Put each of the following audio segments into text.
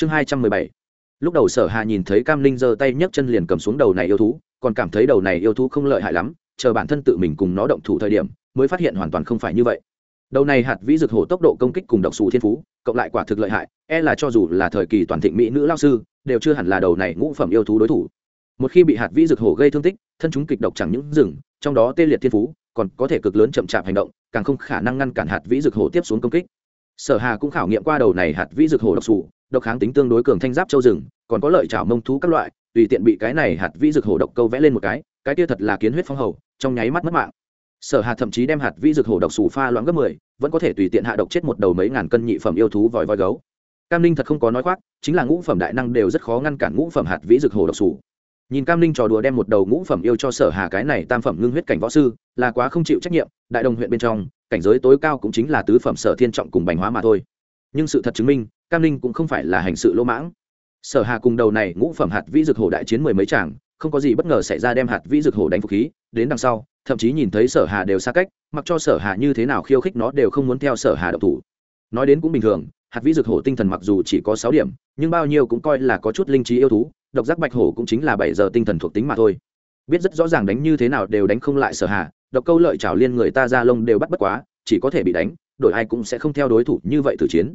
chương hai trăm mười bảy. Lúc đầu sở hà nhìn thấy cam linh giơ tay nhấc chân liền cầm xuống đầu này yêu thú, còn cảm thấy đầu này yêu thú không lợi hại lắm, chờ bản thân tự mình cùng nó động thủ thời điểm, mới phát hiện hoàn toàn không phải như vậy. Đầu này hạt vĩ dược hổ tốc độ công kích cùng độc xù thiên phú, cộng lại quả thực lợi hại e là cho dù là thời kỳ toàn thịnh mỹ nữ lao sư, đều chưa hẳn là đầu này ngũ phẩm yêu thú đối thủ. Một khi bị hạt vĩ dược hổ gây thương tích, thân chúng kịch độc chẳng những rừng trong đó tê liệt thiên phú, còn có thể cực lớn chậm chạp hành động, càng không khả năng ngăn cản hạt vĩ dược hổ tiếp xuống công kích. Sở hà cũng khảo nghiệm qua đầu này hạt vĩ dược hổ độc xù độc kháng tính tương đối cường thanh giáp châu rừng, còn có lợi chảo mông thú các loại, tùy tiện bị cái này hạt vĩ dược hổ độc câu vẽ lên một cái cái kia thật là kiến huyết phong hầu, trong nháy mắt mất mạng. Sở hạt thậm chí đem hạt vĩ dược hổ độc xù pha loãng gấp mười, vẫn có thể tùy tiện hạ độc chết một đầu mấy ngàn cân nhị phẩm yêu thú vòi voi gấu. Cam ninh thật không có nói khoác, chính là ngũ phẩm đại năng đều rất khó ngăn cản ngũ phẩm hạt vĩ dược hổ độc xù. Nhìn cam ninh trò đùa đem một đầu ngũ phẩm yêu cho sở hà cái này tam phẩm ngưng huyết cảnh võ sư, là quá không chịu trách nhiệm, đại đồng huyện bên trong, cảnh giới tối cao cũng chính là tứ phẩm sở thiên trọng cùng bành hóa mà thôi. Nhưng sự thật chứng minh cam ninh cũng không phải là hành sự lỗ mãng. Sở hà cùng đầu này ngũ phẩm hạt vĩ dược hổ đại chiến mười mấy tràng không có gì bất ngờ xảy ra đem hạt vĩ dược hổ đánh phục khí, đến đằng sau, thậm chí nhìn thấy sở hà đều xa cách, mặc cho sở hà như thế nào khiêu khích nó đều không muốn theo sở hà độc thủ. Nói đến cũng bình thường, hạt vĩ dược hổ tinh thần mặc dù chỉ có sáu điểm, nhưng bao nhiêu cũng coi là có chút linh trí yêu thú, độc giác bạch hổ cũng chính là bảy giờ tinh thần thuộc tính mà thôi. Biết rất rõ ràng đánh như thế nào đều đánh không lại sở hà, độc câu lợi trảo liên người ta ra lông đều bắt bất quá, chỉ có thể bị đánh đội ai cũng sẽ không theo đối thủ như vậy thử chiến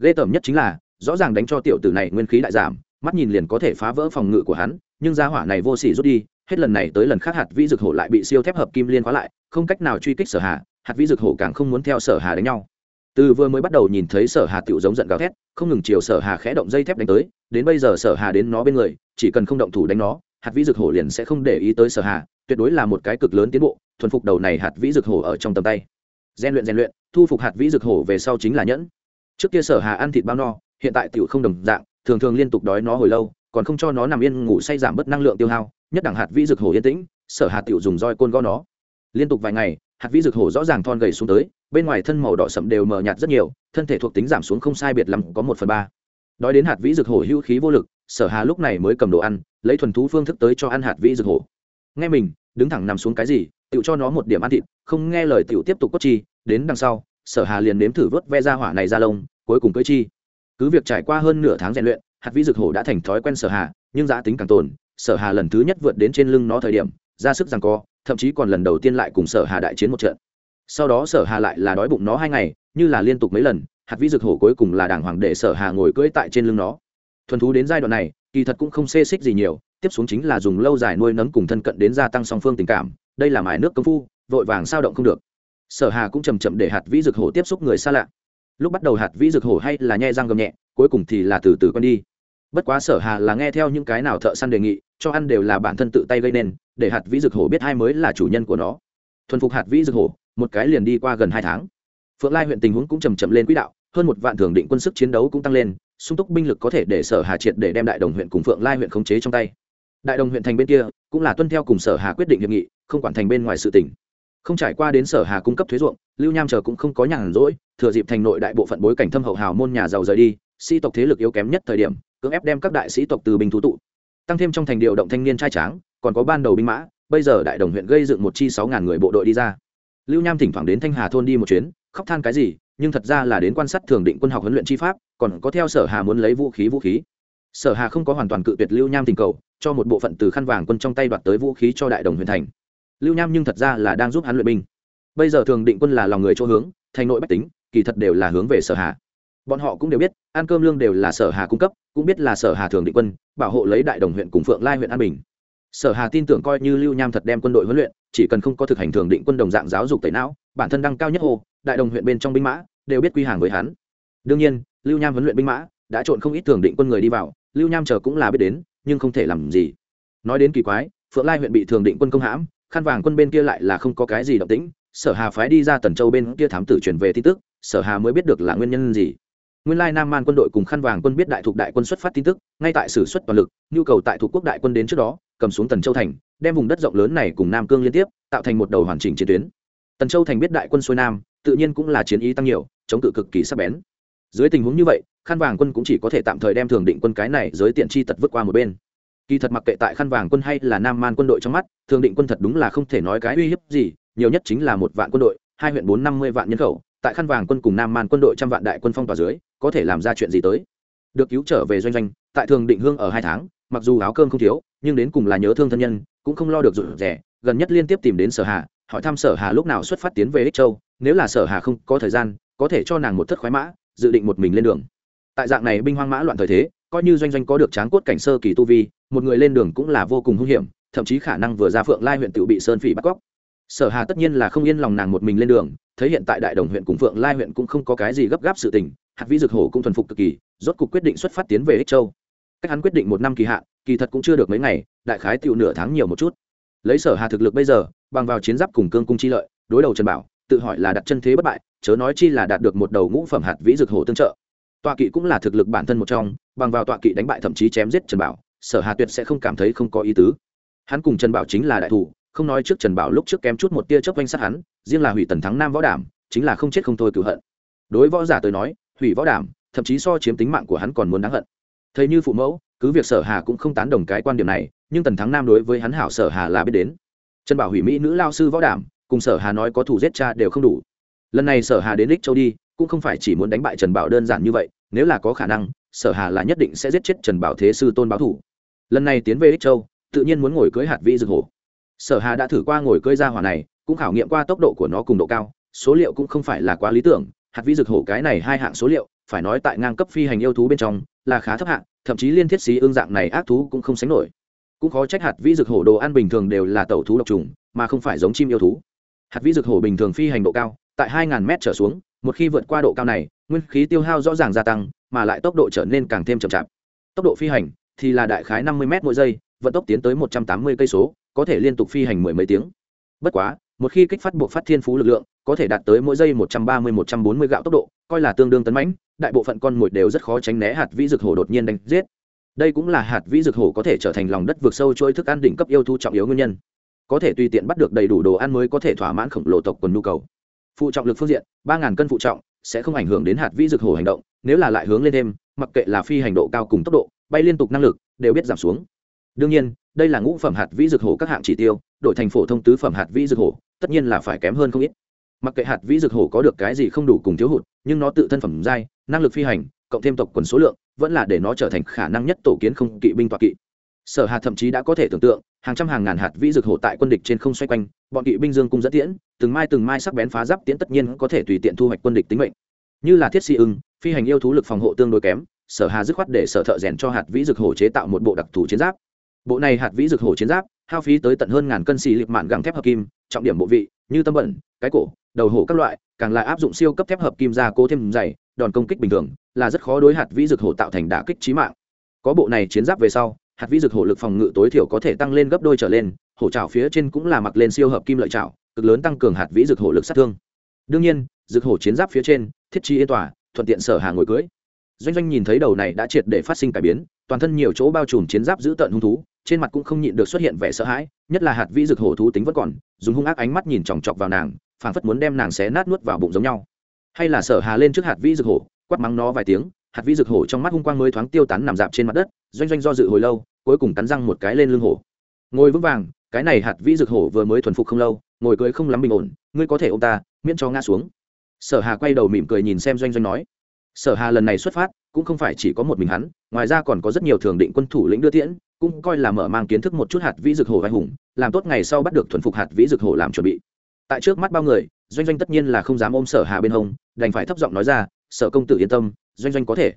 ghê tởm nhất chính là, rõ ràng đánh cho tiểu tử này nguyên khí đại giảm, mắt nhìn liền có thể phá vỡ phòng ngự của hắn, nhưng gia hỏa này vô sỉ rút đi, hết lần này tới lần khác hạt vĩ dược hổ lại bị siêu thép hợp kim liên khóa lại, không cách nào truy kích sở hà, hạt vĩ dược hổ càng không muốn theo sở hà đánh nhau. Từ vừa mới bắt đầu nhìn thấy sở hà tiểu giống giận gào thét, không ngừng chiều sở hà khẽ động dây thép đánh tới, đến bây giờ sở hà đến nó bên người, chỉ cần không động thủ đánh nó, hạt vĩ dược hổ liền sẽ không để ý tới sở hà, tuyệt đối là một cái cực lớn tiến bộ, thuần phục đầu này hạt vĩ dược hổ ở trong tầm tay. Gian luyện rèn luyện, thu phục hạt vĩ dược hổ về sau chính là nhẫn trước kia sở hà ăn thịt bao no, hiện tại tiểu không đồng dạng, thường thường liên tục đói nó hồi lâu, còn không cho nó nằm yên ngủ say giảm bớt năng lượng tiêu hao, nhất đẳng hạt vĩ dược hổ yên tĩnh, sở hà tiểu dùng roi côn gõ nó. Liên tục vài ngày, hạt vĩ dược hổ rõ ràng thon gầy xuống tới, bên ngoài thân màu đỏ sậm đều mờ nhạt rất nhiều, thân thể thuộc tính giảm xuống không sai biệt lắm, có một phần ba. Đói đến hạt vĩ dược hổ hữu khí vô lực, sở hà lúc này mới cầm đồ ăn, lấy thuần thú phương thức tới cho ăn hạt vĩ dược hổ. Nghe mình, đứng thẳng nằm xuống cái gì, tiểu cho nó một điểm ăn thịt, không nghe lời tiểu tiếp tục cốt chi, đến đằng sau sở hà liền nếm thử vớt ve ra hỏa này ra lông, cuối cùng cưỡi chi. Cứ việc trải qua hơn nửa tháng rèn luyện, hạt vĩ dược hổ đã thành thói quen sở hà, nhưng giá tính càng tồn, sở hà lần thứ nhất vượt đến trên lưng nó thời điểm, ra sức rằng co, thậm chí còn lần đầu tiên lại cùng sở hà đại chiến một trận. Sau đó sở hà lại là đói bụng nó hai ngày, như là liên tục mấy lần, hạt vĩ dược hổ cuối cùng là đàng hoàng để sở hà ngồi cưỡi tại trên lưng nó. Thuần thú đến giai đoạn này, kỳ thật cũng không xê xích gì nhiều, tiếp xuống chính là dùng lâu dài nuôi nấng cùng thân cận đến gia tăng song phương tình cảm, đây là mài nước công phu, vội vàng sao động không được sở hà cũng chầm chậm để hạt vĩ dược hổ tiếp xúc người xa lạ. Lúc bắt đầu hạt vĩ dược hổ hay là nhe răng gầm nhẹ, cuối cùng thì là từ từ quen đi. Bất quá sở hà là nghe theo những cái nào thợ săn đề nghị, cho ăn đều là bản thân tự tay gây nên, để hạt vĩ dược hổ biết hai mới là chủ nhân của nó. Thuần phục hạt vĩ dược hổ, một cái liền đi qua gần hai tháng. Phượng lai huyện tình huống cũng chầm chậm lên quỹ đạo, hơn một vạn thường định quân sức chiến đấu cũng tăng lên, sung túc binh lực có thể để sở hà triệt để đem đại đồng huyện cùng phượng lai huyện khống chế trong tay. Đại đồng huyện thành bên kia cũng là tuân theo cùng sở hà quyết định hiệp nghị, không quản thành bên ngoài sự tỉnh không trải qua đến sở hà cung cấp thuế ruộng, lưu nham chờ cũng không có nhàn rỗi, thừa dịp thành nội đại bộ phận bối cảnh thâm hậu hào môn nhà giàu rời đi, sĩ tộc thế lực yếu kém nhất thời điểm, cưỡng ép đem các đại sĩ tộc từ binh thú tụ. Tăng thêm trong thành điều động thanh niên trai tráng, còn có ban đầu binh mã, bây giờ đại đồng huyện gây dựng một chi sáu ngàn người bộ đội đi ra. Lưu nham thỉnh thoảng đến thanh hà thôn đi một chuyến, khóc than cái gì, nhưng thật ra là đến quan sát thường định quân học huấn luyện chi pháp, còn có theo sở hà muốn lấy vũ khí vũ khí. Sở hà không có hoàn toàn cự tuyệt lưu nham tình cầu, cho một bộ phận từ khăn vàng quân trong tay đoạt tới vũ khí cho đại đồng huyện thành lưu nham nhưng thật ra là đang giúp hắn luyện binh. Bây giờ thường định quân là lòng người chỗ hướng, thành nội bách tính, kỳ thật đều là hướng về sở hà bọn họ cũng đều biết, ăn cơm lương đều là sở hà cung cấp, cũng biết là sở hà thường định quân, bảo hộ lấy đại đồng huyện cùng phượng lai huyện an bình. Sở hà tin tưởng coi như lưu nham thật đem quân đội huấn luyện, chỉ cần không có thực hành thường định quân đồng dạng giáo dục tẩy não, bản thân đăng cao nhất hồ đại đồng huyện bên trong binh mã đều biết quy hàng với hắn. Đương nhiên, lưu nham huấn luyện binh mã đã trộn không ít thường định quân người đi vào, lưu nham chờ cũng là biết đến, nhưng không thể làm gì. Nói đến kỳ quái, phượng lai huyện bị thường định quân công hãm khăn vàng quân bên kia lại là không có cái gì động tĩnh, sở hà phái đi ra tần châu bên kia thám tử truyền về tin tức, sở hà mới biết được là nguyên nhân gì. Nguyên lai nam man quân đội cùng khăn vàng quân biết đại thuộc đại quân xuất phát tin tức, ngay tại sử xuất toàn lực, nhu cầu tại thuộc quốc đại quân đến trước đó, cầm xuống tần châu thành, đem vùng đất rộng lớn này cùng nam cương liên tiếp, tạo thành một đầu hoàn chỉnh chiến tuyến. Tần châu thành biết đại quân xuôi nam, tự nhiên cũng là chiến ý tăng nhiều, chống cự cực kỳ sắc bén. Dưới tình huống như vậy, khăn vàng quân cũng chỉ có thể tạm thời đem thường định quân cái này giới tiện chi tật vứt qua một bên kỳ thật mặc kệ tại khăn vàng quân hay là nam man quân đội trong mắt, thường định quân thật đúng là không thể nói cái uy hiếp gì, nhiều nhất chính là một vạn quân đội, hai huyện bốn năm mươi vạn nhân khẩu, tại khăn vàng quân cùng nam man quân đội trăm vạn đại quân phong tỏa dưới, có thể làm ra chuyện gì tới. Được cứu trở về doanh doanh, tại thường định hương ở hai tháng, mặc dù áo cơm không thiếu, nhưng đến cùng là nhớ thương thân nhân, cũng không lo được rủ rẻ gần nhất liên tiếp tìm đến sở hà, hỏi thăm sở hà lúc nào xuất phát tiến về ích châu, nếu là sở hà không có thời gian, có thể cho nàng một thất khoái mã, dự định một mình lên đường. Tại dạng này binh hoang mã loạn thời thế coi như doanh doanh có được tráng cốt cảnh sơ kỳ tu vi, một người lên đường cũng là vô cùng hung hiểm, thậm chí khả năng vừa ra phượng lai huyện tự bị sơn phỉ bắt cóc. Sở hà tất nhiên là không yên lòng nàng một mình lên đường, thấy hiện tại đại đồng huyện cùng phượng lai huyện cũng không có cái gì gấp gáp sự tình hạt vĩ dược hổ cũng thuần phục cực kỳ, rốt cuộc quyết định xuất phát tiến về ích châu. Cách hắn quyết định một năm kỳ hạn, kỳ thật cũng chưa được mấy ngày, đại khái tiểu nửa tháng nhiều một chút. Lấy sở hà thực lực bây giờ, bằng vào chiến giáp cùng cương cung chi lợi, đối đầu trần bảo, tự hỏi là đặt chân thế bất bại, chớ nói chi là đạt được một đầu ngũ phẩm hạt vĩ dược hổ tương trợ tọa kỵ cũng là thực lực bản thân một trong, bằng vào tọa kỵ đánh bại thậm chí chém giết trần bảo, sở hà tuyệt sẽ không cảm thấy không có ý tứ. Hắn cùng trần bảo chính là đại thủ, không nói trước trần bảo lúc trước kém chút một tia chớp oanh sát hắn, riêng là hủy tần thắng nam võ đảm, chính là không chết không thôi cửu hận. Đối võ giả tới nói, hủy võ đảm, thậm chí so chiếm tính mạng của hắn còn muốn đáng hận. Thấy như phụ mẫu, cứ việc sở hà cũng không tán đồng cái quan điểm này, nhưng tần thắng nam đối với hắn hảo sở hà là biết đến. Trần bảo hủy mỹ nữ lao sư võ đảm, cùng sở hà nói có thủ giết cha đều không đủ. Lần này sở hà đến đích châu đi cũng không phải chỉ muốn đánh bại trần bảo đơn giản như vậy, nếu là có khả năng, sở hà là nhất định sẽ giết chết trần bảo thế sư tôn báo thủ. Lần này tiến về ích châu, tự nhiên muốn ngồi cưới hạt vi dược hổ. Sở hà đã thử qua ngồi cưới ra hỏa này, cũng khảo nghiệm qua tốc độ của nó cùng độ cao, số liệu cũng không phải là quá lý tưởng, hạt vi dược hổ cái này hai hạng số liệu, phải nói tại ngang cấp phi hành yêu thú bên trong, là khá thấp hạng, thậm chí liên thiết xí ương dạng này ác thú cũng không sánh nổi. Cũng khó trách hạt vi dược hổ đồ ăn bình thường đều là tẩu thú độc trùng, mà không phải giống chim yêu thú. Hạt vi dược hổ bình thường phi hành độ cao, tại 2.000 m trở xuống một khi vượt qua độ cao này, nguyên khí tiêu hao rõ ràng gia tăng, mà lại tốc độ trở nên càng thêm chậm chạp. Tốc độ phi hành thì là đại khái 50 m mỗi giây, vận tốc tiến tới 180 cây số, có thể liên tục phi hành mười mấy tiếng. Bất quá, một khi kích phát buộc phát thiên phú lực lượng, có thể đạt tới mỗi giây 130-140 gạo tốc độ, coi là tương đương tấn mãnh, đại bộ phận con mồi đều rất khó tránh né hạt vĩ dược hổ đột nhiên đánh giết. Đây cũng là hạt vĩ dược hổ có thể trở thành lòng đất vượt sâu chuỗi thức ăn đỉnh cấp yêu thu trọng yếu nguyên nhân. Có thể tùy tiện bắt được đầy đủ đồ ăn mới có thể thỏa mãn khổng lồ tộc quần nhu cầu phụ trọng lực phương diện, ba ngàn cân phụ trọng, sẽ không ảnh hưởng đến hạt vĩ dược hổ hành động, nếu là lại hướng lên thêm, mặc kệ là phi hành độ cao cùng tốc độ, bay liên tục năng lực, đều biết giảm xuống. Đương nhiên, đây là ngũ phẩm hạt vĩ dược hổ các hạng chỉ tiêu đội thành phổ thông tứ phẩm hạt vĩ dược hổ tất nhiên là phải kém hơn không ít. Mặc kệ hạt vĩ dược hổ có được cái gì không đủ cùng thiếu hụt, nhưng nó tự thân phẩm giai, năng lực phi hành, cộng thêm tộc quần số lượng, vẫn là để nó trở thành khả năng nhất tổ kiến không kỵ binh toạc kỵ sở Hà thậm chí đã có thể tưởng tượng, hàng trăm hàng ngàn hạt vĩ dược hổ tại quân địch trên không xoay quanh, bọn kỵ binh dương cung dẫn tiễn, từng mai từng mai sắc bén phá giáp tiễn tất nhiên có thể tùy tiện thu hoạch quân địch tính mệnh. Như là thiết sĩ ưng, phi hành yêu thú lực phòng hộ tương đối kém, sở hà dứt khoát để sở thợ rèn cho hạt vĩ dược hổ chế tạo một bộ đặc thù chiến giáp. Bộ này hạt vĩ dược hổ chiến giáp, hao phí tới tận hơn ngàn cân xì liệp mạn găng thép hợp kim, trọng điểm bộ vị, như tâm bẩn, cái cổ, đầu hổ các loại, càng lại áp dụng siêu cấp thép hợp kim ra cố thêm dày, đòn công kích bình thường, là rất khó đối hạt vĩ dược hổ tạo thành đả kích trí mạng. Có bộ này chiến giáp về sau hạt vĩ dược hổ lực phòng ngự tối thiểu có thể tăng lên gấp đôi trở lên, hổ trào phía trên cũng là mặc lên siêu hợp kim lợi trào cực lớn tăng cường hạt vĩ dược hổ lực sát thương. Đương nhiên, dược hổ chiến giáp phía trên, thiết chi yên tỏa thuận tiện sở hàng ngồi cưới. Doanh doanh nhìn thấy đầu này đã triệt để phát sinh cải biến, toàn thân nhiều chỗ bao trùm chiến giáp giữ tận hung thú, trên mặt cũng không nhịn được xuất hiện vẻ sợ hãi, nhất là hạt vĩ dược hổ thú tính vẫn còn, dùng hung ác ánh mắt nhìn chòng chọc vào nàng, phảng phất muốn đem nàng xé nát nuốt vào bụng giống nhau. Hay là sở hà lên trước hạt vĩ dược hổ, quát mắng nó vài tiếng, hạt vĩ dược hổ trong mắt hung quang mới thoáng tiêu tán nằm dạp trên mặt đất, doanh doanh do dự hồi lâu cuối cùng cắn răng một cái lên lưng hổ. Ngồi vững vàng, cái này hạt vĩ dược hổ vừa mới thuần phục không lâu, ngồi cưới không lắm bình ổn, ngươi có thể ô ta, miễn cho ngã xuống. Sở hà quay đầu mỉm cười nhìn xem doanh doanh nói. Sở hà lần này xuất phát, cũng không phải chỉ có một mình hắn, ngoài ra còn có rất nhiều thường định quân thủ lĩnh đưa tiễn, cũng coi là mở mang kiến thức một chút hạt vĩ dược hổ anh hùng, làm tốt ngày sau bắt được thuần phục hạt vĩ dược hổ làm chuẩn bị. Tại trước mắt bao người, doanh doanh tất nhiên là không dám ôm sở hà bên hông, đành phải thấp giọng nói ra, sở công tử yên tâm, doanh doanh có thể.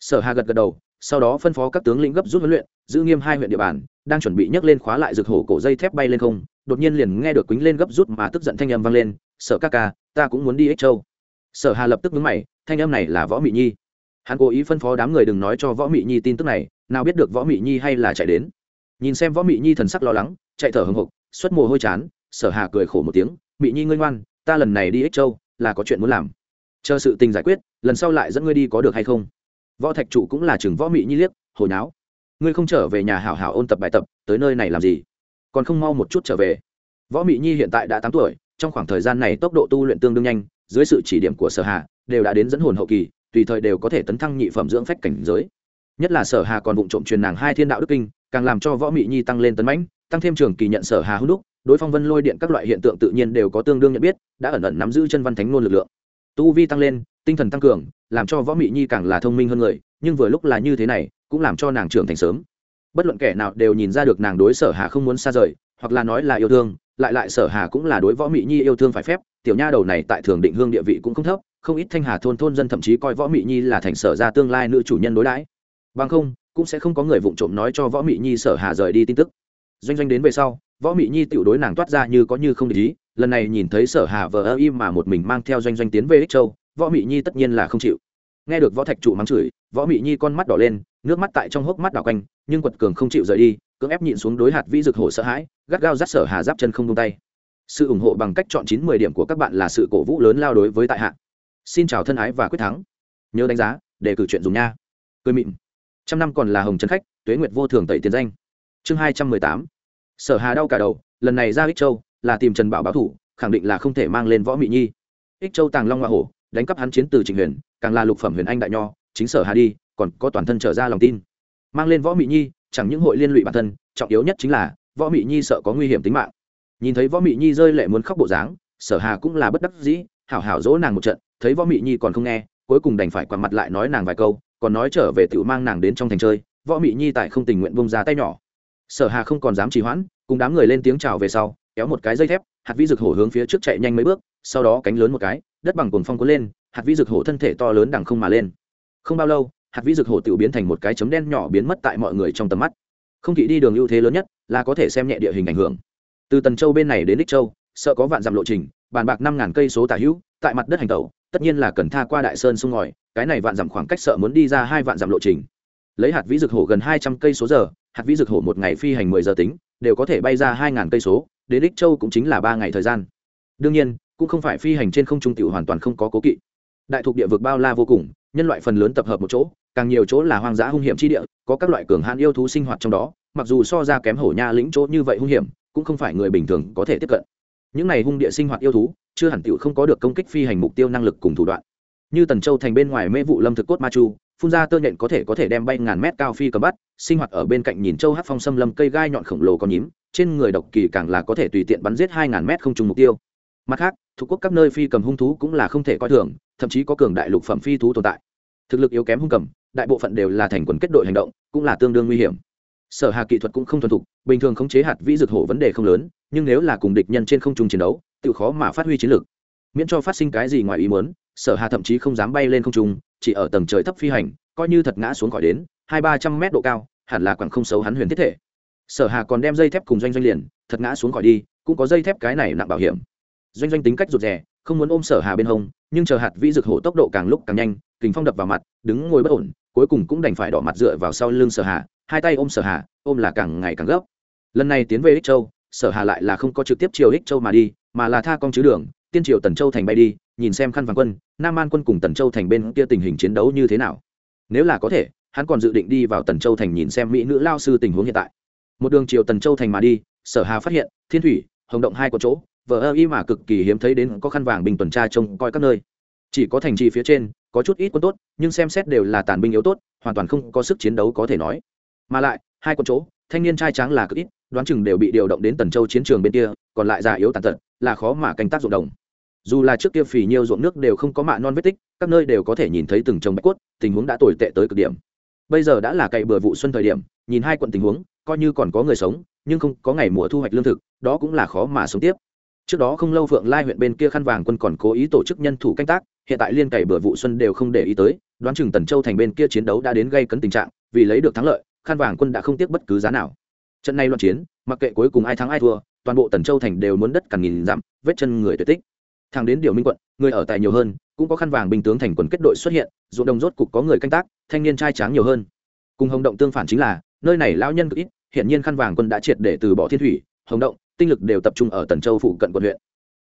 Sở hà gật gật đầu sau đó phân phó các tướng lĩnh gấp rút huấn luyện, giữ nghiêm hai huyện địa bàn, đang chuẩn bị nhấc lên khóa lại rực hổ cổ dây thép bay lên không, đột nhiên liền nghe được quýnh lên gấp rút mà tức giận thanh âm vang lên, sở ca ca, ta cũng muốn đi ích châu. Sở hà lập tức vướng mày, thanh âm này là võ mị nhi. Hắn cố ý phân phó đám người đừng nói cho võ mị nhi tin tức này, nào biết được võ mị nhi hay là chạy đến. Nhìn xem võ mị nhi thần sắc lo lắng, chạy thở hồng hộc xuất mồ hôi chán, sở hà cười khổ một tiếng, mị nhi ngươi ngoan, ta lần này đi ích châu, là có chuyện muốn làm. Chờ sự tình giải quyết, lần sau lại dẫn ngươi đi có được hay không? Võ thạch trụ cũng là chừng võ mị nhi liếc, hồi náo. Ngươi không trở về nhà hảo hảo ôn tập bài tập, tới nơi này làm gì? Còn không mau một chút trở về. Võ mị nhi hiện tại đã tám tuổi, trong khoảng thời gian này tốc độ tu luyện tương đương nhanh, dưới sự chỉ điểm của sở hà, đều đã đến dẫn hồn hậu kỳ, tùy thời đều có thể tấn thăng nhị phẩm dưỡng phách cảnh giới. Nhất là sở hà còn vụng trộm truyền nàng hai thiên đạo đức kinh, càng làm cho võ mị nhi tăng lên tấn mãnh, tăng thêm trường kỳ nhận sở hà hữu đúc, đối phong vân lôi điện các loại hiện tượng tự nhiên đều có tương đương nhận biết, đã ẩn ẩn nắm giữ chân văn thánh ngôn lực lượng. Tu vi tăng lên tinh thần tăng cường, làm cho võ mị nhi càng là thông minh hơn người, nhưng vừa lúc là như thế này, cũng làm cho nàng trưởng thành sớm. Bất luận kẻ nào đều nhìn ra được nàng đối sở hà không muốn xa rời, hoặc là nói là yêu thương, lại lại sở hà cũng là đối võ mỹ nhi yêu thương phải phép, tiểu nha đầu này tại thường định hương địa vị cũng không thấp, không ít thanh hà thôn thôn dân thậm chí coi võ mỹ nhi là thành sở ra tương lai nữ chủ nhân đối đãi. Bằng không, cũng sẽ không có người vụng trộm nói cho võ mỹ nhi sở hà rời đi tin tức. Doanh doanh đến về sau, võ mỹ nhi tiểu đối nàng toát ra như có như không để ý, lần này nhìn thấy sở hà vờ ơ im mà một mình mang theo doanh doanh tiến về ích châu võ Mị nhi tất nhiên là không chịu. Nghe được võ thạch trụ mắng chửi, võ Mị nhi con mắt đỏ lên, nước mắt tại trong hốc mắt đảo quanh, nhưng quật cường không chịu rời đi, cưỡng ép nhịn xuống đối hạt vĩ rực hổ sợ hãi, gắt gao rắt sở hà giáp chân không tung tay. Sự ủng hộ bằng cách chọn chín mười điểm của các bạn là sự cổ vũ lớn lao đối với tại hạ. Xin chào thân ái và quyết thắng. Nhớ đánh giá, để cử chuyện dùng nha. Cười mịn. Trăm năm còn là hồng trấn khách, tuế nguyệt vô thường tẩy tiền danh. Chương hai trăm mười tám. Sở hà đau cả đầu, lần này ra ích châu, là tìm trần bảo báo thủ, khẳng định là không thể mang lên võ Mị nhi. Ích châu tàng long hoa hổ đánh cắp hắn chiến từ trịnh huyền, càng là lục phẩm huyền anh đại nho, chính sở hà đi, còn có toàn thân trở ra lòng tin. Mang lên võ mỹ nhi, chẳng những hội liên lụy bản thân, trọng yếu nhất chính là, võ mỹ nhi sợ có nguy hiểm tính mạng. Nhìn thấy võ mỹ nhi rơi lệ muốn khóc bộ dáng, sở hà cũng là bất đắc dĩ, hảo hảo dỗ nàng một trận, thấy võ mỹ nhi còn không nghe, cuối cùng đành phải quằn mặt lại nói nàng vài câu, còn nói trở về tự mang nàng đến trong thành chơi, võ mỹ nhi tại không tình nguyện bông ra tay nhỏ. Sở hà không còn dám trì hoãn, cùng đám người lên tiếng chào về sau kéo một cái dây thép, hạt vĩ rực hổ hướng phía trước chạy nhanh mấy bước, sau đó cánh lớn một cái, đất bằng cuồng phong cuốn lên, hạt vĩ rực hổ thân thể to lớn đằng không mà lên. Không bao lâu, hạt vĩ rực hổ tự biến thành một cái chấm đen nhỏ biến mất tại mọi người trong tầm mắt. Không kỵ đi đường ưu thế lớn nhất là có thể xem nhẹ địa hình ảnh hưởng. Từ tần châu bên này đến đích châu, sợ có vạn dặm lộ trình, bàn bạc năm ngàn cây số tả hữu, tại mặt đất hành tẩu, tất nhiên là cần tha qua đại sơn sông ngòi, cái này vạn dặm khoảng cách sợ muốn đi ra hai vạn dặm lộ trình. Lấy hạt vĩ dược hổ gần hai trăm cây số giờ, hạt vĩ dược hổ một ngày phi hành mười giờ tính, đều có thể bay ra hai ngàn cây số đến đích châu cũng chính là ba ngày thời gian. Đương nhiên, cũng không phải phi hành trên không trung tiểu hoàn toàn không có cố kỵ. Đại thuộc địa vực bao la vô cùng, nhân loại phần lớn tập hợp một chỗ, càng nhiều chỗ là hoang dã hung hiểm chi địa, có các loại cường hãn yêu thú sinh hoạt trong đó, mặc dù so ra kém hổ nha lĩnh chỗ như vậy hung hiểm, cũng không phải người bình thường có thể tiếp cận. Những này hung địa sinh hoạt yêu thú, chưa hẳn tiểu không có được công kích phi hành mục tiêu năng lực cùng thủ đoạn. Như tần châu thành bên ngoài mê vụ lâm thực cốt ma chu phun ra tơ nhện có thể có thể đem bay ngàn mét cao phi cầm bắt, sinh hoạt ở bên cạnh nhìn châu hát phong xâm lâm cây gai nhọn khổng lồ có nhím, trên người độc kỳ càng là có thể tùy tiện bắn giết hai ngàn mét không trùng mục tiêu. Mặt khác, thuộc quốc các nơi phi cầm hung thú cũng là không thể coi thường, thậm chí có cường đại lục phẩm phi thú tồn tại. Thực lực yếu kém hung cầm, đại bộ phận đều là thành quần kết đội hành động, cũng là tương đương nguy hiểm. Sở hà kỹ thuật cũng không thuần thục, bình thường khống chế hạt vĩ dược hổ vấn đề không lớn, nhưng nếu là cùng địch nhân trên không trung chiến đấu tự khó mà phát huy chiến lược miễn cho phát sinh cái gì ngoài ý muốn, sở hà thậm chí không dám bay lên không trung chỉ ở tầng trời thấp phi hành, coi như thật ngã xuống khỏi đến, hai ba trăm mét độ cao, hẳn là quẳng không xấu hắn huyền thiết thể. Sở hà còn đem dây thép cùng doanh doanh liền, thật ngã xuống khỏi đi, cũng có dây thép cái này nặng bảo hiểm. Doanh doanh tính cách rụt rè, không muốn ôm sở hà bên hông, nhưng chờ hạt vĩ rực hổ tốc độ càng lúc càng nhanh kính phong đập vào mặt, đứng ngồi bất ổn, cuối cùng cũng đành phải đỏ mặt dựa vào sau lưng sở hà, hai tay ôm sở hà, ôm là càng ngày càng gấp. Lần này tiến về ích châu, sở hà lại là không có trực tiếp chiều ích châu mà đi, mà là tha con chứ đường, tiên triều tần châu thành bay đi nhìn xem khăn vàng quân, nam an quân cùng tần châu thành bên kia tình hình chiến đấu như thế nào. Nếu là có thể, hắn còn dự định đi vào tần châu thành nhìn xem mỹ nữ lao sư tình huống hiện tại. Một đường chiều tần châu thành mà đi, sở hà phát hiện, thiên thủy, hồng động hai có chỗ vợ ơ y mà cực kỳ hiếm thấy đến có khăn vàng bình tuần tra trông coi các nơi. Chỉ có thành trì phía trên, có chút ít quân tốt, nhưng xem xét đều là tàn binh yếu tốt, hoàn toàn không có sức chiến đấu có thể nói. Mà lại, hai con chỗ, thanh niên trai tráng là cực ít, đoán chừng đều bị điều động đến tần châu chiến trường bên kia, còn lại già yếu tàn tật, là khó mà canh tác ruộng đồng dù là trước kia phì nhiêu ruộng nước đều không có mạ non vết tích, các nơi đều có thể nhìn thấy từng trồng bạch quất tình huống đã tồi tệ tới cực điểm. Bây giờ đã là cày bừa vụ xuân thời điểm, nhìn hai quận tình huống, coi như còn có người sống, nhưng không có ngày mùa thu hoạch lương thực, đó cũng là khó mà sống tiếp. Trước đó không lâu phượng lai huyện bên kia khăn vàng quân còn cố ý tổ chức nhân thủ canh tác, hiện tại liên cày bừa vụ xuân đều không để ý tới, đoán chừng tần châu thành bên kia chiến đấu đã đến gây cấn tình trạng, vì lấy được thắng lợi, khăn vàng quân đã không tiếc bất cứ giá nào. Trận này loạn chiến, mặc kệ cuối cùng ai thắng ai thua, toàn bộ tần châu thành đều muốn đất càng nghìn dặm, vết chân người tuyệt tích thằng đến điều minh quận, người ở tại nhiều hơn, cũng có khăn vàng bình tướng thành quần kết đội xuất hiện, ruộng đồng rốt cục có người canh tác, thanh niên trai tráng nhiều hơn. Cùng hồng động tương phản chính là, nơi này lão nhân cực ít hiện nhiên khăn vàng quân đã triệt để từ bỏ thiên thủy, hồng động, tinh lực đều tập trung ở tần châu phụ cận quận huyện.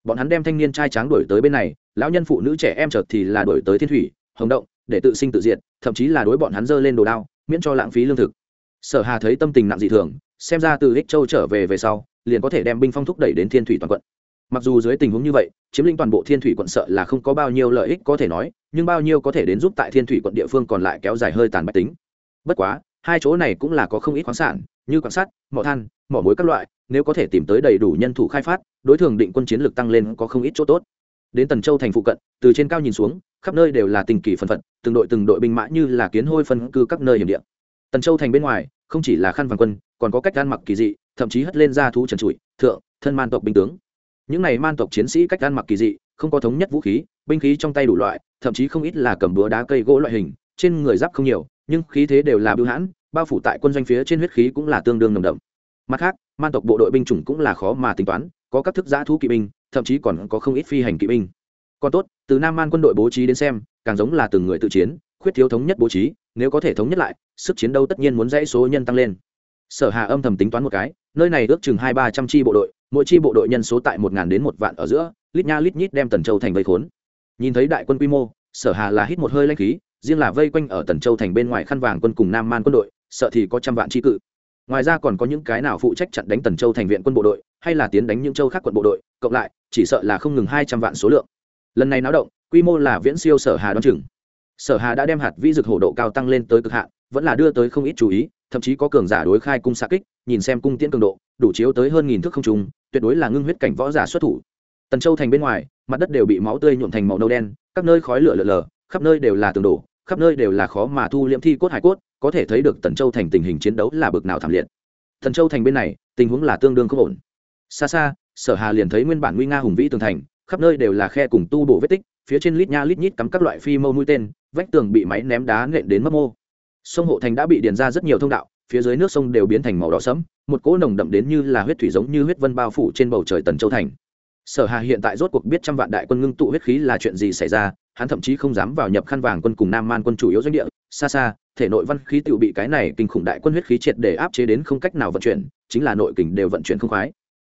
Bọn hắn đem thanh niên trai tráng đổi tới bên này, lão nhân phụ nữ trẻ em chợt thì là đổi tới thiên thủy, hồng động, để tự sinh tự diệt, thậm chí là đối bọn hắn dơ lên đồ đao, miễn cho lãng phí lương thực. Sở hà thấy tâm tình nặng dị thường, xem ra từ ích châu trở về về sau, liền có thể đem binh phong thúc đẩy đến thiên thủy toàn quận mặc dù dưới tình huống như vậy, chiếm lĩnh toàn bộ thiên thủy quận sợ là không có bao nhiêu lợi ích có thể nói, nhưng bao nhiêu có thể đến giúp tại thiên thủy quận địa phương còn lại kéo dài hơi tàn bách tính. Bất quá, hai chỗ này cũng là có không ít khoáng sản, như quan sát mỏ than, mỏ mối các loại, nếu có thể tìm tới đầy đủ nhân thủ khai phát, đối thường định quân chiến lược tăng lên có không ít chỗ tốt. Đến tần châu thành phụ cận, từ trên cao nhìn xuống, khắp nơi đều là tình kỳ phân phận từng đội từng đội binh mã như là kiến hôi phân cư các nơi hiểm địa. Tần châu thành bên ngoài, không chỉ là khăn vàng quân, còn có cách gan mặc kỳ dị, thậm chí hất lên ra thú trần trụi, thượng, thân man tộc binh tướng những này man tộc chiến sĩ cách ăn mặc kỳ dị, không có thống nhất vũ khí, binh khí trong tay đủ loại, thậm chí không ít là cầm búa đá cây gỗ loại hình, trên người giáp không nhiều, nhưng khí thế đều là bưu hãn, bao phủ tại quân doanh phía trên huyết khí cũng là tương đương nồng đậm. Mặt khác, man tộc bộ đội binh chủng cũng là khó mà tính toán, có các thức giã thú kỵ binh, thậm chí còn có không ít phi hành kỵ binh. Còn tốt, từ nam man quân đội bố trí đến xem, càng giống là từng người tự chiến, khuyết thiếu thống nhất bố trí, nếu có thể thống nhất lại, sức chiến đấu tất nhiên muốn dãy số nhân tăng lên sở hà âm thầm tính toán một cái, nơi này ước chừng hai ba trăm chi bộ đội, mỗi chi bộ đội nhân số tại một ngàn đến một vạn ở giữa, lít nha lít nhít đem tần châu thành vây khốn. Nhìn thấy đại quân quy mô, sở hà là hít một hơi lanh khí, riêng là vây quanh ở tần châu thành bên ngoài khăn vàng quân cùng nam man quân đội, sợ thì có trăm vạn chi cự. Ngoài ra còn có những cái nào phụ trách chặn đánh tần châu thành viện quân bộ đội, hay là tiến đánh những châu khác quận bộ đội, cộng lại, chỉ sợ là không ngừng hai trăm vạn số lượng. Lần này náo động, quy mô là viễn siêu sở hà đón chừng. Sở hà đã đem hạt vi dược hổ độ cao tăng lên tới cực hạn vẫn là đưa tới không ít chú ý, thậm chí có cường giả đối khai cung xạ kích, nhìn xem cung tiễn cường độ, đủ chiếu tới hơn nghìn thước không trùng tuyệt đối là ngưng huyết cảnh võ giả xuất thủ. Tần châu thành bên ngoài, mặt đất đều bị máu tươi nhuộm thành màu nâu đen, các nơi khói lửa lở lờ khắp nơi đều là tường đổ, khắp nơi đều là khó mà thu liễm thi cốt hải cốt, có thể thấy được tần châu thành tình hình chiến đấu là bực nào thảm liệt. Tần châu thành bên này, tình huống là tương đương không ổn. Xa xa, sở hà liền thấy nguyên bản nguy nga hùng vĩ tường thành, khắp nơi đều là khe cùng tu bổ vết tích, phía trên lít nha lít nhít cắm các loại phi mâu mũi tên, vách tường bị máy ném đá nện đến mất mô sông hộ thành đã bị điền ra rất nhiều thông đạo, phía dưới nước sông đều biến thành màu đỏ sẫm, một cỗ nồng đậm đến như là huyết thủy giống như huyết vân bao phủ trên bầu trời tần châu thành. Sở hà hiện tại rốt cuộc biết trăm vạn đại quân ngưng tụ huyết khí là chuyện gì xảy ra, hắn thậm chí không dám vào nhập khăn vàng quân cùng nam man quân chủ yếu doanh địa. Xa xa, thể nội văn khí tự bị cái này kinh khủng đại quân huyết khí triệt để áp chế đến không cách nào vận chuyển, chính là nội kình đều vận chuyển không khoái.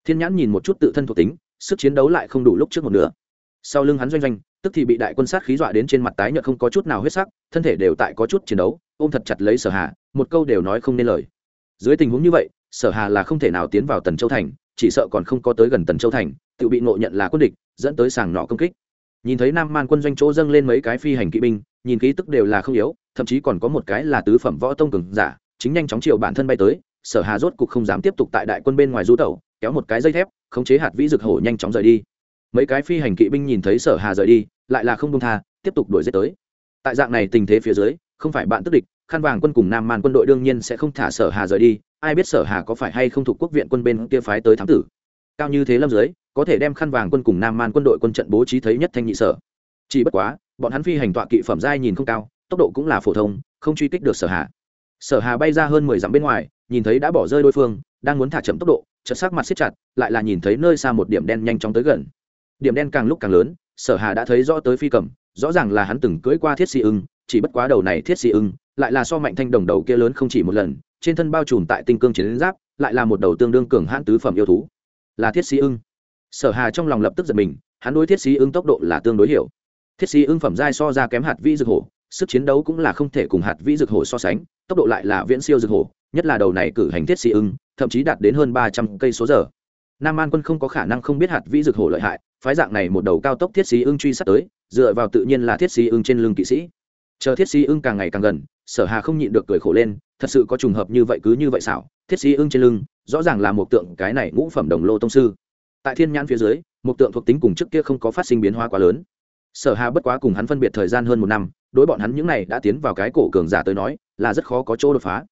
Thiên nhãn nhìn một chút tự thân thuộc tính, sức chiến đấu lại không đủ lúc trước một nửa. Sau lưng hắn doanh doanh tức thì bị đại quân sát khí dọa đến trên mặt tái nhợt không có chút nào huyết sắc, thân thể đều tại có chút chiến đấu, ôm thật chặt lấy sở hà, một câu đều nói không nên lời. Dưới tình huống như vậy, sở hà là không thể nào tiến vào tần châu thành, chỉ sợ còn không có tới gần tần châu thành, tự bị ngộ nhận là quân địch, dẫn tới sàng nọ công kích. Nhìn thấy nam man quân doanh chỗ dâng lên mấy cái phi hành kỵ binh, nhìn khí tức đều là không yếu, thậm chí còn có một cái là tứ phẩm võ tông cường giả, chính nhanh chóng chiều bản thân bay tới, sở hà rốt cục không dám tiếp tục tại đại quân bên ngoài du tẩu, kéo một cái dây thép, khống chế hạt vĩ dược hổ nhanh chóng rời đi. Mấy cái phi hành kỵ binh nhìn thấy sở hà rời đi lại là không đông tha, tiếp tục đuổi giết tới. Tại dạng này tình thế phía dưới, không phải bạn tức địch khăn vàng quân cùng nam man quân đội đương nhiên sẽ không thả sở hà rời đi, ai biết sở hà có phải hay không thuộc quốc viện quân bên kia phái tới thám tử. Cao như thế lâm dưới, có thể đem khăn vàng quân cùng nam man quân đội quân trận bố trí thấy nhất thanh nhị sở. Chỉ bất quá, bọn hắn phi hành tọa kỵ phẩm giai nhìn không cao, tốc độ cũng là phổ thông, không truy kích được sở hà. Sở hà bay ra hơn mười dặm bên ngoài, nhìn thấy đã bỏ rơi đối phương, đang muốn thả chậm tốc độ, chợt sắc mặt siết chặt, lại là nhìn thấy nơi xa một điểm đen nhanh chóng tới gần. Điểm đen càng lúc càng lớn sở hà đã thấy rõ tới phi cầm, rõ ràng là hắn từng cưỡi qua thiết sĩ ưng, chỉ bất quá đầu này thiết sĩ ưng lại là so mạnh thanh đồng đầu kia lớn không chỉ một lần, trên thân bao trùm tại tinh cương chiến giáp, lại là một đầu tương đương cường hãn tứ phẩm yêu thú. Là thiết sĩ ưng. Sở hà trong lòng lập tức giật mình, hắn đối thiết sĩ ưng tốc độ là tương đối hiểu. Thiết sĩ ưng phẩm giai so ra kém hạt vĩ dược hổ, sức chiến đấu cũng là không thể cùng hạt vĩ dược hổ so sánh, tốc độ lại là viễn siêu dược hổ, nhất là đầu này cử hành thiết sĩ ưng, thậm chí đạt đến hơn ba trăm cây số giờ. Nam an quân không có khả năng không biết hạt vĩ dược hổ lợi hại phái dạng này một đầu cao tốc thiết sĩ ưng truy sát tới, dựa vào tự nhiên là thiết sĩ ưng trên lưng kỵ sĩ. Chờ thiết sĩ ưng càng ngày càng gần, sở hà không nhịn được cười khổ lên, thật sự có trùng hợp như vậy cứ như vậy xảo, thiết sĩ ưng trên lưng, rõ ràng là một tượng cái này ngũ phẩm đồng lô tông sư. Tại thiên nhãn phía dưới, một tượng thuộc tính cùng trước kia không có phát sinh biến hóa quá lớn. Sở hà bất quá cùng hắn phân biệt thời gian hơn một năm, đối bọn hắn những này đã tiến vào cái cổ cường giả tới nói, là rất khó có chỗ đột phá.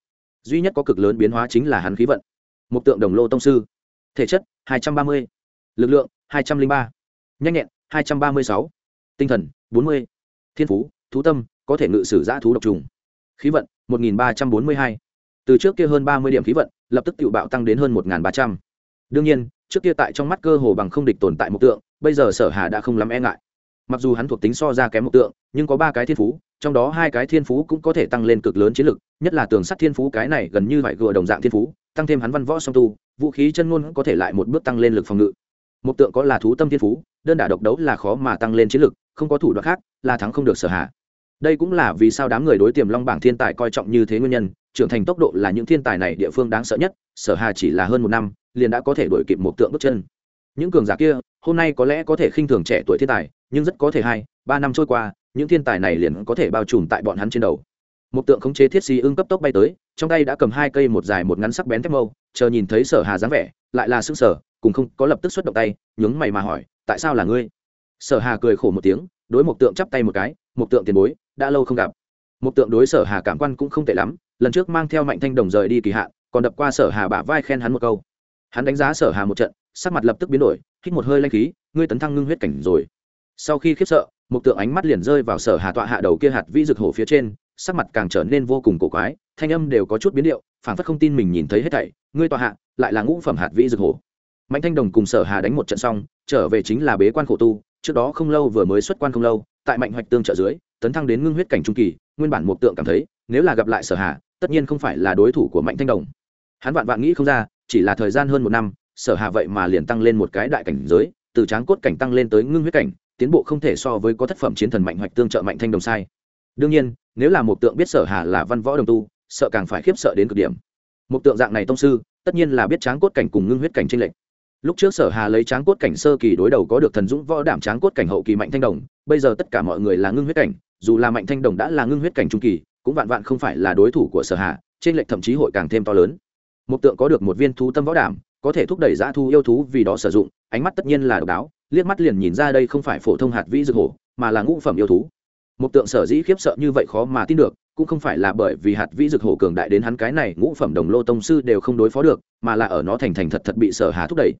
Duy nhất có cực lớn biến hóa chính là hắn khí vận. Một tượng đồng lô tông sư. Thể chất 230. lực lượng 203 nhanh nhẹn 236. tinh thần 40. thiên phú, thú tâm, có thể ngự sử giã thú độc trùng khí vận 1342. từ trước kia hơn 30 điểm khí vận, lập tức tự bạo tăng đến hơn 1300. đương nhiên, trước kia tại trong mắt cơ hồ bằng không địch tồn tại một tượng, bây giờ sở hà đã không lắm e ngại mặc dù hắn thuộc tính so ra kém một tượng, nhưng có ba cái thiên phú, trong đó hai cái thiên phú cũng có thể tăng lên cực lớn chiến lực, nhất là tường sắt thiên phú cái này gần như phải gừa đồng dạng thiên phú, tăng thêm hắn văn võ song tu, vũ khí chân ngôn có thể lại một bước tăng lên lực phòng ngự một tượng có là thú tâm thiên phú, đơn đả độc đấu là khó mà tăng lên chiến lực, không có thủ đoạn khác, là thắng không được sở hạ. Đây cũng là vì sao đám người đối tiềm long bảng thiên tài coi trọng như thế nguyên nhân, trưởng thành tốc độ là những thiên tài này địa phương đáng sợ nhất, sở hà chỉ là hơn một năm, liền đã có thể đuổi kịp một tượng bước chân. Những cường giả kia, hôm nay có lẽ có thể khinh thường trẻ tuổi thiên tài, nhưng rất có thể hai, ba năm trôi qua, những thiên tài này liền có thể bao trùm tại bọn hắn trên đầu. Một tượng khống chế thiết xì ưng cấp tốc bay tới, trong tay đã cầm hai cây một dài một ngắn sắc bén thép mâu, chờ nhìn thấy sở hà dáng vẻ, lại là xương sở cùng không có lập tức xuất động tay, nhướng mày mà hỏi, tại sao là ngươi? Sở hà cười khổ một tiếng, đối một tượng chắp tay một cái một tượng tiền bối, đã lâu không gặp. Một tượng đối sở hà cảm quan cũng không tệ lắm, lần trước mang theo mạnh thanh đồng rời đi kỳ hạn, còn đập qua sở hà bả vai khen hắn một câu. Hắn đánh giá sở hà một trận, sắc mặt lập tức biến đổi, hít một hơi lanh khí, ngươi tấn thăng ngưng huyết cảnh rồi. Sau khi khiếp sợ một tượng ánh mắt liền rơi vào sở hà tọa hạ đầu kia hạt vĩ rực hổ phía trên, sắc mặt càng trở nên vô cùng cổ quái, thanh âm đều có chút biến điệu phản phất không tin mình nhìn thấy hết thảy, ngươi tọa hạ, lại là ngũ phẩm hạt vĩ rực hổ mạnh thanh đồng cùng sở hà đánh một trận xong, trở về chính là bế quan khổ tu, trước đó không lâu vừa mới xuất quan không lâu, tại mạnh hoạch tương trợ dưới, tấn thăng đến ngưng huyết cảnh trung kỳ, nguyên bản Mục tượng cảm thấy, nếu là gặp lại sở hà, tất nhiên không phải là đối thủ của mạnh thanh đồng. Hắn vạn vạn nghĩ không ra, chỉ là thời gian hơn một năm, sở hà vậy mà liền tăng lên một cái đại cảnh giới, từ tráng cốt cảnh tăng lên tới ngưng huyết cảnh, tiến bộ không thể so với có thất phẩm chiến thần mạnh hoạch tương trợ mạnh thanh đồng sai. Đương nhiên, nếu là một tượng biết sở hà là văn võ đồng tu, sợ càng phải khiếp sợ đến cực điểm. Một tượng dạng này tông sư, tất nhiên là biết tráng cốt cảnh cùng ngưng huyết cảnh trên lệnh lúc trước sở hà lấy tráng cốt cảnh sơ kỳ đối đầu có được thần dũng võ đảm tráng cốt cảnh hậu kỳ mạnh thanh đồng, bây giờ tất cả mọi người là ngưng huyết cảnh, dù là mạnh thanh đồng đã là ngưng huyết cảnh trung kỳ, cũng vạn vạn không phải là đối thủ của sở hà, trên lệnh thậm chí hội càng thêm to lớn. Một tượng có được một viên thú tâm võ đảm, có thể thúc đẩy dã thu yêu thú vì đó sử dụng, ánh mắt tất nhiên là độc đáo, liếc mắt liền nhìn ra đây không phải phổ thông hạt vĩ dược hổ, mà là ngũ phẩm yêu thú. Một tượng sở dĩ khiếp sợ như vậy khó mà tin được, cũng không phải là bởi vì hạt vĩ dược hổ cường đại đến hắn cái này ngũ phẩm đồng lô tông sư đều không đối phó được, mà là ở nó thành thành thật thật bị sở hà thúc đẩy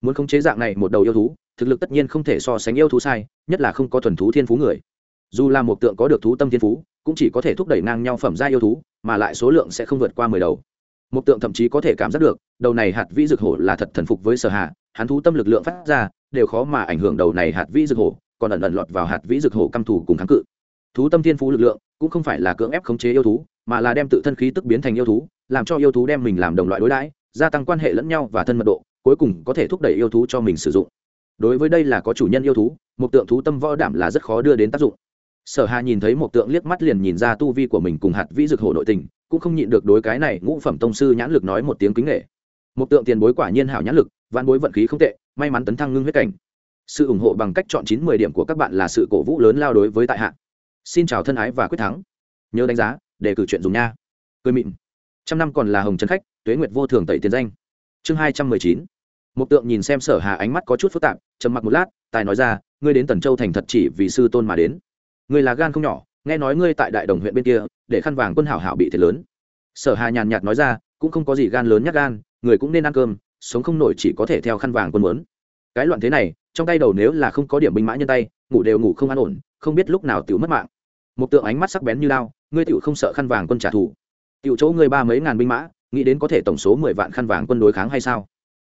muốn khống chế dạng này một đầu yêu thú, thực lực tất nhiên không thể so sánh yêu thú sai, nhất là không có thuần thú thiên phú người. Dù là một tượng có được thú tâm thiên phú, cũng chỉ có thể thúc đẩy ngang nhau phẩm gia yêu thú, mà lại số lượng sẽ không vượt qua mười đầu. Một tượng thậm chí có thể cảm giác được, đầu này hạt vĩ dược hổ là thật thần phục với sở hạ hắn thú tâm lực lượng phát ra, đều khó mà ảnh hưởng đầu này hạt vĩ dược hổ, còn ẩn ẩn lọt vào hạt vĩ dược hổ căm thủ cùng kháng cự. Thú tâm thiên phú lực lượng cũng không phải là cưỡng ép khống chế yêu thú, mà là đem tự thân khí tức biến thành yêu thú, làm cho yêu thú đem mình làm đồng loại đối đãi, gia tăng quan hệ lẫn nhau và thân mật độ cuối cùng có thể thúc đẩy yêu thú cho mình sử dụng. Đối với đây là có chủ nhân yêu thú, một tượng thú tâm võ đảm là rất khó đưa đến tác dụng. Sở hà nhìn thấy một tượng liếc mắt liền nhìn ra tu vi của mình cùng hạt vĩ dược hổ nội tình, cũng không nhịn được đối cái này ngũ phẩm tông sư nhãn lực nói một tiếng kính nghệ một tượng tiền bối quả nhiên hảo nhãn lực văn bối vận khí không tệ, may mắn tấn thăng ngưng huyết cảnh. Sự ủng hộ bằng cách chọn chín mười điểm của các bạn là sự cổ vũ lớn lao đối với tại hạ. Xin chào thân ái và quyết thắng. Nhớ đánh giá, để cử chuyện dùng nha. Cười mịn. Trăm năm còn là hồng trấn khách, tuế nguyệt vô thường tẩy tiền danh chương hai trăm mười chín. Một tượng nhìn xem sở hà ánh mắt có chút phức tạp, trầm mặc một lát, tài nói ra, ngươi đến tần châu thành thật chỉ vì sư tôn mà đến. Ngươi là gan không nhỏ, nghe nói ngươi tại đại đồng huyện bên kia, để khăn vàng quân hảo hảo bị thiệt lớn. Sở hà nhàn nhạt nói ra, cũng không có gì gan lớn nhắc gan, người cũng nên ăn cơm, sống không nổi chỉ có thể theo khăn vàng quân muốn. Cái loạn thế này, trong tay đầu nếu là không có điểm binh mã nhân tay, ngủ đều ngủ không an ổn, không biết lúc nào tiểu mất mạng. Một tượng ánh mắt sắc bén như lao ngươi tiểu không sợ khăn vàng quân trả thù. Tiểu chỗ ngươi ba mấy ngàn binh mã nghĩ đến có thể tổng số mười vạn khăn vàng quân đối kháng hay sao?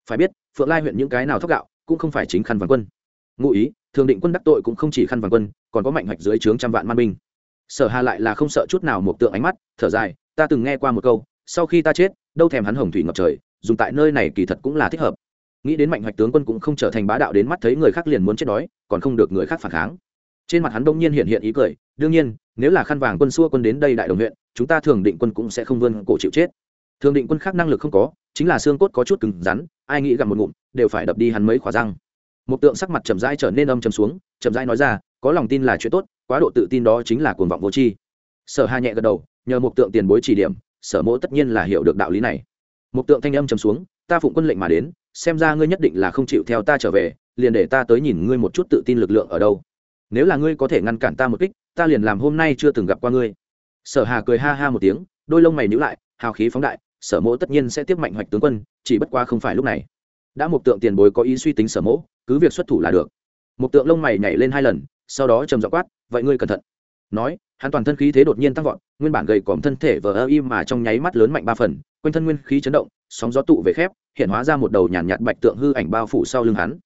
Phải biết, phượng lai huyện những cái nào thóc gạo cũng không phải chính khăn vàng quân. Ngụ ý, thường định quân đắc tội cũng không chỉ khăn vàng quân, còn có mạnh hoạch dưới trướng trăm vạn man binh. Sở hà lại là không sợ chút nào một tượng ánh mắt, thở dài, ta từng nghe qua một câu, sau khi ta chết, đâu thèm hắn hồng thủy ngập trời, dùng tại nơi này kỳ thật cũng là thích hợp. Nghĩ đến mạnh hoạch tướng quân cũng không trở thành bá đạo đến mắt thấy người khác liền muốn chết đói, còn không được người khác phản kháng. Trên mặt hắn đông nhiên hiện hiện ý cười, đương nhiên, nếu là khăn vàng quân xua quân đến đây đại đồng huyện, chúng ta thường định quân cũng sẽ không vươn cổ chịu chết thường định quân khác năng lực không có, chính là xương cốt có chút cứng rắn, ai nghĩ gặp một ngụm, đều phải đập đi hắn mấy khỏa răng. Một tượng sắc mặt chậm rãi trở nên âm chầm xuống, chậm rãi nói ra, có lòng tin là chuyện tốt, quá độ tự tin đó chính là cuồng vọng vô tri. Sở hà nhẹ gật đầu, nhờ một tượng tiền bối chỉ điểm, sở mỗ tất nhiên là hiểu được đạo lý này. Một tượng thanh âm trầm xuống, ta phụng quân lệnh mà đến, xem ra ngươi nhất định là không chịu theo ta trở về, liền để ta tới nhìn ngươi một chút tự tin lực lượng ở đâu. Nếu là ngươi có thể ngăn cản ta một kích, ta liền làm hôm nay chưa từng gặp qua ngươi. Sở hà cười ha ha một tiếng, đôi lông mày nhíu lại, hào khí phóng đại sở mỗ tất nhiên sẽ tiếp mạnh hoạch tướng quân, chỉ bất qua không phải lúc này. Đã một tượng tiền bối có ý suy tính sở mỗ, cứ việc xuất thủ là được. Một tượng lông mày nhảy lên hai lần, sau đó trầm dọ quát, vậy ngươi cẩn thận. Nói, hắn toàn thân khí thế đột nhiên tăng vọt, nguyên bản gầy còm thân thể vờ ơ im mà trong nháy mắt lớn mạnh ba phần, quanh thân nguyên khí chấn động, sóng gió tụ về khép, hiện hóa ra một đầu nhàn nhạt bạch tượng hư ảnh bao phủ sau lưng hắn.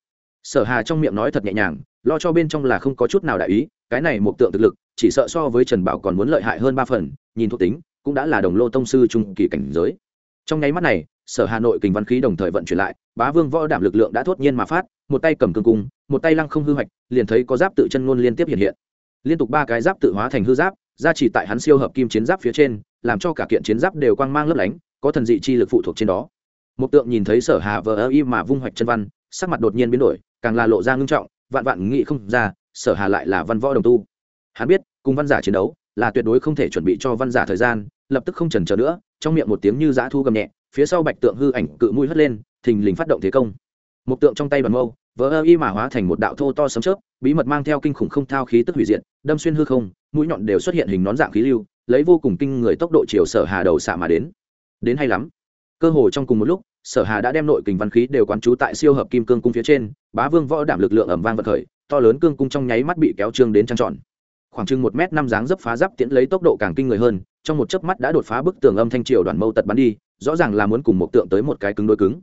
Sở hà trong miệng nói thật nhẹ nhàng, lo cho bên trong là không có chút nào đại ý, cái này một tượng thực lực, chỉ sợ so với trần bảo còn muốn lợi hại hơn ba phần, nhìn thuộc tính cũng đã là đồng lô tông sư trung kỳ cảnh giới. Trong nháy mắt này, sở hà nội kình văn khí đồng thời vận chuyển lại, bá vương võ đảm lực lượng đã thốt nhiên mà phát, một tay cầm cương cung, một tay lăng không hư hoạch, liền thấy có giáp tự chân ngôn liên tiếp hiện hiện. Liên tục ba cái giáp tự hóa thành hư giáp ra chỉ tại hắn siêu hợp kim chiến giáp phía trên, làm cho cả kiện chiến giáp đều quang mang lấp lánh, có thần dị chi lực phụ thuộc trên đó. Một tượng nhìn thấy sở hà vờ ơ y mà vung hoạch chân văn, sắc mặt đột nhiên biến đổi, càng là lộ ra ngưng trọng, vạn vạn nghị không ra, sở hà lại là văn võ đồng tu. Hắn biết, cùng văn giả chiến đấu là tuyệt đối không thể chuẩn bị cho văn giả thời gian, lập tức không chần chờ nữa, trong miệng một tiếng như dã thu gầm nhẹ, phía sau bạch tượng hư ảnh cự mũi hất lên, thình lình phát động thế công. Một tượng trong tay bàn mâu, vỡ ơ y mà hóa thành một đạo thô to sấm chớp, bí mật mang theo kinh khủng không thao khí tức hủy diệt, đâm xuyên hư không, mũi nhọn đều xuất hiện hình nón dạng khí lưu, lấy vô cùng kinh người tốc độ chiều sở hà đầu xạ mà đến. Đến hay lắm. Cơ hồ trong cùng một lúc, sở hà đã đem nội kình văn khí đều quán trú tại siêu hợp kim cương cung phía trên, bá vương võ đảm lực lượng ẩm vang vật khởi, to lớn cương cung trong nháy mắt bị kéo trương đến trăng tròn khoảng chừng một m năm dáng dấp phá giáp tiễn lấy tốc độ càng kinh người hơn, trong một chớp mắt đã đột phá bức tường âm thanh triều đoàn mâu tật bắn đi, rõ ràng là muốn cùng một tượng tới một cái cứng đôi cứng.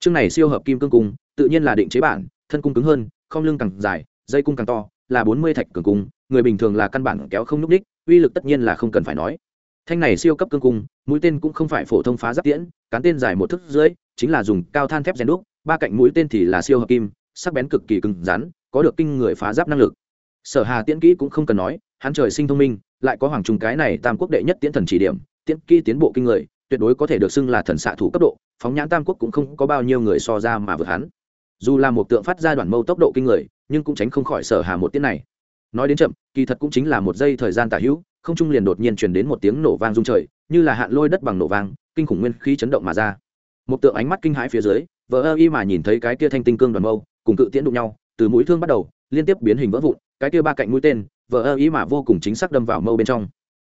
Chương này siêu hợp kim cương cung, tự nhiên là định chế bản, thân cung cứng hơn, không lưng càng dài, dây cung càng to, là bốn mươi thạch cường cung, người bình thường là căn bản kéo không nhúc đích, uy lực tất nhiên là không cần phải nói. Thanh này siêu cấp cương cung, mũi tên cũng không phải phổ thông phá giáp tiễn, cán tên dài một thước dưới, chính là dùng cao than thép rèn đúc, ba cạnh mũi tên thì là siêu hợp kim, sắc bén cực kỳ cứng rắn, có được kinh người phá giáp năng lực sở hà tiễn kỹ cũng không cần nói, hắn trời sinh thông minh, lại có hoàng trung cái này tam quốc đệ nhất tiễn thần chỉ điểm, tiễn kỹ tiến bộ kinh người, tuyệt đối có thể được xưng là thần xạ thủ cấp độ, phóng nhãn tam quốc cũng không có bao nhiêu người so ra mà vượt hắn. Dù là một tượng phát ra đoạn mâu tốc độ kinh người, nhưng cũng tránh không khỏi sở hà một tiễn này. Nói đến chậm, kỳ thật cũng chính là một giây thời gian tả hữu, không trung liền đột nhiên truyền đến một tiếng nổ vang rung trời, như là hạn lôi đất bằng nổ vang, kinh khủng nguyên khí chấn động mà ra. Một tượng ánh mắt kinh hãi phía dưới vỡ ơ y mà nhìn thấy cái kia thanh tinh cương đoàn mâu, cùng cự tiễn đụng nhau, từ mũi thương bắt đầu liên tiếp biến hình vỡ vụn, cái kia ba cạnh mũi tên vỡ ơ ý mà vô cùng chính xác đâm vào mâu bên trong.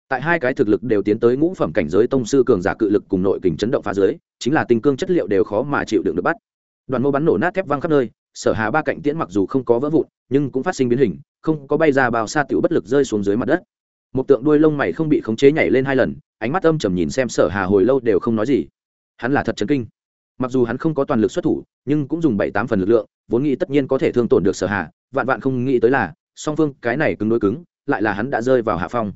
Tại hai cái thực lực đều tiến tới ngũ phẩm cảnh giới tông sư cường giả cự lực cùng nội kình chấn động phá dưới chính là tinh cương chất liệu đều khó mà chịu đựng được bắt. Đoàn mâu bắn nổ nát thép văng khắp nơi, sở hà ba cạnh tiễn mặc dù không có vỡ vụn, nhưng cũng phát sinh biến hình, không có bay ra bao xa tiểu bất lực rơi xuống dưới mặt đất. Một tượng đuôi lông mày không bị khống chế nhảy lên hai lần, ánh mắt âm trầm nhìn xem sở hà hồi lâu đều không nói gì. Hắn là thật chấn kinh. Mặc dù hắn không có toàn lực xuất thủ, nhưng cũng dùng bảy tám phần lực lượng, vốn nghĩ tất nhiên có thể thương tổn được sở hà vạn vạn không nghĩ tới là, song phương cái này cứng đối cứng, lại là hắn đã rơi vào hạ phong.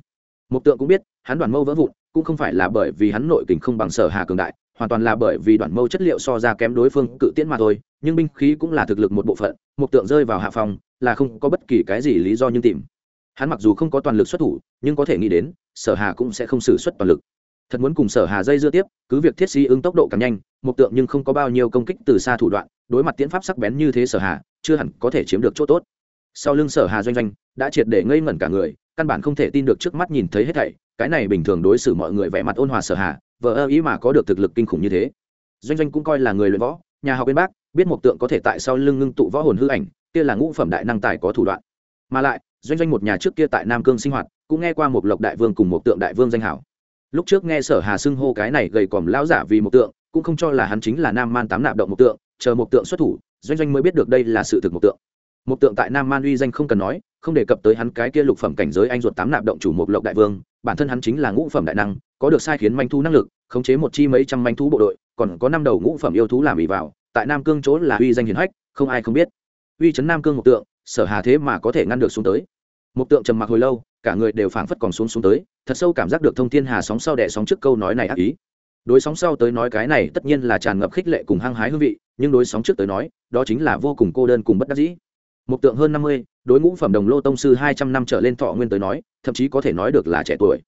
Một tượng cũng biết, hắn đoàn mâu vỡ vụn, cũng không phải là bởi vì hắn nội kình không bằng sở hà cường đại, hoàn toàn là bởi vì đoàn mâu chất liệu so ra kém đối phương cự tiễn mà thôi, nhưng binh khí cũng là thực lực một bộ phận một tượng rơi vào hạ phong, là không có bất kỳ cái gì lý do nhưng tìm. Hắn mặc dù không có toàn lực xuất thủ, nhưng có thể nghĩ đến, sở hà cũng sẽ không xử xuất toàn lực. Thật muốn cùng sở hà dây dưa tiếp, cứ việc thiết sĩ ứng tốc độ càng nhanh một tượng nhưng không có bao nhiêu công kích từ xa thủ đoạn, đối mặt tiễn pháp sắc bén như thế sở hà chưa hẳn có thể chiếm được chỗ tốt. Sau lưng sở hà doanh doanh đã triệt để ngây ngẩn cả người, căn bản không thể tin được trước mắt nhìn thấy hết thảy, cái này bình thường đối xử mọi người vẻ mặt ôn hòa sở hà vợ ơ ý mà có được thực lực kinh khủng như thế. Doanh doanh cũng coi là người luyện võ, nhà học bên bác, biết một tượng có thể tại sau lưng ngưng tụ võ hồn hư ảnh, kia là ngũ phẩm đại năng tài có thủ đoạn. Mà lại, doanh doanh một nhà trước kia tại nam cương sinh hoạt, cũng nghe qua một lộc đại vương cùng một tượng đại vương danh hảo. Lúc trước nghe sở hà xưng hô cái này gầy còm lão giả vì một tượng, cũng không cho là hắn chính là nam man tám nạp động một tượng, chờ một tượng xuất thủ doanh doanh mới biết được đây là sự thực một tượng. Một tượng tại nam man uy danh không cần nói, không đề cập tới hắn cái kia lục phẩm cảnh giới anh ruột tám nạp động chủ một lộc đại vương, bản thân hắn chính là ngũ phẩm đại năng, có được sai khiến manh thu năng lực, khống chế một chi mấy trăm manh thú bộ đội, còn có năm đầu ngũ phẩm yêu thú làm ỉ vào, tại nam cương chỗ là uy danh hiền hách, không ai không biết. Uy chấn nam cương một tượng, sở hà thế mà có thể ngăn được xuống tới. Một tượng trầm mặc hồi lâu, cả người đều phảng phất còn xuống xuống tới, thật sâu cảm giác được thông thiên hà sóng sau đẻ sóng trước câu nói này ác ý đối sóng sau tới nói cái này tất nhiên là tràn ngập khích lệ cùng hăng hái hương vị, nhưng đối sóng trước tới nói, đó chính là vô cùng cô đơn cùng bất đắc dĩ. Một tượng hơn năm mươi, đối ngũ phẩm đồng lô tông sư hai trăm năm trở lên thọ nguyên tới nói, thậm chí có thể nói được là trẻ tuổi.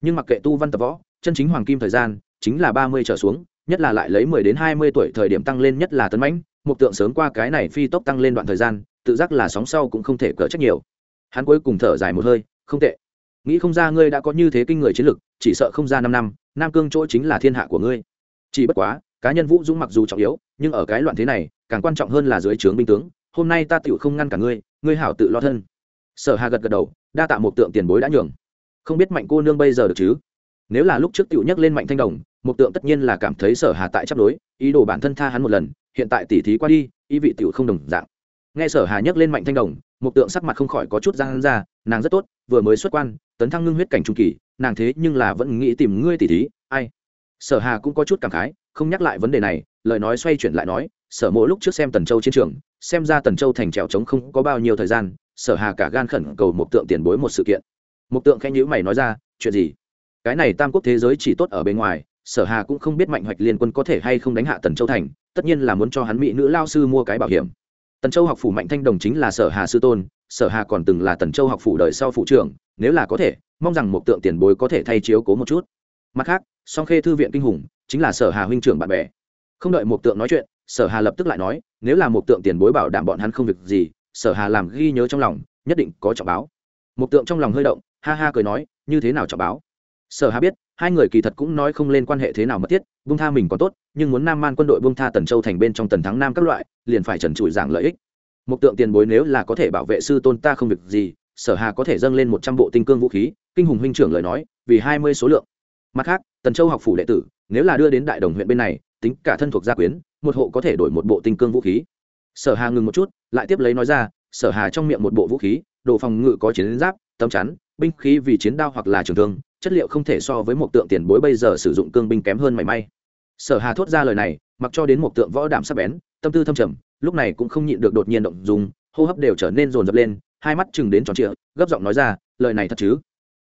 Nhưng mặc kệ tu văn tập võ, chân chính hoàng kim thời gian, chính là ba mươi trở xuống, nhất là lại lấy mười đến hai mươi tuổi thời điểm tăng lên nhất là tấn mãnh một tượng sớm qua cái này phi tốc tăng lên đoạn thời gian, tự giác là sóng sau cũng không thể cỡ trách nhiều. Hắn cuối cùng thở dài một hơi, không tệ nghĩ không ra ngươi đã có như thế kinh người chiến lực, chỉ sợ không ra năm năm, nam cương chỗ chính là thiên hạ của ngươi. Chỉ bất quá, cá nhân vũ dũng mặc dù trọng yếu, nhưng ở cái loạn thế này, càng quan trọng hơn là dưới trướng binh tướng. Hôm nay ta tựu không ngăn cả ngươi ngươi hảo tự lo thân. Sở hà gật gật đầu, đa tạ một tượng tiền bối đã nhường. Không biết mạnh cô nương bây giờ được chứ? Nếu là lúc trước tựu nhắc lên mạnh thanh đồng một tượng tất nhiên là cảm thấy sở hà tại chấp đối, ý đồ bản thân tha hắn một lần, hiện tại tỉ thí qua đi, ý vị tựu không đồng dạng nghe sở hà nhắc lên mạnh thanh đồng một tượng sắc mặt không khỏi có chút răng ra, nàng rất tốt, vừa mới xuất quan, tấn thăng ngưng huyết cảnh trung kỳ, nàng thế nhưng là vẫn nghĩ tìm ngươi tỉ thí, ai? Sở hà cũng có chút cảm khái, không nhắc lại vấn đề này, lời nói xoay chuyển lại nói, sở mộ lúc trước xem tần châu chiến trường, xem ra tần châu thành trèo trống không có bao nhiêu thời gian, sở hà cả gan khẩn cầu một tượng tiền bối một sự kiện. Một tượng khẽ nhữ mày nói ra, chuyện gì? Cái này tam quốc thế giới chỉ tốt ở bên ngoài, sở hà cũng không biết mạnh hoạch liên quân có thể hay không đánh hạ tần châu thành, tất nhiên là muốn cho hắn mỹ nữ lao sư mua cái bảo hiểm tần châu học phủ mạnh thanh đồng chính là sở hà sư tôn, sở hà còn từng là tần châu học phủ đời sau phụ trưởng, nếu là có thể, mong rằng một tượng tiền bối có thể thay chiếu cố một chút. Mặt khác, song khê thư viện kinh hùng, chính là sở hà huynh trưởng bạn bè. Không đợi một tượng nói chuyện, sở hà lập tức lại nói, nếu là một tượng tiền bối bảo đảm bọn hắn không việc gì, sở hà làm ghi nhớ trong lòng, nhất định có trọng báo. Một tượng trong lòng hơi động, ha ha cười nói, như thế nào trọng báo? Sở hà biết, hai người kỳ thật cũng nói không lên quan hệ thế nào mất thiết bung tha mình còn tốt, nhưng muốn nam man quân đội bung tha tần châu thành bên trong tần thắng nam các loại, liền phải trần trụi giảng lợi ích. Một tượng tiền bối nếu là có thể bảo vệ sư tôn ta không việc gì, sở hà có thể dâng lên một trăm bộ tinh cương vũ khí, kinh hùng huynh trưởng lời nói, vì hai mươi số lượng. Mặt khác, tần châu học phủ đệ tử, nếu là đưa đến đại đồng huyện bên này, tính cả thân thuộc gia quyến, một hộ có thể đổi một bộ tinh cương vũ khí. Sở hà ngừng một chút, lại tiếp lấy nói ra, sở hà trong miệng một bộ vũ khí, đồ phòng ngự có chiến giáp, tấm chắn, binh khí vì chiến đao hoặc là trường thương chất liệu không thể so với một tượng tiền bối bây giờ sử dụng cương binh kém hơn mảy may. Sở hà thốt ra lời này, mặc cho đến một tượng võ đảm sắc bén, tâm tư thâm trầm, lúc này cũng không nhịn được đột nhiên động dùng hô hấp đều trở nên rồn rập lên, hai mắt chừng đến tròn trịa, gấp giọng nói ra, lời này thật chứ?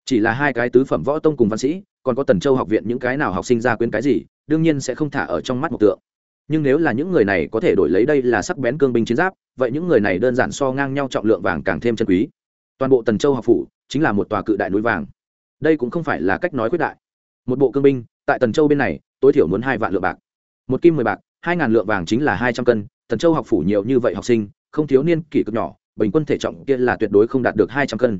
Chỉ là hai cái tứ phẩm võ tông cùng văn sĩ, còn có tần châu học viện những cái nào học sinh ra quyến cái gì, đương nhiên sẽ không thả ở trong mắt một tượng. Nhưng nếu là những người này có thể đổi lấy đây là sắc bén cương binh chiến giáp, vậy những người này đơn giản so ngang nhau trọng lượng vàng càng thêm chân quý. Toàn bộ tần châu học phủ chính là một tòa cự đại núi vàng đây cũng không phải là cách nói quyết đại. Một bộ cương binh, tại tần châu bên này, tối thiểu muốn hai vạn lượng bạc. Một kim mười bạc, hai ngàn lượng vàng chính là hai trăm cân, tần châu học phủ nhiều như vậy học sinh, không thiếu niên kỷ cực nhỏ, bình quân thể trọng kia là tuyệt đối không đạt được hai trăm cân.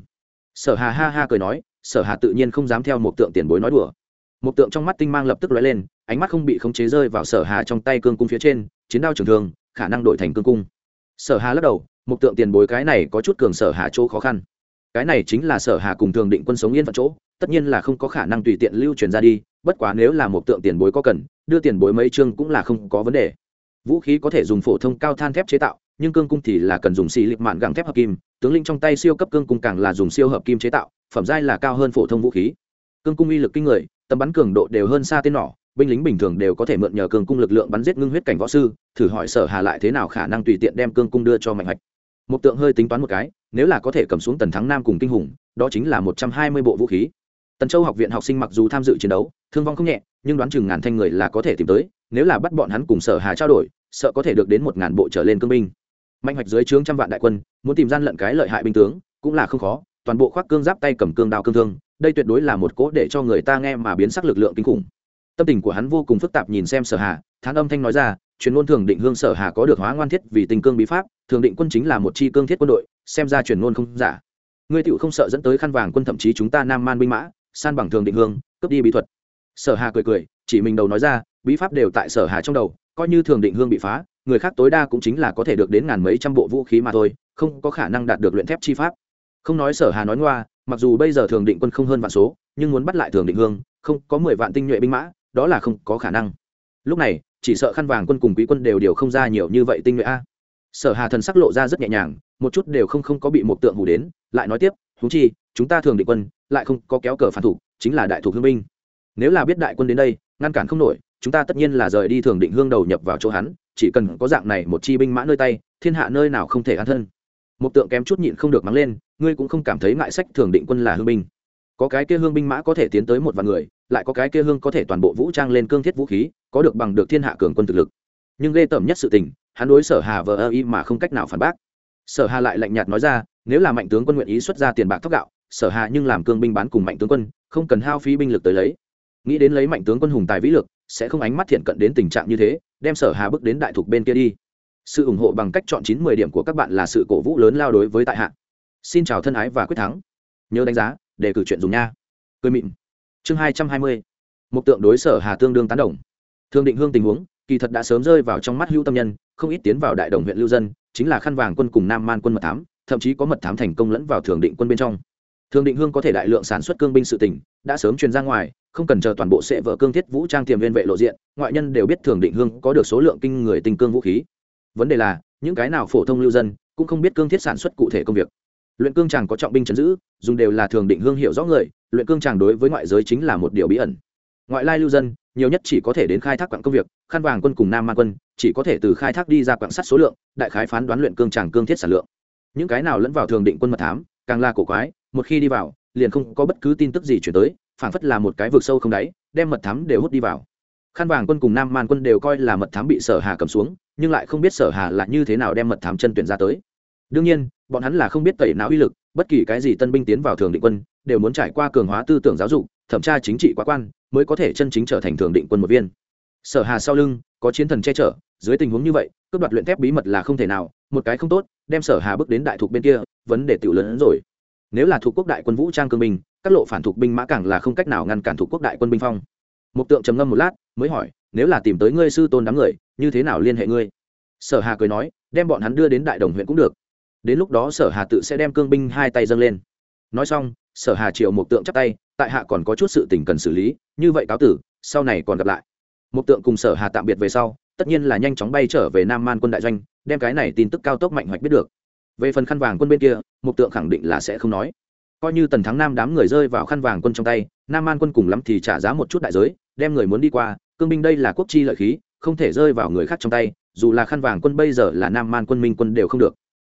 Sở hà ha ha cười nói, sở hà tự nhiên không dám theo một tượng tiền bối nói đùa. Một tượng trong mắt tinh mang lập tức lóe lên, ánh mắt không bị khống chế rơi vào sở hà trong tay cương cung phía trên, chiến đao trường thường khả năng đổi thành cương cung. Sở hà lắc đầu, một tượng tiền bối cái này có chút cường sở hà chỗ khó khăn. Cái này chính là sở hà cùng thường định quân sống yên phận chỗ tất nhiên là không có khả năng tùy tiện lưu truyền ra đi, bất quá nếu là một tượng tiền bối có cần, đưa tiền bối mấy chương cũng là không có vấn đề. Vũ khí có thể dùng phổ thông cao than thép chế tạo, nhưng cương cung thì là cần dùng xì lịp mạn gẳng thép hợp kim, tướng linh trong tay siêu cấp cương cung càng là dùng siêu hợp kim chế tạo, phẩm giai là cao hơn phổ thông vũ khí. Cương cung uy lực kinh người tầm bắn cường độ đều hơn xa tên nỏ, binh lính bình thường đều có thể mượn nhờ cương cung lực lượng bắn giết ngưng huyết cảnh võ sư, thử hỏi sở hà lại thế nào khả năng tùy tiện đem cương cung đưa cho mạnh hạch. Một tượng hơi tính toán một cái, nếu là có thể cầm xuống tần thắng nam cùng kinh hùng, đó chính là một trăm hai mươi bộ vũ khí tần châu học viện học sinh mặc dù tham dự chiến đấu, thương vong không nhẹ, nhưng đoán chừng ngàn thanh người là có thể tìm tới, nếu là bắt bọn hắn cùng sở hà trao đổi, sợ có thể được đến một ngàn bộ trở lên cương binh. Mạnh hoạch dưới trướng trăm vạn đại quân, muốn tìm gian lận cái lợi hại binh tướng, cũng là không khó, toàn bộ khoác cương giáp tay cầm cương đao cương thương, đây tuyệt đối là một cỗ để cho người ta nghe mà biến sắc lực lượng kinh khủng. Tâm tình của hắn vô cùng phức tạp nhìn xem sở hà, thán âm thanh nói ra, truyền ngôn thường định hương sở hà có được hóa ngoan thiết vì tình cương bí pháp, thường định quân chính là một chi cương thiết quân đội, xem ra truyền ngôn không giả. Ngươi tựu không sợ dẫn tới khăn vàng quân thậm chí chúng ta nam man binh mã san bằng thường định hương, cướp đi bí thuật. Sở hà cười cười, chỉ mình đầu nói ra, bí pháp đều tại sở hà trong đầu, coi như thường định hương bị phá, người khác tối đa cũng chính là có thể được đến ngàn mấy trăm bộ vũ khí mà thôi, không có khả năng đạt được luyện thép chi pháp. Không nói sở hà nói ngoa, mặc dù bây giờ thường định quân không hơn vạn số, nhưng muốn bắt lại thường định hương, không, có mười vạn tinh nhuệ binh mã, đó là không có khả năng. Lúc này, chỉ sợ khăn vàng quân cùng quý quân đều điều không ra nhiều như vậy tinh nhuệ a. Sở hà thần sắc lộ ra rất nhẹ nhàng, một chút đều không không có bị một tượng hù đến, lại nói tiếp thú chi chúng ta thường định quân lại không có kéo cờ phản thủ, chính là đại thủ hương binh. Nếu là biết đại quân đến đây, ngăn cản không nổi, chúng ta tất nhiên là rời đi thường định hương đầu nhập vào chỗ hắn, chỉ cần có dạng này một chi binh mã nơi tay, thiên hạ nơi nào không thể an thân. Một tượng kém chút nhịn không được mắng lên, ngươi cũng không cảm thấy ngại sách thường định quân là hương binh. Có cái kia hương binh mã có thể tiến tới một vài người, lại có cái kia hương có thể toàn bộ vũ trang lên cương thiết vũ khí, có được bằng được thiên hạ cường quân thực lực. Nhưng ghê tởm nhất sự tình, hắn đối sở hà vờ ơ y mà không cách nào phản bác. Sở hà lại lạnh nhạt nói ra, nếu là mạnh tướng quân nguyện ý xuất ra tiền bạc thóc gạo sở hà nhưng làm cương binh bán cùng mạnh tướng quân, không cần hao phí binh lực tới lấy. Nghĩ đến lấy mạnh tướng quân hùng tài vĩ lực, sẽ không ánh mắt thiện cận đến tình trạng như thế, đem sở hà bước đến đại thục bên kia đi. Sự ủng hộ bằng cách chọn chín mười điểm của các bạn là sự cổ vũ lớn lao đối với tại hạ. Xin chào thân ái và quyết thắng. Nhớ đánh giá, để cử chuyện dùng nha. Cười mịn. Chương hai trăm hai mươi. Một tượng đối sở hà tương đương tán đồng. Thương định hương tình huống, kỳ thật đã sớm rơi vào trong mắt hữu tâm nhân, không ít tiến vào đại đồng huyện lưu dân, chính là khăn vàng quân cùng nam man quân mật thám, thậm chí có mật thám thành công lẫn vào thường định quân bên trong thường định hương có thể đại lượng sản xuất cương binh sự tỉnh đã sớm truyền ra ngoài, không cần chờ toàn bộ sẽ vợ cương thiết vũ trang tiềm viên vệ lộ diện, ngoại nhân đều biết thường định hương có được số lượng kinh người tình cương vũ khí. Vấn đề là, những cái nào phổ thông lưu dân cũng không biết cương thiết sản xuất cụ thể công việc. Luyện cương chàng có trọng binh chấn giữ, dùng đều là thường định hương hiệu rõ người, luyện cương chàng đối với ngoại giới chính là một điều bí ẩn. Ngoại lai lưu dân, nhiều nhất chỉ có thể đến khai thác quặng công việc, khăn vàng quân cùng nam man quân, chỉ có thể từ khai thác đi ra quặng sắt số lượng, đại khái phán đoán luyện cương chàng cương thiết sản lượng. Những cái nào lẫn vào thường định quân mật thám, càng là cổ quái một khi đi vào, liền không có bất cứ tin tức gì chuyển tới phản phất là một cái vực sâu không đáy, đem mật thám đều hút đi vào. Khăn vàng quân cùng nam man quân đều coi là mật thám bị sở hà cầm xuống, nhưng lại không biết sở hà là như thế nào đem mật thám chân tuyển ra tới. Đương nhiên, bọn hắn là không biết tẩy não uy lực, bất kỳ cái gì tân binh tiến vào thường định quân, đều muốn trải qua cường hóa tư tưởng giáo dục, thẩm tra chính trị quá quan, mới có thể chân chính trở thành thường định quân một viên. Sở hà sau lưng, có chiến thần che chở, dưới tình huống như vậy, cướp đoạt luyện thép bí mật là không thể nào, một cái không tốt, đem sở hà bước đến đại thuộc bên kia, vấn đề tiểu lớn hơn rồi nếu là thuộc quốc đại quân vũ trang cương binh, các lộ phản thuộc binh mã càng là không cách nào ngăn cản thuộc quốc đại quân binh phong. Một tượng trầm ngâm một lát, mới hỏi, nếu là tìm tới ngươi sư tôn đám người, như thế nào liên hệ ngươi? Sở hà cười nói, đem bọn hắn đưa đến đại đồng huyện cũng được. Đến lúc đó sở hà tự sẽ đem cương binh hai tay dâng lên. Nói xong, sở hà triệu một tượng chắp tay, tại hạ còn có chút sự tình cần xử lý, như vậy cáo tử, sau này còn gặp lại. Một tượng cùng sở hà tạm biệt về sau, tất nhiên là nhanh chóng bay trở về nam man quân đại doanh, đem cái này tin tức cao tốc mạnh hoạch biết được về phần khăn vàng quân bên kia, mục tượng khẳng định là sẽ không nói. Coi như tần thắng nam đám người rơi vào khăn vàng quân trong tay, nam man quân cùng lắm thì trả giá một chút đại giới, đem người muốn đi qua, cương binh đây là quốc chi lợi khí, không thể rơi vào người khác trong tay, dù là khăn vàng quân bây giờ là nam man quân, minh quân đều không được.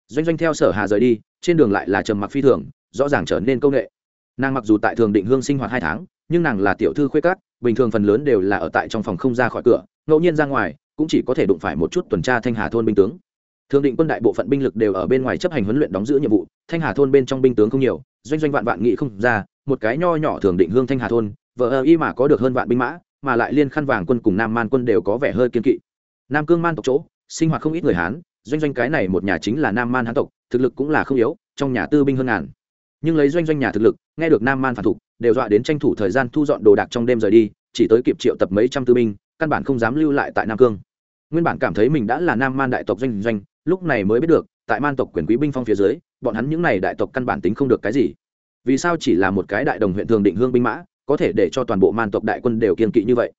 Doanh doanh theo sở hà rời đi, trên đường lại là trầm mặc phi thường, rõ ràng trở nên công nghệ nàng mặc dù tại thường định hương sinh hoạt hai tháng, nhưng nàng là tiểu thư khuê cát bình thường phần lớn đều là ở tại trong phòng không ra khỏi cửa, ngẫu nhiên ra ngoài, cũng chỉ có thể đụng phải một chút tuần tra thanh hà thôn binh tướng thượng định quân đại bộ phận binh lực đều ở bên ngoài chấp hành huấn luyện đóng giữ nhiệm vụ, thanh hà thôn bên trong binh tướng không nhiều, doanh doanh vạn vạn nghị không ra, một cái nho nhỏ thường định hương thanh hà thôn vợ ơ y mà có được hơn vạn binh mã, mà lại liên khăn vàng quân cùng nam man quân đều có vẻ hơi kiên kỵ. Nam cương man tộc chỗ, sinh hoạt không ít người hán, doanh doanh cái này một nhà chính là nam man hán tộc, thực lực cũng là không yếu, trong nhà tư binh hơn ngàn. Nhưng lấy doanh doanh nhà thực lực, nghe được nam man phản thục đều dọa đến tranh thủ thời gian thu dọn đồ đạc trong đêm rời đi, chỉ tới kịp triệu tập mấy trăm tư binh, căn bản không dám lưu lại tại nam cương. Nguyên bản cảm thấy mình đã là nam man đại tộc doanh doanh lúc này mới biết được, tại man tộc quyền quý binh phong phía dưới, bọn hắn những n à y đại tộc căn bản tính không được cái gì. Vì sao chỉ là một cái đại đồng huyện thường định hương binh mã, có thể để cho toàn bộ man tộc đại quân đều kiên kỵ như vậy?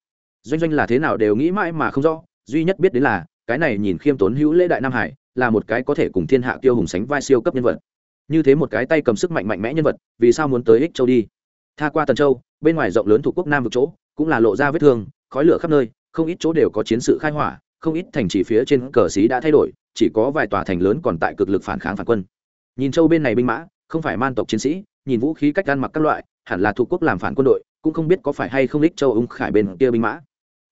Doanh doanh là thế nào đều nghĩ mãi mà không rõ, duy nhất biết đến là, cái này nhìn khiêm tốn hữu lễ đại nam hải, là một cái có thể cùng thiên hạ tiêu hùng sánh vai siêu cấp nhân vật. Như thế một cái tay cầm sức mạnh mạnh mẽ nhân vật, vì sao muốn tới ích châu đi? Tha qua tần châu, bên ngoài rộng lớn thuộc quốc nam vực chỗ, cũng là lộ ra vết thương, khói lửa khắp nơi, không ít chỗ đều có chiến sự khai hỏa không ít thành trì phía trên cờ xí đã thay đổi, chỉ có vài tòa thành lớn còn tại cực lực phản kháng phản quân. Nhìn châu bên này binh mã, không phải man tộc chiến sĩ, nhìn vũ khí cách ăn mặc các loại, hẳn là thuộc quốc làm phản quân đội, cũng không biết có phải hay không lích châu ung khải bên kia binh mã.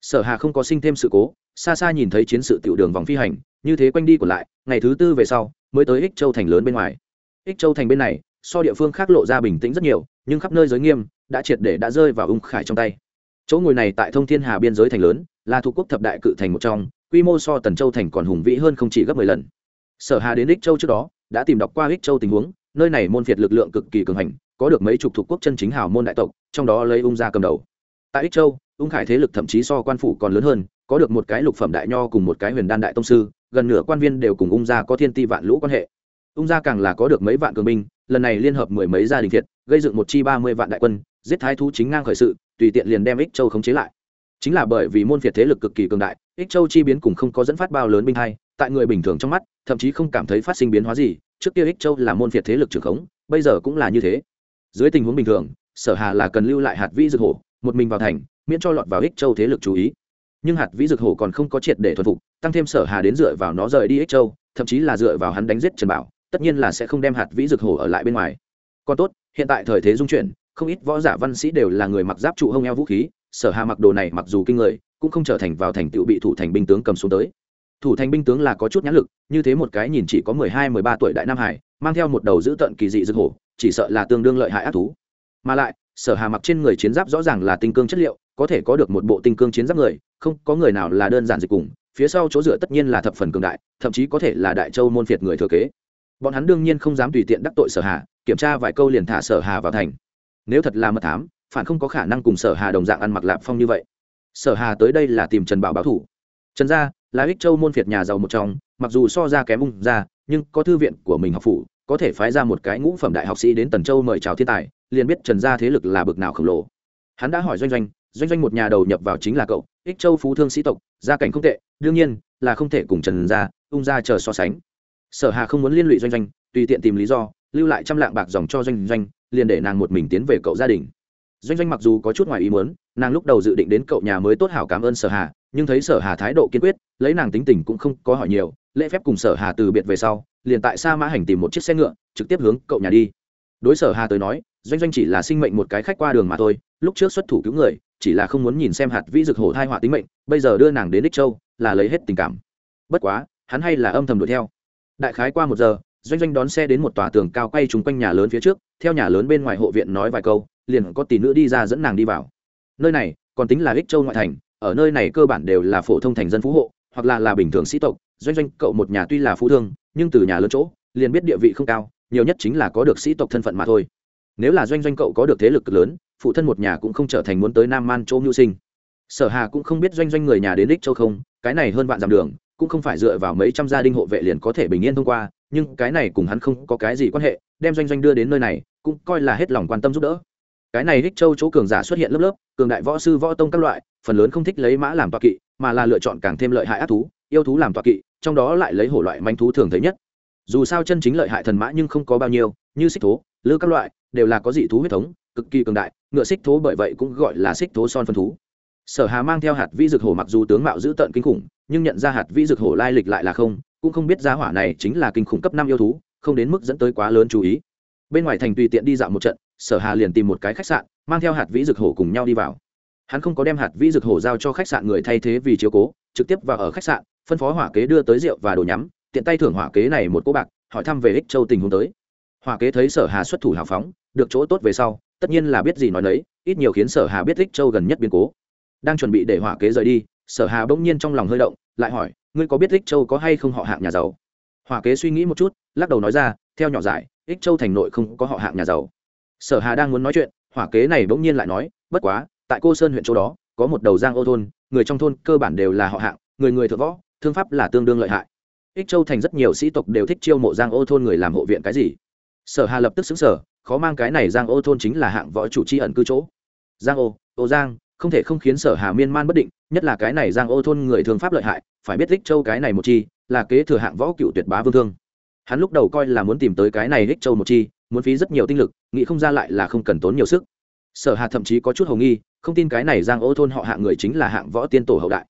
Sở hà không có sinh thêm sự cố, xa xa nhìn thấy chiến sự tiểu đường vòng phi hành, như thế quanh đi của lại, ngày thứ tư về sau, mới tới ích châu thành lớn bên ngoài. Ích châu thành bên này, so địa phương khác lộ ra bình tĩnh rất nhiều, nhưng khắp nơi giới nghiêm, đã triệt để đã rơi vào ung khải trong tay. Chỗ ngồi này tại thông thiên hà biên giới thành lớn, là thuộc quốc thập đại cự thành một trong quy mô so tần châu thành còn hùng vĩ hơn không chỉ gấp mười lần. Sở hà đến ích châu trước đó, đã tìm đọc qua ích châu tình huống, nơi này môn phiệt lực lượng cực kỳ cường hành, có được mấy chục thuộc quốc chân chính hào môn đại tộc, trong đó lấy ung gia cầm đầu. Tại ích châu, ung khải thế lực thậm chí so quan phủ còn lớn hơn, có được một cái lục phẩm đại nho cùng một cái huyền đan đại tông sư, gần nửa quan viên đều cùng ung gia có thiên ti vạn lũ quan hệ. Ung gia càng là có được mấy vạn cường binh, lần này liên hợp mười mấy gia đình thiệt, gây dựng một chi ba mươi vạn đại quân, giết thái thú chính ngang khởi sự, tùy tiện liền đem ích châu khống chế lại chính là bởi vì môn phiệt thế lực cực kỳ cường đại, ích châu chi biến cùng không có dẫn phát bao lớn binh hay tại người bình thường trong mắt, thậm chí không cảm thấy phát sinh biến hóa gì, trước kia ích châu là môn phiệt thế lực trưởng khống, bây giờ cũng là như thế. Dưới tình huống bình thường, sở hà là cần lưu lại hạt vĩ dược hổ, một mình vào thành, miễn cho lọt vào ích châu thế lực chú ý. Nhưng hạt vĩ dược hổ còn không có triệt để thuần phục, tăng thêm sở hà đến dựa vào nó rời đi ích châu, thậm chí là dựa vào hắn đánh giết trần bảo, tất nhiên là sẽ không đem hạt vĩ dược hổ ở lại bên ngoài. Còn tốt, hiện tại thời thế dung chuyển, không ít võ giả văn sĩ đều là người mặc giáp trụ hông eo vũ khí sở hà mặc đồ này mặc dù kinh người, cũng không trở thành vào thành tựu bị thủ thành binh tướng cầm xuống tới. Thủ thành binh tướng là có chút nhãn lực, như thế một cái nhìn chỉ có mười hai, mười ba tuổi đại nam hải, mang theo một đầu dữ tận kỳ dị rực hổ, chỉ sợ là tương đương lợi hại ác thú. Mà lại, sở hà mặc trên người chiến giáp rõ ràng là tinh cương chất liệu, có thể có được một bộ tinh cương chiến giáp người, không có người nào là đơn giản dịch cùng, phía sau chỗ dựa tất nhiên là thập phần cường đại, thậm chí có thể là đại châu môn phiệt người thừa kế. Bọn hắn đương nhiên không dám tùy tiện đắc tội sở hà, kiểm tra vài câu liền thả sở hà vào thành. Nếu thật là mật thám phản không có khả năng cùng sở hà đồng dạng ăn mặc lạp phong như vậy. Sở hà tới đây là tìm trần bảo báo thủ. Trần gia, là ích châu môn phiệt nhà giàu một trong, mặc dù so ra kém ung ra nhưng có thư viện của mình học phủ, có thể phái ra một cái ngũ phẩm đại học sĩ đến tần châu mời chào thiên tài, liền biết trần gia thế lực là bực nào khổng lồ. Hắn đã hỏi doanh doanh doanh doanh một nhà đầu nhập vào chính là cậu, ích châu phú thương sĩ tộc, gia cảnh không tệ, đương nhiên, là không thể cùng trần gia, ung gia chờ so sánh. Sở hà không muốn liên lụy doanh doanh, tùy tiện tìm lý do, lưu lại trăm lạng bạc dòng cho doanh doanh, liền để nàng một mình tiến về cậu gia đình doanh doanh mặc dù có chút ngoài ý muốn, nàng lúc đầu dự định đến cậu nhà mới tốt hảo cảm ơn sở hà, nhưng thấy sở hà thái độ kiên quyết, lấy nàng tính tình cũng không có hỏi nhiều, lễ phép cùng sở hà từ biệt về sau, liền tại sa mã hành tìm một chiếc xe ngựa, trực tiếp hướng cậu nhà đi. Đối sở hà tới nói, doanh doanh chỉ là sinh mệnh một cái khách qua đường mà thôi, lúc trước xuất thủ cứu người, chỉ là không muốn nhìn xem hạt vĩ dực hổ thai họa tính mệnh, bây giờ đưa nàng đến đích châu, là lấy hết tình cảm. Bất quá, hắn hay là âm thầm đuổi theo. Đại khái qua một giờ, doanh doanh đón xe đến một tòa tường cao quay trúng quanh nhà lớn phía trước, theo nhà lớn bên ngoài hộ viện nói vài câu liền có tỷ nữ đi ra dẫn nàng đi vào. Nơi này còn tính là ích châu ngoại thành, ở nơi này cơ bản đều là phổ thông thành dân phú hộ, hoặc là là bình thường sĩ tộc. Doanh doanh, cậu một nhà tuy là phú thương, nhưng từ nhà lớn chỗ, liền biết địa vị không cao, nhiều nhất chính là có được sĩ tộc thân phận mà thôi. Nếu là doanh doanh cậu có được thế lực lớn, phụ thân một nhà cũng không trở thành muốn tới nam man chỗ mưu sinh. Sở hà cũng không biết doanh doanh người nhà đến đích châu không, cái này hơn vạn dặm đường, cũng không phải dựa vào mấy trăm gia đình hộ vệ liền có thể bình yên thông qua, nhưng cái này cùng hắn không có cái gì quan hệ, đem doanh doanh đưa đến nơi này, cũng coi là hết lòng quan tâm giúp đỡ cái này hích châu chỗ cường giả xuất hiện lớp lớp, cường đại võ sư võ tông các loại, phần lớn không thích lấy mã làm tọa kỵ, mà là lựa chọn càng thêm lợi hại ác thú, yêu thú làm tọa kỵ, trong đó lại lấy hổ loại manh thú thường thấy nhất. Dù sao chân chính lợi hại thần mã nhưng không có bao nhiêu, như xích thố, lư các loại, đều là có dị thú huyết thống, cực kỳ cường đại, ngựa xích thố bởi vậy cũng gọi là xích thố son phân thú. Sở hà mang theo hạt vi dược hổ mặc dù tướng mạo dữ tợn kinh khủng, nhưng nhận ra hạt vi dược hổ lai lịch lại là không, cũng không biết giá hỏa này chính là kinh khủng cấp năm yêu thú, không đến mức dẫn tới quá lớn chú ý. Bên ngoài thành tùy tiện đi dạo một trận sở hà liền tìm một cái khách sạn, mang theo hạt vĩ dược hổ cùng nhau đi vào. Hắn không có đem hạt vĩ dược hổ giao cho khách sạn người thay thế vì chiếu cố, trực tiếp vào ở khách sạn, phân phó hỏa kế đưa tới rượu và đồ nhắm, tiện tay thưởng hỏa kế này một cô bạc, hỏi thăm về ích châu tình huống tới. Hỏa kế thấy sở hà xuất thủ hào phóng, được chỗ tốt về sau, tất nhiên là biết gì nói nấy, ít nhiều khiến sở hà biết ích châu gần nhất biến cố. Đang chuẩn bị để hỏa kế rời đi, sở hà bỗng nhiên trong lòng hơi động, lại hỏi, ngươi có biết ích châu có hay không họ hạng nhà giàu? Hỏa kế suy nghĩ một chút, lắc đầu nói ra, theo nhỏ giải ích châu thành nội không có họ hạng nhà giàu sở hà đang muốn nói chuyện, hỏa kế này bỗng nhiên lại nói, bất quá, tại cô sơn huyện chỗ đó, có một đầu giang ô thôn, người trong thôn cơ bản đều là họ hạng, người người thợ võ, thương pháp là tương đương lợi hại. Ích châu thành rất nhiều sĩ tộc đều thích chiêu mộ giang ô thôn người làm hộ viện cái gì. Sở hà lập tức xứng sở khó mang cái này giang ô thôn chính là hạng võ chủ tri ẩn cư chỗ. Giang ô ô giang, không thể không khiến sở hà miên man bất định, nhất là cái này giang ô thôn người thương pháp lợi hại, phải biết ích châu cái này một chi, là kế thừa hạng võ cựu tuyệt bá vương thương. Hắn lúc đầu coi là muốn tìm tới cái này ích châu một chi muốn phí rất nhiều tinh lực, nghĩ không ra lại là không cần tốn nhiều sức. Sở hà thậm chí có chút hầu nghi, không tin cái này giang ô thôn họ hạng người chính là hạng võ tiên tổ hậu đại.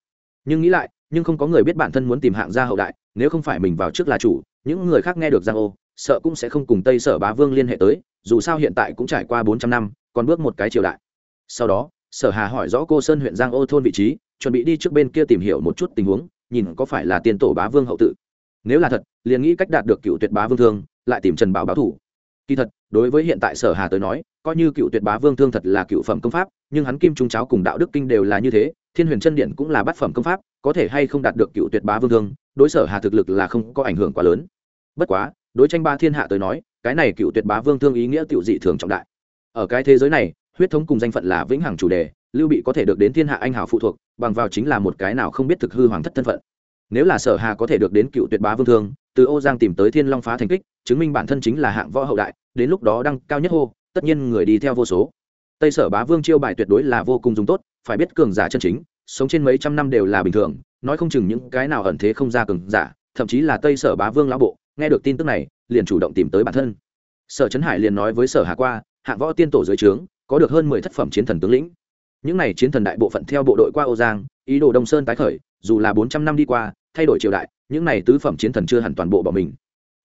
Nhưng nghĩ lại, nhưng không có người biết bản thân muốn tìm hạng gia hậu đại, nếu không phải mình vào trước là chủ, những người khác nghe được giang ô, sợ cũng sẽ không cùng tây sở bá vương liên hệ tới, dù sao hiện tại cũng trải qua bốn trăm năm, còn bước một cái triều đại. Sau đó, sở hà hỏi rõ cô sơn huyện giang ô thôn vị trí, chuẩn bị đi trước bên kia tìm hiểu một chút tình huống, nhìn có phải là tiên tổ bá vương hậu tự. Nếu là thật, liền nghĩ cách đạt được cựu tuyệt bá vương thương, lại tìm trần bảo báo thủ kỳ thật, đối với hiện tại sở hà tới nói, coi như cựu tuyệt bá vương thương thật là cựu phẩm công pháp, nhưng hắn kim trung cháo cùng đạo đức kinh đều là như thế, thiên huyền chân điện cũng là bát phẩm công pháp, có thể hay không đạt được cựu tuyệt bá vương thương, đối sở hà thực lực là không có ảnh hưởng quá lớn. Bất quá, đối tranh ba thiên hạ tới nói, cái này cựu tuyệt bá vương thương ý nghĩa tiểu dị thường trọng đại. Ở cái thế giới này, huyết thống cùng danh phận là vĩnh hằng chủ đề, lưu bị có thể được đến thiên hạ anh hào phụ thuộc, bằng vào chính là một cái nào không biết thực hư hoàng thất thân phận. Nếu là sở hà có thể được đến cựu tuyệt bá vương thương từ ô giang tìm tới thiên long phá thành kích, chứng minh bản thân chính là hạng võ hậu đại, đến lúc đó đăng cao nhất hô, tất nhiên người đi theo vô số. Tây sở bá vương chiêu bài tuyệt đối là vô cùng dùng tốt, phải biết cường giả chân chính, sống trên mấy trăm năm đều là bình thường, nói không chừng những cái nào ẩn thế không ra cường giả, thậm chí là tây sở bá vương lão bộ, nghe được tin tức này, liền chủ động tìm tới bản thân. Sở trấn hải liền nói với sở hà qua, hạng võ tiên tổ dưới trướng, có được hơn mười thất phẩm chiến thần tướng lĩnh. Những này chiến thần đại bộ phận theo bộ đội qua ô giang, ý đồ đông sơn tái khởi, dù là bốn trăm năm đi qua thay đổi triều đại, những này tứ phẩm chiến thần chưa hẳn toàn bộ bỏ mình.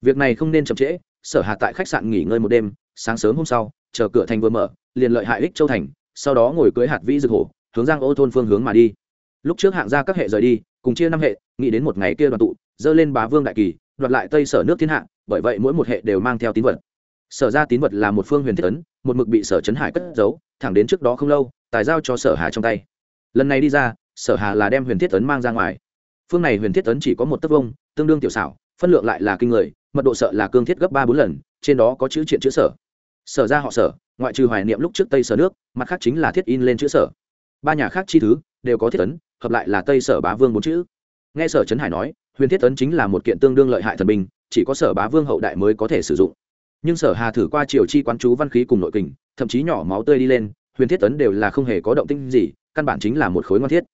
Việc này không nên chậm trễ, sở hạ tại khách sạn nghỉ ngơi một đêm, sáng sớm hôm sau, chờ cửa thành vừa mở, liền lợi hại ích châu thành, sau đó ngồi cưới hạt vĩ dược hổ, hướng giang ô thôn phương hướng mà đi. Lúc trước hạng ra các hệ rời đi, cùng chia năm hệ, nghĩ đến một ngày kia đoàn tụ, dơ lên bá vương đại kỳ, đoạt lại tây sở nước thiên hạ, bởi vậy mỗi một hệ đều mang theo tín vật. Sở ra tín vật là một phương huyền thiết ấn, một mực bị sở trấn hải cất giấu, thẳng đến trước đó không lâu, tài giao cho sở hà trong tay. Lần này đi ra, sở hà là đem huyền thiết ấn mang ra ngoài phương này huyền thiết tấn chỉ có một tấc vông tương đương tiểu xảo, phân lượng lại là kinh người, mật độ sợ là cương thiết gấp ba bốn lần, trên đó có chữ triện chữ sở. Sở ra họ sở, ngoại trừ hoài niệm lúc trước tây sở nước, mặt khác chính là thiết in lên chữ sở. Ba nhà khác chi thứ, đều có thiết tấn, hợp lại là tây sở bá vương bốn chữ. Nghe sở trấn hải nói, huyền thiết tấn chính là một kiện tương đương lợi hại thần binh chỉ có sở bá vương hậu đại mới có thể sử dụng. Nhưng sở hà thử qua triều chi quán chú văn khí cùng nội kình, thậm chí nhỏ máu tươi đi lên, huyền thiết tấn đều là không hề có động tinh gì, căn bản chính là một khối ngoan thiết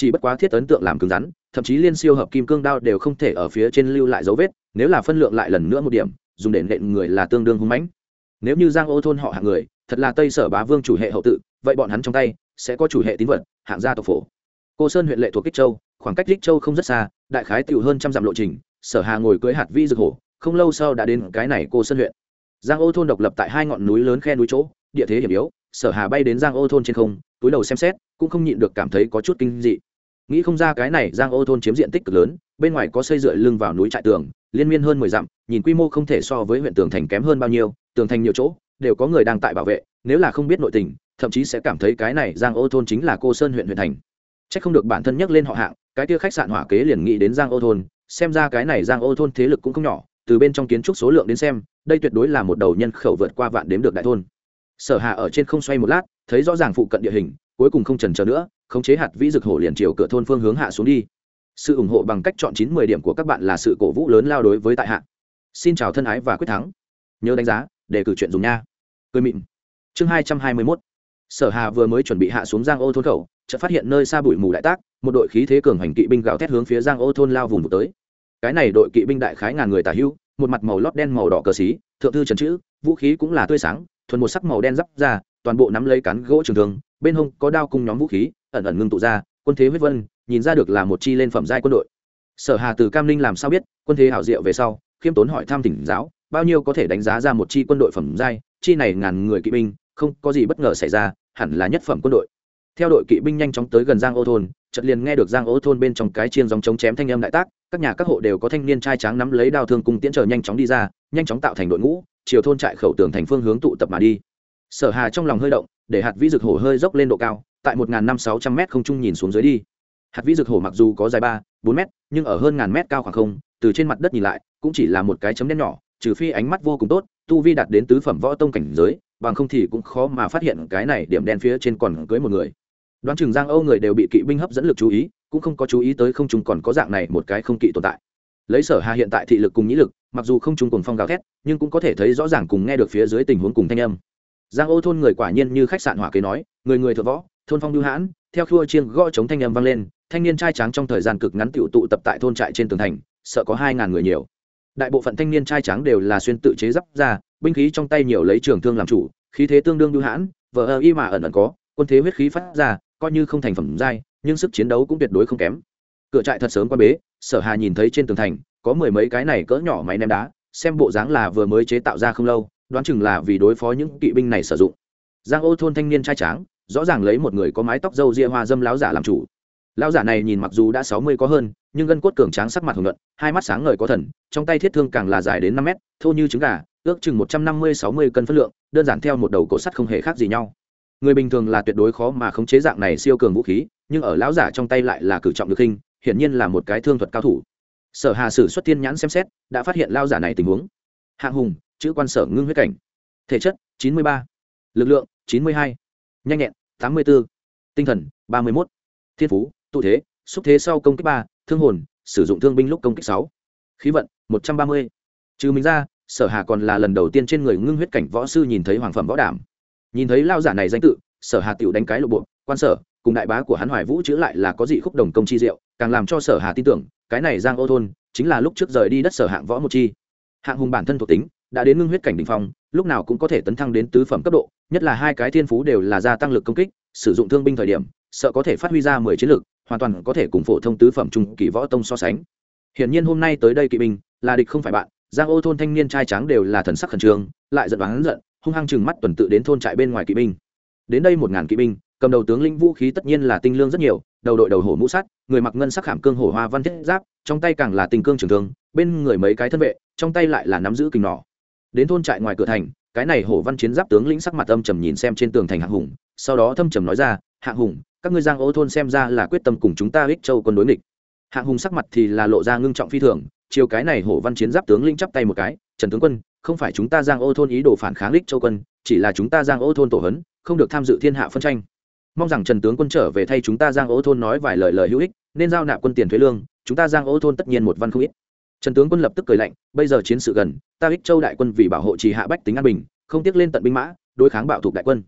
chỉ bất quá thiết ấn tượng làm cứng rắn, thậm chí liên siêu hợp kim cương đao đều không thể ở phía trên lưu lại dấu vết, nếu là phân lượng lại lần nữa một điểm, dùng để nện người là tương đương hung mãnh. Nếu như giang ô thôn họ hạng người, thật là tây sở bá vương chủ hệ hậu tự, vậy bọn hắn trong tay sẽ có chủ hệ tín vật, hạng gia tộc phổ. Cô sơn huyện lệ thuộc kích châu, khoảng cách kích châu không rất xa, đại khái tiểu hơn trăm dặm lộ trình, sở hà ngồi cưới hạt vi dược hổ, không lâu sau đã đến cái này cô sơn huyện. Giang ô thôn độc lập tại hai ngọn núi lớn khe núi chỗ, địa thế hiểm yếu, sở hà bay đến giang ô thôn trên không, túi đầu xem xét, cũng không nhịn được cảm thấy có chút kinh dị nghĩ không ra cái này giang ô thôn chiếm diện tích cực lớn, bên ngoài có xây dựa lưng vào núi trại tường, liên miên hơn mười dặm, nhìn quy mô không thể so với huyện tường thành kém hơn bao nhiêu, tường thành nhiều chỗ, đều có người đang tại bảo vệ, nếu là không biết nội tình, thậm chí sẽ cảm thấy cái này giang ô thôn chính là cô sơn huyện huyện thành. C h ắ c không được bản thân nhắc lên họ hạng, cái kia khách sạn hỏa kế liền nghĩ đến giang ô thôn, xem ra cái này giang ô thôn thế lực cũng không nhỏ, từ bên trong kiến trúc số lượng đến xem, đây tuyệt đối là một đầu nhân khẩu vượt qua vạn đếm được đại thôn. Sở hạ ở trên không xoay một lát, thấy rõ ràng phụ cận địa hình, cuối cùng không trần chờ nữa khống chế hạt vĩ dực hổ liền chiều cửa thôn phương hướng hạ xuống đi. Sự ủng hộ bằng cách chọn chín mười điểm của các bạn là sự cổ vũ lớn lao đối với tại hạ. Xin chào thân ái và quyết thắng. Nhớ đánh giá, để cử chuyện dùng nha. Cười mịn. Chương hai trăm hai mươi mốt. Sở hà vừa mới chuẩn bị hạ xuống giang ô thôn khẩu, chợt phát hiện nơi xa bụi mù đại tác, một đội khí thế cường hành kỵ binh gào thét hướng phía giang ô thôn lao vùng tới. Cái này đội kỵ binh đại khái ngàn người tả hưu một mặt màu lót đen màu đỏ cờ xí, thượng thư trần chữ, vũ khí cũng là tươi sáng, thuần một sắc màu đen giáp ra, toàn bộ nắm lấy cán gỗ trường thường bên hông có đao cung nhóm vũ khí ẩn ẩn ngưng tụ ra, quân thế huyết vân, nhìn ra được là một chi lên phẩm giai quân đội. Sở hà từ cam linh làm sao biết, quân thế hảo diệu về sau, khiêm tốn hỏi tham tỉnh giáo, bao nhiêu có thể đánh giá ra một chi quân đội phẩm giai, chi này ngàn người kỵ binh, không có gì bất ngờ xảy ra, hẳn là nhất phẩm quân đội. Theo đội kỵ binh nhanh chóng tới gần giang ô thôn, chợt liền nghe được giang ô thôn bên trong cái chiên dòng chống chém thanh âm đại tác, các nhà các hộ đều có thanh niên trai tráng nắm lấy đao thương cùng tiễn chờ nhanh chóng đi ra, nhanh chóng tạo thành đội ngũ, chiều thôn trại khẩu tường thành phương hướng tụ tập mà đi. Sở hà trong lòng hơi động, để hạt vĩ rực hổ hơi dốc lên độ cao tại một năm sáu trăm m không trung nhìn xuống dưới đi. Hạt vĩ dược hổ mặc dù có dài ba, bốn m nhưng ở hơn ngàn mét cao khoảng không, từ trên mặt đất nhìn lại, cũng chỉ là một cái chấm đen nhỏ, trừ phi ánh mắt vô cùng tốt, tu vi đạt đến tứ phẩm võ tông cảnh giới, bằng không thì cũng khó mà phát hiện cái này điểm đen phía trên còn cưới một người. Đoán chừng giang âu người đều bị kỵ binh hấp dẫn lực chú ý, cũng không có chú ý tới không trung còn có dạng này một cái không kỵ tồn tại. Lấy sở hà hiện tại thị lực cùng nhĩ lực, mặc dù không trung cùng phong gào thét, nhưng cũng có thể thấy rõ ràng cùng nghe được phía dưới tình huống cùng thanh âm. Giang ô thôn người quả nhiên như khách sạn hỏa kế nói, người người thợ võ thôn phong lưu hãn, theo khua chiêng gõ chống thanh âm vang lên, thanh niên trai tráng trong thời gian cực ngắn tiểu tụ tập tại thôn trại trên tường thành, sợ có hai ngàn người nhiều. Đại bộ phận thanh niên trai tráng đều là xuyên tự chế giáp ra, binh khí trong tay nhiều lấy trường thương làm chủ, khí thế tương đương lưu hãn vợ ơ y mà ẩn ẩn có, quân thế huyết khí phát ra, coi như không thành phẩm dai nhưng sức chiến đấu cũng tuyệt đối không kém. Cửa trại thật sớm qua bế, sở hà nhìn thấy trên tường thành, có mười mấy cái này cỡ nhỏ máy ném đá, xem bộ dáng là vừa mới chế tạo ra không lâu, đoán chừng là vì đối phó những kỵ binh này sử dụng. Giang ô thôn thanh niên trai tráng rõ ràng lấy một người có mái tóc râu ria hoa dâm láo giả làm chủ. Lão giả này nhìn mặc dù đã sáu mươi có hơn, nhưng gân cốt cường tráng sắc mặt hồng luận hai mắt sáng ngời có thần, trong tay thiết thương càng là dài đến năm mét, thô như trứng gà, ước chừng một trăm năm mươi sáu mươi cân phân lượng, đơn giản theo một đầu cổ sắt không hề khác gì nhau. Người bình thường là tuyệt đối khó mà khống chế dạng này siêu cường vũ khí, nhưng ở lão giả trong tay lại là cử trọng được khinh hiển nhiên là một cái thương thuật cao thủ. Sở hà sử xuất tiên nhãn xem xét, đã phát hiện lao giả này tình huống. Hạng hùng, chữ quan sở ngưng huyết cảnh. Thể chất, chín mươi ba. Lực lượng, chín mươi hai. Nhanh nhẹn tám mươi 84. tinh thần, ba mươi 31. thiên phú, tụ thế, xúc thế sau công kích ba, thương hồn, sử dụng thương binh lúc công kích sáu, khí vận, một trăm ba mươi trừ mình ra, sở hà còn là lần đầu tiên trên người ngưng huyết cảnh võ sư nhìn thấy hoàng phẩm võ đảm nhìn thấy lao giả này danh tự, sở hà tựu đánh cái lộ bộ, quan sở, cùng đại bá của hắn hoài vũ chữ lại là có dị khúc đồng công chi diệu, càng làm cho sở hà tin tưởng, cái này giang ô thôn, chính là lúc trước rời đi đất sở hạng võ một chi hạng hùng bản thân thuộc tính, đã đến ngưng huyết cảnh đ ỉ n h phong, lúc nào cũng có thể tấn thăng đến tứ phẩm cấp độ nhất là hai cái thiên phú đều là gia tăng lực công kích, sử dụng thương binh thời điểm, sợ có thể phát huy ra mười chiến lược hoàn toàn có thể cùng phổ thông tứ phẩm trung kỳ võ tông so sánh. Hiển nhiên hôm nay tới đây kỵ binh, là địch không phải bạn, giang ô thôn thanh niên trai tráng đều là thần sắc khẩn trương, lại giận đoán giận, hung hăng chừng mắt tuần tự đến thôn trại bên ngoài kỵ binh. Đến đây một ngàn kỵ binh, cầm đầu tướng lĩnh vũ khí tất nhiên là tinh lương rất nhiều, đầu đội đầu hổ mũ sắt, người mặc ngân sắc khảm cương hổ hoa văn thiết giáp, trong tay càng là tình cương trường thương, bên người mấy cái thân vệ, trong tay lại là nắm giữ kình nỏ đến thôn trại ngoài cửa thành, cái này hổ văn chiến giáp tướng lĩnh sắc mặt âm trầm nhìn xem trên tường thành hạng hùng, sau đó thâm trầm nói ra, hạng hùng, các ngươi giang ô thôn xem ra là quyết tâm cùng chúng ta ích châu quân đối nghịch. Hạng hùng sắc mặt thì là lộ ra ngưng trọng phi thường, chiều cái này hổ văn chiến giáp tướng lĩnh chắp tay một cái, trần tướng quân, không phải chúng ta giang ô thôn ý đồ phản kháng ích châu quân, chỉ là chúng ta giang ô thôn tổ hấn không được tham dự thiên hạ phân tranh. Mong rằng trần tướng quân trở về thay chúng ta giang ô thôn nói vài lời lời hữu ích, nên giao nạp quân tiền thuế lương, chúng ta giang ô thôn tất nhiên một văn không ít trần tướng quân lập tức cười lạnh, bây giờ chiến sự gần, ta ích châu đại quân vì bảo hộ trì hạ bách tính an bình, không tiếc lên tận binh mã, đối kháng bạo thuộc đại quân.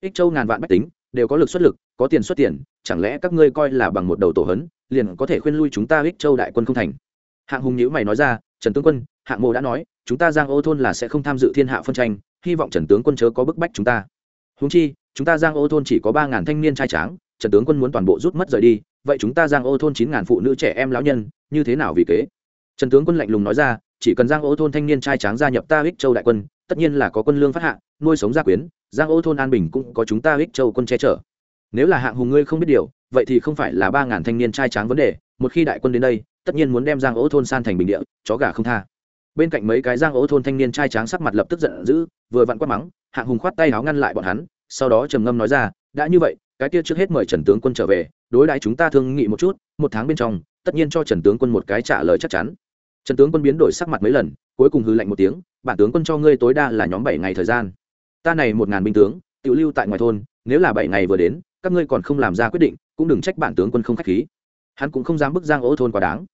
Ích châu ngàn vạn bách tính, đều có lực xuất lực, có tiền xuất tiền, chẳng lẽ các ngươi coi là bằng một đầu tổ hấn, liền có thể khuyên lui chúng ta ích châu đại quân không thành? Hạng hùng nhữ mày nói ra, trần tướng quân, hạng mộ đã nói, chúng ta giang ô thôn là sẽ không tham dự thiên hạ phân tranh, hy vọng trần tướng quân chớ có bức bách chúng ta. Húng chi, chúng ta giang ô thôn chỉ có ba ngàn thanh niên trai tráng, trần tướng quân muốn toàn bộ rút mất rời đi, vậy chúng ta giang ô thôn chín ngàn phụ nữ trẻ em lão nhân, như thế nào vì kế? Trần tướng quân lạnh lùng nói ra, chỉ cần giang ô thôn thanh niên trai tráng gia nhập ta ích châu đại quân, tất nhiên là có quân lương phát hạ, nuôi sống gia quyến, giang ô thôn an bình cũng có chúng ta ích châu quân che chở. Nếu là hạng hùng ngươi không biết điều, vậy thì không phải là ba ngàn thanh niên trai tráng vấn đề, một khi đại quân đến đây, tất nhiên muốn đem giang ô thôn san thành bình địa, chó gà không tha. Bên cạnh mấy cái giang ô thôn thanh niên trai tráng sắc mặt lập tức giận dữ, vừa vặn quát mắng, hạng hùng khoát tay áo ngăn lại bọn hắn, sau đó trầm ngâm nói ra, đã như vậy, cái kia trước hết mời trần tướng quân trở về, đối đãi chúng ta thương nghị một chút, một tháng bên trong, tất nhiên cho trần tướng quân một cái trả lời chắc chắn trần tướng quân biến đổi sắc mặt mấy lần cuối cùng hư lạnh một tiếng bản tướng quân cho ngươi tối đa là nhóm bảy ngày thời gian. Ta này một ngàn binh tướng tự lưu tại ngoài thôn nếu là bảy ngày vừa đến các ngươi còn không làm ra quyết định cũng đừng trách bản tướng quân không khách khí. Hắn cũng không dám bức giang ô thôn quá đáng.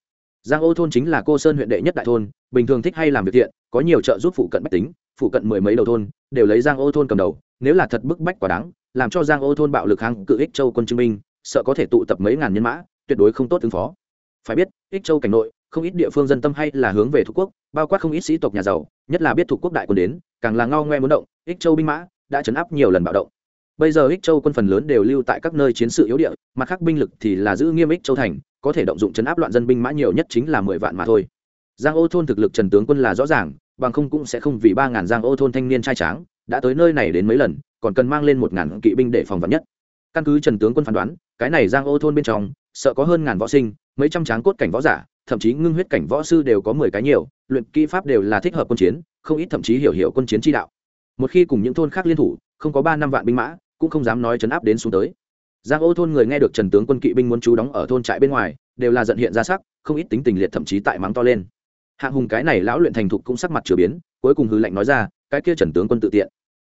Giang ô thôn chính là cô sơn huyện đệ nhất đại thôn bình thường thích hay làm việc thiện có nhiều trợ giúp phụ cận bách tính phụ cận mười mấy đầu thôn đều lấy giang ô thôn cầm đầu nếu là thật bức bách quá đáng làm cho giang ô thôn bạo lực hăng, cự ích châu quân chứng minh sợ có thể tụ tập mấy ngàn nhân mã tuyệt đối không tốt ứng phó. Phải biết ích châu cảnh nội không ít địa phương dân tâm hay là hướng về thuộc quốc, bao quát không ít sĩ tộc nhà giàu, nhất là biết thuộc quốc đại quân đến, càng là ngao ngoe muốn động, ích châu binh mã đã chấn áp nhiều lần bạo động. Bây giờ ích châu quân phần lớn đều lưu tại các nơi chiến sự yếu địa, mặt khác binh lực thì là giữ nghiêm ích châu thành, có thể động dụng chấn áp loạn dân binh mã nhiều nhất chính là mười vạn mà thôi. Giang ô thôn thực lực trần tướng quân là rõ ràng, bằng không cũng sẽ không vì ba ngàn giang ô thôn thanh niên trai tráng, đã tới nơi này đến mấy lần, còn cần mang lên một ngàn kỵ binh để phòng vật nhất. Căn cứ trần tướng quân phán đoán, cái này giang ô thôn bên trong, sợ có hơn ngàn võ sinh, mấy trăm tráng cốt cảnh võ giả thậm chí ngưng huyết cảnh võ sư đều có mười cái nhiều, luyện kỹ pháp đều là thích hợp quân chiến, không ít thậm chí hiểu hiểu quân chiến chi đạo. Một khi cùng những thôn khác liên thủ, không có ba năm vạn binh mã, cũng không dám nói chấn áp đến xuống tới. Giang ô thôn người nghe được trần tướng quân kỵ binh muốn trú đóng ở thôn trại bên ngoài, đều là giận hiện ra sắc, không ít tính tình liệt thậm chí tại mắng to lên. Hạng hùng cái này lão luyện thành thục cũng sắc mặt chửa biến, cuối cùng hư lệnh nói ra, cái kia trần tướng quân tự tiện.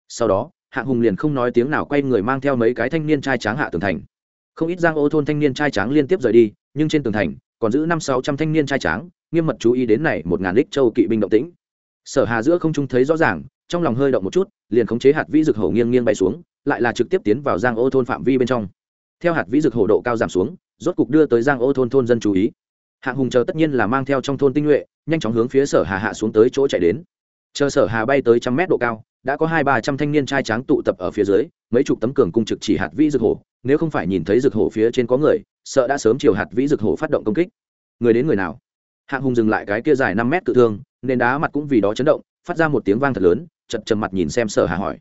Sau đó hạng hùng liền không nói tiếng nào quay người mang theo mấy cái thanh niên trai tráng hạ tường thành. Không ít giang ô thôn thanh niên trai tráng liên tiếp rời đi, nhưng trên tường thành còn giữ năm sáu trăm thanh niên trai tráng, nghiêm mật chú ý đến này một ngàn lích châu kỵ binh động tĩnh. Sở hà giữa không trung thấy rõ ràng, trong lòng hơi động một chút, liền khống chế hạt vĩ dược hổ nghiêng nghiêng bay xuống, lại là trực tiếp tiến vào giang ô thôn phạm vi bên trong. Theo hạt vĩ dược hổ độ cao giảm xuống, rốt cục đưa tới giang ô thôn thôn dân chú ý. Hạng hùng chờ tất nhiên là mang theo trong thôn tinh nhuệ, nhanh chóng hướng phía sở hà hạ xuống tới chỗ chạy đến. Chờ sở hà bay tới trăm mét độ cao đã có hai ba trăm thanh niên trai tráng tụ tập ở phía dưới, mấy chục tấm cường cung trực chỉ hạt vĩ dược hổ, nếu không phải nhìn thấy dược hổ phía trên có người, sợ đã sớm chiều hạt vĩ dược hổ phát động công kích. Người đến người nào? Hạng hùng dừng lại cái kia dài năm mét tự thương nên đá mặt cũng vì đó chấn động, phát ra một tiếng vang thật lớn chật trầm mặt nhìn xem sở hà hỏi.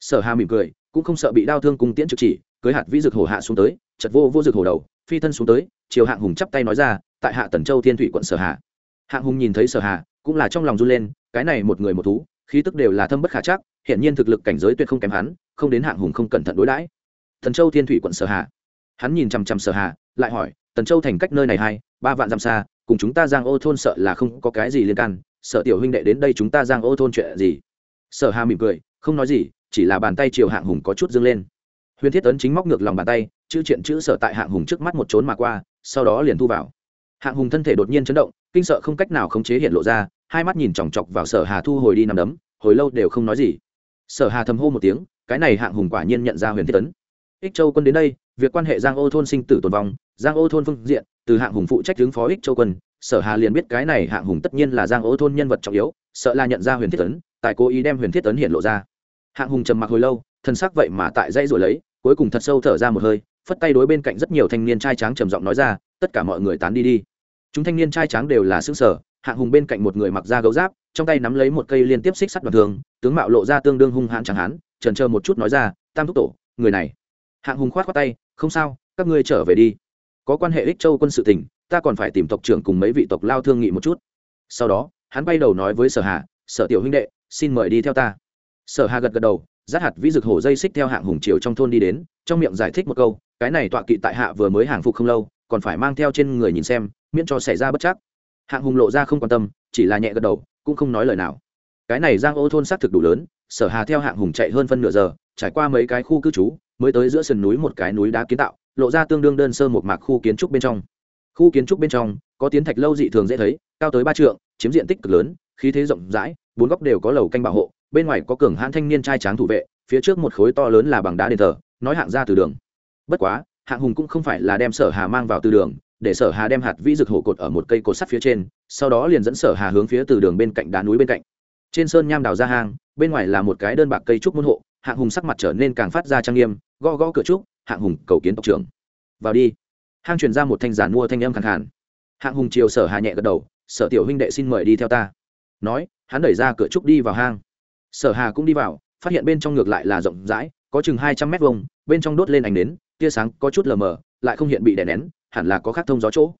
Sở hà mỉm cười, cũng không sợ bị đau thương cung tiễn trực chỉ, cưới hạt vĩ dược hổ hạ xuống tới, chật vô vô dược hổ đầu, phi thân xuống tới, chiều hạng hùng chắp tay nói ra, tại hạ tần châu thiên thủy quận sở hà. Hạng hùng nhìn thấy sở hà, cũng là trong lòng run lên, cái này một người một thú khí tức đều là thâm bất khả chắc hiện nhiên thực lực cảnh giới tuyệt không kém hắn không đến hạng hùng không cẩn thận đối đãi. Thần châu thiên thủy quận sở hạ, hắn nhìn chằm chằm sở hạ, lại hỏi tần châu thành cách nơi này hai ba vạn dặm xa cùng chúng ta giang ô thôn sợ là không có cái gì liên can sợ tiểu huynh đệ đến đây chúng ta giang ô thôn chuyện gì? Sở hà mỉm cười không nói gì chỉ là bàn tay chiều hạng hùng có chút dâng lên. Huyền thiết ấn chính móc ngược lòng bàn tay chữ chuyện chữ sở tại hạng hùng trước mắt một trốn mà qua sau đó liền thu vào. Hạng hùng thân thể đột nhiên chấn động kinh sợ không cách nào khống chế hiện lộ ra, hai mắt nhìn chòng chọc vào sở hà thu hồi đi nằm đấm, hồi lâu đều không nói gì. Sở hà thầm hô một tiếng, cái này hạng hùng quả nhiên nhận ra huyền thiết tấn. Ích châu quân đến đây, việc quan hệ giang ô thôn sinh tử tồn vong, giang ô thôn phương diện, từ hạng hùng phụ trách ứng phó ích châu quân, sở hà liền biết cái này hạng hùng tất nhiên là giang ô thôn nhân vật trọng yếu, sợ là nhận ra huyền thiết tấn tại cố ý đem huyền thiết tấn hiện lộ ra. Hạng hùng trầm mặc hồi lâu, thân xác vậy mà tại dãy rồi lấy, cuối cùng thật sâu thở ra một hơi, phất tay đối bên cạnh rất nhiều thanh niên trai tráng trầm giọng nói ra, tất cả mọi người tán đi đi chúng thanh niên trai tráng đều là xương sở, hạng hùng bên cạnh một người mặc da gấu giáp, trong tay nắm lấy một cây liên tiếp xích sắt đoạn thường tướng mạo lộ ra tương đương hung hãn chẳng hán, trần chờ một chút nói ra, tam thúc tổ, người này. Hạng hùng khoát khoát tay, không sao, các ngươi trở về đi. Có quan hệ ích châu quân sự tỉnh, ta còn phải tìm tộc trưởng cùng mấy vị tộc lao thương nghị một chút. Sau đó, hắn bay đầu nói với sở hà, sở tiểu huynh đệ, xin mời đi theo ta. Sở hà gật gật đầu giác hạt vĩ dực hổ dây xích theo hạng hùng chiều trong thôn đi đến, trong miệng giải thích một câu, cái này tọa kỵ tại hạ vừa mới hàng phục không lâu, còn phải mang theo trên người nhìn xem miễn cho xảy ra bất chắc. Hạng hùng lộ ra không quan tâm, chỉ là nhẹ gật đầu, cũng không nói lời nào. Cái này giang ô thôn xác thực đủ lớn, sở hà theo hạng hùng chạy hơn phân nửa giờ, trải qua mấy cái khu cư trú, mới tới giữa sườn núi một cái núi đá kiến tạo, lộ ra tương đương đơn sơ một mạc khu kiến trúc bên trong. Khu kiến trúc bên trong, có tiến thạch lâu dị thường dễ thấy, cao tới ba trượng, chiếm diện tích cực lớn, khí thế rộng rãi, bốn góc đều có lầu canh bảo hộ, bên ngoài có cường hãn thanh niên trai tráng thủ vệ, phía trước một khối to lớn là bằng đá đền thờ, nói hạng ra từ đường. Bất quá, hạng hùng cũng không phải là đem sở hà mang vào từ đường để sở hà đem hạt vĩ rực hổ cột ở một cây cột sắt phía trên, sau đó liền dẫn sở hà hướng phía từ đường bên cạnh đá núi bên cạnh. Trên sơn nham đào ra hang, bên ngoài là một cái đơn bạc cây trúc môn hộ, hạng hùng sắc mặt trở nên càng phát ra trang nghiêm, gõ gõ cửa trúc, hạng hùng cầu kiến tộc trưởng. Vào đi. Hang truyền ra một thanh giản mua thanh âm khẳng hẳn hạng hùng chiều sở hà nhẹ gật đầu, sở tiểu huynh đệ xin mời đi theo ta. Nói, hắn đẩy ra cửa trúc đi vào hang. Sở hà cũng đi vào, phát hiện bên trong ngược lại là rộng rãi, có chừng hai trăm mét vuông, bên trong đốt lên ánh nến, tia sáng có chút lờ mờ, lại không hiện bị đè nén hẳn là có khác thông gió chỗ.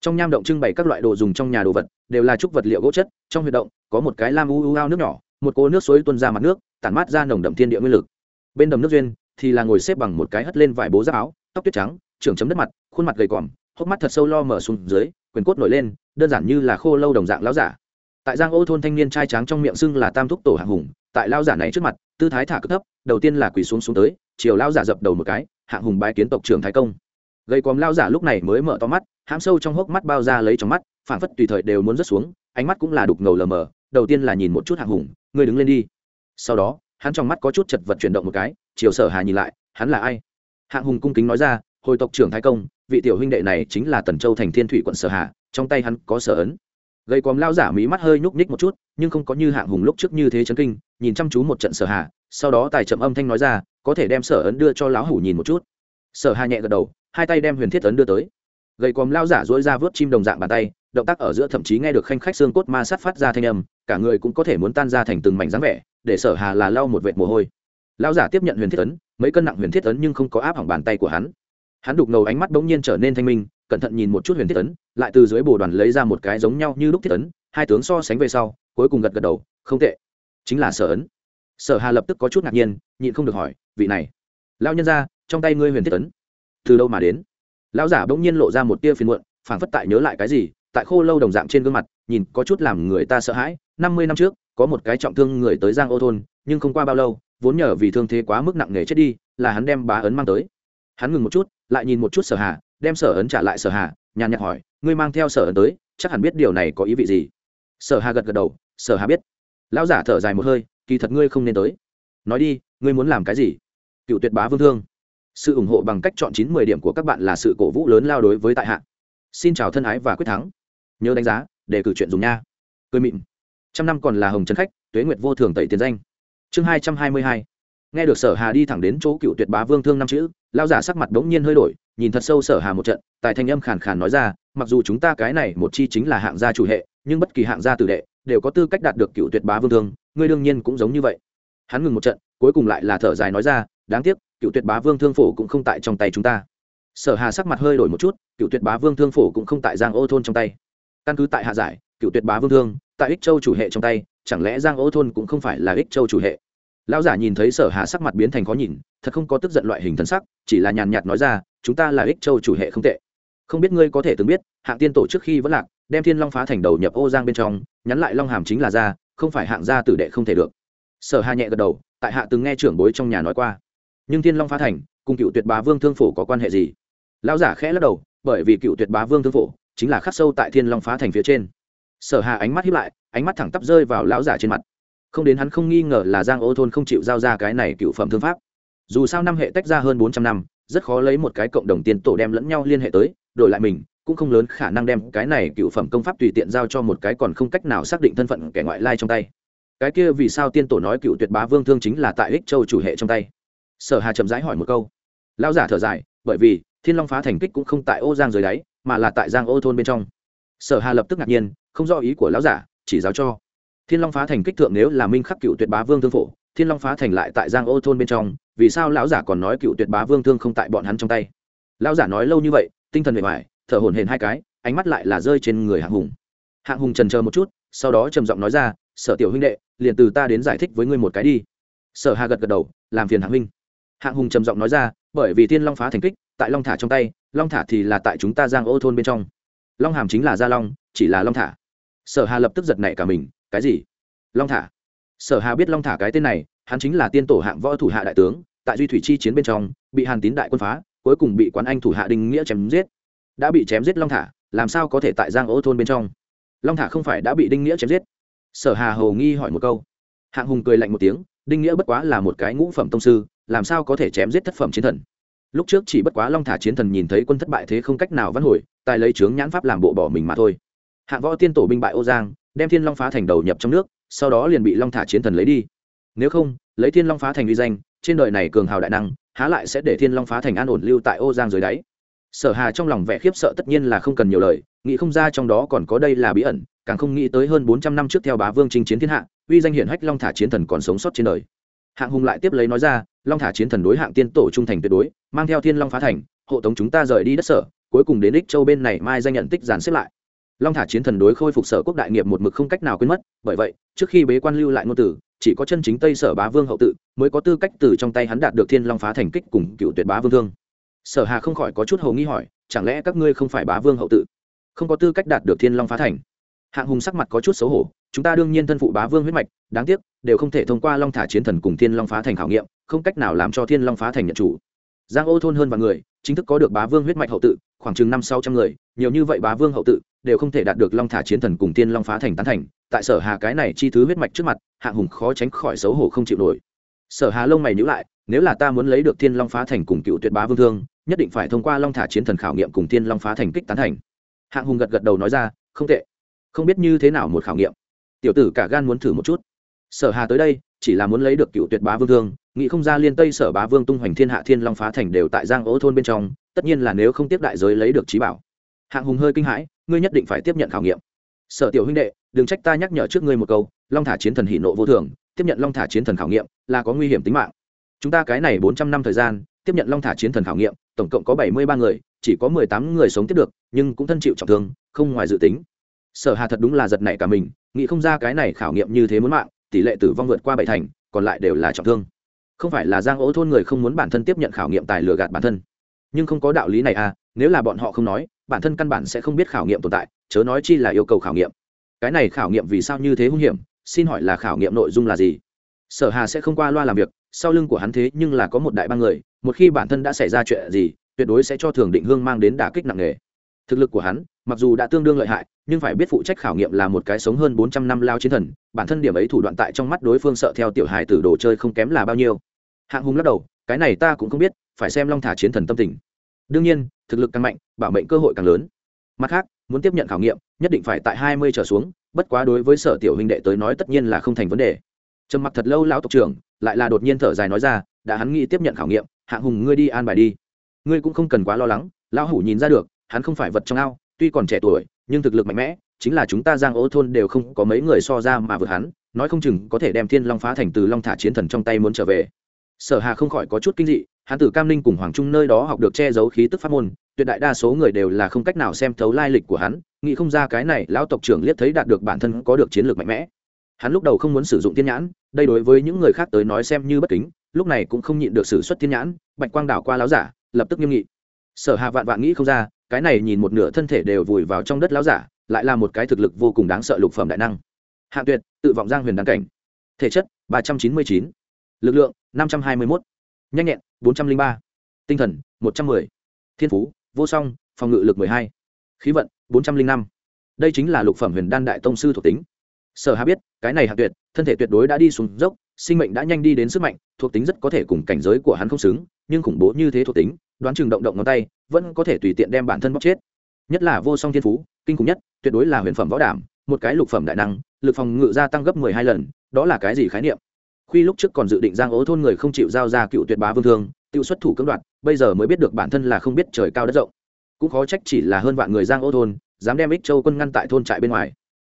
Trong nham động trưng bày các loại đồ dùng trong nhà đồ vật, đều là trúc vật liệu gỗ chất, trong huy động, có một cái lam u u ao nước nhỏ, một cô nước suối tuôn ra mặt nước, tản mát ra nồng đậm thiên địa nguyên lực. Bên đầm nước duyên thì là ngồi xếp bằng một cái hất lên vải bố giáp áo, tóc tuyết trắng, trưởng chấm đất mặt, khuôn mặt gầy còm, hốc mắt thật sâu lo mở xuống dưới, quyền cốt nổi lên, đơn giản như là khô lâu đồng dạng lão giả. Tại giang ô thôn thanh niên trai tráng trong miệng xưng là tam thúc tổ hạng hùng, tại lao giả này trước mặt, tư thái thả cực thấp, đầu tiên là quỳ xuống xuống tới, chiều lao giả dập đầu một cái hạng hùng bái kiến tộc trưởng thái công gây quòm lao giả lúc này mới mở to mắt, hãm sâu trong hốc mắt bao ra lấy trong mắt phản phất tùy thời đều muốn rớt xuống, ánh mắt cũng là đục ngầu lờ mờ, đầu tiên là nhìn một chút hạng hùng, ngươi đứng lên đi. Sau đó, hắn trong mắt có chút chật vật chuyển động một cái chiều sở hà nhìn lại, hắn là ai? Hạng hùng cung kính nói ra, hồi tộc trưởng thái công, vị tiểu huynh đệ này chính là tần châu thành thiên thủy quận sở hà, trong tay hắn có sở ấn. Gây quòm lao giả mí mắt hơi nhúc nhích một chút, nhưng không có như hạng hùng lúc trước như thế chấn kinh, nhìn chăm chú một trận sở hà, sau đó tài trầm âm thanh nói ra, có thể đem sở ấn đưa cho lão hủ nhìn một chút. Sở hà nhẹ gật đầu hai tay đem huyền thiết ấn đưa tới. Gầy còm lao giả dối ra vớt chim đồng dạng bàn tay, động tác ở giữa thậm chí nghe được khanh khách xương cốt ma sát phát ra thanh âm, cả người cũng có thể muốn tan ra thành từng mảnh dáng vẻ, để sở hà là lau một vệt mồ hôi. Lao giả tiếp nhận huyền thiết ấn, mấy cân nặng huyền thiết ấn nhưng không có áp hỏng bàn tay của hắn. Hắn đục ngầu ánh mắt bỗng nhiên trở nên thanh minh, cẩn thận nhìn một chút huyền thiết ấn, lại từ dưới bồ đoàn lấy ra một cái giống nhau như lúc thiết ấn, hai tướng so sánh về sau, cuối cùng gật gật đầu, không tệ. Chính là sở ấn. Sở hà lập tức có chút ngạc nhiên, nhịn không được hỏi, vị này lao nhân ra trong tay ngươi huyền thiết ấn? Từ đâu mà đến? Lão giả bỗng nhiên lộ ra một tia phiền muộn, phảng phất tại nhớ lại cái gì, tại khô lâu đồng dạng trên gương mặt, nhìn có chút làm người ta sợ hãi. Năm mươi năm trước, có một cái trọng thương người tới giang ô thôn, nhưng không qua bao lâu, vốn nhờ vì thương thế quá mức nặng nề chết đi, là hắn đem bá ấn mang tới. Hắn ngừng một chút, lại nhìn một chút sở hà, đem sở ấn trả lại sở hà, nhàn nhạt hỏi, ngươi mang theo sở ấn tới, chắc hẳn biết điều này có ý vị gì? Sở hà gật gật đầu, sở hà biết. Lão giả thở dài một hơi, kỳ thật ngươi không nên tới. Nói đi, ngươi muốn làm cái gì? Cựu tuyệt bá vương thương sự ủng hộ bằng cách chọn chín mười điểm của các bạn là sự cổ vũ lớn lao đối với tại hạ. Xin chào thân ái và quyết thắng. Nhớ đánh giá để cử chuyện dùng nha. Cười mịn. Trăm năm còn là hồng trần khách, tuế nguyệt vô thường tẩy tiền danh. Chương hai trăm hai mươi hai. Nghe được sở hà đi thẳng đến chỗ cựu tuyệt bá vương thương năm chữ lao giả sắc mặt đ ố n g nhiên hơi đổi, nhìn thật sâu sở hà một trận tại thanh âm khàn khàn nói ra, mặc dù chúng ta cái này một chi chính là hạng gia chủ hệ, nhưng bất kỳ hạng gia tử đệ đều có tư cách đạt được cựu tuyệt bá vương thương, ngươi đương nhiên cũng giống như vậy. Hắn ngừng một trận, cuối cùng lại là thở dài nói ra, đáng tiếc cựu tuyệt bá vương thương phổ cũng không tại trong tay chúng ta. Sở hà sắc mặt hơi đổi một chút, cựu tuyệt bá vương thương phổ cũng không tại giang ô thôn trong tay. Căn cứ tại hạ giải, cựu tuyệt bá vương thương, tại ích châu chủ hệ trong tay, chẳng lẽ giang ô thôn cũng không phải là ích châu chủ hệ? Lão giả nhìn thấy sở hà sắc mặt biến thành khó nhìn, thật không có tức giận loại hình thân sắc, chỉ là nhàn nhạt nói ra, chúng ta là ích châu chủ hệ không tệ. Không biết ngươi có thể từng biết, hạng tiên tổ trước khi vẫn lạc, đem thiên long phá thành đầu nhập ô giang bên trong, nhắn lại long hàm chính là ra, không phải hạng gia tử đệ không thể được. Sở hà nhẹ gật đầu, tại hạ từng nghe trưởng bối trong nhà nói qua nhưng thiên long phá thành, cùng cựu tuyệt bá vương thương phổ có quan hệ gì? Lão giả khẽ lắc đầu, bởi vì cựu tuyệt bá vương thương phổ chính là khắc sâu tại thiên long phá thành phía trên. Sở hà ánh mắt hiếp lại, ánh mắt thẳng tắp rơi vào lão giả trên mặt. Không đến hắn không nghi ngờ là giang ô thôn không chịu giao ra cái này cựu phẩm thương pháp. Dù sao năm hệ tách ra hơn bốn trăm năm, rất khó lấy một cái cộng đồng tiền tổ đem lẫn nhau liên hệ tới, đổi lại mình, cũng không lớn khả năng đem cái này cựu phẩm công pháp tùy tiện giao cho một cái còn không cách nào xác định thân phận kẻ ngoại lai trong tay. Cái kia vì sao tiên tổ nói cựu tuyệt bá vương thương chính là tại ích châu chủ hệ trong tay? Sở hà chậm rãi hỏi một câu. Lão giả thở dài bởi vì thiên long phá thành kích cũng không tại ô giang dưới đáy mà là tại giang ô thôn bên trong. Sở hà lập tức ngạc nhiên không rõ ý của lão giả chỉ giáo cho. Thiên long phá thành kích thượng nếu là minh khắc cựu tuyệt bá vương thương phổ thiên long phá thành lại tại giang ô thôn bên trong vì sao lão giả còn nói cựu tuyệt bá vương thương không tại bọn hắn trong tay? Lão giả nói lâu như vậy tinh thần mệt mỏi, thở hổn hển hai cái ánh mắt lại là rơi trên người hạng hùng. Hạng hùng trần chờ một chút sau đó trầm giọng nói ra sở tiểu huynh đệ liền từ ta đến giải thích với ngươi một cái đi. Sở hà gật gật đầu làm phiền hạng huynh hạng hùng trầm giọng nói ra, bởi vì thiên long phá thành kích, tại long thả trong tay, long thả thì là tại chúng ta giang ô thôn bên trong. Long hàm chính là gia long, chỉ là long thả. Sở hà lập tức giật nảy cả mình, cái gì? Long thả. Sở hà biết long thả cái tên này, hắn chính là tiên tổ hạng võ thủ hạ đại tướng, tại duy thủy chi chiến bên trong, bị hàn tín đại quân phá, cuối cùng bị quán anh thủ hạ đinh nghĩa chém giết. Đã bị chém giết long thả, làm sao có thể tại giang ô thôn bên trong? Long thả không phải đã bị đinh nghĩa chém giết? Sở hà hầu nghi hỏi một câu. Hạng hùng cười lạnh một tiếng, đinh nghĩa bất quá là một cái ngũ phẩm tông sư làm sao có thể chém giết thất phẩm chiến thần? Lúc trước chỉ bất quá long thả chiến thần nhìn thấy quân thất bại thế không cách nào văn hồi, tài lấy trướng nhãn pháp làm bộ bỏ mình mà thôi. Hạng võ tiên tổ binh bại ô giang, đem thiên long phá thành đầu nhập trong nước, sau đó liền bị long thả chiến thần lấy đi. Nếu không, lấy thiên long phá thành uy danh, trên đời này cường hào đại năng, há lại sẽ để thiên long phá thành an ổn lưu tại ô giang dưới đáy? Sở hà trong lòng vẻ khiếp sợ tất nhiên là không cần nhiều lời, nghĩ không ra trong đó còn có đây là bí ẩn, càng không nghĩ tới hơn bốn trăm năm trước theo bá vương chinh chiến thiên hạ, uy danh hiển hách long thả chiến thần còn sống sót trên đời hạng hùng lại tiếp lấy nói ra, long thả chiến thần đối hạng tiên tổ trung thành tuyệt đối, mang theo thiên long phá thành, hộ tống chúng ta rời đi đất sở, cuối cùng đến đích châu bên này mai danh nhận tích giàn xếp lại. Long thả chiến thần đối khôi phục sở quốc đại nghiệp một mực không cách nào quên mất, bởi vậy, trước khi bế quan lưu lại ngôn tử, chỉ có chân chính tây sở bá vương hậu tự mới có tư cách từ trong tay hắn đạt được thiên long phá thành kích cùng cựu tuyệt bá vương thương. Sở hà không khỏi có chút hầu nghi hỏi, chẳng lẽ các ngươi không phải bá vương hậu tự? Không có tư cách đạt được thiên long phá thành? Hạng hùng sắc mặt có chút xấu hổ chúng ta đương nhiên thân phụ bá vương huyết mạch, đáng tiếc, đều không thể thông qua long thả chiến thần cùng thiên long phá thành khảo nghiệm, không cách nào làm cho thiên long phá thành nhận chủ. Giang ô thôn hơn vạn người, chính thức có được bá vương huyết mạch hậu tự, khoảng chừng năm sáu trăm người, nhiều như vậy bá vương hậu tự, đều không thể đạt được long thả chiến thần cùng tiên long phá thành tán thành, tại sở hà cái này chi thứ huyết mạch trước mặt hạng hùng khó tránh khỏi xấu hổ không chịu nổi. Sở hà lông mày nhữ lại, nếu là ta muốn lấy được thiên long phá thành cùng cựu tuyệt bá vương thương, nhất định phải thông qua long thả chiến thần khảo nghiệm cùng thiên long phá thành kích tán thành. Hạng hùng gật gật đầu nói ra, không tệ. Không biết như thế nào một khảo nghiệm tiểu tử cả gan muốn thử một chút. Sở hà tới đây, chỉ là muốn lấy được cựu tuyệt bá vương thương nghĩ không ra liên tây sở bá vương tung hoành thiên hạ thiên long phá thành đều tại giang ố thôn bên trong, tất nhiên là nếu không tiếp đại giới lấy được trí bảo. Hạng hùng hơi kinh hãi, ngươi nhất định phải tiếp nhận khảo nghiệm. Sở tiểu huynh đệ, đừng trách ta nhắc nhở trước ngươi một câu, long thả chiến thần hỷ nộ vô thường, tiếp nhận long thả chiến thần khảo nghiệm là có nguy hiểm tính mạng. Chúng ta cái này bốn trăm năm thời gian, tiếp nhận long thả chiến thần khảo nghiệm, tổng cộng có bảy mươi ba người, chỉ có mười tám người sống tiếp được, nhưng cũng thân chịu trọng thương, không ngoài dự tính sở hà thật đúng là giật nảy cả mình, nghĩ không ra cái này khảo nghiệm như thế muốn mạng, tỷ lệ tử vong vượt qua bảy thành, còn lại đều là trọng thương. Không phải là giang ố thôn người không muốn bản thân tiếp nhận khảo nghiệm tài lừa gạt bản thân. Nhưng không có đạo lý này à nếu là bọn họ không nói, bản thân căn bản sẽ không biết khảo nghiệm tồn tại, chớ nói chi là yêu cầu khảo nghiệm. Cái này khảo nghiệm vì sao như thế hung hiểm, xin hỏi là khảo nghiệm nội dung là gì? Sở hà sẽ không qua loa làm việc, sau lưng của hắn thế nhưng là có một đại ba người, một khi bản thân đã xảy ra chuyện gì, tuyệt đối sẽ cho thường định hương mang đến đả kích nặng nề. Thực lực của hắn mặc dù đã tương đương lợi hại, nhưng phải biết phụ trách khảo nghiệm là một cái sống hơn bốn trăm năm lao chiến thần, bản thân điểm ấy thủ đoạn tại trong mắt đối phương sợ theo tiểu hài tử đồ chơi không kém là bao nhiêu. Hạng hùng lắc đầu, cái này ta cũng không biết, phải xem long thả chiến thần tâm tình. Đương nhiên, thực lực càng mạnh, bảo mệnh cơ hội càng lớn. Mặt khác, muốn tiếp nhận khảo nghiệm, nhất định phải tại hai mươi trở xuống, bất quá đối với sở tiểu huynh đệ tới nói tất nhiên là không thành vấn đề. Trầm mặc thật lâu lão tộc trưởng, lại là đột nhiên thở dài nói ra, đã hắn nghĩ tiếp nhận khảo nghiệm, hạng hùng ngươi đi an bài đi. Ngươi cũng không cần quá lo lắng, lão hủ nhìn ra được, hắn không phải vật trong ao tuy còn trẻ tuổi, nhưng thực lực mạnh mẽ, chính là chúng ta giang ô thôn đều không có mấy người so ra mà vượt hắn, nói không chừng có thể đem thiên long phá thành từ long thả chiến thần trong tay muốn trở về. Sở hà không khỏi có chút kinh dị, hắn từ cam ninh cùng hoàng trung nơi đó học được che giấu khí tức pháp môn, tuyệt đại đa số người đều là không cách nào xem thấu lai lịch của hắn, nghĩ không ra cái này lão tộc trưởng liếc thấy đạt được bản thân có được chiến lược mạnh mẽ. Hắn lúc đầu không muốn sử dụng thiên nhãn, đây đối với những người khác tới nói xem như bất kính, lúc này cũng không nhịn được sử xuất thiên nhãn, bạch quang đảo qua láo giả, lập tức nghiêm nghị. Sở hà vạn vạn nghĩ không ra cái này nhìn một nửa thân thể đều vùi vào trong đất lão giả, lại là một cái thực lực vô cùng đáng sợ lục phẩm đại năng. Hạng tuyệt, tự vọng giang huyền đăng cảnh. Thể chất, ba trăm chín mươi chín. Lực lượng, năm trăm hai mươi mốt. Nhanh nhẹn, bốn trăm linh ba. Tinh thần, một trăm m ư ơ i thiên phú, vô song, phòng ngự lực m ộ ư ơ i hai. Khí vận, bốn trăm linh năm. Đây chính là lục phẩm huyền đan đại tông sư thuộc tính. Sở hà biết, cái này hạng tuyệt, thân thể tuyệt đối đã đi xuống dốc, sinh mệnh đã nhanh đi đến sức mạnh, thuộc tính rất có thể cùng cảnh giới của hắn không xứng, nhưng khủng bố như thế thuộc tính đoán chừng động động ngón tay, vẫn có thể tùy tiện đem bản thân bóc chết. Nhất là vô song thiên phú, kinh khủng nhất, tuyệt đối là huyền phẩm võ đảm, một cái lục phẩm đại năng, lực phòng ngự gia tăng gấp mười hai lần, đó là cái gì khái niệm? Khi lúc trước còn dự định giang ố thôn người không chịu giao ra cựu tuyệt bá vương thương tự xuất thủ cưỡng đoạt, bây giờ mới biết được bản thân là không biết trời cao đất rộng. Cũng khó trách chỉ là hơn vạn người giang ố thôn, dám đem ích châu quân ngăn tại thôn trại bên ngoài.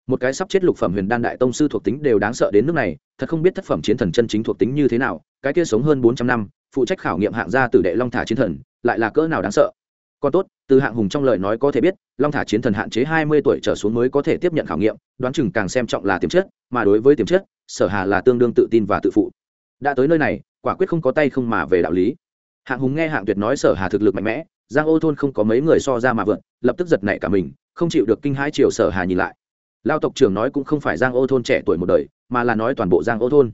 Một cái sắp chết lục phẩm huyền đan đại tông sư thuộc tính đều đáng sợ đến nước này, thật không biết thất phẩm chiến thần chân chính thuộc tính như thế nào, cái kia sống hơn bốn trăm năm, phụ trách khảo nghiệm hạng gia tử đệ long thả chiến thần lại là cỡ nào đáng sợ. Còn tốt, từ hạng hùng trong lời nói có thể biết, long thả chiến thần hạn chế hai mươi tuổi trở xuống mới có thể tiếp nhận khảo nghiệm, đoán chừng càng xem trọng là tiềm chất, mà đối với tiềm chất, sở hà là tương đương tự tin và tự phụ. Đã tới nơi này, quả quyết không có tay không mà về đạo lý. Hạng hùng nghe hạng tuyệt nói sở hà thực lực mạnh mẽ, giang ô thôn không có mấy người so ra mà vượt, lập tức giật nảy cả mình, không chịu được kinh hai chiều sở hà nhìn lại. Lao tộc trưởng nói cũng không phải giang ô thôn trẻ tuổi một đời, mà là nói toàn bộ giang ô thôn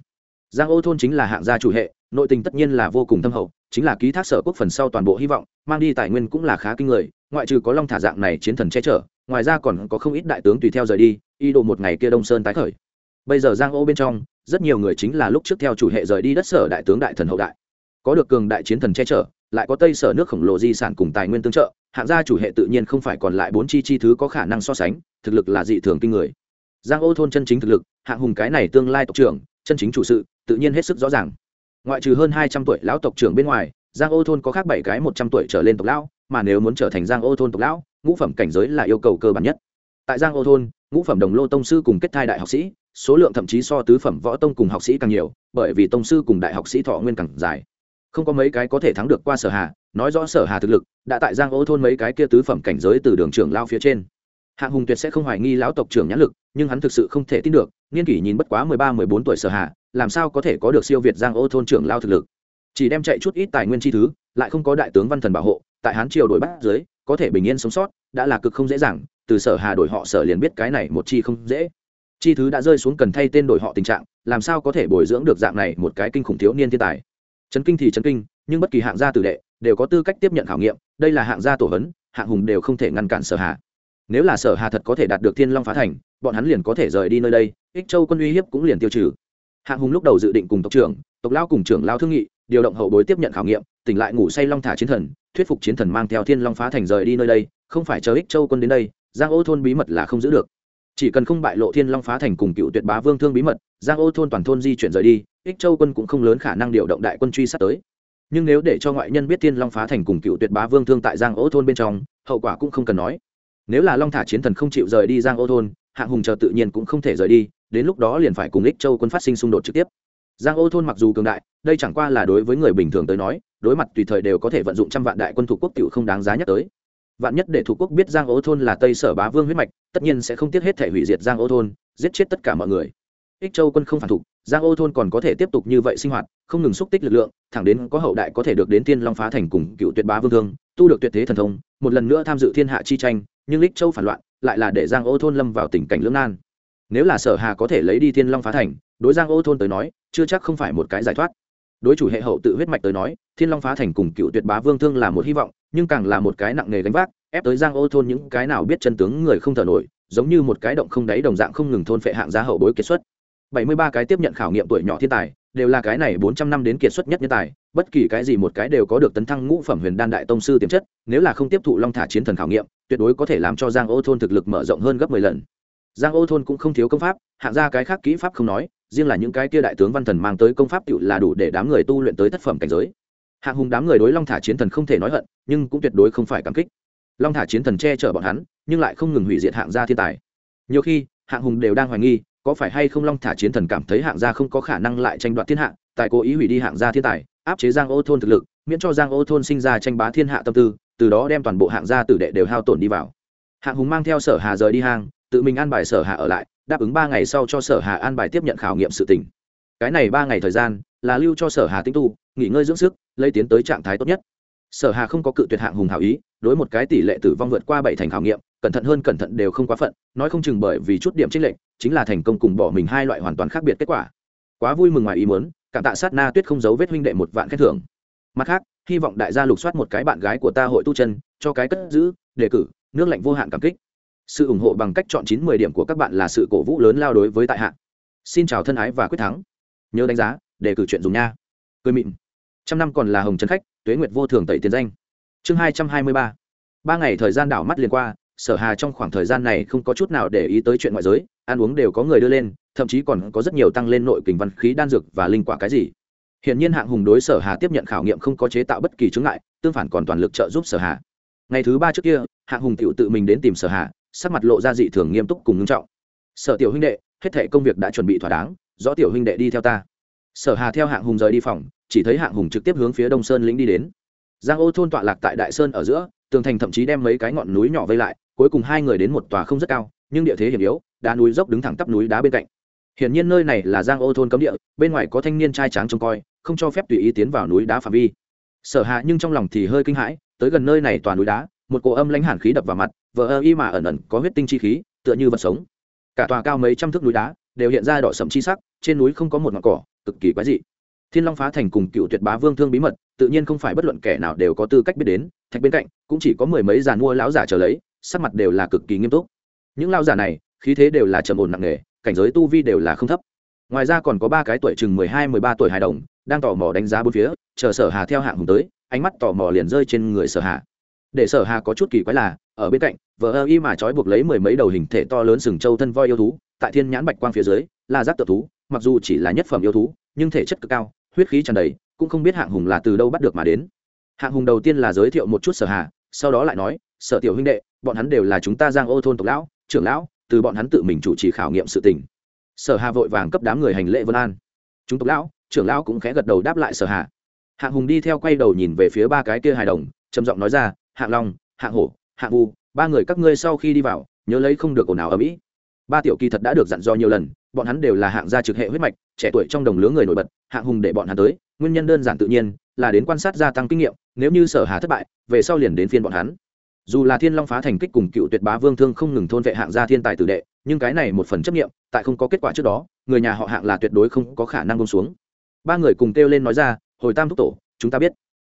giang ô thôn chính là hạng gia chủ hệ, nội tình tất nhiên là vô cùng thâm hậu, chính là ký thác sở quốc phần sau toàn bộ hy vọng, mang đi tài nguyên cũng là khá kinh người, ngoại trừ có long thả dạng này chiến thần che chở, ngoài ra còn có không ít đại tướng tùy theo rời đi y đồ một ngày kia đông sơn tái khởi. Bây giờ giang ô bên trong, rất nhiều người chính là lúc trước theo chủ hệ rời đi đất sở đại tướng đại thần hậu đại. Có được cường đại chiến thần che chở, lại có tây sở nước khổng lồ di sản cùng tài nguyên tương trợ, hạng gia chủ hệ tự nhiên không phải còn lại bốn chi chi thứ có khả năng so sánh, thực lực là dị thường kinh người. Giang ô thôn chân chính thực lực, hạng hùng cái này tương lai tộc trưởng, chân chính chủ sự tự nhiên hết sức rõ ràng. Ngoại trừ hơn hai trăm tuổi lão tộc trưởng bên ngoài, giang ô thôn có khác bảy cái một trăm tuổi trở lên tộc lão, mà nếu muốn trở thành giang ô thôn tộc lão, ngũ phẩm cảnh giới là yêu cầu cơ bản nhất. Tại giang ô thôn, ngũ phẩm đồng lô tông sư cùng kết thai đại học sĩ, số lượng thậm chí so tứ phẩm võ tông cùng học sĩ càng nhiều, bởi vì tông sư cùng đại học sĩ thọ nguyên càng dài. Không có mấy cái có thể thắng được qua sở hà, nói rõ sở hà thực lực, đã tại giang ô thôn mấy cái kia tứ phẩm cảnh giới từ đường trưởng lao phía trên hạng hùng tuyệt sẽ không hoài nghi lão tộc trưởng nhãn lực, nhưng hắn thực sự không thể tin được, niên kỷ nhìn bất quá mười ba, mười bốn tuổi sở hà làm sao có thể có được siêu việt giang ô thôn trưởng lao thực lực. Chỉ đem chạy chút ít tài nguyên chi thứ, lại không có đại tướng văn thần bảo hộ, tại hán triều đổi bắt dưới, có thể bình yên sống sót, đã là cực không dễ dàng, từ sở hà đổi họ sở liền biết cái này một chi không dễ. Chi thứ đã rơi xuống cần thay tên đổi họ tình trạng, làm sao có thể bồi dưỡng được dạng này một cái kinh khủng thiếu niên thiên tài. Chấn kinh thì chấn kinh, nhưng bất kỳ hạng gia tử đệ, đều có tư cách tiếp nhận khảo nghiệm, đây là hạng gia tổ hấn hạng hùng đều không thể ngăn cản sở hà nếu là sở hà thật có thể đạt được thiên long phá thành, bọn hắn liền có thể rời đi nơi đây, ích châu quân uy hiếp cũng liền tiêu trừ. Hạng hùng lúc đầu dự định cùng tộc trưởng, tộc lao cùng trưởng lao thương nghị, điều động hậu bối tiếp nhận khảo nghiệm, tỉnh lại ngủ say long thả chiến thần, thuyết phục chiến thần mang theo thiên long phá thành rời đi nơi đây, không phải chờ ích châu quân đến đây, giang ô thôn bí mật là không giữ được. Chỉ cần không bại lộ thiên long phá thành cùng cựu tuyệt bá vương thương bí mật, giang ô thôn toàn thôn di chuyển rời đi, ích châu quân cũng không lớn khả năng điều động đại quân truy sát tới. Nhưng nếu để cho ngoại nhân biết thiên long phá thành cùng cựu tuyệt bá vương thương tại giang ô thôn bên trong, hậu quả cũng không cần nói nếu là long thả chiến thần không chịu rời đi giang ô thôn, hạng hùng chờ tự nhiên cũng không thể rời đi, đến lúc đó liền phải cùng ích châu quân phát sinh xung đột trực tiếp. Giang ô thôn mặc dù cường đại, đây chẳng qua là đối với người bình thường tới nói, đối mặt tùy thời đều có thể vận dụng trăm vạn đại quân thủ quốc tiểu không đáng giá nhất tới. Vạn nhất để thủ quốc biết giang ô thôn là tây sở bá vương huyết mạch, tất nhiên sẽ không tiếc hết thể hủy diệt giang ô thôn, giết chết tất cả mọi người. Ích châu quân không phản thục, giang ô thôn còn có thể tiếp tục như vậy sinh hoạt, không ngừng xúc tích lực lượng, thẳng đến có hậu đại có thể được đến tiên long phá thành cùng cựu tuyệt bá vương thương, tu được tuyệt thế thần thông, một lần nữa tham dự thiên hạ chi tranh nhưng lịch châu phản loạn, lại là để giang ô thôn lâm vào tình cảnh lưỡng nan. Nếu là sở hà có thể lấy đi thiên long phá thành, đối giang ô thôn tới nói, chưa chắc không phải một cái giải thoát. Đối chủ hệ hậu tự huyết mạch tới nói, thiên long phá thành cùng cựu tuyệt bá vương thương là một hy vọng, nhưng càng là một cái nặng nề gánh vác, ép tới giang ô thôn những cái nào biết chân tướng người không thở nổi, giống như một cái động không đáy đồng dạng không ngừng thôn phệ hạng giá hậu bối kiệt xuất. Bảy mươi ba cái tiếp nhận khảo nghiệm tuổi nhỏ thiên tài đều là cái này bốn trăm năm đến kiệt xuất nhất nhân tài, bất kỳ cái gì một cái đều có được tấn thăng ngũ phẩm huyền đan đại tông sư tiềm chất, nếu là không tiếp thụ long thả chiến thần khảo nghiệm, tuyệt đối có thể làm cho giang ô thôn thực lực mở rộng hơn gấp mười lần. Giang ô thôn cũng không thiếu công pháp, hạng ra cái khác kỹ pháp không nói, riêng là những cái kia đại tướng văn thần mang tới công pháp tựu là đủ để đám người tu luyện tới thất phẩm cảnh giới. Hạng hùng đám người đối long thả chiến thần không thể nói hận, nhưng cũng tuyệt đối không phải cảm kích. Long thả chiến thần che chở bọn hắn, nhưng lại không ngừng hủy diệt hạng gia thiên tài. Nhiều khi, hạng hùng đều đang hoài nghi có phải hay không long thả chiến thần cảm thấy hạng gia không có khả năng lại tranh đoạt thiên hạ, tại cố ý hủy đi hạng gia thiên tài, áp chế giang ô thôn thực lực, miễn cho giang ô thôn sinh ra tranh bá thiên hạ tâm tư, từ đó đem toàn bộ hạng gia tử đệ đều hao tổn đi vào hạng hùng mang theo sở hà rời đi hang, tự mình an bài sở hà ở lại, đáp ứng ba ngày sau cho sở hà an bài tiếp nhận khảo nghiệm sự tình. cái này ba ngày thời gian, là lưu cho sở hà tinh tu, nghỉ ngơi dưỡng sức, lấy tiến tới trạng thái tốt nhất sở hà không có cự tuyệt hạng hùng hảo ý, đối một cái tỷ lệ tử vong vượt qua bảy thành khảo nghiệm, cẩn thận hơn cẩn thận đều không quá phận, nói không chừng bởi vì chút điểm trích lệnh chính là thành công cùng bỏ mình hai loại hoàn toàn khác biệt kết quả. Quá vui mừng ngoài ý muốn, cảm tạ sát na tuyết không giấu vết huynh đệ một vạn khen thưởng. Mặt khác, hy vọng đại gia lục soát một cái bạn gái của ta hội tu chân, cho cái cất giữ, đề cử, nước lạnh vô hạn cảm kích. Sự ủng hộ bằng cách chọn chín mười điểm của các bạn là sự cổ vũ lớn lao đối với tại hạ. Xin chào thân ái và quyết thắng. Nhớ đánh giá, đề cử chuyện dùng nha. Cười mịn. Trăm năm còn là hồng trấn khách tuế nguyệt vô thường tẩy tiền danh. Chương hai trăm hai mươi ba. Ba ngày thời gian đảo mắt liền qua, sở hà trong khoảng thời gian này không có chút nào để ý tới chuyện ngoại giới, ăn uống đều có người đưa lên, thậm chí còn có rất nhiều tăng lên nội kình văn khí, đan dược và linh quả cái gì. Hiện nhiên hạng hùng đối sở hà tiếp nhận khảo nghiệm không có chế tạo bất kỳ chứng ngại, tương phản còn toàn lực trợ giúp sở hà. Ngày thứ ba trước kia, hạng hùng tiểu tự mình đến tìm sở hà, sắc mặt lộ ra dị thường nghiêm túc cùng ngưng trọng. Sở tiểu huynh đệ, hết thể công việc đã chuẩn bị thỏa đáng, rõ tiểu huynh đệ đi theo ta sở hà theo hạng hùng rời đi phòng, chỉ thấy hạng hùng trực tiếp hướng phía đông sơn lĩnh đi đến. Giang ô thôn tọa lạc tại đại sơn ở giữa, tường thành thậm chí đem mấy cái ngọn núi nhỏ vây lại, cuối cùng hai người đến một tòa không rất cao, nhưng địa thế hiểm yếu, đá núi dốc đứng thẳng tắp núi đá bên cạnh. Hiển nhiên nơi này là giang ô thôn cấm địa, bên ngoài có thanh niên trai tráng trông coi, không cho phép tùy ý tiến vào núi đá phạm vi. Sở hạ nhưng trong lòng thì hơi kinh hãi, tới gần nơi này toàn núi đá, một cỗ âm lãnh hàn khí đập vào mặt, vờ ơ y mà ẩn ẩn có huyết tinh chi khí, tựa như vật sống. Cả tòa cao mấy trăm thước núi đá, đều hiện ra đỏ sậm chi sắc, trên núi không có một ngọn cỏ cực kỳ quái dị. Thiên long phá thành cùng cựu tuyệt bá vương thương bí mật, tự nhiên không phải bất luận kẻ nào đều có tư cách biết đến, thạch bên cạnh cũng chỉ có mười mấy giàn mua lão giả trở lấy, sắc mặt đều là cực kỳ nghiêm túc. Những lão giả này, khí thế đều là trầm ổn nặng nề, cảnh giới tu vi đều là không thấp. Ngoài ra còn có ba cái tuổi chừng mười hai, mười ba tuổi hài đồng, đang tò mò đánh giá bốn phía, chờ sở hà theo hạng hùng tới, ánh mắt tò mò liền rơi trên người sở hà. Để sở hà có chút kỳ quái là, ở bên cạnh vợ ơ y mà trói buộc lấy mười mấy đầu hình thể to lớn sừng trâu thân voi yêu thú, tại thiên nhãn bạch quang phía dưới, là giác tự thú mặc dù chỉ là nhất phẩm yêu thú, nhưng thể chất cực cao, huyết khí tràn đầy, cũng không biết hạng hùng là từ đâu bắt được mà đến. Hạng hùng đầu tiên là giới thiệu một chút sở hà, sau đó lại nói, sở tiểu huynh đệ, bọn hắn đều là chúng ta giang ô thôn tộc lão, trưởng lão, từ bọn hắn tự mình chủ trì khảo nghiệm sự tình. Sở hà vội vàng cấp đám người hành lễ vân an. Chúng tộc lão? Trưởng lão cũng khẽ gật đầu đáp lại sở hà. Hạng hùng đi theo quay đầu nhìn về phía ba cái kia hài đồng, trầm giọng nói ra, hạng long, hạng hổ, hạng vu, ba người các ngươi sau khi đi vào, nhớ lấy không được ồn ào ở mỹ ba tiểu kỳ thật đã được dặn dò nhiều lần, bọn hắn đều là hạng gia trực hệ huyết mạch, trẻ tuổi trong đồng lứa người nổi bật, hạng hùng để bọn hắn tới, nguyên nhân đơn giản tự nhiên, là đến quan sát gia tăng kinh nghiệm, nếu như sở hà thất bại, về sau liền đến phiên bọn hắn. Dù là thiên long phá thành kích cùng cựu tuyệt bá vương thương không ngừng thôn vệ hạng gia thiên tài tử đệ, nhưng cái này một phần chấp nghiệm, tại không có kết quả trước đó, người nhà họ hạng là tuyệt đối không có khả năng bông xuống. Ba người cùng kêu lên nói ra, hồi tam thúc tổ, chúng ta biết.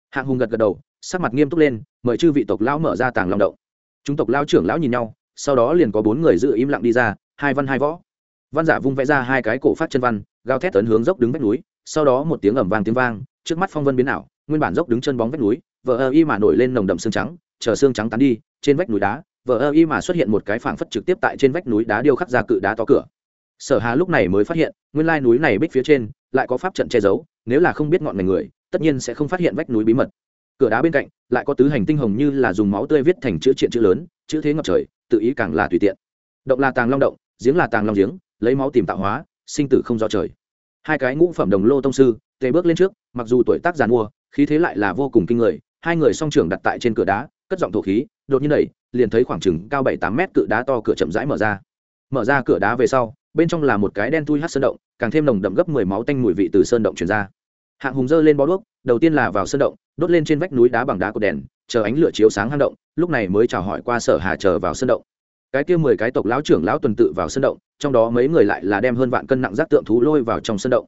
Hạng hùng gật gật đầu, sắc mặt nghiêm túc lên, mời chư vị tộc lão mở ra tàng long động. Chúng tộc lão trưởng lão nhìn nhau, sau đó liền có bốn người giữ im lặng đi ra hai văn hai võ. Văn giả vung vẽ ra hai cái cổ phát chân văn, gào thét tấn hướng dốc đứng vách núi, sau đó một tiếng ẩm vang tiếng vang, trước mắt phong vân biến ảo, nguyên bản dốc đứng chân bóng vách núi, vờ ơ y mà nổi lên nồng đậm xương trắng, chờ xương trắng tán đi, trên vách núi đá, vờ ơ y mà xuất hiện một cái phảng phất trực tiếp tại trên vách núi đá điêu khắc ra cự đá to cửa. Sở hà lúc này mới phát hiện, nguyên lai núi này bích phía trên, lại có pháp trận che giấu, nếu là không biết ngọn ngành người, tất nhiên sẽ không phát hiện vách núi bí mật. Cửa đá bên cạnh, lại có tứ hành tinh hồng như là dùng máu tươi viết thành chữ triện chữ lớn, chữ thế ngập trời, tự ý càng là tùy tiện. Động là tàng long động giếng là tàng long giếng, lấy máu tìm tạo hóa, sinh tử không do trời. Hai cái ngũ phẩm đồng lô tông sư, tề bước lên trước, mặc dù tuổi tác giàn mua, khí thế lại là vô cùng kinh người, hai người song trưởng đặt tại trên cửa đá, cất giọng thổ khí, đột nhiên đẩy, liền thấy khoảng chừng cao bảy tám mét cự đá to cửa chậm rãi mở ra. Mở ra cửa đá về sau, bên trong là một cái đen tui hát sơn động, càng thêm nồng đậm gấp mười máu tanh mùi vị từ sơn động truyền ra. Hạng hùng dơ lên bó đuốc, đầu tiên là vào sơn động, đốt lên trên vách núi đá bằng đá của đèn, chờ ánh lửa chiếu sáng hang động, lúc này mới chào hỏi qua sở hà chờ vào sơn động cái kia mười cái tộc lão trưởng lão tuần tự vào sân động, trong đó mấy người lại là đem hơn vạn cân nặng rác tượng thú lôi vào trong sân động.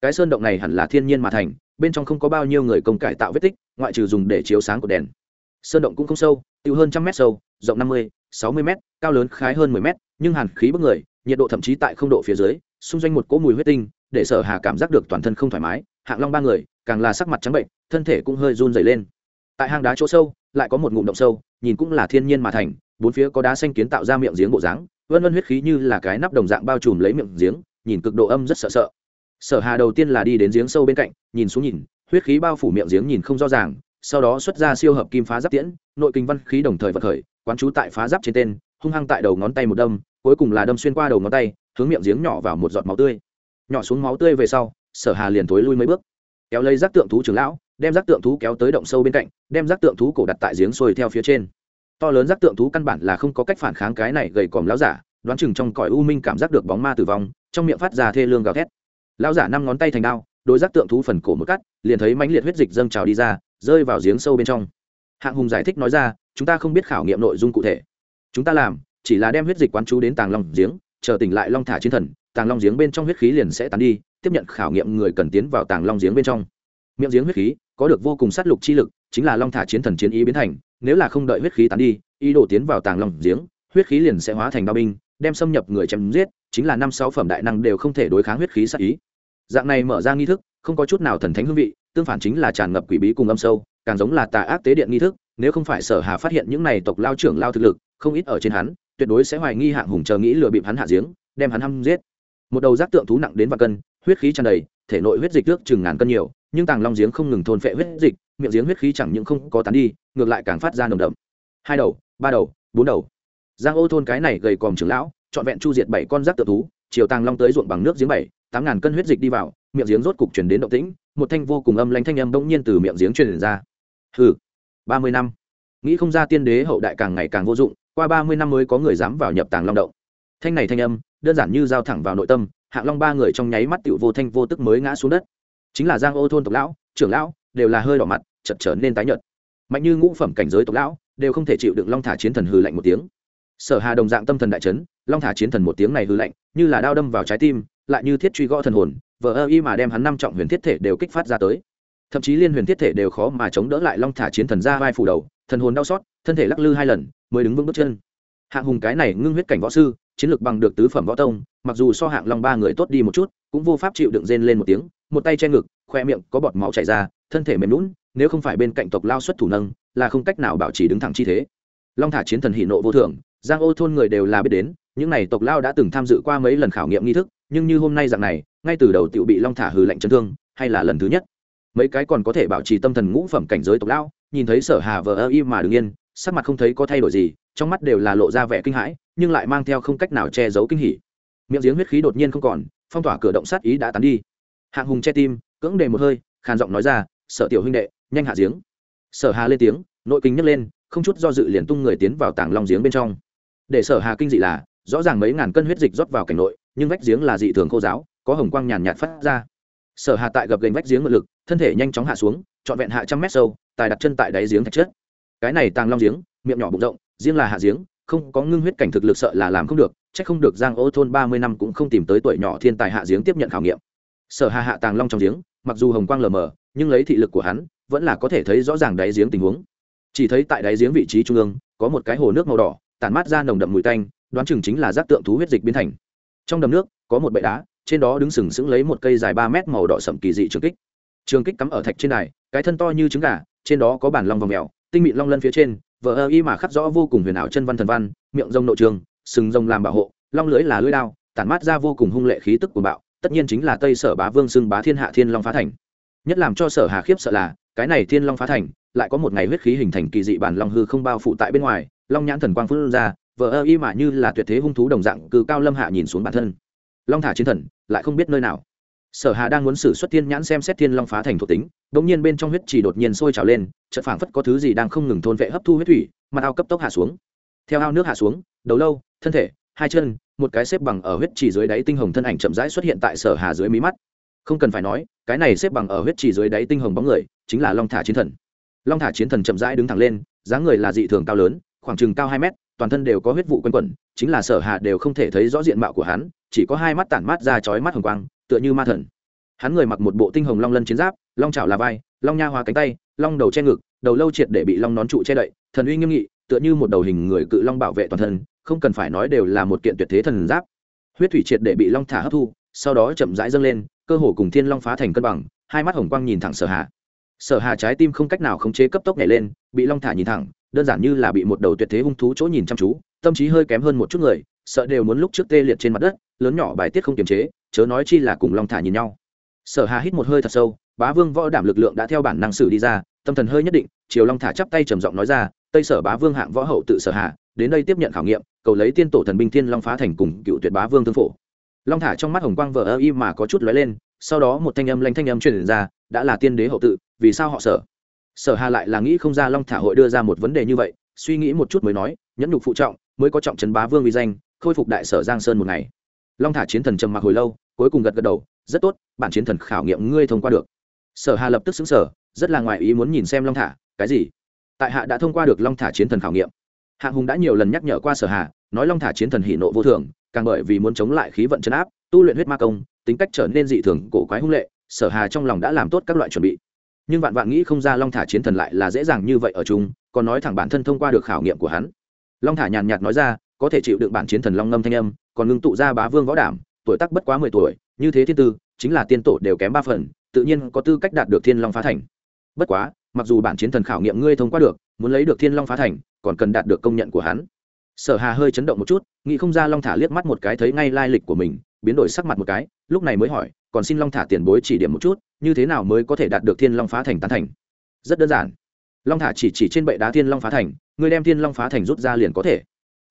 Cái sơn động này hẳn là thiên nhiên mà thành, bên trong không có bao nhiêu người công cải tạo vết tích, ngoại trừ dùng để chiếu sáng của đèn. Sơn động cũng không sâu, tiêu hơn trăm mét sâu, rộng năm mươi, sáu mươi mét, cao lớn khái hơn mười mét, nhưng hàn khí bức người, nhiệt độ thậm chí tại không độ phía dưới, xung quanh một cỗ mùi huyết tinh, để sở hà cảm giác được toàn thân không thoải mái, hạng long ba người, càng là sắc mặt trắng bệnh, thân thể cũng hơi run dày lên. Tại hang đá chỗ sâu lại có một ngụm động sâu, nhìn cũng là thiên nhiên mà thành, bốn phía có đá xanh kiến tạo ra miệng giếng bộ dáng, vân vân huyết khí như là cái nắp đồng dạng bao trùm lấy miệng giếng, nhìn cực độ âm rất sợ sợ. Sở hà đầu tiên là đi đến giếng sâu bên cạnh, nhìn xuống nhìn, huyết khí bao phủ miệng giếng nhìn không rõ ràng, sau đó xuất ra siêu hợp kim phá giáp tiễn, nội kinh văn khí đồng thời vật khởi, quán chú tại phá giáp trên tên, hung hăng tại đầu ngón tay một đâm, cuối cùng là đâm xuyên qua đầu ngón tay, hướng miệng giếng nhỏ vào một giọt máu tươi. Nhỏ xuống máu tươi về sau, sở hà liền thối lui mấy bước. Kéo lấy giác tượng thú trưởng lão đem rác tượng thú kéo tới động sâu bên cạnh, đem rác tượng thú cổ đặt tại giếng xuôi theo phía trên. To lớn rác tượng thú căn bản là không có cách phản kháng cái này gầy còm lão giả, đoán chừng trong cõi u minh cảm giác được bóng ma tử vong, trong miệng phát ra thê lương gào thét. Lão giả năm ngón tay thành đao đối rác tượng thú phần cổ một cắt, liền thấy mãnh liệt huyết dịch dâng trào đi ra, rơi vào giếng sâu bên trong. Hạng hùng giải thích nói ra, chúng ta không biết khảo nghiệm nội dung cụ thể. Chúng ta làm chỉ là đem huyết dịch quán chú đến tàng long giếng, chờ tỉnh lại long thả chiến thần, tàng long giếng bên trong huyết khí liền sẽ tán đi, tiếp nhận khảo nghiệm người cần tiến vào tàng long giếng bên trong. Miệng giếng huyết khí có được vô cùng sát lục chi lực, chính là long thả chiến thần chiến ý biến thành, nếu là không đợi huyết khí tán đi, ý đồ tiến vào tàng long giếng, huyết khí liền sẽ hóa thành đao binh, đem xâm nhập người chém giết, chính là năm sáu phẩm đại năng đều không thể đối kháng huyết khí sát ý. Dạng này mở ra nghi thức, không có chút nào thần thánh hương vị, tương phản chính là tràn ngập quỷ bí cùng âm sâu, càng giống là tà ác tế điện nghi thức, nếu không phải sở hà phát hiện những này tộc lao trưởng lao thực lực, không ít ở trên hắn, tuyệt đối sẽ hoài nghi hạng hùng chờ nghĩ lừa bịp hắn hạ giếng, đem hắn hăm giết. Một đầu giác tượng thú nặng đến vạn cân, huyết khí tràn đầy, thể nội huyết dịch nước chừng ngàn cân nhiều nhưng tàng long giếng không ngừng thôn phệ huyết dịch, miệng giếng huyết khí chẳng những không có tán đi, ngược lại càng phát ra nồng đậm. Hai đầu, ba đầu, bốn đầu. Giang ô thôn cái này gầy còm trưởng lão, trọn vẹn chu diệt bảy con rác tự thú, chiều tàng long tới ruộng bằng nước giếng bảy, tám ngàn cân huyết dịch đi vào, miệng giếng rốt cục chuyển đến động tĩnh, một thanh vô cùng âm lanh thanh âm bỗng nhiên từ miệng giếng truyền ra. Hừ, ba mươi năm. Nghĩ không ra tiên đế hậu đại càng ngày càng vô dụng, qua ba mươi năm mới có người dám vào nhập tàng long động. Thanh này thanh âm, đơn giản như giao thẳng vào nội tâm, hạng long ba người trong nháy mắt tựu vô thanh vô tức mới ngã xuống đất chính là giang ô thôn tộc lão, trưởng lão, đều là hơi đỏ mặt, chật trở nên tái nhợt. Mạnh như ngũ phẩm cảnh giới tộc lão, đều không thể chịu đựng long thả chiến thần hư lạnh một tiếng. Sở hà đồng dạng tâm thần đại chấn, long thả chiến thần một tiếng này hư lạnh, như là đao đâm vào trái tim, lại như thiết truy gõ thần hồn, vờ ơ y mà đem hắn năm trọng huyền thiết thể đều kích phát ra tới. Thậm chí liên huyền thiết thể đều khó mà chống đỡ lại long thả chiến thần ra vai phủ đầu, thần hồn đau xót, thân thể lắc lư hai lần, mới đứng vững bước chân. Hạng hùng cái này ngưng huyết cảnh võ sư chiến lược bằng được tứ phẩm võ tông, mặc dù so hạng long ba người tốt đi một chút, cũng vô pháp chịu đựng rên lên một tiếng, một tay che ngực, khoe miệng có bọt máu chảy ra, thân thể mềm lún nếu không phải bên cạnh tộc lao xuất thủ nâng, là không cách nào bảo trì đứng thẳng chi thế. Long thả chiến thần hỷ nộ vô thường, giang ô thôn người đều là biết đến, những n à y tộc lao đã từng tham dự qua mấy lần khảo nghiệm nghi thức, nhưng như hôm nay dạng này, ngay từ đầu tự bị long thả hừ lạnh chấn thương, hay là lần thứ nhất. Mấy cái còn có thể bảo trì tâm thần ngũ phẩm cảnh giới tộc lao, nhìn thấy sở hà vờ ơ y mà đ ứ n g yên, sắc mặt không thấy có thay đổi gì trong mắt đều là lộ ra vẻ kinh hãi, nhưng lại mang theo không cách nào che giấu kinh hỉ. Miệng giếng huyết khí đột nhiên không còn, phong tỏa cửa động sát ý đã tán đi. Hạng hùng che tim, cưỡng đề một hơi, khàn giọng nói ra, sở tiểu huynh đệ, nhanh hạ giếng. Sở hà lên tiếng, nội kinh nhấc lên, không chút do dự liền tung người tiến vào tảng long giếng bên trong. Để sở hà kinh dị là, rõ ràng mấy ngàn cân huyết dịch rót vào cảnh nội, nhưng vách giếng là dị thường khô giáo có hồng quang nhàn nhạt phát ra. Sở hà tại gập gành vách giếng ngự lực, thân thể nhanh chóng hạ xuống, trọn vẹn hạ trăm mét sâu, tài đặt chân tại đáy giếng thạch chất cái này tàng long giếng, miệng nhỏ bụng rộng riêng là hạ giếng, không có ngưng huyết cảnh thực lực sợ là làm không được, chắc không được giang ô thôn ba mươi năm cũng không tìm tới tuổi nhỏ thiên tài hạ giếng tiếp nhận khảo nghiệm. Sở hạ hạ tàng long trong giếng, mặc dù hồng quang lờ mờ, nhưng lấy thị lực của hắn, vẫn là có thể thấy rõ ràng đáy giếng tình huống. Chỉ thấy tại đáy giếng vị trí trung ương, có một cái hồ nước màu đỏ, tản mát ra nồng đậm mùi tanh, đoán chừng chính là giác tượng thú huyết dịch biến thành. Trong đầm nước, có một bệ đá, trên đó đứng sừng sững lấy một cây dài ba mét màu đỏ sậm kỳ dị trường kích. Trường kích cắm ở thạch trên đài, cái thân to như trứng gà, trên đó có bản long vòng mèo, tinh mịn long lân phía trên vợ ơ y mà khắc rõ vô cùng huyền ảo chân văn thần văn, miệng rông nội trường, sừng rông làm bảo hộ, long lưới là lưới đao, tản mát ra vô cùng hung lệ khí tức của bạo, tất nhiên chính là tây sở bá vương xưng bá thiên hạ thiên long phá thành. Nhất làm cho sở hà khiếp sợ là, cái này thiên long phá thành, lại có một ngày huyết khí hình thành kỳ dị bản long hư không bao phủ tại bên ngoài, long nhãn thần quang phun ra vợ ơ y mà như là tuyệt thế hung thú đồng dạng cự cao lâm hạ nhìn xuống bản thân. Long thả chiến thần, lại không biết nơi nào. Sở hà đang muốn xử xuất thiên nhãn xem xét thiên long phá thành thuộc tính bỗng nhiên bên trong huyết chỉ đột nhiên sôi trào lên, chợt phảng phất có thứ gì đang không ngừng thôn vệ hấp thu huyết thủy mặt ao cấp tốc hạ xuống. Theo ao nước hạ xuống, đầu lâu, thân thể, hai chân, một cái xếp bằng ở huyết chỉ dưới đáy tinh hồng thân ảnh chậm rãi xuất hiện tại sở hà dưới mí mắt. Không cần phải nói, cái này xếp bằng ở huyết chỉ dưới đáy tinh hồng bóng người, chính là long thả chiến thần. Long thả chiến thần chậm rãi đứng thẳng lên, dáng người là dị thường cao lớn, khoảng chừng cao hai mét, toàn thân đều có huyết vụ quanh quẩn, chính là sở hà đều không thể thấy rõ diện mạo của hắn, chỉ có hai mắt tản mát ra chói mắt hồng quang, tựa như ma thần hắn người mặc một bộ tinh hồng long lân chiến giáp, long chảo là vai, long nha hóa cánh tay, long đầu che ngực, đầu lâu triệt để bị long nón trụ che đậy, thần uy nghiêm nghị, tựa như một đầu hình người cự long bảo vệ toàn thân, không cần phải nói đều là một kiện tuyệt thế thần giáp. Huyết thủy triệt để bị long thả hấp thu, sau đó chậm rãi dâng lên, cơ hồ cùng thiên long phá thành cân bằng, hai mắt hồng quang nhìn thẳng sở hà. Sở hà trái tim không cách nào khống chế cấp tốc nhảy lên, bị long thả nhìn thẳng, đơn giản như là bị một đầu tuyệt thế hung thú chỗ nhìn chăm chú, tâm trí hơi kém hơn một chút người, sợ đều muốn lúc trước tê liệt trên mặt đất, lớn nhỏ bài tiết không kiềm chế, chớ nói chi là cùng long thả nhìn nhau sở hà hít một hơi thật sâu, bá vương võ đảm lực lượng đã theo bản năng sử đi ra, tâm thần hơi nhất định, Triều long thả chắp tay trầm giọng nói ra, tây sở bá vương hạng võ hậu tự sở hà, đến đây tiếp nhận khảo nghiệm, cầu lấy tiên tổ thần binh thiên long phá thành cùng cựu tuyệt bá vương thương phổ. Long thả trong mắt hồng quang vợ ơ y mà có chút lóe lên, sau đó một thanh âm lanh thanh âm truyền ra, đã là tiên đế hậu tự, vì sao họ sở? Sở hà lại là nghĩ không ra long thả hội đưa ra một vấn đề như vậy, suy nghĩ một chút mới nói, nhẫn nhục phụ trọng, mới có trọng trấn bá vương uy danh, khôi phục đại sở giang sơn một ngày. Long thả chiến thần trầm mặc hồi lâu cuối cùng gật gật đầu, rất tốt, bản chiến thần khảo nghiệm ngươi thông qua được. Sở hà lập tức xứng sở, rất là ngoài ý muốn nhìn xem long thả, cái gì? Tại hạ đã thông qua được long thả chiến thần khảo nghiệm. Hạng hùng đã nhiều lần nhắc nhở qua sở hà, nói long thả chiến thần hỷ nộ vô thường, càng bởi vì muốn chống lại khí vận chấn áp, tu luyện huyết ma công, tính cách trở nên dị thường, cổ quái hung lệ, sở hà trong lòng đã làm tốt các loại chuẩn bị. Nhưng vạn vạn nghĩ không ra long thả chiến thần lại là dễ dàng như vậy ở chung, còn nói thẳng bản thân thông qua được khảo nghiệm của hắn. Long thả nhàn nhạt nói ra, có thể chịu đựng bản chiến thần long ngâm thanh âm, còn ngưng tụ ra bá vương võ đảm tuổi tác bất quá mười tuổi, như thế thiên tư, chính là tiên tổ đều kém ba phần, tự nhiên có tư cách đạt được thiên long phá thành. Bất quá, mặc dù bản chiến thần khảo nghiệm ngươi thông qua được, muốn lấy được thiên long phá thành, còn cần đạt được công nhận của hắn. Sở hà hơi chấn động một chút, nghĩ không ra long thả liếc mắt một cái thấy ngay lai lịch của mình, biến đổi sắc mặt một cái, lúc này mới hỏi, còn xin long thả tiền bối chỉ điểm một chút, như thế nào mới có thể đạt được thiên long phá thành tán thành? Rất đơn giản. Long thả chỉ chỉ trên bệ đá thiên long phá thành, ngươi đem thiên long phá thành rút ra liền có thể.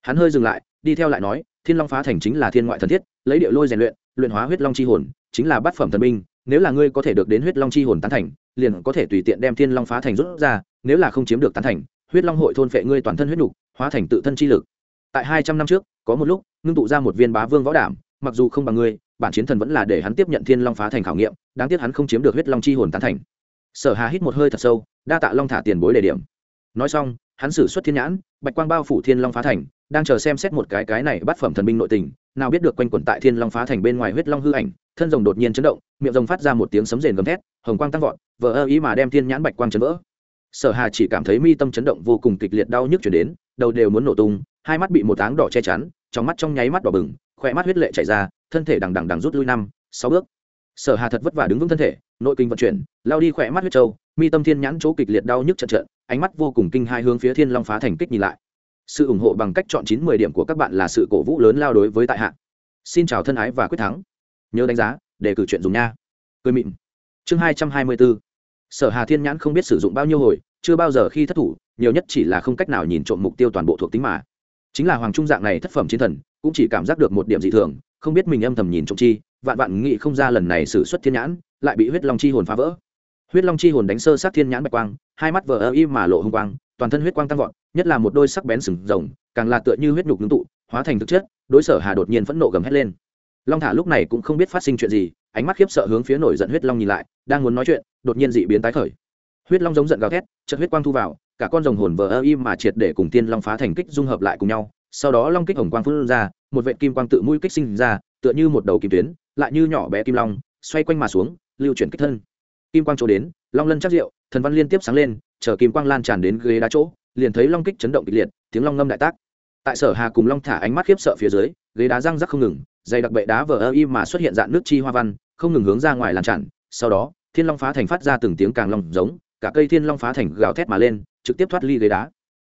Hắn hơi dừng lại, đi theo lại nói thiên long phá thành chính là thiên ngoại thần thiết, lấy địa lôi rèn luyện luyện hóa huyết long chi hồn, chính là bát phẩm thần binh, nếu là ngươi có thể được đến huyết long chi hồn tán thành, liền có thể tùy tiện đem thiên long phá thành rút ra, nếu là không chiếm được tán thành, huyết long hội thôn phệ ngươi toàn thân huyết nục, hóa thành tự thân chi lực. Tại hai trăm năm trước, có một lúc, ngưng tụ ra một viên bá vương võ đảm, mặc dù không bằng ngươi, bản chiến thần vẫn là để hắn tiếp nhận thiên long phá thành khảo nghiệm, đáng tiếc hắn không chiếm được huyết long chi hồn tán thành. Sở hà hít một hơi thật sâu, đa tạ long thả tiền bối đề điểm. Nói xong, hắn sử xuất thiên nhãn, bạch quang bao phủ thiên long phá thành đang chờ xem xét một cái cái này bắt phẩm thần binh nội tình, nào biết được quanh quẩn tại thiên long phá thành bên ngoài huyết long hư ảnh, thân rồng đột nhiên chấn động, miệng rồng phát ra một tiếng sấm rền gầm thét, hồng quang tăng vọt vỡ ơ ý mà đem thiên nhãn bạch quang chấn vỡ. Sở hà chỉ cảm thấy mi tâm chấn động vô cùng kịch liệt đau nhức chuyển đến, đầu đều muốn nổ tung, hai mắt bị một áng đỏ che chắn, trong mắt trong nháy mắt đỏ bừng, khỏe mắt huyết lệ chảy ra, thân thể đằng đằng đằng rút lui năm, sáu bước. Sở hà thật vất vả đứng vững thân thể, nội kinh vận chuyển, lao đi khỏe mắt huyết trâu, mi tâm thiên nhãn chỗ kịch liệt đau nhức trận trận ánh mắt vô cùng kinh hai hướng phía thiên long phá thành kích nhìn lại sự ủng hộ bằng cách chọn chín mười điểm của các bạn là sự cổ vũ lớn lao đối với tại hạ. Xin chào thân ái và quyết thắng. Nhớ đánh giá, để cử chuyện dùng nha. Cười mịn. Chương hai trăm hai mươi bốn. Sở hà thiên nhãn không biết sử dụng bao nhiêu hồi, chưa bao giờ khi thất thủ, nhiều nhất chỉ là không cách nào nhìn trộm mục tiêu toàn bộ thuộc tính mà. Chính là hoàng trung dạng này thất phẩm chiến thần, cũng chỉ cảm giác được một điểm dị thường, không biết mình âm thầm nhìn trộm chi, vạn vạn nghĩ không ra lần này sử xuất thiên nhãn, lại bị huyết long chi hồn phá vỡ. Huyết long chi hồn đánh sơ sát thiên nhãn bạch quang, hai mắt vờ ơ y mà lộ hung quang toàn thân huyết quang tăng vọt, nhất là một đôi sắc bén sừng rồng, càng là tựa như huyết nhục ngưng tụ, hóa thành thực chất, đối sở hà đột nhiên phẫn nộ gầm hét lên. Long thả lúc này cũng không biết phát sinh chuyện gì, ánh mắt khiếp sợ hướng phía nổi giận huyết long nhìn lại, đang muốn nói chuyện, đột nhiên dị biến tái khởi. Huyết long giống giận gào thét, chợt huyết quang thu vào, cả con rồng hồn vờ ơ mà triệt để cùng tiên long phá thành kích dung hợp lại cùng nhau. Sau đó long kích hồng quang phun ra, một vệ kim quang tự mũi kích sinh ra, tựa như một đầu kim tuyến, lại như nhỏ bé kim long, xoay quanh mà xuống, lưu chuyển kích thân. Kim quang chỗ đến, long lân chắc rượu, thần văn liên tiếp sáng lên chờ kim quang lan tràn đến ghế đá chỗ, liền thấy long kích chấn động kịch liệt, tiếng long ngâm đại tác. Tại sở hà cùng long thả ánh mắt khiếp sợ phía dưới, ghế đá răng rắc không ngừng, dày đặc bệ đá vờ ơ y mà xuất hiện dạng nước chi hoa văn, không ngừng hướng ra ngoài lan tràn. Sau đó, thiên long phá thành phát ra từng tiếng càng long giống, cả cây thiên long phá thành gào thét mà lên, trực tiếp thoát ly ghế đá.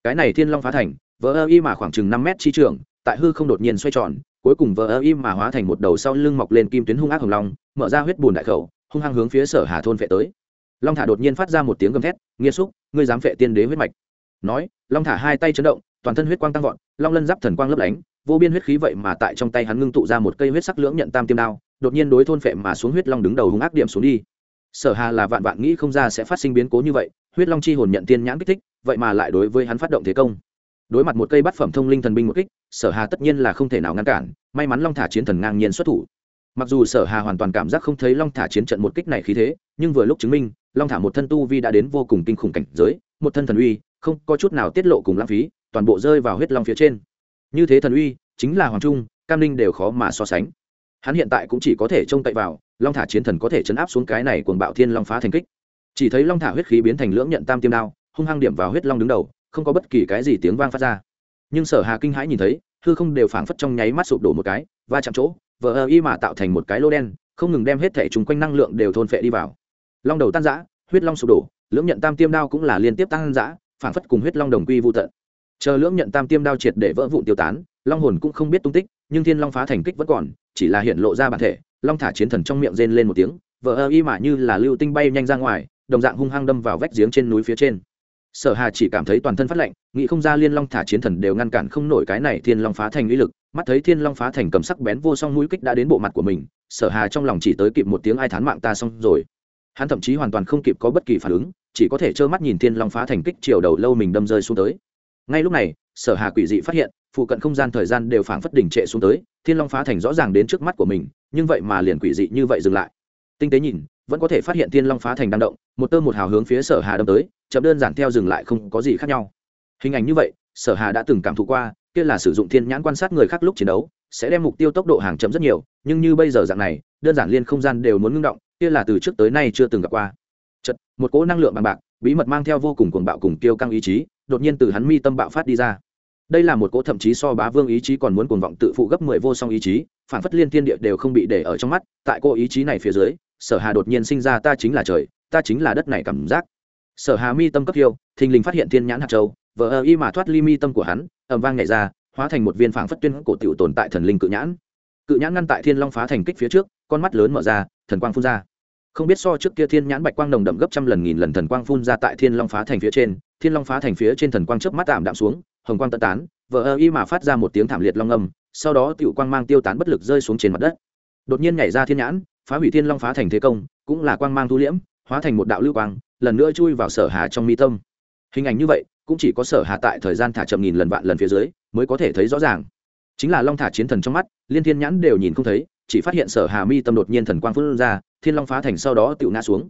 Cái này thiên long phá thành, vờ ơ y mà khoảng chừng năm mét chi trường, tại hư không đột nhiên xoay tròn, cuối cùng vờ ơ y mà hóa thành một đầu sau lưng mọc lên kim tuyến hung ác hồng long, mở ra huyết bùn đại khẩu, hung hăng hướng phía sở hà thôn vệ tới long thả đột nhiên phát ra một tiếng gầm thét nghiêm xúc, ngươi dám phệ tiên đế huyết mạch. Nói, long thả hai tay chấn động, toàn thân huyết quang tăng vọt, long lân giáp thần quang lấp lánh, vô biên huyết khí vậy mà tại trong tay hắn ngưng tụ ra một cây huyết sắc lưỡng nhận tam tiêm đao, đột nhiên đối thôn phệ mà xuống huyết long đứng đầu hung ác điểm xuống đi. Sở hà là vạn vạn nghĩ không ra sẽ phát sinh biến cố như vậy, huyết long chi hồn nhận tiên nhãn kích thích, vậy mà lại đối với hắn phát động thế công. Đối mặt một cây bát phẩm thông linh thần binh một kích, sở hà tất nhiên là không thể nào ngăn cản, may mắn long thả chiến thần ngang nhiên xuất thủ. Mặc dù sở hà hoàn toàn cảm giác không thấy long thả chiến trận một kích này khí thế, nhưng vừa lúc chứng minh long thả một thân tu vi đã đến vô cùng kinh khủng cảnh giới, một thân thần uy, không có chút nào tiết lộ cùng lãng phí, toàn bộ rơi vào huyết long phía trên. Như thế thần uy, chính là hoàng trung, cam ninh đều khó mà so sánh. Hắn hiện tại cũng chỉ có thể trông cậy vào, long thả chiến thần có thể chấn áp xuống cái này cuồng bạo thiên long phá thành kích. Chỉ thấy long thả huyết khí biến thành lưỡng nhận tam tiêm đao, hung hăng điểm vào huyết long đứng đầu, không có bất kỳ cái gì tiếng vang phát ra. Nhưng sở hà kinh hãi nhìn thấy, hư không đều phảng phất trong nháy mắt sụp đổ một cái và chạm chỗ, vờ ơ y mà tạo thành một cái lô đen, không ngừng đem hết thể chung quanh năng lượng đều thôn phệ đi vào long đầu tan giã, huyết long sụp đổ, lưỡng nhận tam tiêm đao cũng là liên tiếp tăng giã, phảng phất cùng huyết long đồng quy vô tận. Chờ lưỡng nhận tam tiêm đao triệt để vỡ vụn tiêu tán, long hồn cũng không biết tung tích, nhưng thiên long phá thành kích vẫn còn, chỉ là hiện lộ ra bản thể, long thả chiến thần trong miệng rên lên một tiếng vỡ ơ y mà như là lưu tinh bay nhanh ra ngoài, đồng dạng hung hăng đâm vào vách giếng trên núi phía trên. Sở hà chỉ cảm thấy toàn thân phát lạnh, nghĩ không ra liên long thả chiến thần đều ngăn cản không nổi cái này thiên long phá thành uy lực, mắt thấy thiên long phá thành cầm sắc bén vô song mũi kích đã đến bộ mặt của mình, sở hà trong lòng chỉ tới kịp một tiếng ai thán mạng ta xong rồi hắn thậm chí hoàn toàn không kịp có bất kỳ phản ứng, chỉ có thể trơ mắt nhìn thiên long phá thành kích chiều đầu lâu mình đâm rơi xuống tới. Ngay lúc này, sở hà quỷ dị phát hiện, phụ cận không gian thời gian đều phảng phất đỉnh trệ xuống tới, thiên long phá thành rõ ràng đến trước mắt của mình, nhưng vậy mà liền quỷ dị như vậy dừng lại. Tinh tế nhìn, vẫn có thể phát hiện thiên long phá thành đang động, một tơ một hào hướng phía sở hà đâm tới, chậm đơn giản theo dừng lại không có gì khác nhau. Hình ảnh như vậy, sở hà đã từng cảm thụ qua, kia là sử dụng thiên nhãn quan sát người khác lúc chiến đấu, sẽ đem mục tiêu tốc độ hàng chậm rất nhiều, nhưng như bây giờ dạng này, đơn giản liên không gian đều muốn ngưng động kia là từ trước tới nay chưa từng gặp qua. Chật một cỗ năng lượng bằng bạc, bí mật mang theo vô cùng cuồng bạo cùng tiêu căng ý chí, đột nhiên từ hắn mi tâm bạo phát đi ra. Đây là một cỗ thậm chí so bá vương ý chí còn muốn cuồng vọng tự phụ gấp mười vô song ý chí, phản phất liên thiên địa đều không bị để ở trong mắt, tại cô ý chí này phía dưới, sở hà đột nhiên sinh ra ta chính là trời, ta chính là đất này cảm giác. Sở hà mi tâm cấp yêu thình lình phát hiện thiên nhãn hạt châu, vờ ơ y mà thoát ly mi tâm của hắn ẩm vang nhảy ra, hóa thành một viên phảng phất tuyên cổ tiểu tồn tại thần linh cự nhãn cự nhãn ngăn tại thiên long phá thành kích phía trước, con mắt lớn mở ra, thần quang phun ra. Không biết so trước kia thiên nhãn bạch quang nồng đậm gấp trăm lần nghìn lần thần quang phun ra tại thiên long phá thành phía trên, thiên long phá thành phía trên thần quang chớp mắt tạm đạm xuống, hồng quang tận tán, vờ ơ y mà phát ra một tiếng thảm liệt long âm, sau đó tiểu quang mang tiêu tán bất lực rơi xuống trên mặt đất. Đột nhiên nhảy ra thiên nhãn, phá hủy thiên long phá thành thế công, cũng là quang mang thu liễm, hóa thành một đạo lưu quang, lần nữa chui vào sở hà trong mi tâm. Hình ảnh như vậy, cũng chỉ có sở hà tại thời gian thả chậm nghìn lần vạn lần phía dưới, mới có thể thấy rõ ràng chính là long thả chiến thần trong mắt, liên thiên nhãn đều nhìn không thấy, chỉ phát hiện sở hà mi tâm đột nhiên thần quang phun ra, thiên long phá thành sau đó tự ngã xuống.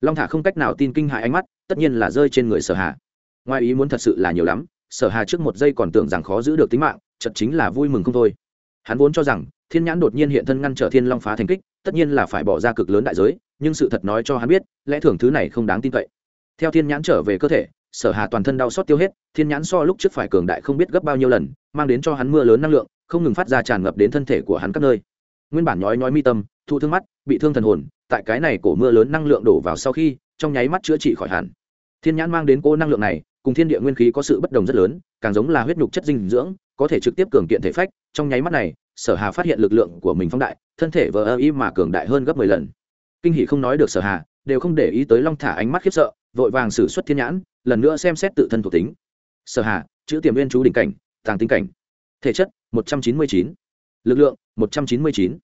Long thả không cách nào tin kinh hại ánh mắt, tất nhiên là rơi trên người sở hà. Ngoài ý muốn thật sự là nhiều lắm, sở hà trước một giây còn tưởng rằng khó giữ được tính mạng chật chính là vui mừng không thôi. Hắn vốn cho rằng, thiên nhãn đột nhiên hiện thân ngăn trở thiên long phá thành kích, tất nhiên là phải bỏ ra cực lớn đại giới, nhưng sự thật nói cho hắn biết, lẽ thường thứ này không đáng tin cậy. Theo thiên nhãn trở về cơ thể sở hà toàn thân đau xót tiêu hết, thiên nhãn so lúc trước phải cường đại không biết gấp bao nhiêu lần, mang đến cho hắn mưa lớn năng lượng, không ngừng phát ra tràn ngập đến thân thể của hắn các nơi. Nguyên bản nhói nhói mi tâm thụ thương mắt, bị thương thần hồn, tại cái này cổ mưa lớn năng lượng đổ vào sau khi, trong nháy mắt chữa trị khỏi hẳn. Thiên nhãn mang đến cô năng lượng này, cùng thiên địa nguyên khí có sự bất đồng rất lớn, càng giống là huyết nhục chất dinh dưỡng, có thể trực tiếp cường kiện thể phách. Trong nháy mắt này, sở hà phát hiện lực lượng của mình phóng đại, thân thể vờ ơ y mà cường đại hơn gấp mười lần. Kinh hỷ không nói được sở hà, đều không để ý tới long thả ánh mắt khiếp sợ vội vàng xử xuất thiên nhãn, lần nữa xem xét tự thân thuộc tính. Sở hạ chữ tiềm viên chú đỉnh cảnh, tàng tinh cảnh. Thể chất, một trăm chín mươi chín. Lực lượng, một trăm chín mươi chín.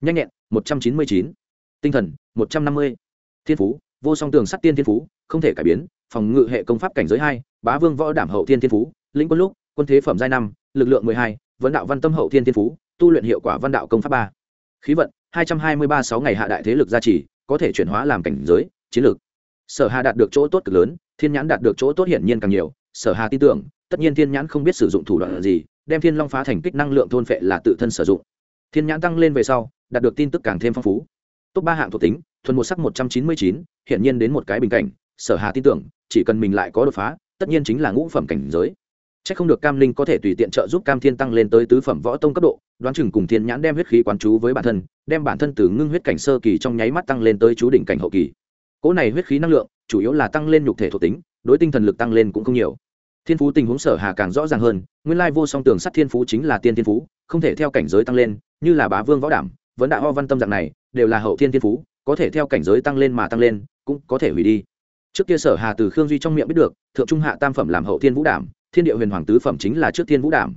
Nhanh nhẹn, một trăm chín mươi chín. Tinh thần, một trăm năm mươi. Thiên phú, vô song tường sắt tiên thiên phú, không thể cải biến, phòng ngự hệ công pháp cảnh giới hai, bá vương võ đảm hậu thiên thiên phú, lĩnh quân lúc, quân thế phẩm giai năm, lực lượng mười hai, vấn đạo văn tâm hậu thiên thiên phú, tu luyện hiệu quả văn đạo công pháp ba. Khí vận, hai trăm hai mươi ba sáu ngày hạ đại thế lực gia trì, có thể chuyển hóa làm cảnh giới, chiến lược sở hà đạt được chỗ tốt cực lớn thiên nhãn đạt được chỗ tốt hiển nhiên càng nhiều. Sở hà tin tưởng tất nhiên thiên nhãn không biết sử dụng thủ đoạn gì đem thiên long phá thành kích năng lượng thôn phệ là tự thân sử dụng. Thiên nhãn tăng lên về sau đạt được tin tức càng thêm phong phú. Top ba hạng thuộc tính thuần một sắc một trăm chín mươi chín hiển nhiên đến một cái bình cảnh. Sở hà tin tưởng chỉ cần mình lại có đột phá tất nhiên chính là ngũ phẩm cảnh giới. Chắc không được Cam Linh có thể tùy tiện trợ giúp Cam Thiên tăng lên tới tứ phẩm võ tông cấp độ, đoán chừng cùng Thiên Nhãn đem huyết khí quán chú với bản thân, đem bản thân từ ngưng huyết cảnh sơ kỳ trong nháy mắt tăng lên tới chú đỉnh cảnh hậu kỳ. Cỗ này huyết khí năng lượng, chủ yếu là tăng lên nhục thể thuộc tính, đối tinh thần lực tăng lên cũng không nhiều. Thiên phú tình huống sở hà càng rõ ràng hơn, nguyên lai vô song tường sắt thiên phú chính là tiên thiên phú, không thể theo cảnh giới tăng lên, như là bá vương võ đảm, vẫn đã ho văn tâm dạng này, đều là hậu thiên thiên phú, có thể theo cảnh giới tăng lên mà tăng lên, cũng có thể hủy đi. Trước kia sở hà từ Khương Duy trong miệng biết được, thượng trung hạ tam phẩm làm hậu thiên vũ đảm, thiên địa huyền hoàng tứ phẩm chính là trước thiên vũ đảm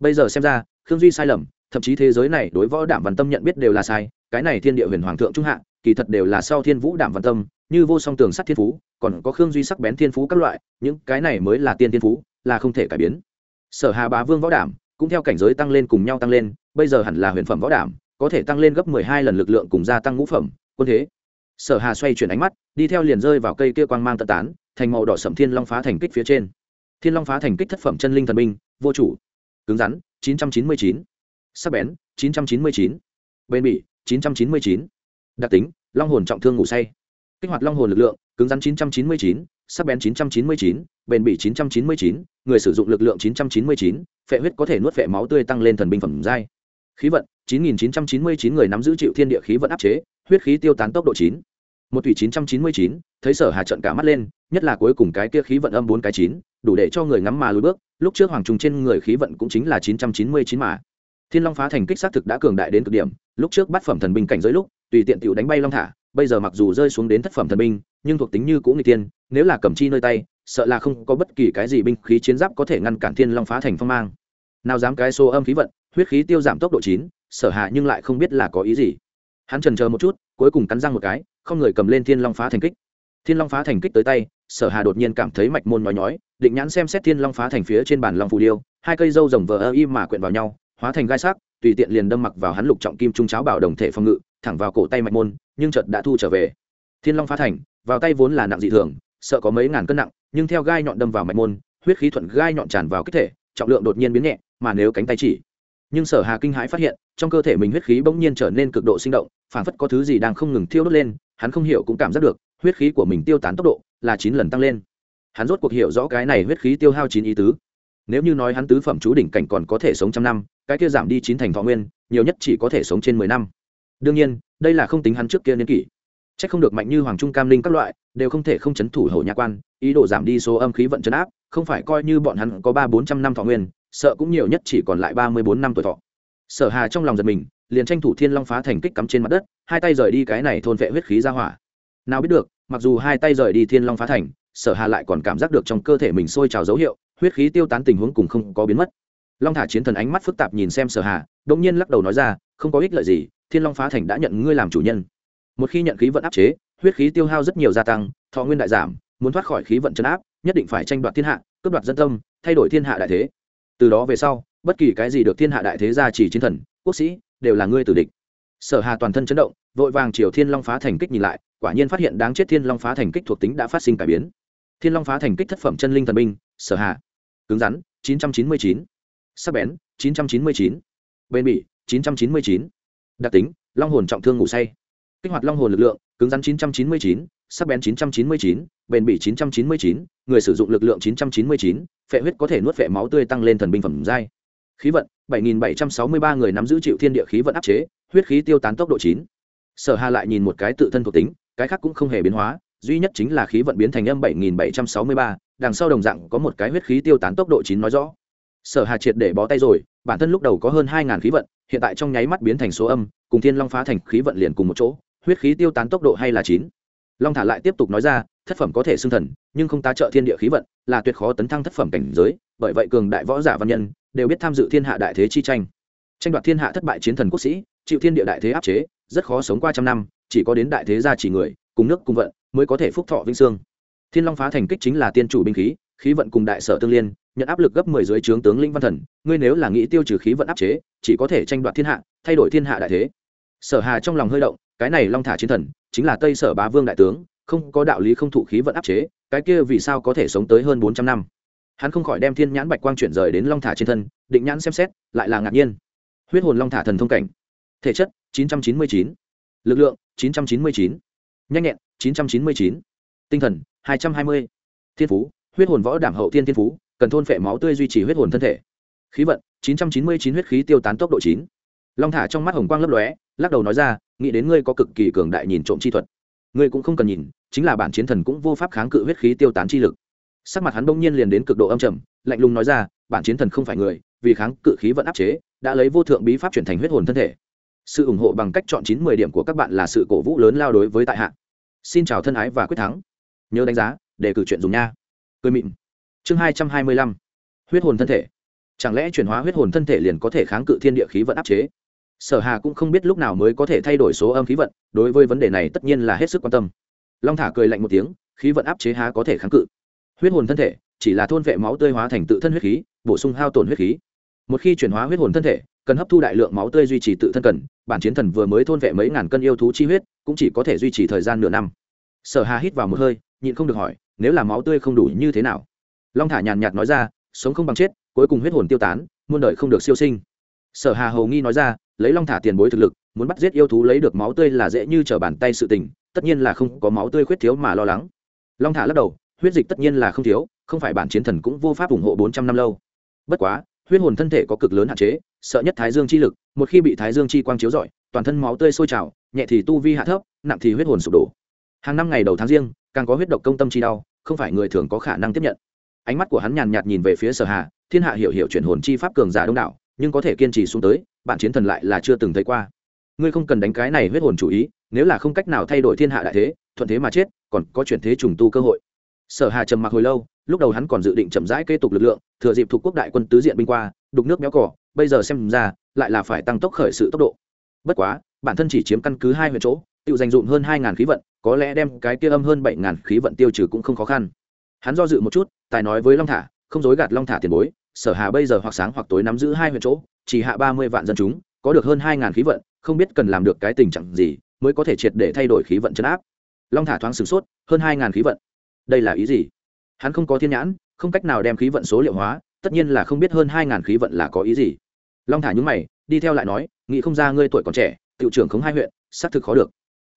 bây giờ xem ra khương duy sai lầm thậm chí thế giới này đối võ đảm văn tâm nhận biết đều là sai cái này thiên địa huyền hoàng thượng trung hạ kỳ thật đều là sau thiên vũ đảm văn tâm như vô song tường sắt thiên phú, còn có khương duy sắc bén thiên phú các loại, những cái này mới là tiên thiên phú, là không thể cải biến sở hà bá vương võ đảm, cũng theo cảnh giới tăng lên cùng nhau tăng lên, bây giờ hẳn là huyền phẩm võ đảm, có thể tăng lên gấp mười hai lần lực lượng cùng gia tăng ngũ phẩm, quân thế sở hà xoay chuyển ánh mắt, đi theo liền rơi vào cây kia quang mang tận tán, thành màu đỏ sậm thiên long phá thành kích phía trên thiên long phá thành kích thất phẩm chân linh thần binh, vô chủ cứng rắn 999. sắc bén 999. bền bỉ 999. đặc tính, long hồn trọng thương ngủ say kích hoạt long hồn lực lượng cứng rắn 999, sắc bén 999, bền bỉ 999, người sử dụng lực lượng 999, phệ huyết có thể nuốt phệ máu tươi tăng lên thần binh phẩm giai khí vận 9999 người nắm giữ chịu thiên địa khí vận áp chế huyết khí tiêu tán tốc độ 9 một thủy 999, thấy sở hà trận cả mắt lên nhất là cuối cùng cái kia khí vận âm bốn cái chín đủ để cho người ngắm mà lùi bước lúc trước hoàng trùng trên người khí vận cũng chính là chín trăm chín mươi chín mà thiên long phá thành kích xác thực đã cường đại đến cực điểm lúc trước bắt phẩm thần binh cảnh giới lúc tùy tiện tiểu đánh bay long thả bây giờ mặc dù rơi xuống đến thất phẩm thần binh, nhưng thuộc tính như cũ người tiên nếu là cầm chi nơi tay, sợ là không có bất kỳ cái gì binh khí chiến giáp có thể ngăn cản thiên long phá thành phong mang. Nào dám cái số âm khí vận, huyết khí tiêu giảm tốc độ chín, sở hạ nhưng lại không biết là có ý gì. Hắn trần chờ một chút, cuối cùng cắn răng một cái, không người cầm lên thiên long phá thành kích. Thiên long phá thành kích tới tay, sở hà đột nhiên cảm thấy mạch môn nhói nhói, định nhãn xem xét thiên long phá thành phía trên bàn long phù điêu, hai cây dâu rồng vờ ơ y mà quyện vào nhau, hóa thành gai sắc, tùy tiện liền đâm mặc vào hắn lục trọng kim trung cháo bảo đồng thể phòng ngự, thẳng vào cổ tay mạch môn nhưng chợt đã thu trở về. Thiên long phá thành, vào tay vốn là nặng dị thường, sợ có mấy ngàn cân nặng, nhưng theo gai nhọn đâm vào mạch môn, huyết khí thuận gai nhọn tràn vào kích thể, trọng lượng đột nhiên biến nhẹ, mà nếu cánh tay chỉ. Nhưng sở hà kinh hãi phát hiện, trong cơ thể mình huyết khí bỗng nhiên trở nên cực độ sinh động, phản phất có thứ gì đang không ngừng thiêu đốt lên, hắn không hiểu cũng cảm giác được, huyết khí của mình tiêu tán tốc độ là chín lần tăng lên. Hắn rốt cuộc hiểu rõ cái này huyết khí tiêu hao chín ý tứ. Nếu như nói hắn tứ phẩm chú đỉnh cảnh còn có thể sống trăm năm, cái kia giảm đi chín thành thọ nguyên, nhiều nhất chỉ có thể sống trên mười năm. Đương nhiên đây là không tính hắn trước kia niên kỷ. C h ắ c không được mạnh như hoàng trung cam linh các loại, đều không thể không chấn thủ hầu nhà quan, ý đồ giảm đi số âm khí vận chấn áp, không phải coi như bọn hắn có ba bốn trăm năm thọ nguyên, sợ cũng nhiều nhất chỉ còn lại ba mươi bốn năm tuổi thọ. Sở hà trong lòng giật mình, liền tranh thủ thiên long phá thành kích cắm trên mặt đất, hai tay rời đi cái này thôn vệ huyết khí ra hỏa. Nào biết được, mặc dù hai tay rời đi thiên long phá thành, sở hà lại còn cảm giác được trong cơ thể mình sôi trào dấu hiệu, huyết khí tiêu tán tình huống cùng không có biến mất. Long thả chiến thần ánh mắt phức tạp nhìn xem sở hà, đột nhiên lắc đầu nói ra, không có ích lợi gì thiên long phá thành đã nhận ngươi làm chủ nhân một khi nhận khí vận áp chế, huyết khí tiêu hao rất nhiều gia tăng, thọ nguyên đại giảm, muốn thoát khỏi khí vận chấn áp, nhất định phải tranh đoạt thiên hạ, cướp đoạt dân tâm, thay đổi thiên hạ đại thế từ đó về sau, bất kỳ cái gì được thiên hạ đại thế gia chỉ chiến thần, quốc sĩ, đều là ngươi tử địch sở hà toàn thân chấn động, vội vàng chiều thiên long phá thành kích nhìn lại, quả nhiên phát hiện đáng chết thiên long phá thành kích thuộc tính đã phát sinh cải biến thiên long phá thành kích thất phẩm chân linh thần binh, sở hà cứng rắn 999. sắc bén 999. bền bỉ 999 đặc tính long hồn trọng thương ngủ say. Kích hoạt long hồn lực lượng cứng rắn 999, sắc bén 999, bền bỉ 999, người sử dụng lực lượng 999, phệ huyết có thể nuốt phệ máu tươi tăng lên thần binh phẩm giai. Khí vận 7763 người nắm giữ chịu thiên địa khí vận áp chế huyết khí tiêu tán tốc độ 9. sở hà lại nhìn một cái tự thân thuộc tính cái khác cũng không hề biến hóa duy nhất chính là khí vận biến thành âm 7763, đằng sau đồng dạng có một cái huyết khí tiêu tán tốc độ 9 nói rõ. Sở hà triệt để bó tay rồi bản thân lúc đầu có hơn hai ngàn khí vận, hiện tại trong nháy mắt biến thành số âm, cùng thiên long phá thành khí vận liền cùng một chỗ, huyết khí tiêu tán tốc độ hay là 9. long thả lại tiếp tục nói ra, thất phẩm có thể xưng thần, nhưng không tá trợ thiên địa khí vận, là tuyệt khó tấn thăng thất phẩm cảnh giới, bởi vậy cường đại võ giả văn nhân, đều biết tham dự thiên hạ đại thế chi tranh tranh đoạt thiên hạ thất bại chiến thần quốc sĩ, chịu thiên địa đại thế áp chế, rất khó sống qua trăm năm, chỉ có đến đại thế gia chỉ người, cùng nước cùng vận, mới có thể phúc thọ vinh sương thiên long phá thành kích chính là tiên chủ binh khí khí vận cùng đại sở tương liên, nhận áp lực gấp mười dưới trướng tướng linh văn thần, ngươi nếu là nghĩ tiêu trừ khí vận áp chế, chỉ có thể tranh đoạt thiên hạ, thay đổi thiên hạ đại thế sở hà trong lòng hơi động, cái này long thả chiến thần, chính là tây sở bá vương đại tướng, không có đạo lý không thụ khí vận áp chế, cái kia vì sao có thể sống tới hơn bốn trăm năm hắn không khỏi đem thiên nhãn bạch quang chuyển rời đến long thả trên thân định nhãn xem xét, lại là ngạc nhiên huyết hồn long thả thần thông cảnh thể chất 999. lực lượng 999. nhanh nhẹn 999. tinh thần 220. thiên phú huyết hồn võ đảm hậu thiên thiên phú, cần thôn phệ máu tươi duy trì huyết hồn thân thể. Khí vận 999 huyết khí tiêu tán tốc độ chín. long thả trong mắt hồng quang lấp lóe, lắc đầu nói ra, nghĩ đến ngươi có cực kỳ cường đại nhìn trộm chi thuật, ngươi cũng không cần nhìn, chính là bản chiến thần cũng vô pháp kháng cự huyết khí tiêu tán chi lực. Sắc mặt hắn bỗng nhiên liền đến cực độ âm trầm, lạnh lùng nói ra, bản chiến thần không phải người, vì kháng cự khí vận áp chế, đã lấy vô thượng bí pháp chuyển thành huyết hồn thân thể. Sự ủng hộ bằng cách chọn chín mười điểm của các bạn là sự cổ vũ lớn lao đối với tại hạ. Xin chào thân ái và quyết thắng. Nhớ đánh giá để cử chuyện dùng nha cười mịn. Chương hai trăm hai mươi lăm. Huyết hồn thân thể. Chẳng lẽ chuyển hóa huyết hồn thân thể liền có thể kháng cự thiên địa khí vận áp chế? Sở hà cũng không biết lúc nào mới có thể thay đổi số âm khí vận, đối với vấn đề này tất nhiên là hết sức quan tâm. Long thả cười lạnh một tiếng, khí vận áp chế há có thể kháng cự? Huyết hồn thân thể, chỉ là thôn vệ máu tươi hóa thành tự thân huyết khí, bổ sung hao tổn huyết khí. Một khi chuyển hóa huyết hồn thân thể, cần hấp thu đại lượng máu tươi duy trì tự thân cần, bản chiến thần vừa mới thôn vệ mấy ngàn cân yêu thú chi huyết, cũng chỉ có thể duy trì thời gian nửa năm. Sở hà hít vào một hơi, nhịn không được hỏi nếu là máu tươi không đủ như thế nào? Long thả nhàn nhạt nói ra, sống không bằng chết, cuối cùng huyết hồn tiêu tán, muôn đời không được siêu sinh. Sở hà hầu nghi nói ra, lấy long thả tiền bối thực lực, muốn bắt giết yêu thú lấy được máu tươi là dễ như trở bàn tay sự tình, tất nhiên là không có máu tươi khuyết thiếu mà lo lắng. Long thả lắc đầu, huyết dịch tất nhiên là không thiếu, không phải bản chiến thần cũng vô pháp ủng hộ bốn trăm năm lâu. Bất quá, huyết hồn thân thể có cực lớn hạn chế, sợ nhất thái dương chi lực, một khi bị thái dương chi quang chiếu rọi, toàn thân máu tươi sôi trào, nhẹ thì tu vi hạ thấp, nặng thì huyết hồn sụp đổ. Hàng năm ngày đầu tháng riêng, càng có huyết độc công tâm chi đau không phải người thường có khả năng tiếp nhận. Ánh mắt của hắn nhàn nhạt nhìn về phía sở hà, thiên hạ hiểu hiểu chuyển hồn chi pháp cường giả đông đảo, nhưng có thể kiên trì xuống tới, bạn chiến thần lại là chưa từng thấy qua. Ngươi không cần đánh cái này huyết hồn chủ ý, nếu là không cách nào thay đổi thiên hạ đại thế, thuận thế mà chết, còn có chuyển thế trùng tu cơ hội. Sở hà trầm mặc hồi lâu, lúc đầu hắn còn dự định chậm rãi kế tục lực lượng, thừa dịp thuộc quốc đại quân tứ diện binh qua, đục nước méo cỏ, bây giờ xem ra, lại là phải tăng tốc khởi sự tốc độ. Bất quá, bản thân chỉ chiếm căn cứ hai huyện chỗ tự dành dụm hơn hai ngàn khí vận, có lẽ đem cái kia âm hơn bảy ngàn khí vận tiêu trừ cũng không khó khăn. Hắn do dự một chút, tài nói với long thả, không dối gạt long thả tiền bối, sở hà bây giờ hoặc sáng hoặc tối nắm giữ hai huyện chỗ, chỉ hạ ba mươi vạn dân chúng, có được hơn hai ngàn khí vận, không biết cần làm được cái tình trạng gì mới có thể triệt để thay đổi khí vận chấn áp. Long thả thoáng sửng sốt, hơn hai ngàn khí vận. Đây là ý gì? Hắn không có thiên nhãn, không cách nào đem khí vận số liệu hóa, tất nhiên là không biết hơn hai ngàn khí vận là có ý gì. Long thả nhúng mày, đi theo lại nói, nghĩ không ra ngươi tuổi còn trẻ, tiểu trưởng không hai huyện, xác thực khó được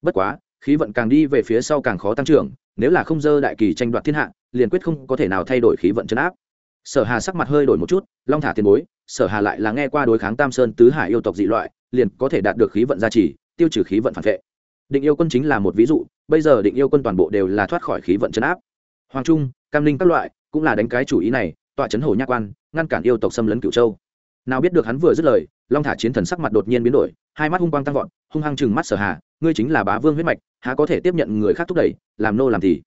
bất quá, khí vận càng đi về phía sau càng khó tăng trưởng, nếu là không dơ đại kỳ tranh đoạt thiên hạ, liền quyết không có thể nào thay đổi khí vận chấn áp. Sở hà sắc mặt hơi đổi một chút, long thả tiền bối, sở hà lại là nghe qua đối kháng tam sơn tứ hải yêu tộc dị loại, liền có thể đạt được khí vận gia trì, tiêu trừ khí vận phản vệ. Định yêu quân chính là một ví dụ, bây giờ định yêu quân toàn bộ đều là thoát khỏi khí vận chấn áp. Hoàng trung, cam linh các loại, cũng là đánh cái chủ ý này, tọa chấn hồ nhạc quan, ngăn cản yêu tộc xâm lấn cửu châu. Nào biết được hắn vừa dứt lời, long thả chiến thần sắc mặt đột nhiên biến đổi, hai mắt hung quang tăng vọt, hung hăng chừng mắt sở hà ngươi chính là bá vương huyết mạch, há có thể tiếp nhận người khác thúc đẩy, làm nô làm thì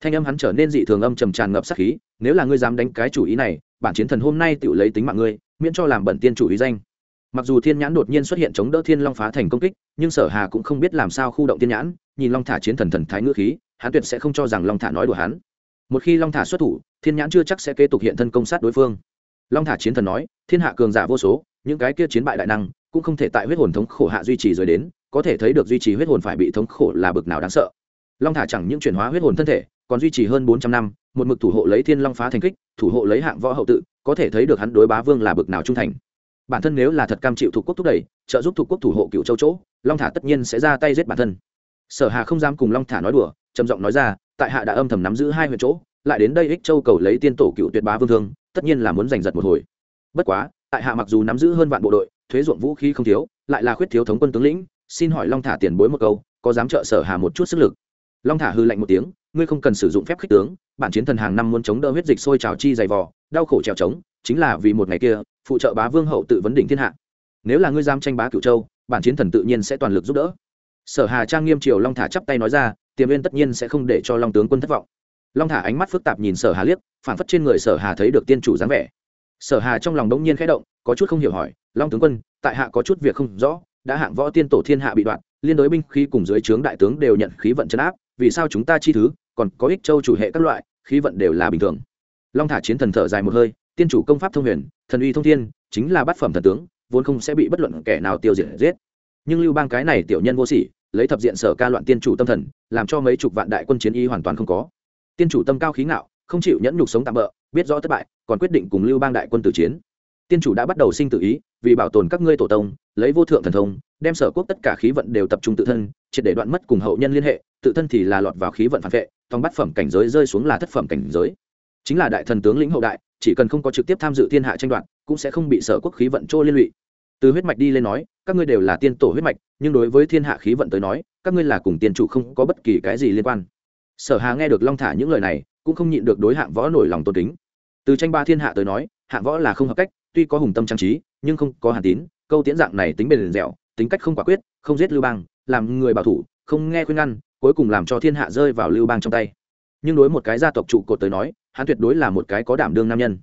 thanh âm hắn trở nên dị thường âm trầm tràn ngập sát khí, nếu là ngươi dám đánh cái chủ ý này, bản chiến thần hôm nay tự lấy tính mạng ngươi, miễn cho làm bẩn tiên chủ ý danh. Mặc dù thiên nhãn đột nhiên xuất hiện chống đỡ thiên long phá thành công kích, nhưng sở hà cũng không biết làm sao khu động thiên nhãn, nhìn long thả chiến thần thần thái ngữ khí, hắn tuyệt sẽ không cho rằng long thả nói đùa hắn. Một khi long thả xuất thủ, thiên nhãn chưa chắc sẽ kế tục hiện thân công sát đối phương. Long thả chiến thần nói, thiên hạ cường giả vô số, những cái kia chiến bại đại năng, cũng không thể tại huyết hồn thống khổ hạ duy trì rồi đến có thể thấy được duy trì huyết hồn phải bị thống khổ là bực nào đáng sợ. Long thả chẳng những chuyển hóa huyết hồn thân thể, còn duy trì hơn bốn trăm năm, một mực thủ hộ lấy thiên long phá thành kích, thủ hộ lấy hạng võ hậu tự, có thể thấy được hắn đối bá vương là bực nào trung thành. Bản thân nếu là thật cam chịu thuộc quốc thúc đẩy, trợ giúp thuộc quốc thủ hộ cựu châu chỗ, long thả tất nhiên sẽ ra tay giết bản thân. Sở hà không dám cùng long thả nói đùa, trầm giọng nói ra, tại hạ đã âm thầm nắm giữ hai huyện chỗ, lại đến đây ích châu cầu lấy tiên tổ cựu tuyệt bá vương thương, tất nhiên là muốn giành giật một hồi. Bất quá, tại hạ mặc dù nắm giữ hơn vạn bộ đội, thuế ruộng vũ khí không thiếu, lại là khuyết thiếu thống quân tướng lĩnh xin hỏi long thả tiền bối một câu, có dám trợ sở hà một chút sức lực? Long thả hư lạnh một tiếng, ngươi không cần sử dụng phép khích tướng, bản chiến thần hàng năm muốn chống đỡ huyết dịch sôi trào chi dày vò, đau khổ trèo trống, chính là vì một ngày kia, phụ trợ bá vương hậu tự vấn đỉnh thiên hạ. Nếu là ngươi giam tranh bá cửu châu, bản chiến thần tự nhiên sẽ toàn lực giúp đỡ. Sở hà trang nghiêm triều long thả chắp tay nói ra tiềm viên tất nhiên sẽ không để cho long tướng quân thất vọng. Long thả ánh mắt phức tạp nhìn sở hà liếc, phản phất trên người sở hà thấy được tiên chủ dáng vẻ. Sở hà trong lòng đống nhiên khẽ động, có chút không hiểu hỏi, long tướng quân, tại hạ có chút việc không rõ đã hạng võ tiên tổ thiên hạ bị đoạn, liên đối binh khí cùng dưới trướng đại tướng đều nhận khí vận chấn áp, vì sao chúng ta chi thứ, còn có ích châu chủ hệ các loại, khí vận đều là bình thường. Long thả chiến thần thở dài một hơi, tiên chủ công pháp thông huyền, thần uy thông thiên, chính là bát phẩm thần tướng, vốn không sẽ bị bất luận kẻ nào tiêu diệt giết. Nhưng lưu bang cái này tiểu nhân vô sỉ, lấy thập diện sở ca loạn tiên chủ tâm thần, làm cho mấy chục vạn đại quân chiến y hoàn toàn không có. Tiên chủ tâm cao khí ngạo, không chịu nhẫn nhục sống tạm bỡ biết rõ thất bại, còn quyết định cùng lưu bang đại quân tử chiến. Tiên chủ đã bắt đầu sinh tự ý vì bảo tồn các ngươi tổ tông, lấy vô thượng thần thông, đem sở quốc tất cả khí vận đều tập trung tự thân, triệt để đoạn mất cùng hậu nhân liên hệ, tự thân thì là lọt vào khí vận phản vệ, tòng bát phẩm cảnh giới rơi xuống là thất phẩm cảnh giới. Chính là đại thần tướng lĩnh hậu đại, chỉ cần không có trực tiếp tham dự thiên hạ tranh đoạt, cũng sẽ không bị sở quốc khí vận trô liên lụy. Từ huyết mạch đi lên nói, các ngươi đều là tiên tổ huyết mạch, nhưng đối với thiên hạ khí vận tới nói, các ngươi là cùng tiên chủ không có bất kỳ cái gì liên quan. Sở hà nghe được long thả những lời này, cũng không nhịn được đối hạng võ nổi lòng tôn kính. Từ tranh ba thiên hạ tới nói, hạng võ là không hợp cách, tuy có hùng tâm trang trí nhưng không có hàn tín, câu tiễn dạng này tính bền dẻo, tính cách không quả quyết, không giết lưu bang, làm người bảo thủ, không nghe khuyên ngăn, cuối cùng làm cho thiên hạ rơi vào lưu bang trong tay. Nhưng đối một cái gia tộc trụ cột tới nói, hắn tuyệt đối là một cái có đảm đương nam nhân.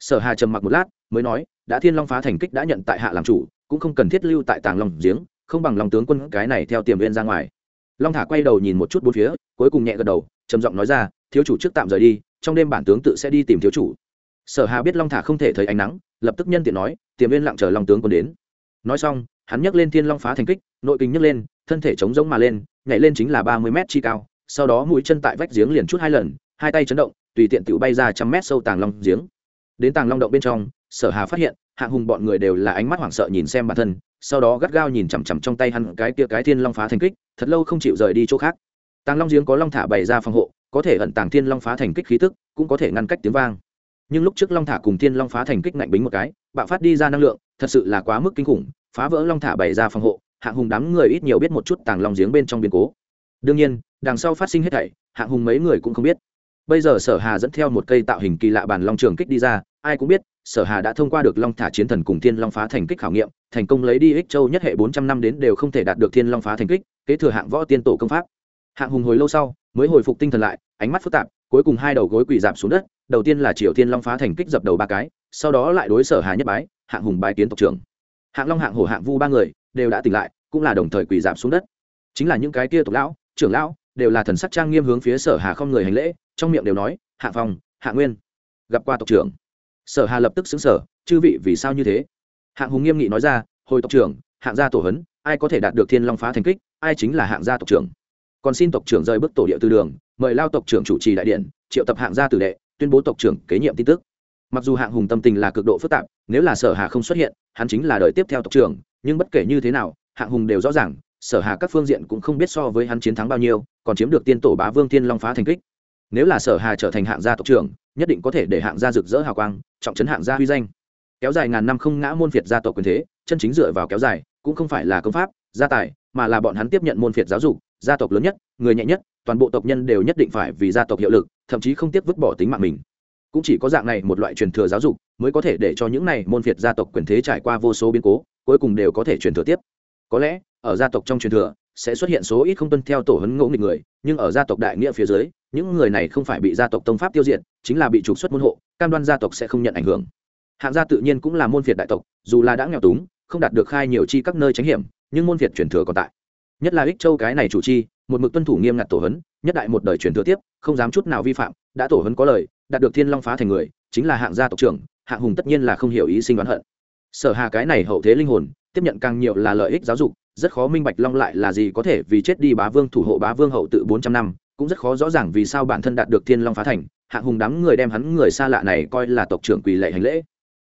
Sở hà trầm mặc một lát, mới nói, đã thiên long phá thành kích đã nhận tại hạ làm chủ, cũng không cần thiết lưu tại tàng long giếng, không bằng lòng tướng quân cái này theo tiềm viên ra ngoài. Long thả quay đầu nhìn một chút bốn phía, cuối cùng nhẹ gật đầu, trầm giọng nói ra, thiếu chủ trước tạm rời đi, trong đêm bản tướng tự sẽ đi tìm thiếu chủ. Sở hà biết long thả không thể thấy ánh nắng lập tức nhân tiện nói, tiềm viên lặng chờ long tướng quân đến. Nói xong, hắn nhấc lên thiên long phá thành kích, nội kinh nhấc lên, thân thể chống giống mà lên, nhảy lên chính là ba mươi mét chi cao, sau đó mũi chân tại vách giếng liền chút hai lần, hai tay chấn động, tùy tiện tự bay ra trăm mét sâu tàng long giếng. Đến tàng long động bên trong, sở hà phát hiện, hạng hùng bọn người đều là ánh mắt hoảng sợ nhìn xem bản thân, sau đó gắt gao nhìn chằm chằm trong tay hắn cái kia cái thiên long phá thành kích, thật lâu không chịu rời đi chỗ khác. Tàng long giếng có long thả bày ra phòng hộ, có thể ẩn tàng thiên long phá thành kích khí tức, cũng có thể ngăn cách tiếng vang nhưng lúc trước long thả cùng thiên long phá thành kích ngạnh bính một cái, bạo phát đi ra năng lượng, thật sự là quá mức kinh khủng, phá vỡ long thả bày ra phòng hộ, hạng hùng đám người ít nhiều biết một chút tàng long giếng bên trong biến cố. Đương nhiên, đằng sau phát sinh hết thảy, hạng hùng mấy người cũng không biết. Bây giờ sở hà dẫn theo một cây tạo hình kỳ lạ bàn long trường kích đi ra, ai cũng biết, sở hà đã thông qua được long thả chiến thần cùng thiên long phá thành kích khảo nghiệm, thành công lấy đi ích châu nhất hệ bốn trăm năm đến đều không thể đạt được thiên long phá thành kích, kế thừa hạng võ tiên tổ công pháp. Hạng hùng hồi lâu sau, mới hồi phục tinh thần lại, ánh mắt phức tạp cuối cùng hai đầu gối quỳ dạp xuống đất, đầu tiên là triều thiên long phá thành kích dập đầu ba cái, sau đó lại đối sở hà nhất bái, hạng hùng bái kiến tộc trưởng. Hạng long, hạng hổ, hạng vu ba người đều đã tỉnh lại, cũng là đồng thời quỳ dạp xuống đất. Chính là những cái kia tộc lão, trưởng lão đều là thần sắc trang nghiêm hướng phía sở hà không người hành lễ, trong miệng đều nói, hạng phòng hạng nguyên, gặp qua tộc trưởng. Sở hà lập tức xứng sở chư vị, vì sao như thế? Hạng hùng nghiêm nghị nói ra, hồi tộc trưởng, hạng gia tổ hấn ai có thể đạt được thiên long phá thành kích, ai chính là hạng gia tộc trưởng? Còn xin tộc trưởng rời bước tổ địa tư đường, mời lao tộc trưởng chủ trì đại điện, triệu tập hạng gia tử đệ, tuyên bố tộc trưởng kế nhiệm tin tức. Mặc dù hạng hùng tâm tình là cực độ phức tạp, nếu là sở hà không xuất hiện, hắn chính là đời tiếp theo tộc trưởng, nhưng bất kể như thế nào, hạng hùng đều rõ ràng, sở hà các phương diện cũng không biết so với hắn chiến thắng bao nhiêu, còn chiếm được tiên tổ bá vương thiên long phá thành kích. Nếu là sở hà trở thành hạng gia tộc trưởng, nhất định có thể để hạng gia rực rỡ hào quang, trọng trấn hạng gia huy danh. Kéo dài ngàn năm không ngã môn phiệt gia tộc quyền thế, chân chính dựa vào kéo dài, cũng không phải là công pháp, gia tài, mà là bọn hắn tiếp nhận môn phiệt giáo dục gia tộc lớn nhất, người nhẹ nhất, toàn bộ tộc nhân đều nhất định phải vì gia tộc hiệu lực, thậm chí không tiếc vứt bỏ tính mạng mình. Cũng chỉ có dạng này một loại truyền thừa giáo dục mới có thể để cho những này môn phiệt gia tộc quyền thế trải qua vô số biến cố, cuối cùng đều có thể truyền thừa tiếp. Có lẽ, ở gia tộc trong truyền thừa, sẽ xuất hiện số ít không tuân theo tổ hấn ngẫu nghịch người, nhưng ở gia tộc đại nghĩa phía dưới, những người này không phải bị gia tộc tông pháp tiêu diệt, chính là bị trục xuất môn hộ, cam đoan gia tộc sẽ không nhận ảnh hưởng. Hạng gia tự nhiên cũng là môn phiệt đại tộc, dù là đã nghèo túng, không đạt được khai nhiều chi các nơi tránh hiểm, nhưng môn phiệt truyền thừa còn tại nhất là ích châu cái này chủ chi, một mực tuân thủ nghiêm ngặt tổ hấn nhất đại một đời truyền thừa tiếp, không dám chút nào vi phạm, đã tổ hấn có lời, đạt được thiên long phá thành người, chính là hạng gia tộc trưởng, hạng hùng tất nhiên là không hiểu ý sinh đoán hận. Sở hà cái này hậu thế linh hồn, tiếp nhận càng nhiều là lợi ích giáo dục, rất khó minh bạch long lại là gì có thể vì chết đi bá vương thủ hộ bá vương hậu tự bốn trăm năm, cũng rất khó rõ ràng vì sao bản thân đạt được thiên long phá thành, hạng hùng đám người đem hắn người xa lạ này coi là tộc trưởng quỳ lệ hành lễ.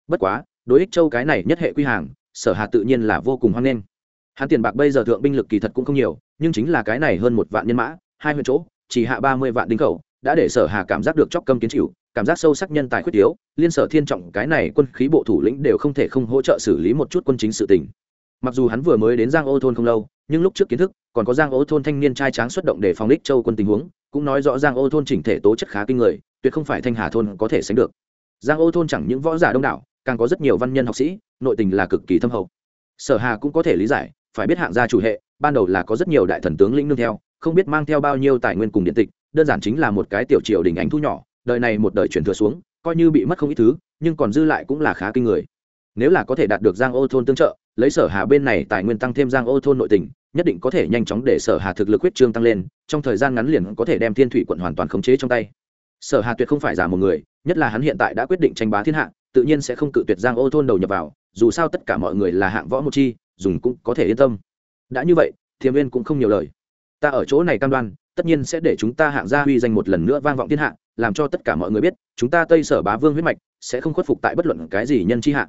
Bất quá, đối ích châu cái này nhất hệ quy hàng, sở hà tự nhiên là vô cùng hoan nghênh hắn tiền bạc bây giờ thượng binh lực kỳ thật cũng không nhiều, nhưng chính là cái này hơn một vạn nhân mã, hai huyện chỗ, chỉ hạ ba mươi vạn đinh khẩu, đã để sở hà cảm giác được chóc câm kiến chịu, cảm giác sâu sắc nhân tài khuyết yếu liên sở thiên trọng cái này quân khí bộ thủ lĩnh đều không thể không hỗ trợ xử lý một chút quân chính sự tình. Mặc dù hắn vừa mới đến giang ô thôn không lâu, nhưng lúc trước kiến thức, còn có giang ô thôn thanh niên trai tráng xuất động để phòng đích châu quân tình huống, cũng nói rõ giang ô thôn chỉnh thể tố chất khá kinh người, tuyệt không phải thanh hà thôn có thể sánh được. Giang ô thôn chẳng những võ giả đông đảo, càng có rất nhiều văn nhân học sĩ, nội tình là cực kỳ thâm hậu. Sở hà cũng có thể lý giải phải biết hạng gia chủ hệ ban đầu là có rất nhiều đại thần tướng lĩnh nương theo không biết mang theo bao nhiêu tài nguyên cùng điện tịch đơn giản chính là một cái tiểu triều đình ánh thu nhỏ đời này một đời chuyển thừa xuống coi như bị mất không ít thứ nhưng còn dư lại cũng là khá kinh người. Nếu là có thể đạt được giang ô thôn tương trợ lấy sở hà bên này tài nguyên tăng thêm giang ô thôn nội tỉnh, nhất định có thể nhanh chóng để sở hà thực lực huyết trương tăng lên trong thời gian ngắn liền có thể đem thiên thủy quận hoàn toàn khống chế trong tay. Sở hà tuyệt không phải giả một người nhất là hắn hiện tại đã quyết định tranh bá thiên hạ tự nhiên sẽ không cự tuyệt giang ô thôn đầu nhập vào dù sao tất cả mọi người là hạng võ một chi dùng cũng có thể yên tâm. Đã như vậy thiềm viên cũng không nhiều lời. Ta ở chỗ này cam đoan, tất nhiên sẽ để chúng ta hạng gia huy danh một lần nữa vang vọng thiên hạ, làm cho tất cả mọi người biết, chúng ta tây sở bá vương huyết mạch sẽ không khuất phục tại bất luận cái gì nhân chi hạ.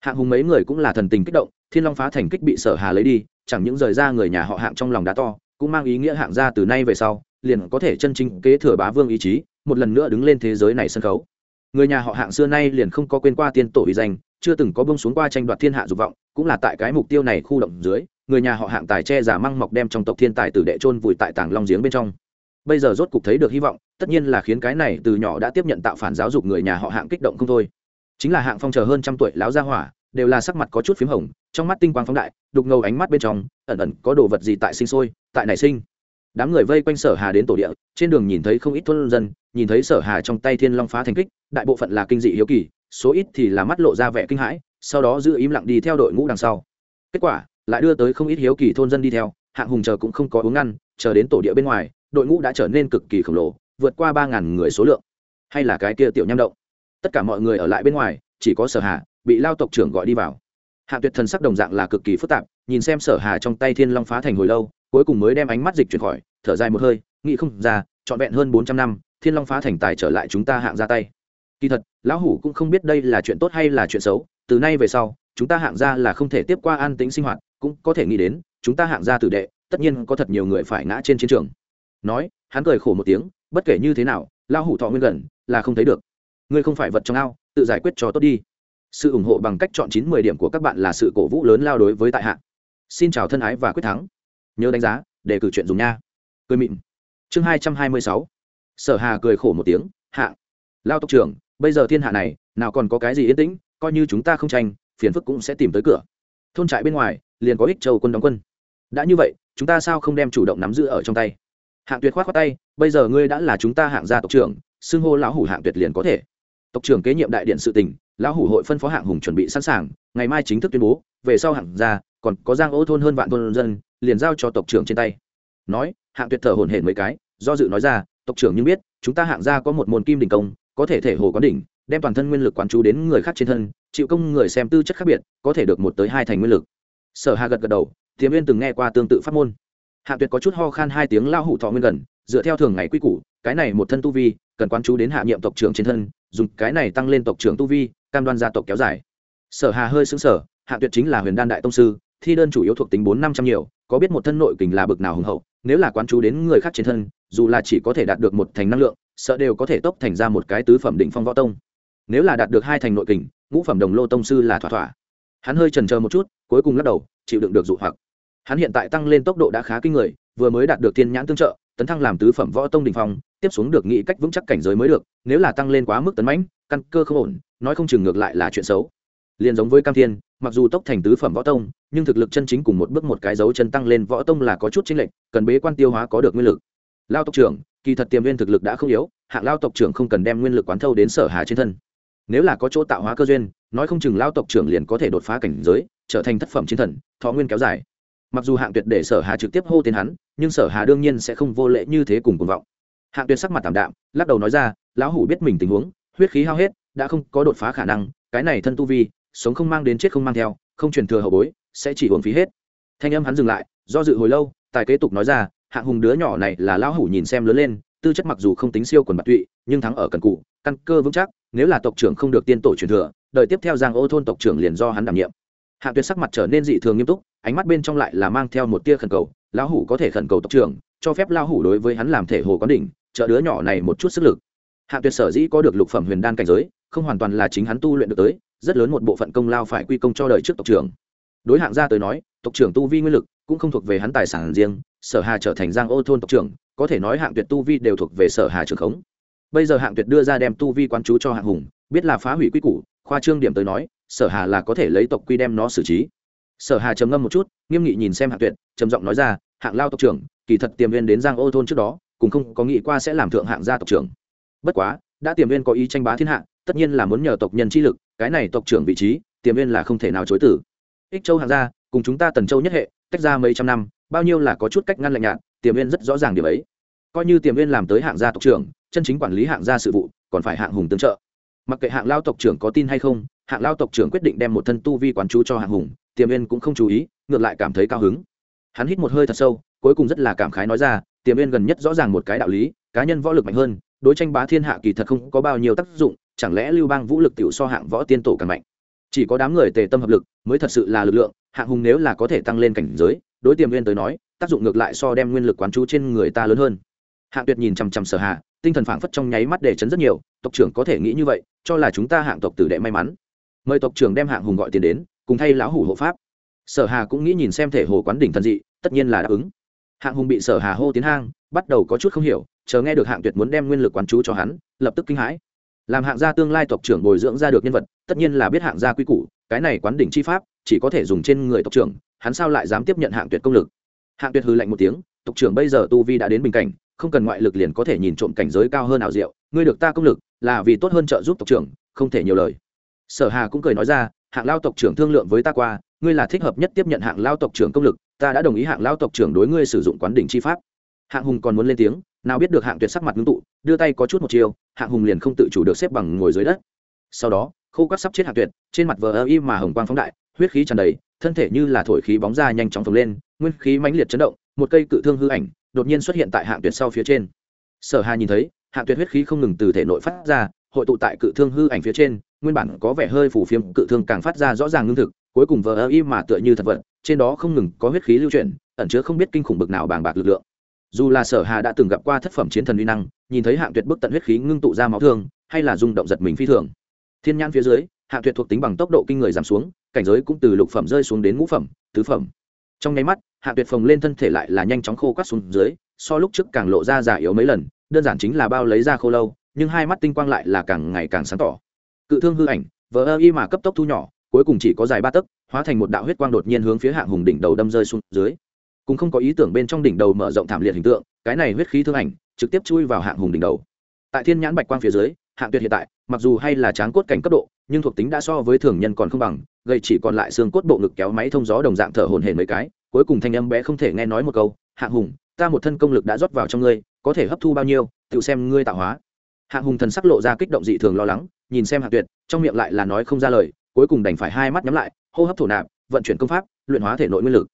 Hạng hùng mấy người cũng là thần tình kích động, thiên long phá thành kích bị sở hà lấy đi, chẳng những rời ra người nhà họ hạng trong lòng đá to, cũng mang ý nghĩa hạng gia từ nay về sau, liền có thể chân chính kế thừa bá vương ý chí, một lần nữa đứng lên thế giới này sân khấu. Người nhà họ hạng xưa nay liền không có quên qua tiên tổ uy danh chưa từng có bông xuống qua tranh đoạt thiên hạ dục vọng, cũng là tại cái mục tiêu này khu động dưới, người nhà họ hạng tài che giả măng mọc đem trong tộc thiên tài tử đệ trôn vùi tại tảng long giếng bên trong. Bây giờ rốt cục thấy được hy vọng, tất nhiên là khiến cái này từ nhỏ đã tiếp nhận tạo phản giáo dục người nhà họ hạng kích động không thôi. Chính là hạng phong chờ hơn trăm tuổi láo gia hỏa, đều là sắc mặt có chút p h í m hồng, trong mắt tinh quang phóng đại, đục ngầu ánh mắt bên trong, ẩn ẩn có đồ vật gì tại sinh sôi, tại nảy sinh. Đám người vây quanh sở hà đến tổ địa, trên đường nhìn thấy không ít thôn dân, nhìn thấy sở hà trong tay thiên long phá thành kích, đại bộ phận là kinh dị hiếu kỳ số ít thì là mắt lộ ra vẻ kinh hãi, sau đó giữ im lặng đi theo đội ngũ đằng sau. Kết quả, lại đưa tới không ít hiếu kỳ thôn dân đi theo, hạng hùng chờ cũng không có uống ngăn, chờ đến tổ địa bên ngoài, đội ngũ đã trở nên cực kỳ khổng lồ, vượt qua ba ngàn người số lượng. Hay là cái kia tiểu nham động. Tất cả mọi người ở lại bên ngoài, chỉ có sở hà bị lao tộc trưởng gọi đi vào. Hạ tuyệt thần sắc đồng dạng là cực kỳ phức tạp, nhìn xem sở hà trong tay thiên long phá thành hồi lâu, cuối cùng mới đem ánh mắt dịch chuyển khỏi, thở dài một hơi, nghĩ không ra, trọn vẹn hơn bốn trăm năm, thiên long phá thành tài trở lại chúng ta hạng ra tay. Kỳ thật lão hủ cũng không biết đây là chuyện tốt hay là chuyện xấu, từ nay về sau, chúng ta hạng gia là không thể tiếp qua an tĩnh sinh hoạt, cũng có thể nghĩ đến, chúng ta hạng gia tử đệ, tất nhiên có thật nhiều người phải ngã trên chiến trường. Nói, hắn cười khổ một tiếng, bất kể như thế nào, Lão hủ thọ nguyên gần, là không thấy được. Ngươi không phải vật trong ao, tự giải quyết cho tốt đi. Sự ủng hộ bằng cách chọn chín mười điểm của các bạn là sự cổ vũ lớn lao đối với tại hạ. Xin chào thân ái và quyết thắng. Nhớ đánh giá, để cử chuyện dùng nha. Cười mịn. Chương hai trăm hai mươi sáu. Sở hà cười khổ một tiếng, hạ, lao tộc trưởng bây giờ thiên hạ này, nào còn có cái gì yên tĩnh, coi như chúng ta không tranh, phiền phức cũng sẽ tìm tới cửa. Thôn trại bên ngoài, liền có ích châu quân đóng quân. Đã như vậy, chúng ta sao không đem chủ động nắm giữ ở trong tay? Hạng tuyệt khoát khoát tay, bây giờ ngươi đã là chúng ta hạng gia tộc trưởng, xưng hô lão hủ hạng tuyệt liền có thể. Tộc trưởng kế nhiệm đại điện sự tình, lão hủ hội phân phó hạng hùng chuẩn bị sẵn sàng, ngày mai chính thức tuyên bố, về sau hạng gia, còn có giang ô thôn hơn vạn thôn dân, liền giao cho tộc trưởng trên tay. Nói, hạng tuyệt thở hổn hển mấy cái, do dự nói ra, tộc trưởng nhưng biết, chúng ta hạng gia có một môn kim đình công có thể thể hồ quán đỉnh, đem toàn thân nguyên lực quán chú đến người khác trên thân, chịu công người xem tư chất khác biệt, có thể được một tới hai thành nguyên lực. Sở hà gật gật đầu thiếm viên từng nghe qua tương tự pháp môn. Hạ tuyệt có chút ho khan hai tiếng lao hủ thọ nguyên gần, dựa theo thường ngày quy củ, cái này một thân tu vi, cần quán chú đến hạ nhiệm tộc trưởng trên thân, dùng cái này tăng lên tộc trưởng tu vi, cam đoan gia tộc kéo dài. Sở hà hơi xứng sở hạ tuyệt chính là huyền đan đại tông sư, thi đơn chủ yếu thuộc tính bốn năm trăm nhiều, có biết một thân nội kình là bực nào hùng hậu, nếu là quán chú đến người khác trên thân, dù là chỉ có thể đạt được một thành năng lượng sợ đều có thể tốc thành ra một cái tứ phẩm đỉnh phong võ tông. Nếu là đạt được hai thành nội kình, ngũ phẩm đồng lô tông sư là thỏa thỏa. Hắn hơi trần chờ một chút, cuối cùng lắc đầu, chịu đựng được dụ hoặc. Hắn hiện tại tăng lên tốc độ đã khá kinh người, vừa mới đạt được thiên nhãn tương trợ, tấn thăng làm tứ phẩm võ tông đình phong, tiếp xuống được nghĩ cách vững chắc cảnh giới mới được, nếu là tăng lên quá mức tấn mãnh, căn cơ không ổn, nói không chừng ngược lại là chuyện xấu. Liền giống với cam thiên, mặc dù tốc thành tứ phẩm võ tông, nhưng thực lực chân chính cùng một bước một cái dấu chân tăng lên võ tông là có chút chính lệnh cần bế quan tiêu hóa có được nguyên lực. Lao tộc trưởng kỳ thật tiềm viên thực lực đã không yếu, hạng lao tộc trưởng không cần đem nguyên lực quán thâu đến sở hà trên thân. Nếu là có chỗ tạo hóa cơ duyên, nói không chừng lao tộc trưởng liền có thể đột phá cảnh giới, trở thành thất phẩm chiến thần, thọ nguyên kéo dài. Mặc dù hạng tuyệt để sở hà trực tiếp hô tên hắn, nhưng sở hà đương nhiên sẽ không vô lễ như thế cùng cuồng vọng. Hạng tuyệt sắc mặt tảm đạm, lắc đầu nói ra, lão hủ biết mình tình huống, huyết khí hao hết, đã không có đột phá khả năng, cái này thân tu vi, sống không mang đến chết không mang theo, không truyền thừa hậu bối, sẽ chỉ uổng phí hết. Thanh âm hắn dừng lại, do dự hồi lâu, tài kế tục nói ra hạng hùng đứa nhỏ này là lão hủ nhìn xem lớn lên, tư chất mặc dù không tính siêu quần bạc tụy, nhưng thắng ở cần cụ căn cơ vững chắc, nếu là tộc trưởng không được tiên tổ truyền thừa đợi tiếp theo giang ô thôn tộc trưởng liền do hắn đảm nhiệm. Hạng tuyệt sắc mặt trở nên dị thường nghiêm túc, ánh mắt bên trong lại là mang theo một tia khẩn cầu, lão hủ có thể khẩn cầu tộc trưởng, cho phép lão hủ đối với hắn làm thể hồ quán đỉnh, trợ đứa nhỏ này một chút sức lực. Hạng tuyệt sở dĩ có được lục phẩm huyền đan cảnh giới, không hoàn toàn là chính hắn tu luyện được tới, rất lớn một bộ phận công lao phải quy công cho đời trước tộc trưởng. Đối hạng gia tới nói, tộc trưởng tu vi nguyên lực cũng không thuộc về hắn tài sản riêng sở hà trở thành giang ô thôn tộc trưởng, có thể nói hạng tuyệt tu vi đều thuộc về sở hà trưởng khống. Bây giờ hạng tuyệt đưa ra đem tu vi quán chú cho hạng hùng, biết là phá hủy quy củ, khoa trương điểm tới nói, sở hà là có thể lấy tộc quy đem nó xử trí. Sở hà trầm ngâm một chút, nghiêm nghị nhìn xem hạng tuyệt, trầm giọng nói ra, hạng lao tộc trưởng, kỳ thật tiềm viên đến giang ô thôn trước đó, cũng không có nghĩ qua sẽ làm thượng hạng gia tộc trưởng. Bất quá, đã tiềm viên có ý tranh bá thiên hạ, tất nhiên là muốn nhờ tộc nhân chi lực, cái này tộc trưởng vị trí, tiềm viên là không thể nào chối tử ích châu hạng gia, cùng chúng ta tần châu nhất hệ, tách ra mấy trăm năm bao nhiêu là có chút cách ngăn lạnh nhạt, tiềm viên rất rõ ràng điều ấy. Coi như tiềm viên làm tới hạng gia tộc trưởng, chân chính quản lý hạng gia sự vụ, còn phải hạng hùng tương trợ. Mặc kệ hạng lao tộc trưởng có tin hay không, hạng lao tộc trưởng quyết định đem một thân tu vi quán chú cho hạng hùng, tiềm viên cũng không chú ý, ngược lại cảm thấy cao hứng. Hắn hít một hơi thật sâu, cuối cùng rất là cảm khái nói ra, tiềm viên gần nhất rõ ràng một cái đạo lý, cá nhân võ lực mạnh hơn, đối tranh bá thiên hạ kỳ thật không có bao nhiêu tác dụng, chẳng lẽ lưu bang vũ lực tiểu so hạng võ tiên tổ càng mạnh? Chỉ có đám người tề tâm hợp lực mới thật sự là lực lượng, hạng hùng nếu là có thể tăng lên cảnh giới đối tiềm viên tới nói tác dụng ngược lại so đem nguyên lực quán chú trên người ta lớn hơn. Hạng tuyệt nhìn chằm chằm sở hạ, tinh thần phảng phất trong nháy mắt để chấn rất nhiều tộc trưởng có thể nghĩ như vậy cho là chúng ta hạng tộc tử đệ may mắn. Mời tộc trưởng đem hạng hùng gọi tiền đến cùng thay lão hủ hộ pháp. Sở hà cũng nghĩ nhìn xem thể hồ quán đỉnh thần dị tất nhiên là đáp ứng. Hạng hùng bị sở hà hô tiến hang bắt đầu có chút không hiểu chờ nghe được hạng tuyệt muốn đem nguyên lực quán chú cho hắn lập tức kinh hãi. Làm hạng gia tương lai tộc trưởng bồi dưỡng ra được nhân vật tất nhiên là biết hạng gia quy củ cái này quán đỉnh chi pháp chỉ có thể dùng trên người tộc trưởng hắn sao lại dám tiếp nhận hạng tuyệt công lực? Hạng tuyệt hư lạnh một tiếng, tộc trưởng bây giờ tu vi đã đến bình cảnh, không cần ngoại lực liền có thể nhìn trộm cảnh giới cao hơn ảo diệu, ngươi được ta công lực, là vì tốt hơn trợ giúp tộc trưởng, không thể nhiều lời. Sở hà cũng cười nói ra, hạng lao tộc trưởng thương lượng với ta qua, ngươi là thích hợp nhất tiếp nhận hạng lao tộc trưởng công lực, ta đã đồng ý hạng lao tộc trưởng đối ngươi sử dụng quán đỉnh chi pháp. Hạng hùng còn muốn lên tiếng, nào biết được hạng tuyệt sắc mặt ngưng tụ, đưa tay có chút một chiều, hạng hùng liền không tự chủ được xếp bằng ngồi dưới đất. Sau đó, khô quát sắp chết hạng tuyệt, trên mặt vờ ơ y mà hồng quang phóng đại, huyết khí tràn đầy thân thể như là thổi khí bóng ra nhanh chóng phồng lên, nguyên khí mãnh liệt chấn động, một cây cự thương hư ảnh đột nhiên xuất hiện tại hạng tuyệt sau phía trên. Sở hà nhìn thấy, hạng tuyệt huyết khí không ngừng từ thể nội phát ra, hội tụ tại cự thương hư ảnh phía trên, nguyên bản có vẻ hơi phủ phiếm, cự thương càng phát ra rõ ràng ngưng thực, cuối cùng vờ ơ y mà tựa như thật vật, trên đó không ngừng có huyết khí lưu chuyển, ẩn chứa không biết kinh khủng bực nào bàng bạc lực lượng. Dù là sở hà đã từng gặp qua thất phẩm chiến thần uy năng, nhìn thấy hạng tuyệt bức tận huyết khí ngưng tụ ra máu thương, hay là rung động giật mình phi thường. Thiên nhãn phía dưới, hạng tuyệt thuộc tính bằng tốc độ kinh người giảm xuống cảnh giới cũng từ lục phẩm rơi xuống đến ngũ phẩm, tứ phẩm. Trong nháy mắt hạng tuyệt phồng lên thân thể lại là nhanh chóng khô quát xuống dưới, so lúc trước càng lộ ra giả yếu mấy lần, đơn giản chính là bao lấy ra khô lâu, nhưng hai mắt tinh quang lại là càng ngày càng sáng tỏ. Cự thương hư ảnh vỡ ơ y mà cấp tốc thu nhỏ, cuối cùng chỉ có dài ba tấc, hóa thành một đạo huyết quang đột nhiên hướng phía hạng hùng đỉnh đầu đâm rơi xuống dưới. Cũng không có ý tưởng bên trong đỉnh đầu mở rộng thảm liệt hình tượng, cái này huyết khí thương ảnh trực tiếp chui vào hạng hùng đỉnh đầu. Tại thiên nhãn bạch quang phía dưới, hạng tuyệt hiện tại, mặc dù hay là tráng cốt cảnh cấp độ, nhưng thuộc tính đã so với thường nhân còn không bằng gây chỉ còn lại xương cốt bộ ngực kéo máy thông gió đồng dạng thở hồn hển mấy cái, cuối cùng thanh âm bé không thể nghe nói một câu hạng hùng, ta một thân công lực đã rót vào trong ngươi, có thể hấp thu bao nhiêu, tự xem ngươi tạo hóa. Hạng hùng thần sắc lộ ra kích động dị thường lo lắng, nhìn xem hạng tuyệt, trong miệng lại là nói không ra lời, cuối cùng đành phải hai mắt nhắm lại, hô hấp thổ nạp, vận chuyển công pháp, luyện hóa thể nội nguyên lực.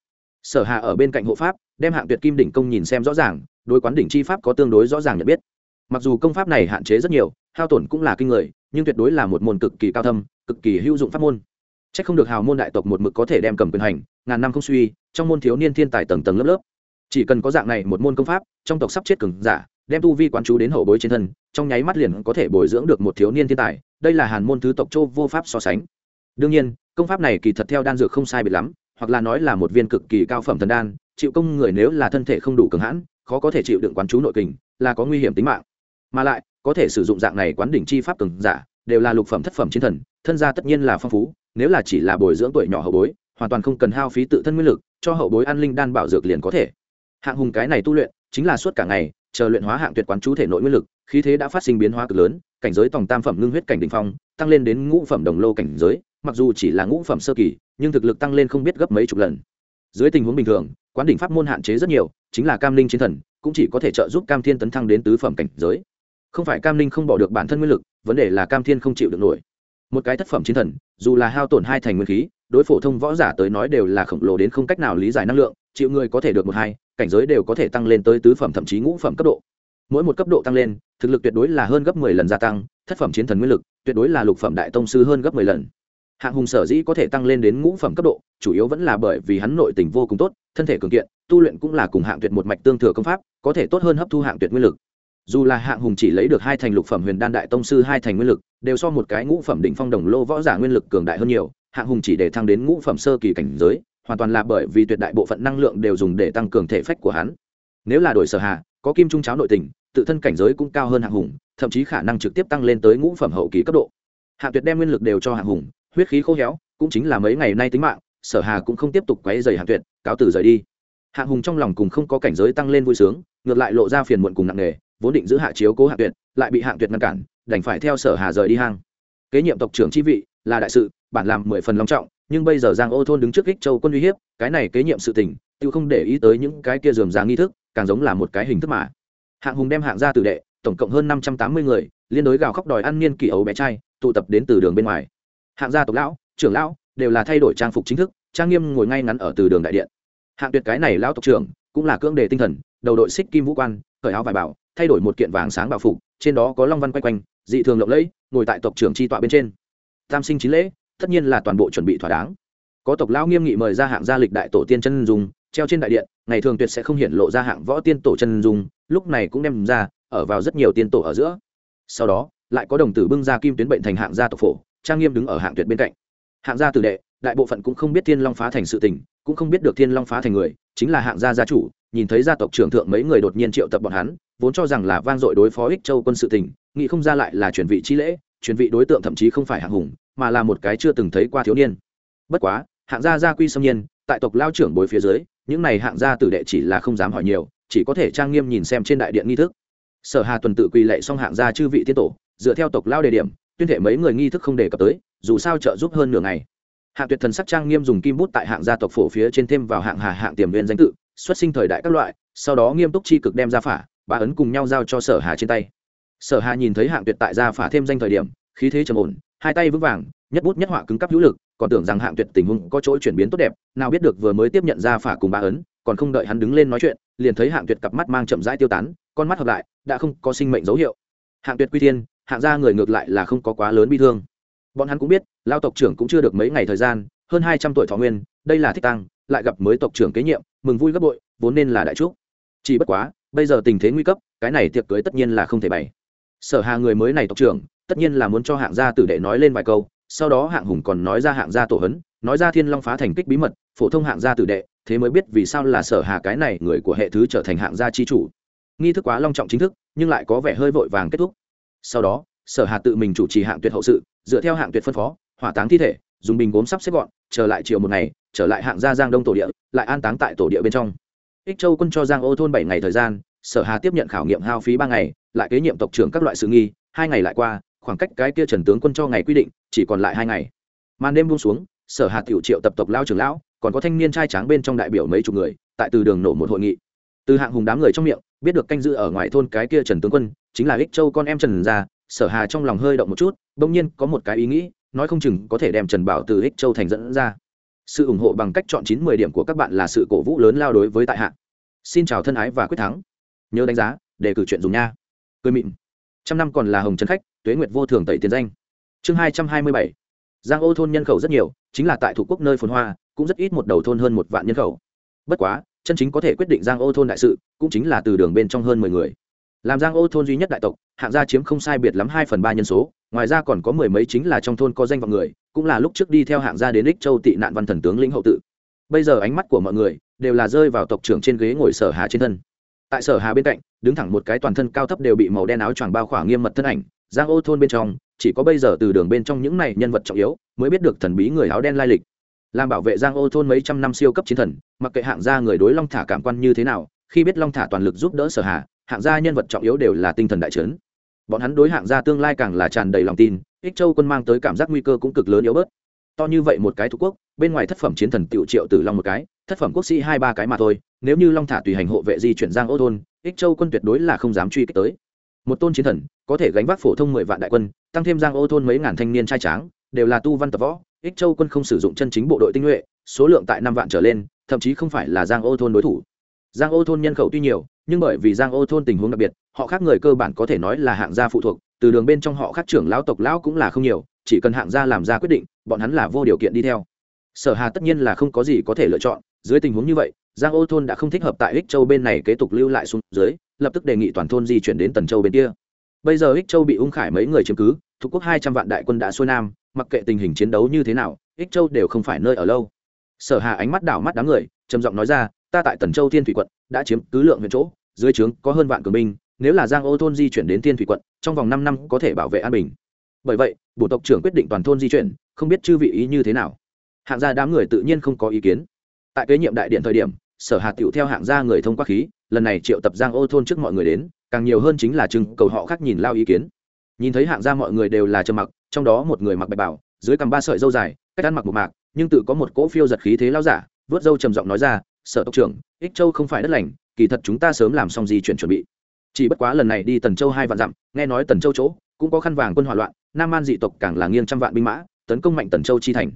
Sở hạ ở bên cạnh hộ pháp, đem hạng tuyệt kim đỉnh công nhìn xem rõ ràng, đối quán đỉnh chi pháp có tương đối rõ ràng nhận biết. Mặc dù công pháp này hạn chế rất nhiều, hao tổn cũng là kinh người, nhưng tuyệt đối là một môn cực kỳ cao thâm, cực kỳ hữu dụng pháp môn chắc không được hào môn đại tộc một mực có thể đem cầm quyền hành, ngàn năm không suy, trong môn thiếu niên thiên tài tầng tầng lớp lớp. Chỉ cần có dạng này một môn công pháp, trong tộc sắp chết cường giả, đem tu vi quán chú đến hậu bối trên thân, trong nháy mắt liền có thể bồi dưỡng được một thiếu niên thiên tài, đây là hàn môn thứ tộc châu vô pháp so sánh. Đương nhiên, công pháp này kỳ thật theo đan dược không sai biệt lắm, hoặc là nói là một viên cực kỳ cao phẩm thần đan, chịu công người nếu là thân thể không đủ cường hãn, khó có thể chịu đựng quán chú nội kình, là có nguy hiểm tính mạng. Mà lại, có thể sử dụng dạng này quán đỉnh chi pháp cường giả, đều là lục phẩm thất phẩm chiến thần, thân gia tất nhiên là phong phú nếu là chỉ là bồi dưỡng tuổi nhỏ hậu bối, hoàn toàn không cần hao phí tự thân nguyên lực, cho hậu bối an linh đan bảo dược liền có thể. Hạng hùng cái này tu luyện, chính là suốt cả ngày, chờ luyện hóa hạng tuyệt quán chú thể nội nguyên lực, khí thế đã phát sinh biến hóa cực lớn, cảnh giới tổng tam phẩm ngưng huyết cảnh đ ỉ n h phong, tăng lên đến ngũ phẩm đồng lô cảnh giới, mặc dù chỉ là ngũ phẩm sơ kỳ, nhưng thực lực tăng lên không biết gấp mấy chục lần. Dưới tình huống bình thường, quán đỉnh pháp môn hạn chế rất nhiều, chính là cam linh chiến thần, cũng chỉ có thể trợ giúp cam thiên tấn thăng đến tứ phẩm cảnh giới. Không phải cam linh không bỏ được bản thân nguyên lực, vấn đề là cam thiên không chịu được nổi một cái thất phẩm chiến thần, dù là hao tổn hai thành nguyên khí, đối phổ thông võ giả tới nói đều là khổng lồ đến không cách nào lý giải năng lượng, chịu người có thể được một hai, cảnh giới đều có thể tăng lên tới tứ phẩm thậm chí ngũ phẩm cấp độ. Mỗi một cấp độ tăng lên, thực lực tuyệt đối là hơn gấp mười lần gia tăng, thất phẩm chiến thần nguyên lực, tuyệt đối là lục phẩm đại tông sư hơn gấp mười lần. Hạng hùng sở dĩ có thể tăng lên đến ngũ phẩm cấp độ, chủ yếu vẫn là bởi vì hắn nội tình vô cùng tốt, thân thể cường kiện, tu luyện cũng là cùng hạng tuyệt một mạch tương thừa công pháp, có thể tốt hơn hấp thu hạng tuyệt nguyên lực dù là hạng hùng chỉ lấy được hai thành lục phẩm huyền đan đại tông sư hai thành nguyên lực, đều so một cái ngũ phẩm đỉnh phong đồng lô võ giả nguyên lực cường đại hơn nhiều, hạng hùng chỉ để thăng đến ngũ phẩm sơ kỳ cảnh giới, hoàn toàn là bởi vì tuyệt đại bộ phận năng lượng đều dùng để tăng cường thể phách của hắn. Nếu là đổi sở hạ, có kim trung cháo nội tình, tự thân cảnh giới cũng cao hơn hạng hùng, thậm chí khả năng trực tiếp tăng lên tới ngũ phẩm hậu kỳ cấp độ. Hạng tuyệt đem nguyên lực đều cho hạng hùng, huyết khí khô héo, cũng chính là mấy ngày nay tính mạng, sở hà cũng không tiếp tục quấy dày hạng tuyệt, cáo từ rời đi. Hạng hùng trong lòng cùng không có cảnh giới tăng lên vui sướng, ngược lại lộ ra phiền muộn cùng nặng nề vốn định giữ hạ chiếu cố hạng tuyệt, lại bị hạng tuyệt ngăn cản, đành phải theo sở hà rời đi hang. Kế nhiệm tộc trưởng chi vị là đại sự, bản làm mười phần long trọng, nhưng bây giờ giang ô thôn đứng trước kích châu quân uy hiếp, cái này kế nhiệm sự tình, tự không để ý tới những cái kia dườm giá nghi thức, càng giống là một cái hình thức mà. Hạng hùng đem hạng ra tử đệ, tổng cộng hơn năm trăm tám mươi người, liên đối gào khóc đòi ăn niên kỷ ấu bé trai, tụ tập đến từ đường bên ngoài. Hạng gia tộc lão, trưởng lão đều là thay đổi trang phục chính thức, trang nghiêm ngồi ngay ngắn ở từ đường đại điện. Hạng tuyệt cái này lão tộc trưởng cũng là cưỡng đề tinh thần, đầu đội xích kim vũ quan, cởi áo vải bảo thay đổi một kiện vàng sáng bảo phục, trên đó có long văn quay quanh, dị thường lộng lẫy, ngồi tại tộc trưởng tri tọa bên trên. Tam sinh chín lễ, tất nhiên là toàn bộ chuẩn bị thỏa đáng. Có tộc lão nghiêm nghị mời ra hạng gia lịch đại tổ tiên chân dung, treo trên đại điện, ngày thường tuyệt sẽ không hiện lộ ra hạng võ tiên tổ chân dung, lúc này cũng đem ra, ở vào rất nhiều tiên tổ ở giữa. Sau đó, lại có đồng tử bưng ra kim tuyến bệnh thành hạng gia tộc phổ, trang nghiêm đứng ở hạng tuyệt bên cạnh. Hạng gia tử đệ, đại bộ phận cũng không biết thiên long phá thành sự tình, cũng không biết được thiên long phá thành người, chính là hạng gia gia chủ, nhìn thấy gia tộc trưởng thượng mấy người đột nhiên triệu tập bọn hắn vốn cho rằng là vang dội đối phó ích châu quân sự tình, nghĩ không ra lại là chuyển vị chi lễ, chuyển vị đối tượng thậm chí không phải hạng hùng, mà là một cái chưa từng thấy qua thiếu niên. Bất quá, hạng gia gia quy xâm nhiên, tại tộc lao trưởng bối phía dưới, những này hạng gia tử đệ chỉ là không dám hỏi nhiều, chỉ có thể trang nghiêm nhìn xem trên đại điện nghi thức. Sở hà tuần tự quỳ lệ xong hạng gia chư vị tiên tổ, dựa theo tộc lao đề điểm, tuyên thể mấy người nghi thức không đề cập tới, dù sao trợ giúp hơn nửa ngày. Hạng tuyệt thần sắc trang nghiêm dùng kim bút tại hạng gia tộc phổ phía trên thêm vào hạng hà hạng tiềm viên danh tự, xuất sinh thời đại các loại, sau đó nghiêm túc chi cực đem ra phả bà ấn cùng nhau giao cho sở hà trên tay. Sở hà nhìn thấy hạng tuyệt tại gia phả thêm danh thời điểm, khí thế trầm ổn, hai tay vững vàng, nhất bút nhất họa cứng cắp hữu lực, còn tưởng rằng hạng tuyệt tình huống có chỗ chuyển biến tốt đẹp, nào biết được vừa mới tiếp nhận gia phả cùng bà ấn, còn không đợi hắn đứng lên nói chuyện, liền thấy hạng tuyệt cặp mắt mang chậm rãi tiêu tán, con mắt hợp lại, đã không có sinh mệnh dấu hiệu. Hạng tuyệt quy thiên, hạng gia người ngược lại là không có quá lớn bi thương. Bọn hắn cũng biết, lao tộc trưởng cũng chưa được mấy ngày thời gian, hơn hai trăm tuổi thọ nguyên, đây là thích tăng lại gặp mới tộc trưởng kế nhiệm, mừng vui gấp bội, vốn nên là đại trúc. Chỉ bất quá bây giờ tình thế nguy cấp, cái này tiệc cưới tất nhiên là không thể bày. Sở hà người mới này tộc trưởng, tất nhiên là muốn cho hạng gia tử đệ nói lên vài câu, sau đó hạng hùng còn nói ra hạng gia tổ hấn, nói ra thiên long phá thành kích bí mật, phổ thông hạng gia tử đệ, thế mới biết vì sao là sở hà cái này người của hệ thứ trở thành hạng gia chi chủ. Nghi thức quá long trọng chính thức, nhưng lại có vẻ hơi vội vàng kết thúc. Sau đó, sở hà tự mình chủ trì hạng tuyệt hậu sự, dựa theo hạng tuyệt phân phó, hỏa táng thi thể, dùng bình gốm sắp xếp gọn, trở lại chiều một ngày, trở lại hạng gia giang đông tổ địa, lại an táng tại tổ địa bên trong ích châu quân cho giang ô thôn bảy ngày thời gian, sở hà tiếp nhận khảo nghiệm hao phí ba ngày, lại kế nhiệm tộc trưởng các loại sự nghi, hai ngày lại qua, khoảng cách cái kia trần tướng quân cho ngày quy định, chỉ còn lại hai ngày. Màn đêm buông xuống, sở hà tiểu triệu tập tộc lao trưởng lão, còn có thanh niên trai tráng bên trong đại biểu mấy chục người, tại từ đường nổ một hội nghị. Từ hạng hùng đám người trong miệng, biết được canh giữ ở ngoài thôn cái kia trần tướng quân, chính là ích châu con em trần gia, sở hà trong lòng hơi động một chút, bỗng nhiên có một cái ý nghĩ, nói không chừng có thể đem trần bảo từ ích châu thành dẫn ra sự ủng hộ bằng cách chọn chín mười điểm của các bạn là sự cổ vũ lớn lao đối với tại hạ. Xin chào thân ái và quyết thắng. Nhớ đánh giá để cử chuyện dùng nha. Cười mịn. Trăm năm còn là hồng trần khách, tuế nguyệt vô thường tẩy tiền danh. Chương hai trăm hai mươi bảy. Giang ô thôn nhân khẩu rất nhiều, chính là tại thủ quốc nơi phồn hoa, cũng rất ít một đầu thôn hơn một vạn nhân khẩu. Bất quá, chân chính có thể quyết định giang ô thôn đại sự, cũng chính là từ đường bên trong hơn mười người. Làm giang ô thôn duy nhất đại tộc, hạng gia chiếm không sai biệt lắm hai phần ba nhân số, ngoài ra còn có mười mấy chính là trong thôn có danh vọng người cũng là lúc trước đi theo hạng gia đến ích châu tị nạn văn thần tướng lĩnh hậu tự. Bây giờ ánh mắt của mọi người đều là rơi vào tộc trưởng trên ghế ngồi sở hà trên thân. Tại sở hà bên cạnh, đứng thẳng một cái toàn thân cao thấp đều bị màu đen áo choàng bao khỏa nghiêm mật thân ảnh, giang ô thôn bên trong, chỉ có bây giờ từ đường bên trong những này nhân vật trọng yếu mới biết được thần bí người áo đen lai lịch. Làm bảo vệ giang ô thôn mấy trăm năm siêu cấp chiến thần, mặc kệ hạng gia người đối long thả cảm quan như thế nào, khi biết long thả toàn lực giúp đỡ sở hà, hạng gia nhân vật trọng yếu đều là tinh thần đại trấn bọn hắn đối hạng gia tương lai càng là tràn đầy lòng tin, ích châu quân mang tới cảm giác nguy cơ cũng cực lớn yếu bớt. To như vậy một cái thuộc quốc, bên ngoài thất phẩm chiến thần tiểu triệu tử long một cái, thất phẩm quốc sĩ hai ba cái mà thôi, nếu như long thả tùy hành hộ vệ di chuyển giang ô thôn, ích châu quân tuyệt đối là không dám truy kích tới. Một tôn chiến thần, có thể gánh vác phổ thông mười vạn đại quân, tăng thêm giang ô thôn mấy ngàn thanh niên trai tráng, đều là tu văn tập võ, ích châu quân không sử dụng chân chính bộ đội tinh nhuệ, số lượng tại năm vạn trở lên, thậm chí không phải là giang ô thôn đối thủ. Giang ô thôn nhân khẩu tuy nhiều, nhưng bởi vì giang ô thôn tình huống đặc biệt họ khác người cơ bản có thể nói là hạng gia phụ thuộc, từ đường bên trong họ khác trưởng lão tộc lão cũng là không nhiều, chỉ cần hạng gia làm ra quyết định, bọn hắn là vô điều kiện đi theo. Sở hà tất nhiên là không có gì có thể lựa chọn, dưới tình huống như vậy, giang ô thôn đã không thích hợp tại ích châu bên này kế tục lưu lại xuống dưới, lập tức đề nghị toàn thôn di chuyển đến tần châu bên kia. Bây giờ ích châu bị ung khải mấy người chiếm cứ, thuộc quốc hai trăm vạn đại quân đã xuôi nam, mặc kệ tình hình chiến đấu như thế nào, ích châu đều không phải nơi ở lâu. Sở hà ánh mắt đảo mắt đám người, trầm giọng nói ra, ta tại tần châu thiên thủy quận, đã chiếm cứ lượng huyện chỗ, dưới trướng có hơn vạn cường binh nếu là giang ô thôn di chuyển đến thiên thủy quận, trong vòng năm năm có thể bảo vệ an bình. Bởi vậy bộ tộc trưởng quyết định toàn thôn di chuyển, không biết chư vị ý như thế nào. Hạng gia đám người tự nhiên không có ý kiến. Tại kế nhiệm đại điện thời điểm, sở hà tựu theo hạng gia người thông qua khí, lần này triệu tập giang ô thôn trước mọi người đến, càng nhiều hơn chính là chừng cầu họ khác nhìn lao ý kiến. Nhìn thấy hạng gia mọi người đều là trầm mặc, trong đó một người mặc bạch bảo, dưới cằm ba sợi dâu dài, cách ăn mặc một mạc, nhưng tự có một cỗ phiêu giật khí thế lao giả, vớt dâu trầm giọng nói ra, sở tộc trưởng, ích châu không phải đất lành, kỳ thật chúng ta sớm làm xong di chuyển chuẩn bị chỉ bất quá lần này đi tần châu hai vạn dặm, nghe nói tần châu chỗ cũng có khăn vàng quân hỏa loạn, nam man dị tộc càng là nghiêng trăm vạn binh mã, tấn công mạnh tần châu chi thành.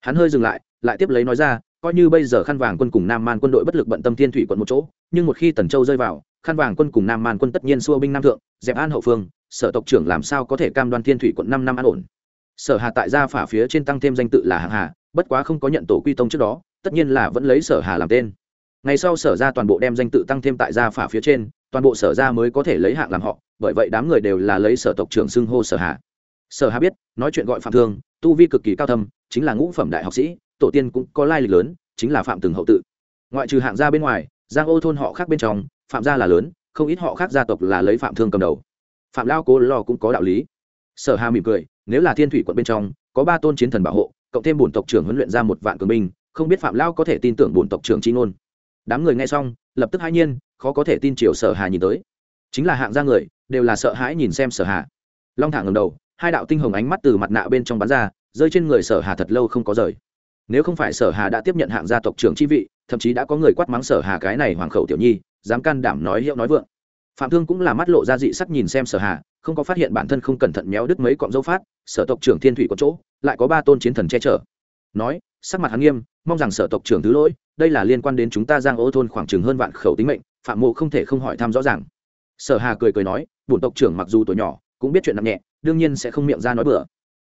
Hắn hơi dừng lại lại tiếp lấy nói ra, coi như bây giờ khăn vàng quân cùng nam man quân đội bất lực bận tâm thiên thủy quận một chỗ, nhưng một khi tần châu rơi vào, khăn vàng quân cùng nam man quân tất nhiên xua binh nam thượng, dẹp an hậu phương, sở tộc trưởng làm sao có thể cam đoan thiên thủy quận năm năm an ổn. Sở hà tại gia phả phía trên tăng thêm danh tự là hạng hà, bất quá không có nhận tổ quy tông trước đó, tất nhiên là vẫn lấy sở hà làm tên. Ngày sau sở ra toàn bộ đem danh tự tăng thêm tại gia phả phía trên toàn bộ sở ra mới có thể lấy hạng làm họ, bởi vậy đám người đều là lấy sở tộc trưởng xưng hô sở hà sở hà biết, nói chuyện gọi phạm thương, tu vi cực kỳ cao thâm, chính là ngũ phẩm đại học sĩ, tổ tiên cũng có lai lịch lớn, chính là phạm từng hậu tự. Ngoại trừ hạng gia bên ngoài, giang ô thôn họ khác bên trong, phạm gia là lớn, không ít họ khác gia tộc là lấy phạm thương cầm đầu. Phạm lao cố lo cũng có đạo lý. Sở hà mỉm cười, nếu là thiên thủy quận bên trong, có ba tôn chiến thần bảo hộ, cộng thêm bổn tộc trưởng huấn luyện ra một vạn cường binh, không biết phạm lao có thể tin tưởng bổn tộc trưởng chi ngôn đám người nghe xong, lập tức hãi nhiên, khó có thể tin triều sở hà nhìn tới. Chính là hạng gia người, đều là sợ hãi nhìn xem sở hà. Long thẳng ngầm đầu, hai đạo tinh hồng ánh mắt từ mặt nạ bên trong bắn ra, rơi trên người sở hà thật lâu không có rời. Nếu không phải sở hà đã tiếp nhận hạng gia tộc trưởng chi vị, thậm chí đã có người quát mắng sở hà cái này hoàng khẩu tiểu nhi, dám can đảm nói hiệu nói vượng. Phạm thương cũng là mắt lộ ra dị sắc nhìn xem sở hà, không có phát hiện bản thân không cẩn thận méo đứt mấy cọng dâu phát, sở tộc trưởng thiên thủy có chỗ, lại có ba tôn chiến thần che chở nói, sắc mặt hắn nghiêm, mong rằng sở tộc trưởng thứ lỗi, đây là liên quan đến chúng ta giang ô thôn khoảng chừng hơn vạn khẩu tính mệnh, phạm mộ không thể không hỏi thăm rõ ràng. Sở hà cười cười nói, bổn tộc trưởng mặc dù tuổi nhỏ, cũng biết chuyện nặng nhẹ, đương nhiên sẽ không miệng ra nói bừa.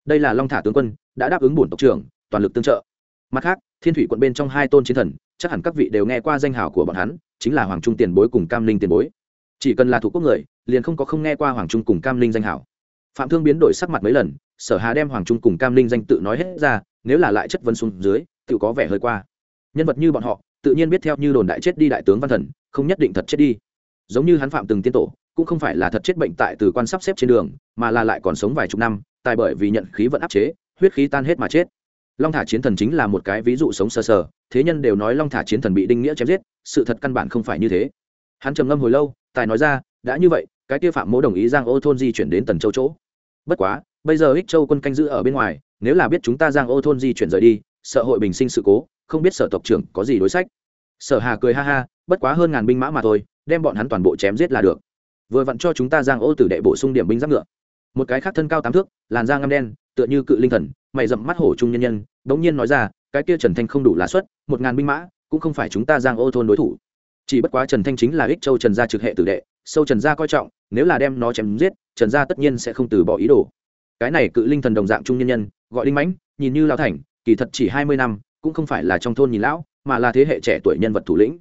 Đây là long thả tướng quân, đã đáp ứng bổn tộc trưởng, toàn lực tương trợ. Mặt khác, thiên thủy quận bên trong hai tôn chiến thần, chắc hẳn các vị đều nghe qua danh hào của bọn hắn, chính là hoàng trung tiền bối cùng cam linh tiền bối. Chỉ cần là thủ quốc người, liền không có không nghe qua hoàng trung cùng cam linh danh hào. Phạm thương biến đổi sắc mặt mấy lần, sở hà đem hoàng trung cùng cam linh danh tự nói hết ra nếu là lại chất vấn xuống dưới, tự có vẻ hơi qua. Nhân vật như bọn họ, tự nhiên biết theo như đồn đại chết đi đại tướng văn thần, không nhất định thật chết đi. Giống như hắn phạm từng tiên tổ, cũng không phải là thật chết bệnh tại từ quan sắp xếp trên đường, mà là lại còn sống vài chục năm, tại bởi vì nhận khí vận áp chế, huyết khí tan hết mà chết. Long thả chiến thần chính là một cái ví dụ sống sờ sờ, thế nhân đều nói long thả chiến thần bị đinh nghĩa chém giết, sự thật căn bản không phải như thế. Hắn trầm ngâm hồi lâu, tài nói ra, đã như vậy, cái kia phạm mỗ đồng ý giang ô thôn di chuyển đến tần châu chỗ. Bất quá, bây giờ ích châu quân canh giữ ở bên ngoài nếu là biết chúng ta giang ô thôn di chuyển rời đi, sợ hội bình sinh sự cố, không biết sở tộc trưởng có gì đối sách. Sở hà cười ha ha, bất quá hơn ngàn binh mã mà thôi, đem bọn hắn toàn bộ chém giết là được. Vừa vặn cho chúng ta giang ô tử đệ bổ sung điểm binh giáp ngựa. Một cái khác thân cao tám thước, làn da ngăm đen, tựa như cự linh thần, mày rậm mắt hổ trung nhân nhân đống nhiên nói ra, cái kia trần thanh không đủ lá suất một ngàn binh mã, cũng không phải chúng ta giang ô thôn đối thủ. Chỉ bất quá trần thanh chính là ích châu trần gia trực hệ tử đệ, sâu trần gia coi trọng, nếu là đem nó chém giết, trần gia tất nhiên sẽ không từ bỏ ý đồ. Cái này cự linh thần đồng dạng trung nhân nhân gọi đinh mãnh, nhìn như lão thành, kỳ thật chỉ hai mươi năm, cũng không phải là trong thôn nhìn lão, mà là thế hệ trẻ tuổi nhân vật thủ lĩnh.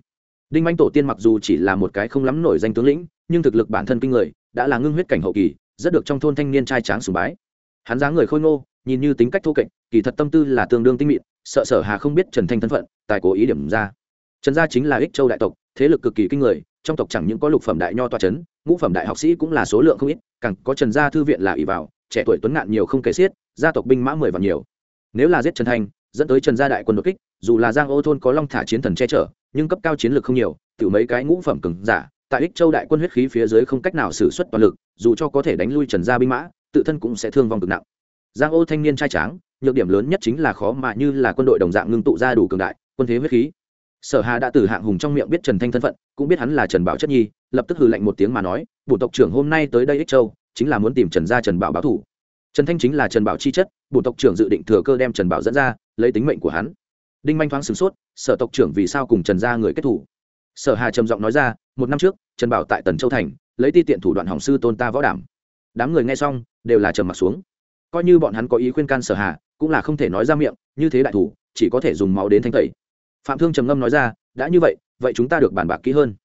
Đinh mãnh tổ tiên mặc dù chỉ là một cái không lắm nổi danh tướng lĩnh, nhưng thực lực bản thân kinh người, đã là ngưng huyết cảnh hậu kỳ, rất được trong thôn thanh niên trai tráng sùng bái. Hắn dáng người khôi ngô, nhìn như tính cách thô kệch, kỳ thật tâm tư là tương đương tinh mịn, sợ sở hà không biết trần thanh thân phận, tài cố ý điểm ra. Trần gia chính là ích châu đại tộc, thế lực cực kỳ kinh người, trong tộc chẳng những có lục phẩm đại nho toa c h ấ n ngũ phẩm đại học sĩ cũng là số lượng không ít, càng có trần gia thư viện là ỷ vào, trẻ tuổi tuấn ngạn nhiều không kể xiết gia tộc binh mã mười vạn nhiều. Nếu là giết trần thanh dẫn tới trần gia đại quân đột kích, dù là giang ô thôn có long thả chiến thần che chở, nhưng cấp cao chiến lược không nhiều, tự mấy cái ngũ phẩm cứng giả, tại ích châu đại quân huyết khí phía dưới không cách nào xử suất toàn lực, dù cho có thể đánh lui trần gia binh mã, tự thân cũng sẽ thương vong cực nặng. Giang ô thanh niên trai tráng, nhược điểm lớn nhất chính là khó mà như là quân đội đồng dạng ngưng tụ ra đủ cường đại, quân thế huyết khí. Sở hà đã từ hạng hùng trong miệng biết trần thanh thân phận, cũng biết hắn là trần bảo chất nhi, lập tức hừ lạnh một tiếng mà nói bộ tộc trưởng hôm nay tới đây ích châu, chính là muốn tìm trần gia trần bảo báo thủ trần thanh chính là trần bảo chi chất bộ tộc trưởng dự định thừa cơ đem trần bảo dẫn ra, lấy tính mệnh của hắn. Đinh manh thoáng sửng sốt, sở tộc trưởng vì sao cùng trần gia người kết thủ? Sở hà trầm giọng nói ra, một năm trước, trần bảo tại tần châu thành, lấy ti tiện thủ đoạn hỏng sư tôn ta võ đảm. Đám người nghe xong, đều là trầm mặt xuống. Coi như bọn hắn có ý khuyên can sở hà, cũng là không thể nói ra miệng, như thế đại thủ, chỉ có thể dùng máu đến thanh tẩy. Phạm thương trầm ngâm nói ra, đã như vậy vậy chúng ta được bàn bạc kỹ hơn.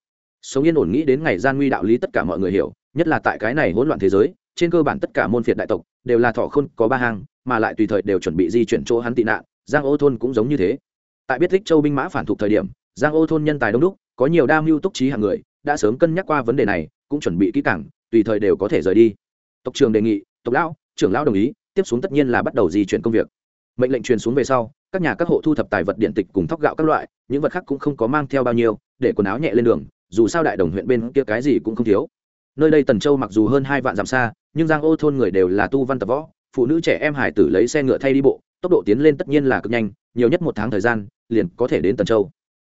Sống yên ổn nghĩ đến ngày gian nguy đạo lý tất cả mọi người hiểu, nhất là tại cái này hỗn loạn thế giới trên cơ bản tất cả môn phiệt đại tộc đều là thọ khôn, có ba hàng mà lại tùy thời đều chuẩn bị di chuyển chỗ hắn tị nạn, giang ô thôn cũng giống như thế. Tại biết thích châu binh mã phản thục thời điểm, giang ô thôn nhân tài đông đúc, có nhiều đa mưu túc trí hàng người, đã sớm cân nhắc qua vấn đề này, cũng chuẩn bị kỹ càng, tùy thời đều có thể rời đi. Tộc trường đề nghị, tộc lão, trưởng lão đồng ý, tiếp xuống tất nhiên là bắt đầu di chuyển công việc. Mệnh lệnh truyền xuống về sau, các nhà các hộ thu thập tài vật điện tịch cùng thóc gạo các loại, những vật khác cũng không có mang theo bao nhiêu, để quần áo nhẹ lên đường, dù sao đại đồng huyện bên kia cái gì cũng không thiếu nơi đây tần châu mặc dù hơn hai vạn dặm xa, nhưng giang ô thôn người đều là tu văn tập võ, phụ nữ trẻ em hải tử lấy xe ngựa thay đi bộ, tốc độ tiến lên tất nhiên là cực nhanh, nhiều nhất một tháng thời gian, liền có thể đến tần châu.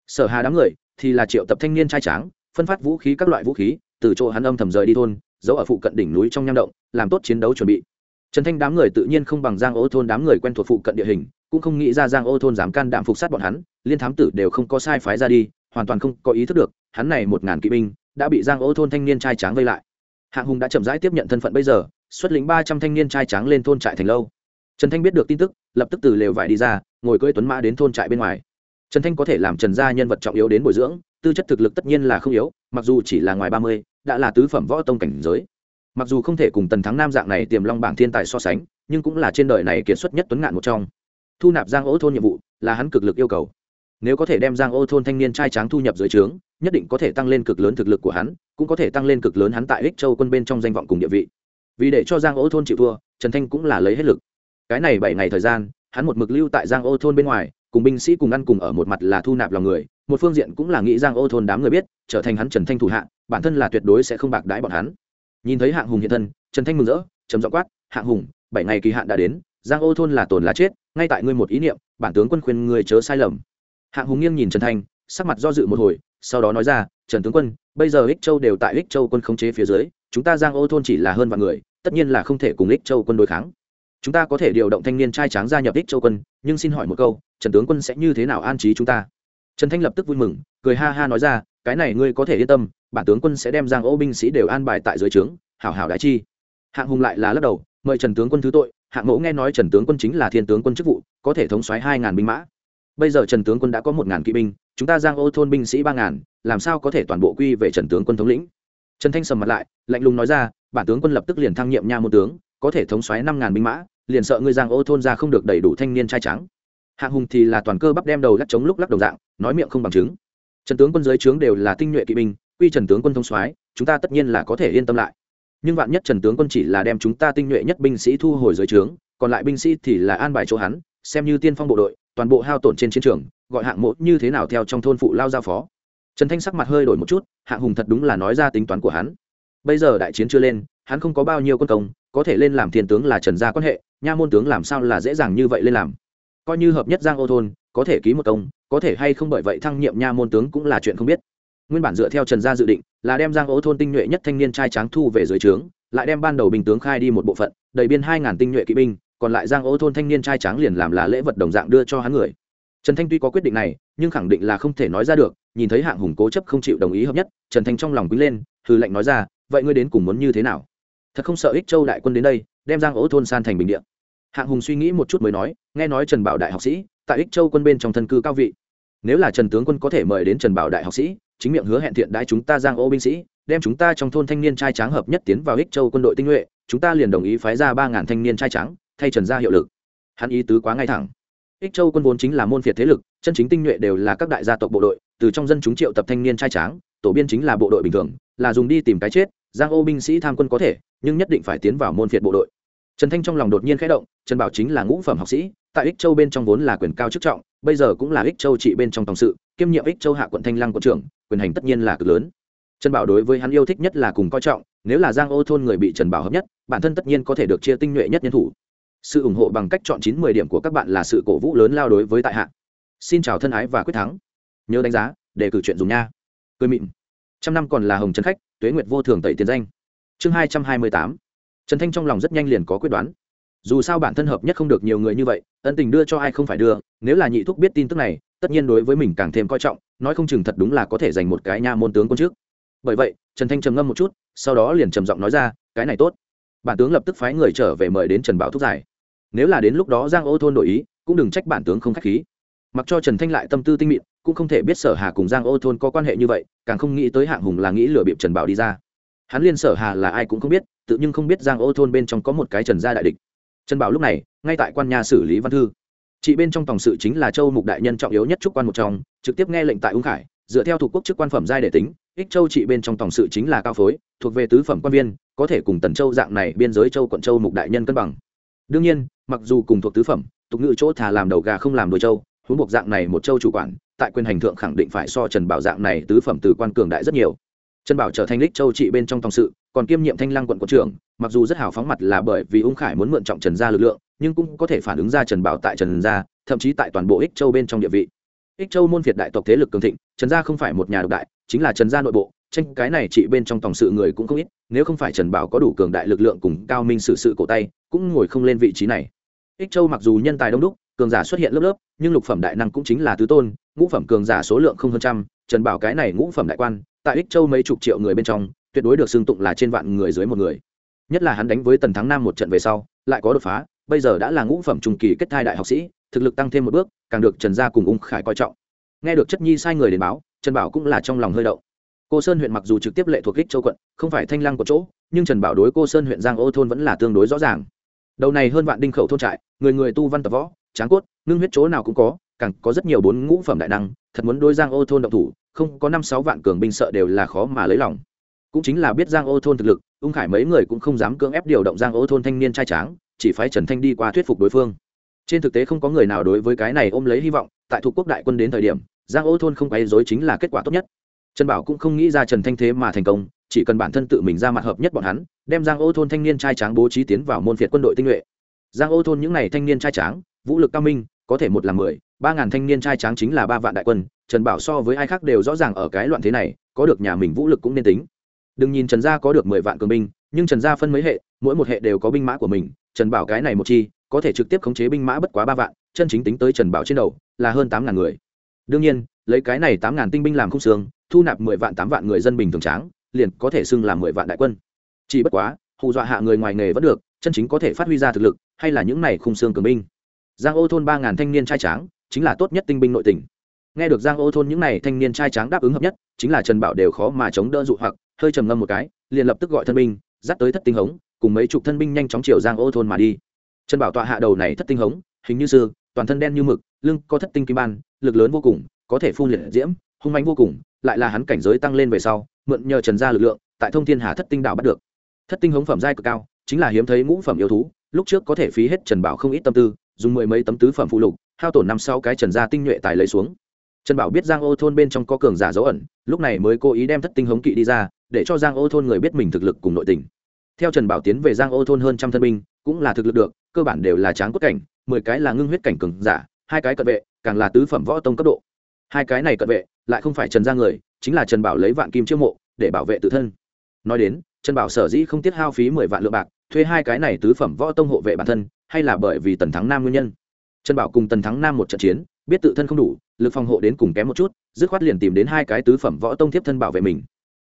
Sở hà đám người thì là triệu tập thanh niên trai tráng, phân phát vũ khí các loại vũ khí, từ chỗ hắn âm thầm rời đi thôn, giấu ở phụ cận đỉnh núi trong nham động, làm tốt chiến đấu chuẩn bị. Trần thanh đám người tự nhiên không bằng giang ô thôn đám người quen thuộc phụ cận địa hình, cũng không nghĩ ra giang ô thôn dám can đảm phục sát bọn hắn, liên thám tử đều không có sai phái ra đi, hoàn toàn không có ý thức được, hắn này một ngàn kỵ binh đã bị giang ô thôn thanh niên trai tráng vây lại. Hạng hùng đã chậm rãi tiếp nhận thân phận bây giờ, xuất lĩnh ba trăm thanh niên trai tráng lên thôn trại thành lâu. Trần thanh biết được tin tức, lập tức từ lều vải đi ra, ngồi cưỡi tuấn mã đến thôn trại bên ngoài. Trần thanh có thể làm trần gia nhân vật trọng yếu đến bồi dưỡng, tư chất thực lực tất nhiên là không yếu, mặc dù chỉ là ngoài ba mươi, đã là tứ phẩm võ tông cảnh giới. Mặc dù không thể cùng tần thắng nam dạng này tiềm long bảng thiên tài so sánh, nhưng cũng là trên đời này kiệt xuất nhất tuấn ngạn một trong. Thu nạp giang ô thôn nhiệm vụ là hắn cực lực yêu cầu. Nếu có thể đem giang ô thôn thanh niên trai tráng thu nhập dưới trướng nhất định có thể tăng lên cực lớn thực lực của hắn, cũng có thể tăng lên cực lớn hắn tại ích châu quân bên trong danh vọng cùng địa vị. Vì để cho giang ô thôn chịu thua, trần thanh cũng là lấy hết lực. Cái này bảy ngày thời gian, hắn một mực lưu tại giang ô thôn bên ngoài, cùng binh sĩ cùng ăn cùng ở một mặt là thu nạp lòng người, một phương diện cũng là nghĩ giang ô thôn đám người biết, trở thành hắn trần thanh thủ hạ, bản thân là tuyệt đối sẽ không bạc đãi bọn hắn. Nhìn thấy hạng hùng hiện thân, trần thanh mừng rỡ, trầm giọng quát, hạng hùng, bảy ngày kỳ hạn đã đến, giang ô thôn là tồn là chết, ngay tại ngươi một ý niệm, bản tướng quân khuyên ngươi chớ sai lầm. Hạng hùng nghiêng nhìn trần thanh sắc mặt do dự một hồi, sau đó nói ra, trần tướng quân, bây giờ ích châu đều tại ích châu quân khống chế phía dưới, chúng ta giang ô thôn chỉ là hơn vạn người, tất nhiên là không thể cùng ích châu quân đối kháng. Chúng ta có thể điều động thanh niên trai tráng gia nhập ích châu quân, nhưng xin hỏi một câu, trần tướng quân sẽ như thế nào an trí chúng ta? Trần thanh lập tức vui mừng, cười ha ha nói ra, cái này ngươi có thể yên tâm, bản tướng quân sẽ đem giang ô binh sĩ đều an bài tại dưới trướng, hảo hảo đại chi. Hạng hùng lại là lắc đầu, mời trần tướng quân thứ tội. Hạng mẫu nghe nói trần tướng quân chính là thiên tướng quân chức vụ, có thể thống soái hai ngàn binh mã bây giờ trần tướng quân đã có một ngàn kỵ binh, chúng ta giang ô thôn binh sĩ ba ngàn, làm sao có thể toàn bộ quy về trần tướng quân thống lĩnh? Trần thanh sầm mặt lại, lạnh lùng nói ra, bản tướng quân lập tức liền thăng nhiệm nha môn tướng, có thể thống soái năm ngàn binh mã, liền sợ ngươi giang ô thôn ra không được đầy đủ thanh niên trai trắng. Hạng hùng thì là toàn cơ bắp đem đầu lắc chống lúc lắc đầu dạng, nói miệng không bằng chứng. Trần tướng quân dưới trướng đều là tinh nhuệ kỵ binh, quy trần tướng quân thông soái, chúng ta tất nhiên là có thể yên tâm lại. Nhưng vạn nhất trần tướng quân chỉ là đem chúng ta tinh nhuệ nhất binh sĩ thu hồi dưới trướng, còn lại binh sĩ thì là an bài chỗ hắn xem như tiên phong bộ đội, toàn bộ hao tổn trên chiến trường, gọi hạng mộ như thế nào theo trong thôn phụ lao giao phó. Trần thanh sắc mặt hơi đổi một chút, hạng hùng thật đúng là nói ra tính toán của hắn. Bây giờ đại chiến chưa lên, hắn không có bao nhiêu quân công, có thể lên làm thiên tướng là trần gia quan hệ, nha môn tướng làm sao là dễ dàng như vậy lên làm. Coi như hợp nhất giang ô thôn, có thể ký một công, có thể hay không bởi vậy thăng nhiệm nha môn tướng cũng là chuyện không biết. Nguyên bản dựa theo trần gia dự định, là đem giang ô thôn tinh nhuệ nhất thanh niên trai tráng thu về dưới trướng, lại đem ban đầu bình tướng khai đi một bộ phận đầy biên hai ngàn tinh nhuệ kỵ binh còn lại giang ô thôn thanh niên trai tráng liền làm là lễ vật đồng dạng đưa cho hắn người. Trần thanh tuy có quyết định này, nhưng khẳng định là không thể nói ra được, nhìn thấy hạng hùng cố chấp không chịu đồng ý hợp nhất, trần thanh trong lòng quý lên, hừ lệnh nói ra, vậy ngươi đến cùng muốn như thế nào? Thật không sợ ích châu đại quân đến đây, đem giang ô thôn san thành bình điện hạng hùng suy nghĩ một chút mới nói, nghe nói trần bảo đại học sĩ, tại ích châu quân bên trong thân cư cao vị. Nếu là trần tướng quân có thể mời đến trần bảo đại học sĩ, chính miệng hứa hẹn thiện đãi chúng ta giang ô binh sĩ, đem chúng ta trong thôn thanh niên trai tráng hợp nhất tiến vào ích châu quân đội tinh nhuệ, chúng ta liền đồng ý phái ra ba ngàn thanh niên trai trắng thay trần gia hiệu lực. Hắn ý tứ quá ngay thẳng. Ích châu quân vốn chính là môn phiệt thế lực, chân chính tinh nhuệ đều là các đại gia tộc bộ đội, từ trong dân chúng triệu tập thanh niên trai tráng, tổ biên chính là bộ đội bình thường, là dùng đi tìm cái chết, giang ô binh sĩ tham quân có thể, nhưng nhất định phải tiến vào môn phiệt bộ đội. Trần thanh trong lòng đột nhiên khẽ động, trần bảo chính là ngũ phẩm học sĩ, tại ích châu bên trong vốn là quyền cao chức trọng, bây giờ cũng là ích châu trị bên trong tổng sự, kiêm nhiệm ích châu hạ quận thanh lăng quận trưởng, quyền hành tất nhiên là cực lớn. Trần bảo đối với hắn yêu thích nhất là cùng coi trọng, nếu là giang ô thôn người bị trần bảo hợp nhất, bản thân tất nhiên có thể được chia tinh nhuệ nhất nhân thủ sự ủng hộ bằng cách chọn chín mười điểm của các bạn là sự cổ vũ lớn lao đối với tại hạ. Xin chào thân ái và quyết thắng. Nhớ đánh giá để cử chuyện dùng nha. Cười mịn. Trăm năm còn là hồng trần khách, tuế nguyệt vô thường tẩy tiền danh. Chương hai trăm hai mươi tám. Trần thanh trong lòng rất nhanh liền có quyết đoán. Dù sao bản thân hợp nhất không được nhiều người như vậy, ân tình đưa cho ai không phải đưa. Nếu là nhị thúc biết tin tức này, tất nhiên đối với mình càng thêm coi trọng, nói không chừng thật đúng là có thể giành một cái nha môn tướng quân trước. Bởi vậy, trần thanh trầm ngâm một chút, sau đó liền trầm giọng nói ra, cái này tốt. Bản tướng lập tức phái người trở về mời đến trần bảo thúc giải nếu là đến lúc đó giang ô thôn đổi ý, cũng đừng trách bản tướng không k h á c h khí. Mặc cho trần thanh lại tâm tư tinh mịn, cũng không thể biết sở hà cùng giang ô thôn có quan hệ như vậy, càng không nghĩ tới hạng hùng là nghĩ lừa bịp trần bảo đi ra. Hắn liên sở hà là ai cũng không biết, tự nhưng không biết giang ô thôn bên trong có một cái trần gia đại địch. Trần bảo lúc này, ngay tại quan nhà xử lý văn thư. Chị bên trong tổng sự chính là châu mục đại nhân trọng yếu nhất trúc quan một trong, trực tiếp nghe lệnh tại ung khải, dựa theo thuộc quốc chức quan phẩm giai để tính, ích châu chị bên trong tổng sự chính là cao phối, thuộc về tứ phẩm quan viên, có thể cùng tần châu dạng này biên giới châu quận châu mục đại nhân cân bằng. Đương nhiên mặc dù cùng thuộc tứ phẩm, tục ngữ chỗ thà làm đầu gà không làm đuôi châu huống buộc dạng này một châu chủ quản, tại quyền hành thượng khẳng định phải so trần bảo dạng này tứ phẩm từ quan cường đại rất nhiều. Trần bảo trở thành lích châu trị bên trong tòng sự, còn kiêm nhiệm thanh lăng quận quận trưởng, mặc dù rất hào phóng mặt là bởi vì ung khải muốn mượn trọng trần gia lực lượng, nhưng cũng có thể phản ứng ra trần bảo tại trần gia, thậm chí tại toàn bộ ích châu bên trong địa vị. Ích châu môn việt đại tộc thế lực cường thịnh, trần gia không phải một nhà độc đại, chính là trần gia nội bộ, tranh cái này trị bên trong tòng sự người cũng không ít, nếu không phải trần bảo có đủ cường đại lực lượng cùng cao minh xử sự cổ tay, cũng ngồi không lên vị trí này ích châu mặc dù nhân tài đông đúc, cường giả xuất hiện lớp lớp, nhưng lục phẩm đại năng cũng chính là tứ tôn, ngũ phẩm cường giả số lượng không hơn trăm, trần bảo cái này ngũ phẩm đại quan, tại ích châu mấy chục triệu người bên trong, tuyệt đối được xưng tụng là trên vạn người dưới một người. Nhất là hắn đánh với tần thắng nam một trận về sau, lại có đột phá, bây giờ đã là ngũ phẩm trung kỳ kết thai đại học sĩ, thực lực tăng thêm một bước, càng được trần gia cùng ung khải coi trọng. Nghe được chất nhi sai người đến báo, trần bảo cũng là trong lòng hơi động. Cô sơn huyện mặc dù trực tiếp lệ thuộc ích châu quận, không phải thanh lăng của chỗ, nhưng trần bảo đối cô sơn huyện giang ô thôn vẫn là tương đối rõ ràng. Đầu này hơn vạn đinh khẩu thôn trại người người tu văn tập võ, tráng cốt, ngưng huyết chỗ nào cũng có, càng có rất nhiều bốn ngũ phẩm đại năng, thật muốn đôi giang ô thôn động thủ, không có năm sáu vạn cường binh sợ đều là khó mà lấy lòng. Cũng chính là biết giang ô thôn thực lực, ung khải mấy người cũng không dám cưỡng ép điều động giang ô thôn thanh niên trai tráng, chỉ phái trần thanh đi qua thuyết phục đối phương. Trên thực tế không có người nào đối với cái này ôm lấy hy vọng, tại thuộc quốc đại quân đến thời điểm, giang ô thôn không quấy dối chính là kết quả tốt nhất. Trần bảo cũng không nghĩ ra trần thanh thế mà thành công, chỉ cần bản thân tự mình ra mặt hợp nhất bọn hắn, đem giang ô thôn thanh niên trai tráng bố trí tiến vào môn phiệt quân đội tinh nhuệ giang ô thôn những n à y thanh niên trai tráng, vũ lực cao minh, có thể một là mười, ba ngàn thanh niên trai tráng chính là ba vạn đại quân, trần bảo so với ai khác đều rõ ràng ở cái loạn thế này, có được nhà mình vũ lực cũng nên tính. Đừng nhìn trần gia có được mười vạn cường binh, nhưng trần gia phân mấy hệ, mỗi một hệ đều có binh mã của mình, trần bảo cái này một chi, có thể trực tiếp khống chế binh mã bất quá ba vạn, chân chính tính tới trần bảo trên đầu, là hơn tám ngàn người. Đương nhiên, lấy cái này tám ngàn tinh binh làm khung xương, thu nạp mười vạn tám vạn người dân bình thường tráng, liền có thể xưng làm mười vạn đại quân. Chỉ bất quá hù dọa hạ người ngoài nghề vẫn được, chân chính có thể phát huy ra thực lực, hay là những này khung xương cường binh. Giang ô thôn ba ngàn thanh niên trai tráng, chính là tốt nhất tinh binh nội tỉnh. Nghe được giang ô thôn những này thanh niên trai tráng đáp ứng hợp nhất, chính là trần bảo đều khó mà chống đỡ dụ hoặc, hơi trầm ngâm một cái, liền lập tức gọi thân binh, dắt tới thất tinh hống, cùng mấy chục thân binh nhanh chóng chiều giang ô thôn mà đi. Trần bảo tọa hạ đầu này thất tinh hống, hình như sư, toàn thân đen như mực, lưng có thất tinh kim ban, lực lớn vô cùng, có thể phun liệt diễm, hung mạnh vô cùng, lại là hắn cảnh giới tăng lên về sau, mượn nhờ trần gia lực lượng, tại thông thiên hà thất tinh đảo bắt được thất tinh hống phẩm giai cực cao, chính là hiếm thấy ngũ phẩm yêu thú, lúc trước có thể phí hết trần bảo không ít tâm tư, dùng mười mấy tấm tứ phẩm phụ lục, hao tổn năm sau cái trần gia tinh nhuệ tài lấy xuống. Trần bảo biết giang ô thôn bên trong có cường giả dấu ẩn, lúc này mới cố ý đem thất tinh hống kỵ đi ra, để cho giang ô thôn người biết mình thực lực cùng nội tình. Theo trần bảo tiến về giang ô thôn hơn trăm thân binh, cũng là thực lực được, cơ bản đều là tráng cốt cảnh, mười cái là ngưng huyết cảnh cường giả, hai cái cận vệ, càng là tứ phẩm võ tông cấp độ. Hai cái này cận vệ, lại không phải trần gia người, chính là trần bảo lấy vạn kim chiêu mộ, để bảo vệ tự thân. Nói đến trần bảo sở dĩ không tiết hao phí mười vạn lượng bạc, thuê hai cái này tứ phẩm võ tông hộ vệ bản thân, hay là bởi vì tần thắng nam nguyên nhân? Trần bảo cùng tần thắng nam một trận chiến, biết tự thân không đủ, lực phòng hộ đến cùng kém một chút, dứt khoát liền tìm đến hai cái tứ phẩm võ tông tiếp thân bảo vệ mình.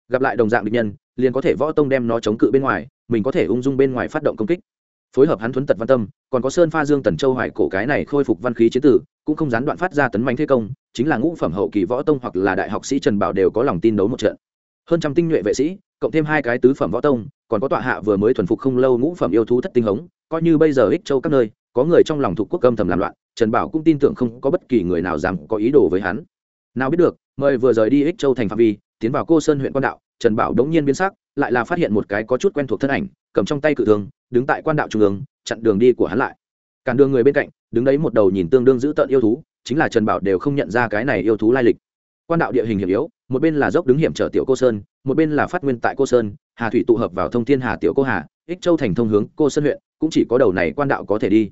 Gặp lại đồng dạng địch nhân, liền có thể võ tông đem nó chống cự bên ngoài, mình có thể ung dung bên ngoài phát động công kích. Phối hợp hắn thuấn tật văn tâm, còn có sơn pha dương tần châu hoài cổ cái này khôi phục văn khí chế tử, cũng không gián đoạn phát ra tấn manh thế công, chính là ngũ phẩm hậu kỳ võ tông hoặc là đại học sĩ trần bảo đều có lòng tin đấu một trận. Hơn trăm tinh nhuệ vệ sĩ cộng thêm hai cái tứ phẩm võ tông, còn có tọa hạ vừa mới thuần phục không lâu ngũ phẩm yêu thú thất tinh hống, coi như bây giờ ích châu các nơi, có người trong lòng thuộc quốc âm thầm làm loạn, trần bảo cũng tin tưởng không có bất kỳ người nào dám có ý đồ với hắn. Nào biết được, mời vừa rời đi ích châu thành phạm vi, tiến vào cô sơn huyện quan đạo, trần bảo đống nhiên biến sắc, lại là phát hiện một cái có chút quen thuộc thân ảnh, cầm trong tay cự thương, đứng tại quan đạo trung ương, chặn đường đi của hắn lại. Cản đường người bên cạnh, đứng đấy một đầu nhìn tương đương giữ tợn yêu thú, chính là trần bảo đều không nhận ra cái này yêu thú lai lịch. Quan đạo địa hình hiểm yếu một bên là dốc đứng hiểm trở tiểu cô sơn, một bên là phát nguyên tại cô sơn, hà thủy tụ hợp vào thông thiên hà tiểu cô hà, ích châu thành thông hướng cô sơn huyện, cũng chỉ có đầu này quan đạo có thể đi.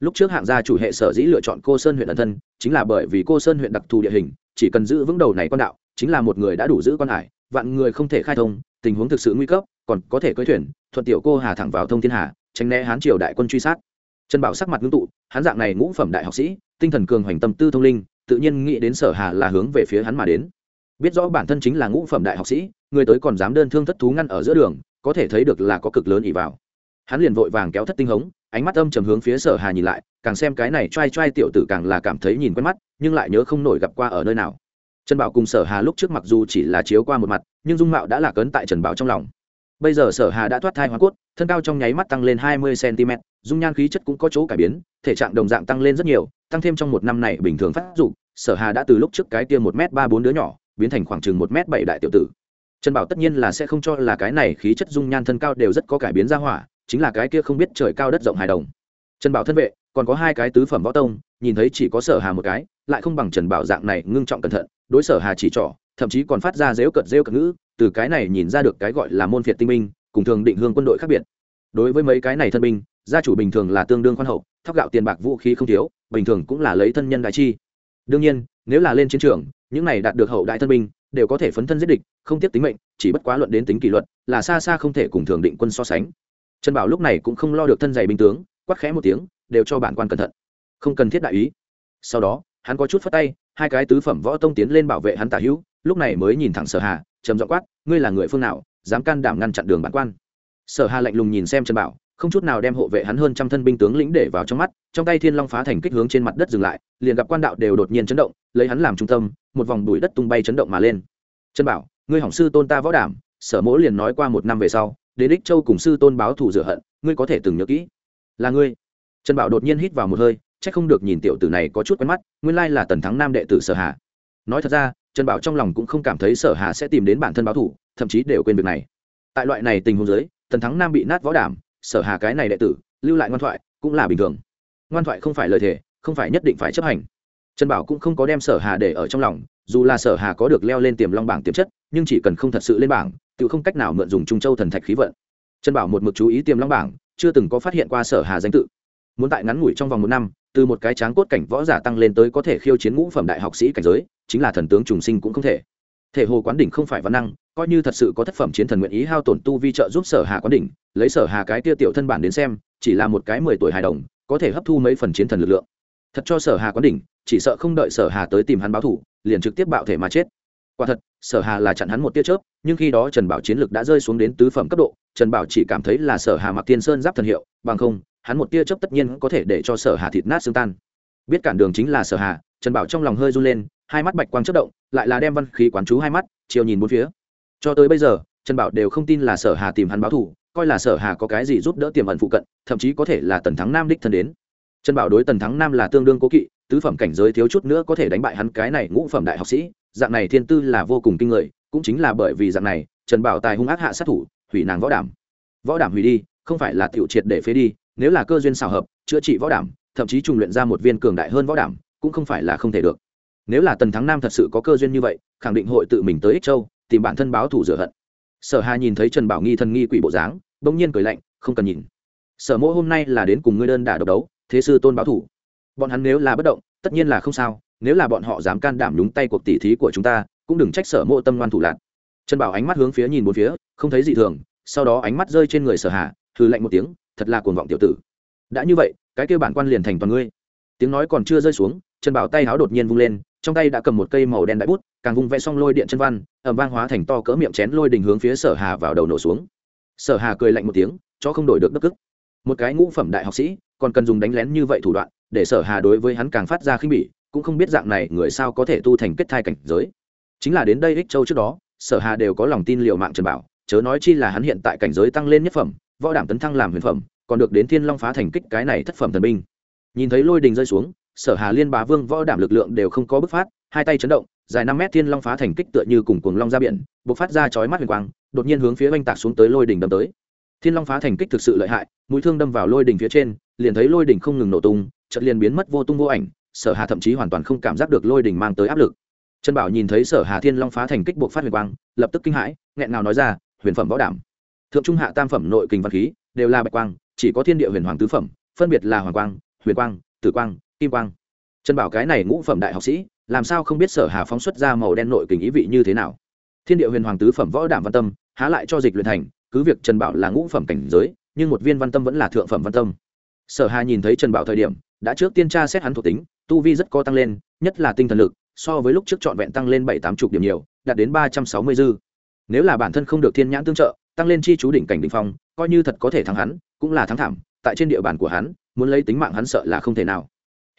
Lúc trước hạng gia chủ hệ sở dĩ lựa chọn cô sơn huyện ẩn thân, chính là bởi vì cô sơn huyện đặc thù địa hình, chỉ cần giữ vững đầu này quan đạo, chính là một người đã đủ giữ quan hải, vạn người không thể khai thông, tình huống thực sự nguy cấp, còn có thể cưỡi thuyền, thuận tiểu cô hà thẳng vào thông thiên hà, tránh né hán triều đại quân truy sát. Trần bảo sắc mặt ngưng tụ, hắn dạng này ngũ phẩm đại học sĩ, tinh thần cường hoành tâm tư thông linh, tự nhiên nghĩ đến sở hà là hướng về phía hắn mà đến biết rõ bản thân chính là ngũ phẩm đại học sĩ, người tới còn dám đơn thương thất thú ngăn ở giữa đường, có thể thấy được là có cực lớn ỉ vào. Hắn liền vội vàng kéo thất tinh hống, ánh mắt âm trầm hướng phía sở hà nhìn lại, càng xem cái này t r a i t r a i tiểu tử càng là cảm thấy nhìn quen mắt, nhưng lại nhớ không nổi gặp qua ở nơi nào. Trần bảo cùng sở hà lúc trước mặc dù chỉ là chiếu qua một mặt, nhưng dung mạo đã là cấn tại trần bảo trong lòng. Bây giờ sở hà đã thoát thai hoa cốt, thân cao trong nháy mắt tăng lên hai mươi cm dung nhan khí chất cũng có chỗ cải biến, thể trạng đồng dạng tăng lên rất nhiều, tăng thêm trong một năm này bình thường phát dụng sở hà đã từ lúc trước cái kia một m ba bốn đứa nhỏ biến thành khoảng chừng một m bảy đại tiểu tử. Trần bảo tất nhiên là sẽ không cho là cái này khí chất dung nhan thân cao đều rất có cải biến ra hỏa, chính là cái kia không biết trời cao đất rộng hài đồng. Trần bảo thân vệ, còn có hai cái tứ phẩm võ tông, nhìn thấy chỉ có sở hà một cái, lại không bằng trần bảo dạng này ngưng trọng cẩn thận, đối sở hà chỉ trỏ, thậm chí còn phát ra dếu cợt rêu cợt ngữ, từ cái này nhìn ra được cái gọi là môn phiệt tinh minh, cùng thường định hương quân đội khác biệt. Đối với mấy cái này thân binh, gia chủ bình thường là tương đương khoan hậu, thóc gạo tiền bạc vũ khí không thiếu, bình thường cũng là lấy thân nhân đại chi. Đương nhiên, nếu là lên chiến trường những này đạt được hậu đại thân binh, đều có thể phấn thân giết địch, không tiếp tính mệnh, chỉ bất quá luận đến tính kỷ luật, là xa xa không thể cùng thường định quân so sánh. Trần bảo lúc này cũng không lo được thân dày binh tướng, quát khẽ một tiếng, đều cho bản quan cẩn thận. Không cần thiết đại ý. Sau đó, hắn có chút phát tay, hai cái tứ phẩm võ tông tiến lên bảo vệ hắn tả hữu, lúc này mới nhìn thẳng sở hà, trầm dọ quát, ngươi là người phương nào, dám can đảm ngăn chặn đường bản quan? Sở hà lạnh lùng nhìn xem trần bảo không chút nào đem hộ vệ hắn hơn trăm thân binh tướng lĩnh để vào trong mắt, trong tay thiên long phá thành kích hướng trên mặt đất dừng lại, liền gặp quan đạo đều đột nhiên chấn động, lấy hắn làm trung tâm, một vòng bụi đất tung bay chấn động mà lên. Trần bảo, ngươi hỏng sư tôn ta võ đảm, sở mỗ liền nói qua một năm về sau, đến đích châu cùng sư tôn báo thù rửa hận, ngươi có thể từng nhớ kỹ. Là ngươi. Trần bảo đột nhiên hít vào một hơi c h ắ c không được nhìn tiểu tử này có chút quen mắt, nguyên lai là tần thắng nam đệ tử sở hà. Nói thật ra, trần bảo trong lòng cũng không cảm thấy sở hà sẽ tìm đến bản thân báo thù, thậm chí đều quên việc này. Tại loại này tình huống giới tần thắng nam bị nát võ đảm sở hà cái này đệ tử, lưu lại ngoan thoại, cũng là bình thường. Ngoan thoại không phải lời thề, không phải nhất định phải chấp hành. Trần bảo cũng không có đem sở hà để ở trong lòng, dù là sở hà có được leo lên tiềm long bảng tiềm chất, nhưng chỉ cần không thật sự lên bảng, tự không cách nào mượn dùng trung châu thần thạch khí vận. Trần bảo một mực chú ý tiềm long bảng, chưa từng có phát hiện qua sở hà danh tự. Muốn tại ngắn ngủi trong vòng một năm, từ một cái tráng cốt cảnh võ giả tăng lên tới có thể khiêu chiến ngũ phẩm đại học sĩ cảnh giới, chính là thần tướng trùng sinh cũng không thể. Thể hồ quán đỉnh không phải văn năng coi như thật sự có thất phẩm chiến thần nguyện ý hao tổn tu vi trợ giúp sở hà quán đỉnh, lấy sở hà cái tia tiểu thân bản đến xem, chỉ là một cái mười tuổi hài đồng, có thể hấp thu mấy phần chiến thần lực lượng. Thật cho sở hà quán đỉnh, chỉ sợ không đợi sở hà tới tìm hắn báo thủ liền trực tiếp bạo thể mà chết. Quả thật, sở hà là chặn hắn một tia chớp, nhưng khi đó trần bảo chiến lực đã rơi xuống đến tứ phẩm cấp độ, trần bảo chỉ cảm thấy là sở hà mặc tiên sơn giáp thần hiệu, bằng không, hắn một tia chớp tất nhiên có thể để cho sở hà thịt nát xương tan. Biết cản đường chính là sở hà, trần bảo trong lòng hơi run lên, hai mắt bạch quang chất động, lại là đem văn khí quán chú hai mắt, chiều nhìn bốn phía cho tới bây giờ, trần bảo đều không tin là sở hà tìm hắn báo thù, coi là sở hà có cái gì giúp đỡ tiềm ẩn phụ cận, thậm chí có thể là tần thắng nam đích thân đến. Trần bảo đối tần thắng nam là tương đương cố kỵ, tứ phẩm cảnh giới thiếu chút nữa có thể đánh bại hắn cái này ngũ phẩm đại học sĩ, dạng này thiên tư là vô cùng kinh người, cũng chính là bởi vì dạng này, trần bảo tài hung ác hạ sát thủ, hủy nàng võ đảm. Võ đảm hủy đi, không phải là tiểu triệt để phế đi, nếu là cơ duyên xào hợp, chữa trị võ đảm, thậm chí trùng luyện ra một viên cường đại hơn võ đảm, cũng không phải là không thể được. Nếu là tần thắng nam thật sự có cơ duyên như vậy, khẳng định hội tự mình tới ích châu tìm bản thân báo thủ rửa hận. Sở hà nhìn thấy trần bảo nghi thần nghi quỷ bộ dáng, bỗng nhiên cười lạnh, không cần nhìn. Sở mỗ hôm nay là đến cùng ngươi đơn đả độc đấu, thế sư tôn báo thủ bọn hắn nếu là bất động, tất nhiên là không sao, nếu là bọn họ dám can đảm nhúng tay cuộc tỉ thí của chúng ta, cũng đừng trách sở mộ tâm ngoan thủ lạc trần bảo ánh mắt hướng phía nhìn bốn phía, không thấy gì thường, sau đó ánh mắt rơi trên người sở hà hư lạnh một tiếng, thật là cuồng vọng tiểu tử. Đã như vậy, cái kêu bản quan liền thành toàn ngươi. Tiếng nói còn chưa rơi xuống, trần bảo tay háo đột nhiên vung lên trong tay đã cầm một cây màu đen đại bút, càng vung vẽ xong lôi điện chân văn ẩm vang hóa thành to cỡ miệng chén lôi đình hướng phía sở hà vào đầu nổ xuống. Sở hà cười lạnh một tiếng cho không đổi được đất cức một cái ngũ phẩm đại học sĩ, còn cần dùng đánh lén như vậy thủ đoạn, để sở hà đối với hắn càng phát ra khinh bỉ, cũng không biết dạng này người sao có thể tu thành kết thai cảnh giới. Chính là đến đây ích châu trước đó, sở hà đều có lòng tin liệu mạng trần bảo, chớ nói chi là hắn hiện tại cảnh giới tăng lên nhất phẩm, võ đảm tấn thăng làm huyền phẩm, còn được đến thiên long phá thành kích cái này thất phẩm thần binh. Nhìn thấy lôi đình rơi xuống sở hà liên bá vương võ đảm lực lượng đều không có bức phát, hai tay chấn động, dài năm mét thiên long phá thành kích tựa như cùng cuồng long ra biển, bộc phát ra chói mắt huyền quang, đột nhiên hướng phía oanh tạc xuống tới lôi đỉnh đâm tới. Thiên long phá thành kích thực sự lợi hại, mũi thương đâm vào lôi đỉnh phía trên, liền thấy lôi đỉnh không ngừng nổ tung, chợt liền biến mất vô tung vô ảnh, sở hà thậm chí hoàn toàn không cảm giác được lôi đỉnh mang tới áp lực. Trần bảo nhìn thấy sở hà thiên long phá thành kích bộc phát huyền quang, lập tức kinh hãi, nghẹn nào nói ra, huyền phẩm võ đảm. Thượng trung hạ tam phẩm nội kình văn khí đều là bạch quang, chỉ có thiên địa huyền hoàng tứ phẩm, phân biệt là hoàng quang, huyền quang, tử quang kim quang. Trần bảo cái này ngũ phẩm đại học sĩ, làm sao không biết sở hà phóng xuất ra màu đen nội kình ý vị như thế nào? Thiên địa huyền hoàng tứ phẩm võ đảm văn tâm, há lại cho dịch luyện thành, cứ việc trần bảo là ngũ phẩm cảnh giới, nhưng một viên văn tâm vẫn là thượng phẩm văn tâm. Sở hà nhìn thấy trần bảo thời điểm, đã trước tiên tra xét hắn thuộc tính, tu vi rất có tăng lên, nhất là tinh thần lực, so với lúc trước trọn vẹn tăng lên bảy tám chục điểm nhiều, đạt đến ba trăm sáu mươi dư. Nếu là bản thân không được thiên nhãn tương trợ, tăng lên chi chú đỉnh cảnh đỉnh phong, coi như thật có thể thắng hắn, cũng là thắng thảm, tại trên địa bàn của hắn, muốn lấy tính mạng hắn sợ là không thể nào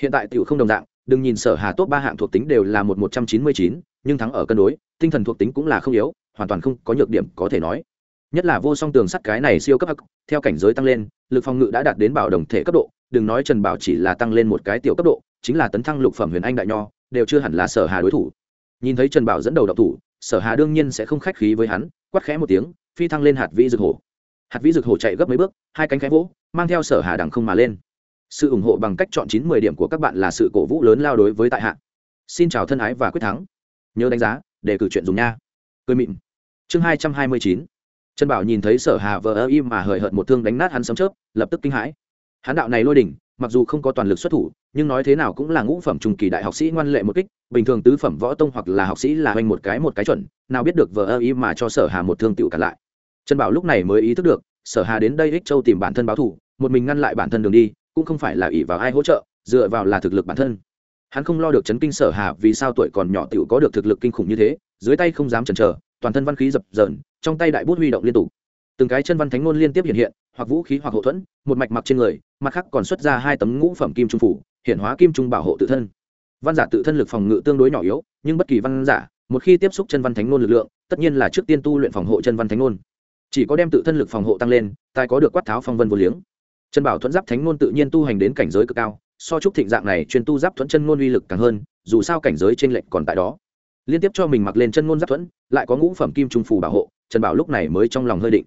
hiện tại tiểu không đồng dạng, đừng nhìn sở hà tốt ba hạng thuộc tính đều là một một trăm chín mươi chín, nhưng thắng ở cân đối, tinh thần thuộc tính cũng là không yếu, hoàn toàn không có nhược điểm có thể nói. Nhất là vô song tường sắt cái này siêu cấp hắc, theo cảnh giới tăng lên, lực phòng ngự đã đạt đến bảo đồng thể cấp độ, đừng nói trần bảo chỉ là tăng lên một cái tiểu cấp độ, chính là tấn thăng lục phẩm huyền anh đại nho, đều chưa hẳn là sở hà đối thủ. Nhìn thấy trần bảo dẫn đầu độc thủ, sở hà đương nhiên sẽ không khách khí với hắn, quát khẽ một tiếng, phi thăng lên hạt vĩ rực hổ. Hạt vĩ rực hổ chạy gấp mấy bước, hai cánh khẽ vỗ, mang theo sở hà đằng không mà lên sự ủng hộ bằng cách chọn chín mười điểm của các bạn là sự cổ vũ lớn lao đối với tại hạ. Xin chào thân ái và quyết thắng. Nhớ đánh giá, để cử chuyện dùng nha. Cười mịn. Chương hai trăm hai mươi chín. Trần bảo nhìn thấy sở hà vờ ơ im mà hời hợt một thương đánh nát hắn sấm chớp, lập tức kinh hãi. Hắn đạo này lôi đỉnh, mặc dù không có toàn lực xuất thủ, nhưng nói thế nào cũng là ngũ phẩm trung kỳ đại học sĩ ngoan lệ một kích, bình thường tứ phẩm võ tông hoặc là học sĩ là hoành một cái một cái chuẩn, nào biết được vờ ơ im mà cho sở hà một thương tựu cả lại. Trần bảo lúc này mới ý thức được, sở hà đến đây ích châu tìm bản thân báo thủ một mình ngăn lại bản thân đường đi cũng không phải là ỷ vào ai hỗ trợ, dựa vào là thực lực bản thân. Hắn không lo được chấn kinh sở hà vì sao tuổi còn nhỏ tựu có được thực lực kinh khủng như thế, dưới tay không dám chần chờ, toàn thân văn khí dập dờn, trong tay đại bút huy động liên tục. Từng cái chân văn thánh ngôn liên tiếp hiện hiện, hoặc vũ khí hoặc hậu thuẫn, một mạch mặc trên người, mặt khác còn xuất ra hai tấm ngũ phẩm kim trung phủ hiện hóa kim trung bảo hộ tự thân. Văn giả tự thân lực phòng ngự tương đối nhỏ yếu, nhưng bất kỳ văn giả, một khi tiếp xúc chân văn thánh nôn lực lượng, tất nhiên là trước tiên tu luyện phòng hộ chân văn thánh nôn chỉ có đem tự thân lực phòng hộ tăng lên, tài có được quát tháo phong vân vô liếng chân bảo thuẫn giáp thánh nôn tự nhiên tu hành đến cảnh giới cực cao, so chúc thịnh dạng này chuyên tu giáp thuẫn chân ngôn uy lực càng hơn, dù sao cảnh giới trên lệnh còn tại đó. Liên tiếp cho mình mặc lên chân ngôn giáp thuẫn, lại có ngũ phẩm kim trung phù bảo hộ, trần bảo lúc này mới trong lòng hơi định.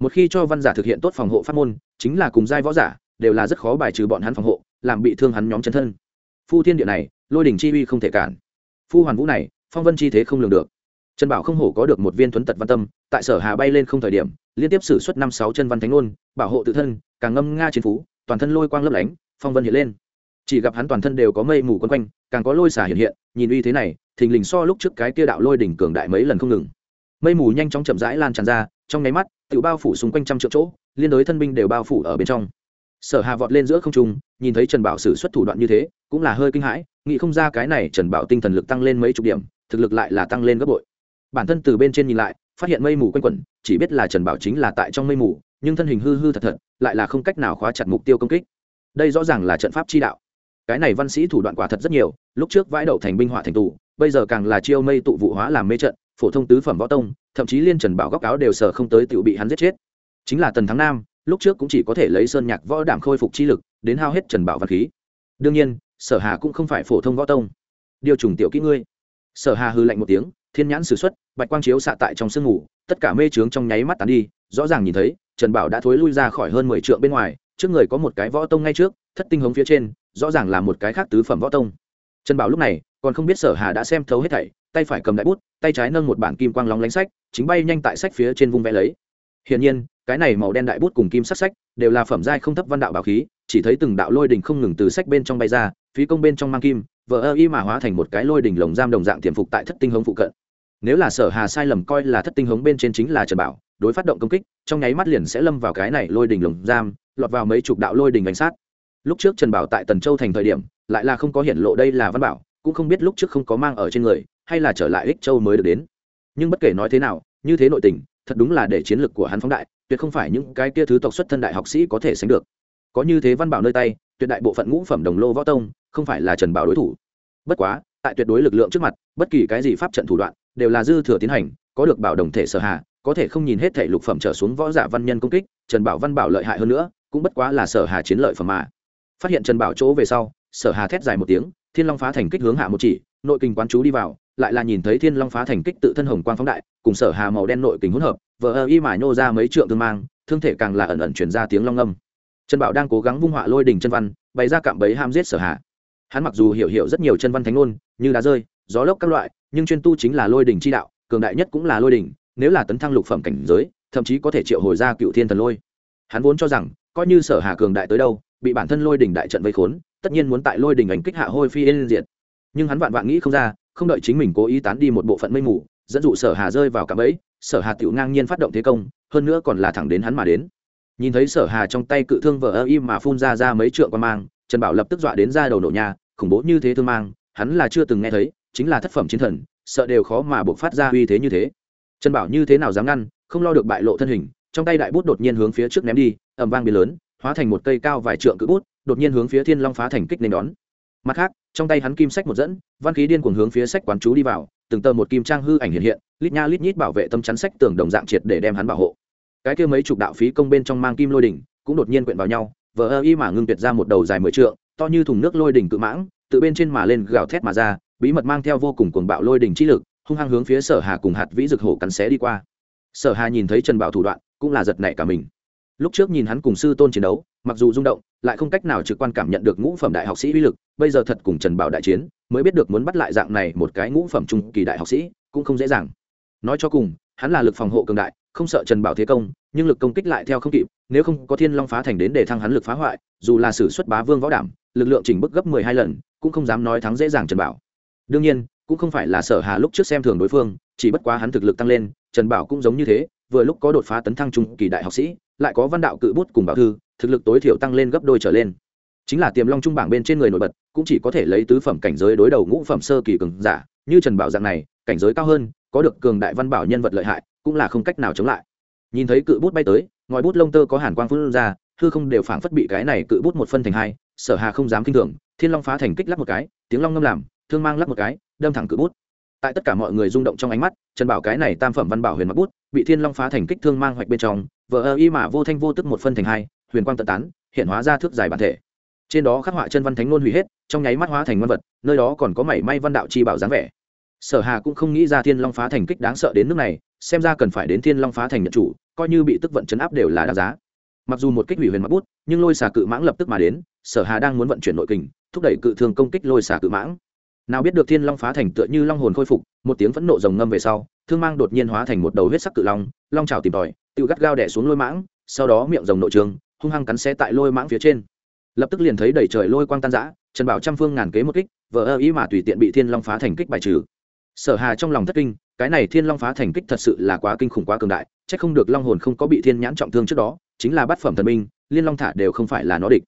Một khi cho văn giả thực hiện tốt phòng hộ pháp môn, chính là cùng giai võ giả, đều là rất khó bài trừ bọn hắn phòng hộ, làm bị thương hắn nhóm chân thân. Phu thiên địa này, lôi đỉnh chi uy không thể cản. Phu hoàn vũ này, phong vân chi thế không lường được trần bảo không hổ có được một viên thuấn tật văn tâm, tại sở hà bay lên không thời điểm, liên tiếp xử suất năm sáu chân văn thánh ngôn, bảo hộ tự thân, càng ngâm nga chiến phú, toàn thân lôi quang lấp lánh, phong vân hiện lên. Chỉ gặp hắn toàn thân đều có mây mù quấn quanh, càng có lôi xả hiện hiện, nhìn uy thế này, thình lình so lúc trước cái kia đạo lôi đỉnh cường đại mấy lần không ngừng. Mây mù nhanh chóng chậm rãi lan tràn ra, trong nháy mắt, tự bao phủ xung quanh trăm triệu chỗ, liên đối thân binh đều bao phủ ở bên trong. Sở hà vọt lên giữa không trung, nhìn thấy trần bảo sử xuất thủ đoạn như thế, cũng là hơi kinh hãi, nghĩ không ra cái này trần bảo tinh thần lực tăng lên mấy chục điểm, thực lực lại là tăng lên gấp bội bản thân từ bên trên nhìn lại, phát hiện mây mù quanh quẩn, chỉ biết là trần bảo chính là tại trong mây mù, nhưng thân hình hư hư thật thật, lại là không cách nào khóa chặt mục tiêu công kích. Đây rõ ràng là trận pháp chi đạo. Cái này văn sĩ thủ đoạn quả thật rất nhiều, lúc trước vãi đậu thành binh họa thành tù, bây giờ càng là chiêu mây tụ vụ hóa làm mê trận, phổ thông tứ phẩm võ tông, thậm chí liên trần bảo góc áo đều sờ không tới tự bị hắn giết chết. Chính là tần thắng nam, lúc trước cũng chỉ có thể lấy sơn nhạc võ đảm khôi phục chi lực, đến hao hết trần bảo văn khí. Đương nhiên, sở hà cũng không phải phổ thông võ tông. Điều trùng tiểu kỹ ngươi. Sở hà hư lạnh một tiếng thiên nhãn sử xuất, bạch quang chiếu xạ tại trong sương ngủ, tất cả mê trướng trong nháy mắt tán đi, rõ ràng nhìn thấy, trần bảo đã thối lui ra khỏi hơn mười trượng bên ngoài, trước người có một cái võ tông ngay trước, thất tinh hống phía trên, rõ ràng là một cái khác tứ phẩm võ tông. Trần bảo lúc này, còn không biết sở hà đã xem thấu hết thảy, tay phải cầm đại bút, tay trái nâng một bản kim quang lóng lánh sách, chính bay nhanh tại sách phía trên vung vẽ lấy. Hiển nhiên, cái này màu đen đại bút cùng kim sắc sách đều là phẩm giai không thấp văn đạo bảo khí, chỉ thấy từng đạo lôi đình không ngừng từ sách bên trong bay ra, phí công bên trong mang kim vờ ơ y mà hóa thành một cái lôi đỉnh lồng giam đồng dạng tiềm phục tại thất tinh hống phụ cận. Nếu là sở hà sai lầm coi là thất tinh hống bên trên chính là trần bảo, đối phát động công kích, trong nháy mắt liền sẽ lâm vào cái này lôi đỉnh lồng giam, lọt vào mấy chục đạo lôi đỉnh bánh sát. Lúc trước trần bảo tại tần châu thành thời điểm, lại là không có hiện lộ đây là văn bảo, cũng không biết lúc trước không có mang ở trên người, hay là trở lại ích châu mới được đến. Nhưng bất kể nói thế nào, như thế nội tình, thật đúng là để chiến lược của hắn phóng đại, tuyệt không phải những cái kia thứ tộc xuất thân đại học sĩ có thể sánh được. Có như thế văn bảo nơi tay, tuyệt đại bộ phận ngũ phẩm đồng lô võ tông không phải là trần bảo đối thủ. Bất quá, tại tuyệt đối lực lượng trước mặt, bất kỳ cái gì pháp trận thủ đoạn đều là dư thừa tiến hành, có được bảo đồng thể sở hạ có thể không nhìn hết thể lục phẩm trở xuống võ giả văn nhân công kích, trần bảo văn bảo lợi hại hơn nữa, cũng bất quá là sở hà chiến lợi phẩm mà. Phát hiện trần bảo chỗ về sau, sở hà thét dài một tiếng, thiên long phá thành kích hướng hạ một chỉ, nội kinh quán chú đi vào, lại là nhìn thấy thiên long phá thành kích tự thân hồng quang phóng đại, cùng sở hà màu đen nội kình hỗn hợp, vờ ơ y mà nhô ra mấy trượng tương mang, thương thể càng là ẩn ẩn chuyển ra tiếng long âm. Trần bảo đang cố gắng vung họa lôi đỉnh chân văn, bày ra cạm bẫy ham giết sở hà hắn mặc dù hiểu hiểu rất nhiều chân văn thánh ngôn, như đá rơi, gió lốc các loại, nhưng chuyên tu chính là lôi đỉnh chi đạo, cường đại nhất cũng là lôi đỉnh, nếu là tấn thăng lục phẩm cảnh giới, thậm chí có thể triệu hồi ra cựu thiên thần lôi. Hắn vốn cho rằng, coi như sở hà cường đại tới đâu, bị bản thân lôi đỉnh đại trận vây khốn, tất nhiên muốn tại lôi đỉnh ảnh kích hạ hôi phi yên diệt. Nhưng hắn vạn vạn nghĩ không ra, không đợi chính mình cố ý tán đi một bộ phận mây mù, dẫn dụ sở hà rơi vào cạm bẫy, sở hà tựu ngang nhiên phát động thế công, hơn nữa còn là thẳng đến hắn mà đến. Nhìn thấy sở hà trong tay cự thương vợ ơ im mà phun ra ra mấy trượng quan mang trần bảo lập tức dọa đến ra đầu nổ nhà, khủng bố như thế thương mang, hắn là chưa từng nghe thấy, chính là thất phẩm chiến thần, sợ đều khó mà buộc phát ra uy thế như thế. Trần bảo như thế nào dám ngăn, không lo được bại lộ thân hình, trong tay đại bút đột nhiên hướng phía trước ném đi, ầm vang biến lớn, hóa thành một cây cao vài trượng cự bút, đột nhiên hướng phía thiên long phá thành kích nên đón. Mặt khác, trong tay hắn kim sách một dẫn, văn khí điên cuồng hướng phía sách quán chú đi vào, từng tờ một kim trang hư ảnh hiện hiện, lít nha lít nhít bảo vệ tâm chắn sách tường đồng dạng triệt để đem hắn bảo hộ. Cái kia mấy chục đạo phí công bên trong mang kim lôi đỉnh, cũng đột nhiên quyện vào nhau vờ ơ y mà ngưng tuyệt ra một đầu dài mười trượng, to như thùng nước lôi đỉnh cự mãng tự bên trên mà lên gào thét mà ra, bí mật mang theo vô cùng cuồng bạo lôi đỉnh chi lực, hung hăng hướng phía sở hà cùng hạt vĩ rực hổ cắn xé đi qua. Sở hà nhìn thấy trần bảo thủ đoạn, cũng là giật nảy cả mình. Lúc trước nhìn hắn cùng sư tôn chiến đấu, mặc dù rung động, lại không cách nào trực quan cảm nhận được ngũ phẩm đại học sĩ uy lực, bây giờ thật cùng trần bảo đại chiến, mới biết được muốn bắt lại dạng này một cái ngũ phẩm trung kỳ đại học sĩ, cũng không dễ dàng. Nói cho cùng, hắn là lực phòng hộ cường đại, không sợ trần bảo thế công nhưng lực công kích lại theo không kịp, nếu không có thiên long phá thành đến để thăng hắn lực phá hoại, dù là sử xuất bá vương võ đảm, lực lượng chỉnh bức gấp mười hai lần, cũng không dám nói thắng dễ dàng trần bảo. Đương nhiên, cũng không phải là sở hà lúc trước xem thường đối phương, chỉ bất quá hắn thực lực tăng lên, trần bảo cũng giống như thế, vừa lúc có đột phá tấn thăng trung kỳ đại học sĩ, lại có văn đạo cự bút cùng bảo thư, thực lực tối thiểu tăng lên gấp đôi trở lên. Chính là tiềm long trung bảng bên trên người nổi bật, cũng chỉ có thể lấy tứ phẩm cảnh giới đối đầu ngũ phẩm sơ kỳ cường giả, như trần bảo dạng này, cảnh giới cao hơn, có được cường đại văn bảo nhân vật lợi hại, cũng là không cách nào chống lại nhìn thấy cự bút bay tới, ngòi bút lông tơ có hàn quang phun ra, hư không đều phảng phất bị cái này cự bút một phân thành hai, sở hà không dám kinh thường, thiên long phá thành kích lắc một cái, tiếng long ngâm làm, thương mang lắc một cái, đâm thẳng cự bút. Tại tất cả mọi người rung động trong ánh mắt, trần bảo cái này tam phẩm văn bảo huyền mặc bút, bị thiên long phá thành kích thương mang hoạch bên trong vợ ơ y mà vô thanh vô tức một phân thành hai, huyền quang tận tán, hiện hóa ra thước dài bản thể. Trên đó khắc họa chân văn thánh luôn hủy hết, trong nháy mắt hóa thành văn vật, nơi đó còn có mảy may văn đạo chi bảo dáng vẻ. Sở hà cũng không nghĩ ra thiên long phá thành kích đáng sợ đến nước này xem ra cần phải đến thiên long phá thành nhận chủ, coi như bị tức vận chấn áp đều là đáng giá. Mặc dù một kích hủy huyền mặc bút, nhưng lôi xà cự mãng lập tức mà đến, sở hà đang muốn vận chuyển nội kình, thúc đẩy cự thương công kích lôi xà cự mãng. Nào biết được thiên long phá thành tựa như long hồn khôi phục, một tiếng phẫn nộ rồng ngâm về sau, thương mang đột nhiên hóa thành một đầu huyết sắc cự long long trào tìm tòi tự gắt gao đẻ xuống lôi mãng, sau đó miệng rồng nội trường, hung hăng cắn xé tại lôi mãng phía trên. Lập tức liền thấy đầy trời lôi quang tan giã trần bảo trăm phương ngàn kế một kích vợ ơ ý mà tùy tiện bị thiên long phá thành kích bài trừ. Sở hà trong lòng thất kinh cái này thiên long phá thành kích thật sự là quá kinh khủng quá cường đại c h ắ c không được long hồn không có bị thiên nhãn trọng thương trước đó, chính là bát phẩm thần minh liên long thả đều không phải là nó địch.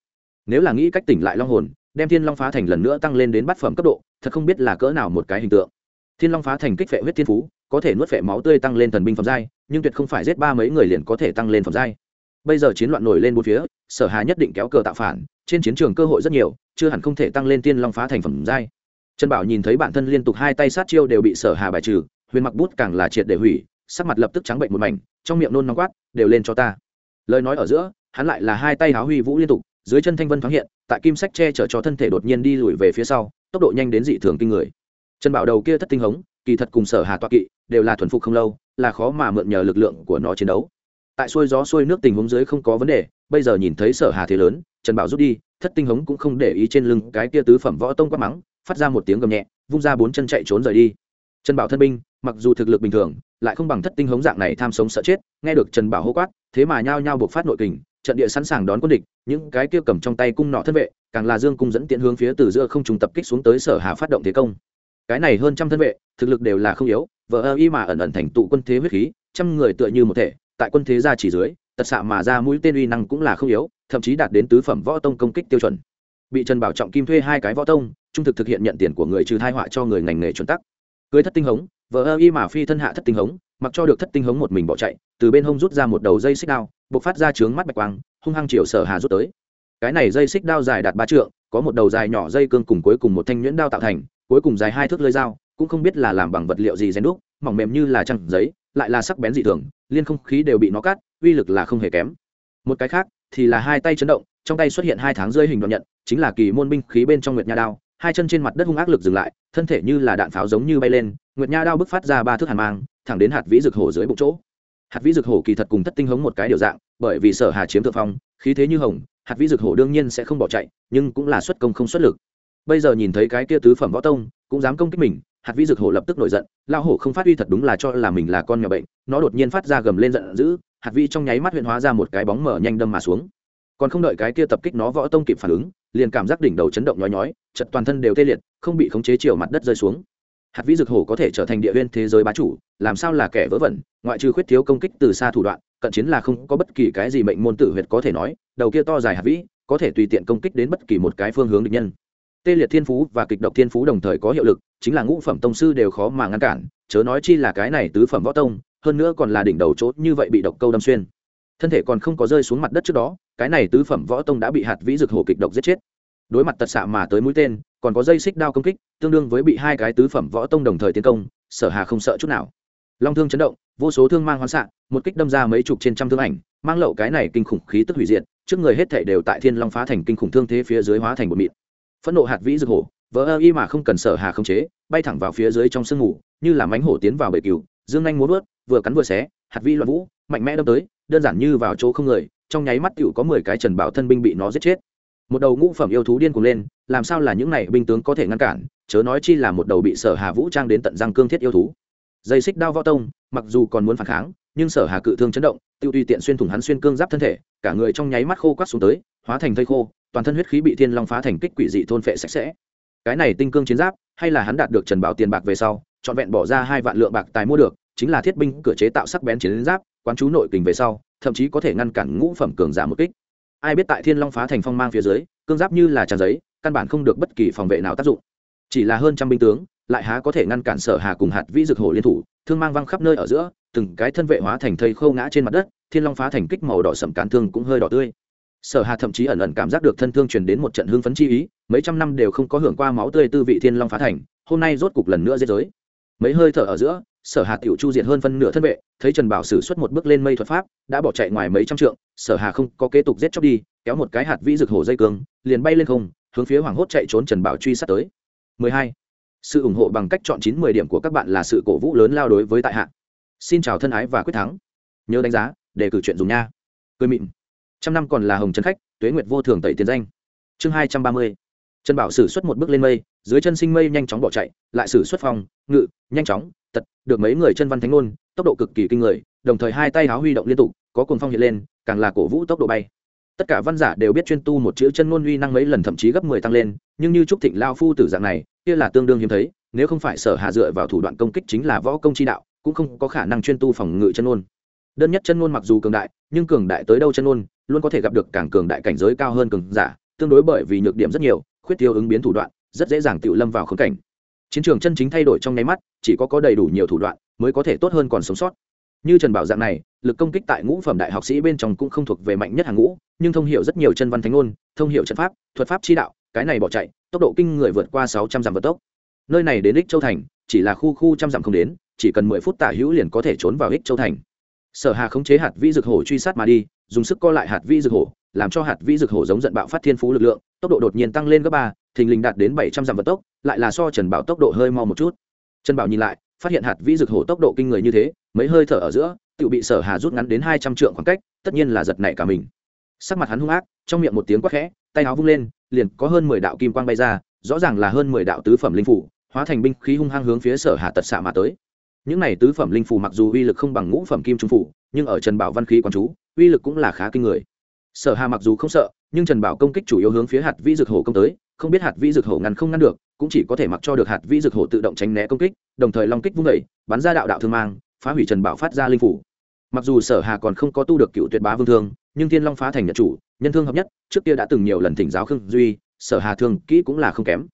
Nếu là nghĩ cách tỉnh lại long hồn, đem thiên long phá thành lần nữa tăng lên đến bát phẩm cấp độ, thật không biết là cỡ nào một cái hình tượng. Thiên long phá thành kích phệ huyết thiên phú, có thể nuốt phệ máu tươi tăng lên thần binh phẩm giai, nhưng tuyệt không phải giết ba mấy người liền có thể tăng lên phẩm giai. Bây giờ chiến loạn nổi lên bốn phía, sở hà nhất định kéo cờ tạo phản, trên chiến trường cơ hội rất nhiều, chưa hẳn không thể tăng lên thiên long phá thành phẩm giai. Trần bảo nhìn thấy bản thân liên tục hai tay sát chiêu đều bị sở hà bài trừ huyền mặc bút càng là triệt để hủy, sắc mặt lập tức trắng bệnh một mảnh, trong miệng nôn nóng quát, đều lên cho ta. Lời nói ở giữa, hắn lại là hai tay háo huy vũ liên tục, dưới chân thanh vân thoáng hiện, tại kim sách che chở cho thân thể đột nhiên đi lùi về phía sau, tốc độ nhanh đến dị thường kinh người. Chân bảo đầu kia thất tinh hống, kỳ thật cùng sở hà toa kỵ đều là thuần phục không lâu, là khó mà mượn nhờ lực lượng của nó chiến đấu. Tại xuôi gió xuôi nước tình huống dưới không có vấn đề, bây giờ nhìn thấy sở hà thế lớn, trần bảo rút đi, thất tinh hống cũng không để ý trên lưng cái kia tứ phẩm võ tông quát mắng, phát ra một tiếng gầm nhẹ, vung ra bốn chân chạy trốn rời đi. Trần bảo thân binh mặc dù thực lực bình thường, lại không bằng thất tinh hống dạng này tham sống sợ chết, nghe được trần bảo hô quát, thế mà nhao nhao buộc phát nội kình, trận địa sẵn sàng đón quân địch, những cái kia cầm trong tay cung nọ thân vệ, càng là dương cung dẫn tiện hướng phía từ giữa không trùng tập kích xuống tới sở hà phát động thế công. Cái này hơn trăm thân vệ, thực lực đều là không yếu vợ ơ y mà ẩn ẩn thành tụ quân thế huyết khí, trăm người tựa như một thể, tại quân thế gia chỉ dưới, tật xạ mà ra mũi tên uy năng cũng là không yếu, thậm chí đạt đến tứ phẩm võ tông công kích tiêu chuẩn. Bị trần bảo trọng kim thuê hai cái võ tông, trung thực thực hiện nhận tiền của người trừ thai họa cho người ngành nghề chuẩn tắc. Cưới thất tinh hống vờ ơ y mà phi thân hạ thất tinh hống, mặc cho được thất tinh hống một mình bỏ chạy, từ bên hông rút ra một đầu dây xích đao, buộc phát ra trướng mắt bạch quang, hung hăng chiều sở hà rút tới. Cái này dây xích đao dài đạt ba trượng, có một đầu dài nhỏ dây cương cùng cuối cùng một thanh nhuyễn đao tạo thành, cuối cùng dài hai thước lưỡi dao, cũng không biết là làm bằng vật liệu gì rèn đúc, mỏng mềm như là trăng giấy, lại là sắc bén dị thường, liên không khí đều bị nó cắt, uy lực là không hề kém. Một cái khác thì là hai tay chấn động, trong tay xuất hiện hai tháng rơi hình đoạn nhận, chính là kỳ môn binh khí bên trong nguyệt nha đao hai chân trên mặt đất hung ác lực dừng lại, thân thể như là đạn pháo giống như bay lên, nguyệt nha đao bức phát ra ba thước hàn mang, thẳng đến hạt vĩ rực hổ dưới bụng chỗ. Hạt vĩ rực hổ kỳ thật cùng thất tinh hống một cái điều dạng, bởi vì sở hà chiếm thượng phong, khí thế như hồng, hạt vĩ rực hổ đương nhiên sẽ không bỏ chạy, nhưng cũng là xuất công không xuất lực. Bây giờ nhìn thấy cái kia tứ phẩm võ tông, cũng dám công kích mình, hạt vĩ rực hổ lập tức nổi giận, lao hổ không phát huy thật đúng là cho là mình là con nhỏ bệnh, nó đột nhiên phát ra gầm lên giận dữ, hạt vĩ trong nháy mắt huyện hóa ra một cái bóng mở nhanh đâm mà xuống. Còn không đợi cái kia tập kích nó võ tông kịp phản ứng liền cảm giác đỉnh đầu chấn động nhói nhói chật toàn thân đều tê liệt, không bị khống chế chiều mặt đất rơi xuống. Hạt vĩ dược hổ có thể trở thành địa viên thế giới bá chủ, làm sao là kẻ vớ vẩn, ngoại trừ khuyết thiếu công kích từ xa thủ đoạn, cận chiến là không có bất kỳ cái gì mệnh môn tử huyệt có thể nói, đầu kia to dài hạt vĩ, có thể tùy tiện công kích đến bất kỳ một cái phương hướng địch nhân. Tê liệt thiên phú và kịch độc thiên phú đồng thời có hiệu lực, chính là ngũ phẩm tông sư đều khó mà ngăn cản, chớ nói chi là cái này tứ phẩm võ tông, hơn nữa còn là đỉnh đầu chốt như vậy bị độc câu đâm xuyên thân thể còn không có rơi xuống mặt đất trước đó cái này tứ phẩm võ tông đã bị hạt vĩ dược hổ kịch độc giết chết. Đối mặt tật xạ mà tới mũi tên còn có dây xích đao công kích tương đương với bị hai cái tứ phẩm võ tông đồng thời tiến công sở hà không sợ chút nào. Long thương chấn động vô số thương mang hoán xạ một kích đâm ra mấy chục trên trăm thương ảnh mang lậu cái này kinh khủng khí tức hủy diệt trước người hết thể đều tại thiên long phá thành kinh khủng thương thế phía dưới hóa thành một mịn. Phẫn nộ hạt vĩ dược hổ vỡ ơ y mà không cần sở hà không chế bay thẳng vào phía dưới trong sương ngủ, như là mánh hổ tiến vào bể cừu dương anh muốn vớt vừa cắn vừa xé hạt vi loạn vũ, mạnh mẽ đâm tới, đơn giản như vào chỗ không người, trong nháy mắt tựu có mười cái trần bảo thân binh bị nó giết chết. Một đầu ngũ phẩm yêu thú điên cuồng lên, làm sao là những này binh tướng có thể ngăn cản, chớ nói chi là một đầu bị sở hà vũ trang đến tận răng cương thiết yêu thú. Dây xích đao võ tông, mặc dù còn muốn phản kháng, nhưng sở hà cự thương chấn động, tiêu tùy tiện xuyên thủng hắn xuyên cương giáp thân thể, cả người trong nháy mắt khô quát xuống tới, hóa thành thây khô, toàn thân huyết khí bị thiên long phá thành kích quỷ dị thôn phệ sạch sẽ. Cái này tinh cương chiến giáp, hay là hắn đạt được trần bảo tiền bạc về sau, trọn vẹn bỏ ra hai vạn lượng bạc tài mua được chính là thiết binh cửa chế tạo sắc bén chiến giáp, quán chú nội kình về sau, thậm chí có thể ngăn cản ngũ phẩm cường giả một kích. Ai biết tại thiên long phá thành phong mang phía dưới, cương giáp như là tràn giấy, căn bản không được bất kỳ phòng vệ nào tác dụng. Chỉ là hơn trăm binh tướng, lại há có thể ngăn cản sở hà cùng hạt vĩ dược hổ liên thủ, thương mang văng khắp nơi ở giữa, từng cái thân vệ hóa thành thây khâu ngã trên mặt đất, thiên long phá thành kích màu đỏ sầm cán thương cũng hơi đỏ tươi. Sở hà thậm chí ẩn ẩn cảm giác được thân thương truyền đến một trận hương phấn chi ý, mấy trăm năm đều không có hưởng qua máu tươi tư vị thiên long phá thành, hôm nay rốt cục lần nữa dễ giới mấy hơi thở ở giữa, sở hà tiểu chu diệt hơn phân nửa thân vệ, thấy trần bảo sử xuất một bước lên mây thuật pháp, đã bỏ chạy ngoài mấy trăm trượng, sở hà không có kế tục giết chóc đi, kéo một cái hạt vĩ rực hổ dây cương liền bay lên không, hướng phía hoàng hốt chạy trốn trần bảo truy sát tới. 12. sự ủng hộ bằng cách chọn chín mười điểm của các bạn là sự cổ vũ lớn lao đối với tại hạ. Xin chào thân ái và quyết thắng. Nhớ đánh giá để cử chuyện dùng nha. Cười mịn. Trăm năm còn là hồng trần khách, tuế nguyệt vô thường tẩy tiền danh. Chương hai trăm ba mươi. Trần bảo sử xuất một bước lên mây dưới chân sinh mây nhanh chóng bỏ chạy, lại xử xuất phong, ngự, nhanh chóng, tật, được mấy người chân văn thánh ngôn, tốc độ cực kỳ kinh người, đồng thời hai tay háo huy động liên tục, có cồn phong hiện lên, càng là cổ vũ tốc độ bay. Tất cả văn giả đều biết chuyên tu một chữ chân ngôn uy năng mấy lần thậm chí gấp mười tăng lên, nhưng như trúc thịnh lao phu tử dạng này, kia là tương đương hiếm thấy, nếu không phải sở hạ dựa vào thủ đoạn công kích chính là võ công chi đạo, cũng không có khả năng chuyên tu phòng ngự chân ngôn. Đơn nhất chân ngôn mặc dù cường đại, nhưng cường đại tới đâu chân ngôn, luôn có thể gặp được càng cường đại cảnh giới cao hơn cường giả, tương đối bởi vì nhược điểm rất nhiều, khuyết tiêu ứng biến thủ đoạn rất dễ dàng tự lâm vào khống cảnh. Chiến trường chân chính thay đổi trong nháy mắt, chỉ có có đầy đủ nhiều thủ đoạn mới có thể tốt hơn còn sống sót. Như trần bảo dạng này, lực công kích tại ngũ phẩm đại học sĩ bên trong cũng không thuộc về mạnh nhất hàng ngũ, nhưng thông hiểu rất nhiều chân văn thánh ngôn, thông hiểu trận pháp, thuật pháp chi đạo, cái này bỏ chạy, tốc độ kinh người vượt qua sáu trăm dặm vận tốc. Nơi này đến ích châu thành, chỉ là khu khu trăm dặm không đến, chỉ cần mười phút tả hữu liền có thể trốn vào ích châu thành. Sở hà khống chế hạt vĩ dược hổ truy sát mà đi, dùng sức co lại hạt vĩ dược hổ, làm cho hạt vĩ dược hổ giống giận bạo phát thiên phú lực lượng tốc độ đột nhiên tăng lên gấp ba, thình lình đạt đến bảy trăm dặm vận tốc, lại là so trần bảo tốc độ hơi mau một chút. Trần bảo nhìn lại, phát hiện hạt vĩ dược hổ tốc độ kinh người như thế, mấy hơi thở ở giữa tự bị sở hà rút ngắn đến hai trăm trượng khoảng cách, tất nhiên là giật nảy cả mình. Sắc mặt hắn hung ác, trong miệng một tiếng quát khẽ, tay áo vung lên, liền có hơn mười đạo kim quang bay ra, rõ ràng là hơn mười đạo tứ phẩm linh phủ hóa thành binh khí hung hăng hướng phía sở hà tật xạ mà tới. Những này tứ phẩm linh phủ mặc dù uy lực không bằng ngũ phẩm kim trung phủ nhưng ở trần bảo văn khí quán chú, uy lực cũng là khá kinh người sở hà mặc dù không sợ, nhưng trần bảo công kích chủ yếu hướng phía hạt vĩ dược hổ công tới, không biết hạt vĩ dược hổ ngăn không ngăn được, cũng chỉ có thể mặc cho được hạt vĩ dược hổ tự động tránh né công kích, đồng thời long kích vung đẩy bắn ra đạo đạo thương mang, phá hủy trần bảo phát ra linh phủ. Mặc dù sở hà còn không có tu được cựu tuyệt bá vương thương, nhưng thiên long phá thành nhật chủ, nhân thương hợp nhất, trước kia đã từng nhiều lần thỉnh giáo khương duy, sở hà thương kỹ cũng là không kém.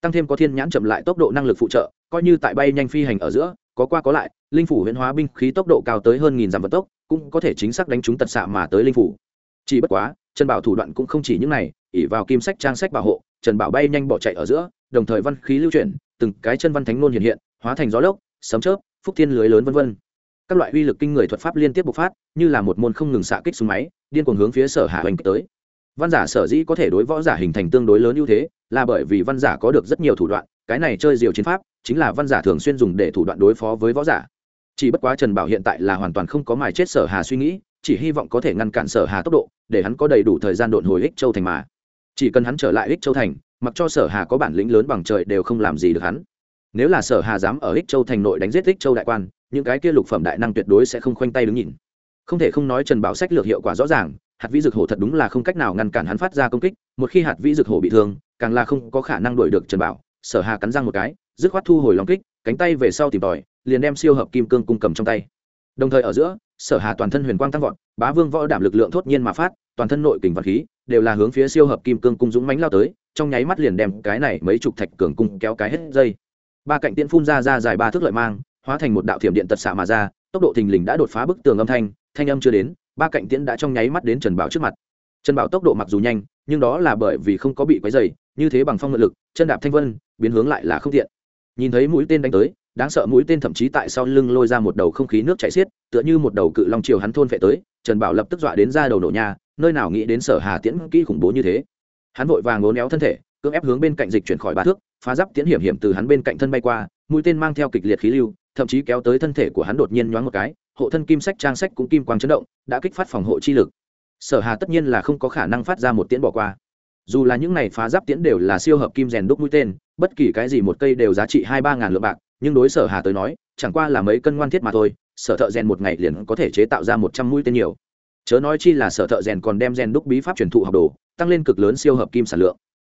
Tăng thêm có thiên nhãn chậm lại tốc độ năng lực phụ trợ, coi như tại bay nhanh phi hành ở giữa, có qua có lại, linh phủ huyễn hóa binh khí tốc độ cao tới hơn nghìn dặm vận tốc, cũng có thể chính xác đánh trúng tật xạ mà tới linh phủ chỉ bất quá, trần bảo thủ đoạn cũng không chỉ những này ỉ vào kim sách trang sách bảo hộ, trần bảo bay nhanh bỏ chạy ở giữa, đồng thời văn khí lưu chuyển, từng cái chân văn thánh nôn hiện hiện, hóa thành gió lốc, sấm chớp, phúc thiên lưới lớn vân vân. Các loại uy lực kinh người thuật pháp liên tiếp bộc phát, như là một môn không ngừng xạ kích súng máy, điên cuồng hướng phía sở hạ hoành tới. Văn giả sở dĩ có thể đối võ giả hình thành tương đối lớn ưu thế, là bởi vì văn giả có được rất nhiều thủ đoạn, cái này chơi diều chiến pháp, chính là văn giả thường xuyên dùng để thủ đoạn đối phó với võ giả. Chỉ bất quá trần bảo hiện tại là hoàn toàn không có mài chết sở hà suy nghĩ chỉ hy vọng có thể ngăn cản sở hà tốc độ, để hắn có đầy đủ thời gian độn hồi ích châu thành mà. Chỉ cần hắn trở lại ích châu thành, mặc cho sở hà có bản lĩnh lớn bằng trời đều không làm gì được hắn. Nếu là sở hà dám ở ích châu thành nội đánh giết ích châu đại quan, những cái kia lục phẩm đại năng tuyệt đối sẽ không khoanh tay đứng nhìn. Không thể không nói trần bảo sách lược hiệu quả rõ ràng, hạt vĩ dược hổ thật đúng là không cách nào ngăn cản hắn phát ra công kích, một khi hạt vĩ dược hổ bị thương, càng là không có khả năng đuổi được trần bảo. Sở hà cắn răng một cái, dứt khoát thu hồi lòng kích, cánh tay về sau tìm tòi, liền đem siêu hợp kim cương cung cầm trong tay đồng thời ở giữa, sở hà toàn thân huyền quang tăng vọt, bá vương võ đảm lực lượng thốt nhiên mà phát, toàn thân nội kình vật khí đều là hướng phía siêu hợp kim cương cung dũng mánh lao tới, trong nháy mắt liền đem cái này mấy chục thạch cường cung kéo cái hết dây ba cạnh tiễn phun ra ra dài ba thước lợi mang, hóa thành một đạo thiểm điện tật xạ mà ra, tốc độ thình lình đã đột phá bức tường âm thanh thanh âm chưa đến, ba cạnh tiễn đã trong nháy mắt đến trần bảo trước mặt trần bảo tốc độ mặc dù nhanh, nhưng đó là bởi vì không có bị quấy dày như thế bằng phong ngự lực, chân đạp thanh vân, biến hướng lại là không tiện. nhìn thấy mũi tên đánh tới đáng sợ mũi tên thậm chí tại sau lưng lôi ra một đầu không khí nước chảy xiết, tựa như một đầu cự long chiều hắn thôn phệ tới, trần bảo lập tức dọa đến ra đầu nổ nhà, nơi nào nghĩ đến sở hà tiễn kỹ khủng bố như thế. Hắn vội vàng ngố éo thân thể, cưỡng ép hướng bên cạnh dịch chuyển khỏi ba thước, phá giáp tiễn hiểm hiểm từ hắn bên cạnh thân bay qua, mũi tên mang theo kịch liệt khí lưu, thậm chí kéo tới thân thể của hắn đột nhiên nhoáng một cái, hộ thân kim sách trang sách cũng kim quang chấn động, đã kích phát phòng hộ chi lực. Sở hà tất nhiên là không có khả năng phát ra một tiễn bỏ qua. Dù là những này phá giáp tiễn đều là siêu hợp kim rèn đúc mũi tên, bất kỳ cái gì một cây đều giá trị hai ba ngàn lượng bạc nhưng đối sở hà tới nói, chẳng qua là mấy cân ngoan thiết mà thôi, sở thợ rèn một ngày liền có thể chế tạo ra một trăm mũi tên nhiều. Chớ nói chi là sở thợ rèn còn đem rèn đúc bí pháp truyền thụ học đồ, tăng lên cực lớn siêu hợp kim sản lượng.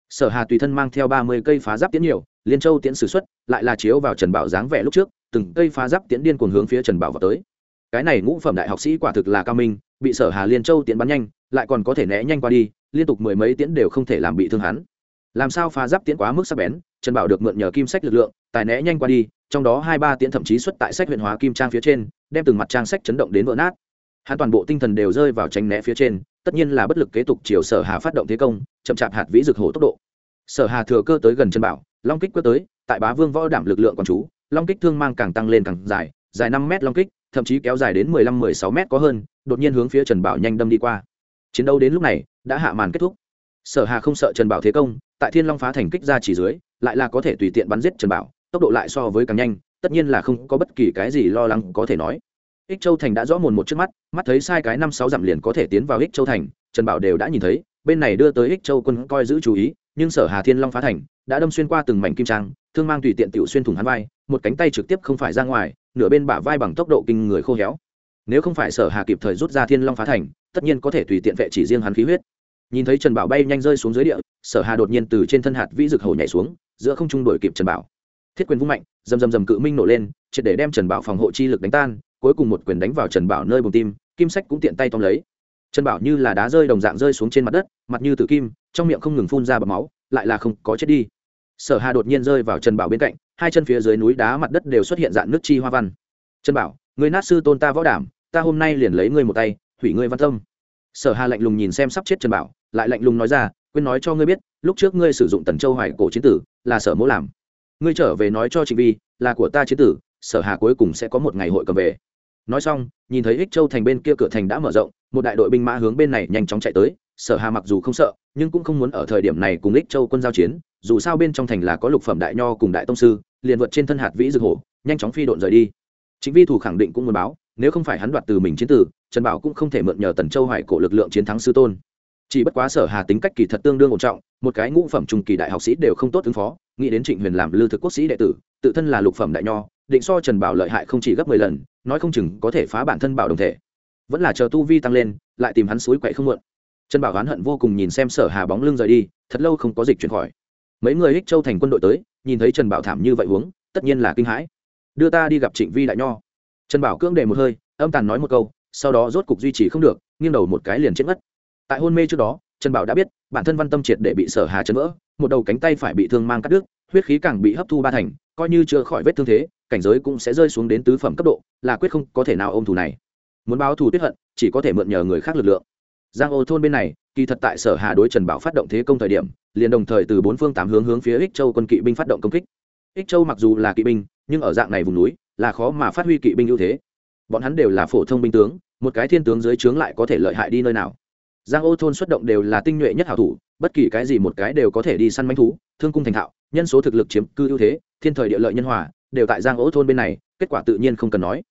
Sở hà tùy thân mang theo ba mươi cây phá giáp tiến nhiều, liên châu tiễn sử xuất, lại là chiếu vào trần bảo dáng vẻ lúc trước, từng cây phá giáp tiến điên cuồng hướng phía trần bảo vào tới. Cái này ngũ phẩm đại học sĩ quả thực là cao minh, bị sở hà liên châu tiễn bắn nhanh, lại còn có thể né nhanh qua đi, liên tục mười mấy tiễn đều không thể làm bị thương hắn. Làm sao phá giáp tiễn quá mức sắc bén trần bảo được mượn nhờ kim sách lực lượng, tài né nhanh qua đi, trong đó hai ba tiễn thậm chí xuất tại sách huyện hóa kim trang phía trên, đem từng mặt trang sách chấn động đến vỡ nát. Hắn toàn bộ tinh thần đều rơi vào tránh né phía trên, tất nhiên là bất lực kế tục chiều sở hà phát động thế công, chậm chạp hạt vĩ rực hổ tốc độ. Sở hà thừa cơ tới gần chân bảo, long kích quyết tới, tại bá vương võ đảm lực lượng còn chú, long kích thương mang càng tăng lên càng dài dài năm mét long kích, thậm chí kéo dài đến mười lăm mười sáu mét có hơn, đột nhiên hướng phía trần bảo nhanh đâm đi qua. Chiến đấu đến lúc này, đã hạ màn kết thúc sở hà không sợ trần bảo thế công, tại thiên long phá thành kích ra chỉ dưới, lại là có thể tùy tiện bắn giết trần bảo, tốc độ lại so với càng nhanh, tất nhiên là không có bất kỳ cái gì lo lắng có thể nói. Ích châu thành đã rõ mồn một trước mắt mắt thấy sai cái năm sáu dặm liền có thể tiến vào ích châu thành, trần bảo đều đã nhìn thấy, bên này đưa tới ích châu quân coi giữ chú ý, nhưng sở hà thiên long phá thành, đã đâm xuyên qua từng mảnh kim trang, thương mang tùy tiện tiểu xuyên thủng hắn vai, một cánh tay trực tiếp không phải ra ngoài, nửa bên bả vai bằng tốc độ kinh người khô héo. Nếu không phải sở hà kịp thời rút ra thiên long phá thành, tất nhiên có thể tùy tiện vệ chỉ riêng hắn khí huyết nhìn thấy trần bảo bay nhanh rơi xuống dưới địa, sở hà đột nhiên từ trên thân hạt vĩ rực hầu nhảy xuống, giữa không trung đổi kịp trần bảo. Thiết quyền vung mạnh dầm dầm dầm cự minh nổ lên, triệt để đem trần bảo phòng hộ chi lực đánh tan, cuối cùng một quyền đánh vào trần bảo nơi bùng tim, kim sách cũng tiện tay tóm lấy. Trần bảo như là đá rơi đồng dạng rơi xuống trên mặt đất, mặt như tử kim, trong miệng không ngừng phun ra bọc máu, lại là không có chết đi. Sở hà đột nhiên rơi vào trần bảo bên cạnh, hai chân phía dưới núi đá mặt đất đều xuất hiện dạng nước chi hoa văn. Trần bảo, người nát sư tôn ta võ đảm, ta hôm nay liền lấy ngươi một tay, hủy ngươi văn tâm. Sở hà lạnh lùng nhìn xem sắp chết trần bảo lại lạnh lùng nói ra, quên nói cho ngươi biết, lúc trước ngươi sử dụng tần châu hoài cổ chiến tử là sở mỗ làm. Ngươi trở về nói cho trịnh vi, là của ta chiến tử, sở hà cuối cùng sẽ có một ngày hội cầm về. Nói xong, nhìn thấy ích châu thành bên kia cửa thành đã mở rộng, một đại đội binh mã hướng bên này nhanh chóng chạy tới. Sở hà mặc dù không sợ, nhưng cũng không muốn ở thời điểm này cùng ích châu quân giao chiến, dù sao bên trong thành là có lục phẩm đại nho cùng đại tông sư, liền vượt trên thân hạt vĩ dược hổ, nhanh chóng phi độn rời đi. Chính vi thủ khẳng định cũng muốn báo, nếu không phải hắn đoạt từ mình chiến tử, trần bảo cũng không thể mượn nhờ tần châu hoài cổ lực lượng chiến thắng sư tôn chỉ bất quá sở hà tính cách kỳ thật tương đương ổn trọng, một cái ngũ phẩm trung kỳ đại học sĩ đều không tốt ứng phó, nghĩ đến trịnh huyền làm lư thực quốc sĩ đệ tử, tự thân là lục phẩm đại nho, định so trần bảo lợi hại không chỉ gấp mười lần, nói không chừng có thể phá bản thân bảo đồng thể. Vẫn là chờ tu vi tăng lên, lại tìm hắn suối quậy không muộn. Trần bảo oán hận vô cùng nhìn xem sở hà bóng lưng rời đi, thật lâu không có dịch chuyển khỏi. Mấy người ích châu thành quân đội tới, nhìn thấy trần bảo thảm như vậy huống, tất nhiên là kinh hãi. Đưa ta đi gặp trịnh vi đại nho. Trần bảo cưỡng đề một hơi, âm tàn nói một câu, sau đó rốt cục duy trì không được, nghiêng đầu một cái liền chết mất tại hôn mê trước đó, trần bảo đã biết, bản thân văn tâm triệt để bị sở hà chấn vỡ, một đầu cánh tay phải bị thương mang cắt đứt, huyết khí càng bị hấp thu ba thành, coi như chưa khỏi vết thương thế, cảnh giới cũng sẽ rơi xuống đến tứ phẩm cấp độ, là quyết không có thể nào ôm thù này. Muốn báo thù tuyết hận, chỉ có thể mượn nhờ người khác lực lượng. Giang ô thôn bên này, kỳ thật tại sở hà đối trần bảo phát động thế công thời điểm, liền đồng thời từ bốn phương tám hướng hướng phía ích châu quân kỵ binh phát động công kích. Ích châu mặc dù là kỵ binh, nhưng ở dạng này vùng núi, là khó mà phát huy kỵ binh ưu thế. Bọn hắn đều là phổ thông binh tướng, một cái thiên tướng dưới trướng lại có thể lợi hại đi nơi nào giang ô thôn xuất động đều là tinh nhuệ nhất hảo thủ, bất kỳ cái gì một cái đều có thể đi săn manh thú, thương cung thành thạo, nhân số thực lực chiếm cư ưu thế, thiên thời địa lợi nhân hòa, đều tại giang ô thôn bên này, kết quả tự nhiên không cần nói.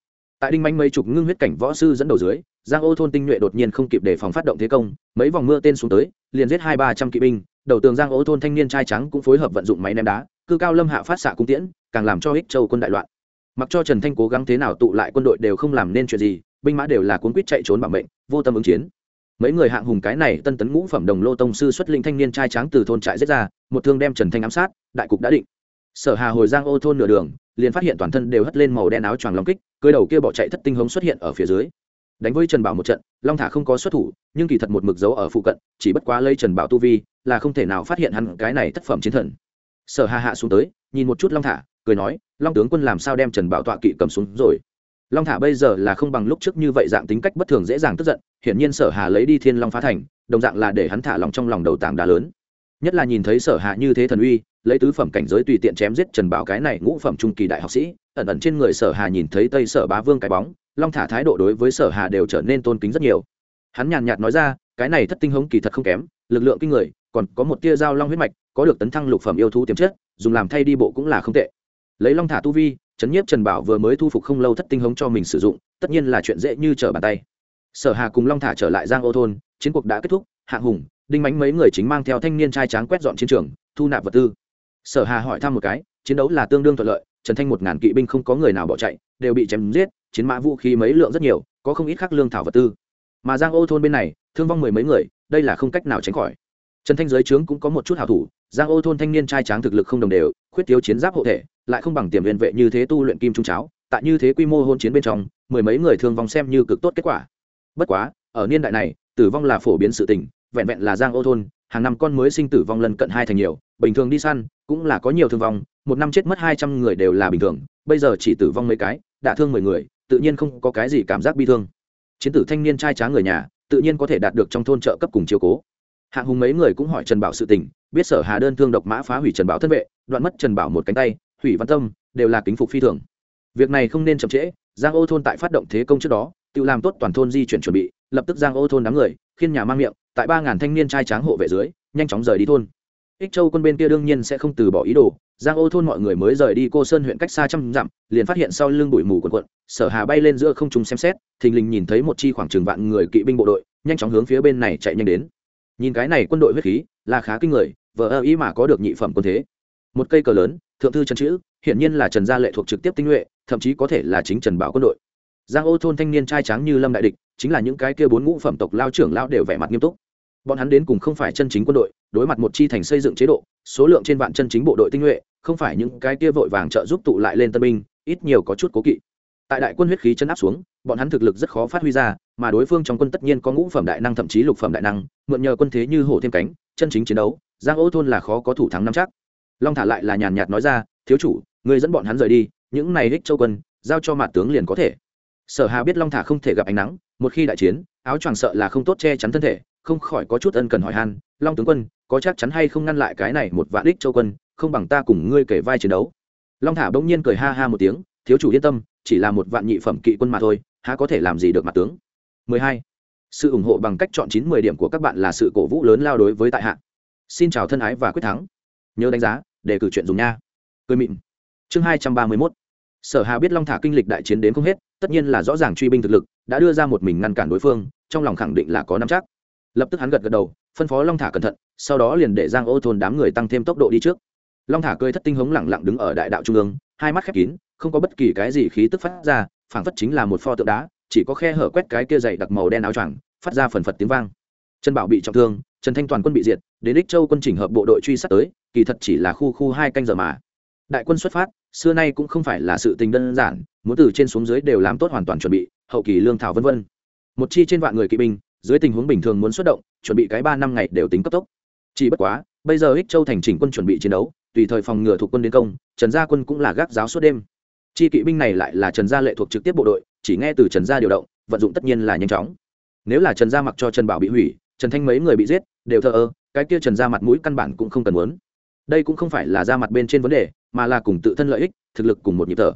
Tại đinh manh mấy chục ngưng huyết cảnh võ sư dẫn đầu dưới, giang ô thôn tinh nhuệ đột nhiên không kịp để phòng phát động thế công, mấy vòng mưa tên xuống tới, liền giết hai ba trăm kỵ binh, đầu tường giang ô thôn thanh niên trai trắng cũng phối hợp vận dụng máy ném đá, cư cao lâm hạ phát xạ cung tiễn, càng làm cho ích châu quân đại loạn. Mặc cho trần thanh cố gắng thế nào tụ lại quân đội đều không làm nên chuyện gì, binh mã đều là cuốn quýt chạy trốn bằng mệnh, vô tâm ứng chiến mấy người hạng hùng cái này tân tấn ngũ phẩm đồng lô tông sư xuất linh thanh niên trai tráng từ thôn trại giết ra, một thương đem trần thanh ám sát, đại cục đã định. Sở hà hồi giang ô thôn nửa đường, liền phát hiện toàn thân đều hất lên màu đen áo choàng long kích, cưới đầu kia bỏ chạy thất tinh hống xuất hiện ở phía dưới. Đánh với trần bảo một trận, long thả không có xuất thủ, nhưng kỳ thật một mực dấu ở phụ cận, chỉ bất quá lây trần bảo tu vi, là không thể nào phát hiện hắn cái này thất phẩm chiến thần. Sở hà hạ xuống tới, nhìn một chút long thả, cười nói, long tướng quân làm sao đem trần bảo tọa kỵ cầm xuống rồi? Long thả bây giờ là không bằng lúc trước như vậy dạng tính cách bất thường dễ dàng tức giận, hiển nhiên sở hà lấy đi thiên long phá thành, đồng dạng là để hắn thả lòng trong lòng đầu tảng đá lớn. Nhất là nhìn thấy sở hạ như thế thần uy, lấy tứ phẩm cảnh giới tùy tiện chém giết trần bảo cái này ngũ phẩm trung kỳ đại học sĩ, ẩn ẩn trên người sở hà nhìn thấy tây sở bá vương cái bóng, long thả thái độ đối với sở hà đều trở nên tôn kính rất nhiều. Hắn nhàn nhạt nói ra, cái này thất tinh hống kỳ thật không kém, lực lượng kinh người, còn có một tia dao long huyết mạch, có được tấn thăng lục phẩm yêu thú tiềm chất, dùng làm thay đi bộ cũng là không tệ. Lấy long thả tu vi trấn nhiếp trần bảo vừa mới thu phục không lâu thất tinh hống cho mình sử dụng, tất nhiên là chuyện dễ như trở bàn tay. Sở hà cùng long thả trở lại giang ô thôn, chiến cuộc đã kết thúc hạng hùng, đinh mánh mấy người chính mang theo thanh niên trai tráng quét dọn chiến trường, thu nạp vật tư. Sở hà hỏi thăm một cái, chiến đấu là tương đương thuận lợi, trần thanh một ngàn kỵ binh không có người nào bỏ chạy, đều bị chém giết, chiến mã vũ khí mấy lượng rất nhiều, có không ít khắc lương thảo vật tư. Mà giang ô thôn bên này, thương vong mười mấy người, đây là không cách nào tránh khỏi. Trần thanh giới trướng cũng có một chút hảo thủ, giang ô thôn thanh niên trai tráng thực lực không đồng đều, khuyết thiếu chiến giáp hộ thể lại không bằng tiềm viên vệ như thế tu luyện kim trung cháo, tại như thế quy mô hôn chiến bên trong, mười mấy người thương vong xem như cực tốt kết quả. Bất quá, ở niên đại này, tử vong là phổ biến sự tình, vẹn vẹn là giang ô thôn, hàng năm con mới sinh tử vong lần cận hai thành nhiều, bình thường đi săn, cũng là có nhiều thương vong, một năm chết mất hai trăm người đều là bình thường, bây giờ chỉ tử vong mấy cái, đả thương mười người, tự nhiên không có cái gì cảm giác bi thương. Chiến tử thanh niên trai trá người nhà, tự nhiên có thể đạt được trong thôn trợ cấp cùng chiều cố. Hạng hùng mấy người cũng hỏi trần bảo sự tình, biết sở hà đơn thương độc mã phá hủy trần bảo thân vệ, đoạn mất trần bảo một cánh tay hủy văn tâm, đều là kính phục phi thường. Việc này không nên chậm trễ, giang ô thôn tại phát động thế công trước đó, tự làm tốt toàn thôn di chuyển chuẩn bị, lập tức giang ô thôn đám người, khiên nhà mang miệng, tại ba ngàn thanh niên trai tráng hộ vệ dưới, nhanh chóng rời đi thôn. Ích châu quân bên kia đương nhiên sẽ không từ bỏ ý đồ, giang ô thôn mọi người mới rời đi cô sơn huyện cách xa trăm dặm, liền phát hiện sau lưng bụi mù quần quận sở hà bay lên giữa không trung xem xét, thình lình nhìn thấy một chi khoảng chừng vạn người kỵ binh bộ đội, nhanh chóng hướng phía bên này chạy nhanh đến. Nhìn cái này quân đội huyết khí, là khá kinh người vợ ơ ý mà có được nhị phẩm quân thế. Một cây cờ lớn thượng thư trần chữ hiện nhiên là trần gia lệ thuộc trực tiếp tinh nhuệ, thậm chí có thể là chính trần bảo quân đội. Giang ô thôn thanh niên trai tráng như lâm đại địch, chính là những cái kia bốn ngũ phẩm tộc lao trưởng lao đều vẻ mặt nghiêm túc. Bọn hắn đến cùng không phải chân chính quân đội, đối mặt một chi thành xây dựng chế độ, số lượng trên vạn chân chính bộ đội tinh nhuệ, không phải những cái kia vội vàng trợ giúp tụ lại lên tân binh, ít nhiều có chút cố kỵ. Tại đại quân huyết khí chân áp xuống, bọn hắn thực lực rất khó phát huy ra, mà đối phương trong quân tất nhiên có ngũ phẩm đại năng thậm chí lục phẩm đại năng, mượn nhờ quân thế như hổ thêm cánh, chân chính chiến đấu, giang ô thôn là khó có thủ thắng năm chắc long thả lại là nhàn nhạt nói ra, thiếu chủ người dẫn bọn hắn rời đi, những này đích châu quân, giao cho mặt tướng liền có thể. Sở hà biết long thả không thể gặp ánh nắng, một khi đại chiến, áo choàng sợ là không tốt che chắn thân thể, không khỏi có chút ân cần hỏi han, long tướng quân, có chắc chắn hay không ngăn lại cái này một vạn đích châu quân, không bằng ta cùng ngươi kể vai chiến đấu? Long thả bỗng nhiên cười ha ha một tiếng, thiếu chủ yên tâm, chỉ là một vạn nhị phẩm kỵ quân mà thôi, há có thể làm gì được mặt tướng? 12. sự ủng hộ bằng cách chọn chín mười điểm của các bạn là sự cổ vũ lớn lao đối với tại hạ. Xin chào thân ái và quyết thắng. Nhớ đánh giá để cử chuyện dùng nha. Cười mịn. Chương 231. sở hà biết long thả kinh lịch đại chiến đến không hết, tất nhiên là rõ ràng truy binh thực lực, đã đưa ra một mình ngăn cản đối phương, trong lòng khẳng định là có nắm chắc. Lập tức hắn gật gật đầu, phân phó long thả cẩn thận, sau đó liền để giang ô thôn đám người tăng thêm tốc độ đi trước. Long thả cơi thất tinh hống lẳng lặng đứng ở đại đạo trung ương, hai mắt khép kín, không có bất kỳ cái gì khí tức phát ra, phảng phất chính là một pho tượng đá, chỉ có khe hở quét cái kia dày đặc màu đen áo choàng, phát ra phần phật tiếng vang. Trần bảo bị trọng thương, trần thanh toàn quân bị diệt đến ích châu quân chỉnh hợp bộ đội truy sát tới, kỳ thật chỉ là khu khu hai canh giờ mà. Đại quân xuất phát, xưa nay cũng không phải là sự tình đơn giản, muốn từ trên xuống dưới đều làm tốt hoàn toàn chuẩn bị, hậu kỳ lương thảo vân vân. Một chi trên vạn người kỵ binh, dưới tình huống bình thường muốn xuất động, chuẩn bị cái ba năm ngày đều tính cấp tốc. Chỉ bất quá, bây giờ ích châu thành chỉnh quân chuẩn bị chiến đấu, tùy thời phòng ngừa thuộc quân đến công, trần gia quân cũng là gác giáo suốt đêm. Chi kỵ binh này lại là trần gia lệ thuộc trực tiếp bộ đội, chỉ nghe từ trần gia điều động, vận dụng tất nhiên là nhanh chóng. Nếu là trần gia mặc cho trần bảo bị hủy, trần thanh mấy người bị giết, đều thờ ơ cái kia trần gia mặt mũi căn bản cũng không cần muốn. Đây cũng không phải là ra mặt bên trên vấn đề, mà là cùng tự thân lợi ích, thực lực cùng một nhịp thở.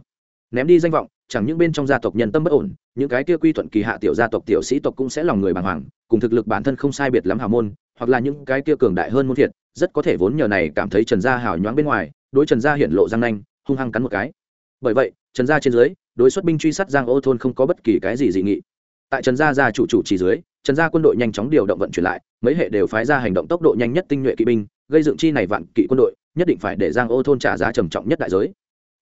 Ném đi danh vọng, chẳng những bên trong gia tộc nhân tâm bất ổn, những cái kia quy thuận kỳ hạ tiểu gia tộc, tiểu sĩ tộc cũng sẽ lòng người bàng hoàng, cùng thực lực bản thân không sai biệt lắm hào môn, hoặc là những cái kia cường đại hơn môn thiệt rất có thể vốn nhờ này cảm thấy trần gia hào nhoáng bên ngoài, đối trần gia hiện lộ răng nanh, hung hăng cắn một cái. Bởi vậy, trần gia trên dưới, đối xuất binh truy sát giang ô thôn không có bất kỳ cái gì dị nghị. Tại trần gia gia chủ chủ chỉ dưới trần gia quân đội nhanh chóng điều động vận chuyển lại, mấy hệ đều phái ra hành động tốc độ nhanh nhất tinh nhuệ kỵ binh, gây dựng chi này vạn kỵ quân đội, nhất định phải để giang ô thôn trả giá trầm trọng nhất đại giới.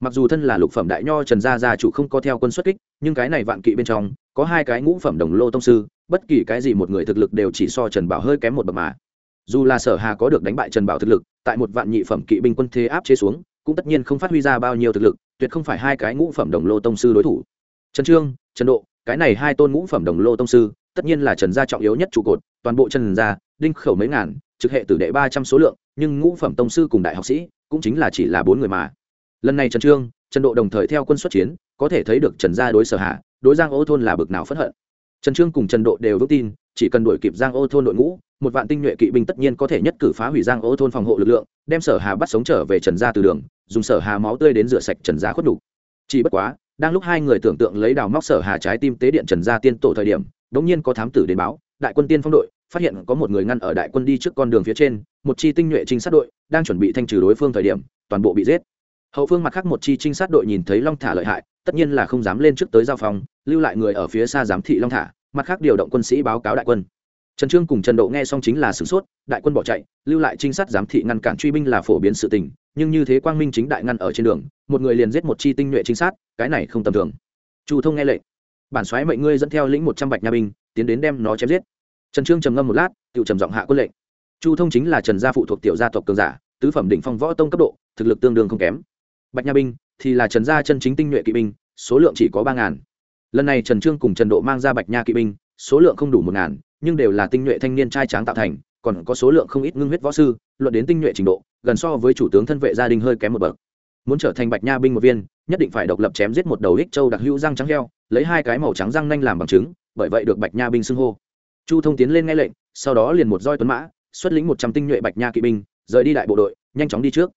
Mặc dù thân là lục phẩm đại nho trần gia gia chủ không có theo quân xuất kích, nhưng cái này vạn kỵ bên trong, có hai cái ngũ phẩm đồng lô tông sư, bất kỳ cái gì một người thực lực đều chỉ so trần bảo hơi kém một bậc mà. Dù là sở hà có được đánh bại trần bảo thực lực, tại một vạn nhị phẩm kỵ binh quân thế áp chế xuống, cũng tất nhiên không phát huy ra bao nhiêu thực lực, tuyệt không phải hai cái ngũ phẩm đồng lô tông sư đối thủ. Trần trương, trần độ, cái này hai tôn ngũ phẩm đồng lô tông sư tất nhiên là trần gia trọng yếu nhất trụ cột, toàn bộ trần gia, đinh khẩu mấy ngàn, trực hệ tử đệ ba trăm số lượng, nhưng ngũ phẩm tông sư cùng đại học sĩ, cũng chính là chỉ là bốn người mà. Lần này trần trương, trần độ đồng thời theo quân xuất chiến, có thể thấy được trần gia đối sở hạ, đối giang ô thôn là bực nào phẫn hận. Trần trương cùng trần độ đều vững tin, chỉ cần đuổi kịp giang ô thôn đội ngũ, một vạn tinh nhuệ kỵ binh tất nhiên có thể nhất cử phá hủy giang ô thôn phòng hộ lực lượng, đem sở hà bắt sống trở về trần gia từ đường, dùng sở hà máu tươi đến rửa sạch trần gia khuất đủ chỉ bất quá, đang lúc hai người tưởng tượng lấy đào móc sở hà trái tim tế điện trần gia tiên tổ thời điểm đống nhiên có thám tử đến báo, đại quân tiên phong đội, phát hiện có một người ngăn ở đại quân đi trước con đường phía trên, một chi tinh nhuệ trinh sát đội, đang chuẩn bị thanh trừ đối phương thời điểm, toàn bộ bị giết. Hậu phương mặt khác một chi trinh sát đội nhìn thấy long thả lợi hại, tất nhiên là không dám lên trước tới giao phòng, lưu lại người ở phía xa giám thị long thả, mặt khác điều động quân sĩ báo cáo đại quân. Trần trương cùng trần độ nghe xong chính là sửng sốt, đại quân bỏ chạy, lưu lại trinh sát giám thị ngăn cản truy binh là phổ biến sự tình, nhưng như thế quang minh chính đại ngăn ở trên đường, một người liền giết một chi tinh nhuệ trinh sát, cái này không tầm thường. Chu thông nghe lệnh bản xoáy mệnh ngươi dẫn theo lĩnh một trăm bạch nha binh, tiến đến đem nó chém giết. Trần trương trầm ngâm một lát tự trầm giọng hạ quân lệnh. Chu thông chính là trần gia phụ thuộc tiểu gia tộc cường giả, tứ phẩm đỉnh phong võ tông cấp độ, thực lực tương đương không kém. Bạch nha binh thì là trần gia chân chính tinh nhuệ kỵ binh, số lượng chỉ có ba ngàn. Lần này trần trương cùng trần độ mang ra bạch nha kỵ binh, số lượng không đủ một ngàn, nhưng đều là tinh nhuệ thanh niên trai tráng tạo thành, còn có số lượng không ít ngưng huyết võ sư, luận đến tinh nhuệ trình độ, gần so với chủ tướng thân vệ gia đình hơi kém một bậc. Muốn trở thành bạch nha binh một viên, nhất định phải độc lập chém giết một đầu ích châu đặc hữu răng trắng heo lấy hai cái màu trắng răng nanh làm bằng chứng, bởi vậy được bạch nha binh xưng hô. Chu thông tiến lên nghe lệnh, sau đó liền một roi tuấn mã, xuất lĩnh một trăm tinh nhuệ bạch nha kỵ binh, rời đi đại bộ đội, nhanh chóng đi trước.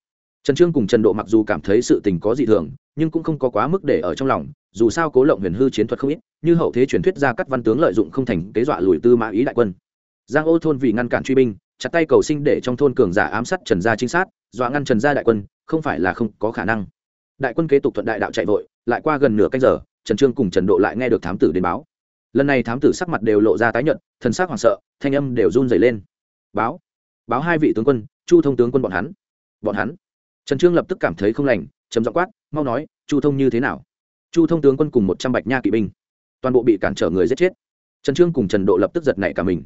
Trần trương cùng trần độ mặc dù cảm thấy sự tình có dị thường, nhưng cũng không có quá mức để ở trong lòng, dù sao cố lộng huyền hư chiến thuật không ít, như hậu thế truyền thuyết ra các văn tướng lợi dụng không thành kế dọa lùi tư mã ý đại quân. Giang ô thôn vì ngăn cản truy binh, chặt tay cầu sinh để trong thôn cường giả ám sát trần gia trinh sát, dọa ngăn trần gia đại quân, không phải là không có khả năng. Đại quân kế tục thuận đại đạo chạy vội, lại qua gần nửa canh giờ trần trương cùng trần độ lại nghe được thám tử đến báo. Lần này thám tử sắc mặt đều lộ ra tái nhợt, thần sắc hoảng sợ, thanh âm đều run rẩy lên. Báo báo hai vị tướng quân, chu thông tướng quân bọn hắn. Bọn hắn. Trần trương lập tức cảm thấy không lành chấm giọng quát, mau nói, chu thông như thế nào? Chu thông tướng quân cùng một trăm bạch nha kỵ binh. Toàn bộ bị cản trở người giết chết. Trần trương cùng trần độ lập tức giật nảy cả mình.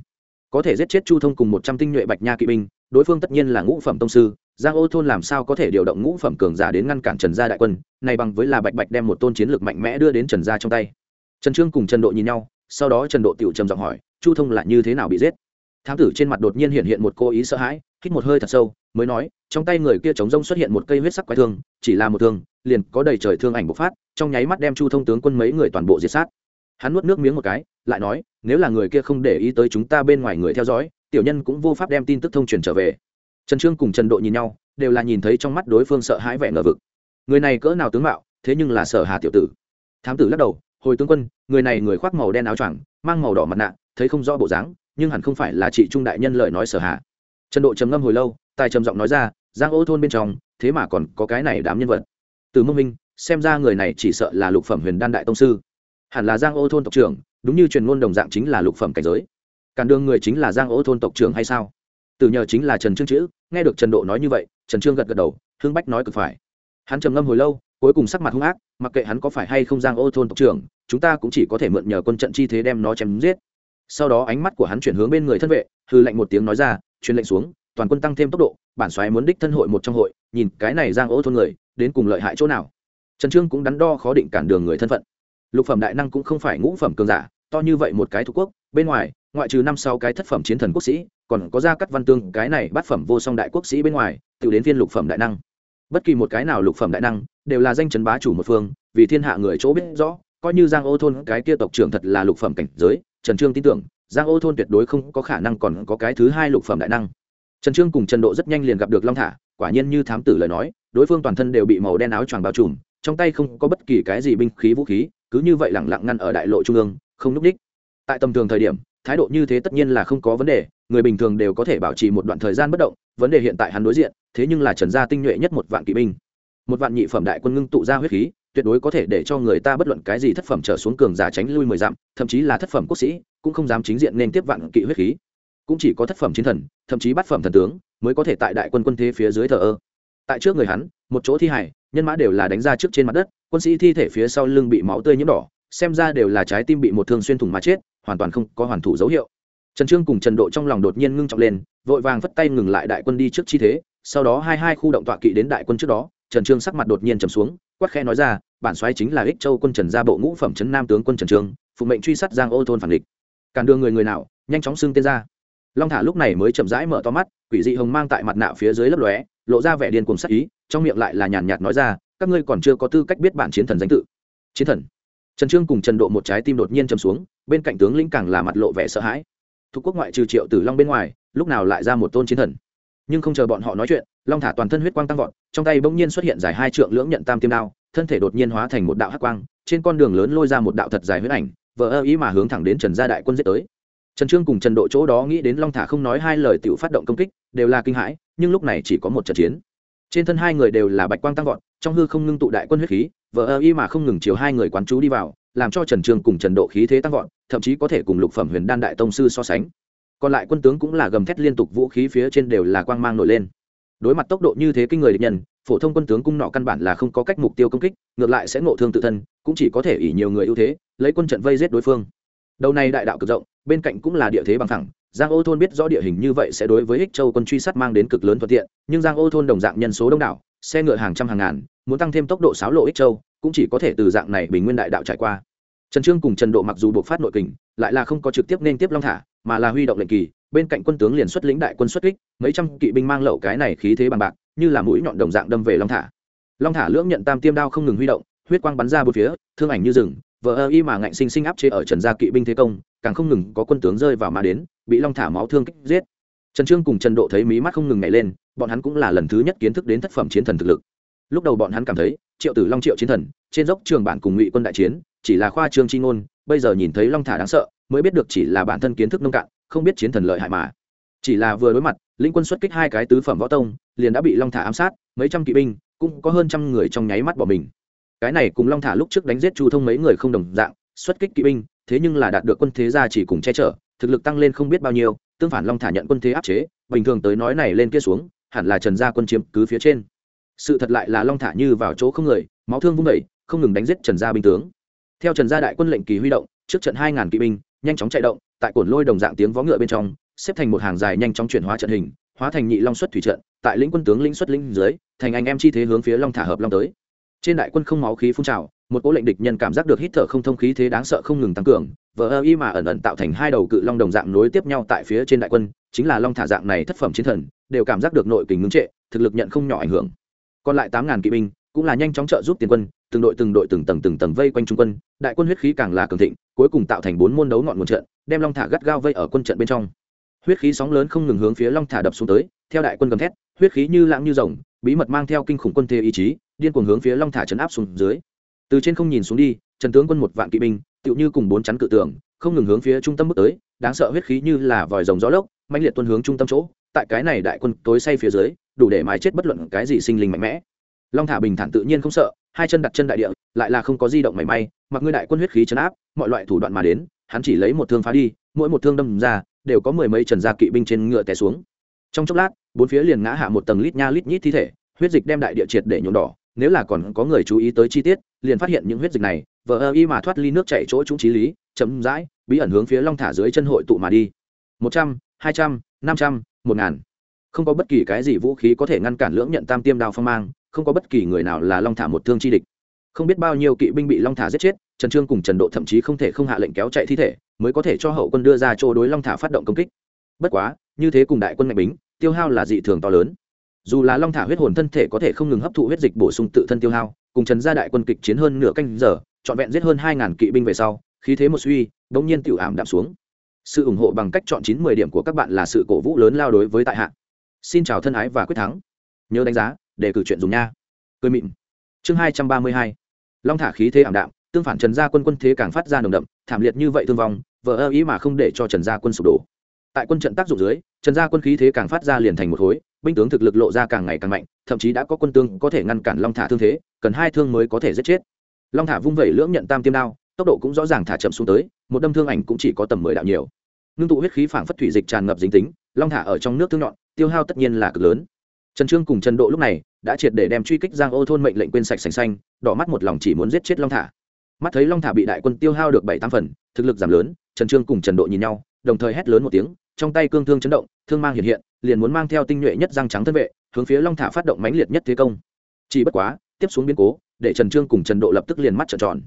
Có thể giết chết chu thông cùng một trăm tinh nhuệ bạch nha kỵ binh, đối phương tất nhiên là ngũ phẩm tông sư giang ô thôn làm sao có thể điều động ngũ phẩm cường giả đến ngăn cản trần gia đại quân, này bằng với là bạch bạch đem một tôn chiến lược mạnh mẽ đưa đến trần gia trong tay. Trần trương cùng trần độ nhìn nhau, sau đó trần độ tiểu trầm giọng hỏi, chu thông là như thế nào bị giết? Thám tử trên mặt đột nhiên hiện hiện một cô ý sợ hãi, hít một hơi thật sâu, mới nói, trong tay người kia chống rông xuất hiện một cây huyết sắc quái thương, chỉ là một thương, liền có đầy trời thương ảnh bộc phát, trong nháy mắt đem chu thông tướng quân mấy người toàn bộ diệt sát. Hắn nuốt nước miếng một cái, lại nói, nếu là người kia không để ý tới chúng ta bên ngoài người theo dõi, tiểu nhân cũng vô pháp đem tin tức thông truyền trở về trần trương cùng trần độ nhìn nhau, đều là nhìn thấy trong mắt đối phương sợ hãi vẻ ngờ vực. Người này cỡ nào tướng mạo, thế nhưng là sở hà tiểu tử. Thám tử lắc đầu, hồi tướng quân, người này người khoác màu đen áo choàng, mang màu đỏ mặt nạ, thấy không rõ bộ dáng, nhưng hẳn không phải là chị trung đại nhân lời nói sở hà. Trần độ trầm ngâm hồi lâu, tài trầm giọng nói ra, giang ô thôn bên trong, thế mà còn có cái này đám nhân vật. Từ mông minh, xem ra người này chỉ sợ là lục phẩm huyền đan đại tông sư. Hẳn là giang ô thôn tộc trưởng, đúng như truyền ngôn đồng dạng chính là lục phẩm cảnh giới. Cản đường người chính là giang ô thôn tộc trưởng hay sao? Từ nhờ chính là trần trương chữ, nghe được trần độ nói như vậy, trần trương gật gật đầu hương bách nói cực phải. Hắn trầm ngâm hồi lâu, cuối cùng sắc mặt hung ác, mặc kệ hắn có phải hay không giang ô thôn tộc trưởng, chúng ta cũng chỉ có thể mượn nhờ quân trận chi thế đem nó chém giết. Sau đó ánh mắt của hắn chuyển hướng bên người thân vệ hư lệnh một tiếng nói ra, truyền lệnh xuống, toàn quân tăng thêm tốc độ, bản xoáy muốn đích thân hội một trong hội, nhìn cái này giang ô thôn người, đến cùng lợi hại chỗ nào. Trần trương cũng đắn đo khó định cản đường người thân phận. Lục phẩm đại năng cũng không phải ngũ phẩm cường giả, to như vậy một cái thuộc quốc, bên ngoài, ngoại trừ năm sáu cái thất phẩm chiến thần quốc sĩ còn có ra cắt văn tương, cái này bát phẩm vô song đại quốc sĩ bên ngoài, tự đến viên lục phẩm đại năng. Bất kỳ một cái nào lục phẩm đại năng, đều là danh chấn bá chủ một phương, vì thiên hạ người chỗ biết rõ, coi như giang ô thôn cái kia tộc trưởng thật là lục phẩm cảnh giới, trần trương tin tưởng, giang ô thôn tuyệt đối không có khả năng còn có cái thứ hai lục phẩm đại năng. Trần trương cùng trần độ rất nhanh liền gặp được long thả, quả nhiên như thám tử lời nói, đối phương toàn thân đều bị màu đen áo choàng bao trùm, trong tay không có bất kỳ cái gì binh khí vũ khí, cứ như vậy lẳng lặng ngăn ở đại lộ trung ương, không núp đích tại tầm thường thời điểm, thái độ như thế tất nhiên là không có vấn đề người bình thường đều có thể bảo trì một đoạn thời gian bất động, vấn đề hiện tại hắn đối diện, thế nhưng là trần gia tinh nhuệ nhất một vạn kỵ binh. Một vạn nhị phẩm đại quân ngưng tụ ra huyết khí, tuyệt đối có thể để cho người ta bất luận cái gì thất phẩm trở xuống cường giả tránh lui mười dặm, thậm chí là thất phẩm quốc sĩ, cũng không dám chính diện nên tiếp vạn kỵ huyết khí. Cũng chỉ có thất phẩm chiến thần, thậm chí bát phẩm thần tướng, mới có thể tại đại quân quân thế phía dưới thờ ơ. Tại trước người hắn, một chỗ thi hải, nhân mã đều là đánh ra trước trên mặt đất, quân sĩ thi thể phía sau lưng bị máu tươi nhiễm đỏ, xem ra đều là trái tim bị một thương xuyên thủng mà chết, hoàn toàn không có hoàn thủ dấu hiệu trần trương cùng trần độ trong lòng đột nhiên ngưng trọng lên, vội vàng vất tay ngừng lại đại quân đi trước chi thế, sau đó hai hai khu động tọa kỵ đến đại quân trước đó, trần trương sắc mặt đột nhiên trầm xuống, quát khẽ nói ra, bản xoáy chính là ích châu quân trần gia bộ ngũ phẩm trấn nam tướng quân trần trương, phụ mệnh truy sát giang ô thôn phản địch. Cản đường người người nào, nhanh chóng xưng tên ra. Long thả lúc này mới chậm rãi mở to mắt, quỷ dị hồng mang tại mặt nạ phía dưới lấp lóe, lộ ra vẻ điên cuồng sắc ý, trong miệng lại là nhàn nhạt nói ra, các ngươi còn chưa có tư cách biết bản chiến thần danh tự. Chiến thần. Trần trương cùng trần độ một trái tim đột nhiên trầm xuống, bên cạnh tướng lĩnh càng là mặt lộ vẻ sợ hãi thuộc quốc ngoại trừ triệu tử long bên ngoài, lúc nào lại ra một tôn chiến thần. Nhưng không chờ bọn họ nói chuyện, long thả toàn thân huyết quang tăng vọt, trong tay bỗng nhiên xuất hiện dài hai trượng lưỡng nhận tam tiêm đao, thân thể đột nhiên hóa thành một đạo hắc quang, trên con đường lớn lôi ra một đạo thật dài huyết ảnh, vờ ơ ý mà hướng thẳng đến trần gia đại quân giết tới. Trần trương cùng trần độ chỗ đó nghĩ đến long thả không nói hai lời t phát động công kích, đều là kinh hãi, nhưng lúc này chỉ có một trận chiến. Trên thân hai người đều là bạch quang tăng vọt, trong hư không ngưng tụ đại quân huyết khí, vờ ơ y mà không ngừng chiều hai người quán chú đi vào làm cho trần trương cùng trần độ khí thế tăng vọt, thậm chí có thể cùng lục phẩm huyền đan đại tông sư so sánh. Còn lại quân tướng cũng là gầm thét liên tục vũ khí phía trên đều là quang mang nổi lên. Đối mặt tốc độ như thế kinh người địch nhân, phổ thông quân tướng cung nọ căn bản là không có cách mục tiêu công kích, ngược lại sẽ ngộ thương tự thân, cũng chỉ có thể ỉ nhiều người ưu thế, lấy quân trận vây giết đối phương. Đầu này đại đạo cực rộng, bên cạnh cũng là địa thế bằng thẳng, giang ô thôn biết rõ địa hình như vậy sẽ đối với ích châu quân truy sát mang đến cực lớn thuận tiện, nhưng giang ô thôn đồng dạng nhân số đông đảo, xe ngựa hàng trăm hàng ngàn, muốn tăng thêm tốc độ sáo lộ ích châu cũng chỉ có thể từ dạng này bình nguyên đại đạo trải qua. Trần trương cùng trần độ mặc dù buộc phát nội kình, lại là không có trực tiếp nên tiếp long thả, mà là huy động lệnh kỳ, bên cạnh quân tướng liền xuất lĩnh đại quân xuất kích, mấy trăm kỵ binh mang lậu cái này khí thế bằng bạc, như là mũi nhọn đồng dạng đâm về long thả. Long thả lưỡng nhận tam tiêm đao không ngừng huy động, huyết quang bắn ra bốn phía, thương ảnh như rừng vợ ơ y mà ngạnh sinh sinh áp chế ở trần gia kỵ binh thế công, càng không ngừng có quân tướng rơi vào mà đến, bị long thả máu thương kích giết. Trần trương cùng trần độ thấy mí mắt không ngừng nhảy lên, bọn hắn cũng là lần thứ nhất kiến thức đến thất phẩm chiến thần thực lực. Lúc đầu bọn hắn cảm thấy triệu tử long triệu chiến thần, trên dốc trường bản cùng ngụy quân đại chiến, chỉ là khoa trương chi ngôn, bây giờ nhìn thấy long thả đáng sợ, mới biết được chỉ là bản thân kiến thức nông cạn, không biết chiến thần lợi hại mà. Chỉ là vừa đối mặt, linh quân xuất kích hai cái tứ phẩm võ tông, liền đã bị long thả ám sát, mấy trăm kỵ binh, cũng có hơn trăm người trong nháy mắt bỏ mình. Cái này cùng long thả lúc trước đánh giết chu thông mấy người không đồng dạng, xuất kích kỵ binh, thế nhưng là đạt được quân thế gia chỉ cùng che chở, thực lực tăng lên không biết bao nhiêu, tương phản long thả nhận quân thế áp chế, bình thường tới nói này lên kia xuống, hẳn là trần gia quân chiếm cứ phía trên sự thật lại là long thả như vào chỗ không người, máu thương vung vẩy không ngừng đánh giết trần gia binh tướng. Theo trần gia đại quân lệnh kỳ huy động, trước trận hai ngàn kỵ binh, nhanh chóng chạy động, tại cổn lôi đồng dạng tiếng vó ngựa bên trong, xếp thành một hàng dài nhanh chóng chuyển hóa trận hình, hóa thành nhị long xuất thủy trận, tại lĩnh quân tướng lĩnh xuất lĩnh dưới, thành anh em chi thế hướng phía long thả hợp long tới. Trên đại quân không máu khí phun trào, một cố lệnh địch nhân cảm giác được hít thở không thông khí thế đáng sợ không ngừng tăng cường, vờ ơ y mà ẩn ẩn tạo thành hai đầu cự long đồng dạng nối tiếp nhau tại phía trên đại quân, chính là long thả dạng này thất phẩm chiến thần, đều cảm giác được nội kình ngưng trệ, thực lực nhận không nhỏ ảnh hưởng còn lại tám ngàn kỵ binh cũng là nhanh chóng trợ giúp tiền quân, từng đội từng đội từng tầng từng tầng vây quanh trung quân. Đại quân huyết khí càng là cường thịnh, cuối cùng tạo thành bốn môn đấu ngọn nguồn trận, đem long thả gắt gao vây ở quân trận bên trong. Huyết khí sóng lớn không ngừng hướng phía long thả đập xuống tới, theo đại quân gầm thét, huyết khí như lãng như rồng, bí mật mang theo kinh khủng quân thế ý chí, điên cuồng hướng phía long thả chấn áp xuống dưới. Từ trên không nhìn xuống đi, trần tướng quân một vạn kỵ binh, tựu như cùng bốn chắn cự tường không ngừng hướng phía trung tâm bước tới, đáng sợ huyết khí như là vòi rồng gió lốc mạnh liệt tuân hướng trung tâm chỗ. Tại cái này đại quân tối say phía dưới đủ để mái chết bất luận cái gì sinh linh mạnh mẽ. Long thả bình thản tự nhiên không sợ, hai chân đặt chân đại địa, lại là không có di động mảy may, mặc ngươi đại quân huyết khí chấn áp, mọi loại thủ đoạn mà đến, hắn chỉ lấy một thương phá đi, mỗi một thương đâm ra, đều có mười mấy trần gia kỵ binh trên ngựa té xuống. Trong chốc lát, bốn phía liền ngã hạ một tầng lít nha lít nhít thi thể, huyết dịch đem đại địa triệt để nhuộm đỏ, nếu là còn có người chú ý tới chi tiết, liền phát hiện những huyết dịch này, vờ ơ y mà thoát ly nước chạy chỗ chúng trí lý chấm dãi bí ẩn hướng phía long thả dưới chân hội tụ mà đi. Một trăm, hai trăm, năm trăm, một ngàn không có bất kỳ cái gì vũ khí có thể ngăn cản lưỡng nhận tam tiêm đao phong mang, không có bất kỳ người nào là long thả một thương chi địch. Không biết bao nhiêu kỵ binh bị long thả giết chết, trần trương cùng trần độ thậm chí không thể không hạ lệnh kéo chạy thi thể, mới có thể cho hậu quân đưa ra chỗ đối long thả phát động công kích. Bất quá, như thế cùng đại quân mạnh bính, tiêu hao là dị thường to lớn. Dù là long thả huyết hồn thân thể có thể không ngừng hấp thụ huyết dịch bổ sung tự thân tiêu hao, cùng trần gia đại quân kịch chiến hơn nửa canh giờ, trọn vẹn giết hơn hai ngàn kỵ binh về sau, khí thế một suy, bỗng nhiên tiểu ảm đạm xuống. Sự ủng hộ bằng cách chọn chín mười điểm của các bạn là sự cổ vũ lớn lao đối với tại hạ xin chào thân ái và quyết thắng. Nhớ đánh giá để cử chuyện dùng nha. Cười mịn. Chương hai trăm ba mươi hai. Long thả khí thế ảm đạm, tương phản trần gia quân quân thế càng phát ra nồng đậm, thảm liệt như vậy thương vong vợ ơ ý mà không để cho trần gia quân sụp đổ. Tại quân trận tác dụng dưới, trần gia quân khí thế càng phát ra liền thành một khối, binh tướng thực lực lộ ra càng ngày càng mạnh, thậm chí đã có quân tương có thể ngăn cản long thả thương thế, cần hai thương mới có thể giết chết. Long thả vung vẩy lưỡng nhận tam tiêm đao, tốc độ cũng rõ ràng thả chậm xuống tới, một đâm thương ảnh cũng chỉ có tầm mười đạo nhiều ngưng tụ huyết khí phảng phất thủy dịch tràn ngập dính tính, long thả ở trong nước thương nhọn, tiêu hao tất nhiên là cực lớn. Trần trương cùng trần độ lúc này đã triệt để đem truy kích giang ô thôn mệnh lệnh quên sạch sành xanh, đỏ mắt một lòng chỉ muốn giết chết long thả. Mắt thấy long thả bị đại quân tiêu hao được bảy tam phần, thực lực giảm lớn, trần trương cùng trần độ nhìn nhau, đồng thời hét lớn một tiếng, trong tay cương thương chấn động, thương mang hiện hiện, liền muốn mang theo tinh nhuệ nhất răng trắng thân vệ, hướng phía long thả phát động mãnh liệt nhất thế công. Chỉ bất quá, tiếp xuống biến cố, để trần trương cùng trần độ lập tức liền mắt trợn tròn.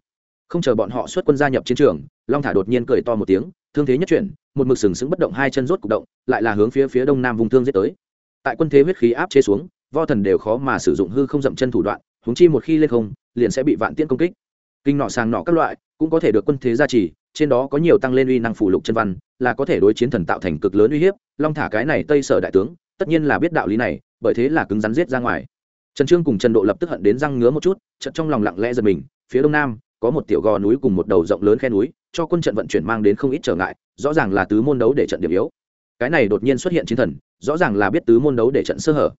Không chờ bọn họ xuất quân gia nhập chiến trường, long thả đột nhiên cười to một tiếng thương thế nhất chuyển, một mực sừng sững bất động hai chân rốt cục động, lại là hướng phía phía đông nam vùng thương giết tới. Tại quân thế huyết khí áp chế xuống vo thần đều khó mà sử dụng hư không dậm chân thủ đoạn húng chi một khi lên không, liền sẽ bị vạn tiễn công kích. Kinh nọ sàng nọ các loại, cũng có thể được quân thế gia trì, trên đó có nhiều tăng lên uy năng phủ lục chân văn, là có thể đối chiến thần tạo thành cực lớn uy hiếp, long thả cái này tây sở đại tướng, tất nhiên là biết đạo lý này, bởi thế là cứng rắn giết ra ngoài. Trần trương cùng trần độ lập tức hận đến răng ngứa một chút trận trong lòng lặng lẽ giật mình, phía đông nam có một tiểu gò núi cùng một đầu rộng lớn khe núi, cho quân trận vận chuyển mang đến không ít trở ngại, rõ ràng là tứ môn đấu để trận điểm yếu. Cái này đột nhiên xuất hiện chiến thần, rõ ràng là biết tứ môn đấu để trận sơ hở.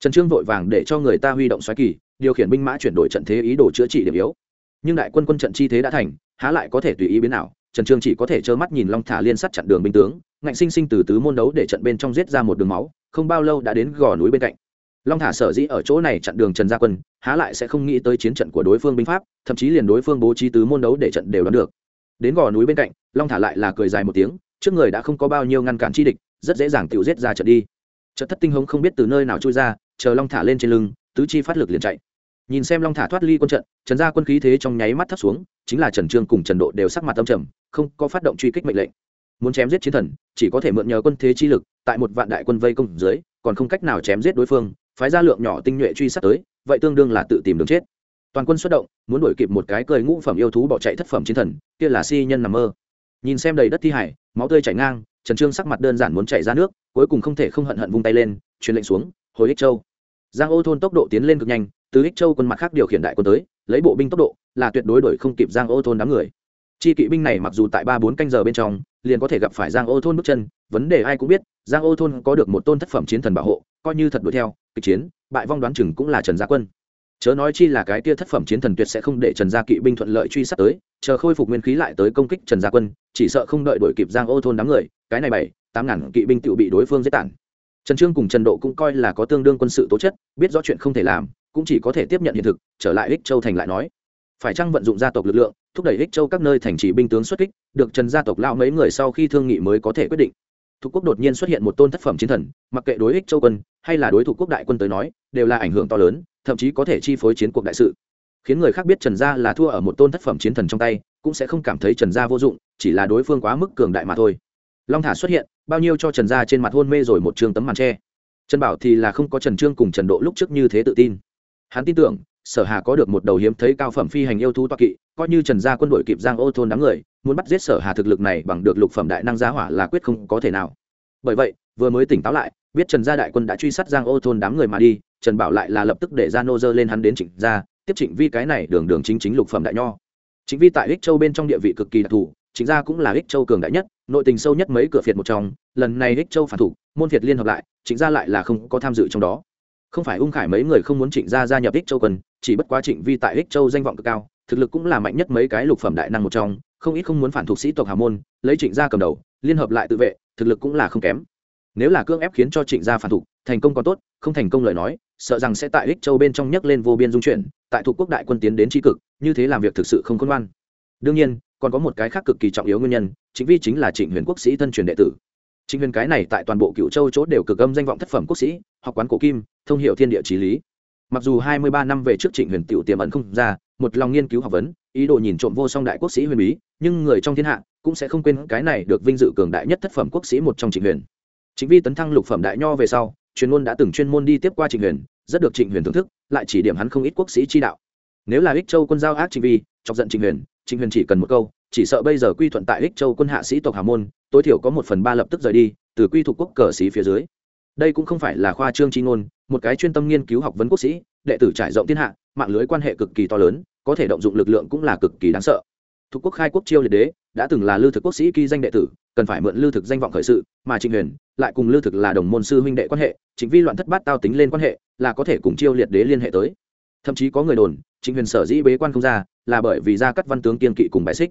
Trần trương vội vàng để cho người ta huy động xoáy kỳ, điều khiển binh mã chuyển đổi trận thế ý đồ chữa trị điểm yếu. Nhưng đại quân quân trận chi thế đã thành, há lại có thể tùy ý biến nào trần trương chỉ có thể trơ mắt nhìn long thả liên sắt chặn đường binh tướng, ngạnh sinh sinh từ tứ môn đấu để trận bên trong giết ra một đường máu, không bao lâu đã đến gò núi bên cạnh long thả sở dĩ ở chỗ này chặn đường trần gia quân, há lại sẽ không nghĩ tới chiến trận của đối phương binh pháp, thậm chí liền đối phương bố trí tứ môn đấu để trận đều đón được. Đến gò núi bên cạnh, long thả lại là cười dài một tiếng, trước người đã không có bao nhiêu ngăn cản chi địch, rất dễ dàng tự giết ra trận đi. Trận thất tinh hống không biết từ nơi nào trôi ra, chờ long thả lên trên lưng, tứ chi phát lực liền chạy. Nhìn xem long thả thoát ly quân trận, trần gia quân khí thế trong nháy mắt thấp xuống, chính là trần trương cùng trần độ đều sắc mặt âm trầm, không có phát động truy kích mệnh lệnh. Muốn chém giết chiến thần, chỉ có thể mượn nhờ quân thế chi lực, tại một vạn đại quân vây công dưới, còn không cách nào chém giết đối phương phái ra lượng nhỏ tinh nhuệ truy sát tới, vậy tương đương là tự tìm đường chết. Toàn quân xuất động, muốn đuổi kịp một cái cười ngũ phẩm yêu thú bỏ chạy thất phẩm chiến thần, kia là si nhân nằm mơ. Nhìn xem đầy đất thi hải, máu tươi chảy ngang, trần trương sắc mặt đơn giản muốn chạy ra nước, cuối cùng không thể không hận hận vung tay lên, truyền lệnh xuống, hồi ích châu. Giang ô thôn tốc độ tiến lên cực nhanh, từ ích châu quân mặt khác điều khiển đại quân tới, lấy bộ binh tốc độ, là tuyệt đối đổi không kịp giang ô thôn đám người. Chi kỵ binh này mặc dù tại ba bốn canh giờ bên trong, liền có thể gặp phải giang ô thôn bước chân, vấn đề ai cũng biết, giang ô thôn có được một tôn thất phẩm chiến thần bảo hộ, coi như thật đuổi theo kịch chiến, bại vong đoán chừng cũng là trần gia quân. Chớ nói chi là cái tia thất phẩm chiến thần tuyệt sẽ không để trần gia kỵ binh thuận lợi truy sát tới, chờ khôi phục nguyên khí lại tới công kích trần gia quân, chỉ sợ không đợi đuổi kịp giang ô thôn đám người, cái này bảy, tám ngàn kỵ binh tự bị đối phương giết tản trần trương cùng trần độ cũng coi là có tương đương quân sự tố chất, biết rõ chuyện không thể làm, cũng chỉ có thể tiếp nhận hiện thực, trở lại ích châu thành lại nói. Phải chăng vận dụng gia tộc lực lượng, thúc đẩy ích châu các nơi thành trì binh tướng xuất kích, được trần gia tộc lao mấy người sau khi thương nghị mới có thể quyết định thuộc quốc đột nhiên xuất hiện một tôn thất phẩm chiến thần, mặc kệ đối ích châu quân hay là đối thủ quốc đại quân tới nói, đều là ảnh hưởng to lớn, thậm chí có thể chi phối chiến cuộc đại sự. Khiến người khác biết trần gia là thua ở một tôn thất phẩm chiến thần trong tay, cũng sẽ không cảm thấy trần gia vô dụng, chỉ là đối phương quá mức cường đại mà thôi. Long thả xuất hiện, bao nhiêu cho trần gia trên mặt hôn mê rồi một trường tấm màn tre trần bảo thì là không có trần trương cùng trần độ lúc trước như thế tự tin. Hắn tin tưởng sở hà có được một đầu hiếm thấy cao phẩm phi hành yêu thú toa kỵ, coi như trần gia quân đội kịp giang ô thôn đám người, muốn bắt giết sở hà thực lực này bằng được lục phẩm đại năng giá hỏa là quyết không có thể nào. Bởi vậy, vừa mới tỉnh táo lại, biết trần gia đại quân đã truy sát giang ô thôn đám người mà đi, trần bảo lại là lập tức để ra nô dơ lên hắn đến trịnh gia, tiếp trịnh vi cái này đường đường chính chính lục phẩm đại nho. Chính vi tại ích châu bên trong địa vị cực kỳ đặc thù chính gia cũng là ích châu cường đại nhất, nội tình sâu nhất mấy cửa phiệt một trong, lần này ích châu phản thủ, môn phiệt liên hợp lại chính gia lại là không có tham dự trong đó không phải ung khải mấy người không muốn trịnh gia gia nhập ích châu quân, chỉ bất quá trịnh vi tại ích châu danh vọng cực cao, thực lực cũng là mạnh nhất mấy cái lục phẩm đại năng một trong, không ít không muốn phản thuộc sĩ tộc Hà môn, lấy trịnh gia cầm đầu, liên hợp lại tự vệ, thực lực cũng là không kém. Nếu là cưỡng ép khiến cho trịnh gia phản thục thành công còn tốt, không thành công lời nói, sợ rằng sẽ tại ích châu bên trong nhấc lên vô biên dung chuyển, tại thuộc quốc đại quân tiến đến tri cực, như thế làm việc thực sự không khôn ngoan. Đương nhiên, còn có một cái khác cực kỳ trọng yếu nguyên nhân chính Vi chính là trịnh huyền quốc sĩ thân truyền đệ tử trịnh huyền cái này tại toàn bộ cựu châu chỗ đều cực âm danh vọng thất phẩm quốc sĩ, học quán cổ kim, thông hiệu thiên địa trí lý. Mặc dù hai mươi ba năm về trước trịnh huyền tiểu tiềm ẩn không ra, một lòng nghiên cứu học vấn, ý đồ nhìn trộm vô song đại quốc sĩ huyền bí, nhưng người trong thiên hạ cũng sẽ không quên cái này được vinh dự cường đại nhất thất phẩm quốc sĩ một trong trịnh huyền. Chính vì tấn thăng lục phẩm đại nho về sau, chuyên môn đã từng chuyên môn đi tiếp qua trịnh huyền, rất được trịnh huyền thưởng thức, lại chỉ điểm hắn không ít quốc sĩ chi đạo. Nếu là ích châu quân giao ác trịnh vi, chọc giận trịnh huyền trịnh huyền chỉ cần một câu, chỉ sợ bây giờ quy thuận tại ích châu quân hạ sĩ tộc hà môn tối thiểu có một phần ba lập tức rời đi, từ quy thuộc quốc cờ sĩ phía dưới. Đây cũng không phải là khoa trương tri ngôn, một cái chuyên tâm nghiên cứu học vấn quốc sĩ, đệ tử trải rộng thiên hạ, mạng lưới quan hệ cực kỳ to lớn, có thể động dụng lực lượng cũng là cực kỳ đáng sợ. Thuộc quốc khai quốc chiêu liệt đế, đã từng là lưu thực quốc sĩ kỳ danh đệ tử, cần phải mượn lưu thực danh vọng khởi sự, mà trịnh huyền, lại cùng lưu thực là đồng môn sư huynh đệ quan hệ chính vi loạn thất bát tao tính lên quan hệ, là có thể cùng chiêu liệt đế liên hệ tới. Thậm chí có người đồn, trịnh huyền sở dĩ bế quan không ra, là bởi vì ra các văn tướng kiên kỵ cùng bài xích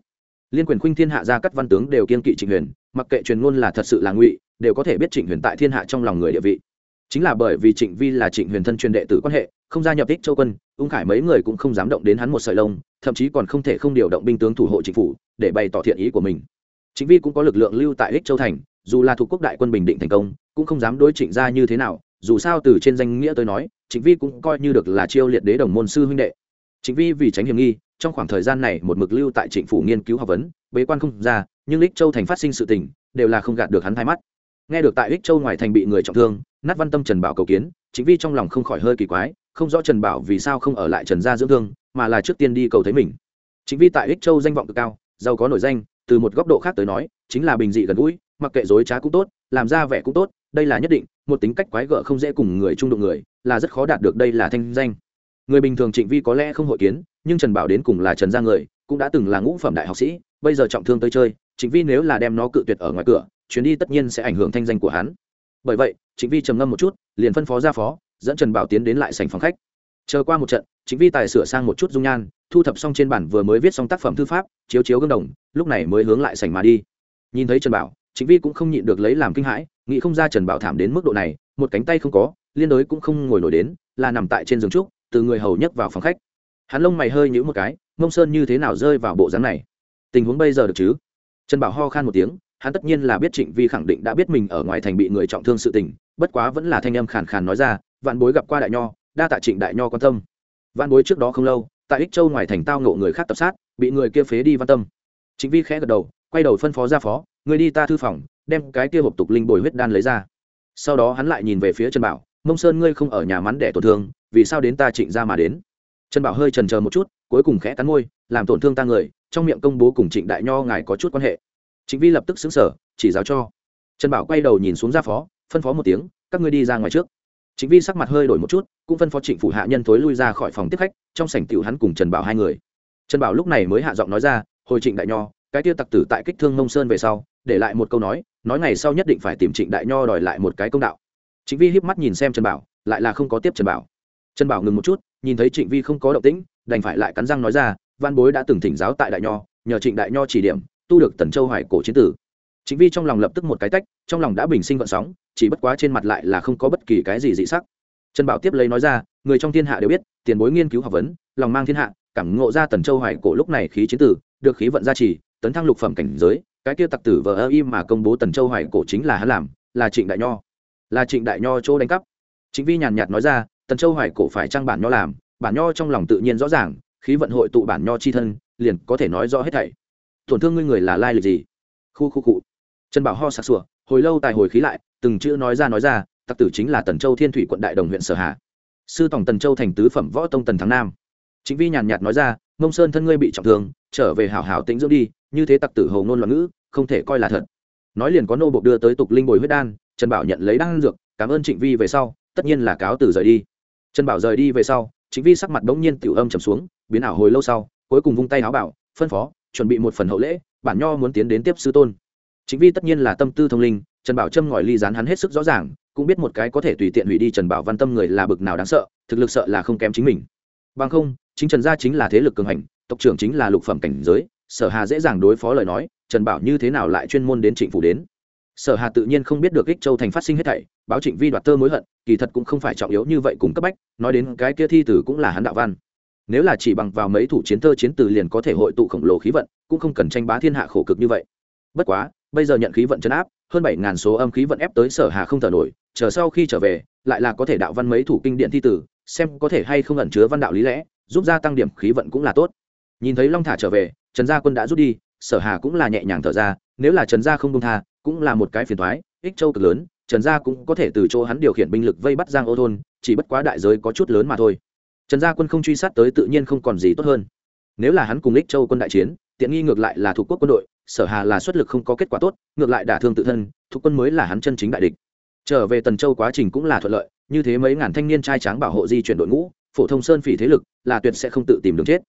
liên quyền khuynh thiên hạ gia các văn tướng đều kiên kỵ trịnh huyền, mặc kệ truyền ngôn là thật sự là ngụy, đều có thể biết trịnh huyền tại thiên hạ trong lòng người địa vị. Chính là bởi vì trịnh vi là trịnh huyền thân truyền đệ tử quan hệ, không gia nhập ích châu quân, ung khải mấy người cũng không dám động đến hắn một sợi lông, thậm chí còn không thể không điều động binh tướng thủ hộ chính phủ để bày tỏ thiện ý của mình. Chính vi cũng có lực lượng lưu tại ích châu thành, dù là thuộc quốc đại quân bình định thành công, cũng không dám đối trịnh gia như thế nào, dù sao từ trên danh nghĩa tôi nói, trịnh vi cũng coi như được là chiêu liệt đế đồng môn sư huynh đệ trịnh vi vì tránh hiểm nghi, trong khoảng thời gian này một mực lưu tại trịnh phủ nghiên cứu học vấn, bế quan không ra, nhưng ích châu thành phát sinh sự tình, đều là không gạt được hắn hai mắt. Nghe được tại ích châu ngoài thành bị người trọng thương, nát văn tâm trần bảo cầu kiến chính vi trong lòng không khỏi hơi kỳ quái, không rõ trần bảo vì sao không ở lại trần gia dưỡng thương, mà là trước tiên đi cầu thấy mình. Chính vi tại ích châu danh vọng cực cao, giàu có nổi danh, từ một góc độ khác tới nói, chính là bình dị gần gũi, mặc kệ dối trá cũng tốt, làm ra vẻ cũng tốt, đây là nhất định, một tính cách quái gở không dễ cùng người trung đụng người, là rất khó đạt được đây là thanh danh người bình thường trịnh vi có lẽ không hội kiến, nhưng trần bảo đến cùng là trần gia người, cũng đã từng là ngũ phẩm đại học sĩ, bây giờ trọng thương tới chơi, trịnh vi nếu là đem nó cự tuyệt ở ngoài cửa, chuyến đi tất nhiên sẽ ảnh hưởng thanh danh của hắn. Bởi vậy, trịnh vi trầm ngâm một chút, liền phân phó ra phó, dẫn trần bảo tiến đến lại sành phòng khách. Chờ qua một trận, trịnh vi tài sửa sang một chút dung nhan, thu thập xong trên bản vừa mới viết xong tác phẩm thư pháp, chiếu chiếu gương đồng, lúc này mới hướng lại sành mà đi. Nhìn thấy trần bảo, trịnh vi cũng không nhịn được lấy làm kinh hãi, nghĩ không ra trần bảo thảm đến mức độ này, một cánh tay không có, liên đối cũng không ngồi nổi đến, là nằm tại trên giường trúc từ người hầu nhấc vào phòng khách. Hắn lông mày hơi nhũ một cái ngông sơn như thế nào rơi vào bộ dáng này? Tình huống bây giờ được chứ? Trần bảo ho khan một tiếng, hắn tất nhiên là biết trịnh vi khẳng định đã biết mình ở ngoài thành bị người trọng thương sự tình, bất quá vẫn là thanh âm khàn khàn nói ra, vạn bối gặp qua đại nho, đa tạ trịnh đại nho quan tâm. Vạn bối trước đó không lâu, tại ích châu ngoài thành tao ngộ người khác tập sát, bị người kia phế đi văn tâm. Trịnh vi khẽ gật đầu, quay đầu phân phó ra phó người đi ta thư phòng, đem cái kia hộp tục linh bồi huyết đan lấy ra. Sau đó hắn lại nhìn về phía trần bảo mông sơn ngươi không ở nhà mắn để tổn thương, vì sao đến ta trịnh ra mà đến? Trần bảo hơi trần chờ một chút, cuối cùng khẽ cắn môi, làm tổn thương ta người, trong miệng công bố cùng trịnh đại nho ngài có chút quan hệ. Chính vi lập tức xứng sở chỉ giáo cho. Trần bảo quay đầu nhìn xuống gia phó, phân phó một tiếng, các ngươi đi ra ngoài trước. Chính vi sắc mặt hơi đổi một chút, cũng phân phó trịnh phủ hạ nhân thối lui ra khỏi phòng tiếp khách, trong sảnh tiểu hắn cùng trần bảo hai người. Trần bảo lúc này mới hạ giọng nói ra, hồi trịnh đại nho, cái tiêu tặc tử tại kích thương mông sơn về sau, để lại một câu nói nói ngày sau nhất định phải tìm trịnh đại nho đòi lại một cái công đạo. Trịnh vi híp mắt nhìn xem trần bảo, lại là không có tiếp trần bảo. Trần bảo ngừng một chút, nhìn thấy trịnh vi không có động tĩnh, đành phải lại cắn răng nói ra, văn bối đã từng thỉnh giáo tại đại nho, nhờ trịnh đại nho chỉ điểm, tu được tần châu hải cổ chiến tử. Chính vi trong lòng lập tức một cái tách, trong lòng đã bình sinh vận sóng, chỉ bất quá trên mặt lại là không có bất kỳ cái gì dị sắc. Trần bảo tiếp lấy nói ra, người trong thiên hạ đều biết, tiền bối nghiên cứu học vấn, lòng mang thiên hạ, cảm ngộ ra tần châu hải cổ lúc này khí chiến tử, được khí vận gia trì, tấn thăng lục phẩm cảnh giới, cái kia tặc tử vờ ơ im mà công bố tần châu hải cổ chính là hắn làm, là trịnh đại nho là trịnh đại nho chỗ đánh cắp. Chính vi nhàn nhạt nói ra, tần châu hải cổ phải trang bản nho làm, bản nho trong lòng tự nhiên rõ ràng, khí vận hội tụ bản nho chi thân, liền có thể nói rõ hết thảy. Tổn thương ngươi người là lai lịch gì? Khu khu cụ trần bảo ho sặc sủa hồi lâu tài hồi khí lại, từng chữ nói ra nói ra, tặc tử chính là tần châu thiên thủy quận đại đồng huyện sở hà. Sư tổng tần châu thành tứ phẩm võ tông tần thắng nam. Chính vi nhàn nhạt nói ra mông sơn thân ngươi bị trọng thương, trở về hảo hảo tĩnh dưỡng đi, như thế tặc tử hầu ngôn loạn ngữ, không thể coi là thật. Nói liền có nô bộc đưa tới tục linh bồi huyết đan trần bảo nhận lấy đan dược, cảm ơn trịnh vi về sau, tất nhiên là cáo từ rời đi. Trần bảo rời đi về sau, Trịnh vi sắc mặt bỗng nhiên tiểu âm trầm xuống, biến ảo hồi lâu sau, cuối cùng vung tay áo bảo, phân phó, chuẩn bị một phần hậu lễ, bản nho muốn tiến đến tiếp sư tôn. Chính vi tất nhiên là tâm tư thông linh, trần bảo châm ngòi ly dán hắn hết sức rõ ràng, cũng biết một cái có thể tùy tiện hủy đi trần bảo văn tâm người là bực nào đáng sợ, thực lực sợ là không kém chính mình. Bằng không, chính trần gia chính là thế lực cường hành, tộc trưởng chính là lục phẩm cảnh giới, sở hà dễ dàng đối phó lời nói, trần bảo như thế nào lại chuyên môn đến trịnh phủ đến? Sở hà tự nhiên không biết được ích châu thành phát sinh hết thảy, báo trịnh vi đoạt tơ mối hận, kỳ thật cũng không phải trọng yếu như vậy cùng cấp bách, nói đến cái kia thi tử cũng là hắn đạo văn. Nếu là chỉ bằng vào mấy thủ chiến thơ chiến từ liền có thể hội tụ khổng lồ khí vận, cũng không cần tranh bá thiên hạ khổ cực như vậy. Bất quá, bây giờ nhận khí vận chấn áp, hơn bảy ngàn số âm khí vận ép tới sở hà không thở nổi, chờ sau khi trở về, lại là có thể đạo văn mấy thủ kinh điện thi tử, xem có thể hay không ẩn chứa văn đạo lý lẽ, giúp gia tăng điểm khí vận cũng là tốt. Nhìn thấy long thả trở về, trần gia quân đã rút đi, sở hà cũng là nhẹ nhàng thở ra nếu là trần gia không đông tha, cũng là một cái phiền thoái ích châu cực lớn, trần gia cũng có thể từ chỗ hắn điều khiển binh lực vây bắt giang ô thôn, chỉ bất quá đại giới có chút lớn mà thôi. Trần gia quân không truy sát tới tự nhiên không còn gì tốt hơn. Nếu là hắn cùng ích châu quân đại chiến, tiện nghi ngược lại là thuộc quốc quân đội, sở hà là xuất lực không có kết quả tốt, ngược lại đả thương tự thân, thuộc quân mới là hắn chân chính đại địch. Trở về tần châu quá trình cũng là thuận lợi, như thế mấy ngàn thanh niên trai tráng bảo hộ di chuyển đội ngũ, phổ thông sơn phỉ thế lực, là tuyệt sẽ không tự tìm đường chết.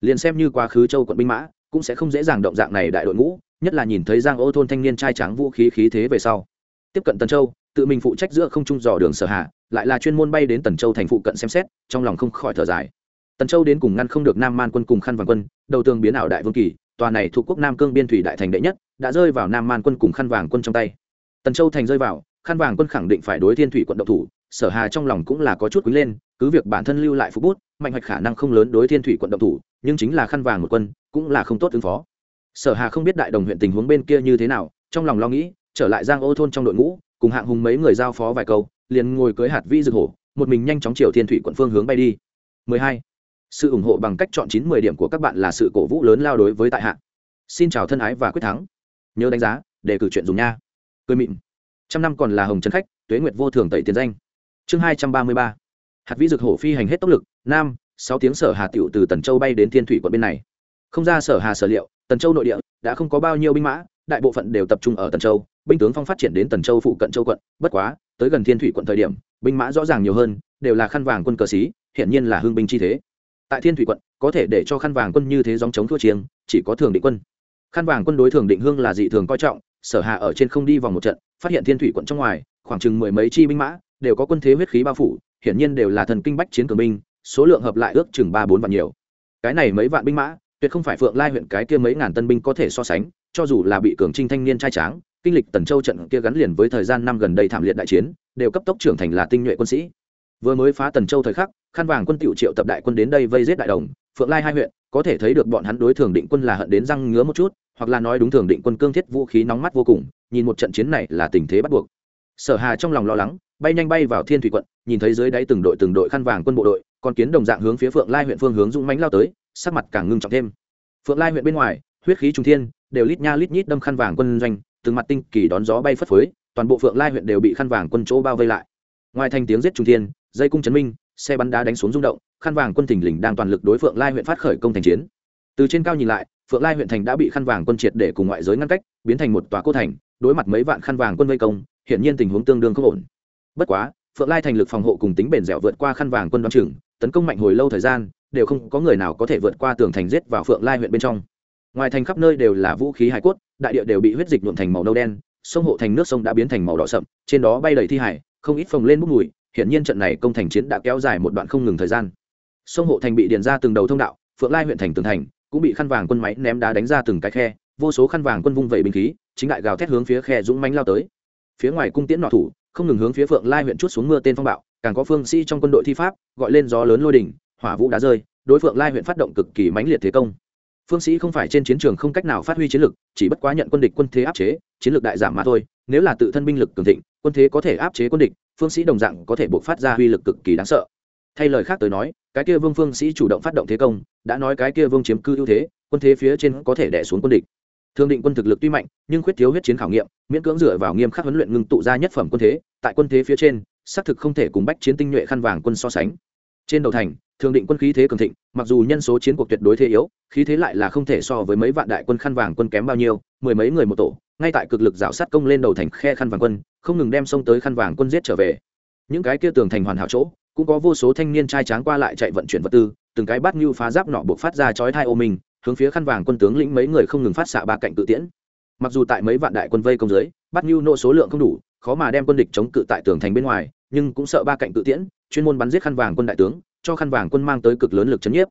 Liền xem như quá khứ châu quận binh mã, cũng sẽ không dễ dàng động dạng này đại đội ngũ nhất là nhìn thấy giang ô thôn thanh niên trai trắng vũ khí khí thế về sau. Tiếp cận tần châu, tự mình phụ trách giữa không trung dò đường sở hạ, lại là chuyên môn bay đến tần châu thành phụ cận xem xét, trong lòng không khỏi thở dài. Tần châu đến cùng ngăn không được nam man quân cùng khăn vàng quân, đầu tường biến ảo đại vương kỳ, tòa này thuộc quốc nam cương biên thủy đại thành đệ nhất, đã rơi vào nam man quân cùng khăn vàng quân trong tay. Tần châu thành rơi vào, khăn vàng quân khẳng định phải đối thiên thủy quận độc thủ, sở hà trong lòng cũng là có chút quý lên, cứ việc bản thân lưu lại phục bút, mạnh hoạch khả năng không lớn đối thiên thủy quận độc thủ, nhưng chính là khăn vàng một quân, cũng là không tốt ứng phó sở hà không biết đại đồng huyện tình huống bên kia như thế nào, trong lòng lo nghĩ, trở lại giang ô thôn trong đội ngũ, cùng hạng hùng mấy người giao phó vài câu, liền ngồi cưới hạt vi dược hổ, một mình nhanh chóng chiều thiên thủy quận phương hướng bay đi. 12. sự ủng hộ bằng cách chọn chín mười điểm của các bạn là sự cổ vũ lớn lao đối với tại hạ. Xin chào thân ái và quyết thắng. Nhớ đánh giá, để cử chuyện dùng nha. Cười mịn. Trăm năm còn là hồng trấn khách, tuế nguyệt vô thường tẩy tiền danh. Chương hai trăm ba mươi ba. Hạt vi dược hổ phi hành hết tốc lực, nam, sáu tiếng sở hà tiệu từ tần châu bay đến thiên thủy quận bên này. Không ra sở hà sở liệu tần châu nội địa, đã không có bao nhiêu binh mã, đại bộ phận đều tập trung ở tần châu. Binh tướng phong phát triển đến tần châu phụ cận châu quận, bất quá, tới gần thiên thủy quận thời điểm, binh mã rõ ràng nhiều hơn, đều là khăn vàng quân cờ xí hiển nhiên là hương binh chi thế. Tại thiên thủy quận, có thể để cho khăn vàng quân như thế dòng chống thua chiêng, chỉ có thường định quân. Khăn vàng quân đối thường định hương là dị thường coi trọng, sở hạ ở trên không đi vòng một trận, phát hiện thiên thủy quận trong ngoài, khoảng chừng mười mấy chi binh mã, đều có quân thế huyết khí bao phủ, hiển nhiên đều là thần kinh bách chiến cường binh, số lượng hợp lại ước chừng ba bốn vạn nhiều. Cái này mấy vạn binh mã tuyệt không phải phượng lai huyện cái kia mấy ngàn tân binh có thể so sánh, cho dù là bị cường trinh thanh niên trai tráng, kinh lịch tần châu trận kia gắn liền với thời gian năm gần đây thảm liệt đại chiến, đều cấp tốc trưởng thành là tinh nhuệ quân sĩ. Vừa mới phá tần châu thời khắc khăn vàng quân tiểu triệu tập đại quân đến đây vây giết đại đồng, phượng lai hai huyện, có thể thấy được bọn hắn đối thường định quân là hận đến răng ngứa một chút, hoặc là nói đúng thường định quân cương thiết vũ khí nóng mắt vô cùng, nhìn một trận chiến này là tình thế bắt buộc. Sở hà trong lòng lo lắng, bay nhanh bay vào thiên thủy quận, nhìn thấy dưới đáy từng đội từng đội khăn vàng quân bộ đội còn kiến đồng dạng hướng phía phượng lai huyện phương hướng dũng mãnh lao tới sắc mặt càng ngưng trọng thêm. Phượng lai huyện bên ngoài, huyết khí trung thiên, đều lít nha lít nhít đâm khăn vàng quân doanh, từng mặt tinh kỳ đón gió bay phất phới, toàn bộ phượng lai huyện đều bị khăn vàng quân chỗ bao vây lại. Ngoài thành tiếng giết trung thiên, dây cung chấn minh, xe bắn đá đánh xuống rung động, khăn vàng quân thình lình đang toàn lực đối phượng lai huyện phát khởi công thành chiến. Từ trên cao nhìn lại, phượng lai huyện thành đã bị khăn vàng quân triệt để cùng ngoại giới ngăn cách, biến thành một tòa cô thành, đối mặt mấy vạn khăn vàng quân vây công, hiển nhiên tình huống tương đương không ổn. Bất quá, phượng lai thành lực phòng hộ cùng tính bền dẻo vượt qua khăn vàng quân đoan trưởng tấn công mạnh hồi lâu thời gian đều không có người nào có thể vượt qua tường thành giết vào phượng lai huyện bên trong. Ngoài thành khắp nơi đều là vũ khí hải cốt, đại địa đều bị huyết dịch nhuộm thành màu nâu đen, sông hộ thành nước sông đã biến thành màu đỏ sậm, trên đó bay đầy thi hải, không ít phồng lên bốc mùi, hiển nhiên trận này công thành chiến đã kéo dài một đoạn không ngừng thời gian. Sông hộ thành bị điền ra từng đầu thông đạo, phượng lai huyện thành tường thành cũng bị khăn vàng quân máy ném đá đánh ra từng cái khe, vô số khăn vàng quân vung vẩy binh khí, chính đại gào thét hướng phía khe dũng mánh lao tới. Phía ngoài cung tiễn nọ thủ, không ngừng hướng phía phượng lai huyện chút xuống mưa tên phong bạo, càng có phương sĩ trong quân đội thi pháp, gọi lên gió lớn lôi đỉnh hỏa vũ đã rơi, đối phượng lai huyện phát động cực kỳ mãnh liệt thế công. Phương sĩ không phải trên chiến trường không cách nào phát huy chiến lực, chỉ bất quá nhận quân địch quân thế áp chế, chiến lược đại giảm mà thôi, nếu là tự thân binh lực cường thịnh, quân thế có thể áp chế quân địch, phương sĩ đồng dạng có thể buộc phát ra uy lực cực kỳ đáng sợ. Thay lời khác tới nói, cái kia vương phương sĩ chủ động phát động thế công, đã nói cái kia vương chiếm cư ưu thế, quân thế phía trên có thể đẻ xuống quân địch. Thương định quân thực lực tuy mạnh, nhưng khuyết thiếu huyết chiến khảo nghiệm, miễn cưỡng dựa vào nghiêm khắc huấn luyện ngưng tụ ra nhất phẩm quân thế, tại quân thế phía trên, xác thực không thể cùng bách chiến tinh nhuệ khăn vàng quân so sánh. Trên đầu thành thường định quân khí thế cường thịnh, mặc dù nhân số chiến cuộc tuyệt đối thế yếu, khí thế lại là không thể so với mấy vạn đại quân khăn vàng quân kém bao nhiêu, mười mấy người một tổ, ngay tại cực lực rào sát công lên đầu thành khe khăn vàng quân, không ngừng đem sông tới khăn vàng quân giết trở về. Những cái kia tường thành hoàn hảo chỗ, cũng có vô số thanh niên trai tráng qua lại chạy vận chuyển vật tư, từng cái bát như phá giáp nọ buộc phát ra chói thai ô mình hướng phía khăn vàng quân tướng lĩnh mấy người không ngừng phát xạ ba cạnh tự tiễn. Mặc dù tại mấy vạn đại quân vây công dưới, bát như nộ số lượng không đủ, khó mà đem quân địch chống cự tại tường thành bên ngoài, nhưng cũng sợ ba cạnh tự tiễn, chuyên môn bắn giết khăn vàng quân đại tướng cho khăn vàng quân mang tới cực lớn lực chấn nhiếp.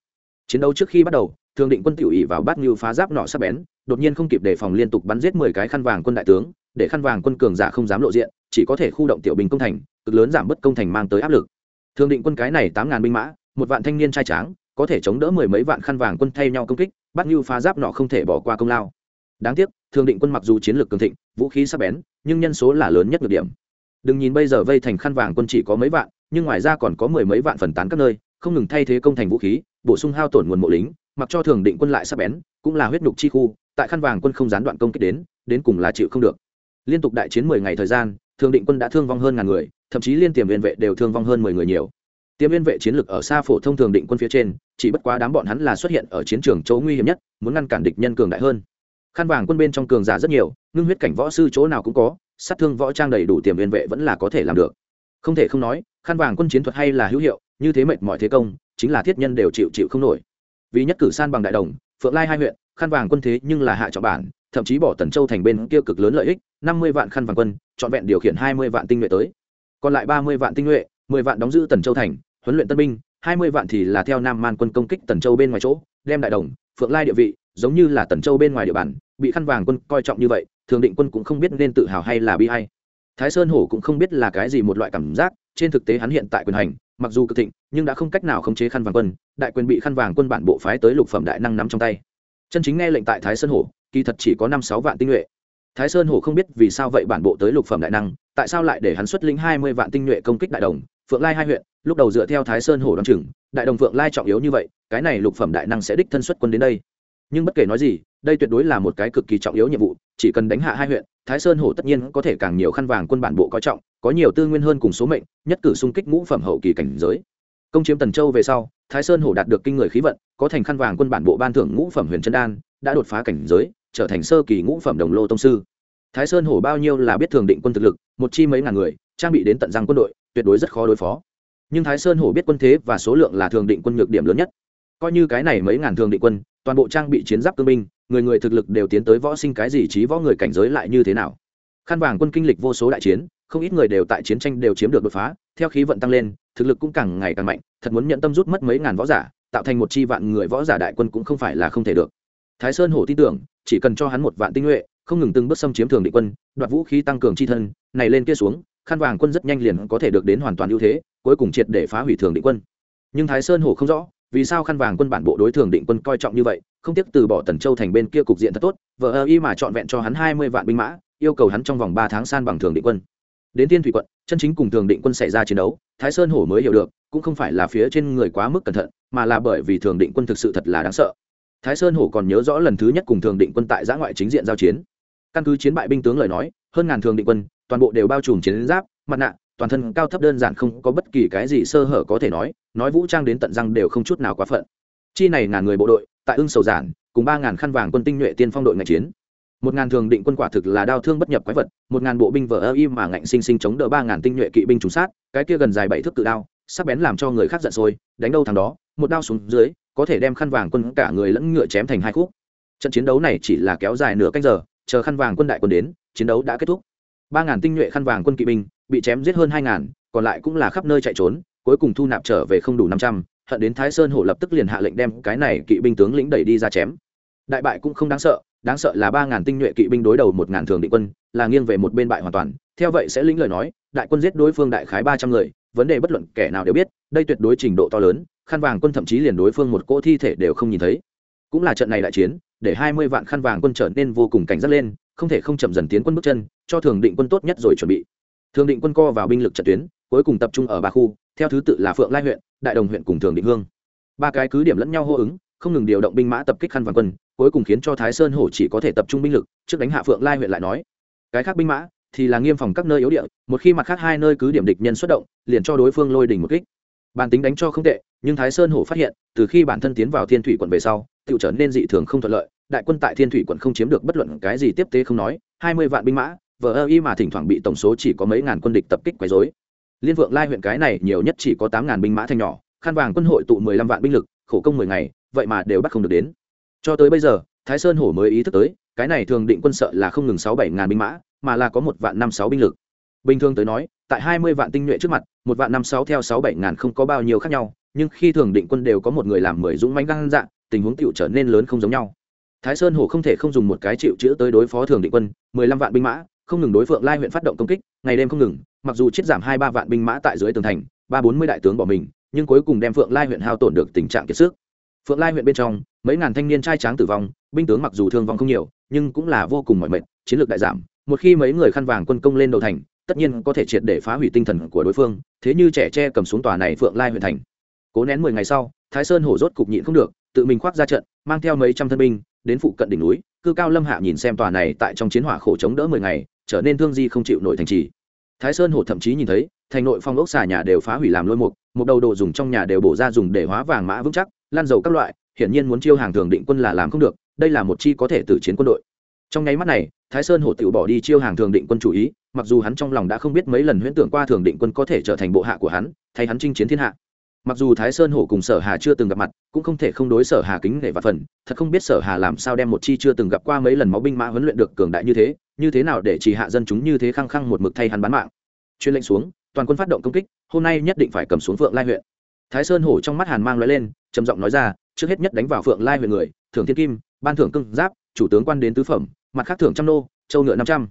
Chiến đấu trước khi bắt đầu, thường định quân tiểu ỵ vào bát như phá giáp nọ sắp bén, đột nhiên không kịp đề phòng liên tục bắn giết mười cái khăn vàng quân đại tướng, để khăn vàng quân cường giả không dám lộ diện, chỉ có thể khu động tiểu bình công thành, cực lớn giảm bớt công thành mang tới áp lực. Thường định quân cái này tám ngàn binh mã, một vạn thanh niên trai tráng, có thể chống đỡ mười mấy vạn khăn vàng quân thay nhau công kích, Bát như phá giáp nọ không thể bỏ qua công lao. Đáng tiếc, thường định quân mặc dù chiến lược cường thịnh, vũ khí sắc bén, nhưng nhân số là lớn nhất được điểm đừng nhìn bây giờ vây thành khăn vàng quân chỉ có mấy vạn, nhưng ngoài ra còn có mười mấy vạn phần tán các nơi, không ngừng thay thế công thành vũ khí, bổ sung hao tổn nguồn mộ lính, mặc cho thường định quân lại sắc bén, cũng là huyết nhục chi khu, tại khăn vàng quân không gián đoạn công kích đến đến cùng là chịu không được. Liên tục đại chiến mười ngày thời gian, thường định quân đã thương vong hơn ngàn người, thậm chí liên tiềm viên vệ đều thương vong hơn mười người nhiều. Tiềm viên vệ chiến lược ở xa phổ thông thường định quân phía trên, chỉ bất quá đám bọn hắn là xuất hiện ở chiến trường chỗ nguy hiểm nhất, muốn ngăn cản địch nhân cường đại hơn. Khăn vàng quân bên trong cường giả rất nhiều ngưng huyết cảnh võ sư chỗ nào cũng có sát thương võ trang đầy đủ tiềm viên vệ vẫn là có thể làm được. Không thể không nói, khăn vàng quân chiến thuật hay là hữu hiệu, như thế mệt mọi thế công, chính là thiết nhân đều chịu chịu không nổi. Vì nhất cử san bằng đại đồng, phượng lai hai huyện, khăn vàng quân thế nhưng là hạ trọng bản, thậm chí bỏ tần châu thành bên kia cực lớn lợi ích, năm mươi vạn khăn vàng quân, trọn vẹn điều khiển hai mươi vạn tinh nhuệ tới. Còn lại ba mươi vạn tinh nhuệ, mười vạn đóng giữ tần châu thành, huấn luyện tân binh, hai mươi vạn thì là theo nam man quân công kích tần châu bên ngoài chỗ, đem đại đồng, phượng lai địa vị, giống như là tần châu bên ngoài địa bàn bị khăn vàng quân coi trọng như vậy, thường định quân cũng không biết nên tự hào hay là bi hay thái sơn hổ cũng không biết là cái gì một loại cảm giác, trên thực tế hắn hiện tại quyền hành, mặc dù cực thịnh, nhưng đã không cách nào khống chế khăn vàng quân, đại quyền bị khăn vàng quân bản bộ phái tới lục phẩm đại năng nắm trong tay. Chân chính nghe lệnh tại thái sơn hổ, kỳ thật chỉ có năm sáu vạn tinh nhuệ. Thái sơn hổ không biết vì sao vậy bản bộ tới lục phẩm đại năng, tại sao lại để hắn xuất lĩnh hai mươi vạn tinh nhuệ công kích đại đồng, phượng lai hai huyện, lúc đầu dựa theo thái sơn hổ đ chừng, đại đồng phượng lai trọng yếu như vậy, cái này lục phẩm đại năng sẽ đích thân xuất quân đến đây nhưng bất kể nói gì, đây tuyệt đối là một cái cực kỳ trọng yếu nhiệm vụ, chỉ cần đánh hạ hai huyện, thái sơn hổ tất nhiên có thể càng nhiều khăn vàng quân bản bộ coi trọng, có nhiều tư nguyên hơn cùng số mệnh, nhất cử xung kích ngũ phẩm hậu kỳ cảnh giới. Công chiếm tần châu về sau, thái sơn hổ đạt được kinh người khí vận, có thành khăn vàng quân bản bộ ban thưởng ngũ phẩm huyền trân đan, đã đột phá cảnh giới, trở thành sơ kỳ ngũ phẩm đồng lô tông sư. Thái sơn hổ bao nhiêu là biết thường định quân thực lực, một chi mấy ngàn người, trang bị đến tận răng quân đội, tuyệt đối rất khó đối phó. Nhưng thái sơn hổ biết quân thế và số lượng là thường định quân nhược điểm lớn nhất. Coi như cái này mấy ngàn thường định quân toàn bộ trang bị chiến giáp cương binh, người người thực lực đều tiến tới võ sinh cái gì trí võ người cảnh giới lại như thế nào? Khăn vàng quân kinh lịch vô số đại chiến, không ít người đều tại chiến tranh đều chiếm được đột phá, theo khí vận tăng lên, thực lực cũng càng ngày càng mạnh, thật muốn nhận tâm rút mất mấy ngàn võ giả, tạo thành một chi vạn người võ giả đại quân cũng không phải là không thể được. Thái sơn hổ tin tưởng, chỉ cần cho hắn một vạn tinh nhuệ, không ngừng từng bước xâm chiếm thường định quân, đoạt vũ khí tăng cường chi thân, này lên kia xuống khăn vàng quân rất nhanh liền có thể được đến hoàn toàn ưu thế, cuối cùng triệt để phá hủy thường định quân. Nhưng thái sơn hổ không rõ vì sao khăn vàng quân bản bộ đối thường định quân coi trọng như vậy, không tiếc từ bỏ tần châu thành bên kia cục diện thật tốt vợ ơ y mà trọn vẹn cho hắn hai mươi vạn binh mã, yêu cầu hắn trong vòng ba tháng san bằng thường định quân. Đến tiên thủy quận, chân chính cùng thường định quân xảy ra chiến đấu, thái sơn hổ mới hiểu được, cũng không phải là phía trên người quá mức cẩn thận, mà là bởi vì thường định quân thực sự thật là đáng sợ. Thái sơn hổ còn nhớ rõ lần thứ nhất cùng thường định quân tại giã ngoại chính diện giao chiến. Căn cứ chiến bại binh tướng lời nói, hơn ngàn thường định quân, toàn bộ đều bao trùm chiến giáp, mặt nạ toàn thân cao thấp đơn giản không có bất kỳ cái gì sơ hở có thể nói nói vũ trang đến tận răng đều không chút nào quá phận. Chi này ngàn người bộ đội, tại ưng sầu giản, cùng ba ngàn khăn vàng quân tinh nhuệ tiên phong đội ngạch chiến. Một ngàn thường định quân quả thực là đao thương bất nhập quái vật, một ngàn bộ binh vờ ơ im mà ngạnh sinh sinh chống đỡ ba ngàn tinh nhuệ kỵ binh trúng sát, cái kia gần dài bảy thước tự đao, sắc bén làm cho người khác giận sôi, đánh đâu thằng đó, một đao xuống dưới, có thể đem khăn vàng quân cả người lẫn ngựa chém thành hai khúc. Trận chiến đấu này chỉ là kéo dài nửa canh giờ, chờ khăn vàng quân đại quân đến, chiến đấu đã kết thúc. Ba ngàn tinh nhuệ khăn vàng quân kỵ binh bị chém giết hơn hai ngàn, còn lại cũng là khắp nơi chạy trốn, cuối cùng thu nạp trở về không đủ năm trăm, hận đến thái sơn hổ lập tức liền hạ lệnh đem cái này kỵ binh tướng lĩnh đẩy đi ra chém. Đại bại cũng không đáng sợ đáng sợ là ba ngàn tinh nhuệ kỵ binh đối đầu một ngàn thường định quân, là nghiêng về một bên bại hoàn toàn. Theo vậy sẽ lĩnh lời nói, đại quân giết đối phương đại khái ba trăm người, vấn đề bất luận kẻ nào đều biết, đây tuyệt đối trình độ to lớn, khăn vàng quân thậm chí liền đối phương một cỗ thi thể đều không nhìn thấy. Cũng là trận này đại chiến, để hai mươi vạn khăn vàng quân trở nên vô cùng cảnh giác lên, không thể không chậm dần tiến quân bước chân, cho thường định quân tốt nhất rồi chuẩn bị thường định quân co vào binh lực trận tuyến, cuối cùng tập trung ở ba khu, theo thứ tự là phượng lai huyện, đại đồng huyện cùng thường định hương. Ba cái cứ điểm lẫn nhau hô ứng, không ngừng điều động binh mã tập kích khăn vàng quân, cuối cùng khiến cho thái sơn hổ chỉ có thể tập trung binh lực, trước đánh hạ phượng lai huyện lại nói. Cái khác binh mã thì là nghiêm phòng các nơi yếu địa, một khi mặt khác hai nơi cứ điểm địch nhân xuất động, liền cho đối phương lôi đỉnh một kích. Bản tính đánh cho không tệ, nhưng thái sơn hổ phát hiện, từ khi bản thân tiến vào thiên thủy quận về sau tự trở nên dị thường không thuận lợi, đại quân tại thiên thủy quận không chiếm được bất luận cái gì tiếp tế không nói, hai mươi vạn binh mã vờ ơ y mà thỉnh thoảng bị tổng số chỉ có mấy ngàn quân địch tập kích quấy dối liên vượng lai huyện cái này nhiều nhất chỉ có tám ngàn binh mã thanh nhỏ khăn vàng quân hội tụ mười lăm vạn binh lực, khổ công mười ngày, vậy mà đều bắt không được đến. Cho tới bây giờ, thái sơn hổ mới ý thức tới, cái này thường định quân sợ là không ngừng sáu bảy ngàn binh mã, mà là có một vạn năm sáu binh lực. Bình thường tới nói, tại hai mươi vạn tinh nhuệ trước mặt, một vạn năm sáu theo sáu bảy ngàn không có bao nhiêu khác nhau, nhưng khi thường định quân đều có một người làm mười dũng mãnh gan dạng tình huống tựu trở nên lớn không giống nhau. Thái sơn hổ không thể không dùng một cái chịu chữ tới đối phó thường định quân, mười lăm vạn binh mã không ngừng đối phượng lai huyện phát động công kích, ngày đêm không ngừng, mặc dù chết giảm hai ba vạn binh mã tại dưới tường thành, ba bốn mươi đại tướng bỏ mình, nhưng cuối cùng đem phượng lai huyện hao tổn được tình trạng kiệt sức. Phượng lai huyện bên trong, mấy ngàn thanh niên trai tráng tử vong, binh tướng mặc dù thương vong không nhiều, nhưng cũng là vô cùng mỏi mệt, chiến lược đại giảm. Một khi mấy người khăn vàng quân công lên đầu thành, tất nhiên có thể triệt để phá hủy tinh thần của đối phương, thế như trẻ tre cầm xuống tòa này phượng lai huyện thành. Cố nén mười ngày sau, thái sơn hổ rốt cục nhịn không được, tự mình khoác ra trận, mang theo mấy trăm thân binh, đến phụ cận đỉnh núi, cư cao lâm hạ nhìn xem tòa này tại trong chiến hỏa khổ chống đỡ mười ngày trở nên thương di không chịu nổi thành trì. Thái sơn hổ thậm chí nhìn thấy, thành nội phong ốc xà nhà đều phá hủy làm lôi mục, một đầu đồ dùng trong nhà đều bổ ra dùng để hóa vàng mã vững chắc, lan dầu các loại, hiển nhiên muốn chiêu hàng thường định quân là làm không được, đây là một chi có thể tử chiến quân đội. Trong nháy mắt này, thái sơn hổ tự bỏ đi chiêu hàng thường định quân chủ ý, mặc dù hắn trong lòng đã không biết mấy lần huyễn tưởng qua thường định quân có thể trở thành bộ hạ của hắn, thay hắn chinh chiến thiên hạ. Mặc dù thái sơn hổ cùng sở hà chưa từng gặp mặt, cũng không thể không đối sở hà kính nể và phần, thật không biết sở hà làm sao đem một chi chưa từng gặp qua mấy lần máu binh mã huấn luyện được cường đại như thế như thế nào để chỉ hạ dân chúng như thế khăng khăng một mực thay hắn bán mạng? Chuyên lệnh xuống, toàn quân phát động công kích, hôm nay nhất định phải cầm xuống phượng lai huyện. Thái sơn hổ trong mắt hàn mang lóe lên, trầm giọng nói ra, trước hết nhất đánh vào phượng lai huyện người thưởng thiên kim, ban thưởng cưng giáp, chủ tướng quan đến tứ phẩm, mặt khác thưởng trăm nô, châu ngựa năm trăm.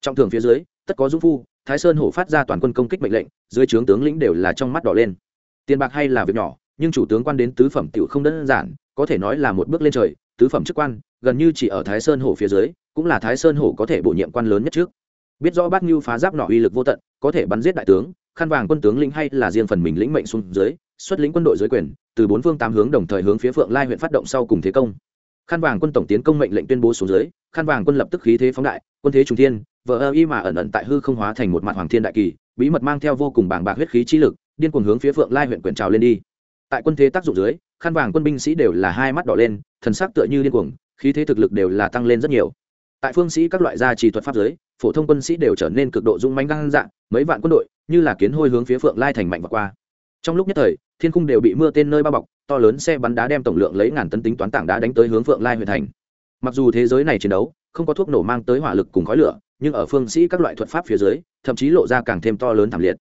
Trọng thưởng phía dưới, tất có dũng phu, thái sơn hổ phát ra toàn quân công kích mệnh lệnh, dưới trướng tướng lĩnh đều là trong mắt đỏ lên. Tiền bạc hay là việc nhỏ, nhưng chủ tướng quan đến tứ phẩm tiểu không đơn giản, có thể nói là một bước lên trời, tứ phẩm chức quan, gần như chỉ ở thái sơn hổ phía dưới cũng là thái sơn hổ có thể bổ nhiệm quan lớn nhất trước. Biết rõ bác như phá giáp nọ uy lực vô tận, có thể bắn giết đại tướng, khăn vàng quân tướng lĩnh hay là riêng phần mình lĩnh mệnh xuống dưới, xuất lĩnh quân đội dưới quyền, từ bốn phương tám hướng đồng thời hướng phía phượng lai huyện phát động sau cùng thế công. Khăn vàng quân tổng tiến công mệnh lệnh tuyên bố xuống dưới, khăn vàng quân lập tức khí thế phóng đại, quân thế trung thiên vợ ơ y mà ẩn ẩn tại hư không hóa thành một mặt hoàng thiên đại kỳ, bí mật mang theo vô cùng bàng bạc huyết khí trí lực, điên cuồng hướng phía phượng lai huyện quyển trào lên đi. Tại quân thế tác dụng dưới, khăn vàng quân binh sĩ đều là hai mắt đỏ lên, thần sắc tựa như điên cuồng, khí thế thực lực đều là tăng lên rất nhiều tại phương sĩ các loại gia trì thuật pháp giới, phổ thông quân sĩ đều trở nên cực độ dung manh gan dạng, mấy vạn quân đội, như là kiến hôi hướng phía phượng lai thành mạnh và qua. Trong lúc nhất thời, thiên cung đều bị mưa tên nơi bao bọc, to lớn xe bắn đá đem tổng lượng lấy ngàn tấn tính toán tảng đá đánh tới hướng phượng lai huyện thành. Mặc dù thế giới này chiến đấu, không có thuốc nổ mang tới hỏa lực cùng khói lửa, nhưng ở phương sĩ các loại thuật pháp phía dưới, thậm chí lộ ra càng thêm to lớn thảm liệt.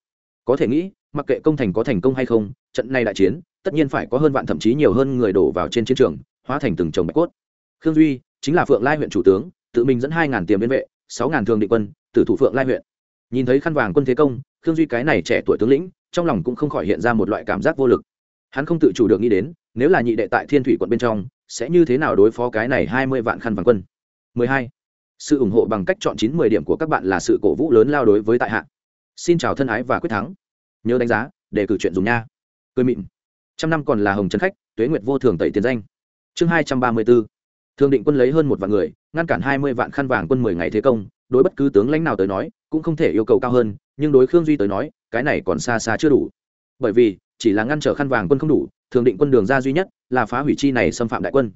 Có thể nghĩ, mặc kệ công thành có thành công hay không, trận này đại chiến, tất nhiên phải có hơn vạn thậm chí nhiều hơn người đổ vào trên chiến trường, hóa thành từng chồng bạch cốt. Khương duy chính là phượng lai huyện chủ tướng tự mình dẫn hai ngàn tiềm biên vệ, sáu ngàn thường định quân từ thủ phượng lai huyện. Nhìn thấy khăn vàng quân thế công, khương duy cái này trẻ tuổi tướng lĩnh, trong lòng cũng không khỏi hiện ra một loại cảm giác vô lực. Hắn không tự chủ được nghĩ đến, nếu là nhị đệ tại thiên thủy quận bên trong, sẽ như thế nào đối phó cái này hai mươi vạn khăn vàng quân? 12. sự ủng hộ bằng cách chọn chín mười điểm của các bạn là sự cổ vũ lớn lao đối với tại hạ. Xin chào thân ái và quyết thắng. Nhớ đánh giá, để cử chuyện dùng nha. Cười mịn. Trăm năm còn là hồng trấn khách, tuế nguyệt vô thường tẩy tiền danh. Chương hai trăm ba mươi 234. thương định quân lấy hơn một vạn người ngăn cản hai mươi vạn khăn vàng quân mười ngày thế công, đối bất cứ tướng lãnh nào tới nói, cũng không thể yêu cầu cao hơn, nhưng đối khương duy tới nói, cái này còn xa xa chưa đủ. Bởi vì, chỉ là ngăn trở khăn vàng quân không đủ, thường định quân đường ra duy nhất là phá hủy chi này xâm phạm đại quân.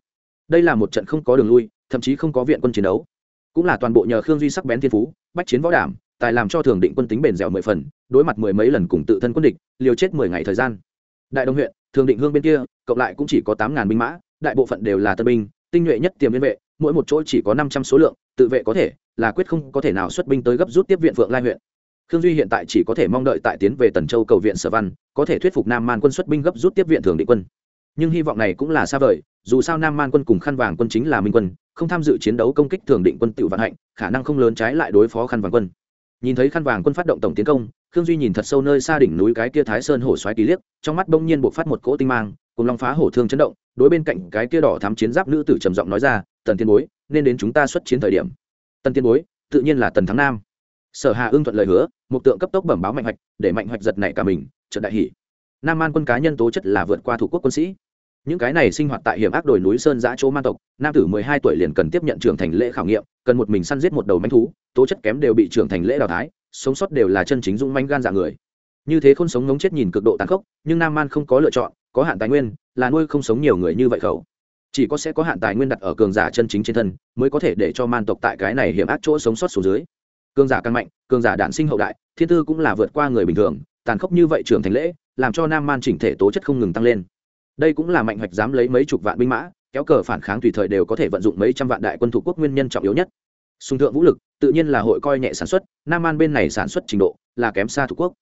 Đây là một trận không có đường lui, thậm chí không có viện quân chiến đấu. Cũng là toàn bộ nhờ khương duy sắc bén thiên phú, bách chiến võ đảm, tài làm cho thường định quân tính bền dẻo mười phần, đối mặt mười mấy lần cùng tự thân quân địch, liều chết mười ngày thời gian. Đại đông huyện, thường định hương bên kia, cộng lại cũng chỉ có tám ngàn binh mã, đại bộ phận đều là tân binh, tinh nhuệ nhất tiềm liên vệ mỗi một chỗ chỉ có năm trăm số lượng, tự vệ có thể, là quyết không có thể nào xuất binh tới gấp rút tiếp viện phượng lai huyện. Khương duy hiện tại chỉ có thể mong đợi tại tiến về tần châu cầu viện sở văn, có thể thuyết phục nam man quân xuất binh gấp rút tiếp viện thường định quân. Nhưng hy vọng này cũng là xa vời, dù sao nam man quân cùng khăn vàng quân chính là minh quân, không tham dự chiến đấu công kích thường định quân tự vạn hạnh, khả năng không lớn trái lại đối phó khăn vàng quân. Nhìn thấy khăn vàng quân phát động tổng tiến công, khương duy nhìn thật sâu nơi xa đỉnh núi cái kia thái sơn hổ xoáy kỳ liếc, trong mắt bỗng nhiên buộc phát một cỗ tinh mang, cùng long phá hổ thương chấn động, đối bên cạnh cái kia đỏ thắm chiến giáp nữ tử trầm giọng nói ra tần tiên bối, nên đến chúng ta xuất chiến thời điểm. Tần tiên bối, tự nhiên là tần thắng nam. Sở hà ưng thuận lời hứa, một tượng cấp tốc bẩm báo mạnh hoạch, để mạnh hoạch giật nảy cả mình trận đại hỷ nam man quân cá nhân tố chất là vượt qua thủ quốc quân sĩ. Những cái này sinh hoạt tại hiểm ác đồi núi sơn giã chỗ man tộc, nam tử mười hai tuổi liền cần tiếp nhận trưởng thành lễ khảo nghiệm, cần một mình săn giết một đầu manh thú, tố chất kém đều bị trưởng thành lễ đào thái sống sót đều là chân chính dũng manh gan dạ người. Như thế không sống ngống chết nhìn cực độ tàn khốc, nhưng nam man không có lựa chọn, có hạn tài nguyên, là nuôi không sống nhiều người như vậy khẩu chỉ có sẽ có hạn tài nguyên đặt ở cường giả chân chính trên thân, mới có thể để cho man tộc tại cái này hiểm ác chỗ sống sót xuống dưới. Cường giả càng mạnh, cường giả đản sinh hậu đại, thiên tư cũng là vượt qua người bình thường, tàn khốc như vậy trưởng thành lễ, làm cho nam man chỉnh thể tố chất không ngừng tăng lên. Đây cũng là mạnh hoạch dám lấy mấy chục vạn binh mã, kéo cờ phản kháng tùy thời đều có thể vận dụng mấy trăm vạn đại quân thủ quốc nguyên nhân trọng yếu nhất. Sùng thượng vũ lực, tự nhiên là hội coi nhẹ sản xuất, nam man bên này sản xuất trình độ là kém xa thủ quốc.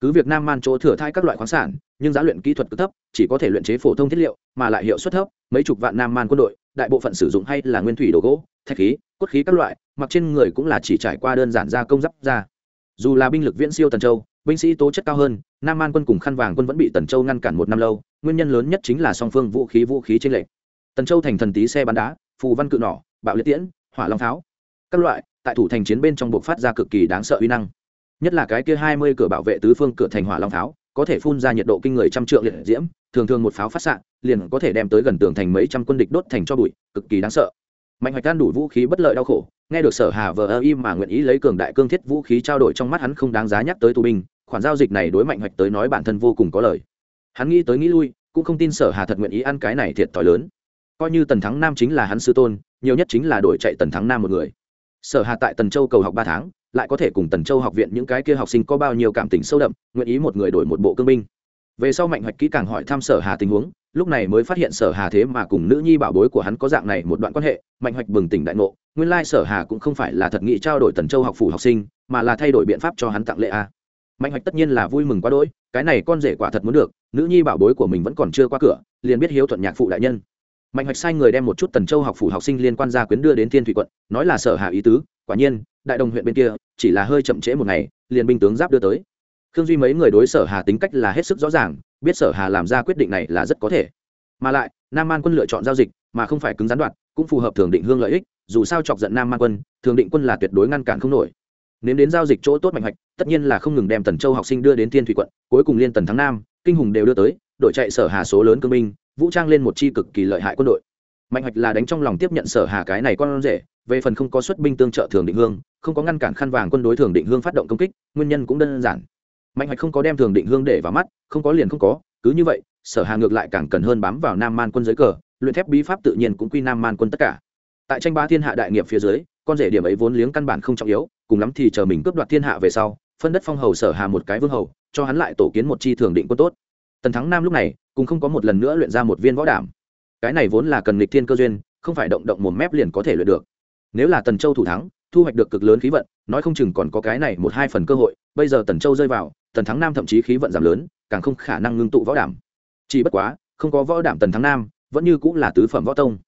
Cứ việc nam man chỗ thừa thai các loại khoáng sản nhưng giá luyện kỹ thuật cực thấp chỉ có thể luyện chế phổ thông thiết liệu mà lại hiệu suất thấp mấy chục vạn nam man quân đội đại bộ phận sử dụng hay là nguyên thủy đồ gỗ thạch khí cốt khí các loại mặc trên người cũng là chỉ trải qua đơn giản gia công giáp ra dù là binh lực viễn siêu tần châu binh sĩ tố chất cao hơn nam man quân cùng khăn vàng quân vẫn bị tần châu ngăn cản một năm lâu nguyên nhân lớn nhất chính là song phương vũ khí vũ khí trên lệ tần châu thành thần tí xe bắn đá phù văn cự nỏ bạo liệt tiễn hỏa long tháo, các loại tại thủ thành chiến bên trong buộc phát ra cực kỳ đáng sợ uy năng nhất là cái kia hai mươi cửa bảo vệ tứ phương cửa thành hỏa long tháo có thể phun ra nhiệt độ kinh người trăm trượng liệt diễm, thường thường một pháo phát xạ, liền có thể đem tới gần tường thành mấy trăm quân địch đốt thành cho bụi, cực kỳ đáng sợ. Mạnh hoạch Can đủ vũ khí bất lợi đau khổ, nghe được sở hà vờ ơ im mà nguyện ý lấy cường đại cương thiết vũ khí trao đổi trong mắt hắn không đáng giá nhắc tới tù binh, khoản giao dịch này đối mạnh hoạch tới nói bản thân vô cùng có lời hắn nghĩ tới nghĩ lui, cũng không tin sở hà thật nguyện ý ăn cái này thiệt thòi lớn. Coi như tần thắng nam chính là hắn sư tôn, nhiều nhất chính là đổi chạy tần thắng nam một người. Sở hà tại tần châu cầu học ba tháng lại có thể cùng tần châu học viện những cái kia học sinh có bao nhiêu cảm tình sâu đậm, nguyện ý một người đổi một bộ cương binh. Về sau mạnh hoạch kỹ càng hỏi thăm sở hà tình huống, lúc này mới phát hiện sở hà thế mà cùng nữ nhi bảo bối của hắn có dạng này một đoạn quan hệ, mạnh hoạch bừng tỉnh đại ngộ, nguyên lai sở hà cũng không phải là thật nghị trao đổi tần châu học phủ học sinh, mà là thay đổi biện pháp cho hắn tặng lễ a. Mạnh hoạch tất nhiên là vui mừng quá đỗi, cái này con rể quả thật muốn được, nữ nhi bảo bối của mình vẫn còn chưa qua cửa, liền biết hiếu thuận nhạc phụ đại nhân. Mạnh hoạch sai người đem một chút tần châu học phủ học sinh liên quan gia quyến đưa đến thiên thủy quận, nói là sở hà ý tứ, quả nhiên đại đồng huyện bên kia, chỉ là hơi chậm trễ một ngày, liền binh tướng giáp đưa tới. Khương duy mấy người đối sở hà tính cách là hết sức rõ ràng, biết sở hà làm ra quyết định này là rất có thể. Mà lại, nam man quân lựa chọn giao dịch, mà không phải cứng gián đoạn cũng phù hợp thường định hương lợi ích, dù sao chọc giận nam man quân, thường định quân là tuyệt đối ngăn cản không nổi. Nếu đến giao dịch chỗ tốt mạnh hoạch, tất nhiên là không ngừng đem tần châu học sinh đưa đến thiên thủy quận, cuối cùng liên tần thắng nam, kinh hùng đều đưa tới, đội chạy sở hà số lớn cương binh, vũ trang lên một chi cực kỳ lợi hại quân đội. Mạnh hoạch là đánh trong lòng tiếp nhận sở hà cái này con rể, về phần không có xuất binh tương trợ thường định hương không có ngăn cản khăn vàng quân đối thường định hương phát động công kích, nguyên nhân cũng đơn giản. Mạnh hoạch không có đem thường định hương để vào mắt, không có liền không có, cứ như vậy, sở hà ngược lại càng cần hơn bám vào nam man quân dưới cờ, luyện thép bí pháp tự nhiên cũng quy nam man quân tất cả. Tại tranh ba thiên hạ đại nghiệp phía dưới, con rể điểm ấy vốn liếng căn bản không trọng yếu, cùng lắm thì chờ mình cướp đoạt thiên hạ về sau, phân đất phong hầu sở hà một cái vương hầu, cho hắn lại tổ kiến một chi thường định quân tốt. Tần thắng nam lúc này, cũng không có một lần nữa luyện ra một viên võ đảm. Cái này vốn là cần lịch thiên cơ duyên, không phải động động một mép liền có thể luyện được. Nếu là tần châu thủ thắng thu hoạch được cực lớn khí vận, nói không chừng còn có cái này một hai phần cơ hội, bây giờ tần châu rơi vào, tần thắng nam thậm chí khí vận giảm lớn, càng không khả năng ngưng tụ võ đảm. Chỉ bất quá, không có võ đảm tần thắng nam, vẫn như cũng là tứ phẩm võ tông.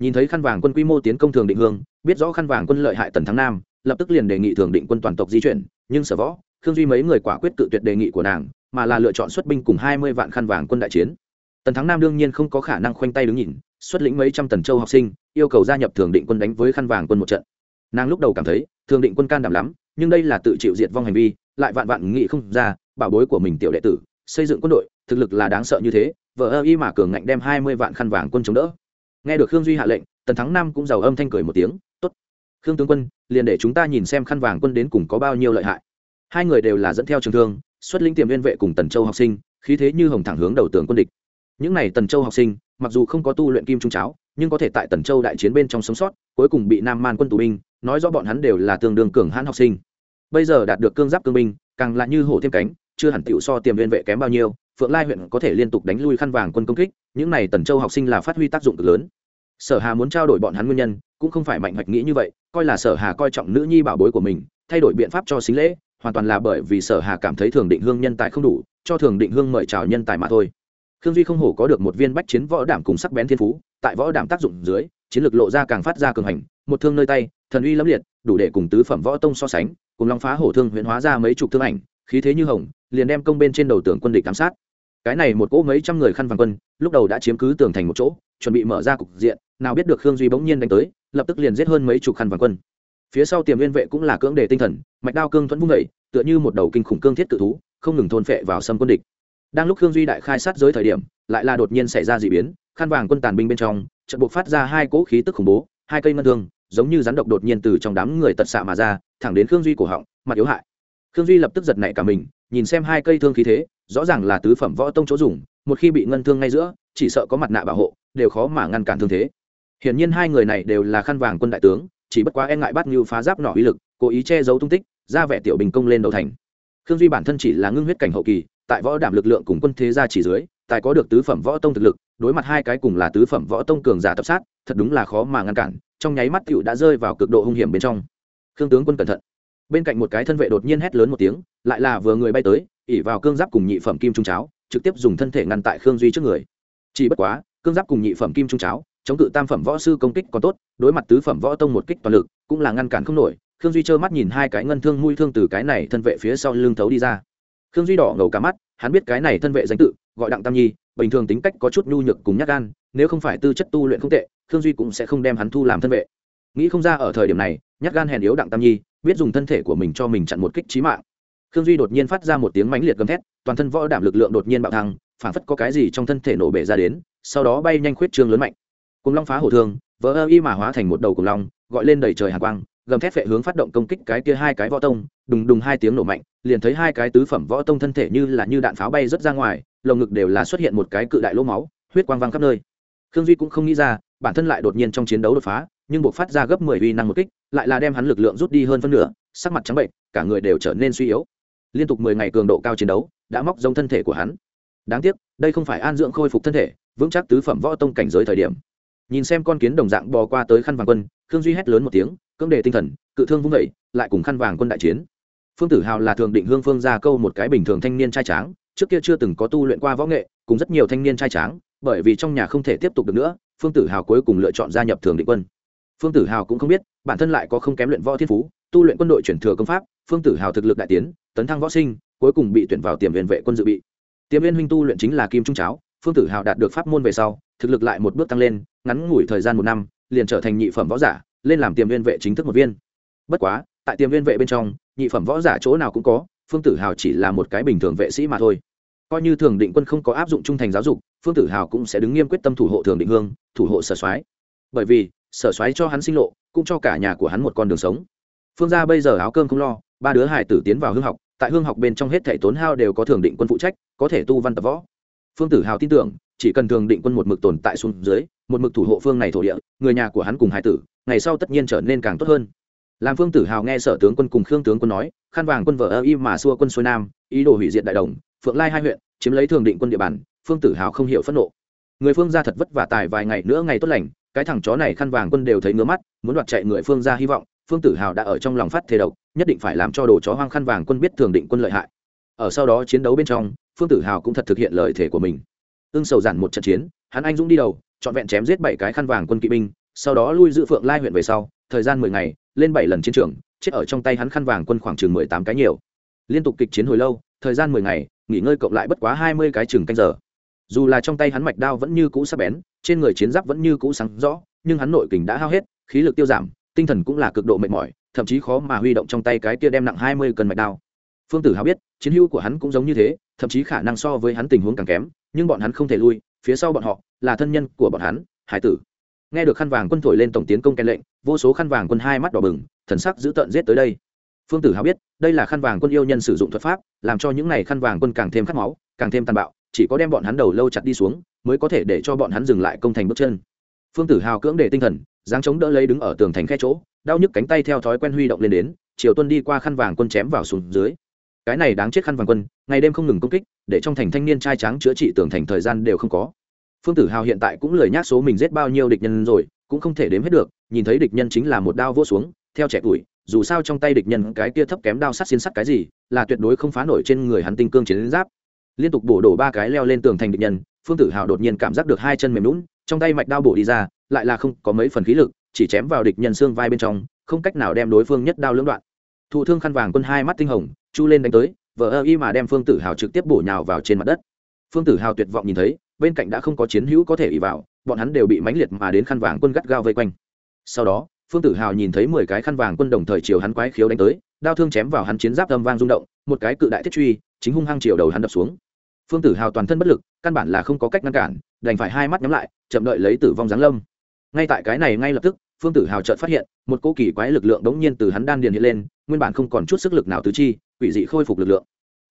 Nhìn thấy khăn vàng quân quy mô tiến công thường định hương, biết rõ khăn vàng quân lợi hại tần thắng nam, lập tức liền đề nghị thường định quân toàn tộc di chuyển, nhưng sở võ, khương duy mấy người quả quyết tự tuyệt đề nghị của nàng, mà là lựa chọn xuất binh cùng hai mươi vạn khăn vàng quân đại chiến. Tần thắng nam đương nhiên không có khả năng khoanh tay đứng nhìn, xuất lĩnh mấy trăm tần châu học sinh, yêu cầu gia nhập thường định quân đánh với khăn vàng quân một trận nàng lúc đầu cảm thấy, thường định quân can đảm lắm, nhưng đây là tự chịu diệt vong hành vi, lại vạn vạn nghị không ra, bảo bối của mình tiểu đệ tử, xây dựng quân đội, thực lực là đáng sợ như thế, vợ ơ y mà cường ngạnh đem hai mươi vạn khăn vàng quân chống đỡ. Nghe được khương duy hạ lệnh, tần thắng nam cũng giàu âm thanh cười một tiếng t ố t khương tướng quân, liền để chúng ta nhìn xem khăn vàng quân đến cùng có bao nhiêu lợi hại. Hai người đều là dẫn theo trường thương, xuất linh tiềm liên vệ cùng tần châu học sinh, khí thế như hồng thẳng hướng đầu tường quân địch. Những n à y tần châu học sinh, mặc dù không có tu luyện kim trung cháo, nhưng có thể tại tần châu đại chiến bên trong sống sót, cuối cùng bị nam man quân tù binh nói rõ bọn hắn đều là tương đương cường hãn học sinh. Bây giờ đạt được cương giáp cương binh, càng là như hổ thêm cánh, chưa hẳn tiểu so tiềm viên vệ kém bao nhiêu, phượng lai huyện có thể liên tục đánh lui khăn vàng quân công kích, những này tần châu học sinh là phát huy tác dụng cực lớn. Sở hà muốn trao đổi bọn hắn nguyên nhân, cũng không phải mạnh hoạch nghĩ như vậy, coi là sở hà coi trọng nữ nhi bảo bối của mình, thay đổi biện pháp cho xính lễ, hoàn toàn là bởi vì sở hà cảm thấy thường định hương nhân tài không đủ, cho thường định hương mời chào nhân tài mà thôi. Khương duy không hổ có được một viên bách chiến võ đảm cùng sắc bén thiên phú, tại võ đảm tác dụng dưới, chiến lược lộ ra càng phát ra cường hành, một thương nơi tay thần uy lâm liệt, đủ để cùng tứ phẩm võ tông so sánh, cùng long phá hổ thương huyễn hóa ra mấy chục thương ảnh, khí thế như hồng, liền đem công bên trên đầu tường quân địch ám sát. Cái này một cỗ mấy trăm người khăn vàng quân, lúc đầu đã chiếm cứ tường thành một chỗ, chuẩn bị mở ra cục diện, nào biết được khương duy bỗng nhiên đánh tới, lập tức liền giết hơn mấy chục khăn vàng quân. Phía sau tiềm liên vệ cũng là cưỡng đề tinh thần, mạch đao cương thuẫn vung vẩy tựa như một đầu kinh khủng cương thiết tự thú, không ngừng thôn phệ vào xâm quân địch. Đang lúc khương duy đại khai sát giới thời điểm, lại là đột nhiên xảy ra d ị biến, khăn vàng quân tàn binh bên trong trận buộc phát ra hai cỗ khí tức khủng bố, hai cây ngân thương giống như rắn độc đột nhiên từ trong đám người tật xạ mà ra, thẳng đến khương duy cổ họng, mặt yếu hại. Khương duy lập tức giật nảy cả mình, nhìn xem hai cây thương khí thế, rõ ràng là tứ phẩm võ tông chỗ dùng, một khi bị ngân thương ngay giữa, chỉ sợ có mặt nạ bảo hộ, đều khó mà ngăn cản thương thế. Hiển nhiên hai người này đều là khăn vàng quân đại tướng, chỉ bất quá e ngại bắt như phá giáp nỏ uy lực, cố ý che giấu tung tích, ra vẻ tiểu bình công lên đầu thành. Khương duy bản thân chỉ là ngưng huyết cảnh hậu kỳ, tại võ đảm lực lượng cùng quân thế gia chỉ dưới, tài có được tứ phẩm võ tông thực lực, đối mặt hai cái cùng là tứ phẩm võ tông cường giả tập sát, thật đúng là khó mà ngăn cản trong nháy mắt cựu đã rơi vào cực độ hung hiểm bên trong. Khương tướng quân cẩn thận. Bên cạnh một cái thân vệ đột nhiên hét lớn một tiếng, lại là vừa người bay tới, ỉ vào cương giáp cùng nhị phẩm kim trung cháo, trực tiếp dùng thân thể ngăn tại khương duy trước người. Chỉ bất quá, cương giáp cùng nhị phẩm kim trung cháo, chống cự tam phẩm võ sư công kích còn tốt, đối mặt tứ phẩm võ tông một kích toàn lực, cũng là ngăn cản không nổi. Khương duy trơ mắt nhìn hai cái ngân thương mùi thương từ cái này thân vệ phía sau lưng thấu đi ra. Khương duy đỏ ngầu cả mắt, hắn biết cái này thân vệ danh tự, gọi đặng tam nhi, bình thường tính cách có chút nhu nhược cùng nhát gan, nếu không phải tư chất tu luyện không tệ khương duy cũng sẽ không đem hắn thu làm thân vệ. Nghĩ không ra ở thời điểm này, nhát gan hèn yếu đặng tam nhi, biết dùng thân thể của mình cho mình chặn một kích trí mạng. Khương duy đột nhiên phát ra một tiếng mãnh liệt gầm thét, toàn thân võ đảm lực lượng đột nhiên bạo thăng phản phất có cái gì trong thân thể nổ bể ra đến, sau đó bay nhanh khuyết trương lớn mạnh. Cùng long phá hổ thương, vỡ ơ y mà hóa thành một đầu cùng long, gọi lên đầy trời hạ quang, gầm thét vệ hướng phát động công kích cái kia hai cái võ tông, đùng đùng hai tiếng nổ mạnh, liền thấy hai cái tứ phẩm võ tông thân thể như là như đạn pháo bay rất ra ngoài, lồng ngực đều là xuất hiện một cái cự đại lỗ máu, huyết quang văng khắp nơi. Khương duy cũng không nghĩ ra bản thân lại đột nhiên trong chiến đấu đột phá, nhưng buộc phát ra gấp mười uy năng một kích, lại là đem hắn lực lượng rút đi hơn phân nửa, sắc mặt trắng bệnh, cả người đều trở nên suy yếu. Liên tục mười ngày cường độ cao chiến đấu đã móc giống thân thể của hắn. Đáng tiếc, đây không phải an dưỡng khôi phục thân thể, vững chắc tứ phẩm võ tông cảnh giới thời điểm. Nhìn xem con kiến đồng dạng bò qua tới khăn vàng quân, khương duy hét lớn một tiếng, cưỡng đề tinh thần, cự thương vung vẩy lại cùng khăn vàng quân đại chiến. Phương tử hào là thường định hương phương ra câu một cái bình thường thanh niên trai tráng, trước kia chưa từng có tu luyện qua võ nghệ, cùng rất nhiều thanh niên trai tráng, bởi vì trong nhà không thể tiếp tục được nữa phương tử hào cuối cùng lựa chọn gia nhập thường định quân. Phương tử hào cũng không biết, bản thân lại có không kém luyện võ thiên phú, tu luyện quân đội chuyển thừa công pháp, phương tử hào thực lực đại tiến, tấn thăng võ sinh, cuối cùng bị tuyển vào tiềm viện vệ quân dự bị. Tiềm viên huynh tu luyện chính là kim trung cháo, phương tử hào đạt được pháp môn về sau, thực lực lại một bước tăng lên, ngắn ngủi thời gian một năm, liền trở thành nhị phẩm võ giả, lên làm tiềm viên vệ chính thức một viên. Bất quá, tại tiềm viên vệ bên trong, nhị phẩm võ giả chỗ nào cũng có, phương tử hào chỉ là một cái bình thường vệ sĩ mà thôi coi như thường định quân không có áp dụng trung thành giáo dục, phương tử hào cũng sẽ đứng nghiêm quyết tâm thủ hộ thường định hương, thủ hộ sở soái. Bởi vì, sở soái cho hắn sinh lộ, cũng cho cả nhà của hắn một con đường sống. Phương gia bây giờ áo cơm không lo, ba đứa hải tử tiến vào hương học, tại hương học bên trong hết thảy tốn hao đều có thường định quân phụ trách, có thể tu văn tập võ. Phương tử hào tin tưởng, chỉ cần thường định quân một mực tồn tại xuống dưới, một mực thủ hộ phương này thổ địa, người nhà của hắn cùng hải tử, ngày sau tất nhiên trở nên càng tốt hơn. Làm phương tử hào nghe sở tướng quân cùng khương tướng quân nói khăn vàng quân vợ ơ y mà xua quân xuôi nam, ý đồ hủy diệt đại đồng, phượng lai hai huyện, chiếm lấy thường định quân địa bàn, phương tử hào không hiểu phẫn nộ. Người phương ra thật vất vả tài vài ngày nữa ngày tốt lành, cái thằng chó này khăn vàng quân đều thấy ngứa mắt, muốn đoạt chạy người phương ra hy vọng, phương tử hào đã ở trong lòng phát thề độc, nhất định phải làm cho đồ chó hoang khăn vàng quân biết thường định quân lợi hại. Ở sau đó chiến đấu bên trong, phương tử hào cũng thật thực hiện lời thể của mình. Tương sầu giản một trận chiến, hắn anh dũng đi đầu, trọn vẹn chém giết bảy cái khăn vàng quân kỵ binh, sau đó lui giữ phượng lai huyện về sau, thời gian mười ngày, lên bảy lần chiến trường chết ở trong tay hắn khăn vàng quân khoảng chừng mười tám cái nhiều. Liên tục kịch chiến hồi lâu, thời gian mười ngày, nghỉ ngơi cộng lại bất quá hai mươi cái chừng canh giờ. Dù là trong tay hắn mạch đao vẫn như cũ sắc bén, trên người chiến giáp vẫn như cũ sáng rõ, nhưng hắn nội kình đã hao hết, khí lực tiêu giảm, tinh thần cũng là cực độ mệt mỏi, thậm chí khó mà huy động trong tay cái kia đem nặng hai mươi cân mạch đao. Phương tử hào biết, chiến hữu của hắn cũng giống như thế, thậm chí khả năng so với hắn tình huống càng kém, nhưng bọn hắn không thể lui, phía sau bọn họ là thân nhân của bọn hắn, hải tử. Nghe được khăn vàng quân thổi lên tổng tiến công kèn lệnh, vô số khăn vàng quân hai mắt đỏ bừng thần sắc giữ tợn giết tới đây. Phương tử hào biết, đây là khăn vàng quân yêu nhân sử dụng thuật pháp, làm cho những này khăn vàng quân càng thêm khát máu, càng thêm tàn bạo, chỉ có đem bọn hắn đầu lâu chặt đi xuống, mới có thể để cho bọn hắn dừng lại công thành bước chân. Phương tử hào cưỡng để tinh thần, dáng chống đỡ lấy đứng ở tường thành khe chỗ, đau nhức cánh tay theo thói quen huy động lên đến, chiều tuân đi qua khăn vàng quân chém vào xuống dưới. Cái này đáng chết khăn vàng quân, ngày đêm không ngừng công kích, để trong thành thanh niên trai trắng chữa trị tường thành thời gian đều không có. Phương tử hào hiện tại cũng lười nhác số mình giết bao nhiêu địch nhân rồi, cũng không thể đếm hết được, nhìn thấy địch nhân chính là một đao vô xuống theo trẻ tuổi, dù sao trong tay địch nhân cái kia thấp kém đao sắt xiên sắt cái gì, là tuyệt đối không phá nổi trên người hắn tinh cương chiến giáp. Liên tục bổ đổ ba cái leo lên tường thành địch nhân, phương tử hào đột nhiên cảm giác được hai chân mềm lún trong tay mạch đao bổ đi ra, lại là không có mấy phần khí lực, chỉ chém vào địch nhân xương vai bên trong, không cách nào đem đối phương nhất đao lưỡng đoạn. Thụ thương khăn vàng quân hai mắt tinh hồng, chu lên đánh tới, vờ ơ y mà đem phương tử hào trực tiếp bổ nhào vào trên mặt đất. Phương tử hào tuyệt vọng nhìn thấy, bên cạnh đã không có chiến hữu có thể ỉ vào, bọn hắn đều bị mãnh liệt mà đến khăn vàng quân gắt gao vây quanh. Sau đó phương tử hào nhìn thấy mười cái khăn vàng quân đồng thời chiều hắn quái khiếu đánh tới, đao thương chém vào hắn chiến giáp âm vang rung động, một cái cự đại thiết truy, chính hung hăng chiều đầu hắn đập xuống. Phương tử hào toàn thân bất lực, căn bản là không có cách ngăn cản, đành phải hai mắt nhắm lại, chậm đợi lấy tử vong giáng lâm. Ngay tại cái này ngay lập tức, phương tử hào chợt phát hiện, một cô kỳ quái lực lượng đống nhiên từ hắn đan điền hiện lên, nguyên bản không còn chút sức lực nào tứ chi, quỷ dị khôi phục lực lượng.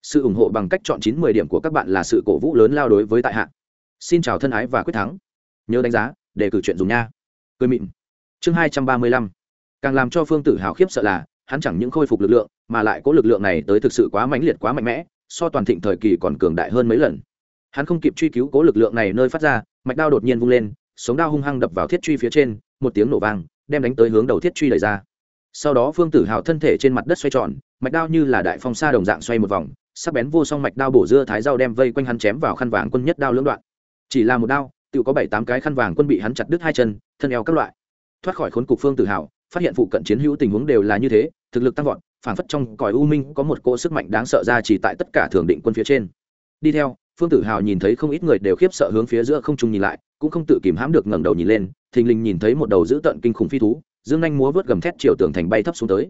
Sự ủng hộ bằng cách chọn chín mười điểm của các bạn là sự cổ vũ lớn lao đối với tại hạ. Xin chào thân ái và quyết thắng. Nhớ đánh giá để cử chuyện dùng nha. Cười mịn chương hai trăm ba mươi lăm. Càng làm cho phương tử hào khiếp sợ là, hắn chẳng những khôi phục lực lượng, mà lại có lực lượng này tới thực sự quá mãnh liệt, quá mạnh mẽ, so toàn thịnh thời kỳ còn cường đại hơn mấy lần. Hắn không kịp truy cứu cố lực lượng này nơi phát ra, mạch đao đột nhiên vung lên sống đao hung hăng đập vào thiết truy phía trên, một tiếng nổ vang, đem đánh tới hướng đầu thiết truy đẩy ra. Sau đó phương tử hào thân thể trên mặt đất xoay tròn, mạch đao như là đại phong sa đồng dạng xoay một vòng, sắc bén vô song mạch đao bổ dưa thái dao đem vây quanh hắn chém vào khăn vàng quân nhất đao lưỡng đoạn. Chỉ là một đao tự có bảy tám cái khăn vàng quân bị hắn chặt đứt hai chân, thân eo các loại thoát khỏi khốn cục phương tử hào, phát hiện phụ cận chiến hữu tình huống đều là như thế, thực lực tăng vọt, phản phất trong còi u minh có một cỗ sức mạnh đáng sợ ra chỉ tại tất cả thường định quân phía trên. Đi theo, phương tử hào nhìn thấy không ít người đều khiếp sợ hướng phía giữa không trung nhìn lại, cũng không tự kìm hãm được ngẩng đầu nhìn lên, thình lình nhìn thấy một đầu dữ tợn kinh khủng phi thú, dương anh múa vớt gầm thét chiều tường thành bay thấp xuống tới.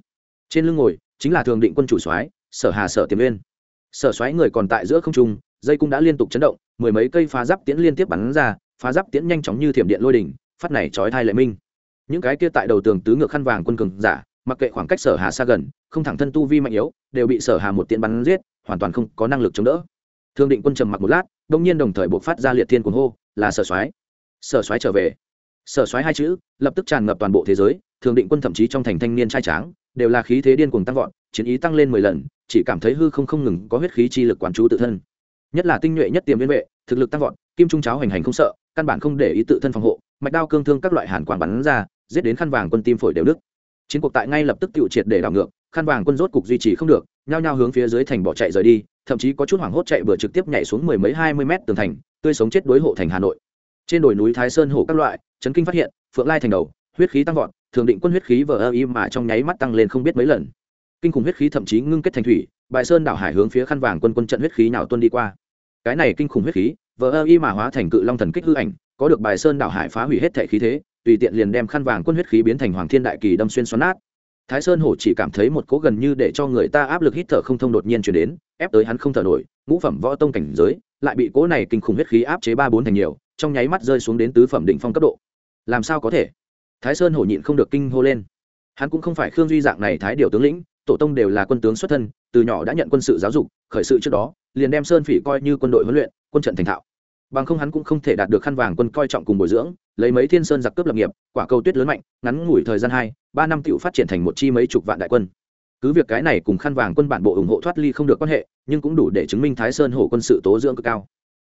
Trên lưng ngồi, chính là thường định quân chủ soái, sở hà sở tiềm uyên. Sở soái người còn tại giữa không trung, dây cung đã liên tục chấn động, mười mấy cây phá giáp tiễn liên tiếp bắn ra, phá giáp tiễn nhanh chóng như thiểm điện lôi đỉnh, phát này chói thai lệ minh những cái kia tại đầu tường tứ ngược khăn vàng quân cường giả, mặc kệ khoảng cách sở hà xa gần, không thẳng thân tu vi mạnh yếu, đều bị sở hà một tiện bắn giết, hoàn toàn không có năng lực chống đỡ. Thương định quân trầm mặc một lát, đông nhiên đồng thời buộc phát ra liệt thiên cuồng hô, là sở soái. Sở soái trở về. Sở soái hai chữ, lập tức tràn ngập toàn bộ thế giới thường định quân thậm chí trong thành thanh niên trai tráng, đều là khí thế điên cuồng tăng vọt, chiến ý tăng lên mười lần, chỉ cảm thấy hư không không ngừng có huyết khí chi lực quán chú tự thân. Nhất là tinh nhuệ nhất tiềm biên vệ, thực lực tăng vọt, kim trung cháo hành hành không sợ, căn bản không để ý tự thân phòng hộ, mạch đao cương thương các loại hàn quang bắn ra giết đến khăn vàng quân tim phổi đều đức chiến cuộc tại ngay lập tức tự triệt để đảo ngược, khăn vàng quân rốt cục duy trì không được, nhao nhao hướng phía dưới thành bỏ chạy rời đi, thậm chí có chút hoảng hốt chạy vừa trực tiếp nhảy xuống mười mấy hai mươi mét tường thành, tươi sống chết đối hộ thành hà nội. Trên đồi núi thái sơn hổ các loại trấn kinh phát hiện, phượng lai thành đầu, huyết khí tăng vọt, thường định quân huyết khí vờ ơ y mà trong nháy mắt tăng lên không biết mấy lần. Kinh khủng huyết khí thậm chí ngưng kết thành thủy, bại sơn đảo hải hướng phía khăn vàng quân quân trận huyết khí nào tuân đi qua. Cái này kinh khủng huyết khí, vờ ơ y mà hóa thành cự long thần kích hư ảnh, có được bài sơn đảo hải phá hủy hết thể khí thế tùy tiện liền đem khăn vàng quân huyết khí biến thành hoàng thiên đại kỳ đâm xuyên xoắn nát. Thái sơn hổ chỉ cảm thấy một cố gần như để cho người ta áp lực hít thở không thông đột nhiên chuyển đến, ép tới hắn không thở nổi, ngũ phẩm võ tông cảnh giới, lại bị cố này kinh khủng huyết khí áp chế ba bốn thành nhiều, trong nháy mắt rơi xuống đến tứ phẩm định phong cấp độ. Làm sao có thể? Thái sơn hổ nhịn không được kinh hô lên. Hắn cũng không phải khương duy dạng này thái điều tướng lĩnh, tổ tông đều là quân tướng xuất thân, từ nhỏ đã nhận quân sự giáo dục, khởi sự trước đó, liền đem sơn phỉ coi như quân đội huấn luyện, quân trận thành thạo bằng không hắn cũng không thể đạt được khăn vàng quân coi trọng cùng bồi dưỡng, lấy mấy thiên sơn giặc cướp lập nghiệp, quả cầu tuyết lớn mạnh, ngắn ngủi thời gian hai, ba năm tựu phát triển thành một chi mấy chục vạn đại quân. Cứ việc cái này cùng khăn vàng quân bản bộ ủng hộ thoát ly không được quan hệ, nhưng cũng đủ để chứng minh thái sơn hổ quân sự tố dưỡng cực cao.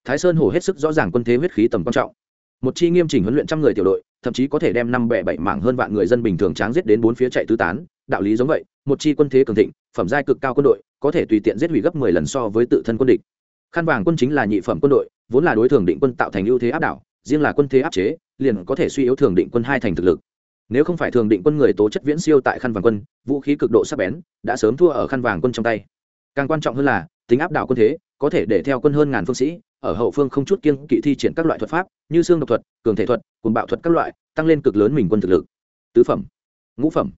Thái sơn hổ hết sức rõ ràng quân thế huyết khí tầm quan trọng. Một chi nghiêm chỉnh huấn luyện trăm người tiểu đội, thậm chí có thể đem năm bẻ bảy mảng hơn vạn người dân bình thường tráng giết đến bốn phía chạy tứ tán, đạo lý giống vậy, một chi quân thế cường thịnh, phẩm giai cực cao quân đội, có thể tùy tiện giết hủy gấp mười lần so với tự thân quân địch. Khăn vàng quân chính là nhị phẩm quân đội vốn là đối thường định quân tạo thành ưu thế áp đảo, riêng là quân thế áp chế, liền có thể suy yếu thường định quân hai thành thực lực. Nếu không phải thường định quân người tố chất viễn siêu tại khăn vàng quân, vũ khí cực độ sắc bén, đã sớm thua ở khăn vàng quân trong tay. Càng quan trọng hơn là, tính áp đảo quân thế, có thể để theo quân hơn ngàn phương sĩ, ở hậu phương không chút kiên kỵ thi triển các loại thuật pháp, như xương độc thuật, cường thể thuật cùng bạo thuật các loại, tăng lên cực lớn mình quân thực lực. Tứ phẩm, ngũ phẩm.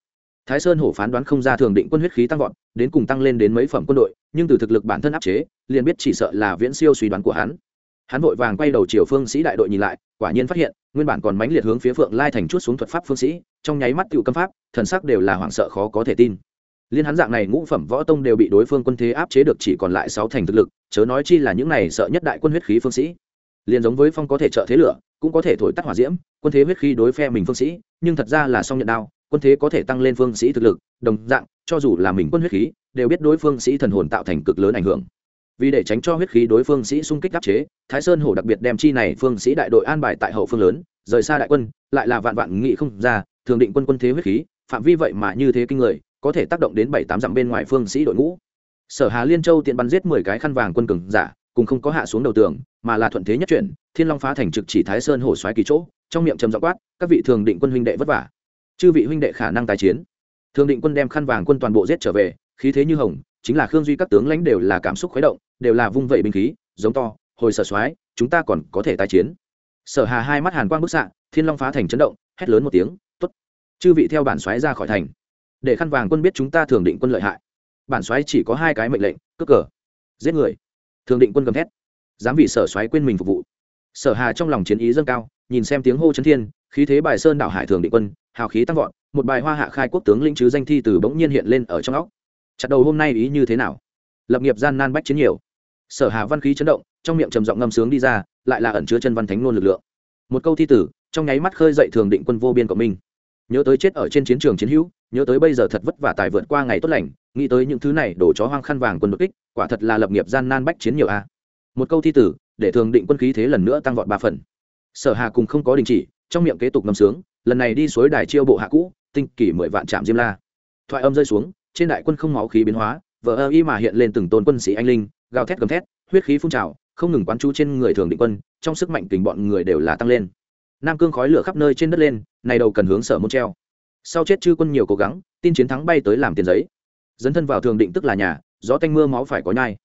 Thái sơn hổ phán đoán không ra thường định quân huyết khí tăng vọt, đến cùng tăng lên đến mấy phẩm quân đội, nhưng từ thực lực bản thân áp chế, liền biết chỉ sợ là viễn siêu suy đoán của hắn hắn vội vàng quay đầu chiều phương sĩ đại đội nhìn lại, quả nhiên phát hiện, nguyên bản còn mãnh liệt hướng phía phượng lai thành chút xuống thuật pháp phương sĩ, trong nháy mắt cựu cấm pháp, thần sắc đều là hoảng sợ khó có thể tin. Liên hắn dạng này ngũ phẩm võ tông đều bị đối phương quân thế áp chế được chỉ còn lại sáu thành thực lực, chớ nói chi là những này sợ nhất đại quân huyết khí phương sĩ. Liền giống với phong có thể trợ thế lửa, cũng có thể thổi tắt hỏa diễm, quân thế huyết khí đối phe mình phương sĩ, nhưng thật ra là song nhận đao, quân thế có thể tăng lên phương sĩ thực lực, đồng dạng, cho dù là mình quân huyết khí, đều biết đối phương sĩ thần hồn tạo thành cực lớn ảnh hưởng vì để tránh cho huyết khí đối phương sĩ xung kích áp chế, thái sơn hổ đặc biệt đem chi này phương sĩ đại đội an bài tại hậu phương lớn, rời xa đại quân, lại là vạn vạn nghị không ra, thường định quân quân thế huyết khí, phạm vi vậy mà như thế kinh người, có thể tác động đến bảy tám dặm bên ngoài phương sĩ đội ngũ. Sở hà liên châu tiện bắn giết mười cái khăn vàng quân cường giả, cùng không có hạ xuống đầu tường, mà là thuận thế nhất chuyển, thiên long phá thành trực chỉ thái sơn hổ xoáy kỳ chỗ, trong miệng trầm dọ quát, các vị thường định quân huynh đệ vất vả. Chư vị huynh đệ khả năng tái chiến. Thường định quân đem khăn vàng quân toàn bộ giết trở về, khí thế như hồng chính là khương duy các tướng lãnh đều là cảm xúc khuấy động, đều là vung vẩy binh khí, giống to, hồi sở soái, chúng ta còn có thể tái chiến. Sở hà hai mắt hàn quang bức xạ, thiên long phá thành chấn động, hét lớn một tiếng, tốt, chư vị theo bản soái ra khỏi thành. Để khăn vàng quân biết chúng ta thường định quân lợi hại. Bản soái chỉ có hai cái mệnh lệnh, cướp cờ, giết người. Thường định quân gầm thét, dám vì sở soái quên mình phục vụ. Sở hà trong lòng chiến ý dâng cao, nhìn xem tiếng hô chấn thiên, khí thế bài sơn đảo hải thường định quân, hào khí tăng vọt, một bài hoa hạ khai quốc tướng linh chứ danh thi từ bỗng nhiên hiện lên ở trong óc chặt đầu hôm nay ý như thế nào? Lập nghiệp gian nan bách chiến nhiều. Sở hà văn khí chấn động, trong miệng trầm giọng ngâm sướng đi ra, lại là ẩn chứa chân văn thánh nôn lực lượng. Một câu thi tử, trong nháy mắt khơi dậy thường định quân vô biên của mình. nhớ tới chết ở trên chiến trường chiến hữu, nhớ tới bây giờ thật vất vả tài vượt qua ngày tốt lành, nghĩ tới những thứ này đổ chó hoang khăn vàng quân đột kích, quả thật là lập nghiệp gian nan bách chiến nhiều a. Một câu thi tử, để thường định quân khí thế lần nữa tăng vọt ba phần. Sở hà cùng không có đình chỉ, trong miệng kế tục ngâm sướng, lần này đi suối đài chiêu bộ hạ cũ, tinh kỷ mười vạn trạm diêm la. Thoại âm rơi xuống trên đại quân không máu khí biến hóa vợ ơ y mà hiện lên từng tôn quân sĩ anh linh, gào thét gầm thét, huyết khí phun trào, không ngừng quán chú trên người thường định quân, trong sức mạnh tình bọn người đều là tăng lên. Nam cương khói lửa khắp nơi trên đất lên, này đầu cần hướng sở môn treo. Sau chết chư quân nhiều cố gắng, tin chiến thắng bay tới làm tiền giấy. Dấn thân vào thường định tức là nhà, gió tanh mưa máu phải có nhai.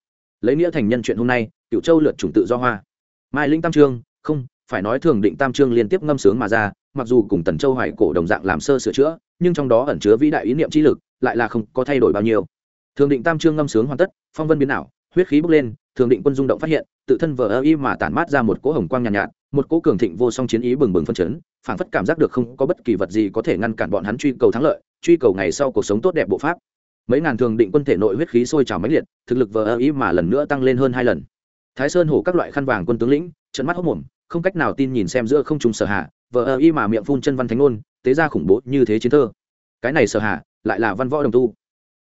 Lấy nghĩa thành nhân chuyện hôm nay cựu châu lượt chủng tự do hoa. Mai linh tam trương, không, phải nói thường định tam trương liên tiếp ngâm sướng mà ra, mặc dù cùng tần châu hoài cổ đồng dạng làm sơ sửa chữa, nhưng trong đó ẩn chứa vĩ đại ý niệm trí lực lại là không có thay đổi bao nhiêu. Thường định tam trương ngâm sướng hoàn tất phong vân biến ảo huyết khí bốc lên thường định quân dung động phát hiện tự thân vờ ơ y mà tản mát ra một cỗ hồng quang nhàn nhạt, nhạt một cỗ cường thịnh vô song chiến ý bừng bừng phân chấn phảng phất cảm giác được không có bất kỳ vật gì có thể ngăn cản bọn hắn truy cầu thắng lợi truy cầu ngày sau cuộc sống tốt đẹp bộ pháp. Mấy ngàn thường định quân thể nội huyết khí sôi trào mãnh liệt thực lực vờ ơ y mà lần nữa tăng lên hơn hai lần. Thái sơn hổ các loại khăn vàng quân tướng lĩnh trận mắt hốc mồm không cách nào tin nhìn xem giữa không trùng sở hạ vờ ơ y mà miệng phun chân văn thánh ngôn tế ra khủng bố như thế chiến thơ. Cái này sở hạ lại là văn võ đồng tu.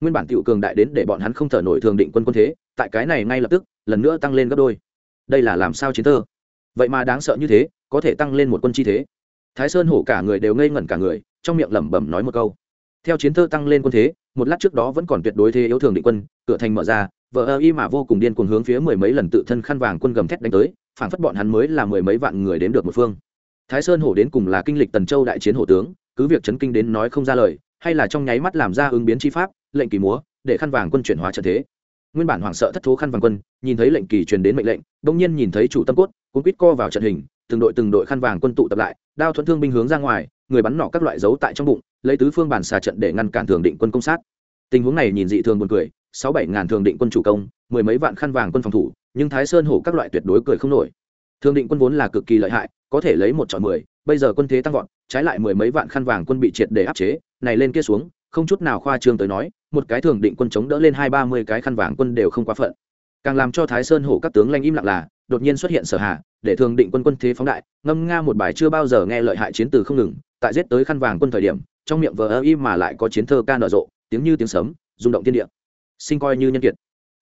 Nguyên bản tiểu cường đại đến để bọn hắn không thở nổi thường định quân quân thế, tại cái này ngay lập tức, lần nữa tăng lên gấp đôi. Đây là làm sao chiến thơ? Vậy mà đáng sợ như thế, có thể tăng lên một quân chi thế. Thái sơn hổ cả người đều ngây ngẩn cả người, trong miệng lẩm bẩm nói một câu. Theo chiến thơ tăng lên quân thế, một lát trước đó vẫn còn tuyệt đối thế yếu thường định quân, cửa thành mở ra vợ ơ y mà vô cùng điên cuồng hướng phía mười mấy lần tự thân khăn vàng quân gầm thét đánh tới phản phất bọn hắn mới là mười mấy vạn người đến được một phương. Thái sơn hổ đến cùng là kinh lịch tần châu đại chiến hổ tướng, cứ việc chấn kinh đến nói không ra lời hay là trong nháy mắt làm ra ứng biến chi pháp, lệnh kỳ múa, để khăn vàng quân chuyển hóa trận thế. Nguyên bản hoảng sợ thất thố khăn vàng quân, nhìn thấy lệnh kỳ truyền đến mệnh lệnh, bỗng nhiên nhìn thấy chủ tâm cốt, cuốn quýt co vào trận hình, từng đội từng đội khăn vàng quân tụ tập lại, đao thuẫn thương binh hướng ra ngoài, người bắn nỏ các loại dấu tại trong bụng, lấy tứ phương bản xà trận để ngăn cản thường định quân công sát. Tình huống này nhìn dị thường buồn cười, sáu bảy ngàn thường định quân chủ công, mười mấy vạn khăn vàng quân phòng thủ, nhưng thái sơn hổ các loại tuyệt đối cười không nổi. Thường định quân vốn là cực kỳ lợi hại có thể lấy một chọn mười, bây giờ quân thế tăng vọt, trái lại mười mấy vạn khăn vàng quân bị triệt để áp chế, này lên kia xuống, không chút nào khoa trương tới nói, một cái thường định quân chống đỡ lên hai ba mươi cái khăn vàng quân đều không quá phận. Càng làm cho thái sơn hổ các tướng lanh im lặng là, đột nhiên xuất hiện sở hạ để thường định quân quân thế phóng đại, ngâm nga một bài chưa bao giờ nghe lợi hại chiến từ không ngừng, tại giết tới khăn vàng quân thời điểm, trong miệng vờ ơ im mà lại có chiến thơ ca nở rộ, tiếng như tiếng sấm, rung động tiên địa. Sinh coi như nhân kiệt.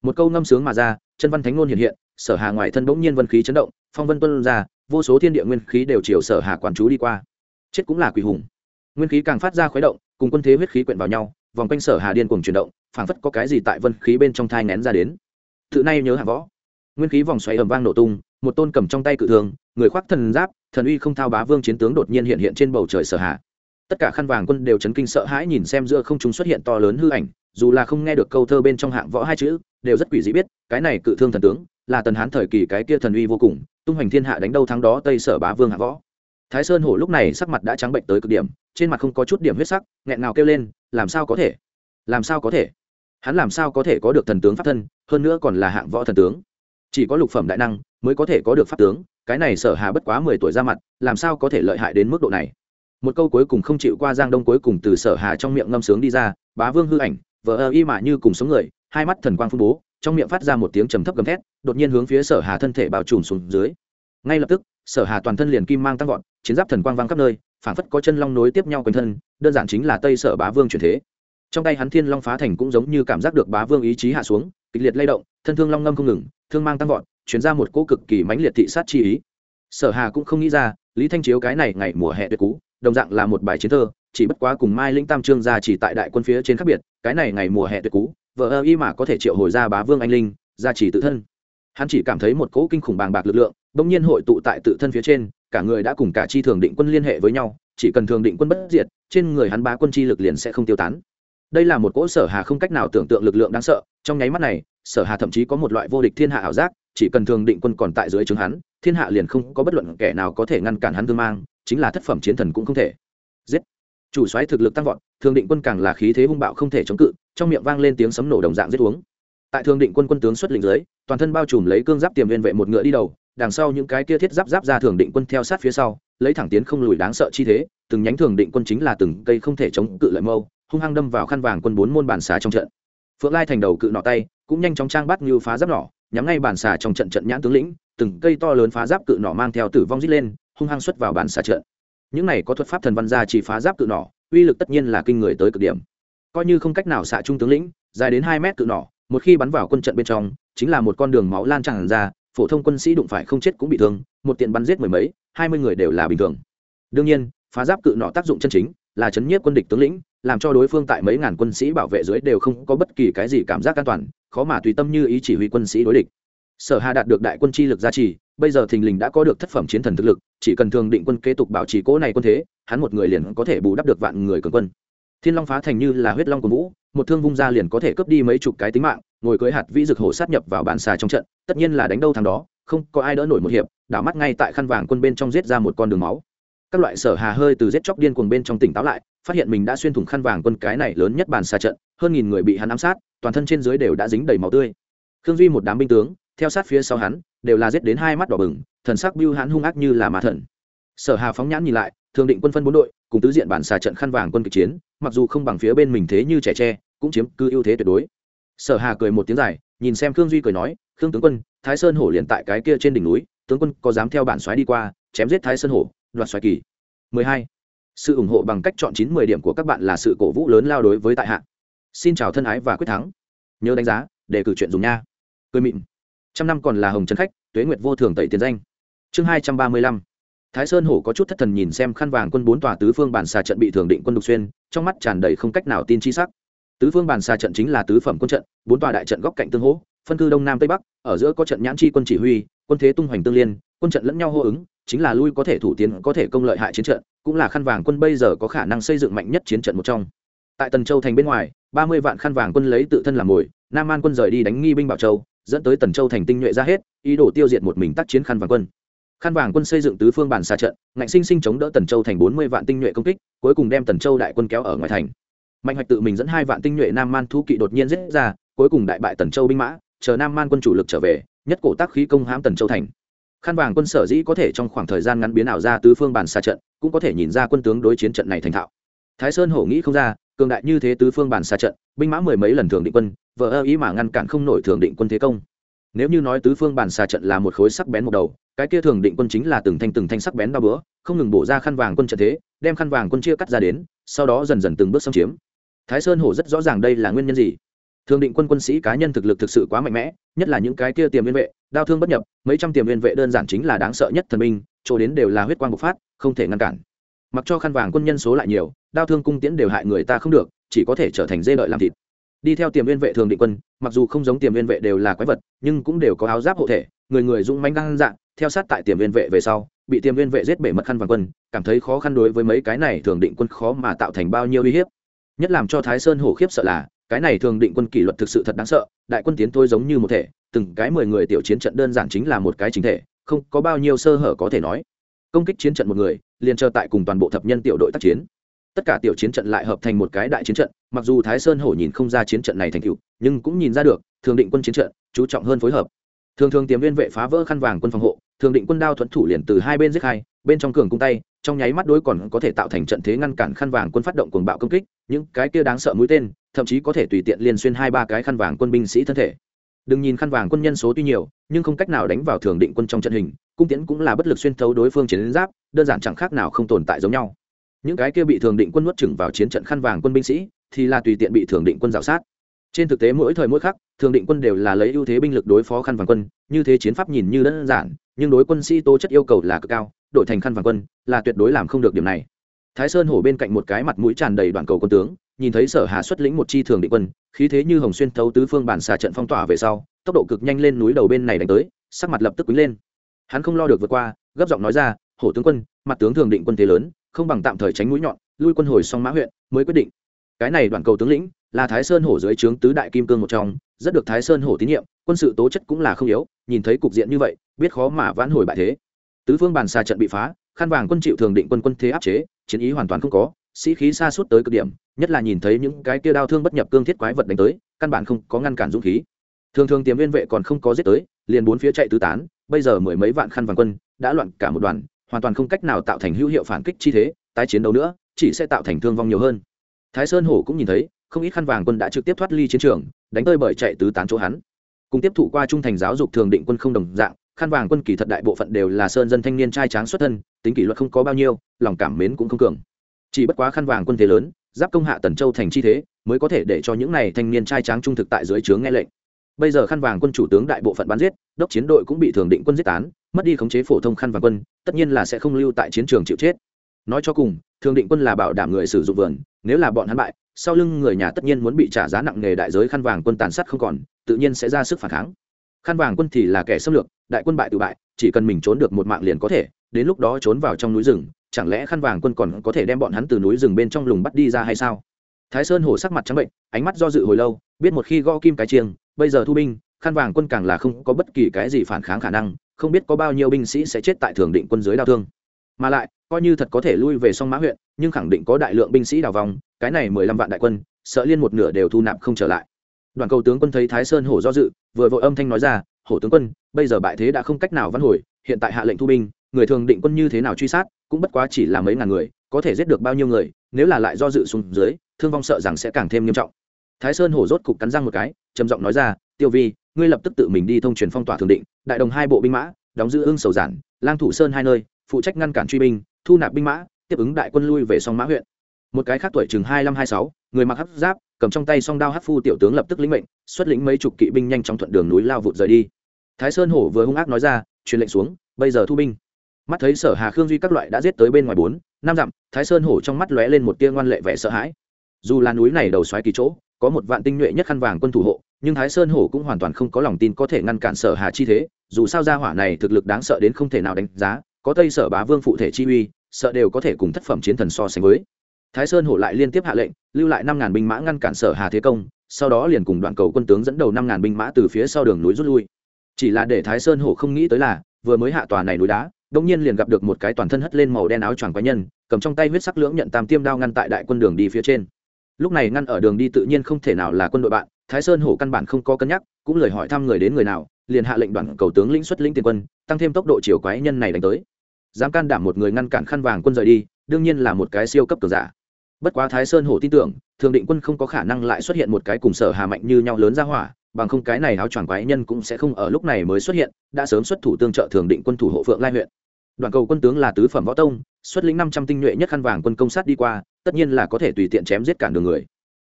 Một câu ngâm sướng mà ra, chân văn thánh ngôn hiện hiện, sở hà ngoài thân bỗng nhiên vân khí chấn động, phong vân tuân ra vô số thiên địa nguyên khí đều chiều sở hà quán chú đi qua. Chết cũng là quỷ hùng. Nguyên khí càng phát ra khuấy động, cùng quân thế huyết khí quyện vào nhau, vòng quanh sở hà điên cùng chuyển động, phảng phất có cái gì tại vân khí bên trong thai nén ra đến. Tự nay nhớ hạ võ. Nguyên khí vòng xoáy ầm vang nổ tung, một tôn cầm trong tay cự thường, người khoác thần giáp, thần uy không thao bá vương chiến tướng đột nhiên hiện hiện trên bầu trời sở hà. Tất cả khăn vàng quân đều chấn kinh sợ hãi nhìn xem giữa không chúng xuất hiện to lớn hư ảnh, dù là không nghe được câu thơ bên trong hạng võ hai chữ, đều rất quỷ dị biết, cái này cự thương thần tướng, là tần hán thời kỳ cái kia thần uy vô cùng tung hoành thiên hạ đánh đâu thắng đó tây sở bá vương hạ võ. Thái sơn hổ lúc này sắc mặt đã trắng bệnh tới cực điểm, trên mặt không có chút điểm huyết sắc, nghẹn ngào kêu lên, làm sao có thể? Làm sao có thể? Hắn làm sao có thể có được thần tướng pháp thân, hơn nữa còn là hạng võ thần tướng. Chỉ có lục phẩm đại năng mới có thể có được pháp tướng, cái này sở hà bất quá mười tuổi ra mặt, làm sao có thể lợi hại đến mức độ này? Một câu cuối cùng không chịu qua giang đông cuối cùng từ sở hà trong miệng ngâm sướng đi ra, bá vương hư ảnh, vờ ơ y mà như cùng sống người, hai mắt thần quang phun bố trong miệng phát ra một tiếng trầm thấp gầm thét, đột nhiên hướng phía sở hà thân thể bao trùm xuống dưới. Ngay lập tức, sở hà toàn thân liền kim mang tăng vọt, chiến giáp thần quang vang khắp nơi, phản phất có chân long nối tiếp nhau quanh thân, đơn giản chính là tây sở bá vương chuyển thế. Trong tay hắn thiên long phá thành cũng giống như cảm giác được bá vương ý chí hạ xuống, kịch liệt lay động, thân thương long ngâm không ngừng, thương mang tăng vọt, chuyển ra một cỗ cực kỳ mãnh liệt thị sát chi ý. Sở hà cũng không nghĩ ra, lý thanh chiếu cái này ngày mùa hè tuyệt cú, đồng dạng là một bài chiến thơ, chỉ bất quá cùng mai linh tam trương ra chỉ tại đại quân phía trên khác biệt, cái này ngày mùa hè tuyệt cú vợ ơ y mà có thể triệu hồi ra bá vương anh linh, gia chỉ tự thân. Hắn chỉ cảm thấy một cỗ kinh khủng bàng bạc lực lượng, bỗng nhiên hội tụ tại tự thân phía trên, cả người đã cùng cả chi thường định quân liên hệ với nhau, chỉ cần thường định quân bất diệt, trên người hắn bá quân chi lực liền sẽ không tiêu tán. Đây là một cỗ sở hà không cách nào tưởng tượng lực lượng đáng sợ, trong nháy mắt này, sở hà thậm chí có một loại vô địch thiên hạ ảo giác, chỉ cần thường định quân còn tại dưới trướng hắn, thiên hạ liền không có bất luận kẻ nào có thể ngăn cản hắn thương mang, chính là thất phẩm chiến thần cũng không thể. Giết! Chủ soái thực lực tăng vọt, thường định quân càng là khí thế hung bạo không thể chống cự trong miệng vang lên tiếng sấm nổ đồng dạng giết uống. Tại thường định quân quân tướng xuất lĩnh dưới, toàn thân bao trùm lấy cương giáp tiềm viên vệ một ngựa đi đầu, đằng sau những cái kia thiết giáp giáp ra thường định quân theo sát phía sau, lấy thẳng tiến không lùi đáng sợ chi thế, từng nhánh thường định quân chính là từng cây không thể chống cự lợi mâu, hung hăng đâm vào khăn vàng quân bốn môn bản xà trong trận. Phượng lai thành đầu cự nọ tay, cũng nhanh chóng trang bắt như phá giáp nỏ, nhắm ngay bản xà trong trận trận nhãn tướng lĩnh, từng cây to lớn phá giáp cự nỏ mang theo tử vong rít lên, hung hăng xuất vào bản xà trận. Những này có thuật pháp thần văn gia chỉ phá giáp cự nỏ, uy lực tất nhiên là kinh người tới cực điểm coi như không cách nào xạ trung tướng lĩnh, dài đến hai mét cự nỏ, một khi bắn vào quân trận bên trong, chính là một con đường máu lan tràn ra, phổ thông quân sĩ đụng phải không chết cũng bị thương, một tiện bắn giết mười mấy, hai mươi người đều là bình thường. Đương nhiên, phá giáp cự nọ tác dụng chân chính là chấn nhiếp quân địch tướng lĩnh, làm cho đối phương tại mấy ngàn quân sĩ bảo vệ dưới đều không có bất kỳ cái gì cảm giác an toàn, khó mà tùy tâm như ý chỉ huy quân sĩ đối địch. Sở hà đạt được đại quân chi lực gia trì, bây giờ thình lình đã có được thất phẩm chiến thần thực lực, chỉ cần thường định quân kế tục bảo trì cỗ này quân thế, hắn một người liền có thể bù đắp được vạn người cường quân thiên long phá thành như là huyết long của vũ, một thương vung ra liền có thể cướp đi mấy chục cái tính mạng, ngồi cưới hạt vĩ dực hổ sát nhập vào bản xà trong trận, tất nhiên là đánh đâu thằng đó, không có ai đỡ nổi một hiệp, đảo mắt ngay tại khăn vàng quân bên trong giết ra một con đường máu. Các loại sở hà hơi từ giết chóc điên cuồng bên trong tỉnh táo lại, phát hiện mình đã xuyên thủng khăn vàng quân cái này lớn nhất bàn xà trận, hơn nghìn người bị hắn ám sát, toàn thân trên dưới đều đã dính đầy máu tươi. Khương duy một đám binh tướng, theo sát phía sau hắn, đều là giết đến hai mắt đỏ bừng, thần sắc bưu hắn hung ác như là mã thần. Sở hà phóng nhãn nhìn lại thường định quân phân bốn đội, cùng tứ diện bản xà trận khăn vàng quân kịch chiến mặc dù không bằng phía bên mình thế như trẻ tre, cũng chiếm cứ ưu thế tuyệt đối. Sở hà cười một tiếng dài, nhìn xem khương duy cười nói, khương tướng quân, thái sơn hổ liền tại cái kia trên đỉnh núi, tướng quân có dám theo bản xoáy đi qua, chém giết thái sơn hổ, đoạt xoáy kỳ. 12. sự ủng hộ bằng cách chọn chín mười điểm của các bạn là sự cổ vũ lớn lao đối với tại hạ. Xin chào thân ái và quyết thắng. Nhớ đánh giá để cử chuyện dùng nha. Cười mịn. Trăm năm còn là hồng trần khách, tuế nguyệt vô thường tẩy tiền danh. Chương hai trăm ba mươi lăm thái sơn hổ có chút thất thần nhìn xem khăn vàng quân bốn tòa tứ phương bản xà trận bị thường định quân đục xuyên, trong mắt tràn đầy không cách nào tin chi sắc. Tứ phương bản xà trận chính là tứ phẩm quân trận, bốn tòa đại trận góc cạnh tương hỗ, phân cư đông nam tây bắc, ở giữa có trận nhãn chi quân chỉ huy, quân thế tung hoành tương liên, quân trận lẫn nhau hô ứng, chính là lui có thể thủ tiến, có thể công lợi hại chiến trận, cũng là khăn vàng quân bây giờ có khả năng xây dựng mạnh nhất chiến trận một trong. Tại tần châu thành bên ngoài, ba mươi vạn khăn vàng quân lấy tự thân làm mồi, nam an quân rời đi đánh nghi binh bảo châu, dẫn tới tần châu thành tinh nhuệ ra hết, ý đồ tiêu diệt một mình tác chiến khăn vàng quân khăn vàng quân xây dựng tứ phương bản xa trận, ngạnh sinh sinh chống đỡ tần châu thành bốn mươi vạn tinh nhuệ công kích, cuối cùng đem tần châu đại quân kéo ở ngoài thành. Mạnh hoạch tự mình dẫn hai vạn tinh nhuệ nam man thu kỵ đột nhiên giết ra, cuối cùng đại bại tần châu binh mã, chờ nam man quân chủ lực trở về, nhất cổ tác khí công hãm tần châu thành. Khăn vàng quân sở dĩ có thể trong khoảng thời gian ngắn biến ảo ra tứ phương bản xa trận, cũng có thể nhìn ra quân tướng đối chiến trận này thành thạo. Thái sơn hổ nghĩ không ra, cường đại như thế tứ phương bản xa trận, binh mã mười mấy lần thường định quân, vợ ơ ý mà ngăn cản không nổi thường định quân thế công. Nếu như nói tứ phương bản xa trận là một khối sắc bén một đầu cái kia thường định quân chính là từng thanh từng thanh sắc bén ba bữa, không ngừng bổ ra khăn vàng quân trận thế, đem khăn vàng quân chia cắt ra đến, sau đó dần dần từng bước xâm chiếm. Thái sơn hổ rất rõ ràng đây là nguyên nhân gì. Thường định quân quân sĩ cá nhân thực lực thực sự quá mạnh mẽ, nhất là những cái kia tiềm liên vệ, đao thương bất nhập, mấy trăm tiềm liên vệ đơn giản chính là đáng sợ nhất thần minh chỗ đến đều là huyết quang bộc phát, không thể ngăn cản. Mặc cho khăn vàng quân nhân số lại nhiều, đao thương cung tiễn đều hại người ta không được, chỉ có thể trở thành dê lợi làm thịt. Đi theo tiềm liên vệ thường định quân, mặc dù không giống tiềm liên vệ đều là quái vật, nhưng cũng đều có áo giáp hộ thể người người dũng manh đăng dạng, theo sát tại tiềm viên vệ về sau, bị tiềm viên vệ giết bể mật khăn vàng quân, cảm thấy khó khăn đối với mấy cái này thường định quân khó mà tạo thành bao nhiêu uy hiếp. Nhất làm cho thái sơn hổ khiếp sợ là, cái này thường định quân kỷ luật thực sự thật đáng sợ, đại quân tiến thôi giống như một thể, từng cái mười người tiểu chiến trận đơn giản chính là một cái chính thể, không có bao nhiêu sơ hở có thể nói. Công kích chiến trận một người, liền chờ tại cùng toàn bộ thập nhân tiểu đội tác chiến. Tất cả tiểu chiến trận lại hợp thành một cái đại chiến trận, mặc dù thái sơn hổ nhìn không ra chiến trận này thành tựu, nhưng cũng nhìn ra được, thường định quân chiến trận, chú trọng hơn phối hợp thường thường tiềm viên vệ phá vỡ khăn vàng quân phòng hộ, thường định quân đao thuẫn thủ liền từ hai bên giết hai, bên trong cường cung tay, trong nháy mắt đối còn có thể tạo thành trận thế ngăn cản khăn vàng quân phát động cuồng bạo công kích, những cái kia đáng sợ mũi tên, thậm chí có thể tùy tiện liên xuyên hai ba cái khăn vàng quân binh sĩ thân thể. Đừng nhìn khăn vàng quân nhân số tuy nhiều, nhưng không cách nào đánh vào thường định quân trong trận hình, cung tiễn cũng là bất lực xuyên thấu đối phương chiến giáp, đơn giản chẳng khác nào không tồn tại giống nhau. Những cái kia bị thường định quân nuốt chừng vào chiến trận khăn vàng quân binh sĩ, thì là tùy tiện bị thường định quân rào sát trên thực tế mỗi thời mỗi khắc, thường định quân đều là lấy ưu thế binh lực đối phó khăn vàng quân, như thế chiến pháp nhìn như đơn giản, nhưng đối quân sĩ tố chất yêu cầu là cực cao đội thành khăn vàng quân là tuyệt đối làm không được điểm này. Thái sơn hổ bên cạnh một cái mặt mũi tràn đầy đoạn cầu quân tướng, nhìn thấy sở hà xuất lĩnh một chi thường định quân, khí thế như hồng xuyên thấu tứ phương bản xà trận phong tỏa về sau, tốc độ cực nhanh lên núi đầu bên này đánh tới, sắc mặt lập tức quý lên. Hắn không lo được vượt qua, gấp giọng nói ra, hổ tướng quân, mặt tướng thường định quân thế lớn, không bằng tạm thời tránh mũi nhọn, lui quân hồi song mã huyện mới quyết định. Cái này đoạn cầu tướng lĩnh là thái sơn hổ dưới trướng tứ đại kim cương một trong, rất được thái sơn hổ tín nhiệm, quân sự tố chất cũng là không yếu, nhìn thấy cục diện như vậy, biết khó mà vãn hồi bại thế. Tứ phương bàn xà trận bị phá, khăn vàng quân chịu thường định quân quân thế áp chế, chiến ý hoàn toàn không có, sĩ khí xa suốt tới cực điểm, nhất là nhìn thấy những cái kia đao thương bất nhập cương thiết quái vật đánh tới, căn bản không có ngăn cản dũng khí. Thường thường tiềm viên vệ còn không có giết tới, liền bốn phía chạy tứ tán, bây giờ mười mấy vạn khăn vàng quân, đã loạn cả một đoàn, hoàn toàn không cách nào tạo thành hữu hiệu phản kích chi thế, tái chiến đấu nữa, chỉ sẽ tạo thành thương vong nhiều hơn. Thái sơn hổ cũng nhìn thấy không ít khăn vàng quân đã trực tiếp thoát ly chiến trường, đánh tơi bởi chạy tứ tán chỗ hắn. Cùng tiếp thụ qua trung thành giáo dục thường định quân không đồng dạng, khăn vàng quân kỳ thật đại bộ phận đều là sơn dân thanh niên trai tráng xuất thân, tính kỷ luật không có bao nhiêu, lòng cảm mến cũng không cường. Chỉ bất quá khăn vàng quân thế lớn, giáp công hạ tần châu thành chi thế, mới có thể để cho những này thanh niên trai tráng trung thực tại dưới trướng nghe lệnh. Bây giờ khăn vàng quân chủ tướng đại bộ phận bắn giết, đốc chiến đội cũng bị thường định quân giết tán, mất đi khống chế phổ thông khăn vàng quân, tất nhiên là sẽ không lưu tại chiến trường chịu chết. Nói cho cùng, thường định quân là bảo đảm người sử dụng vườn, nếu là bọn hắn bại sau lưng người nhà tất nhiên muốn bị trả giá nặng nề đại giới khăn vàng quân tàn sát không còn, tự nhiên sẽ ra sức phản kháng. Khăn vàng quân thì là kẻ xâm lược, đại quân bại tự bại, chỉ cần mình trốn được một mạng liền có thể, đến lúc đó trốn vào trong núi rừng, chẳng lẽ khăn vàng quân còn có thể đem bọn hắn từ núi rừng bên trong lùng bắt đi ra hay sao? Thái sơn hổ sắc mặt trắng bệnh, ánh mắt do dự hồi lâu, biết một khi gõ kim cái chiêng, bây giờ thu binh, khăn vàng quân càng là không có bất kỳ cái gì phản kháng khả năng, không biết có bao nhiêu binh sĩ sẽ chết tại thường định quân dưới đao thương. Mà lại coi như thật có thể lui về song mã huyện, nhưng khẳng định có đại lượng binh sĩ đào vòng, cái này mười lăm vạn đại quân, sợ liên một nửa đều thu nạp không trở lại. Đoàn cầu tướng quân thấy thái sơn hổ do dự, vừa vội âm thanh nói ra, hổ tướng quân, bây giờ bại thế đã không cách nào văn hồi, hiện tại hạ lệnh thu binh, người thường định quân như thế nào truy sát, cũng bất quá chỉ là mấy ngàn người, có thể giết được bao nhiêu người, nếu là lại do dự xuống dưới, thương vong sợ rằng sẽ càng thêm nghiêm trọng. Thái sơn hổ rốt cục cắn răng một cái, trầm giọng nói ra, tiêu vi, ngươi lập tức tự mình đi thông truyền phong tỏa thường định, đại đồng hai bộ binh mã, đóng giữ ương sầu giản, lang thủ sơn hai nơi, phụ trách ngăn cản truy binh thu nạp binh mã, tiếp ứng đại quân lui về song mã huyện. Một cái khác tuổi chừng hai năm hai sáu, người mặc hắc giáp, cầm trong tay song đao hắc phu tiểu tướng lập tức lĩnh mệnh, xuất lĩnh mấy chục kỵ binh nhanh chóng thuận đường núi lao vụt rời đi. Thái sơn hổ vừa hung ác nói ra, truyền lệnh xuống, bây giờ thu binh. Mắt thấy sở hà khương duy các loại đã giết tới bên ngoài bốn, năm dặm, thái sơn hổ trong mắt lóe lên một tia ngoan lệ vẻ sợ hãi. Dù là núi này đầu xoáy kỳ chỗ, có một vạn tinh nhuệ nhất khăn vàng quân thủ hộ, nhưng thái sơn hổ cũng hoàn toàn không có lòng tin có thể ngăn cản sở hà chi thế, dù sao gia hỏa này thực lực đáng sợ đến không thể nào đánh giá có tây sở bá vương phụ thể chi uy, sợ đều có thể cùng thất phẩm chiến thần so sánh với. Thái sơn hổ lại liên tiếp hạ lệnh, lưu lại năm ngàn binh mã ngăn cản sở hà thế công, sau đó liền cùng đoạn cầu quân tướng dẫn đầu năm ngàn binh mã từ phía sau đường núi rút lui. Chỉ là để thái sơn hổ không nghĩ tới là, vừa mới hạ tòa này núi đá đông nhiên liền gặp được một cái toàn thân hất lên màu đen áo choàng quái nhân, cầm trong tay huyết sắc lưỡng nhận tam tiêm đao ngăn tại đại quân đường đi phía trên. Lúc này ngăn ở đường đi tự nhiên không thể nào là quân đội bạn, thái sơn hổ căn bản không có cân nhắc, cũng lời hỏi thăm người đến người nào, liền hạ lệnh đoàn cầu tướng lĩnh xuất lĩnh tiền quân, tăng thêm tốc độ chiều quái nhân này đánh tới dám can đảm một người ngăn cản khăn vàng quân rời đi, đương nhiên là một cái siêu cấp cường giả. Bất quá thái sơn hổ tin tưởng, thường định quân không có khả năng lại xuất hiện một cái cùng sở hà mạnh như nhau lớn ra hỏa, bằng không cái này áo choàng quái nhân cũng sẽ không ở lúc này mới xuất hiện, đã sớm xuất thủ tương trợ thường định quân thủ hộ phượng lai huyện. Đoàn cầu quân tướng là tứ phẩm võ tông, xuất lĩnh năm trăm tinh nhuệ nhất khăn vàng quân công sát đi qua, tất nhiên là có thể tùy tiện chém giết cản đường người.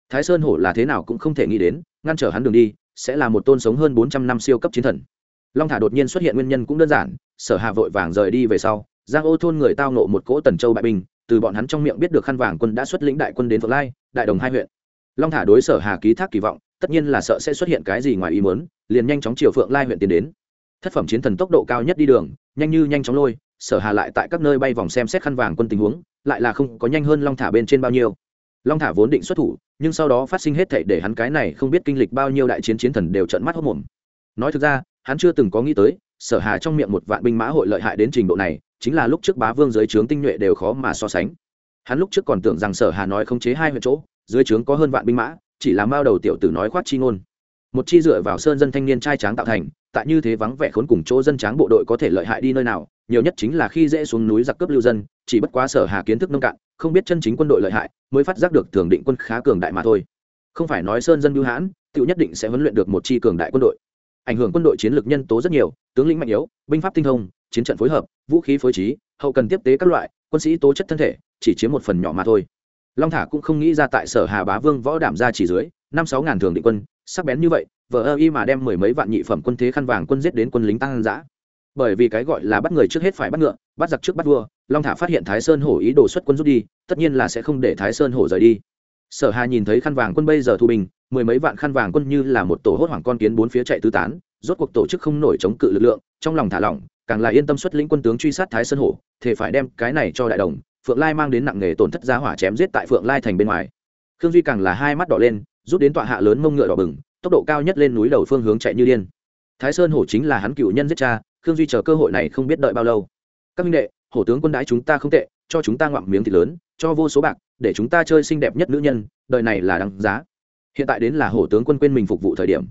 Thái sơn hổ là thế nào cũng không thể nghĩ đến, ngăn trở hắn đường đi, sẽ là một tôn sống hơn bốn trăm năm siêu cấp chiến thần. Long thả đột nhiên xuất hiện nguyên nhân cũng đơn giản, sở hà vội vàng rời đi về sau giang ô thôn người tao nộ một cỗ tần châu bại binh, từ bọn hắn trong miệng biết được khăn vàng quân đã xuất lĩnh đại quân đến phượng lai, đại đồng hai huyện. Long thả đối sở hà ký thác kỳ vọng, tất nhiên là sợ sẽ xuất hiện cái gì ngoài ý muốn, liền nhanh chóng chiều phượng lai huyện tiến đến. Thất phẩm chiến thần tốc độ cao nhất đi đường, nhanh như nhanh chóng lôi, sở hà lại tại các nơi bay vòng xem xét khăn vàng quân tình huống, lại là không có nhanh hơn long thả bên trên bao nhiêu. Long thả vốn định xuất thủ, nhưng sau đó phát sinh hết thảy để hắn cái này không biết kinh lịch bao nhiêu đại chiến chiến thần đều trận mắt hốc mồm nói thực ra, hắn chưa từng có nghĩ tới, sở hà trong miệng một vạn binh mã hội lợi hại đến trình độ này chính là lúc trước bá vương dưới trướng tinh nhuệ đều khó mà so sánh. Hắn lúc trước còn tưởng rằng sở hà nói khống chế hai huyện chỗ, dưới trướng có hơn vạn binh mã, chỉ là mao đầu tiểu tử nói khoát chi ngôn. Một chi dựa vào sơn dân thanh niên trai tráng tạo thành, tại như thế vắng vẻ khốn cùng chỗ dân tráng bộ đội có thể lợi hại đi nơi nào, nhiều nhất chính là khi dễ xuống núi giặc cướp lưu dân, chỉ bất quá sở hà kiến thức nông cạn, không biết chân chính quân đội lợi hại, mới phát giác được thường định quân khá cường đại mà thôi. Không phải nói sơn dân bưu hãn tự nhất định sẽ huấn luyện được một chi cường đại quân đội. Ảnh hưởng quân đội chiến lược nhân tố rất nhiều, tướng lĩnh mạnh yếu, binh pháp tinh thông chiến trận phối hợp, vũ khí phối trí, hậu cần tiếp tế các loại, quân sĩ tố chất thân thể, chỉ chiếm một phần nhỏ mà thôi. Long thả cũng không nghĩ ra tại sở hà bá vương võ đảm ra chỉ dưới, năm sáu ngàn thường định quân, sắc bén như vậy vợ ơ y mà đem mười mấy vạn nhị phẩm quân thế khăn vàng quân giết đến quân lính tăng giã bởi vì cái gọi là bắt người trước hết phải bắt ngựa, bắt giặc trước bắt vua, long thả phát hiện thái sơn hổ ý đồ xuất quân rút đi, tất nhiên là sẽ không để thái sơn hổ rời đi. Sở hà nhìn thấy khăn vàng quân bây giờ thu bình, mười mấy vạn khăn vàng quân như là một tổ hốt hoảng con kiến bốn phía chạy tứ tán, rốt cuộc tổ chức không nổi chống cự lực lượng, trong lòng thả lỏng càng là yên tâm xuất lĩnh quân tướng truy sát thái sơn hổ, thể phải đem cái này cho đại đồng, phượng lai mang đến nặng nghề tổn thất giá hỏa chém giết tại phượng lai thành bên ngoài. Khương duy càng là hai mắt đỏ lên, rút đến tọa hạ lớn mông ngựa đỏ bừng, tốc độ cao nhất lên núi đầu phương hướng chạy như điên. Thái sơn hổ chính là hắn cựu nhân giết cha, khương duy chờ cơ hội này không biết đợi bao lâu. Các minh đệ, hổ tướng quân đãi chúng ta không tệ, cho chúng ta ngoạm miếng thịt lớn, cho vô số bạc, để chúng ta chơi xinh đẹp nhất nữ nhân, đời này là đáng giá. Hiện tại đến là hổ tướng quân quên mình phục vụ thời điểm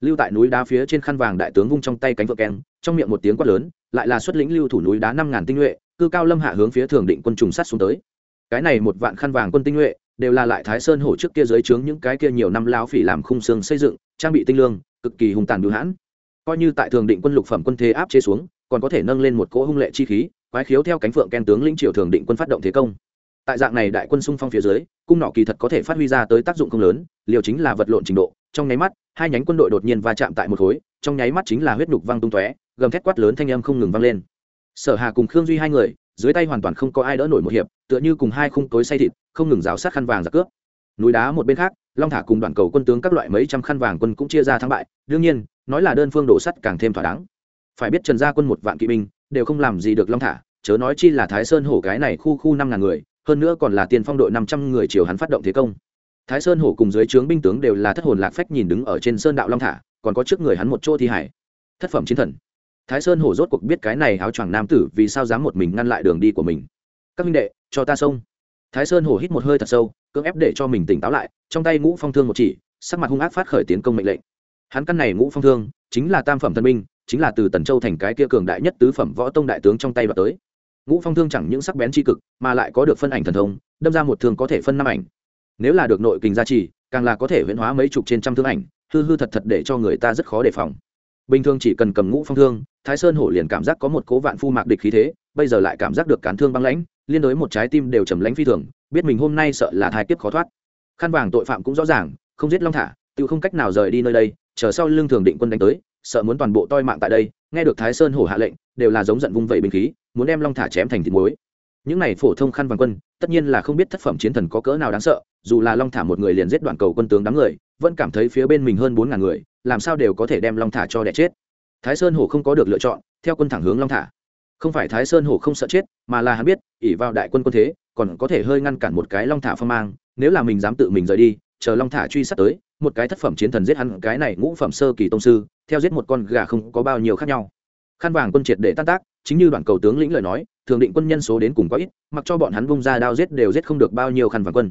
lưu tại núi đá phía trên khăn vàng đại tướng vung trong tay cánh vợ keng, trong miệng một tiếng quát lớn, lại là xuất lĩnh lưu thủ núi đá năm ngàn tinh nhuệ, cư cao lâm hạ hướng phía thường định quân trùng sát xuống tới. Cái này một vạn khăn vàng quân tinh nhuệ, đều là lại thái sơn hổ trước kia dưới trướng những cái kia nhiều năm lao phỉ làm khung xương xây dựng, trang bị tinh lương, cực kỳ hùng tàn bưu hãn. Coi như tại thường định quân lục phẩm quân thế áp chế xuống, còn có thể nâng lên một cỗ hung lệ chi khí, quái khiếu theo cánh phượng ken tướng lĩnh triều thường định quân phát động thế công. Tại dạng này đại quân xung phong phía dưới, cung nọ kỳ thật có thể phát huy ra tới tác dụng không lớn, liều chính là vật lộn trình độ, trong nháy mắt hai nhánh quân đội đột nhiên va chạm tại một khối, trong nháy mắt chính là huyết nhục văng tung tóe, gầm thét quát lớn thanh âm không ngừng vang lên. Sở hà cùng khương duy hai người, dưới tay hoàn toàn không có ai đỡ nổi một hiệp, tựa như cùng hai khung tối say thịt, không ngừng rào sát khăn vàng giặc cướp. Núi đá một bên khác, long thả cùng đoàn cầu quân tướng các loại mấy trăm khăn vàng quân cũng chia ra thắng bại, đương nhiên, nói là đơn phương đổ sắt càng thêm thỏa đáng. Phải biết trần gia quân một vạn kỵ binh, đều không làm gì được long thả, chớ nói chi là thái sơn hổ cái này khu khu năm ngàn người, hơn nữa còn là tiền phong đội năm trăm người chiều hắn phát động thế công thái sơn hổ cùng dưới trướng binh tướng đều là thất hồn lạc phách nhìn đứng ở trên sơn đạo long thả, còn có trước người hắn một chỗ thi hải. Thất phẩm chiến thần. Thái sơn hổ rốt cuộc biết cái này áo choàng nam tử vì sao dám một mình ngăn lại đường đi của mình. Các minh đệ, cho ta xông. Thái sơn hổ hít một hơi thật sâu, cưỡng ép để cho mình tỉnh táo lại, trong tay ngũ phong thương một chỉ, sắc mặt hung ác phát khởi tiến công mệnh lệnh. Hắn căn này ngũ phong thương, chính là tam phẩm thần binh, chính là từ tần châu thành cái kia cường đại nhất tứ phẩm võ tông đại tướng trong tay đoạt tới. Ngũ phong thương chẳng những sắc bén tri cực, mà lại có được phân ảnh thần thông, đâm ra một thương có thể phân năm ảnh nếu là được nội kình gia trì, càng là có thể huyễn hóa mấy chục trên trăm thương ảnh, hư hư thật thật để cho người ta rất khó đề phòng. Bình thường chỉ cần cầm ngũ phong thương, thái sơn hổ liền cảm giác có một cố vạn phu mạc địch khí thế, bây giờ lại cảm giác được cán thương băng lãnh, liên đối một trái tim đều trầm lãnh phi thường, biết mình hôm nay sợ là thai kiếp khó thoát. Khăn vàng tội phạm cũng rõ ràng, không giết long thả tự không cách nào rời đi nơi đây, chờ sau lưng thường định quân đánh tới, sợ muốn toàn bộ toi mạng tại đây, nghe được thái sơn hổ hạ lệnh, đều là giống giận vung vẩy binh khí, muốn đem long thả chém thành thịt muối. Những này phổ thông khăn vàng quân, tất nhiên là không biết thất phẩm chiến thần có cỡ nào đáng sợ dù là long thả một người liền giết đoạn cầu quân tướng đám người, vẫn cảm thấy phía bên mình hơn bốn ngàn người, làm sao đều có thể đem long thả cho đẻ chết. Thái sơn hổ không có được lựa chọn, theo quân thẳng hướng long thả. Không phải thái sơn hổ không sợ chết, mà là hắn biết ỉ vào đại quân quân thế, còn có thể hơi ngăn cản một cái long thả phong mang, nếu là mình dám tự mình rời đi, chờ long thả truy sát tới, một cái thất phẩm chiến thần giết hắn, cái này ngũ phẩm sơ kỳ tông sư, theo giết một con gà không có bao nhiêu khác nhau. Khăn vàng quân triệt để tan tác, chính như đoàn cầu tướng lĩnh lời nói, thường định quân nhân số đến cùng quá ít, mặc cho bọn hắn vung ra đao giết đều giết không được bao nhiêu khăn vàng quân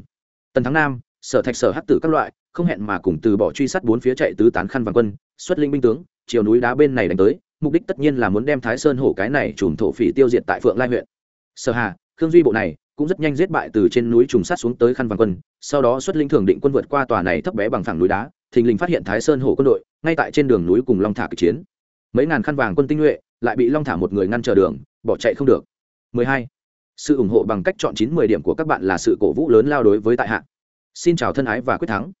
tần thắng nam, sở thạch sở hắc tử các loại, không hẹn mà cùng từ bỏ truy sát bốn phía chạy tứ tán khăn vàng quân, xuất linh binh tướng, chiều núi đá bên này đánh tới, mục đích tất nhiên là muốn đem thái sơn hổ cái này trùm thổ phỉ tiêu diệt tại phượng lai huyện sở hà, khương duy bộ này cũng rất nhanh giết bại từ trên núi trùng sát xuống tới khăn vàng quân, sau đó xuất linh thường định quân vượt qua tòa này thấp bé bằng phẳng núi đá, thình lình phát hiện thái sơn hổ quân đội ngay tại trên đường núi cùng long thả kịch chiến mấy ngàn khăn vàng quân tinh nhuệ lại bị long thả một người ngăn chờ đường, bỏ chạy không được 12 sự ủng hộ bằng cách chọn chín mười điểm của các bạn là sự cổ vũ lớn lao đối với tại hạ. Xin chào thân ái và quyết thắng.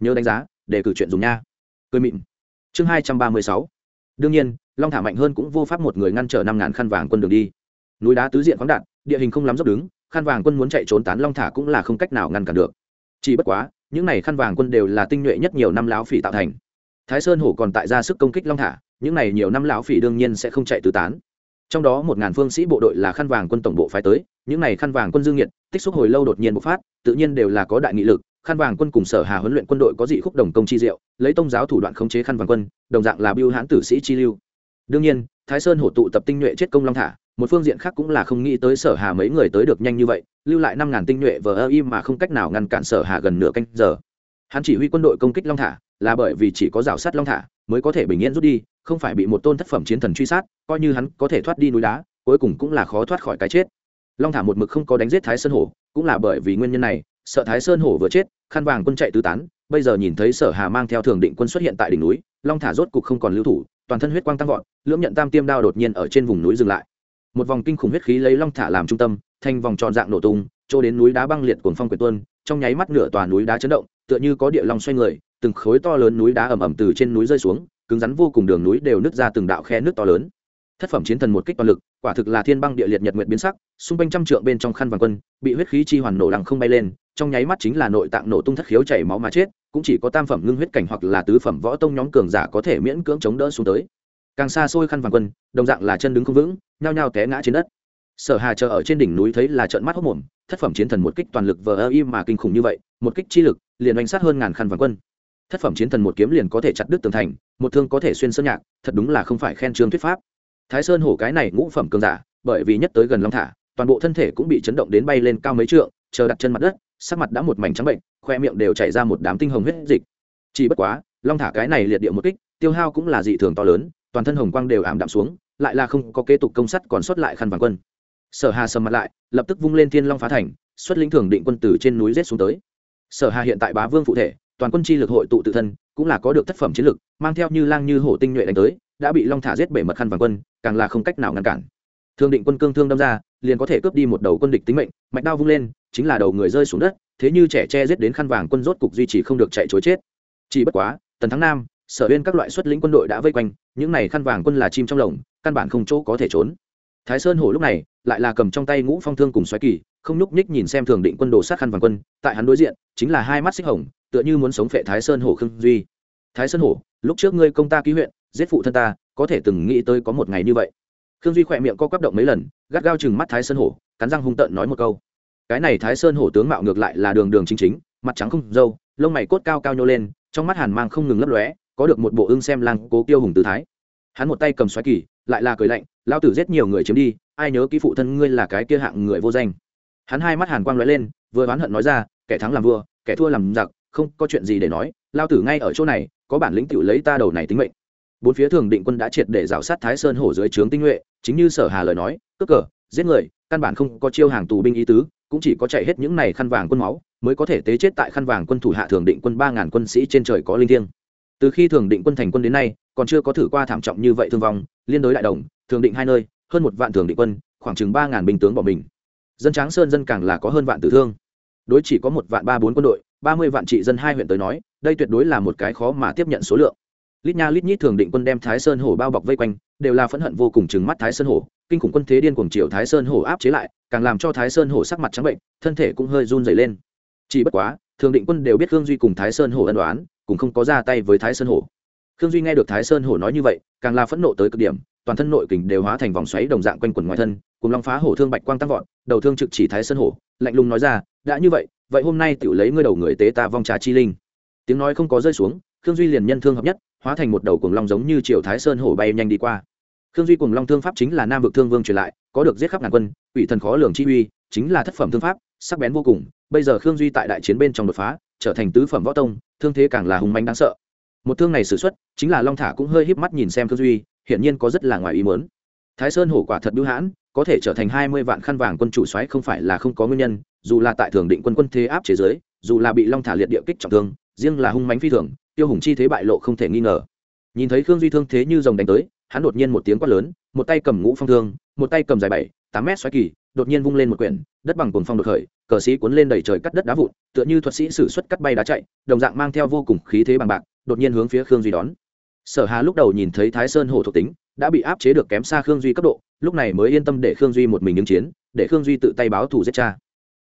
Nhớ đánh giá, để cử chuyện dùng nha. Cười mịn. Chương hai trăm ba mươi sáu. Đương nhiên, long thả mạnh hơn cũng vô pháp một người ngăn trở năm ngàn khăn vàng quân đường đi. Núi đá tứ diện khoáng đạn địa hình không lắm dốc đứng, khăn vàng quân muốn chạy trốn tán long thả cũng là không cách nào ngăn cản được. Chỉ bất quá, những này khăn vàng quân đều là tinh nhuệ nhất nhiều năm lão phỉ tạo thành. Thái sơn hổ còn tại ra sức công kích long thả, những này nhiều năm lão phỉ đương nhiên sẽ không chạy tứ tán trong đó một ngàn phương sĩ bộ đội là khăn vàng quân tổng bộ phái tới, những này khăn vàng quân dương nhiệt, tích xúc hồi lâu đột nhiên bộc phát, tự nhiên đều là có đại nghị lực, khăn vàng quân cùng sở hà huấn luyện quân đội có dị khúc đồng công chi diệu, lấy tông giáo thủ đoạn khống chế khăn vàng quân, đồng dạng là biêu hãn tử sĩ chi lưu. Đương nhiên, thái sơn hổ tụ tập tinh nhuệ chết công long thả, một phương diện khác cũng là không nghĩ tới sở hà mấy người tới được nhanh như vậy, lưu lại năm ngàn tinh nhuệ vờ ơ im mà không cách nào ngăn cản sở hà gần nửa canh giờ. Hắn chỉ huy quân đội công kích long thả, là bởi vì chỉ có rào sát long thả mới có thể bình yên rút đi, không phải bị một tôn thất phẩm chiến thần truy sát, coi như hắn có thể thoát đi núi đá, cuối cùng cũng là khó thoát khỏi cái chết. Long thả một mực không có đánh giết thái sơn hổ, cũng là bởi vì nguyên nhân này, sợ thái sơn hổ vừa chết, khăn vàng quân chạy tứ tán, bây giờ nhìn thấy sở hà mang theo thường định quân xuất hiện tại đỉnh núi, long thả rốt cục không còn lưu thủ, toàn thân huyết quang tăng vọt, lưỡng nhận tam tiêm đao đột nhiên ở trên vùng núi dừng lại. Một vòng kinh khủng huyết khí lấy long thả làm trung tâm, thành vòng tròn dạng nổ tung, chỗ đến núi đá băng liệt cuồng phong quyệt tuôn, trong nháy mắt nửa tòa núi đá chấn động, tựa như có địa long xoay người từng khối to lớn núi đá ẩm ẩm từ trên núi rơi xuống, cứng rắn vô cùng đường núi đều nứt ra từng đạo khe nước to lớn. Thất phẩm chiến thần một kích toàn lực, quả thực là thiên băng địa liệt nhật nguyệt biến sắc, xung quanh trăm trượng bên trong khăn vàng quân, bị huyết khí chi hoàn nổ đằng không bay lên, trong nháy mắt chính là nội tạng nổ tung thất khiếu chảy máu mà chết, cũng chỉ có tam phẩm ngưng huyết cảnh hoặc là tứ phẩm võ tông nhóm cường giả có thể miễn cưỡng chống đỡ xuống tới. Càng xa xôi khăn vàng quân, đồng dạng là chân đứng không vững, nhao nhao té ngã trên đất. Sở hà chờ ở trên đỉnh núi thấy là trợn mắt hốc mồm, thất phẩm chiến thần một kích toàn lực vờ ơ im mà kinh khủng như vậy, một kích chi lực, liền oanh sát hơn ngàn khăn vàng quân thất phẩm chiến thần một kiếm liền có thể chặt đứt tường thành, một thương có thể xuyên sơn nhạc, thật đúng là không phải khen trương thuyết pháp. Thái sơn hổ cái này ngũ phẩm cường giả, bởi vì nhất tới gần long thả, toàn bộ thân thể cũng bị chấn động đến bay lên cao mấy trượng, chờ đặt chân mặt đất, sắc mặt đã một mảnh trắng bệnh, khoe miệng đều chảy ra một đám tinh hồng huyết dịch. Chỉ bất quá, long thả cái này liệt địa một kích, tiêu hao cũng là dị thường to lớn, toàn thân hồng quang đều ảm đạm xuống, lại là không có kế tục công sắt còn xuất lại khăn vàng quân. Sở hà sầm mặt lại, lập tức vung lên thiên long phá thành, xuất lĩnh thường định quân tử trên núi rết xuống tới. Sở hà hiện tại bá vương phụ thể toàn quân chi lực hội tụ tự thân, cũng là có được tác phẩm chiến lực, mang theo như lang như hổ tinh nhuệ đánh tới, đã bị long thả giết bể mật khăn vàng quân, càng là không cách nào ngăn cản. Thương định quân cương thương đâm ra, liền có thể cướp đi một đầu quân địch tính mệnh, mạch đao vung lên, chính là đầu người rơi xuống đất, thế như trẻ che giết đến khăn vàng quân rốt cục duy trì không được chạy chối chết. Chỉ bất quá, tần thắng nam, sở uyên các loại xuất lĩnh quân đội đã vây quanh, những này khăn vàng quân là chim trong lồng, căn bản không chỗ có thể trốn. Thái sơn hổ lúc này, lại là cầm trong tay ngũ phong thương cùng xoáy kỳ không nhúc nhích nhìn xem thường định quân đồ sát khăn vàng quân, tại hắn đối diện, chính là hai mắt xích hồng, tựa như muốn sống phệ thái sơn hổ khương duy. Thái sơn hổ, lúc trước ngươi công ta ký huyện, giết phụ thân ta, có thể từng nghĩ tới có một ngày như vậy. Khương duy khỏe miệng co quắp động mấy lần, gắt gao chừng mắt thái sơn hổ, cắn răng hung tợn nói một câu. Cái này thái sơn hổ tướng mạo ngược lại là đường đường chính chính, mặt trắng không dâu, lông mày cốt cao cao nhô lên, trong mắt hàn mang không ngừng lấp lóe, có được một bộ ưng xem lang cố tiêu hùng tự thái. Hắn một tay cầm xoáy kỳ, lại là cười lạnh lao tử giết nhiều người chiếm đi, ai nhớ ký phụ thân ngươi là cái kia hạng người vô danh? Hắn hai mắt hàn quang lóe lên, vừa oán hận nói ra, kẻ thắng làm vua, kẻ thua làm giặc, không có chuyện gì để nói, lao tử ngay ở chỗ này, có bản lĩnh tự lấy ta đầu này tính mệnh. Bốn phía thường định quân đã triệt để rào sát thái sơn hổ dưới trướng tinh nhuệ, chính như sở hà lời nói, cướp cờ, giết người, căn bản không có chiêu hàng tù binh ý tứ, cũng chỉ có chạy hết những này khăn vàng quân máu, mới có thể tế chết tại khăn vàng quân thủ hạ thường định quân ba ngàn quân sĩ trên trời có linh thiêng. Từ khi thường định quân thành quân đến nay, còn chưa có thử qua thảm trọng như vậy thương vong, liên đối đại đồng, thường định hai nơi, hơn một vạn thường định quân, khoảng chừng ba ngàn binh tướng bỏ mình dân tráng sơn dân càng là có hơn vạn tử thương. Đối chỉ có một vạn ba bốn quân đội, ba mươi vạn trị dân hai huyện tới nói, đây tuyệt đối là một cái khó mà tiếp nhận số lượng. Lít nha lít nhít thường định quân đem thái sơn hổ bao bọc vây quanh, đều là phẫn hận vô cùng chừng mắt thái sơn hổ, kinh khủng quân thế điên cuồng triệu thái sơn hổ áp chế lại, càng làm cho thái sơn hổ sắc mặt trắng bệnh, thân thể cũng hơi run dày lên. Chỉ bất quá, thường định quân đều biết khương duy cùng thái sơn hổ ân đoán cũng không có ra tay với thái sơn hổ. Khương duy nghe được thái sơn hổ nói như vậy, càng là phẫn nộ tới cực điểm toàn thân nội kình đều hóa thành vòng xoáy đồng dạng quanh quần ngoài thân, cùng long phá hổ thương bạch quang tăng vọt, đầu thương trực chỉ thái sơn hổ, lạnh lùng nói ra, đã như vậy vậy hôm nay tự lấy ngươi đầu người tế ta vong trà chi linh. Tiếng nói không có rơi xuống, khương duy liền nhân thương hợp nhất, hóa thành một đầu cuồng long giống như triệu thái sơn hổ bay nhanh đi qua. Khương duy cuồng long thương pháp chính là nam vực thương vương truyền lại, có được giết khắp ngàn quân ủy thần khó lường chi uy, chính là thất phẩm thương pháp, sắc bén vô cùng. Bây giờ khương duy tại đại chiến bên trong đột phá, trở thành tứ phẩm võ tông, thương thế càng là hùng mạnh đáng sợ. Một thương này s ử x u ấ t chính là long thả cũng hơi híp mắt nhìn xem khương duy hiển nhiên có rất là ngoài ý muốn. thái sơn hổ quả thật bưu hãn, có thể trở thành hai mươi vạn khăn vàng quân chủ xoáy không phải là không có nguyên nhân, dù là tại thường định quân quân thế áp chế giới dù là bị long thả liệt địa kích trọng thương, riêng là hung mãnh phi thường, tiêu hùng chi thế bại lộ không thể nghi ngờ nhìn thấy khương duy thương thế như rồng đánh tới, hắn đột nhiên một tiếng quát lớn, một tay cầm ngũ phong thương, một tay cầm dài bảy, tám mét xoáy kỳ, đột nhiên vung lên một quyển, đất bằng cồn phong đột khởi, cờ sĩ cuốn lên đẩy trời cắt đất đá vụn, tựa như thuật sĩ sử xuất cắt bay đá chạy, đồng dạng mang theo vô cùng khí thế bằng bạc, đột nhiên hướng phía khương duy đón sở hà lúc đầu nhìn thấy thái sơn hổ thuộc tính, đã bị áp chế được kém xa khương duy cấp độ, lúc này mới yên tâm để khương duy một mình ứng chiến, để khương duy tự tay báo thủ giết cha.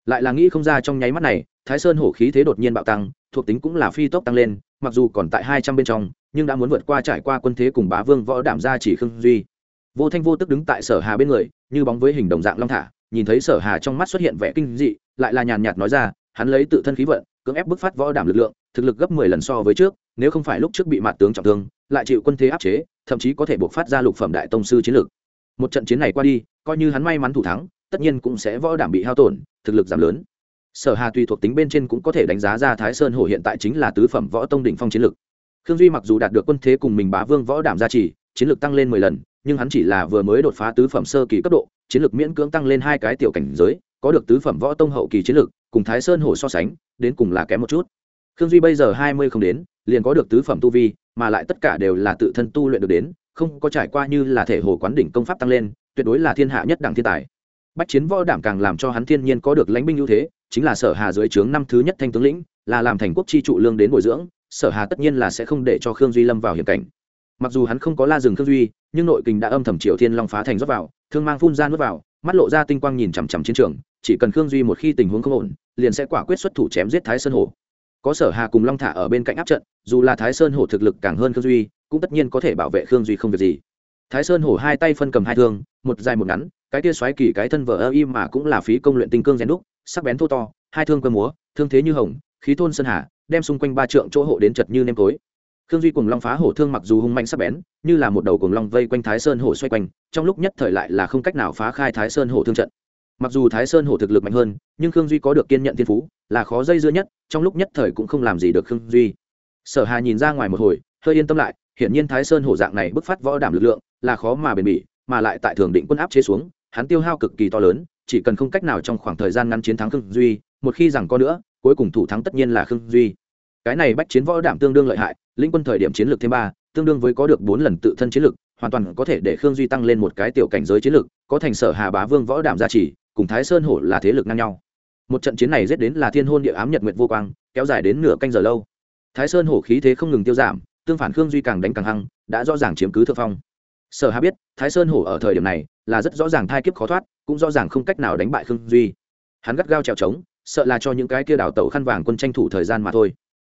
Lại là nghĩ không ra trong nháy mắt này, thái sơn hổ khí thế đột nhiên bạo tăng, thuộc tính cũng là phi tốc tăng lên, mặc dù còn tại hai trăm bên trong, nhưng đã muốn vượt qua trải qua quân thế cùng bá vương võ đảm ra chỉ khương duy. Vô thanh vô tức đứng tại sở hà bên người, như bóng với hình đồng dạng long thả, nhìn thấy sở hà trong mắt xuất hiện vẻ kinh dị, lại là nhàn nhạt nói ra, hắn lấy tự thân khí vận, cưỡng ép bức phát võ đảm lực lượng, thực lực gấp mười lần so với trước nếu không phải lúc trước bị mạt tướng trọng thương, lại chịu quân thế áp chế, thậm chí có thể buộc phát ra lục phẩm đại tông sư chiến lược. Một trận chiến này qua đi, coi như hắn may mắn thủ thắng, tất nhiên cũng sẽ võ đảm bị hao tổn, thực lực giảm lớn. Sở hà tùy thuộc tính bên trên cũng có thể đánh giá ra thái sơn hổ hiện tại chính là tứ phẩm võ tông đỉnh phong chiến lực khương duy mặc dù đạt được quân thế cùng mình bá vương võ đảm gia trì, chiến lược tăng lên mười lần, nhưng hắn chỉ là vừa mới đột phá tứ phẩm sơ kỳ cấp độ, chiến lược miễn cưỡng tăng lên hai cái tiểu cảnh giới, có được tứ phẩm võ tông hậu kỳ chiến lược, cùng thái sơn hổ so sánh, đến cùng là kém một chút khương duy bây giờ hai mươi không đến, liền có được tứ phẩm tu vi, mà lại tất cả đều là tự thân tu luyện được đến, không có trải qua như là thể hồ quán đỉnh công pháp tăng lên, tuyệt đối là thiên hạ nhất đẳng thiên tài. Bách chiến võ đảm càng làm cho hắn thiên nhiên có được lãnh binh ưu thế, chính là sở hà dưới trướng năm thứ nhất thanh tướng lĩnh, là làm thành quốc chi trụ lương đến bồi dưỡng, sở hà tất nhiên là sẽ không để cho khương duy lâm vào hiểm cảnh. Mặc dù hắn không có la rừng khương duy, nhưng nội kình đã âm thầm triều thiên long phá thành rót vào, thương mang phun ra nước vào, mắt lộ ra tinh quang nhìn chằm chằm chiến trường, chỉ cần khương duy một khi tình huống không ổn, liền sẽ quả quyết xuất thủ chém giết thái sơn hổ có sở hà cùng long thả ở bên cạnh áp trận, dù là thái sơn hổ thực lực càng hơn khương duy, cũng tất nhiên có thể bảo vệ khương duy không việc gì. Thái sơn hổ hai tay phân cầm hai thương, một dài một ngắn, cái tia xoáy kỳ cái thân vợ ơ im mà cũng là phí công luyện tinh cương rèn đúc, sắc bén thô to, hai thương cơ múa, thương thế như hồng, khí thôn sơn hà, đem xung quanh ba trượng chỗ hộ đến chật như nêm tối. Khương duy cùng long phá hổ thương mặc dù hung mạnh sắc bén, như là một đầu cùng long vây quanh thái sơn hổ xoay quanh, trong lúc nhất thời lại là không cách nào phá khai thái sơn hổ thương trận mặc dù thái sơn hổ thực lực mạnh hơn, nhưng khương duy có được kiên nhận thiên phú, là khó dây dưa nhất, trong lúc nhất thời cũng không làm gì được khương duy. Sở hà nhìn ra ngoài một hồi, hơi yên tâm lại, hiển nhiên thái sơn hổ dạng này bức phát võ đảm lực lượng, là khó mà bền bỉ, mà lại tại thường định quân áp chế xuống, hắn tiêu hao cực kỳ to lớn, chỉ cần không cách nào trong khoảng thời gian ngắn chiến thắng khương duy, một khi rằng có nữa, cuối cùng thủ thắng tất nhiên là khương duy. Cái này bách chiến võ đảm tương đương lợi hại, lĩnh quân thời điểm chiến lược thêm ba, tương đương với có được bốn lần tự thân chiến lược, hoàn toàn có thể để khương duy tăng lên một cái tiểu cảnh giới chiến lược, có thành sở hà bá vương võ đảm gia trì cùng thái sơn hổ là thế lực ngang nhau. Một trận chiến này giết đến là thiên hôn địa ám nhật nguyệt vô quang, kéo dài đến nửa canh giờ lâu. Thái sơn hổ khí thế không ngừng tiêu giảm, tương phản khương duy càng đánh càng hăng, đã rõ ràng chiếm cứ thượng phong. Sở hà biết, thái sơn hổ ở thời điểm này là rất rõ ràng thai kiếp khó thoát, cũng rõ ràng không cách nào đánh bại khương duy. Hắn gắt gao trèo trống, sợ là cho những cái kia đảo tàu khăn vàng quân tranh thủ thời gian mà thôi.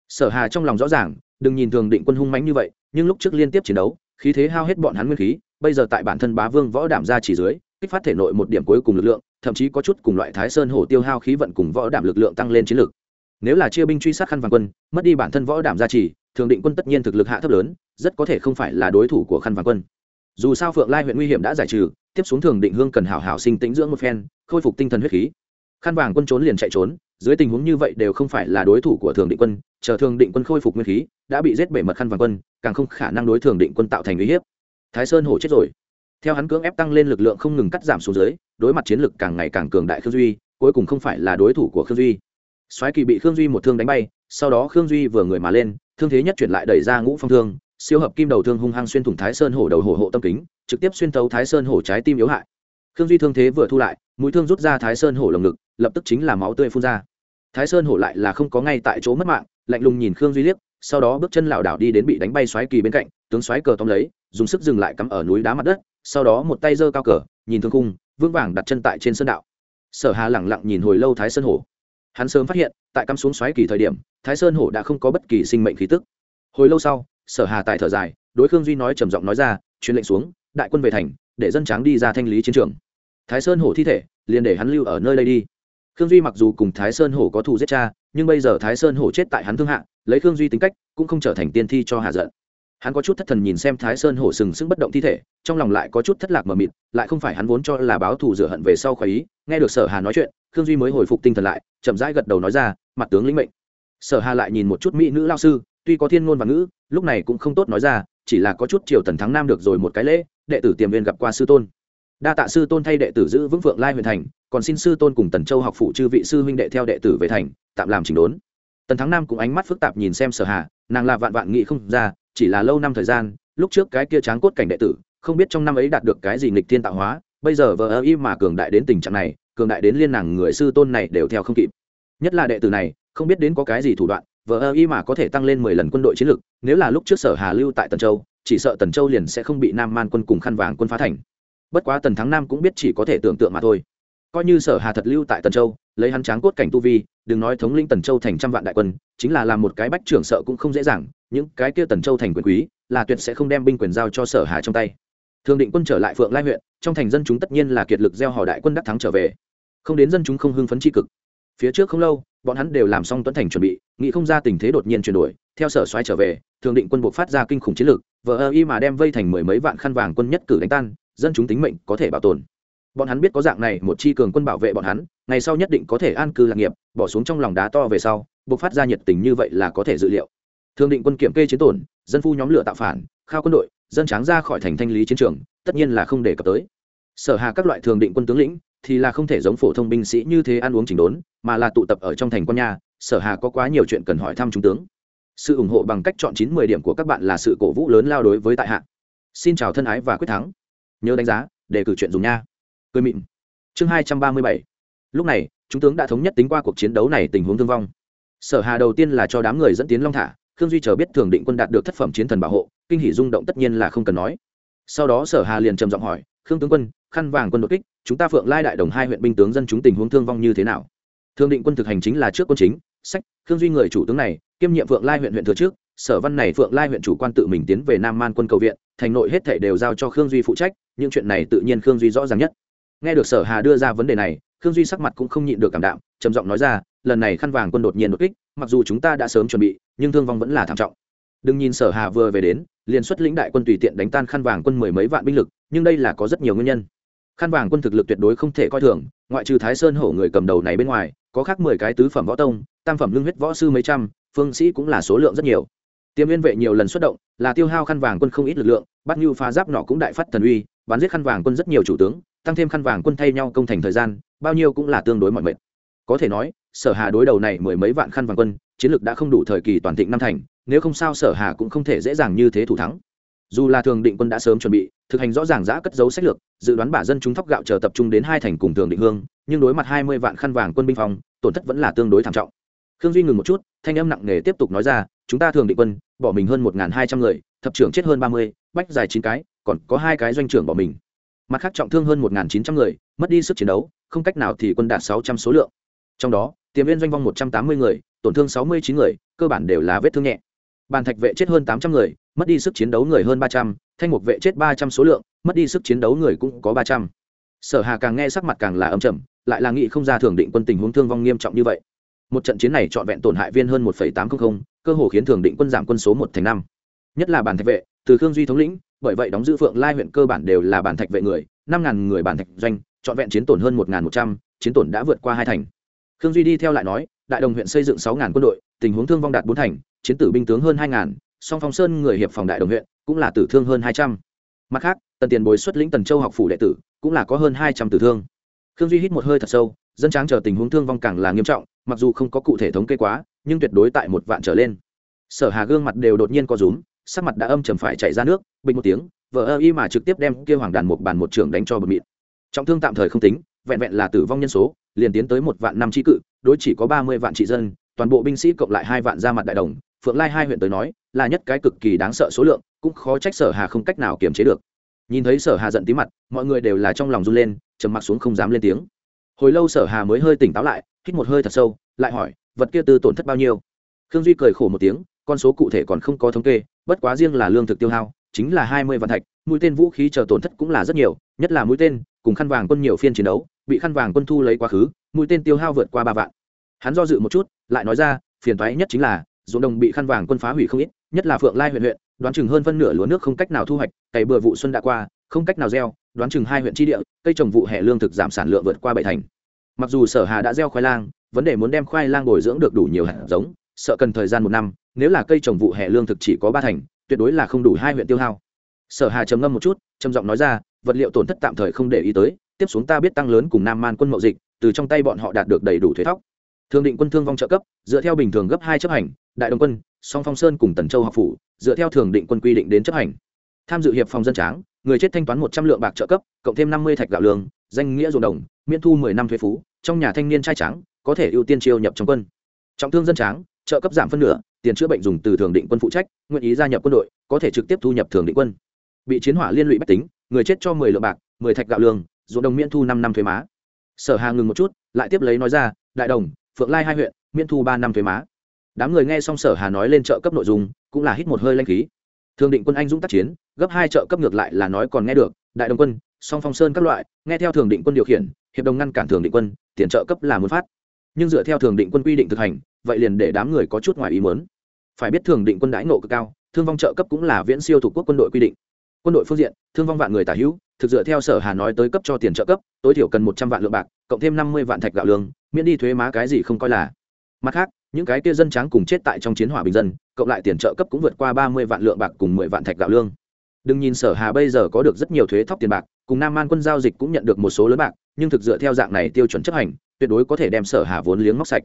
Sở hà trong lòng rõ ràng, đừng nhìn thường định quân hung mãnh như vậy, nhưng lúc trước liên tiếp chiến đấu, khí thế hao hết bọn hắn nguyên khí, bây giờ tại bản thân bá vương võ đảm ra chỉ dưới, kích phát thể nội một điểm cuối cùng lực lượng thậm chí có chút cùng loại thái sơn hổ tiêu hao khí vận cùng võ đảm lực lượng tăng lên chiến lực nếu là chia binh truy sát khăn vàng quân, mất đi bản thân võ đảm gia trì, thường định quân tất nhiên thực lực hạ thấp lớn, rất có thể không phải là đối thủ của khăn vàng quân. Dù sao phượng lai huyện nguy hiểm đã giải trừ, tiếp xuống thường định hương cần hảo hảo sinh tĩnh dưỡng một phen, khôi phục tinh thần huyết khí. Khăn vàng quân trốn liền chạy trốn, dưới tình huống như vậy đều không phải là đối thủ của thường định quân, chờ thường định quân khôi phục nguyên khí, đã bị giết bể mật khăn vàng quân, càng không khả năng đối thường định quân tạo thành uy hiếp. Thái sơn hổ chết rồi theo hắn cưỡng ép tăng lên lực lượng không ngừng cắt giảm xuống dưới, đối mặt chiến lực càng ngày càng cường đại khương duy, cuối cùng không phải là đối thủ của khương duy. Soái kỳ bị khương duy một thương đánh bay, sau đó khương duy vừa người mà lên, thương thế nhất chuyển lại đẩy ra ngũ phong thương, siêu hợp kim đầu thương hung hăng xuyên thủng thái sơn hổ đầu hổ hộ tâm kính, trực tiếp xuyên tấu thái sơn hổ trái tim yếu hại. Khương duy thương thế vừa thu lại, mũi thương rút ra thái sơn hổ lồng ngực, lập tức chính là máu tươi phun ra. Thái sơn hổ lại là không có ngay tại chỗ mất mạng, lạnh lùng nhìn khương duy liếc, sau đó bước chân lảo đảo đi đến bị đánh bay xoáy kỳ bên cạnh, tướng xoáy cờ tóm lấy, dùng sức dừng lại cắm ở núi đá mặt đất sau đó một tay giơ cao cờ, nhìn thương cung vững vàng đặt chân tại trên sơn đạo. Sở hà lẳng lặng nhìn hồi lâu thái sơn hổ. Hắn sớm phát hiện, tại cắm xuống xoáy kỳ thời điểm, thái sơn hổ đã không có bất kỳ sinh mệnh khí tức. Hồi lâu sau, sở hà tại thở dài, đối khương duy nói trầm giọng nói ra, truyền lệnh xuống, đại quân về thành, để dân tráng đi ra thanh lý chiến trường. Thái sơn hổ thi thể, liền để hắn lưu ở nơi đây đi. Khương duy mặc dù cùng thái sơn hổ có thù giết cha, nhưng bây giờ thái sơn hổ chết tại hắn thương hạ, lấy khương duy tính cách, cũng không trở thành tiên thi cho Hà giận hắn có chút thất thần nhìn xem thái sơn hổ sừng sững bất động thi thể, trong lòng lại có chút thất lạc mờ mịt, lại không phải hắn vốn cho là báo thù rửa hận về sau khỏi ý, nghe được sở hà nói chuyện, khương duy mới hồi phục tinh thần lại, chậm rãi gật đầu nói ra, mặt tướng lĩnh mệnh. Sở hà lại nhìn một chút mỹ nữ lao sư, tuy có thiên ngôn và ngữ, lúc này cũng không tốt nói ra, chỉ là có chút triều tần thắng nam được rồi một cái lễ, đệ tử tiềm viên gặp qua sư tôn. Đa tạ sư tôn thay đệ tử giữ vững vượng lai huyền thành, còn xin sư tôn cùng tần châu học phụ chư vị sư huynh đệ theo đệ tử về thành, tạm làm chỉnh đốn. Tần thắng nam cũng ánh mắt phức tạp nhìn xem sở hà, nàng là vạn vạn nghị không ra chỉ là lâu năm thời gian, lúc trước cái kia tráng cốt cảnh đệ tử, không biết trong năm ấy đạt được cái gì nghịch thiên tạo hóa, bây giờ vờ ơ y mà cường đại đến tình trạng này, cường đại đến liên nàng người sư tôn này đều theo không kịp. Nhất là đệ tử này, không biết đến có cái gì thủ đoạn, vờ ơ y mà có thể tăng lên mười lần quân đội chiến lược nếu là lúc trước sở hà lưu tại tần châu, chỉ sợ tần châu liền sẽ không bị nam man quân cùng khăn vàng quân phá thành. Bất quá tần thắng nam cũng biết chỉ có thể tưởng tượng mà thôi. Coi như sở hà thật lưu tại tần châu, lấy hắn tráng cốt cảnh tu vi, đừng nói thống lĩnh tần châu thành trăm vạn đại quân, chính là làm một cái bách trưởng sợ cũng không dễ dàng những cái kia tần châu thành quyền quý, là tuyệt sẽ không đem binh quyền giao cho sở hà trong tay. Thường định quân trở lại phượng lai huyện, trong thành dân chúng tất nhiên là kiệt lực gieo hò đại quân đắc thắng trở về. Không đến dân chúng không hưng phấn tri cực. Phía trước không lâu, bọn hắn đều làm xong tuấn thành chuẩn bị, nghĩ không ra tình thế đột nhiên chuyển đổi, theo sở xoáy trở về, thường định quân buộc phát ra kinh khủng chiến lược vờ ơ y mà đem vây thành mười mấy vạn khăn vàng quân nhất cử đánh tan, dân chúng tính mệnh có thể bảo tồn. Bọn hắn biết có dạng này, một chi cường quân bảo vệ bọn hắn, ngày sau nhất định có thể an cư lạc nghiệp, bỏ xuống trong lòng đá to về sau, buộc phát ra nhiệt tình như vậy là có thể dự liệu thường định quân kiểm kê chiến tổn, dân phu nhóm lửa tạo phản, khao quân đội, dân tráng ra khỏi thành thanh lý chiến trường, tất nhiên là không để cập tới. Sở hà các loại thường định quân tướng lĩnh thì là không thể giống phổ thông binh sĩ như thế ăn uống chỉnh đốn, mà là tụ tập ở trong thành quan nhà, sở hà có quá nhiều chuyện cần hỏi thăm trung tướng. Sự ủng hộ bằng cách chọn chín mười điểm của các bạn là sự cổ vũ lớn lao đối với tại hạ. Xin chào thân ái và quyết thắng. Nhớ đánh giá, để cử chuyện dùng nha. Cười mịn. Chương hai trăm ba mươi bảy. Lúc này chúng tướng đã thống nhất tính qua cuộc chiến đấu này tình huống thương vong. Sở hà đầu tiên là cho đám người dẫn tiến long thả khương duy chờ biết thường định quân đạt được thất phẩm chiến thần bảo hộ, kinh hỷ rung động tất nhiên là không cần nói. Sau đó sở hà liền trầm giọng hỏi, khương tướng quân, khăn vàng quân đột kích, chúng ta phượng lai đại đồng hai huyện binh tướng dân chúng tình huống thương vong như thế nào? Thương định quân thực hành chính là trước quân chính, sách, khương duy người chủ tướng này, kiêm nhiệm phượng lai huyện huyện thừa trước, sở văn này phượng lai huyện chủ quan tự mình tiến về nam man quân cầu viện, thành nội hết thể đều giao cho khương duy phụ trách, những chuyện này tự nhiên khương duy rõ ràng nhất. Nghe được sở hà đưa ra vấn đề này, khương duy sắc mặt cũng không nhịn được cảm đạm, trầm giọng nói ra lần này khăn vàng quân đột nhiên đột kích, mặc dù chúng ta đã sớm chuẩn bị, nhưng thương vong vẫn là thảm trọng. Đừng nhìn sở hà vừa về đến, liền xuất lĩnh đại quân tùy tiện đánh tan khăn vàng quân mười mấy vạn binh lực, nhưng đây là có rất nhiều nguyên nhân. Khăn vàng quân thực lực tuyệt đối không thể coi thường, ngoại trừ thái sơn hổ người cầm đầu này bên ngoài, có khác mười cái tứ phẩm võ tông, tam phẩm lương huyết võ sư mấy trăm, phương sĩ cũng là số lượng rất nhiều. Tiêm liên vệ nhiều lần xuất động, là tiêu hao khăn vàng quân không ít lực lượng, bắt như phá giáp nọ cũng đại phát thần uy, bắn giết khăn vàng quân rất nhiều chủ tướng, tăng thêm khăn vàng quân thay nhau công thành thời gian, bao nhiêu cũng là tương đối mọi mệt có thể nói, sở hà đối đầu này mười mấy vạn khăn vàng quân, chiến lược đã không đủ thời kỳ toàn thịnh năm thành, nếu không sao sở hà cũng không thể dễ dàng như thế thủ thắng. Dù là thường định quân đã sớm chuẩn bị, thực hành rõ ràng giã cất dấu sách lược, dự đoán bả dân chúng thóc gạo chờ tập trung đến hai thành cùng thường định hương, nhưng đối mặt hai mươi vạn khăn vàng quân binh phòng tổn thất vẫn là tương đối thảm trọng. Khương duy ngừng một chút, thanh âm nặng nề tiếp tục nói ra, chúng ta thường định quân, bỏ mình hơn một hai trăm người, thập trưởng chết hơn ba mươi, bách dài chín cái, còn có hai cái doanh trưởng bỏ mình. Mặt khác trọng thương hơn một chín trăm người, mất đi sức chiến đấu, không cách nào thì quân đạt sáu trăm số lượng trong đó tiềm viên doanh vong một trăm tám mươi người, tổn thương sáu mươi chín người, cơ bản đều là vết thương nhẹ. Bàn thạch vệ chết hơn tám trăm người, mất đi sức chiến đấu người hơn ba trăm, thanh mục vệ chết ba trăm số lượng, mất đi sức chiến đấu người cũng có ba trăm. Sở hà càng nghe sắc mặt càng là âm trầm, lại là nghị không ra thường định quân tình huống thương vong nghiêm trọng như vậy. Một trận chiến này trọn vẹn tổn hại viên hơn một tám trăm linh cơ hồ khiến thường định quân giảm quân số một thành năm. Nhất là bàn thạch vệ, từ khương duy thống lĩnh, bởi vậy đóng giữ phượng lai huyện cơ bản đều là bàn thạch vệ người, năm ngàn người bàn thạch doanh, trọn vẹn chiến tổn hơn một một trăm, chiến tổn đã vượt qua hai thành khương duy đi theo lại nói, đại đồng huyện xây dựng sáu ngàn quân đội, tình huống thương vong đạt bốn thành, chiến tử binh tướng hơn hai ngàn, song phong sơn người hiệp phòng đại đồng huyện cũng là tử thương hơn hai trăm. Mặt khác, tần tiền bồi xuất lĩnh tần châu học phủ đệ tử cũng là có hơn hai trăm tử thương. Khương duy hít một hơi thật sâu, dân tráng chờ tình huống thương vong càng là nghiêm trọng, mặc dù không có cụ thể thống kê quá, nhưng tuyệt đối tại một vạn trở lên. Sở hà gương mặt đều đột nhiên có rúm, sắc mặt đã âm trầm phải chạy ra nước, bình một tiếng, vợ ơ y mà trực tiếp đem kêu hoàng đàn một bàn một trưởng đánh cho bờ mịn trọng thương tạm thời không tính, vẹn vẹn là tử vong nhân số liền tiến tới một vạn năm tri cự, đối chỉ có ba mươi vạn trị dân, toàn bộ binh sĩ cộng lại hai vạn ra mặt đại đồng, phượng lai hai huyện tới nói, là nhất cái cực kỳ đáng sợ số lượng, cũng khó trách sở hà không cách nào kiềm chế được. Nhìn thấy sở hà giận tí mặt, mọi người đều là trong lòng run lên, trầm mặc xuống không dám lên tiếng. Hồi lâu sở hà mới hơi tỉnh táo lại, hít một hơi thật sâu, lại hỏi, vật kia tư tổn thất bao nhiêu? Khương duy cười khổ một tiếng, con số cụ thể còn không có thống kê, bất quá riêng là lương thực tiêu hao, chính là hai mươi vạn thạch, mũi tên vũ khí chờ tổn thất cũng là rất nhiều, nhất là mũi tên, cùng khăn vàng quân nhiều phiên chiến đấu bị khăn vàng quân thu lấy quá khứ, mũi tên tiêu hao vượt qua ba vạn. Hắn do dự một chút, lại nói ra, phiền toái nhất chính là, ruộng đồng bị khăn vàng quân phá hủy không ít, nhất là phượng lai huyện huyện, đoán chừng hơn phân nửa lúa nước không cách nào thu hoạch, cày bừa vụ xuân đã qua, không cách nào gieo, đoán chừng hai huyện tri địa, cây trồng vụ hè lương thực giảm sản lượng vượt qua bảy thành. Mặc dù sở hà đã gieo khoai lang, vấn đề muốn đem khoai lang bồi dưỡng được đủ nhiều hạt giống, sợ cần thời gian một năm, nếu là cây trồng vụ hè lương thực chỉ có ba thành, tuyệt đối là không đủ hai huyện tiêu hao. Sở hà trầm ngâm một chút, trầm giọng nói ra, vật liệu tổn thất tạm thời không để ý tới tiếp xuống ta biết tăng lớn cùng nam man quân mậu dịch, từ trong tay bọn họ đạt được đầy đủ thuế thóc. Thường định quân thương vong trợ cấp, dựa theo bình thường gấp hai chấp hành, đại đồng quân, song phong sơn cùng tần châu học phủ, dựa theo thường định quân quy định đến chấp hành. Tham dự hiệp phòng dân tráng, người chết thanh toán một trăm lượng bạc trợ cấp, cộng thêm năm mươi thạch gạo lương, danh nghĩa ruộng đồng, miễn thu mười năm thuế phú, trong nhà thanh niên trai trắng có thể ưu tiên chiêu nhập trong quân. Trọng thương dân tráng, trợ cấp giảm phân nửa, tiền chữa bệnh dùng từ thường định quân phụ trách, nguyện ý gia nhập quân đội, có thể trực tiếp thu nhập thường định quân. Bị chiến hỏa liên lụy bách tính, người chết cho mười lượng bạc, mười thạch gạo lương ruộng đồng miễn thu năm năm thuế má. Sở hà ngừng một chút, lại tiếp lấy nói ra, đại đồng, phượng lai hai huyện, miễn thu ba năm thuế má. Đám người nghe xong sở hà nói lên trợ cấp nội dung, cũng là hít một hơi lanh khí. Thương định quân anh dũng tác chiến, gấp hai trợ cấp ngược lại là nói còn nghe được, đại đồng quân, song phong sơn các loại, nghe theo thường định quân điều khiển, hiệp đồng ngăn cản thường định quân, tiền trợ cấp là muốn phát. Nhưng dựa theo thường định quân quy định thực hành, vậy liền để đám người có chút ngoài ý muốn. Phải biết thường định quân đãi nộ cực cao, thương vong trợ cấp cũng là viễn siêu thuộc quốc quân đội quy định. Quân đội phương diện, thương vong vạn người tả hữu thực dựa theo sở hà nói tới cấp cho tiền trợ cấp, tối thiểu cần một trăm vạn lượng bạc, cộng thêm năm mươi vạn thạch gạo lương, miễn đi thuế má cái gì không coi là. Mặt khác, những cái kia dân trắng cùng chết tại trong chiến hỏa bình dân, cộng lại tiền trợ cấp cũng vượt qua ba mươi vạn lượng bạc cùng mười vạn thạch gạo lương. Đừng nhìn sở hà bây giờ có được rất nhiều thuế thóc tiền bạc, cùng nam man quân giao dịch cũng nhận được một số lớn bạc, nhưng thực dựa theo dạng này tiêu chuẩn chấp hành, tuyệt đối có thể đem sở hà vốn liếng móc sạch.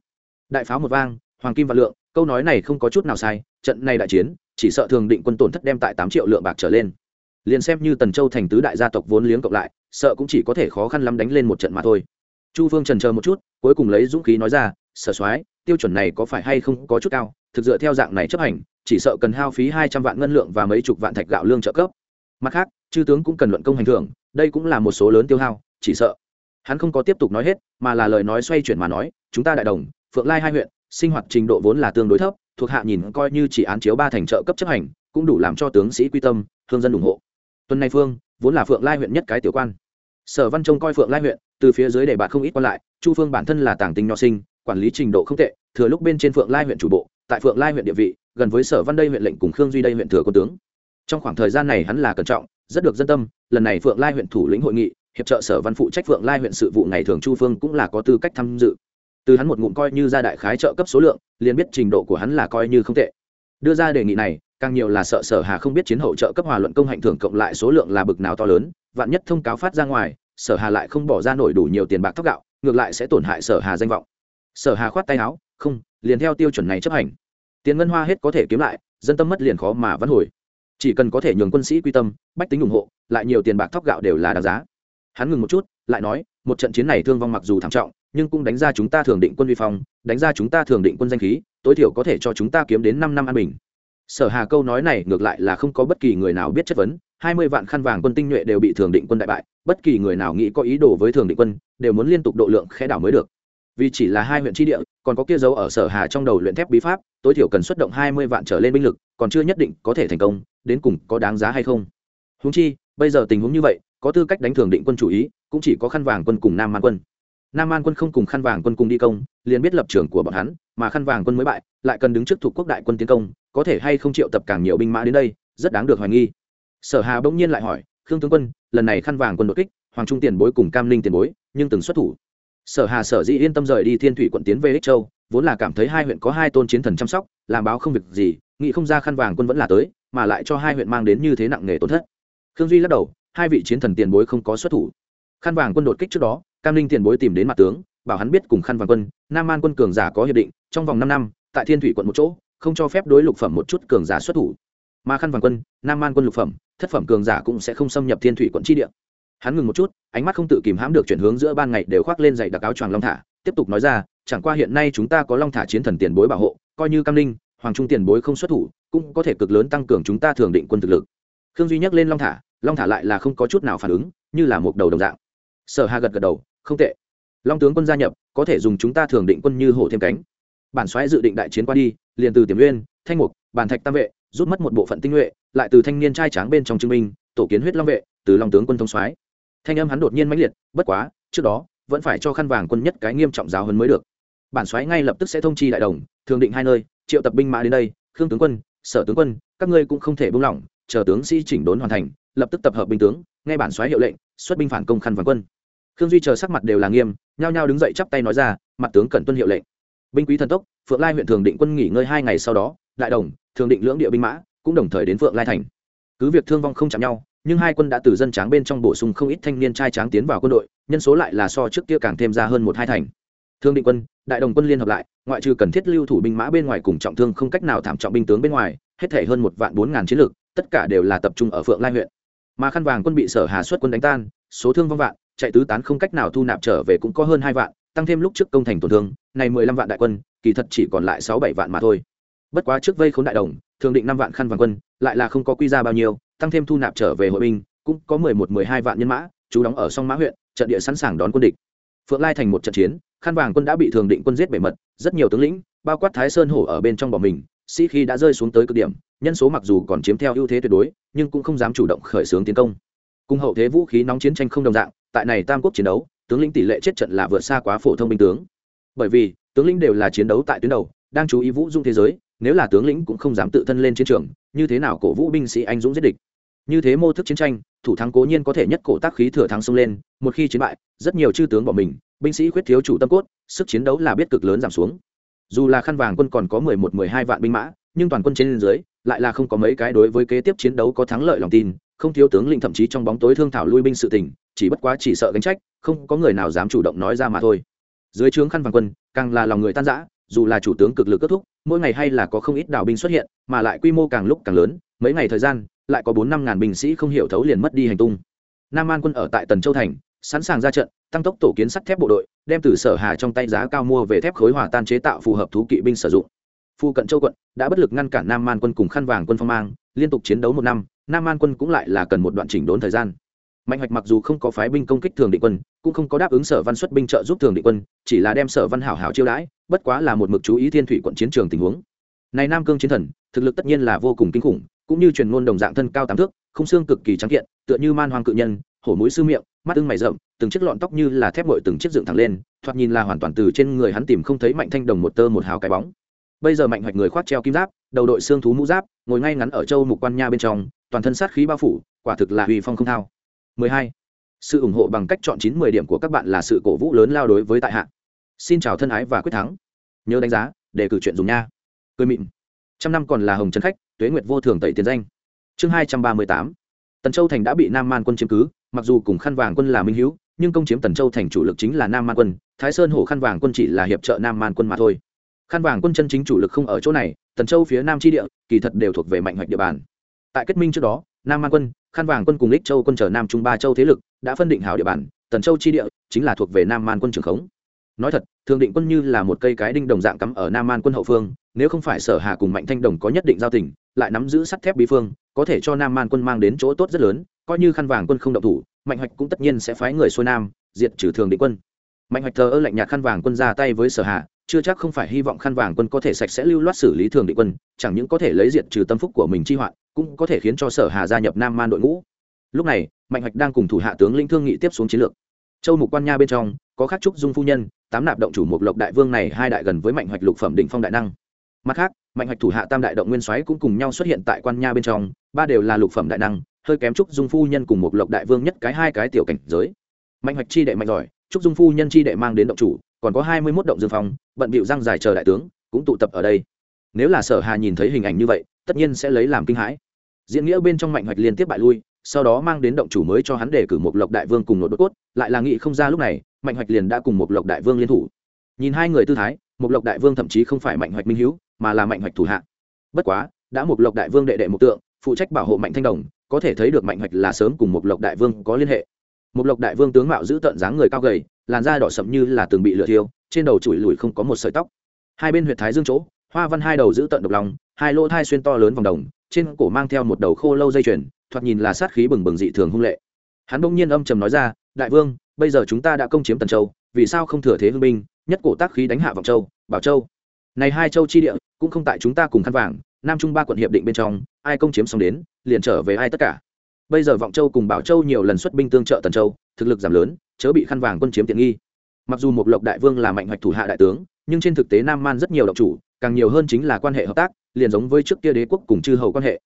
Đại pháo một vang, hoàng kim và lượng, câu nói này không có chút nào sai, trận này đại chiến, chỉ sợ thường định quân tổn thất đem tại tám triệu lượng bạc trở lên liền xem như tần châu thành tứ đại gia tộc vốn liếng cộng lại, sợ cũng chỉ có thể khó khăn lắm đánh lên một trận mà thôi. Chu phương trần chờ một chút, cuối cùng lấy dũng khí nói ra, sở soái, tiêu chuẩn này có phải hay không có chút cao? Thực dựa theo dạng này chấp hành, chỉ sợ cần hao phí hai trăm vạn ngân lượng và mấy chục vạn thạch gạo lương trợ cấp. Mặt khác, chư tướng cũng cần luận công hành thưởng, đây cũng là một số lớn tiêu hao, chỉ sợ. Hắn không có tiếp tục nói hết, mà là lời nói xoay chuyển mà nói, chúng ta đại đồng, phượng lai hai huyện, sinh hoạt trình độ vốn là tương đối thấp, thuộc hạ nhìn coi như chỉ án chiếu ba thành trợ cấp chấp hành, cũng đủ làm cho tướng sĩ quy tâm, thương dân ủng hộ tuần này phương, vốn là phượng lai huyện nhất cái tiểu quan. Sở văn trông coi phượng lai huyện, từ phía dưới để bạt không ít quan lại, chu phương bản thân là tàng tình nho sinh, quản lý trình độ không tệ, thừa lúc bên trên phượng lai huyện chủ bộ, tại phượng lai huyện địa vị, gần với sở văn đây huyện lệnh cùng khương duy đây huyện thừa quân tướng. Trong khoảng thời gian này hắn là cẩn trọng, rất được dân tâm, lần này phượng lai huyện thủ lĩnh hội nghị, hiệp trợ sở văn phụ trách phượng lai huyện sự vụ ngày thường chu phương cũng là có tư cách tham dự. Từ hắn một ngụm coi như ra đại khái trợ cấp số lượng, liền biết trình độ của hắn là coi như không tệ đưa ra đề nghị này, càng nhiều là sợ sở hà không biết chiến hậu trợ cấp hòa luận công hạnh thưởng cộng lại số lượng là bực nào to lớn, vạn nhất thông cáo phát ra ngoài, sở hà lại không bỏ ra nổi đủ nhiều tiền bạc thóc gạo, ngược lại sẽ tổn hại sở hà danh vọng. Sở hà khoát tay áo, không, liền theo tiêu chuẩn này chấp hành. Tiền ngân hoa hết có thể kiếm lại, dân tâm mất liền khó mà vẫn hồi. Chỉ cần có thể nhường quân sĩ quy tâm, bách tính ủng hộ, lại nhiều tiền bạc thóc gạo đều là đáng giá. Hắn ngừng một chút, lại nói, một trận chiến này thương vong mặc dù thảm trọng nhưng cũng đánh ra chúng ta thường định quân vi phong, đánh ra chúng ta thường định quân danh khí, tối thiểu có thể cho chúng ta kiếm đến năm năm an bình. Sở hà câu nói này ngược lại là không có bất kỳ người nào biết chất vấn, hai mươi vạn khăn vàng quân tinh nhuệ đều bị thường định quân đại bại, bất kỳ người nào nghĩ có ý đồ với thường định quân, đều muốn liên tục độ lượng khẽ đảo mới được. Vì chỉ là hai huyện tri địa, còn có kia dấu ở sở hà trong đầu luyện thép bí pháp, tối thiểu cần xuất động hai mươi vạn trở lên binh lực, còn chưa nhất định có thể thành công, đến cùng có đáng giá hay không? Húng chi, bây giờ tình huống như vậy, có tư cách đánh thường định quân chủ ý, cũng chỉ có khăn vàng quân cùng nam man quân nam an quân không cùng khăn vàng quân cùng đi công, liền biết lập trường của bọn hắn, mà khăn vàng quân mới bại, lại cần đứng trước thuộc quốc đại quân tiến công, có thể hay không triệu tập càng nhiều binh mã đến đây, rất đáng được hoài nghi. Sở hà bỗng nhiên lại hỏi, khương tướng quân, lần này khăn vàng quân đột kích, hoàng trung tiền bối cùng cam ninh tiền bối, nhưng từng xuất thủ. Sở hà sở dĩ yên tâm rời đi thiên thủy quận tiến về ích châu, vốn là cảm thấy hai huyện có hai tôn chiến thần chăm sóc, làm báo không việc gì, nghĩ không ra khăn vàng quân vẫn là tới, mà lại cho hai huyện mang đến như thế nặng nề tổn thất. Khương duy lắc đầu, hai vị chiến thần tiền bối không có xuất thủ. Khăn vàng quân đột kích trước đó cam linh tiền bối tìm đến mặt tướng, bảo hắn biết cùng khăn vàng quân, nam an quân cường giả có hiệp định, trong vòng năm năm, tại thiên thủy quận một chỗ, không cho phép đối lục phẩm một chút cường giả xuất thủ. Mà khăn vàng quân, nam an quân lục phẩm, thất phẩm cường giả cũng sẽ không xâm nhập thiên thủy quận chi địa. Hắn ngừng một chút, ánh mắt không tự kìm hãm được chuyển hướng giữa ban ngày đều khoác lên giày đặc áo choàng long thả, tiếp tục nói ra, chẳng qua hiện nay chúng ta có long thả chiến thần tiền bối bảo hộ, coi như cam linh hoàng trung tiền bối không xuất thủ, cũng có thể cực lớn tăng cường chúng ta thường định quân thực lực. Khương duy nhắc lên long thả long thả lại là không có chút nào phản ứng, như là một đầu đồng dạng. Sở hà gật gật đầu không tệ. Long tướng quân gia nhập, có thể dùng chúng ta thường định quân như hổ thêm cánh. Bản xoáy dự định đại chiến qua đi, liền từ tiềm nguyên thanh mục, bàn thạch tam vệ, rút mất một bộ phận tinh nhuệ, lại từ thanh niên trai tráng bên trong chứng minh, tổ kiến huyết long vệ, từ long tướng quân thông soái. Thanh âm hắn đột nhiên mãnh liệt, bất quá, trước đó, vẫn phải cho khăn vàng quân nhất cái nghiêm trọng giáo hơn mới được. Bản xoáy ngay lập tức sẽ thông chi đại đồng, thường định hai nơi, triệu tập binh mã đến đây, khương tướng quân, sở tướng quân, các ngươi cũng không thể buông lỏng, chờ tướng sĩ chỉnh đốn hoàn thành, lập tức tập hợp binh tướng, nghe bản xoáy hiệu lệnh, xuất binh phản công khăn vàng quân khương duy chờ sắc mặt đều là nghiêm, nhao nhao đứng dậy chắp tay nói ra, mặt tướng cần tuân hiệu lệnh. Binh quý thần tốc, phượng lai huyện thường định quân nghỉ ngơi hai ngày sau đó, đại đồng, thường định lưỡng địa binh mã, cũng đồng thời đến phượng lai thành. Cứ việc thương vong không chạm nhau, nhưng hai quân đã từ dân tráng bên trong bổ sung không ít thanh niên trai tráng tiến vào quân đội, nhân số lại là so trước kia càng thêm ra hơn một hai thành. Thương định quân, đại đồng quân liên hợp lại, ngoại trừ cần thiết lưu thủ binh mã bên ngoài cùng trọng thương không cách nào thảm trọng binh tướng bên ngoài, hết thể hơn một vạn bốn ngàn chiến lược, tất cả đều là tập trung ở phượng lai huyện. Mà khăn vàng quân bị sở hà xuất quân đánh tan, số thương vong vạn chạy tứ tán không cách nào thu nạp trở về cũng có hơn hai vạn, tăng thêm lúc trước công thành tổn thương, này mười lăm vạn đại quân, kỳ thật chỉ còn lại sáu bảy vạn mà thôi. Bất quá trước vây khốn đại đồng, thường định năm vạn khăn vàng quân, lại là không có quy ra bao nhiêu, tăng thêm thu nạp trở về hội binh, cũng có mười một, mười hai vạn nhân mã chú đóng ở song mã huyện, trận địa sẵn sàng đón quân địch. Phượng lai thành một trận chiến, khăn vàng quân đã bị thường định quân giết bể mật, rất nhiều tướng lĩnh, bao quát thái sơn hổ ở bên trong bỏ mình, sĩ khi đã rơi xuống tới cực điểm, nhân số mặc dù còn chiếm theo ưu thế tuyệt đối, nhưng cũng không dám chủ động khởi xướng tiến công. Cùng hậu thế vũ khí nóng chiến tranh không đồng dạng tại này tam quốc chiến đấu, tướng lĩnh tỷ lệ chết trận là vượt xa quá phổ thông binh tướng. Bởi vì, tướng lĩnh đều là chiến đấu tại tuyến đầu, đang chú ý vũ dung thế giới, nếu là tướng lĩnh cũng không dám tự thân lên chiến trường, như thế nào cổ vũ binh sĩ anh dũng giết địch? Như thế mô thức chiến tranh, thủ thắng cố nhiên có thể nhất cổ tác khí thừa thắng xông lên, một khi chiến bại, rất nhiều chư tướng bỏ mình, binh sĩ khuyết thiếu chủ tâm cốt, sức chiến đấu là biết cực lớn giảm xuống. Dù là khăn vàng quân còn có mười một, mười hai vạn binh mã, nhưng toàn quân trên dưới, lại là không có mấy cái đối với kế tiếp chiến đấu có thắng lợi lòng tin không thiếu tướng lĩnh thậm chí trong bóng tối thương thảo lui binh sự tình, chỉ bất quá chỉ sợ gánh trách, không có người nào dám chủ động nói ra mà thôi. Dưới trướng khăn vàng quân, càng là lòng người tan rã, dù là chủ tướng cực lực kết thúc, mỗi ngày hay là có không ít đảo binh xuất hiện, mà lại quy mô càng lúc càng lớn, mấy ngày thời gian, lại có bốn năm ngàn binh sĩ không hiểu thấu liền mất đi hành tung. Nam an quân ở tại tần châu thành, sẵn sàng ra trận, tăng tốc tổ kiến sắt thép bộ đội, đem từ sở hà trong tay giá cao mua về thép khối hòa tan chế tạo phù hợp thú kỵ binh sử dụng. Phu cận châu quận đã bất lực ngăn cản nam man quân cùng khăn vàng quân phong mang, liên tục chiến đấu một năm nam An quân cũng lại là cần một đoạn chỉnh đốn thời gian. Mạnh hoạch mặc dù không có phái binh công kích thường định quân, cũng không có đáp ứng sở văn xuất binh trợ giúp thường định quân, chỉ là đem sở văn hảo hảo chiêu đãi, bất quá là một mực chú ý thiên thủy quận chiến trường tình huống. Này nam cương chiến thần, thực lực tất nhiên là vô cùng kinh khủng, cũng như truyền ngôn đồng dạng thân cao tám thước, không xương cực kỳ trắng kiện, tựa như man hoang cự nhân, hổ mũi sư miệng, mắt ưng mày rậm, từng chiếc lọn tóc như là thép ngội từng chiếc dựng thẳng lên, thoạt nhìn là hoàn toàn từ trên người hắn tìm không thấy mạnh thanh đồng một tơ một hào cái bóng bây giờ mạnh hoạch người khoác treo kim giáp, đầu đội xương thú mũ giáp, ngồi ngay ngắn ở châu mục quan nha bên trong, toàn thân sát khí bao phủ, quả thực là uy phong không thao. 12. sự ủng hộ bằng cách chọn chín mười điểm của các bạn là sự cổ vũ lớn lao đối với tại hạ. Xin chào thân ái và quyết thắng. Nhớ đánh giá, để cử chuyện dùng nha. Cười mịn. Trăm năm còn là hồng trấn khách, tuế nguyệt vô thường tẩy tiền danh. Chương hai trăm ba mươi tám. Tần châu thành đã bị nam man quân chiếm cứ, mặc dù cùng khăn vàng quân là minh hữu nhưng công chiếm tần châu thành chủ lực chính là nam man quân, thái sơn hổ khăn vàng quân chỉ là hiệp trợ nam man quân mà thôi khăn vàng quân chân chính chủ lực không ở chỗ này, tần châu phía nam tri địa, kỳ thật đều thuộc về mạnh hoạch địa bàn. Tại kết minh trước đó, nam man quân khăn vàng quân cùng lích châu quân chở nam trung ba châu thế lực, đã phân định hảo địa bàn, tần châu tri địa chính là thuộc về nam man quân trường khống. Nói thật, thường định quân như là một cây cái đinh đồng dạng cắm ở nam man quân hậu phương, nếu không phải sở hà cùng mạnh thanh đồng có nhất định giao tình, lại nắm giữ sắt thép bí phương, có thể cho nam man quân mang đến chỗ tốt rất lớn, coi như khăn vàng quân không động thủ, mạnh hoạch cũng tất nhiên sẽ phái người xuôi nam, diệt trừ thường định quân. Mạnh hoạch thờ ơ lạnh nhạt khăn vàng quân ra tay với sở hà chưa chắc không phải hy vọng khăn vàng quân có thể sạch sẽ lưu loát xử lý thường định quân, chẳng những có thể lấy diện trừ tâm phúc của mình chi hoạn, cũng có thể khiến cho sở hà gia nhập nam man đội ngũ. Lúc này, mạnh hoạch đang cùng thủ hạ tướng linh thương nghị tiếp xuống chiến lược. Châu mục quan nha bên trong, có khắc trúc dung phu nhân, tám nạp động chủ mục lộc đại vương này hai đại gần với mạnh hoạch lục phẩm định phong đại năng. Mặt khác, mạnh hoạch thủ hạ tam đại động nguyên soái cũng cùng nhau xuất hiện tại quan nha bên trong, ba đều là lục phẩm đại năng, hơi kém trúc dung phu nhân cùng một lộc đại vương nhất cái hai cái tiểu cảnh giới. Mạnh hoạch chi đệ mạnh giỏi trúc dung phu nhân chi đệ mang đến động chủ, còn có hai mươi mốt động dương phong, bận bịu răng dài chờ đại tướng, cũng tụ tập ở đây. Nếu là sở hà nhìn thấy hình ảnh như vậy, tất nhiên sẽ lấy làm kinh hãi. Diễn nghĩa bên trong mạnh hoạch liên tiếp bại lui, sau đó mang đến động chủ mới cho hắn để cử một lộc đại vương cùng nội đốt cốt, lại là nghị không ra lúc này, mạnh hoạch liền đã cùng một lộc đại vương liên thủ. Nhìn hai người tư thái một lộc đại vương thậm chí không phải mạnh hoạch minh hữu, mà là mạnh hoạch thủ hạ. Bất quá, đã một lộc đại vương đệ đệ một tượng, phụ trách bảo hộ mạnh thanh đồng, có thể thấy được mạnh hoạch là sớm cùng một lộc đại vương có liên hệ một lộc đại vương tướng mạo giữ tận dáng người cao gầy, làn da đỏ sậm như là từng bị lửa thiêu, trên đầu chùi lùi không có một sợi tóc. Hai bên huyệt thái dương chỗ, hoa văn hai đầu giữ tận độc lòng, hai lỗ thai xuyên to lớn vòng đồng, trên cổ mang theo một đầu khô lâu dây chuyền, thoạt nhìn là sát khí bừng bừng dị thường hung lệ. Hắn bỗng nhiên âm trầm nói ra, đại vương, bây giờ chúng ta đã công chiếm tần châu, vì sao không thừa thế hưng binh, nhất cổ tác khí đánh hạ vọng châu, bảo châu? Này hai châu chi địa, cũng không tại chúng ta cùng khăn vàng, nam trung ba quận hiệp định bên trong, ai công chiếm xong đến, liền trở về ai tất cả bây giờ vọng châu cùng bảo châu nhiều lần xuất binh tương trợ tần châu, thực lực giảm lớn, chớ bị khăn vàng quân chiếm tiện nghi. Mặc dù một lộc đại vương là mạnh hoạch thủ hạ đại tướng, nhưng trên thực tế nam man rất nhiều động chủ, càng nhiều hơn chính là quan hệ hợp tác, liền giống với trước kia đế quốc cùng chư hầu quan hệ.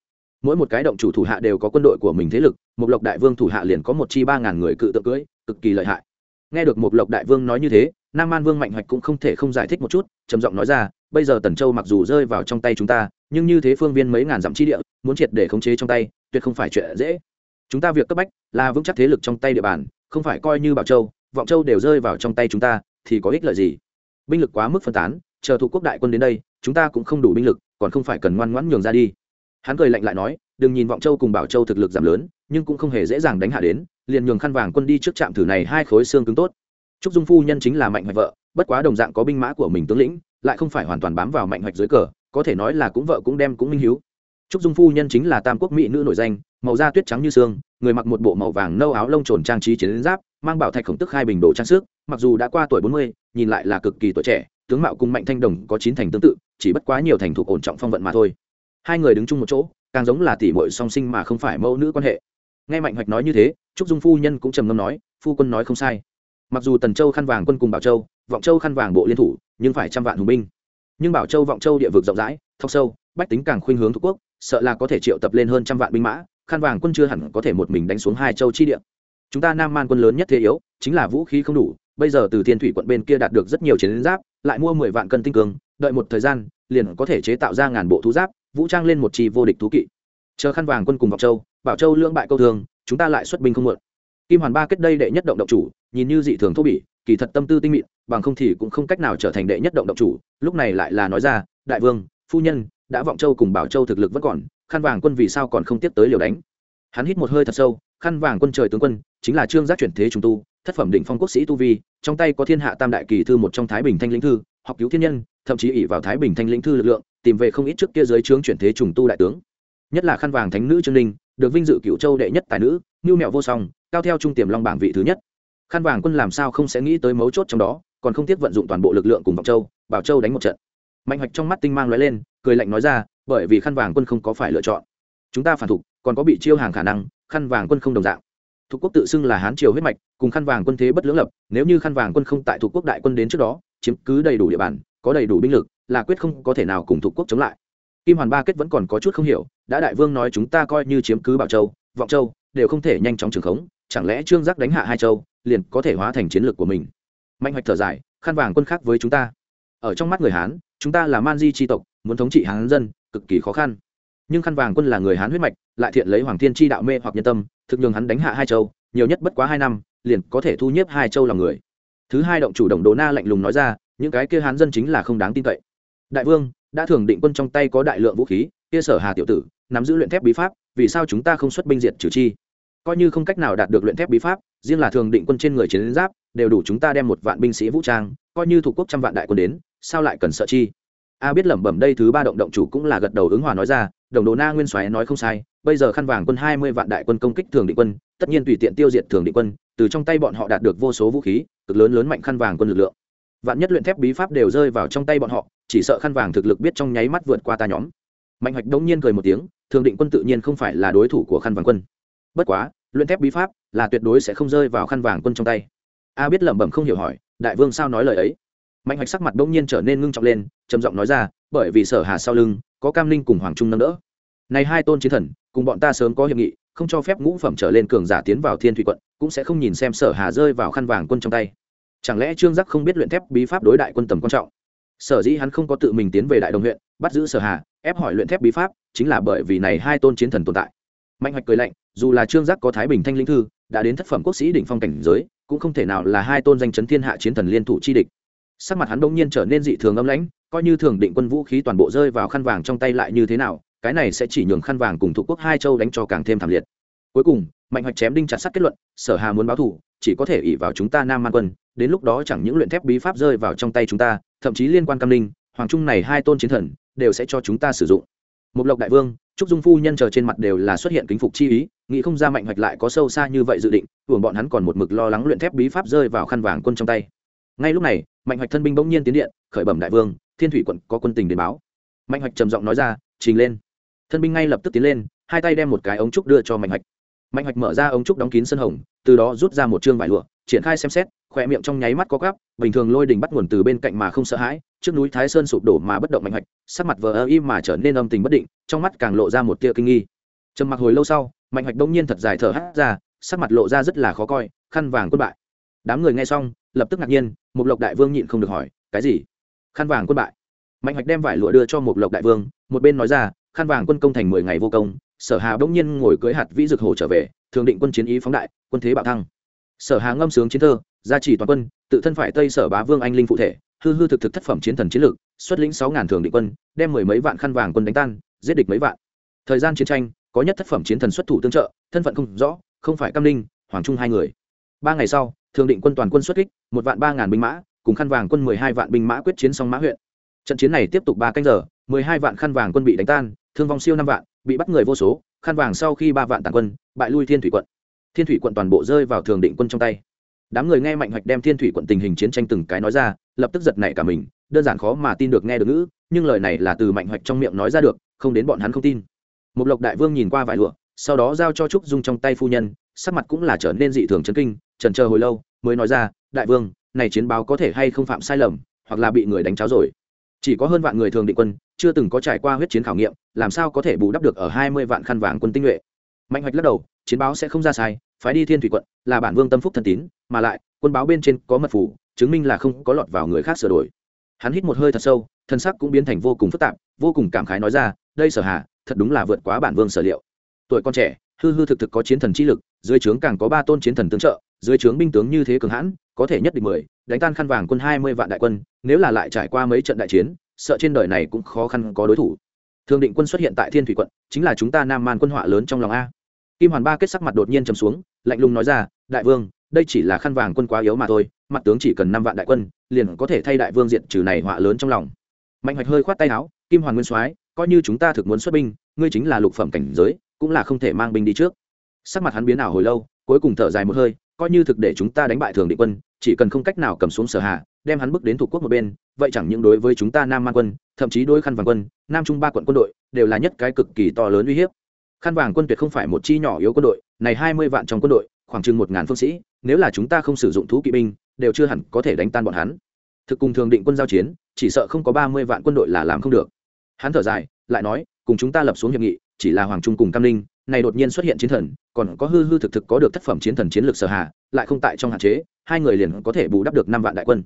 Mỗi một cái động chủ thủ hạ đều có quân đội của mình thế lực một lộc đại vương thủ hạ liền có một chi ba ngàn người cự tượng cưỡi cực kỳ lợi hại. Nghe được một lộc đại vương nói như thế, nam man vương mạnh hoạch cũng không thể không giải thích một chút, trầm giọng nói ra, bây giờ tần châu mặc dù rơi vào trong tay chúng ta, nhưng như thế phương viên mấy ngàn dặm chi địa, muốn triệt để khống chế trong tay, tuyệt không phải chuyện dễ chúng ta việc cấp bách là vững chắc thế lực trong tay địa bàn, không phải coi như bảo châu, vọng châu đều rơi vào trong tay chúng ta, thì có ích lợi gì? Binh lực quá mức phân tán, chờ thủ quốc đại quân đến đây, chúng ta cũng không đủ binh lực, còn không phải cần ngoan ngoãn nhường ra đi. Hắn cười lạnh lại nói, đừng nhìn vọng châu cùng bảo châu thực lực giảm lớn, nhưng cũng không hề dễ dàng đánh hạ đến, liền nhường khăn vàng quân đi trước trạm thử này hai khối xương cứng tốt. Trúc dung phu nhân chính là mạnh hoạch vợ, bất quá đồng dạng có binh mã của mình tướng lĩnh, lại không phải hoàn toàn bám vào mạnh hoạch dưới cờ, có thể nói là cũng vợ cũng đem cũng minh hiếu. Trúc dung phu nhân chính là tam quốc mỹ nữ nổi danh màu da tuyết trắng như xương, người mặc một bộ màu vàng nâu áo lông trồn trang trí chiến giáp, mang bảo thạch khổng tức hai bình đồ trang sức, mặc dù đã qua tuổi bốn mươi, nhìn lại là cực kỳ tuổi trẻ, tướng mạo cùng mạnh thanh đồng có chín thành tương tự, chỉ bất quá nhiều thành thuộc ổn trọng phong vận mà thôi. Hai người đứng chung một chỗ, càng giống là tỷ muội song sinh mà không phải mẫu nữ quan hệ. Nghe mạnh hoạch nói như thế, trúc dung phu nhân cũng trầm ngâm nói, phu quân nói không sai. Mặc dù tần châu khăn vàng quân cùng bảo châu, vọng châu khăn vàng bộ liên thủ, nhưng phải trăm vạn hùng binh. Nhưng bảo châu vọng châu địa vực rộng rãi, thóc sâu, bách tính càng khuynh hướng thuộc quốc, sợ là có thể triệu tập lên hơn trăm vạn binh mã khăn vàng quân chưa hẳn có thể một mình đánh xuống hai châu chi địa. Chúng ta nam man quân lớn nhất thế yếu, chính là vũ khí không đủ, bây giờ từ thiên thủy quận bên kia đạt được rất nhiều chiến giáp, lại mua mười vạn cân tinh cường đợi một thời gian, liền có thể chế tạo ra ngàn bộ thú giáp, vũ trang lên một chi vô địch thú kỵ. Chờ khăn vàng quân cùng ngọc châu, bảo châu lưỡng bại câu thường, chúng ta lại xuất binh không muộn. Kim hoàn ba kết đây đệ nhất động động chủ, nhìn như dị thường thô bỉ, kỳ thật tâm tư tinh mịn, bằng không thì cũng không cách nào trở thành đệ nhất động động chủ, lúc này lại là nói ra, đại vương, phu nhân đã vọng châu cùng bảo châu thực lực vẫn còn, khăn vàng quân vì sao còn không tiếp tới liều đánh? Hắn hít một hơi thật sâu, khăn vàng quân trời tướng quân, chính là trương giác chuyển thế trùng tu, thất phẩm định phong quốc sĩ tu vi, trong tay có thiên hạ tam đại kỳ thư một trong thái bình thanh lĩnh thư, học cứu thiên nhân, thậm chí ỷ vào thái bình thanh lĩnh thư lực lượng, tìm về không ít trước kia dưới trướng chuyển thế trùng tu đại tướng. Nhất là khăn vàng thánh nữ trương ninh, được vinh dự cựu châu đệ nhất tài nữ ngưu mẹo vô song, cao theo trung tiềm long bảng vị thứ nhất. Khăn vàng quân làm sao không sẽ nghĩ tới mấu chốt trong đó, còn không tiếc vận dụng toàn bộ lực lượng cùng vọng châu, bảo châu đánh một trận mạnh hoạch trong mắt tinh mang lóe lên, cười lạnh nói ra, bởi vì khăn vàng quân không có phải lựa chọn. Chúng ta phản thục, còn có bị chiêu hàng khả năng, khăn vàng quân không đồng dạng. Thuộc quốc tự xưng là hán triều huyết mạch, cùng khăn vàng quân thế bất lưỡng lập, nếu như khăn vàng quân không tại thuộc quốc đại quân đến trước đó, chiếm cứ đầy đủ địa bàn, có đầy đủ binh lực, là quyết không có thể nào cùng thuộc quốc chống lại. Kim hoàn ba kết vẫn còn có chút không hiểu, đã đại vương nói chúng ta coi như chiếm cứ bảo châu, vọng châu, đều không thể nhanh chóng trường khống, chẳng lẽ trương giác đánh hạ hai châu, liền có thể hóa thành chiến lược của mình? Mạnh hoạch thở dài, khăn vàng quân khác với chúng ta. Ở trong mắt người hán chúng ta là man di tri tộc, muốn thống trị hán dân, cực kỳ khó khăn. Nhưng khăn vàng quân là người hán huyết mạch, lại thiện lấy hoàng thiên tri đạo mê hoặc nhân tâm, thực nhường hắn đánh hạ hai châu, nhiều nhất bất quá hai năm, liền có thể thu nhếp hai châu lòng người. Thứ hai động chủ động đồ na lạnh lùng nói ra, những cái kia hán dân chính là không đáng tin cậy. Đại vương, đã thường định quân trong tay có đại lượng vũ khí, kia sở hà tiểu tử, nắm giữ luyện thép bí pháp, vì sao chúng ta không xuất binh diệt trừ chi? Coi như không cách nào đạt được luyện thép bí pháp, riêng là thường định quân trên người chiến giáp, đều đủ chúng ta đem một vạn binh sĩ vũ trang, coi như thủ quốc trăm vạn đại quân đến sao lại cần sợ chi? A biết lẩm bẩm đây thứ ba động động chủ cũng là gật đầu ứng hòa nói ra, đồng đồ na nguyên soái nói không sai, bây giờ khăn vàng quân hai mươi vạn đại quân công kích thường định quân, tất nhiên tùy tiện tiêu diệt thường định quân, từ trong tay bọn họ đạt được vô số vũ khí, cực lớn lớn mạnh khăn vàng quân lực lượng. Vạn nhất luyện thép bí pháp đều rơi vào trong tay bọn họ, chỉ sợ khăn vàng thực lực biết trong nháy mắt vượt qua ta nhóm. Mạnh hoạch đông nhiên cười một tiếng, thường định quân tự nhiên không phải là đối thủ của khăn vàng quân. Bất quá, luyện thép bí pháp là tuyệt đối sẽ không rơi vào khăn vàng quân trong tay. A biết lẩm bẩm không hiểu hỏi, đại vương sao nói lời ấy? Mạnh hoạch sắc mặt đông nhiên trở nên ngưng trọng lên, trầm giọng nói ra, bởi vì sở hà sau lưng có cam linh cùng hoàng trung nâng đỡ. Này hai tôn chiến thần, cùng bọn ta sớm có hiệp nghị, không cho phép ngũ phẩm trở lên cường giả tiến vào thiên thủy quận, cũng sẽ không nhìn xem sở hà rơi vào khăn vàng quân trong tay. Chẳng lẽ trương giác không biết luyện thép bí pháp đối đại quân tầm quan trọng? Sở dĩ hắn không có tự mình tiến về đại đồng huyện, bắt giữ sở hà, ép hỏi luyện thép bí pháp, chính là bởi vì này hai tôn chiến thần tồn tại. Mạnh hoạch cười lạnh, dù là trương giác có thái bình thanh linh thư, đã đến thất phẩm quốc sĩ đỉnh phong cảnh giới, cũng không thể nào là hai tôn danh chấn thiên hạ chiến thần liên thủ chi địch sắc mặt hắn đông nhiên trở nên dị thường âm lãnh, coi như thường định quân vũ khí toàn bộ rơi vào khăn vàng trong tay lại như thế nào, cái này sẽ chỉ nhường khăn vàng cùng thuộc quốc hai châu đánh cho càng thêm thảm liệt. Cuối cùng, mạnh hoạch chém đinh chặt sắt kết luận, sở hà muốn báo thù, chỉ có thể ỉ vào chúng ta nam man quân, đến lúc đó chẳng những luyện thép bí pháp rơi vào trong tay chúng ta, thậm chí liên quan cam linh, hoàng trung này hai tôn chiến thần, đều sẽ cho chúng ta sử dụng. Một lộc đại vương, trúc dung phu nhân chờ trên mặt đều là xuất hiện kính phục chi ý, nghĩ không ra mạnh hoạch lại có sâu xa như vậy dự định hưởng bọn hắn còn một mực lo lắng luyện thép bí pháp rơi vào khăn vàng quân trong tay ngay lúc này, mạnh hoạch thân binh bỗng nhiên tiến điện, khởi bẩm đại vương, thiên thủy quận có quân tình đến báo. Mạnh hoạch trầm giọng nói ra, trình lên. Thân binh ngay lập tức tiến lên, hai tay đem một cái ống trúc đưa cho mạnh hoạch. Mạnh hoạch mở ra ống trúc đóng kín sân hồng, từ đó rút ra một chương vải lụa, triển khai xem xét khỏe miệng trong nháy mắt có gắp bình thường lôi đình bắt nguồn từ bên cạnh mà không sợ hãi, trước núi thái sơn sụp đổ mà bất động mạnh hoạch, sắc mặt vờ ơ im mà trở nên âm tình bất định, trong mắt càng lộ ra một tia kinh nghi. Trầm mặc hồi lâu sau, mạnh hoạch đông nhiên thật dài thở hắt ra, sắc mặt lộ ra rất là khó coi, khăn vàng quân bại. Đám người nghe xong lập tức ngạc nhiên một lộc đại vương nhịn không được hỏi, cái gì? Khăn vàng quân bại. Mạnh hoạch đem vải lụa đưa cho một lộc đại vương, một bên nói ra khăn vàng quân công thành mười ngày vô công, sở hà bỗng nhiên ngồi cưới hạt vĩ dực hổ trở về, thường định quân chiến ý phóng đại, quân thế bạo thăng. Sở hà ngâm sướng chiến thơ, gia trì toàn quân, tự thân phải tây sở bá vương anh linh phụ thể, hư hư thực thực thất phẩm chiến thần chiến lược xuất lĩnh sáu ngàn thường định quân, đem mười mấy vạn khăn vàng quân đánh tan, giết địch mấy vạn. Thời gian chiến tranh, có nhất thất phẩm chiến thần xuất thủ tương trợ, thân phận không rõ, không phải cam ninh hoàng trung hai người. Ba ngày sau thường định quân toàn quân xuất kích, một vạn ba ngàn binh mã, cùng khăn vàng quân mười hai vạn binh mã quyết chiến song mã huyện. Trận chiến này tiếp tục ba canh giờ, mười hai vạn khăn vàng quân bị đánh tan, thương vong siêu năm vạn, bị bắt người vô số, khăn vàng sau khi ba vạn tàn quân, bại lui thiên thủy quận. Thiên thủy quận toàn bộ rơi vào thường định quân trong tay. Đám người nghe mạnh hoạch đem thiên thủy quận tình hình chiến tranh từng cái nói ra, lập tức giật nảy cả mình, đơn giản khó mà tin được nghe được ngữ, nhưng lời này là từ mạnh hoạch trong miệng nói ra được, không đến bọn hắn không tin. Một lộc đại vương nhìn qua vài lụa, sau đó giao cho trúc dung trong tay phu nhân, sắc mặt cũng là trở nên dị thường chấn kinh trần chờ hồi lâu, mới nói ra, đại vương, này chiến báo có thể hay không phạm sai lầm, hoặc là bị người đánh cháo rồi? Chỉ có hơn vạn người thường định quân, chưa từng có trải qua huyết chiến khảo nghiệm, làm sao có thể bù đắp được ở hai mươi vạn khăn vàng quân tinh nhuệ? Mạnh hoạch lắc đầu, chiến báo sẽ không ra sai, phái đi thiên thủy quận là bản vương tâm phúc thân tín, mà lại, quân báo bên trên có mật phủ, chứng minh là không có lọt vào người khác sửa đổi. Hắn hít một hơi thật sâu, thân sắc cũng biến thành vô cùng phức tạp, vô cùng cảm khái nói ra, đây sở hà thật đúng là vượt quá bản vương sở liệu. Tuổi con trẻ hư hư thực thực có chiến thần chi lực, dưới trướng càng có ba tôn chiến thần tương trợ, dưới trướng binh tướng như thế cường hãn, có thể nhất định mười, đánh tan khăn vàng quân hai mươi vạn đại quân, nếu là lại trải qua mấy trận đại chiến, sợ trên đời này cũng khó khăn có đối thủ. Thường định quân xuất hiện tại thiên thủy quận, chính là chúng ta nam man quân họa lớn trong lòng a. Kim hoàn ba kết sắc mặt đột nhiên trầm xuống, lạnh lùng nói ra, đại vương, đây chỉ là khăn vàng quân quá yếu mà thôi, mặt tướng chỉ cần năm vạn đại quân, liền có thể thay đại vương diện trừ này họa lớn trong lòng. Mạnh hoạch hơi khoát tay áo, kim hoàn nguyên soái, coi như chúng ta thực muốn xuất binh, ngươi chính là lục phẩm cảnh giới cũng là không thể mang binh đi trước. Sắc mặt hắn biến ảo hồi lâu, cuối cùng thở dài một hơi, coi như thực để chúng ta đánh bại thường định quân, chỉ cần không cách nào cầm xuống sở hạ, đem hắn bước đến thủ quốc một bên, vậy chẳng những đối với chúng ta nam man quân, thậm chí đối khăn vàng quân, nam trung ba quận quân đội, đều là nhất cái cực kỳ to lớn uy hiếp. Khăn vàng quân tuyệt không phải một chi nhỏ yếu quân đội, này hai mươi vạn trong quân đội, khoảng chừng một ngàn phương sĩ, nếu là chúng ta không sử dụng thú kỵ binh, đều chưa hẳn có thể đánh tan bọn hắn. Thực cùng thường định quân giao chiến, chỉ sợ không có ba mươi vạn quân đội là làm không được. Hắn thở dài, lại nói, cùng chúng ta lập xuống hiệp nghị chỉ là hoàng trung cùng cam ninh, này đột nhiên xuất hiện chiến thần, còn có hư hư thực thực có được thất phẩm chiến thần chiến lược sở hạ lại không tại trong hạn chế, hai người liền có thể bù đắp được năm vạn đại quân.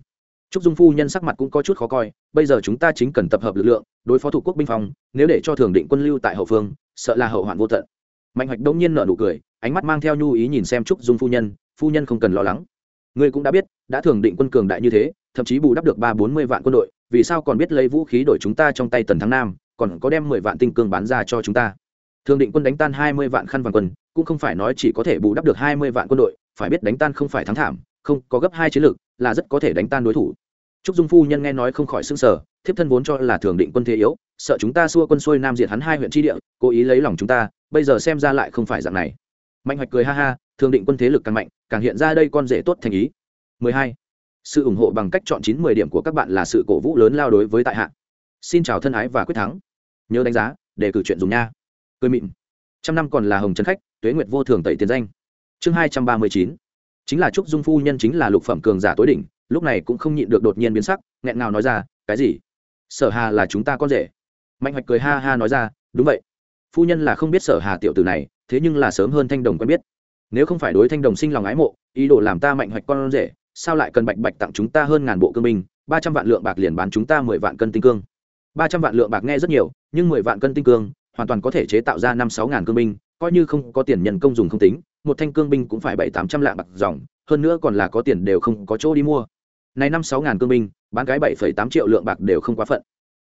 Trúc dung phu nhân sắc mặt cũng có chút khó coi, bây giờ chúng ta chính cần tập hợp lực lượng, đối phó thủ quốc binh phòng nếu để cho thường định quân lưu tại hậu phương, sợ là hậu hoạn vô tận. Mạnh hoạch đông nhiên nở nụ cười, ánh mắt mang theo nhu ý nhìn xem trúc dung phu nhân phu nhân không cần lo lắng. Ngươi cũng đã biết, đã thường định quân cường đại như thế, thậm chí bù đắp được ba bốn mươi vạn quân đội, vì sao còn biết lấy vũ khí đổi chúng ta trong tay tần thắng nam, còn có đem mười vạn tinh cương bán ra cho chúng ta? Thường định quân đánh tan hai mươi vạn khăn vàng quân, cũng không phải nói chỉ có thể bù đắp được hai mươi vạn quân đội, phải biết đánh tan không phải thắng thảm, không, có gấp hai chiến lược là rất có thể đánh tan đối thủ. Trúc dung phu nhân nghe nói không khỏi s ư n g sở thiếp thân vốn cho là thường định quân thế yếu, sợ chúng ta xua quân xuôi nam diệt hắn hai huyện tri địa, cố ý lấy lòng chúng ta, bây giờ xem ra lại không phải dạng này. Mạnh hoạch cười ha ha, thường định quân thế lực càng mạnh, càng hiện ra đây con rể tốt thành ý. 12. sự ủng hộ bằng cách chọn chín mười điểm của các bạn là sự cổ vũ lớn lao đối với tại hạ. Xin chào thân ái và quyết thắng. Nhớ đánh giá để cử chuyện dùng nha cười mịn. Trăm năm còn là hồng trấn khách, tuế nguyệt vô thường tẩy tiền danh. Chương hai trăm ba mươi chín. Chính là trúc dung phu nhân chính là lục phẩm cường giả tối đỉnh, lúc này cũng không nhịn được đột nhiên biến sắc, nghẹn ngào nói ra, cái gì? Sở hà là chúng ta con rể. Mạnh hoạch cười ha ha nói ra, đúng vậy. Phu nhân là không biết sở hà tiểu tử này, thế nhưng là sớm hơn thanh đồng quen biết. Nếu không phải đối thanh đồng sinh lòng ái mộ, ý đồ làm ta mạnh hoạch con rể, sao lại cần bạch bạch tặng chúng ta hơn ngàn bộ cương binh, ba trăm vạn lượng bạc liền bán chúng ta mười vạn cân tinh cương? Ba trăm vạn lượng bạc nghe rất nhiều, nhưng mười vạn cân tinh cương hoàn toàn có thể chế tạo ra năm sáu ngàn cương binh, coi như không có tiền nhân công dùng không tính, một thanh cương binh cũng phải bảy tám trăm lạng bạc dòng, hơn nữa còn là có tiền đều không có chỗ đi mua. Này năm sáu ngàn cương binh, bán cái bảy phẩy tám triệu lượng bạc đều không quá phận.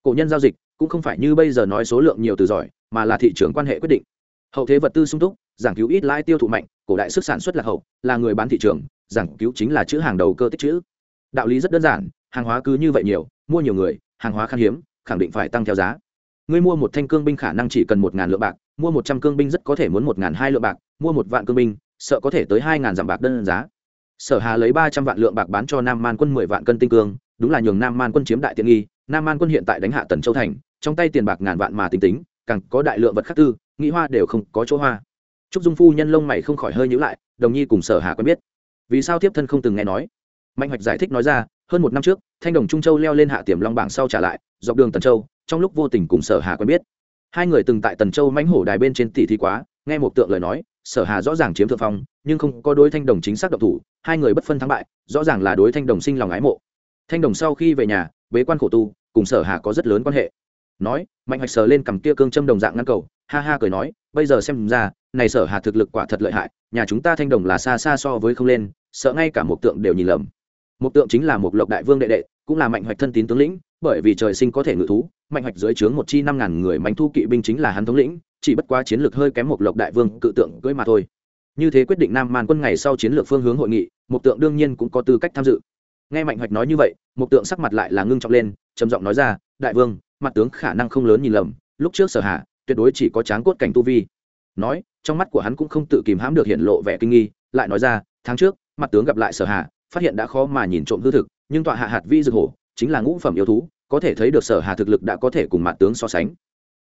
Cổ nhân giao dịch cũng không phải như bây giờ nói số lượng nhiều từ giỏi, mà là thị trường quan hệ quyết định. Hậu thế vật tư sung túc, giảng cứu ít lãi tiêu thụ mạnh, cổ đại sức sản xuất là hậu, là người bán thị trường, giảng cứu chính là chữ hàng đầu cơ tích chữ. Đạo lý rất đơn giản, hàng hóa cứ như vậy nhiều, mua nhiều người, hàng hóa khan hiếm, khẳng định phải tăng theo giá ngươi mua một thanh cương binh khả năng chỉ cần một ngàn lượng bạc, mua một trăm cương binh rất có thể muốn một ngàn hai lượng bạc, mua một vạn cương binh, sợ có thể tới hai ngàn dặm bạc đơn giá. Sở hà lấy ba trăm vạn lượng bạc bán cho nam man quân mười vạn cân tinh cương, đúng là nhường nam man quân chiếm đại tiện nghi, nam man quân hiện tại đánh hạ tần châu thành, trong tay tiền bạc ngàn vạn mà tính tính, càng có đại lượng vật khắc tư, nghĩ hoa đều không có chỗ hoa. Trúc dung phu nhân lông mày không khỏi hơi nhữ lại, đồng nhi cùng sở hà quen biết. Vì sao tiếp thân không từng nghe nói? Mạnh hoạch giải thích nói ra hơn một năm trước, thanh đồng trung châu leo lên hạ tiềm long bảng sau trả lại, dọc đường tần châu, trong lúc vô tình cùng sở hà quen biết. Hai người từng tại tần châu mãnh hổ đài bên trên tỷ thi quá, nghe một tượng lời nói, sở hà rõ ràng chiếm thượng phong, nhưng không có đối thanh đồng chính xác độc thủ, hai người bất phân thắng bại, rõ ràng là đối thanh đồng sinh lòng ái mộ. Thanh đồng sau khi về nhà, bế quan khổ tu, cùng sở hà có rất lớn quan hệ. Nói, mạnh hoạch sờ lên cầm kia cương châm đồng dạng ngăn cầu, ha ha cười nói, bây giờ xem ra, này sở hà thực lực quả thật lợi hại, nhà chúng ta thanh đồng là xa xa so với không lên, sợ ngay cả một tượng đều nhìn lầm một tượng chính là một lộc đại vương đệ đệ, cũng là mạnh hoạch thân tín tướng lĩnh, bởi vì trời sinh có thể ngự thú, mạnh hoạch dưới trướng một chi năm ngàn người mạnh thu kỵ binh chính là hắn thống lĩnh, chỉ bất quá chiến lược hơi kém một lộc đại vương cự tượng cưỡi mà thôi. Như thế quyết định nam man quân ngày sau chiến lược phương hướng hội nghị một tượng đương nhiên cũng có tư cách tham dự. Nghe mạnh hoạch nói như vậy một tượng sắc mặt lại là ngưng trọng lên, trầm giọng nói ra, đại vương, mặt tướng khả năng không lớn nhìn lầm, lúc trước sở hạ tuyệt đối chỉ có tráng cốt cảnh tu vi. Nói, trong mắt của hắn cũng không tự kìm hãm được hiện lộ vẻ kinh nghi, lại nói ra, tháng trước, mặt tướng gặp lại sở hạ phát hiện đã khó mà nhìn trộm hư thực, nhưng tọa hạ hạt vi dược hổ chính là ngũ phẩm yêu thú, có thể thấy được sở hà thực lực đã có thể cùng mặt tướng so sánh.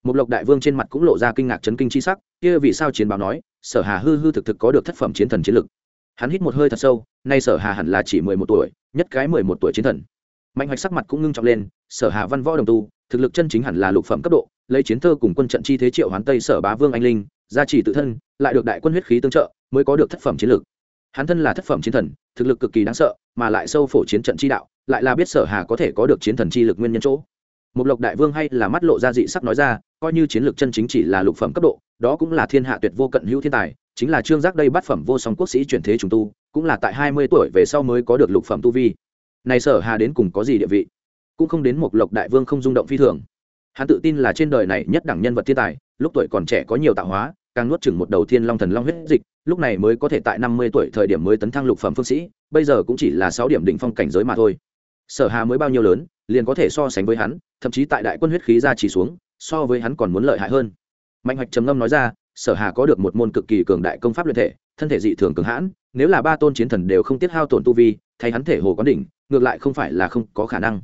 Một lộc đại vương trên mặt cũng lộ ra kinh ngạc chấn kinh chi sắc, kia vì sao chiến báo nói, sở hà hư hư thực thực có được thất phẩm chiến thần chiến lực. Hắn hít một hơi thật sâu, nay sở hà hẳn là chỉ mười một tuổi, nhất cái mười một tuổi chiến thần. Mạnh hoạch sắc mặt cũng ngưng trọng lên, sở hà văn võ đồng tu, thực lực chân chính hẳn là lục phẩm cấp độ, lấy chiến thơ cùng quân trận chi thế triệu hoán tây sở bá vương anh linh, gia trì tự thân, lại được đại quân huyết khí tương trợ, mới có được thất phẩm chiến lực hắn thân là thất phẩm chiến thần, thực lực cực kỳ đáng sợ, mà lại sâu phổ chiến trận chi đạo, lại là biết sở hà có thể có được chiến thần chi lực nguyên nhân chỗ. Một lộc đại vương hay là mắt lộ ra dị sắc nói ra, coi như chiến lược chân chính chỉ là lục phẩm cấp độ, đó cũng là thiên hạ tuyệt vô cận hữu thiên tài, chính là trương giác đây bắt phẩm vô song quốc sĩ chuyển thế trùng tu, cũng là tại hai mươi tuổi về sau mới có được lục phẩm tu vi. Này sở hà đến cùng có gì địa vị? Cũng không đến một lộc đại vương không rung động phi thường. Hắn tự tin là trên đời này nhất đẳng nhân vật thiên tài, lúc tuổi còn trẻ có nhiều tạo hóa, càng nuốt chừng một đầu thiên long thần long huyết dịch lúc này mới có thể tại năm mươi tuổi thời điểm mới tấn thăng lục phẩm phương sĩ, bây giờ cũng chỉ là sáu điểm đỉnh phong cảnh giới mà thôi. Sở hà mới bao nhiêu lớn, liền có thể so sánh với hắn, thậm chí tại đại quân huyết khí ra chỉ xuống, so với hắn còn muốn lợi hại hơn. Mạnh hoạch trầm ngâm nói ra, sở hà có được một môn cực kỳ cường đại công pháp luyện thể, thân thể dị thường cường hãn, nếu là ba tôn chiến thần đều không tiết hao tổn tu vi, thay hắn thể hồ có đỉnh, ngược lại không phải là không có khả năng.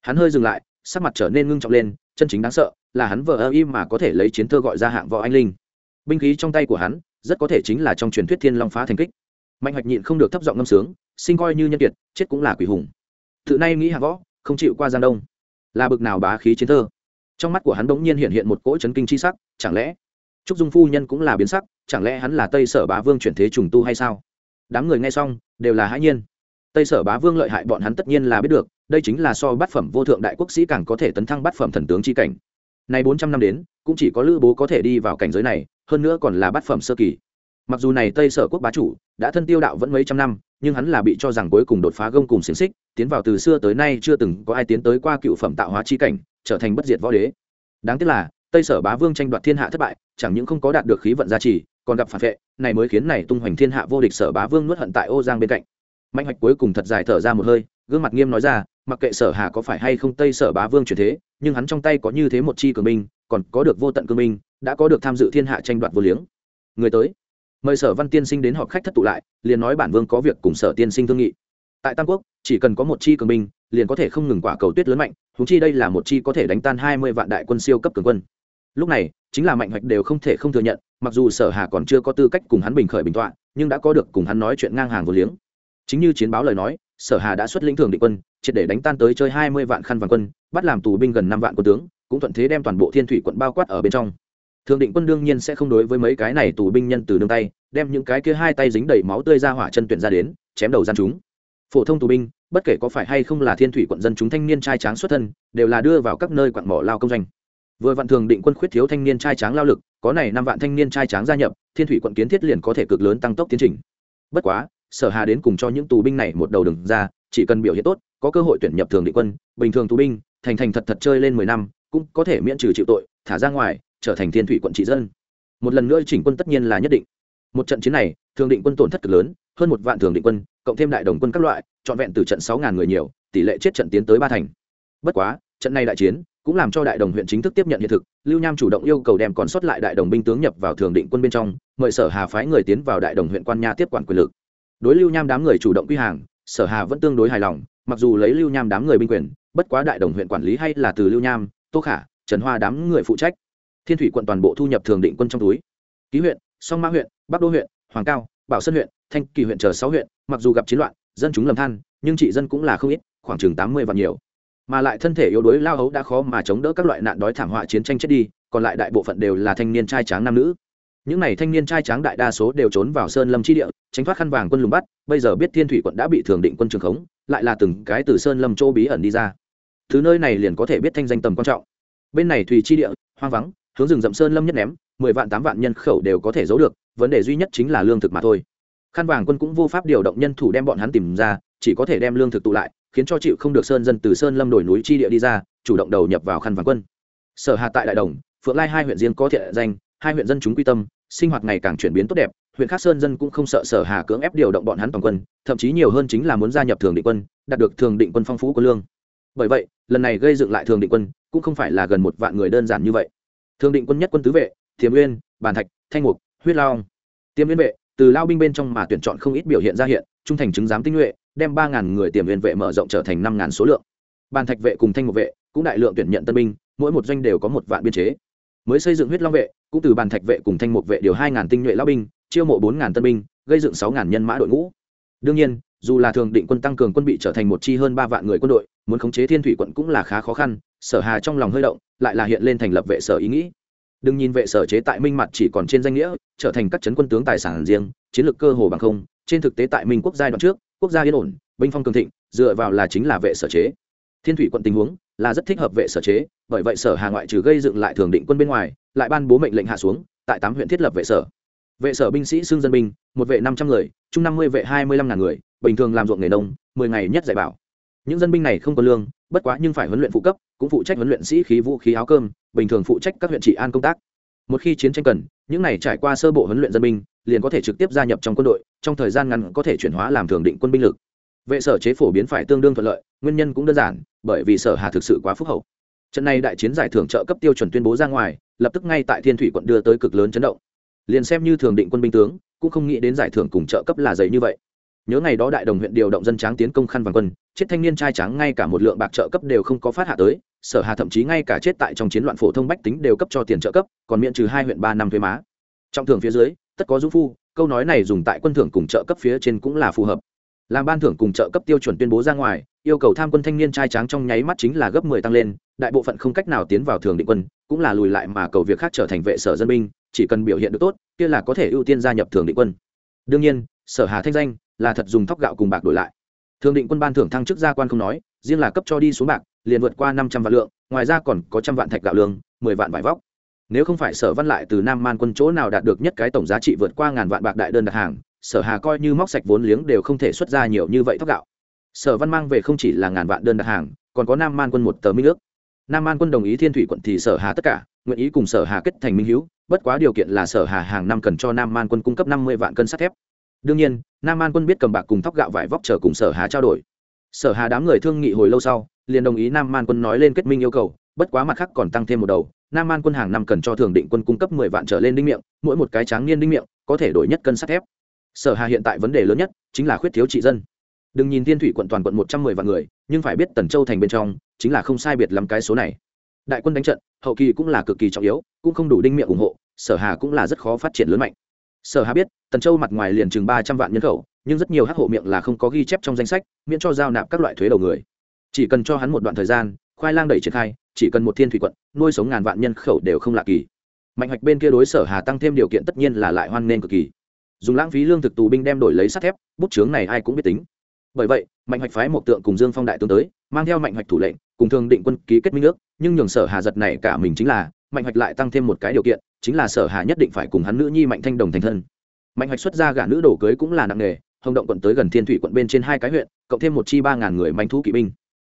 Hắn hơi dừng lại, sắc mặt trở nên ngưng trọng lên, chân chính đáng sợ, là hắn vợ ơ im mà có thể lấy chiến thơ gọi ra hạng võ anh linh. Binh khí trong tay của hắn rất có thể chính là trong truyền thuyết thiên long phá thành kích. Mạnh hoạch nhịn không được thấp giọng ngâm sướng, sinh coi như nhân kiệt, chết cũng là quỷ hùng. Tự nay nghĩ hạ võ, không chịu qua giang đông. Là bực nào bá khí chiến thơ. Trong mắt của hắn bỗng nhiên hiện hiện một cỗ chấn kinh chi sắc, chẳng lẽ trúc dung phu nhân cũng là biến sắc, chẳng lẽ hắn là tây sở bá vương chuyển thế trùng tu hay sao? Đám người nghe xong, đều là hãi nhiên. Tây sở bá vương lợi hại bọn hắn tất nhiên là biết được, đây chính là so bát phẩm vô thượng đại quốc sĩ càng có thể tấn thăng bát phẩm thần tướng c h i cảnh. Nay bốn trăm năm đến, cũng chỉ có lữ bố có thể đi vào cảnh giới này hơn nữa còn là bát phẩm sơ kỳ. Mặc dù này tây sở quốc bá chủ đã thân tiêu đạo vẫn mấy trăm năm, nhưng hắn là bị cho rằng cuối cùng đột phá gông cùng xiềng xích, tiến vào từ xưa tới nay chưa từng có ai tiến tới qua cựu phẩm tạo hóa chi cảnh, trở thành bất diệt võ đế. Đáng tiếc là, tây sở bá vương tranh đoạt thiên hạ thất bại, chẳng những không có đạt được khí vận gia trì, còn gặp phản vệ, này mới khiến này tung hoành thiên hạ vô địch sở bá vương nuốt hận tại ô giang bên cạnh. Mạnh hoạch cuối cùng thật dài thở ra một hơi, gương mặt nghiêm nói ra, mặc kệ sở hà có phải hay không tây sở bá vương chuyển thế, nhưng hắn trong tay có như thế một chi cường binh, còn có được vô tận cường binh đã có được tham dự thiên hạ tranh đoạt vô liếng. Người tới. Mời sở văn tiên sinh đến họp khách thất tụ lại, liền nói bản vương có việc cùng sở tiên sinh thương nghị. Tại tam quốc, chỉ cần có một chi cường binh, liền có thể không ngừng quả cầu tuyết lớn mạnh húng chi đây là một chi có thể đánh tan hai mươi vạn đại quân siêu cấp cường quân. Lúc này, chính là mạnh hoạch đều không thể không thừa nhận, mặc dù sở hà còn chưa có tư cách cùng hắn bình khởi bình tọa, nhưng đã có được cùng hắn nói chuyện ngang hàng vô liếng. Chính như chiến báo lời nói, sở hà đã xuất lĩnh thường định quân, triệt để đánh tan tới chơi hai mươi vạn khăn vàng quân, bắt làm tù binh gần năm vạn quân tướng, cũng thuận thế đem toàn bộ thiên thủy quận bao quát ở bên trong thường định quân đương nhiên sẽ không đối với mấy cái này tù binh nhân từ nương tay, đem những cái kia hai tay dính đầy máu tươi ra hỏa chân tuyển ra đến, chém đầu gian chúng. Phổ thông tù binh, bất kể có phải hay không là thiên thủy quận dân chúng thanh niên trai tráng xuất thân, đều là đưa vào các nơi quặng mỏ lao công doanh. Vừa vạn thường định quân khuyết thiếu thanh niên trai tráng lao lực, có này năm vạn thanh niên trai tráng gia nhập, thiên thủy quận kiến thiết liền có thể cực lớn tăng tốc tiến trình. Bất quá, sở hà đến cùng cho những tù binh này một đầu đừng ra, chỉ cần biểu hiện tốt, có cơ hội tuyển nhập thường định quân, bình thường tù binh, thành thành thật thật chơi lên mười năm, cũng có thể miễn trừ chịu tội, thả ra ngoài trở thành thiên thủy quận trị dân. Một lần nữa chỉnh quân tất nhiên là nhất định. Một trận chiến này, thường định quân tổn thất cực lớn, hơn một vạn thường định quân, cộng thêm đại đồng quân các loại, trọn vẹn từ trận sáu ngàn người nhiều, tỷ lệ chết trận tiến tới ba thành. Bất quá, trận này đại chiến cũng làm cho đại đồng huyện chính thức tiếp nhận hiện thực, lưu nham chủ động yêu cầu đem còn sót lại đại đồng binh tướng nhập vào thường định quân bên trong, mời sở hà phái người tiến vào đại đồng huyện quan nha tiếp quản quyền lực. Đối lưu nham đám người chủ động quy hàng, sở hà vẫn tương đối hài lòng, mặc dù lấy lưu nham đám người binh quyền, bất quá đại đồng huyện quản lý hay là từ lưu nham, tô khả, trần hoa đám người phụ trách thiên thủy quận toàn bộ thu nhập thường định quân trong túi. Ký huyện, song mã huyện, bắc đô huyện, hoàng cao, bảo sơn huyện, thanh kỳ huyện chờ sáu huyện, mặc dù gặp chiến loạn, dân chúng lầm than, nhưng trị dân cũng là không ít, khoảng chừng tám mươi vạn nhiều. Mà lại thân thể yếu đuối lao hấu đã khó mà chống đỡ các loại nạn đói thảm họa chiến tranh chết đi, còn lại đại bộ phận đều là thanh niên trai tráng nam nữ. Những n à y thanh niên trai tráng đại đa số đều trốn vào sơn lâm tri địa, tránh thoát khăn vàng quân lùng bắt, bây giờ biết thiên thủy quận đã bị thường định quân trường khống, lại là từng cái từ sơn lâm châu bí ẩn đi ra. Thứ nơi này liền có thể biết thanh danh tầm quan trọng. Bên này thùy tri địa, hoang vắng hướng rừng rậm sơn lâm nhất ném, mười vạn tám vạn nhân khẩu đều có thể giấu được, vấn đề duy nhất chính là lương thực mà thôi. Khăn vàng quân cũng vô pháp điều động nhân thủ đem bọn hắn tìm ra, chỉ có thể đem lương thực tụ lại, khiến cho chịu không được sơn dân từ sơn lâm đổi núi chi địa đi ra, chủ động đầu nhập vào khăn vàng quân. Sở hạ tại đại đồng, phượng lai hai huyện riêng có thiện danh, hai huyện dân chúng quy tâm, sinh hoạt ngày càng chuyển biến tốt đẹp, huyện khác sơn dân cũng không sợ sở hà cưỡng ép điều động bọn hắn toàn quân, thậm chí nhiều hơn chính là muốn gia nhập thường định quân, đạt được thường định quân phong phú của lương. Bởi vậy, lần này gây dựng lại thường định quân cũng không phải là gần một vạn người đơn giản như vậy thường định quân nhất quân tứ vệ thiềm uyên, bàn thạch, thanh mục, huyết lao tiêm viên vệ, từ lao binh bên trong mà tuyển chọn không ít biểu hiện ra hiện, trung thành chứng giám tinh nhuệ, đem ba ngàn người tiềm viên vệ mở rộng trở thành năm ngàn số lượng. Bàn thạch vệ cùng thanh mục vệ cũng đại lượng tuyển nhận tân binh, mỗi một doanh đều có một vạn biên chế. Mới xây dựng huyết long vệ, cũng từ bàn thạch vệ cùng thanh mục vệ điều hai ngàn tinh nhuệ lao binh, chiêu mộ bốn ngàn tân binh, gây dựng sáu ngàn nhân mã đội ngũ. Đương nhiên dù là thường định quân tăng cường quân bị trở thành một chi hơn ba vạn người quân đội, muốn khống chế thiên thủy quận cũng là khá khó khăn, sở hà trong lòng hơi động, lại là hiện lên thành lập vệ sở ý nghĩ. Đừng nhìn vệ sở chế tại minh mặt chỉ còn trên danh nghĩa, trở thành các chấn quân tướng tài sản riêng, chiến lược cơ hồ bằng không. Trên thực tế tại minh quốc giai đoạn trước, quốc gia yên ổn, binh phong cường thịnh, dựa vào là chính là vệ sở chế. Thiên thủy quận tình huống là rất thích hợp vệ sở chế, bởi vậy sở hà ngoại trừ gây dựng lại thường định quân bên ngoài, lại ban bố mệnh lệnh hạ xuống, tại tám huyện thiết lập vệ sở vệ sở binh sĩ xưng dân binh, một vệ năm trăm người, chung năm mươi vệ hai mươi lăm ngàn người, bình thường làm ruộng nghề nông, mười ngày nhất dạy bảo. Những dân binh này không có lương, bất quá nhưng phải huấn luyện phụ cấp, cũng phụ trách huấn luyện sĩ khí vũ khí áo cơm, bình thường phụ trách các huyện trị an công tác. Một khi chiến tranh cần, những này trải qua sơ bộ huấn luyện dân binh, liền có thể trực tiếp gia nhập trong quân đội, trong thời gian ngắn có thể chuyển hóa làm thường định quân binh lực. Vệ sở chế phổ biến phải tương đương thuận lợi, nguyên nhân cũng đơn giản, bởi vì sở hà thực sự quá phúc hậu. Trận này đại chiến giải thưởng trợ cấp tiêu chuẩn tuyên bố ra ngoài, lập tức ngay tại thiên thủy quận đưa tới cực lớn chấn động liền xem như thường định quân binh tướng, cũng không nghĩ đến giải thưởng cùng trợ cấp là dày như vậy. Nhớ ngày đó đại đồng huyện điều động dân tráng tiến công khăn vàng quân, chết thanh niên trai trắng ngay cả một lượng bạc trợ cấp đều không có phát hạ tới, sở hà thậm chí ngay cả chết tại trong chiến loạn phổ thông bách tính đều cấp cho tiền trợ cấp, còn miễn trừ hai huyện ba năm thuế má. Trong thưởng phía dưới, tất có dũng phu, câu nói này dùng tại quân thưởng cùng trợ cấp phía trên cũng là phù hợp. Làm ban thưởng cùng trợ cấp tiêu chuẩn tuyên bố ra ngoài, yêu cầu tham quân thanh niên trai tráng trong nháy mắt chính là gấp mười tăng lên, đại bộ phận không cách nào tiến vào thường định quân, cũng là lùi lại mà cầu việc khác trở thành vệ sở dân binh chỉ cần biểu hiện được tốt, kia là có thể ưu tiên gia nhập thường định quân. Đương nhiên, sở hà thanh danh là thật dùng thóc gạo cùng bạc đổi lại. Thường định quân ban thưởng thăng chức gia quan không nói, riêng là cấp cho đi xuống bạc, liền vượt qua năm trăm vạn lượng, ngoài ra còn có trăm vạn thạch gạo lương, mười vạn vải vóc. Nếu không phải sở văn lại từ nam man quân chỗ nào đạt được nhất cái tổng giá trị vượt qua ngàn vạn bạc đại đơn đặt hàng, sở hà coi như móc sạch vốn liếng đều không thể xuất ra nhiều như vậy thóc gạo. Sở văn mang về không chỉ là ngàn vạn đơn đặt hàng, còn có nam man quân một tờ minh ước nam man quân đồng ý thiên thủy quận thì sở hà tất cả, nguyện ý cùng sở hà kết thành minh hữu bất quá điều kiện là sở hà hàng năm cần cho nam man quân cung cấp năm mươi vạn cân sắt thép. Đương nhiên, nam man quân biết cầm bạc cùng thóc gạo vải vóc chờ cùng sở hà trao đổi. Sở hà đám người thương nghị hồi lâu sau, liền đồng ý nam man quân nói lên kết minh yêu cầu, bất quá mặt khác còn tăng thêm một đầu, nam man quân hàng năm cần cho thường định quân cung cấp mười vạn trở lên đinh miệng, mỗi một cái tráng niên đinh miệng, có thể đổi nhất cân sắt thép. Sở hà hiện tại vấn đề lớn nhất, chính là khuyết thiếu trị dân. Đừng nhìn tiên thủy quận toàn quận một trăm mười vạn người, nhưng phải biết tần châu thành bên trong chính là không sai biệt lắm cái số này. Đại quân đánh trận, hậu kỳ cũng là cực kỳ trọng yếu, cũng không đủ đinh miệng ủng hộ, sở hà cũng là rất khó phát triển lớn mạnh. Sở hà biết, tần châu mặt ngoài liền chừng ba trăm vạn nhân khẩu, nhưng rất nhiều hắc hộ miệng là không có ghi chép trong danh sách, miễn cho giao nạp các loại thuế đầu người. Chỉ cần cho hắn một đoạn thời gian, khoai lang đẩy triển khai, chỉ cần một thiên thủy quận, nuôi sống ngàn vạn nhân khẩu đều không lạ kỳ. Mạnh hoạch bên kia đối sở hà tăng thêm điều kiện tất nhiên là lại hoan nên cực kỳ. Dùng lãng phí lương thực tù binh đem đổi lấy sắt thép, bút chướng này ai cũng biết tính. Bởi vậy, mạnh hoạch phái một tượng cùng dương phong đại tướng tới, mang theo mạnh hoạch thủ lệnh cùng thường định quân ký kết minh ước, nhưng nhường sở hà giật này cả mình chính là, mạnh hoạch lại tăng thêm một cái điều kiện, chính là sở hà nhất định phải cùng hắn nữ nhi mạnh thanh đồng thành thân. Mạnh hoạch xuất ra gả nữ đổ cưới cũng là nặng nghề hồng động quận tới gần thiên thủy quận bên trên hai cái huyện, cộng thêm một chi ba ngàn người manh thú kỵ binh.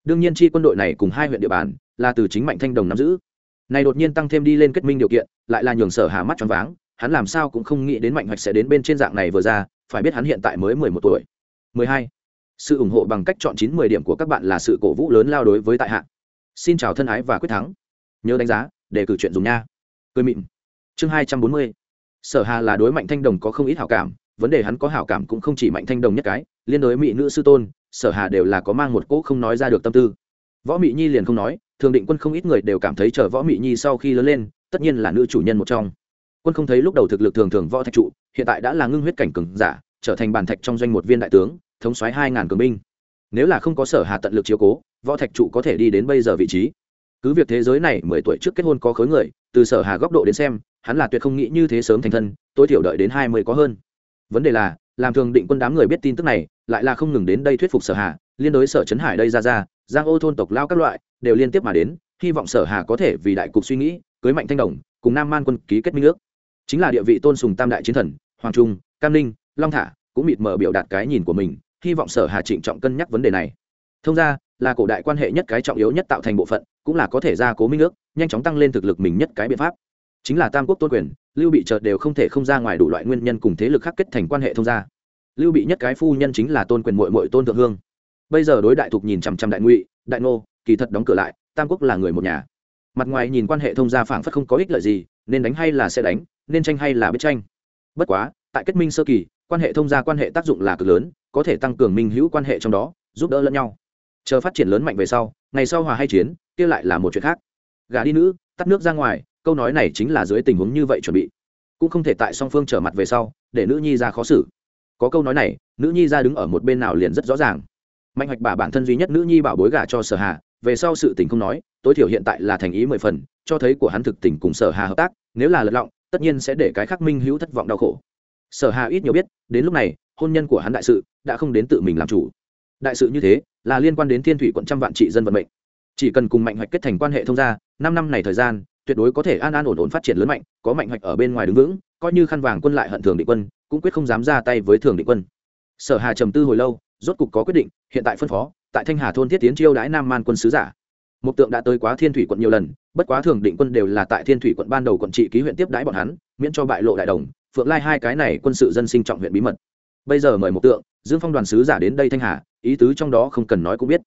Đương nhiên chi quân đội này cùng hai huyện địa bàn, là từ chính mạnh thanh đồng nắm giữ. Này đột nhiên tăng thêm đi lên kết minh điều kiện, lại là nhường sở hà mắt choáng váng, hắn làm sao cũng không nghĩ đến mạnh hoạch sẽ đến bên trên dạng này vừa ra, phải biết hắn hiện tại mới mười một tuổi. Mười hai sự ủng hộ bằng cách chọn chín mười điểm của các bạn là sự cổ vũ lớn lao đối với tại hạ. Xin chào thân ái và quyết thắng. Nhớ đánh giá để cử chuyện dùng nha. Cười mịn. Chương hai trăm bốn mươi. Sở hà là đối mạnh thanh đồng có không ít hảo cảm, vấn đề hắn có hảo cảm cũng không chỉ mạnh thanh đồng nhất cái, liên đối mỹ nữ sư tôn, sở hà đều là có mang một cỗ không nói ra được tâm tư. Võ mỹ nhi liền không nói, thường định quân không ít người đều cảm thấy chờ võ mỹ nhi sau khi lớn lên, tất nhiên là nữ chủ nhân một trong. Quân không thấy lúc đầu thực lực thường thường võ thạch trụ, hiện tại đã là ngưng huyết cảnh cường giả, trở thành bàn thạch trong doanh một viên đại tướng thống soái hai ngàn cường binh. Nếu là không có sở hà tận lực chiếu cố, võ thạch trụ có thể đi đến bây giờ vị trí. Cứ việc thế giới này mười tuổi trước kết hôn có khối người, từ sở hà góc độ đến xem, hắn là tuyệt không nghĩ như thế sớm thành thân, tối thiểu đợi đến hai mươi có hơn. Vấn đề là, làm thường định quân đám người biết tin tức này, lại là không ngừng đến đây thuyết phục sở hà, liên đối sở trấn hải đây ra ra, giang ô thôn tộc lao các loại, đều liên tiếp mà đến, hy vọng sở hà có thể vì đại cục suy nghĩ, cưới mạnh thanh đồng, cùng nam man quân ký kết minh ước. Chính là địa vị tôn sùng tam đại chiến thần, hoàng trung, cam ninh, long thả, cũng mịt mờ biểu đạt cái nhìn của mình hy vọng sở hà trịnh trọng cân nhắc vấn đề này. Thông ra, là cổ đại quan hệ nhất cái trọng yếu nhất tạo thành bộ phận, cũng là có thể ra cố minh ước, nhanh chóng tăng lên thực lực mình nhất cái biện pháp. Chính là tam quốc tôn quyền, lưu bị chợt đều không thể không ra ngoài đủ loại nguyên nhân cùng thế lực khác kết thành quan hệ thông gia. Lưu bị nhất cái phu nhân chính là tôn quyền mội mội tôn thượng hương. Bây giờ đối đại thục nhìn chằm chằm đại ngụy, đại ngô, kỳ thật đóng cửa lại, tam quốc là người một nhà. Mặt ngoài nhìn quan hệ thông gia phảng phất không có ích lợi gì, nên đánh hay là sẽ đánh, nên tranh hay là biết tranh. Bất quá, tại kết minh sơ kỳ, quan hệ thông gia quan hệ tác dụng là cực lớn có thể tăng cường minh hữu quan hệ trong đó, giúp đỡ lẫn nhau. Chờ phát triển lớn mạnh về sau, ngày sau hòa hay chiến, kia lại là một chuyện khác. Gà đi nữ, tắt nước ra ngoài, câu nói này chính là dưới tình huống như vậy chuẩn bị. Cũng không thể tại song phương trở mặt về sau, để nữ nhi ra khó xử. Có câu nói này, nữ nhi ra đứng ở một bên nào liền rất rõ ràng. Mạnh hoạch bà bản thân duy nhất nữ nhi bảo bối gà cho sở hà, về sau sự tình không nói, tối thiểu hiện tại là thành ý mười phần, cho thấy của hắn thực tình cùng sở hà hợp tác, nếu là lật lọng, tất nhiên sẽ để cái khắc minh hữu thất vọng đau khổ. Sở hà ít nhiều biết, đến lúc này hôn nhân của hắn đại sự đã không đến tự mình làm chủ. Đại sự như thế là liên quan đến thiên thủy quận trăm vạn trị dân vận mệnh. Chỉ cần cùng mạnh hoạch kết thành quan hệ thông gia, năm năm này thời gian, tuyệt đối có thể an an ổn ổn phát triển lớn mạnh, có mạnh hoạch ở bên ngoài đứng vững, coi như khăn vàng quân lại hận thường định quân, cũng quyết không dám ra tay với thường định quân. Sở hà trầm tư hồi lâu, rốt cục có quyết định, hiện tại phân phó, tại thanh hà thôn thiết tiến chiêu đãi nam man quân sứ giả. Mục tượng đã tới quá thiên thủy quận nhiều lần, bất quá thường định quân đều là tại thiên thủy quận ban đầu quận trị ký huyện tiếp đãi bọn hắn, miễn cho bại lộ đại đồng, phượng lai hai cái này quân sự dân sinh trọng huyện bí mật bây giờ mời một tượng, dương phong đoàn sứ giả đến đây thanh hà, ý tứ trong đó không cần nói cũng biết.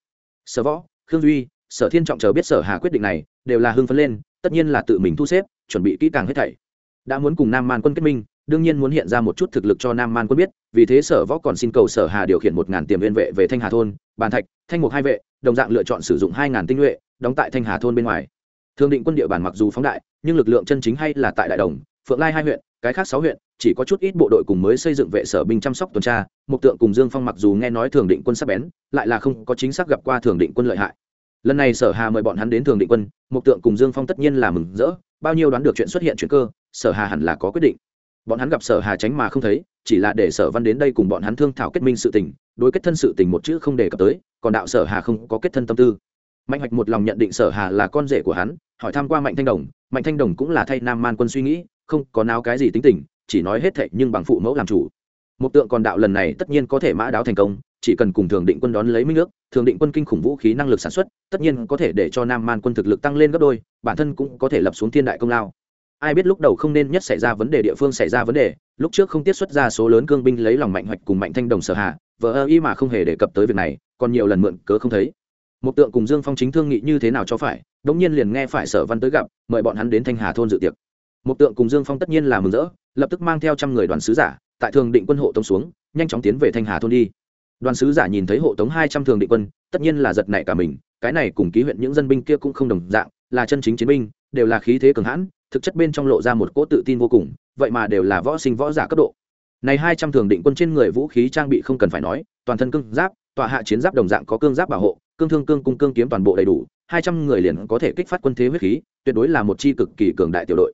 Sở võ, khương duy, sở thiên trọng chờ biết sở hà quyết định này, đều là hưng phấn lên, tất nhiên là tự mình thu xếp, chuẩn bị kỹ càng hết thảy. Đã muốn cùng nam man quân kết minh, đương nhiên muốn hiện ra một chút thực lực cho nam man quân biết, vì thế sở võ còn xin cầu sở hà điều khiển một ngàn tiềm viên vệ về thanh hà thôn, bàn thạch, thanh mục hai vệ, đồng dạng lựa chọn sử dụng hai ngàn tinh nhuệ, đóng tại thanh hà thôn bên ngoài. Thường định quân địa bàn mặc dù phóng đại, nhưng lực lượng chân chính hay là tại đại đồng, phượng lai hai huyện cái khác sáu huyện, chỉ có chút ít bộ đội cùng mới xây dựng vệ sở binh chăm sóc tuần tra mục tượng cùng dương phong mặc dù nghe nói thường định quân sắp bén, lại là không có chính xác gặp qua thường định quân lợi hại. Lần này sở hà mời bọn hắn đến thường định quân mục tượng cùng dương phong tất nhiên là mừng rỡ, bao nhiêu đoán được chuyện xuất hiện chuyện cơ, sở hà hẳn là có quyết định. Bọn hắn gặp sở hà tránh mà không thấy, chỉ là để sở văn đến đây cùng bọn hắn thương thảo kết minh sự tình, đối kết thân sự tình một chữ không đề cập tới, còn đạo sở hà không có kết thân tâm tư. Mạnh hoạch một lòng nhận định sở hà là con rể của hắn, hỏi tham qua mạnh thanh đồng, mạnh thanh đồng cũng là thay nam man quân suy nghĩ không có nào cái gì tính tình, chỉ nói hết thệ nhưng bằng phụ mẫu làm chủ. Một tượng còn đạo lần này tất nhiên có thể mã đáo thành công, chỉ cần cùng thường định quân đón lấy minh ước, thường định quân kinh khủng vũ khí năng lực sản xuất, tất nhiên có thể để cho nam man quân thực lực tăng lên gấp đôi, bản thân cũng có thể lập xuống thiên đại công lao. Ai biết lúc đầu không nên nhất xảy ra vấn đề địa phương xảy ra vấn đề, lúc trước không tiết xuất ra số lớn cương binh lấy lòng mạnh hoạch cùng mạnh thanh đồng sở hạ vợ ơ y mà không hề đề cập tới việc này, còn nhiều lần mượn cớ không thấy. Một tượng cùng dương phong chính thương nghị như thế nào cho phải, đống nhiên liền nghe phải sở văn tới gặp, mời bọn hắn đến thanh hà thôn dự tiệc một tượng cùng dương phong tất nhiên là mừng rỡ, lập tức mang theo trăm người đoàn sứ giả, tại thường định quân hộ tống xuống, nhanh chóng tiến về thanh hà thôn đi. Đoàn sứ giả nhìn thấy hộ tống hai trăm thường định quân, tất nhiên là giật nảy cả mình, cái này cùng ký huyện những dân binh kia cũng không đồng dạng, là chân chính chiến binh, đều là khí thế cường hãn, thực chất bên trong lộ ra một cỗ tự tin vô cùng, vậy mà đều là võ sinh võ giả cấp độ. Này hai trăm thường định quân trên người vũ khí trang bị không cần phải nói, toàn thân cương giáp tọa hạ chiến giáp đồng dạng có cương giáp bảo hộ, cương thương cương cung cương kiếm toàn bộ đầy đủ, hai trăm người liền có thể kích phát quân thế huyết khí, tuyệt đối là một chi cực kỳ cường đại tiểu đội.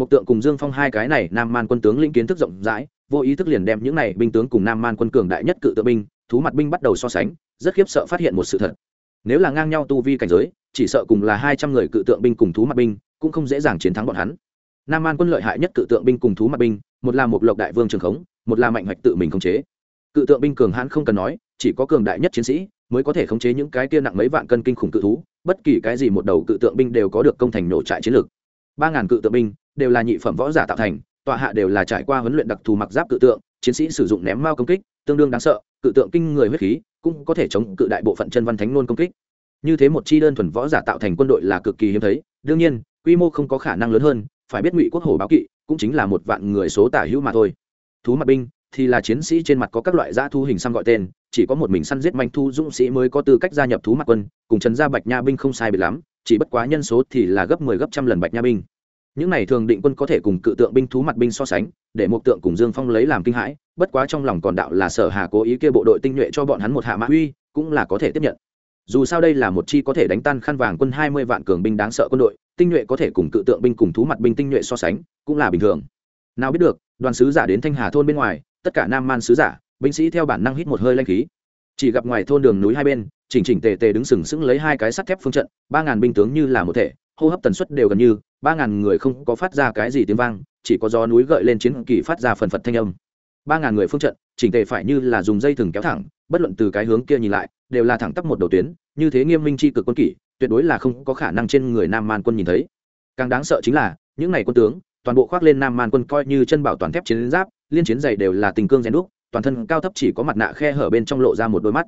Mục tượng cùng dương phong hai cái này nam man quân tướng lĩnh kiến thức rộng rãi, vô ý thức liền đem những này binh tướng cùng nam man quân cường đại nhất cự tự binh, thú mặt binh bắt đầu so sánh, rất khiếp sợ phát hiện một sự thật. Nếu là ngang nhau tu vi cảnh giới, chỉ sợ cùng là hai trăm người cự tượng binh cùng thú mặt binh, cũng không dễ dàng chiến thắng bọn hắn. Nam man quân lợi hại nhất cự tượng binh cùng thú mặt binh, một là một lộc đại vương trường khống, một là mạnh hoạch tự mình khống chế. Cự tượng binh cường hãn không cần nói, chỉ có cường đại nhất chiến sĩ mới có thể khống chế những cái kia nặng mấy vạn cân kinh khủng cự thú, bất kỳ cái gì một đầu cự tượng binh đều có được công thành nổ trại chiến lược. Ba ngàn cự tượng binh đều là nhị phẩm võ giả tạo thành, tọa hạ đều là trải qua huấn luyện đặc thù mặc giáp cự tượng, chiến sĩ sử dụng ném mao công kích, tương đương đáng sợ, cự tượng kinh người huyết khí, cũng có thể chống cự đại bộ phận chân văn thánh nôn công kích. Như thế một chi đơn thuần võ giả tạo thành quân đội là cực kỳ hiếm thấy, đương nhiên, quy mô không có khả năng lớn hơn, phải biết ngụy quốc hổ báo kỵ cũng chính là một vạn người số tả hữu mà thôi. Thú mặt binh thì là chiến sĩ trên mặt có các loại dã thu hình xăm gọi tên, chỉ có một mình săn giết manh thu dũng sĩ mới có tư cách gia nhập thú mặt quân, cùng trần gia bạch nha binh không sai biệt lắm, chỉ bất quá nhân số thì là gấp mười 10 gấp trăm lần bạch nha binh những này thường định quân có thể cùng cự tượng binh thú mặt binh so sánh, để một tượng cùng dương phong lấy làm kinh hãi, bất quá trong lòng còn đạo là sở hà cố ý kia bộ đội tinh nhuệ cho bọn hắn một hạ mã uy, cũng là có thể tiếp nhận. Dù sao đây là một chi có thể đánh tan khăn vàng quân hai mươi vạn cường binh đáng sợ quân đội, tinh nhuệ có thể cùng cự tượng binh cùng thú mặt binh tinh nhuệ so sánh, cũng là bình thường. Nào biết được, đoàn sứ giả đến thanh hà thôn bên ngoài, tất cả nam man sứ giả, binh sĩ theo bản năng hít một hơi lanh khí. Chỉ gặp ngoài thôn đường núi hai bên, chỉnh chỉnh tề tề đứng sừng sững lấy hai cái sắt thép phương trận, ba ngàn binh tướng như là một thể, hô hấp tần suất đều gần như ba ngàn người không có phát ra cái gì tiếng vang, chỉ có gió núi gợi lên chiến kỳ phát ra phần phật thanh âm. Ba ngàn người phương trận, chỉnh tề phải như là dùng dây thừng kéo thẳng, bất luận từ cái hướng kia nhìn lại, đều là thẳng tắp một đầu tuyến, như thế nghiêm minh c h i cực quân kỷ, tuyệt đối là không có khả năng trên người nam man quân nhìn thấy. Càng đáng sợ chính là, những n à y quân tướng, toàn bộ khoác lên nam man quân coi như chân bảo toàn thép chiến giáp, liên chiến dày đều là tình cương rèn đúc, toàn thân cao thấp chỉ có mặt nạ khe hở bên trong lộ ra một đôi mắt.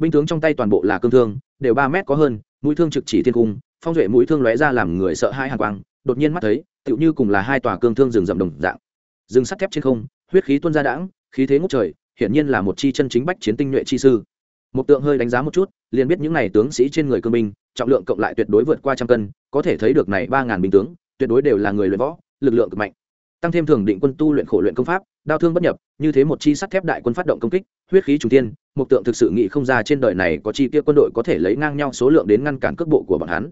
Binh tướng trong tay toàn bộ là cương thương, đều ba mét có hơn, mũi thương trực chỉ thiên cung, phong duệ mũi thương lóe ra làm người sợ hai hàng quang đột nhiên mắt thấy, tựu như cùng là hai tòa cương thương rừng rậm đồng dạng. Rừng sắt thép trên không, huyết khí tuôn ra đãng, khí thế ngút trời, hiển nhiên là một chi chân chính bách chiến tinh nhuệ chi sư. Một tượng hơi đánh giá một chút, liền biết những này tướng sĩ trên người cương binh, trọng lượng cộng lại tuyệt đối vượt qua trăm cân, có thể thấy được này ba ngàn binh tướng, tuyệt đối đều là người luyện võ, lực lượng cực mạnh. Tăng thêm thường định quân tu luyện khổ luyện công pháp, đao thương bất nhập, như thế một chi sắt thép đại quân phát động công kích, huyết khí trung tiên một tượng thực sự nghĩ không ra trên đời này có chi kia quân đội có thể lấy ngang nhau số lượng đến ngăn cản cước bộ của bọn hắn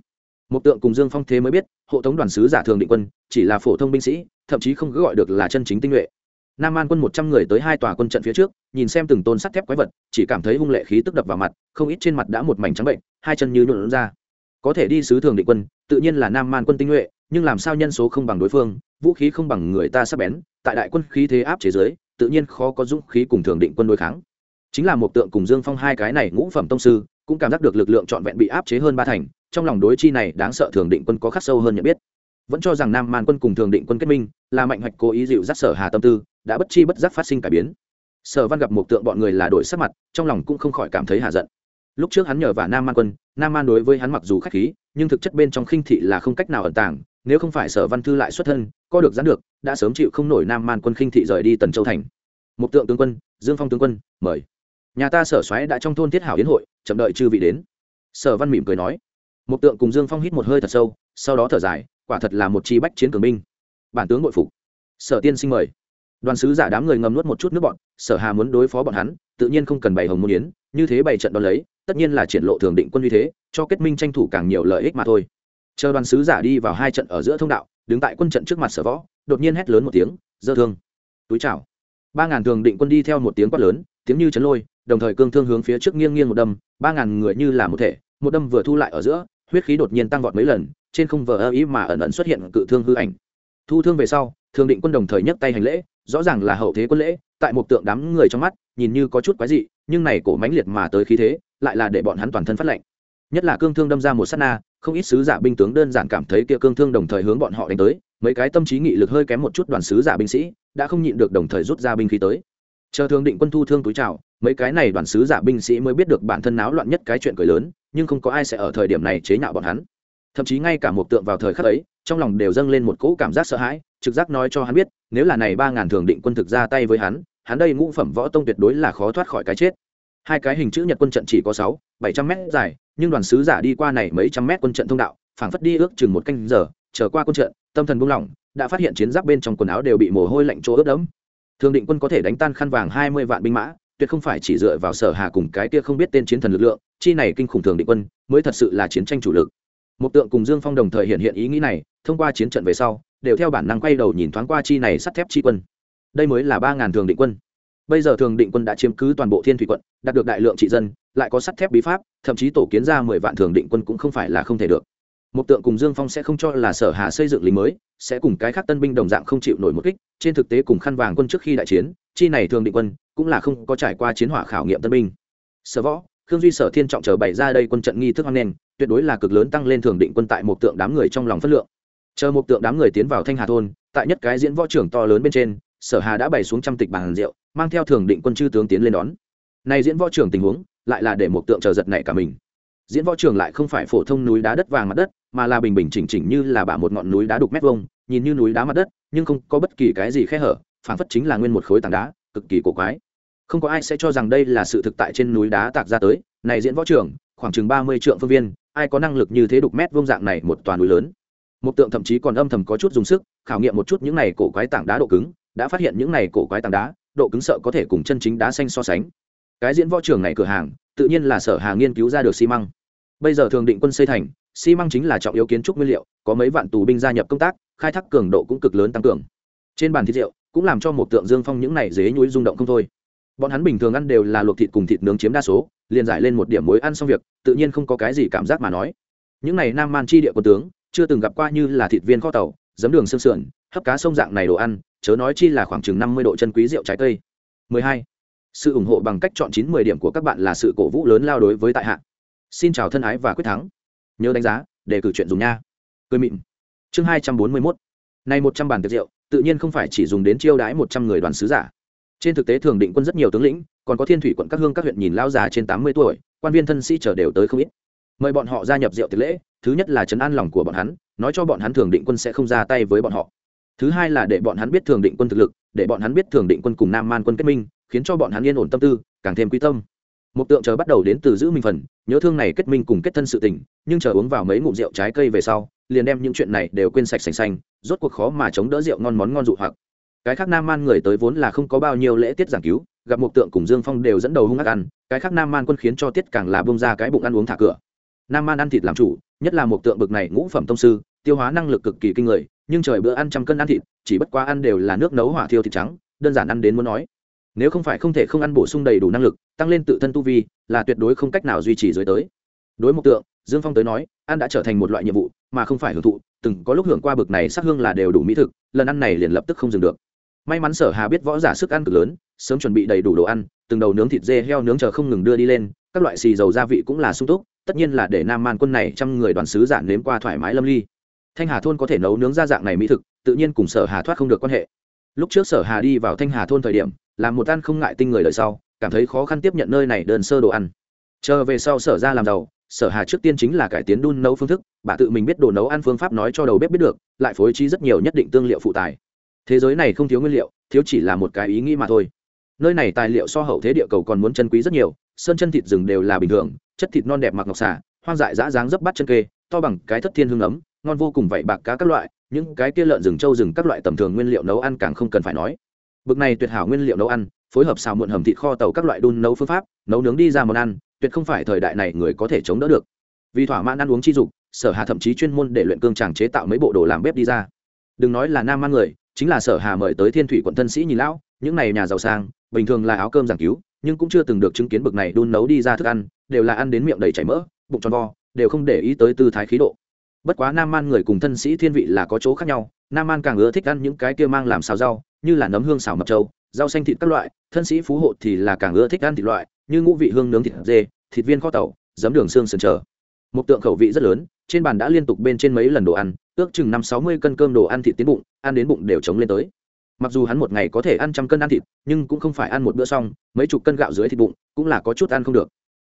một tượng cùng dương phong thế mới biết, hộ tống đoàn sứ giả thường định quân, chỉ là phổ thông binh sĩ, thậm chí không cứ gọi được là chân chính tinh nhuệ. Nam An quân một trăm người tới hai tòa quân trận phía trước, nhìn xem từng tôn sắt thép quái vật, chỉ cảm thấy hung lệ khí tức đập vào mặt, không ít trên mặt đã một mảnh trắng bệnh, hai chân như nhuộn ra. Có thể đi sứ thường định quân, tự nhiên là nam man quân tinh nhuệ, nhưng làm sao nhân số không bằng đối phương, vũ khí không bằng người ta sắp bén, tại đại quân khí thế áp chế giới tự nhiên khó có dũng khí cùng thường định quân đối kháng. Chính là một tượng cùng dương phong hai cái này ngũ phẩm tông sư, cũng cảm giác được lực lượng trọn vẹn bị áp chế hơn ba thành trong lòng đối chi này đáng sợ thường định quân có khắc sâu hơn nhận biết. Vẫn cho rằng nam man quân cùng thường định quân kết minh, là mạnh hoạch cố ý dịu dắt sở hà tâm tư, đã bất chi bất giác phát sinh cải biến. Sở văn gặp một tượng bọn người là đổi sắc mặt, trong lòng cũng không khỏi cảm thấy hạ giận. Lúc trước hắn nhờ và nam man quân, nam man đối với hắn mặc dù khách khí, nhưng thực chất bên trong khinh thị là không cách nào ẩn tàng, nếu không phải sở văn thư lại xuất thân, có được gián được, đã sớm chịu không nổi nam man quân khinh thị rời đi tần châu thành. Một tượng tướng quân, dương phong tướng quân, mời. Nhà ta sở xoáy đã trong thôn thiết hảo yến hội, chậm đợi chư vị đến. Sở văn mỉm cười nói một tượng cùng dương phong hít một hơi thật sâu, sau đó thở dài, quả thật là một chi bách chiến cường binh. Bản tướng nội phục. Sở tiên sinh mời. Đoàn sứ giả đám người ngầm nuốt một chút nước bọn, sở hà muốn đối phó bọn hắn, tự nhiên không cần bày hồng môn yến, như thế bày trận đón lấy, tất nhiên là triển lộ thường định quân như thế, cho kết minh tranh thủ càng nhiều lợi ích mà thôi. Chờ đoàn sứ giả đi vào hai trận ở giữa thông đạo, đứng tại quân trận trước mặt sở võ, đột nhiên hét lớn một tiếng, dơ thương. Túi chào. Ba ngàn thường định quân đi theo một tiếng quát lớn, tiếng như chấn lôi, đồng thời cương thương hướng phía trước nghiêng nghiêng một đâm, ba ngàn người như là một thể, một đâm vừa thu lại ở giữa huyết khí đột nhiên tăng vọt mấy lần, trên không vờ ơ ý mà ẩn ẩn xuất hiện cự thương hư ảnh. Thu thương về sau, thường định quân đồng thời nhấc tay hành lễ, rõ ràng là hậu thế quân lễ, tại một tượng đám người trong mắt, nhìn như có chút quái dị, nhưng này cổ mãnh liệt mà tới khí thế, lại là để bọn hắn toàn thân phát lệnh nhất là cương thương đâm ra một sát na, không ít sứ giả binh tướng đơn giản cảm thấy kia cương thương đồng thời hướng bọn họ đánh tới, mấy cái tâm trí nghị lực hơi kém một chút đoàn sứ giả binh sĩ, đã không nhịn được đồng thời rút ra binh khí tới. Chờ thương định quân thu thương túi trào mấy cái này đoàn sứ giả binh sĩ mới biết được bản thân náo loạn nhất cái chuyện cười lớn nhưng không có ai sẽ ở thời điểm này chế nhạo bọn hắn. Thậm chí ngay cả một tượng vào thời khắc ấy, trong lòng đều dâng lên một cỗ cảm giác sợ hãi, trực giác nói cho hắn biết, nếu là này ba ngàn thường định quân thực ra tay với hắn hắn đây ngũ phẩm võ tông tuyệt đối là khó thoát khỏi cái chết. Hai cái hình chữ nhật quân trận chỉ có sáu, bảy trăm mét dài, nhưng đoàn sứ giả đi qua này mấy trăm mét quân trận thông đạo, phảng phất đi ước chừng một canh giờ, trở qua quân trận, tâm thần buông lỏng, đã phát hiện chiến giáp bên trong quần áo đều bị mồ hôi lạnh chỗ ướt đẫm. Thường định quân có thể đánh tan khăn vàng hai mươi vạn binh mã tuyệt không phải chỉ dựa vào sở hà cùng cái kia không biết tên chiến thần lực lượng, chi này kinh khủng thường định quân, mới thật sự là chiến tranh chủ lực. Một tượng cùng dương phong đồng thời hiện hiện ý nghĩ này, thông qua chiến trận về sau, đều theo bản năng quay đầu nhìn thoáng qua chi này sắt thép chi quân. Đây mới là ba ngàn thường định quân. Bây giờ thường định quân đã chiếm cứ toàn bộ thiên thủy quận, đạt được đại lượng trị dân, lại có sắt thép bí pháp, thậm chí tổ kiến ra mười vạn thường định quân cũng không phải là không thể được. Một tượng cùng dương phong sẽ không cho là sở hà xây dựng lính mới, sẽ cùng cái khác tân binh đồng dạng không chịu nổi một kích, trên thực tế cùng khăn vàng quân trước khi đại chiến, chi này thường định quân cũng là không có trải qua chiến hỏa khảo nghiệm tân binh. Sở võ, khương duy sở thiên trọng chờ bày ra đây quân trận nghi thức hoang nền tuyệt đối là cực lớn tăng lên thường định quân tại một tượng đám người trong lòng phất lượng. Chờ một tượng đám người tiến vào thanh hà thôn, tại nhất cái diễn võ trưởng to lớn bên trên, sở hà đã bày xuống trăm tịch bàn rượu, mang theo thường định quân chư tướng tiến lên đón. Này diễn võ trưởng tình huống, lại là để một tượng chờ giật này cả mình. Diễn võ trưởng lại không phải phổ thông núi đá đất vàng mặt đất, mà là bình bình chỉnh chỉnh như là bả một ngọn núi đá đục mét vuông, nhìn như núi đá mặt đất, nhưng không có bất kỳ cái gì khe hở, phảng phất chính là nguyên một khối tảng đá, cực kỳ cổ quái không có ai sẽ cho rằng đây là sự thực tại trên núi đá tạc ra tới, này diễn võ trưởng khoảng chừng ba mươi trượng phương viên, ai có năng lực như thế đục mét vông dạng này một toàn núi lớn. Một tượng thậm chí còn âm thầm có chút dùng sức, khảo nghiệm một chút những này cổ quái tảng đá độ cứng, đã phát hiện những này cổ quái tảng đá, độ cứng sợ có thể cùng chân chính đá xanh so sánh. Cái diễn võ trường này cửa hàng, tự nhiên là sở hà nghiên cứu ra được xi măng. Bây giờ thường định quân xây thành, xi măng chính là trọng yếu kiến trúc nguyên liệu, có mấy vạn tù binh gia nhập công tác, khai thác cường độ cũng cực lớn tăng cường. Trên bàn thịt rượu, cũng làm cho một tượng dương phong những này dế nhúi rung động không thôi bọn hắn bình thường ăn đều là luộc thịt cùng thịt nướng chiếm đa số, liền giải lên một điểm mối ăn xong việc, tự nhiên không có cái gì cảm giác mà nói. Những này nam man chi địa quân tướng, chưa từng gặp qua như là thịt viên kho tàu, giấm đường xương sườn, hấp cá sông dạng này đồ ăn, chớ nói chi là khoảng chừng năm mươi độ chân quý rượu trái cây. 12. sự ủng hộ bằng cách chọn chín mười điểm của các bạn là sự cổ vũ lớn lao đối với tại hạ. Xin chào thân ái và quyết thắng. Nhớ đánh giá, để cử chuyện dùng nha. Cười mịn. Chương hai trăm bốn mươi mốt. Này một trăm bàn tiệc rượu, tự nhiên không phải chỉ dùng đến chiêu đãi một trăm người đoàn sứ giả trên thực tế thường định quân rất nhiều tướng lĩnh, còn có thiên thủy quận các hương các huyện nhìn lao già trên tám mươi tuổi, quan viên thân sĩ trở đều tới không ít. Mời bọn họ gia nhập rượu tiệc lễ, thứ nhất là chấn an lòng của bọn hắn, nói cho bọn hắn thường định quân sẽ không ra tay với bọn họ. Thứ hai là để bọn hắn biết thường định quân thực lực, để bọn hắn biết thường định quân cùng nam man quân kết minh, khiến cho bọn hắn yên ổn tâm tư, càng thêm quy tâm. Một tượng chờ bắt đầu đến từ giữ mình phần, nhớ thương này kết minh cùng kết thân sự tình, nhưng chờ uống vào mấy ngụm rượu trái cây về sau, liền đem những chuyện này đều quên sạch sành xanh, rốt cuộc khó mà chống đỡ rượu ngon món ngon dụ hoặc cái khác nam man người tới vốn là không có bao nhiêu lễ tiết giảng cứu, gặp một tượng cùng dương phong đều dẫn đầu hung ác ăn, cái khác nam man quân khiến cho tiết càng là bông ra cái bụng ăn uống thả cửa. Nam man ăn thịt làm chủ, nhất là một tượng bực này ngũ phẩm tông sư, tiêu hóa năng lực cực kỳ kinh người, nhưng trời bữa ăn trăm cân ăn thịt, chỉ bất quá ăn đều là nước nấu hỏa thiêu thịt trắng, đơn giản ăn đến muốn nói. Nếu không phải không thể không ăn bổ sung đầy đủ năng lực, tăng lên tự thân tu vi, là tuyệt đối không cách nào duy trì dưới tới. Đối mục tượng, dương phong tới nói, ăn đã trở thành một loại nhiệm vụ, mà không phải hưởng thụ, từng có lúc hưởng qua bực này sắc hương là đều đủ mỹ thực, lần ăn này liền lập tức không dừng được may mắn sở hà biết võ giả sức ăn cực lớn, sớm chuẩn bị đầy đủ đồ ăn, từng đầu nướng thịt dê heo nướng chờ không ngừng đưa đi lên, các loại xì dầu gia vị cũng là sung túc, tất nhiên là để nam man quân này trăm người đoàn sứ giả nếm qua thoải mái lâm ly. Thanh hà thôn có thể nấu nướng ra dạng này mỹ thực, tự nhiên cùng sở hà thoát không được quan hệ. Lúc trước sở hà đi vào thanh hà thôn thời điểm, làm một ăn không ngại tinh người đời sau, cảm thấy khó khăn tiếp nhận nơi này đơn sơ đồ ăn. Chờ về sau sở ra làm giàu, sở hà trước tiên chính là cải tiến đun nấu phương thức, bà tự mình biết đồ nấu ăn phương pháp nói cho đầu bếp biết được, lại phối trí rất nhiều nhất định tương liệu phụ tài thế giới này không thiếu nguyên liệu, thiếu chỉ là một cái ý nghĩ mà thôi. Nơi này tài liệu so hậu thế địa cầu còn muốn chân quý rất nhiều, sơn chân thịt rừng đều là bình thường, chất thịt non đẹp mặc ngọc xả hoang dại dã dáng dấp bắt chân kê, to bằng cái thất thiên hương ấm, ngon vô cùng vậy bạc cá các loại, những cái kia lợn rừng trâu rừng các loại tầm thường nguyên liệu nấu ăn càng không cần phải nói. Bực này tuyệt hảo nguyên liệu nấu ăn, phối hợp xào muộn hầm thịt kho tàu các loại đun nấu phương pháp, nấu nướng đi ra món ăn, tuyệt không phải thời đại này người có thể chống đỡ được. Vì thỏa mãn ăn uống chi dục, sở hà thậm chí chuyên môn để luyện cương chàng chế tạo mấy bộ đồ làm bếp đi ra. Đừng nói là nam ăn người chính là sở hà mời tới thiên thủy quận thân sĩ nhìn lão, những này nhà giàu sang, bình thường là áo cơm giảng cứu, nhưng cũng chưa từng được chứng kiến bực này đun nấu đi ra thức ăn, đều là ăn đến miệng đầy chảy mỡ, bụng tròn vo, đều không để ý tới tư thái khí độ. Bất quá nam man người cùng thân sĩ thiên vị là có chỗ khác nhau, nam man càng ưa thích ăn những cái kia mang làm xào rau, như là nấm hương xào mập trâu, rau xanh thịt các loại, thân sĩ phú hộ thì là càng ưa thích ăn thịt loại, như ngũ vị hương nướng thịt dê, thịt viên kho tàu, giấm đường xương sườn trở một tượng khẩu vị rất lớn, trên bàn đã liên tục bên trên mấy lần đồ ăn, ước chừng năm sáu mươi cân cơm đồ ăn thịt tiến bụng, ăn đến bụng đều chống lên tới. Mặc dù hắn một ngày có thể ăn trăm cân ăn thịt, nhưng cũng không phải ăn một bữa xong, mấy chục cân gạo dưới thịt bụng, cũng là có chút ăn không được.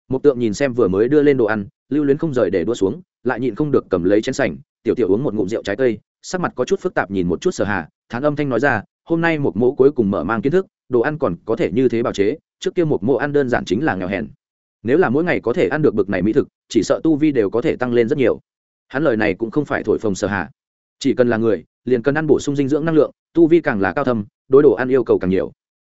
Một tượng nhìn xem vừa mới đưa lên đồ ăn, lưu luyến không rời để đua xuống, lại nhịn không được cầm lấy chén sành, tiểu tiểu uống một ngụm rượu trái cây, sắc mặt có chút phức tạp nhìn một chút sở hà, thán âm thanh nói ra, hôm nay một mẫu cuối cùng mở mang kiến thức, đồ ăn còn có thể như thế bào chế, trước kia một mẫu ăn đơn giản chính là nghèo hèn nếu là mỗi ngày có thể ăn được bực này mỹ thực chỉ sợ tu vi đều có thể tăng lên rất nhiều. Hắn lời này cũng không phải thổi phồng sở hạ, chỉ cần là người liền cần ăn bổ sung dinh dưỡng năng lượng tu vi càng là cao thâm đối đồ ăn yêu cầu càng nhiều.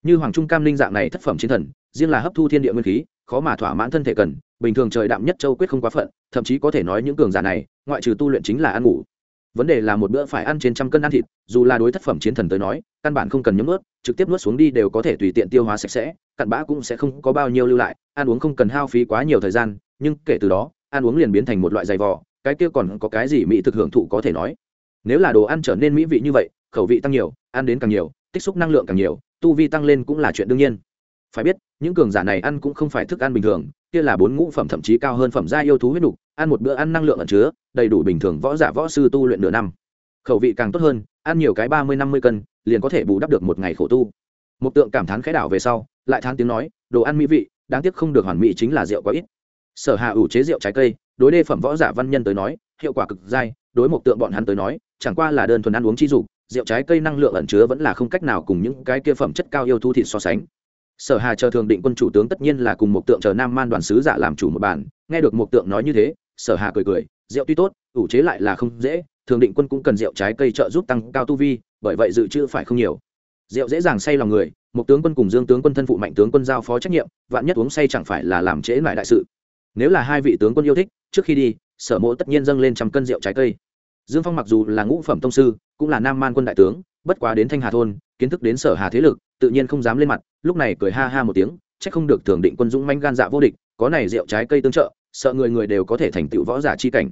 Như hoàng trung cam linh dạng này thất phẩm chiến thần riêng là hấp thu thiên địa nguyên khí khó mà thỏa mãn thân thể cần bình thường trời đạm nhất châu quyết không quá phận thậm chí có thể nói những cường giả này ngoại trừ tu luyện chính là ăn ngủ vấn đề là một bữa phải ăn trên trăm cân ăn thịt, dù là đối thất phẩm chiến thần tới nói, căn bản không cần nhấm ướt trực tiếp nuốt xuống đi đều có thể tùy tiện tiêu hóa sạch sẽ, cặn bã cũng sẽ không có bao nhiêu lưu lại, ăn uống không cần hao phí quá nhiều thời gian, nhưng kể từ đó, ăn uống liền biến thành một loại dày vò, cái kia còn có cái gì mỹ thực hưởng thụ có thể nói. Nếu là đồ ăn trở nên mỹ vị như vậy, khẩu vị tăng nhiều, ăn đến càng nhiều, tích xúc năng lượng càng nhiều, tu vi tăng lên cũng là chuyện đương nhiên. Phải biết, những cường giả này ăn cũng không phải thức ăn bình thường kia là bốn ngũ phẩm thậm chí cao hơn phẩm gia yêu thú huyết đủ, ăn một bữa ăn năng lượng ẩn chứa đầy đủ bình thường võ giả võ sư tu luyện nửa năm. Khẩu vị càng tốt hơn ăn nhiều cái ba mươi năm mươi cân liền có thể bù đắp được một ngày khổ tu. Một tượng cảm thán khẽ đảo về sau lại than tiếng nói đồ ăn mỹ vị đáng tiếc không được hoàn mỹ chính là rượu quá ít. Sở hạ ủ chế rượu trái cây đối đê phẩm võ giả văn nhân tới nói hiệu quả cực dai đối một tượng bọn hắn tới nói chẳng qua là đơn thuần ăn uống chi dục rượu trái cây năng lượng ẩn chứa vẫn là không cách nào cùng những cái kia phẩm chất cao yêu thú thịt so sánh sở hà chờ thường định quân chủ tướng tất nhiên là cùng một tượng chờ nam man đoàn sứ giả làm chủ một bàn. Nghe được một tượng nói như thế, sở hà cười cười, rượu tuy tốt, ủ chế lại là không dễ, thường định quân cũng cần rượu trái cây trợ giúp tăng cao tu vi, bởi vậy dự trữ phải không nhiều. Rượu dễ dàng say lòng người, một tướng quân cùng dương tướng quân thân phụ mạnh tướng quân giao phó trách nhiệm, vạn nhất uống say chẳng phải là làm trễ lại đại sự. Nếu là hai vị tướng quân yêu thích, trước khi đi, sở mộ tất nhiên dâng lên trăm cân rượu trái cây. Dương phong mặc dù là ngũ phẩm tông sư, cũng là nam man quân đại tướng, bất quá đến thanh hà thôn, kiến thức đến sở hà thế lực, tự nhiên không dám lên mặt lúc này cười ha ha một tiếng, chắc không được thường định quân dũng manh gan dạ vô địch, có này rượu trái cây tương trợ, sợ người người đều có thể thành tựu võ giả chi cảnh.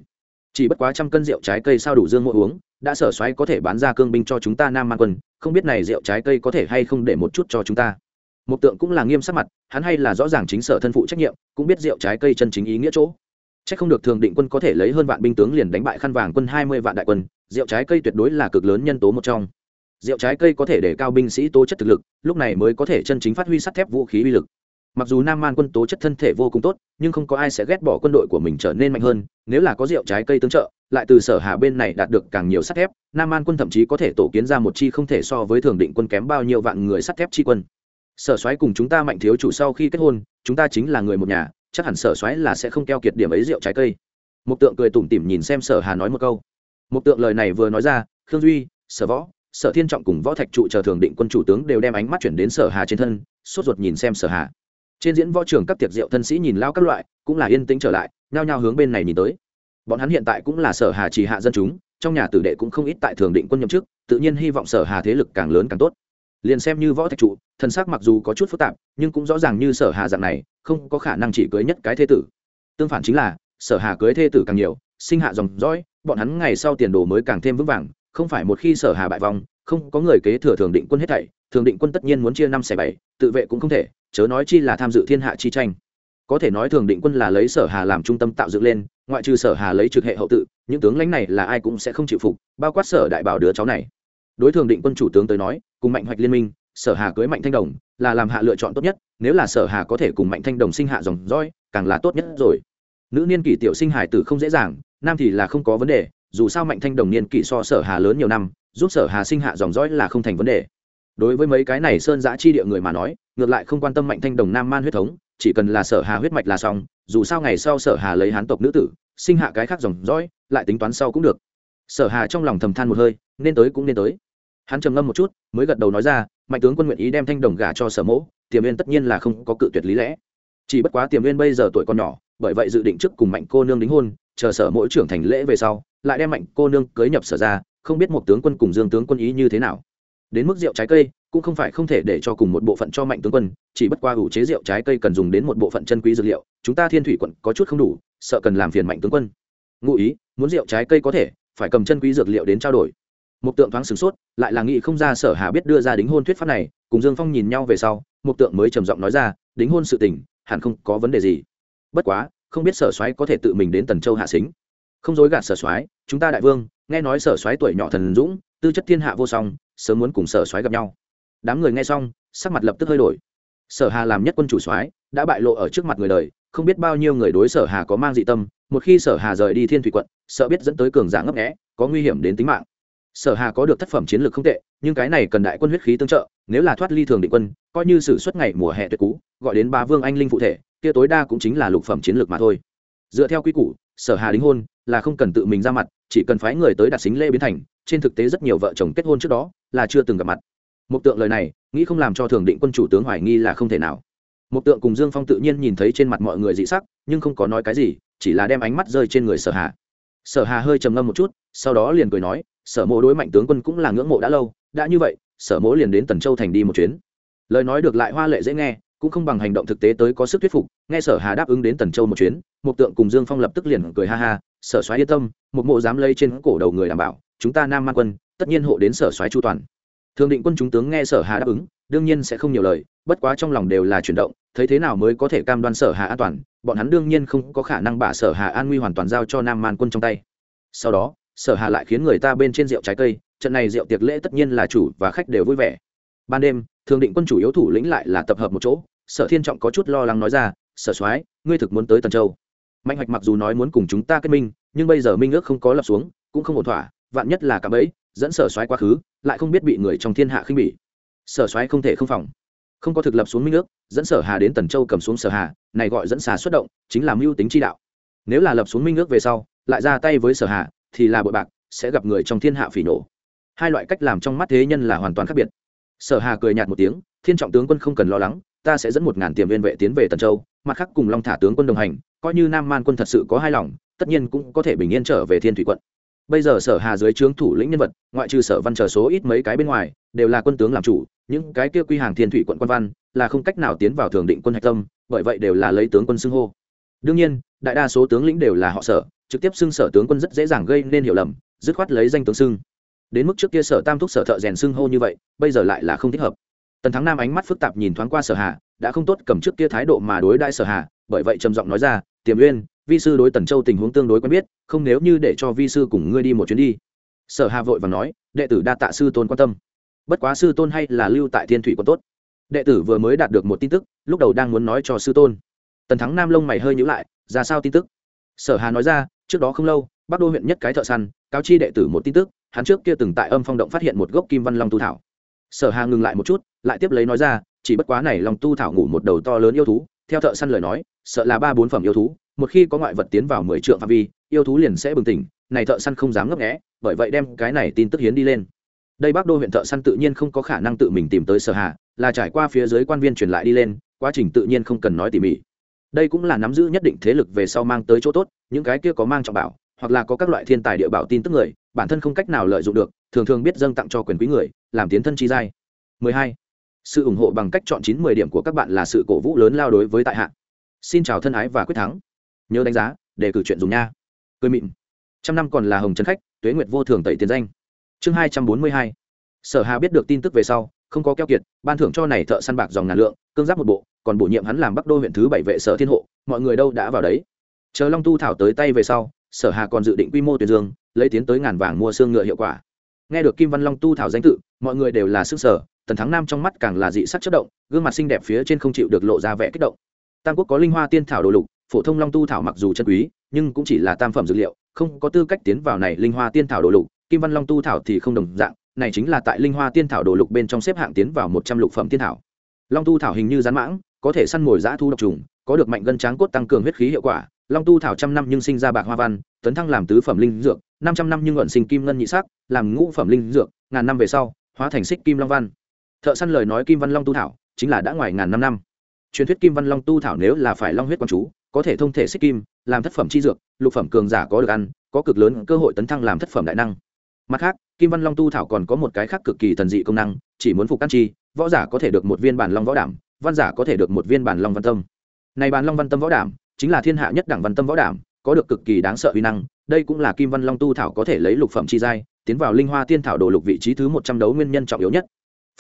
Chỉ bất quá trăm cân rượu trái cây sao đủ dương mỗi uống, đã sở xoáy có thể bán ra cương binh cho chúng ta nam man quân, không biết này rượu trái cây có thể hay không để một chút cho chúng ta. Một tượng cũng là nghiêm sắc mặt, hắn hay là rõ ràng chính sở thân phụ trách nhiệm, cũng biết rượu trái cây chân chính ý nghĩa chỗ. Chắc không được thường định quân có thể lấy hơn vạn binh tướng liền đánh bại khăn vàng quân hai mươi vạn đại quân, rượu trái cây tuyệt đối là cực lớn nhân tố một trong rượu trái cây có thể để cao binh sĩ tố chất thực lực, lúc này mới có thể chân chính phát huy sắt thép vũ khí uy lực. Mặc dù nam man quân tố chất thân thể vô cùng tốt, nhưng không có ai sẽ ghét bỏ quân đội của mình trở nên mạnh hơn, nếu là có rượu trái cây tương trợ, lại từ sở hạ bên này đạt được càng nhiều sắt thép, nam man quân thậm chí có thể tổ kiến ra một chi không thể so với thường định quân kém bao nhiêu vạn người sắt thép chi quân. Sở soái cùng chúng ta mạnh thiếu chủ sau khi kết hôn, chúng ta chính là người một nhà, chắc hẳn sở soái là sẽ không keo kiệt điểm ấy rượu trái cây. Một tượng cười tủm tỉm nhìn xem sở hà nói một câu. Một tượng lời này vừa nói ra, khương duy, sở võ sở thiên trọng cùng võ thạch trụ chờ thường định quân chủ tướng đều đem ánh mắt chuyển đến sở hà trên thân, sốt ruột nhìn xem sở hà. Trên diễn võ trường các tiệc rượu thân sĩ nhìn lao các loại, cũng là yên tĩnh trở lại, nhao nhao hướng bên này nhìn tới. Bọn hắn hiện tại cũng là sở hà chỉ hạ dân chúng, trong nhà tử đệ cũng không ít tại thường định quân nhậm chức, tự nhiên hy vọng sở hà thế lực càng lớn càng tốt. Liền xem như võ thạch trụ, thân xác mặc dù có chút phức tạp, nhưng cũng rõ ràng như sở hà dạng này, không có khả năng chỉ cưới nhất cái thế tử. Tương phản chính là, sở hà cưới thê tử càng nhiều, sinh hạ dòng dõi, bọn hắn ngày sau tiền đồ mới càng thêm vững vàng không phải một khi sở hà bại vong, không có người kế thừa thường định quân hết thảy, thường định quân tất nhiên muốn chia năm xẻ bảy, tự vệ cũng không thể, chớ nói chi là tham dự thiên hạ chi tranh. Có thể nói thường định quân là lấy sở hà làm trung tâm tạo dựng lên, ngoại trừ sở hà lấy trực hệ hậu tự, những tướng lãnh này là ai cũng sẽ không chịu phục, bao quát sở đại bảo đứa cháu này. Đối thường định quân chủ tướng tới nói, cùng mạnh hoạch liên minh, sở hà cưới mạnh thanh đồng, là làm hạ lựa chọn tốt nhất, nếu là sở hà có thể cùng mạnh thanh đồng sinh hạ dòng dõi, càng là tốt nhất rồi. Nữ niên kỷ tiểu sinh hải tử không dễ dàng, nam thì là không có vấn đề dù sao mạnh thanh đồng niên kỷ so sở hà lớn nhiều năm, giúp sở hà sinh hạ dòng dõi là không thành vấn đề. Đối với mấy cái này sơn giã chi địa người mà nói, ngược lại không quan tâm mạnh thanh đồng nam man huyết thống, chỉ cần là sở hà huyết mạch là xong, dù sao ngày sau sở hà lấy hán tộc nữ tử, sinh hạ cái khác dòng dõi, lại tính toán sau cũng được. Sở hà trong lòng thầm than một hơi, nên tới cũng nên tới. Hắn trầm ngâm một chút, mới gật đầu nói ra, mạnh tướng quân nguyện ý đem thanh đồng gả cho sở mẫu tiềm viên tất nhiên là không có cự tuyệt lý lẽ. Chỉ bất quá tiềm viên bây giờ tuổi còn nhỏ, bởi vậy dự định trước cùng mạnh cô nương đính hôn, chờ sở mỗi trưởng thành lễ về sau lại đem mạnh cô nương cưới nhập sở ra, không biết một tướng quân cùng dương tướng quân ý như thế nào. Đến mức rượu trái cây, cũng không phải không thể để cho cùng một bộ phận cho mạnh tướng quân, chỉ bất qua ủ chế rượu trái cây cần dùng đến một bộ phận chân quý dược liệu, chúng ta thiên thủy quận có chút không đủ, sợ cần làm phiền mạnh tướng quân. Ngụ ý, muốn rượu trái cây có thể, phải cầm chân quý dược liệu đến trao đổi. Một tượng thoáng sửng sốt, lại là nghĩ không ra sở hà biết đưa ra đính hôn thuyết pháp này, cùng dương phong nhìn nhau về sau một tượng mới trầm giọng nói ra, đính hôn sự tình, hẳn không có vấn đề gì. Bất quá, không biết sở soái có thể tự mình đến tần châu hạ xính không dối gạt sở soái, chúng ta đại vương, nghe nói sở soái tuổi nhỏ thần dũng, tư chất thiên hạ vô song, sớm muốn cùng sở soái gặp nhau. Đám người nghe xong, sắc mặt lập tức hơi đổi. Sở hà làm nhất quân chủ soái, đã bại lộ ở trước mặt người đời, không biết bao nhiêu người đối sở hà có mang dị tâm, một khi sở hà rời đi thiên thủy quận, sợ biết dẫn tới cường giả ngấp nghẽ có nguy hiểm đến tính mạng. Sở hà có được tác phẩm chiến lược không tệ, nhưng cái này cần đại quân huyết khí tương trợ, nếu là thoát ly thường định quân, coi như xử suất ngày mùa hè tuyệt cú gọi đến ba vương anh linh phụ thể, kia tối đa cũng chính là lục phẩm chiến lược mà thôi dựa theo quy củ, sở hà đính hôn là không cần tự mình ra mặt, chỉ cần phái người tới đặt xính lễ biến thành, trên thực tế rất nhiều vợ chồng kết hôn trước đó là chưa từng gặp mặt. Một tượng lời này, nghĩ không làm cho thường định quân chủ tướng hoài nghi là không thể nào. Một tượng cùng dương phong tự nhiên nhìn thấy trên mặt mọi người dị sắc, nhưng không có nói cái gì, chỉ là đem ánh mắt rơi trên người sở hà. Sở hà hơi trầm ngâm một chút, sau đó liền cười nói, sở mộ đối mạnh tướng quân cũng là ngưỡng mộ đã lâu, đã như vậy, sở mỗ liền đến tần châu thành đi một chuyến. Lời nói được lại hoa lệ dễ nghe cũng không bằng hành động thực tế tới có sức thuyết phục. Nghe sở hà đáp ứng đến tần châu một chuyến một tượng cùng dương phong lập tức liền cười ha ha, sở soái yên tâm một mộ dám lây trên cổ đầu người đảm bảo, chúng ta nam man quân, tất nhiên hộ đến sở soái chu toàn. Thường định quân chúng tướng nghe sở hà đáp ứng, đương nhiên sẽ không nhiều lời, bất quá trong lòng đều là chuyển động, thấy thế nào mới có thể cam đoan sở hà an toàn, bọn hắn đương nhiên không có khả năng bả sở hà an nguy hoàn toàn giao cho nam man quân trong tay. Sau đó, sở hà lại khiến người ta bên trên rượu trái cây, trận này rượu tiệc lễ tất nhiên là chủ và khách đều vui vẻ. Ban đêm thường định quân chủ yếu thủ lĩnh lại là tập hợp một chỗ sở thiên trọng có chút lo lắng nói ra, sở soái, ngươi thực muốn tới tần châu. Mạnh hoạch mặc dù nói muốn cùng chúng ta kết minh, nhưng bây giờ minh ước không có lập xuống, cũng không ổn thỏa, vạn nhất là cả bẫy, dẫn sở soái quá khứ, lại không biết bị người trong thiên hạ khinh bỉ. Sở soái không thể không phòng. Không có thực lập xuống minh ước, dẫn sở hà đến tần châu cầm xuống sở hà, này gọi dẫn xà xuất động, chính là mưu tính chi đạo. Nếu là lập xuống minh ước về sau, lại ra tay với sở hà, thì là bội bạc, sẽ gặp người trong thiên hạ phỉ nổ hai loại cách làm trong mắt thế nhân là hoàn toàn khác biệt. Sở hà cười nhạt một tiếng, thiên trọng tướng quân không cần lo lắng ta sẽ dẫn một ngàn tiềm viên vệ tiến về tần châu, mặt khác cùng long thả tướng quân đồng hành, coi như nam man quân thật sự có hai lòng, tất nhiên cũng có thể bình yên trở về thiên thủy quận. Bây giờ sở hà dưới trướng thủ lĩnh nhân vật, ngoại trừ sở văn chờ số ít mấy cái bên ngoài, đều là quân tướng làm chủ, những cái kia quy hàng thiên thủy quận quan văn, là không cách nào tiến vào thường định quân hạch tâm, bởi vậy đều là lấy tướng quân xưng hô. Đương nhiên, đại đa số tướng lĩnh đều là họ sở, trực tiếp xưng sở tướng quân rất dễ dàng gây nên hiểu lầm, dứt khoát lấy danh tướng xưng. Đến mức trước kia sở tam thúc sở thợ rèn xưng hô như vậy, bây giờ lại là không thích hợp tần thắng nam ánh mắt phức tạp nhìn thoáng qua sở hà, đã không tốt cầm trước kia thái độ mà đối đãi sở hà, bởi vậy trầm giọng nói ra, tiềm uyên, vi sư đối tần châu tình huống tương đối quen biết, không nếu như để cho vi sư cùng ngươi đi một chuyến đi. Sở hà vội và nói, đệ tử đa tạ sư tôn quan tâm. Bất quá sư tôn hay là lưu tại thiên thủy còn tốt. Đệ tử vừa mới đạt được một tin tức, lúc đầu đang muốn nói cho sư tôn. Tần thắng nam lông mày hơi nhữ lại, ra sao tin tức? Sở hà nói ra, trước đó không lâu, bắc đô huyện nhất cái thợ săn, cáo chi đệ tử một tin tức, hắn trước kia từng tại âm phong động phát hiện một gốc kim văn long tu thảo sở hà ngừng lại một chút, lại tiếp lấy nói ra, chỉ bất quá này lòng tu thảo ngủ một đầu to lớn yêu thú, theo thợ săn lời nói, sợ là ba bốn phẩm yêu thú, một khi có ngoại vật tiến vào mười trượng phạm vi, yêu thú liền sẽ bừng tỉnh, này thợ săn không dám ngấp nghẽ bởi vậy đem cái này tin tức hiến đi lên. Đây bác đô huyện thợ săn tự nhiên không có khả năng tự mình tìm tới sở hà, là trải qua phía dưới quan viên truyền lại đi lên, quá trình tự nhiên không cần nói tỉ mỉ. Đây cũng là nắm giữ nhất định thế lực về sau mang tới chỗ tốt, những cái kia có mang trọng bảo hoặc là có các loại thiên tài địa bảo tin tức người, bản thân không cách nào lợi dụng được, thường thường biết dâng tặng cho quyền quý người, làm tiến thân chi giai. 12. sự ủng hộ bằng cách chọn chín mười điểm của các bạn là sự cổ vũ lớn lao đối với tại hạ. Xin chào thân ái và quyết thắng. Nhớ đánh giá để cử chuyện dùng nha. Cười mịn. Trăm năm còn là hồng trấn khách, tuế nguyệt vô thường tẩy tiền danh. Chương hai trăm bốn mươi hai. Sở hà biết được tin tức về sau, không có keo kiệt, ban thưởng cho này thợ săn bạc dòng ngàn lượng, cương giáp một bộ, còn bổ nhiệm hắn làm bắc đô huyện thứ bảy vệ sở thiên hộ, mọi người đâu đã vào đấy. Chờ long tu thảo tới tay về sau sở hà còn dự định quy mô tuyển dương, lấy tiến tới ngàn vàng mua xương ngựa hiệu quả. Nghe được kim văn long tu thảo danh tự, mọi người đều là sức sở, tần thắng nam trong mắt càng là dị sắc chất động, gương mặt xinh đẹp phía trên không chịu được lộ ra vẻ kích động. Tam quốc có linh hoa tiên thảo đồ lục, phổ thông long tu thảo mặc dù chân quý, nhưng cũng chỉ là tam phẩm dược liệu, không có tư cách tiến vào này linh hoa tiên thảo đồ lục. Kim văn long tu thảo thì không đồng dạng, này chính là tại linh hoa tiên thảo đồ lục bên trong xếp hạng tiến vào một trăm lục phẩm tiên thảo. Long tu thảo hình như rắn mãng, có thể săn mồi giã thu độc trùng, có được mạnh gân tráng cốt tăng cường huyết khí hiệu quả long tu thảo trăm năm nhưng sinh ra bạc hoa văn, tấn thăng làm tứ phẩm linh dược, năm trăm năm nhưng luận sinh kim ngân nhị sắc, làm ngũ phẩm linh dược, ngàn năm về sau, hóa thành xích kim long văn. Thợ săn lời nói kim văn long tu thảo, chính là đã ngoài ngàn năm năm. Truyền thuyết kim văn long tu thảo nếu là phải long huyết quán chú, có thể thông thể xích kim, làm thất phẩm chi dược, lục phẩm cường giả có được ăn, có cực lớn cơ hội tấn thăng làm thất phẩm đại năng. Mặt khác, kim văn long tu thảo còn có một cái khác cực kỳ thần dị công năng, chỉ muốn phục căn chi, võ giả có thể được một viên bản long võ đảm, văn giả có thể được một viên bản long văn tâm. Này bản long văn tâm võ đảm chính là thiên hạ nhất đẳng văn tâm võ đảm có được cực kỳ đáng sợ uy năng, đây cũng là kim văn long tu thảo có thể lấy lục phẩm chi giai, tiến vào linh hoa tiên thảo đồ lục vị trí thứ một trăm đấu nguyên nhân trọng yếu nhất.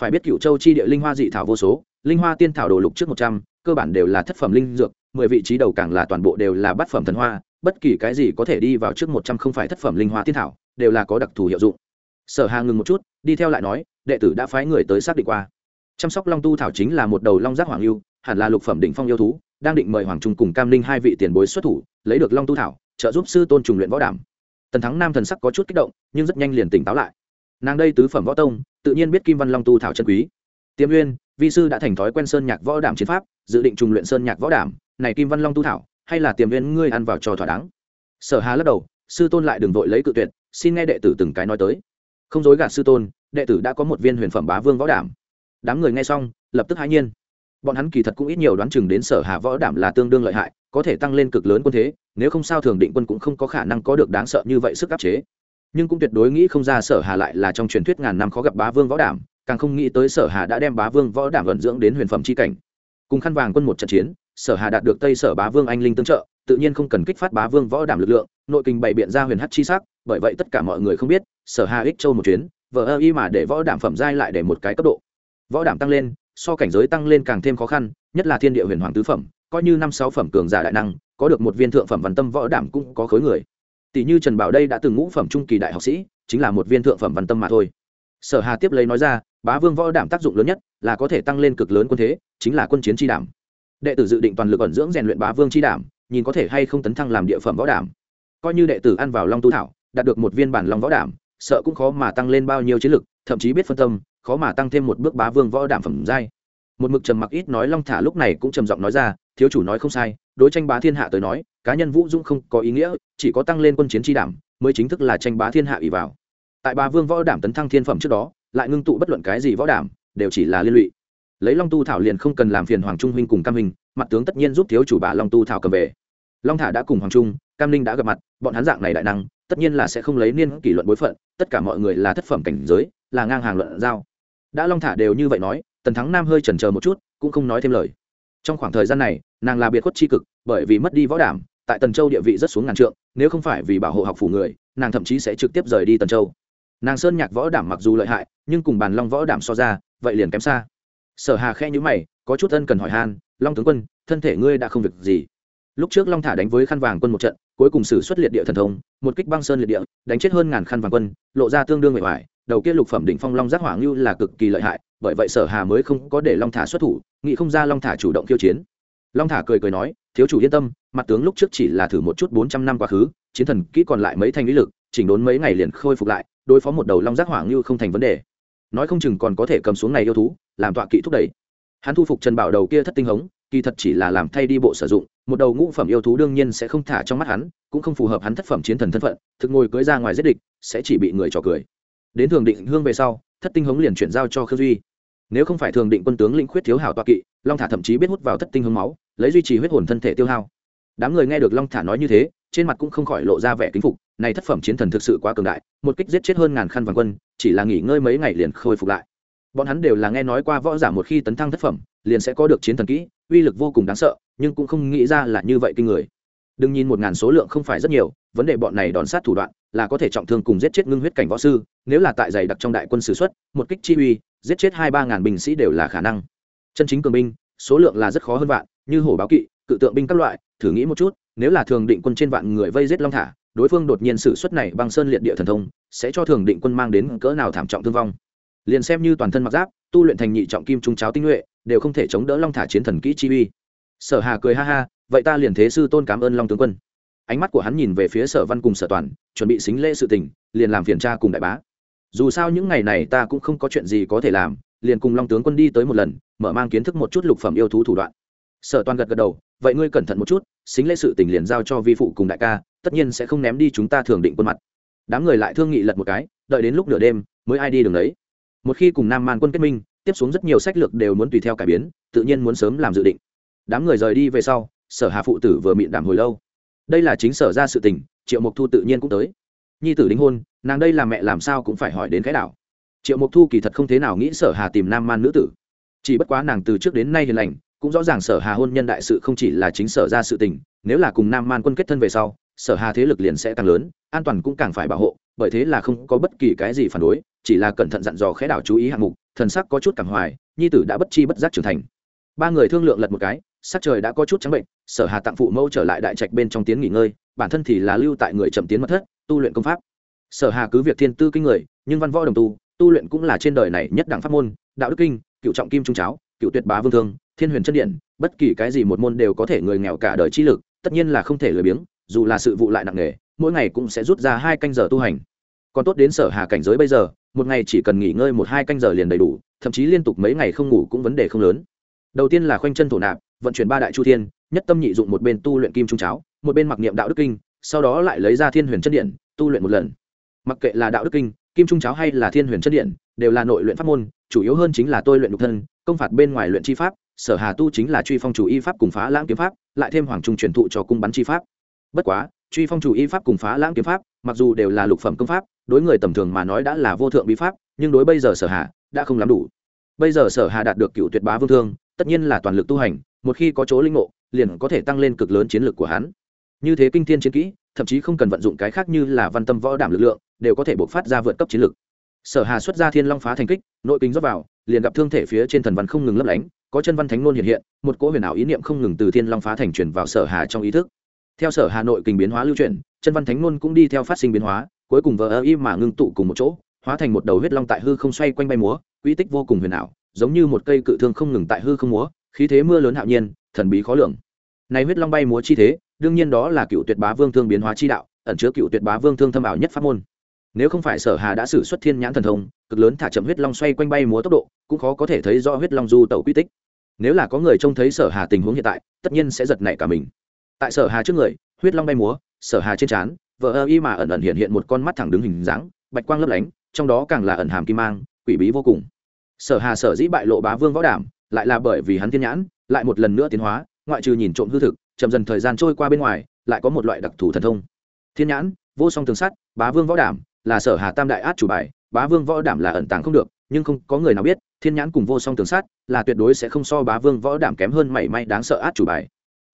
Phải biết cựu châu chi địa linh hoa dị thảo vô số, linh hoa tiên thảo đồ lục trước một trăm, cơ bản đều là thất phẩm linh dược, mười vị trí đầu càng là toàn bộ đều là bát phẩm thần hoa, bất kỳ cái gì có thể đi vào trước một trăm không phải thất phẩm linh hoa tiên thảo, đều là có đặc thù hiệu dụng. Sở hà ngừng một chút, đi theo lại nói, đệ tử đã phái người tới xác định qua. Chăm sóc long tu thảo chính là một đầu long giác hoàng lưu hẳn là lục phẩm đỉnh phong yêu thú đang định mời hoàng trung cùng cam linh hai vị tiền bối xuất thủ, lấy được long tu thảo, trợ giúp sư tôn trùng luyện võ đảm tần thắng nam thần sắc có chút kích động, nhưng rất nhanh liền tỉnh táo lại. Nàng đây tứ phẩm võ tông, tự nhiên biết kim văn long tu thảo chân quý. Tiêm uyên, vi sư đã thành thói quen sơn nhạc võ đảm chiến pháp, dự định trùng luyện sơn nhạc võ đảm này kim văn long tu thảo, hay là tiềm uyên ngươi ăn vào cho thỏa đáng. Sở hà lắc đầu, sư tôn lại đừng vội lấy cự tuyệt, xin nghe đệ tử từng cái nói tới. Không dối gạt sư tôn, đệ tử đã có một viên huyền phẩm bá vương võ đảm đám người nghe xong, lập tức hãi nhiên bọn hắn kỳ thật cũng ít nhiều đoán chừng đến sở hà võ đảm là tương đương lợi hại, có thể tăng lên cực lớn quân thế, nếu không sao thường định quân cũng không có khả năng có được đáng sợ như vậy sức áp chế. Nhưng cũng tuyệt đối nghĩ không ra sở hà lại là trong truyền thuyết ngàn năm khó gặp bá vương võ đảm, càng không nghĩ tới sở hà đã đem bá vương võ đảm vận dưỡng đến huyền phẩm chi cảnh. Cùng khăn vàng quân một trận chiến, sở hà đạt được tây sở bá vương anh linh tương trợ, tự nhiên không cần kích phát bá vương võ đảm lực lượng, nội kinh bày biện ra huyền hắc chi sắc, bởi vậy tất cả mọi người không biết, sở hà ích châu một chuyến vợ ơ y mà để võ đảm phẩm giai lại để một cái cấp độ. Võ đảm tăng lên so cảnh giới tăng lên càng thêm khó khăn, nhất là thiên địa huyền hoàng tứ phẩm, coi như năm sáu phẩm cường giả đại năng, có được một viên thượng phẩm văn tâm võ đảm cũng có khối người. Tỷ như trần bảo đây đã từng ngũ phẩm trung kỳ đại học sĩ, chính là một viên thượng phẩm văn tâm mà thôi. Sở hà tiếp lấy nói ra, bá vương võ đảm tác dụng lớn nhất là có thể tăng lên cực lớn quân thế, chính là quân chiến chi đảm. Đệ tử dự định toàn lực ẩn dưỡng rèn luyện bá vương chi đảm, nhìn có thể hay không tấn thăng làm địa phẩm võ đảm. Coi như đệ tử ăn vào long tu thảo, đạt được một viên bản long võ đảm, sợ cũng khó mà tăng lên bao nhiêu chiến lực, thậm chí biết phân tâm khó mà tăng thêm một bước bá vương võ đảm phẩm giai. Một mực trầm mặc ít nói long thả lúc này cũng trầm giọng nói ra, thiếu chủ nói không sai, đối tranh bá thiên hạ tới nói, cá nhân vũ dung không có ý nghĩa, chỉ có tăng lên quân chiến tri đảm mới chính thức là tranh bá thiên hạ ủy vào. Tại Bá vương võ đảm tấn thăng thiên phẩm trước đó, lại ngưng tụ bất luận cái gì võ đảm đều chỉ là liên lụy. Lấy long tu thảo liền không cần làm phiền hoàng trung huynh cùng cam hình mặt tướng tất nhiên giúp thiếu chủ bà long tu thảo cầm về. Long thả đã cùng hoàng trung, cam linh đã gặp mặt, bọn hắn dạng này đại năng, tất nhiên là sẽ không lấy niên kỷ luận bối phận, tất cả mọi người là thất phẩm cảnh giới, là ngang hàng luận giao đã long thả đều như vậy nói, tần thắng nam hơi chần chờ một chút, cũng không nói thêm lời. Trong khoảng thời gian này, nàng là biệt khuất tri cực, bởi vì mất đi võ đảm, tại tần châu địa vị rất xuống ngàn trượng, nếu không phải vì bảo hộ học phủ người, nàng thậm chí sẽ trực tiếp rời đi tần châu. Nàng sơn nhạc võ đảm mặc dù lợi hại, nhưng cùng bàn long võ đảm so ra, vậy liền kém xa. Sở hà khe nhữ mày, có chút ân cần hỏi han, long tướng quân, thân thể ngươi đã không việc gì? Lúc trước long thả đánh với khăn vàng quân một trận, cuối cùng xử xuất liệt địa thần thông, một kích băng sơn liệt địa, đánh chết hơn ngàn khăn vàng quân, lộ ra tương đương bề ngoài đầu kia lục phẩm đỉnh phong long giác hỏa ngưu là cực kỳ lợi hại, bởi vậy sở hà mới không có để long thả xuất thủ, nghĩ không ra long thả chủ động khiêu chiến. Long thả cười cười nói, thiếu chủ yên tâm, mặt tướng lúc trước chỉ là thử một chút bốn trăm năm quá khứ, chiến thần kỹ còn lại mấy thanh lý lực, chỉnh đốn mấy ngày liền khôi phục lại, đối phó một đầu long giác hỏa ngưu không thành vấn đề. Nói không chừng còn có thể cầm xuống này yêu thú, làm tọa kỵ thúc đẩy. Hắn thu phục trần bảo đầu kia thất tinh hống, kỳ thật chỉ là làm thay đi bộ sử dụng, một đầu ngũ phẩm yêu thú đương nhiên sẽ không thả trong mắt hắn, cũng không phù hợp hắn thất phẩm chiến thần thân phận, thực ngồi cưới ra ngoài giết địch, sẽ chỉ bị người trò cười đến thường định hương về sau, thất tinh hống liền chuyển giao cho khương duy. Nếu không phải thường định quân tướng lĩnh khuyết thiếu hảo toa kỵ, long thả thậm chí biết hút vào thất tinh hương máu, lấy duy trì huyết hồn thân thể tiêu hao. Đám người nghe được long thả nói như thế, trên mặt cũng không khỏi lộ ra vẻ kính phục, này thất phẩm chiến thần thực sự quá cường đại, một kích giết chết hơn ngàn khăn vàng quân, chỉ là nghỉ ngơi mấy ngày liền khôi phục lại. Bọn hắn đều là nghe nói qua võ giả một khi tấn thăng thất phẩm, liền sẽ có được chiến thần kỹ, uy lực vô cùng đáng sợ, nhưng cũng không nghĩ ra là như vậy kinh người. Đừng nhìn một ngàn số lượng không phải rất nhiều, vấn đề bọn này đòn sát thủ đoạn là có thể trọng thương cùng giết chết ngưng huyết cảnh võ sư, nếu là tại dày đặc trong đại quân sử xuất, một kích chi uy, giết chết hai ba ngàn binh sĩ đều là khả năng. Chân chính cường binh, số lượng là rất khó hơn vạn, như hổ báo kỵ, cự tượng binh các loại, thử nghĩ một chút, nếu là thường định quân trên vạn người vây giết long thả, đối phương đột nhiên sử xuất này băng sơn liệt địa thần thông, sẽ cho thường định quân mang đến cỡ nào thảm trọng thương vong. Liền xem như toàn thân mặc giáp, tu luyện thành nhị trọng kim trung cháo tinh nhuệ, đều không thể chống đỡ long thả chiến thần kỹ chi uy. Sở hà cười ha ha, vậy ta liền thế sư tôn cảm ơn long tướng quân ánh mắt của hắn nhìn về phía sở văn cùng sở toàn, chuẩn bị xính lễ sự tình, liền làm phiền cha cùng đại bá. Dù sao những ngày này ta cũng không có chuyện gì có thể làm, liền cùng long tướng quân đi tới một lần, mở mang kiến thức một chút lục phẩm yêu thú thủ đoạn. Sở toàn gật gật đầu, vậy ngươi cẩn thận một chút, xính lễ sự tình liền giao cho vi phụ cùng đại ca, tất nhiên sẽ không ném đi chúng ta thường định quân mặt. Đám người lại thương nghị lật một cái, đợi đến lúc nửa đêm, mới ai đi đường đấy. Một khi cùng nam man quân kết minh, tiếp xuống rất nhiều sách lược đều muốn tùy theo cải biến, tự nhiên muốn sớm làm dự định. Đám người rời đi về sau, sở hà phụ tử vừa mịn đảm hồi lâu đây là chính sở ra sự tình, triệu mục thu tự nhiên cũng tới. Nhi tử đính hôn, nàng đây là mẹ làm sao cũng phải hỏi đến cái đảo. Triệu mục thu kỳ thật không thế nào nghĩ sở hà tìm nam man nữ tử. Chỉ bất quá nàng từ trước đến nay hiền lành, cũng rõ ràng sở hà hôn nhân đại sự không chỉ là chính sở ra sự tình, nếu là cùng nam man quân kết thân về sau, sở hà thế lực liền sẽ càng lớn, an toàn cũng càng phải bảo hộ, bởi thế là không có bất kỳ cái gì phản đối, chỉ là cẩn thận dặn dò khẽ đảo chú ý hạng mục, thần sắc có chút cảm hoài, nhi tử đã bất chi bất giác trưởng thành. Ba người thương lượng lật một cái sắc trời đã có chút trắng bệnh sở hà tặng phụ mẫu trở lại đại trạch bên trong tiến nghỉ ngơi bản thân thì là lưu tại người chậm tiến mất thất tu luyện công pháp. Sở hà cứ việc thiên tư kinh người nhưng văn võ đồng tu tu luyện cũng là trên đời này nhất đẳng pháp môn đạo đức kinh cựu trọng kim trung cháo cựu tuyệt bá vương thương thiên huyền chân điện bất kỳ cái gì một môn đều có thể người nghèo cả đời chi lực tất nhiên là không thể lười biếng dù là sự vụ lại nặng nghề, mỗi ngày cũng sẽ rút ra hai canh giờ tu hành. Còn tốt đến sở hà cảnh giới bây giờ một ngày chỉ cần nghỉ ngơi một hai canh giờ liền đầy đủ thậm chí liên tục mấy ngày không ngủ cũng vấn đề không lớn. Đầu tiên là khoanh chân thổ nạp vận chuyển ba đại chu thiên, nhất tâm nhị dụng một bên tu luyện kim trung cháo, một bên mặc niệm đạo đức kinh, sau đó lại lấy ra thiên huyền chân điện, tu luyện một lần. Mặc kệ là đạo đức kinh, kim trung cháo hay là thiên huyền chân điện, đều là nội luyện pháp môn, chủ yếu hơn chính là tôi luyện nhục thân, công phạt bên ngoài luyện chi pháp, sở hà tu chính là truy phong chủ y pháp cùng phá lãng kiếm pháp, lại thêm hoàng trung truyền thụ cho cung bắn chi pháp. Bất quá, truy phong chủ y pháp cùng phá lãng kiếm pháp, mặc dù đều là lục phẩm công pháp, đối người tầm thường mà nói đã là vô thượng bí pháp, nhưng đối bây giờ sở hà, đã không làm đủ. Bây giờ sở hà đạt được cựu tuyệt bá vương thương, tất nhiên là toàn lực tu hành một khi có chỗ linh ngộ, liền có thể tăng lên cực lớn chiến lược của hắn. Như thế kinh thiên chiến kỹ, thậm chí không cần vận dụng cái khác như là văn tâm võ đảm lực lượng, đều có thể bộc phát ra vượt cấp chiến lược. Sở hà xuất ra thiên long phá thành kích, nội kính rót vào, liền gặp thương thể phía trên thần văn không ngừng lấp lánh, có chân văn thánh nôn hiện hiện, một cỗ huyền ảo ý niệm không ngừng từ thiên long phá thành chuyển vào sở hà trong ý thức. Theo sở hà nội kình biến hóa lưu chuyển, chân văn thánh nôn cũng đi theo phát sinh biến hóa, cuối cùng vờ ơ y mà ngưng tụ cùng một chỗ, hóa thành một đầu huyết long tại hư không xoay quanh bay múa uy tích vô cùng huyền ảo, giống như một cây cự thương không ngừng tại hư không múa khí thế mưa lớn hạo nhiên, thần bí khó lường. Nay huyết long bay múa chi thế, đương nhiên đó là cựu tuyệt bá vương thương biến hóa chi đạo, ẩn chứa cựu tuyệt bá vương thương thâm ảo nhất pháp môn. Nếu không phải sở hà đã sử xuất thiên nhãn thần thông, cực lớn thả chậm huyết long xoay quanh bay múa tốc độ, cũng khó có thể thấy rõ huyết long du tẩu quy tích. Nếu là có người trông thấy sở hà tình huống hiện tại, tất nhiên sẽ giật nảy cả mình. Tại sở hà trước người, huyết long bay múa, sở hà trên trán vợ ơ y mà ẩn ẩn hiện hiện một con mắt thẳng đứng hình dáng, bạch quang lấp lánh, trong đó càng là ẩn hàm kim mang, quỷ bí vô cùng. Sở hà sở dĩ bại lộ bá vương võ đảm lại là bởi vì hắn thiên nhãn, lại một lần nữa tiến hóa, ngoại trừ nhìn trộm hư thực, chậm dần thời gian trôi qua bên ngoài, lại có một loại đặc thù thần thông. Thiên nhãn, vô song tường sắt bá vương võ đảm, là sở hà tam đại át chủ bài, bá vương võ đảm là ẩn tàng không được, nhưng không có người nào biết, thiên nhãn cùng vô song tường sắt là tuyệt đối sẽ không so bá vương võ đảm kém hơn mảy may đáng sợ át chủ bài.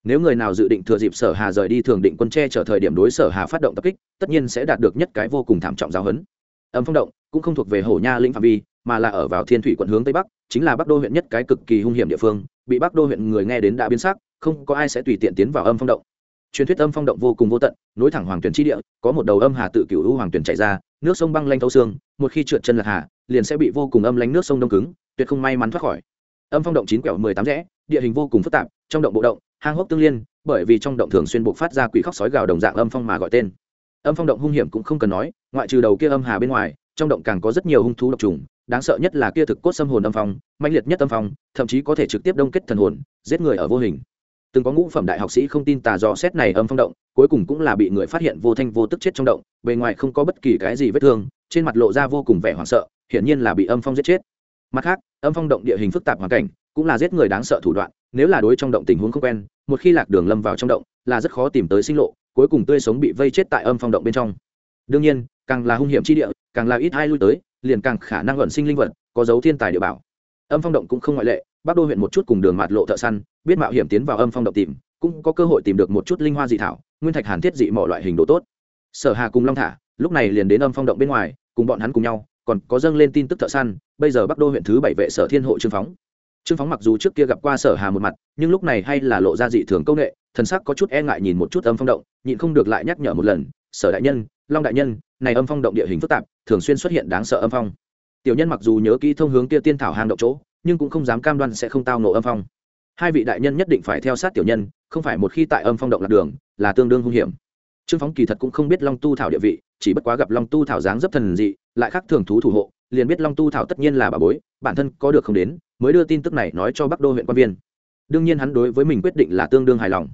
Nếu người nào dự định thừa dịp sở hà rời đi thường định quân tre trở thời điểm đối sở hà phát động tập kích, tất nhiên sẽ đạt được nhất cái vô cùng thảm trọng giáo hấn âm phong động, cũng không thuộc về hổ nha lĩnh phạm vi mà là ở vào thiên thủy quận hướng tây bắc, chính là bắc đô huyện nhất cái cực kỳ hung hiểm địa phương, bị bắc đô huyện người nghe đến đã biến sắc, không có ai sẽ tùy tiện tiến vào âm phong động. Truyền thuyết âm phong động vô cùng vô tận, nối thẳng hoàng tuyển tri địa, có một đầu âm hà tự cựu u hoàng tuyển chạy ra, nước sông băng lanh thâu xương, một khi trượt chân lạc hà, liền sẽ bị vô cùng âm lánh nước sông đông cứng, tuyệt không may mắn thoát khỏi. Âm phong động chín quẹo mười tám rẽ, địa hình vô cùng phức tạp, trong động bộ động, hang hốc tương liên, bởi vì trong động thường xuyên buộc phát ra quỷ khóc sói gào đồng dạng âm phong mà gọi tên. Âm phong động hung hiểm cũng không cần nói, ngoại trừ đầu kia âm hà bên ngoài, trong động càng có rất nhiều hung thú độc trùng đáng sợ nhất là kia thực cốt xâm hồn âm phong mạnh liệt nhất âm phong, thậm chí có thể trực tiếp đông kết thần hồn, giết người ở vô hình. Từng có ngũ phẩm đại học sĩ không tin tà dò xét này âm phong động, cuối cùng cũng là bị người phát hiện vô thanh vô tức chết trong động, bề ngoài không có bất kỳ cái gì vết thương, trên mặt lộ ra vô cùng vẻ hoảng sợ, hiển nhiên là bị âm phong giết chết. Mặt khác, âm phong động địa hình phức tạp hoàn cảnh, cũng là giết người đáng sợ thủ đoạn, nếu là đối trong động tình huống không quen, một khi lạc đường lâm vào trong động, là rất khó tìm tới sinh lộ, cuối cùng tươi sống bị vây chết tại âm phong động bên trong. Đương nhiên, càng là hung hiểm chi địa, càng là ít ai lui tới liền càng khả năng luận sinh linh vật, có dấu thiên tài địa bảo. Âm phong động cũng không ngoại lệ, bắc đô huyện một chút cùng đường mạt lộ thợ săn, biết mạo hiểm tiến vào âm phong động tìm, cũng có cơ hội tìm được một chút linh hoa dị thảo, nguyên thạch hàn thiết dị mỏ loại hình đồ tốt. Sở hà cùng long thả, lúc này liền đến âm phong động bên ngoài, cùng bọn hắn cùng nhau, còn có dâng lên tin tức thợ săn, bây giờ bắc đô huyện thứ bảy vệ sở thiên hộ trương phóng. Trương phóng mặc dù trước kia gặp qua sở hà một mặt, nhưng lúc này hay là lộ ra dị thường công nghệ thần sắc có chút e ngại nhìn một chút âm phong động, nhịn không được lại nhắc nhở một lần, sở đại nhân, long đại nhân, này âm phong động địa hình phức tạp thường xuyên xuất hiện đáng sợ âm phong. Tiểu nhân mặc dù nhớ kỹ thông hướng kia tiên thảo hang động chỗ, nhưng cũng không dám cam đoan sẽ không tao nổ âm phong. Hai vị đại nhân nhất định phải theo sát tiểu nhân, không phải một khi tại âm phong động lạc đường, là tương đương hung hiểm. Trương phóng kỳ thật cũng không biết long tu thảo địa vị, chỉ bất quá gặp long tu thảo dáng dấp thần dị, lại khác thường thú thủ hộ, liền biết long tu thảo tất nhiên là bà bối, bản thân có được không đến, mới đưa tin tức này nói cho bắc đô huyện quan viên. Đương nhiên hắn đối với mình quyết định là tương đương hài lòng.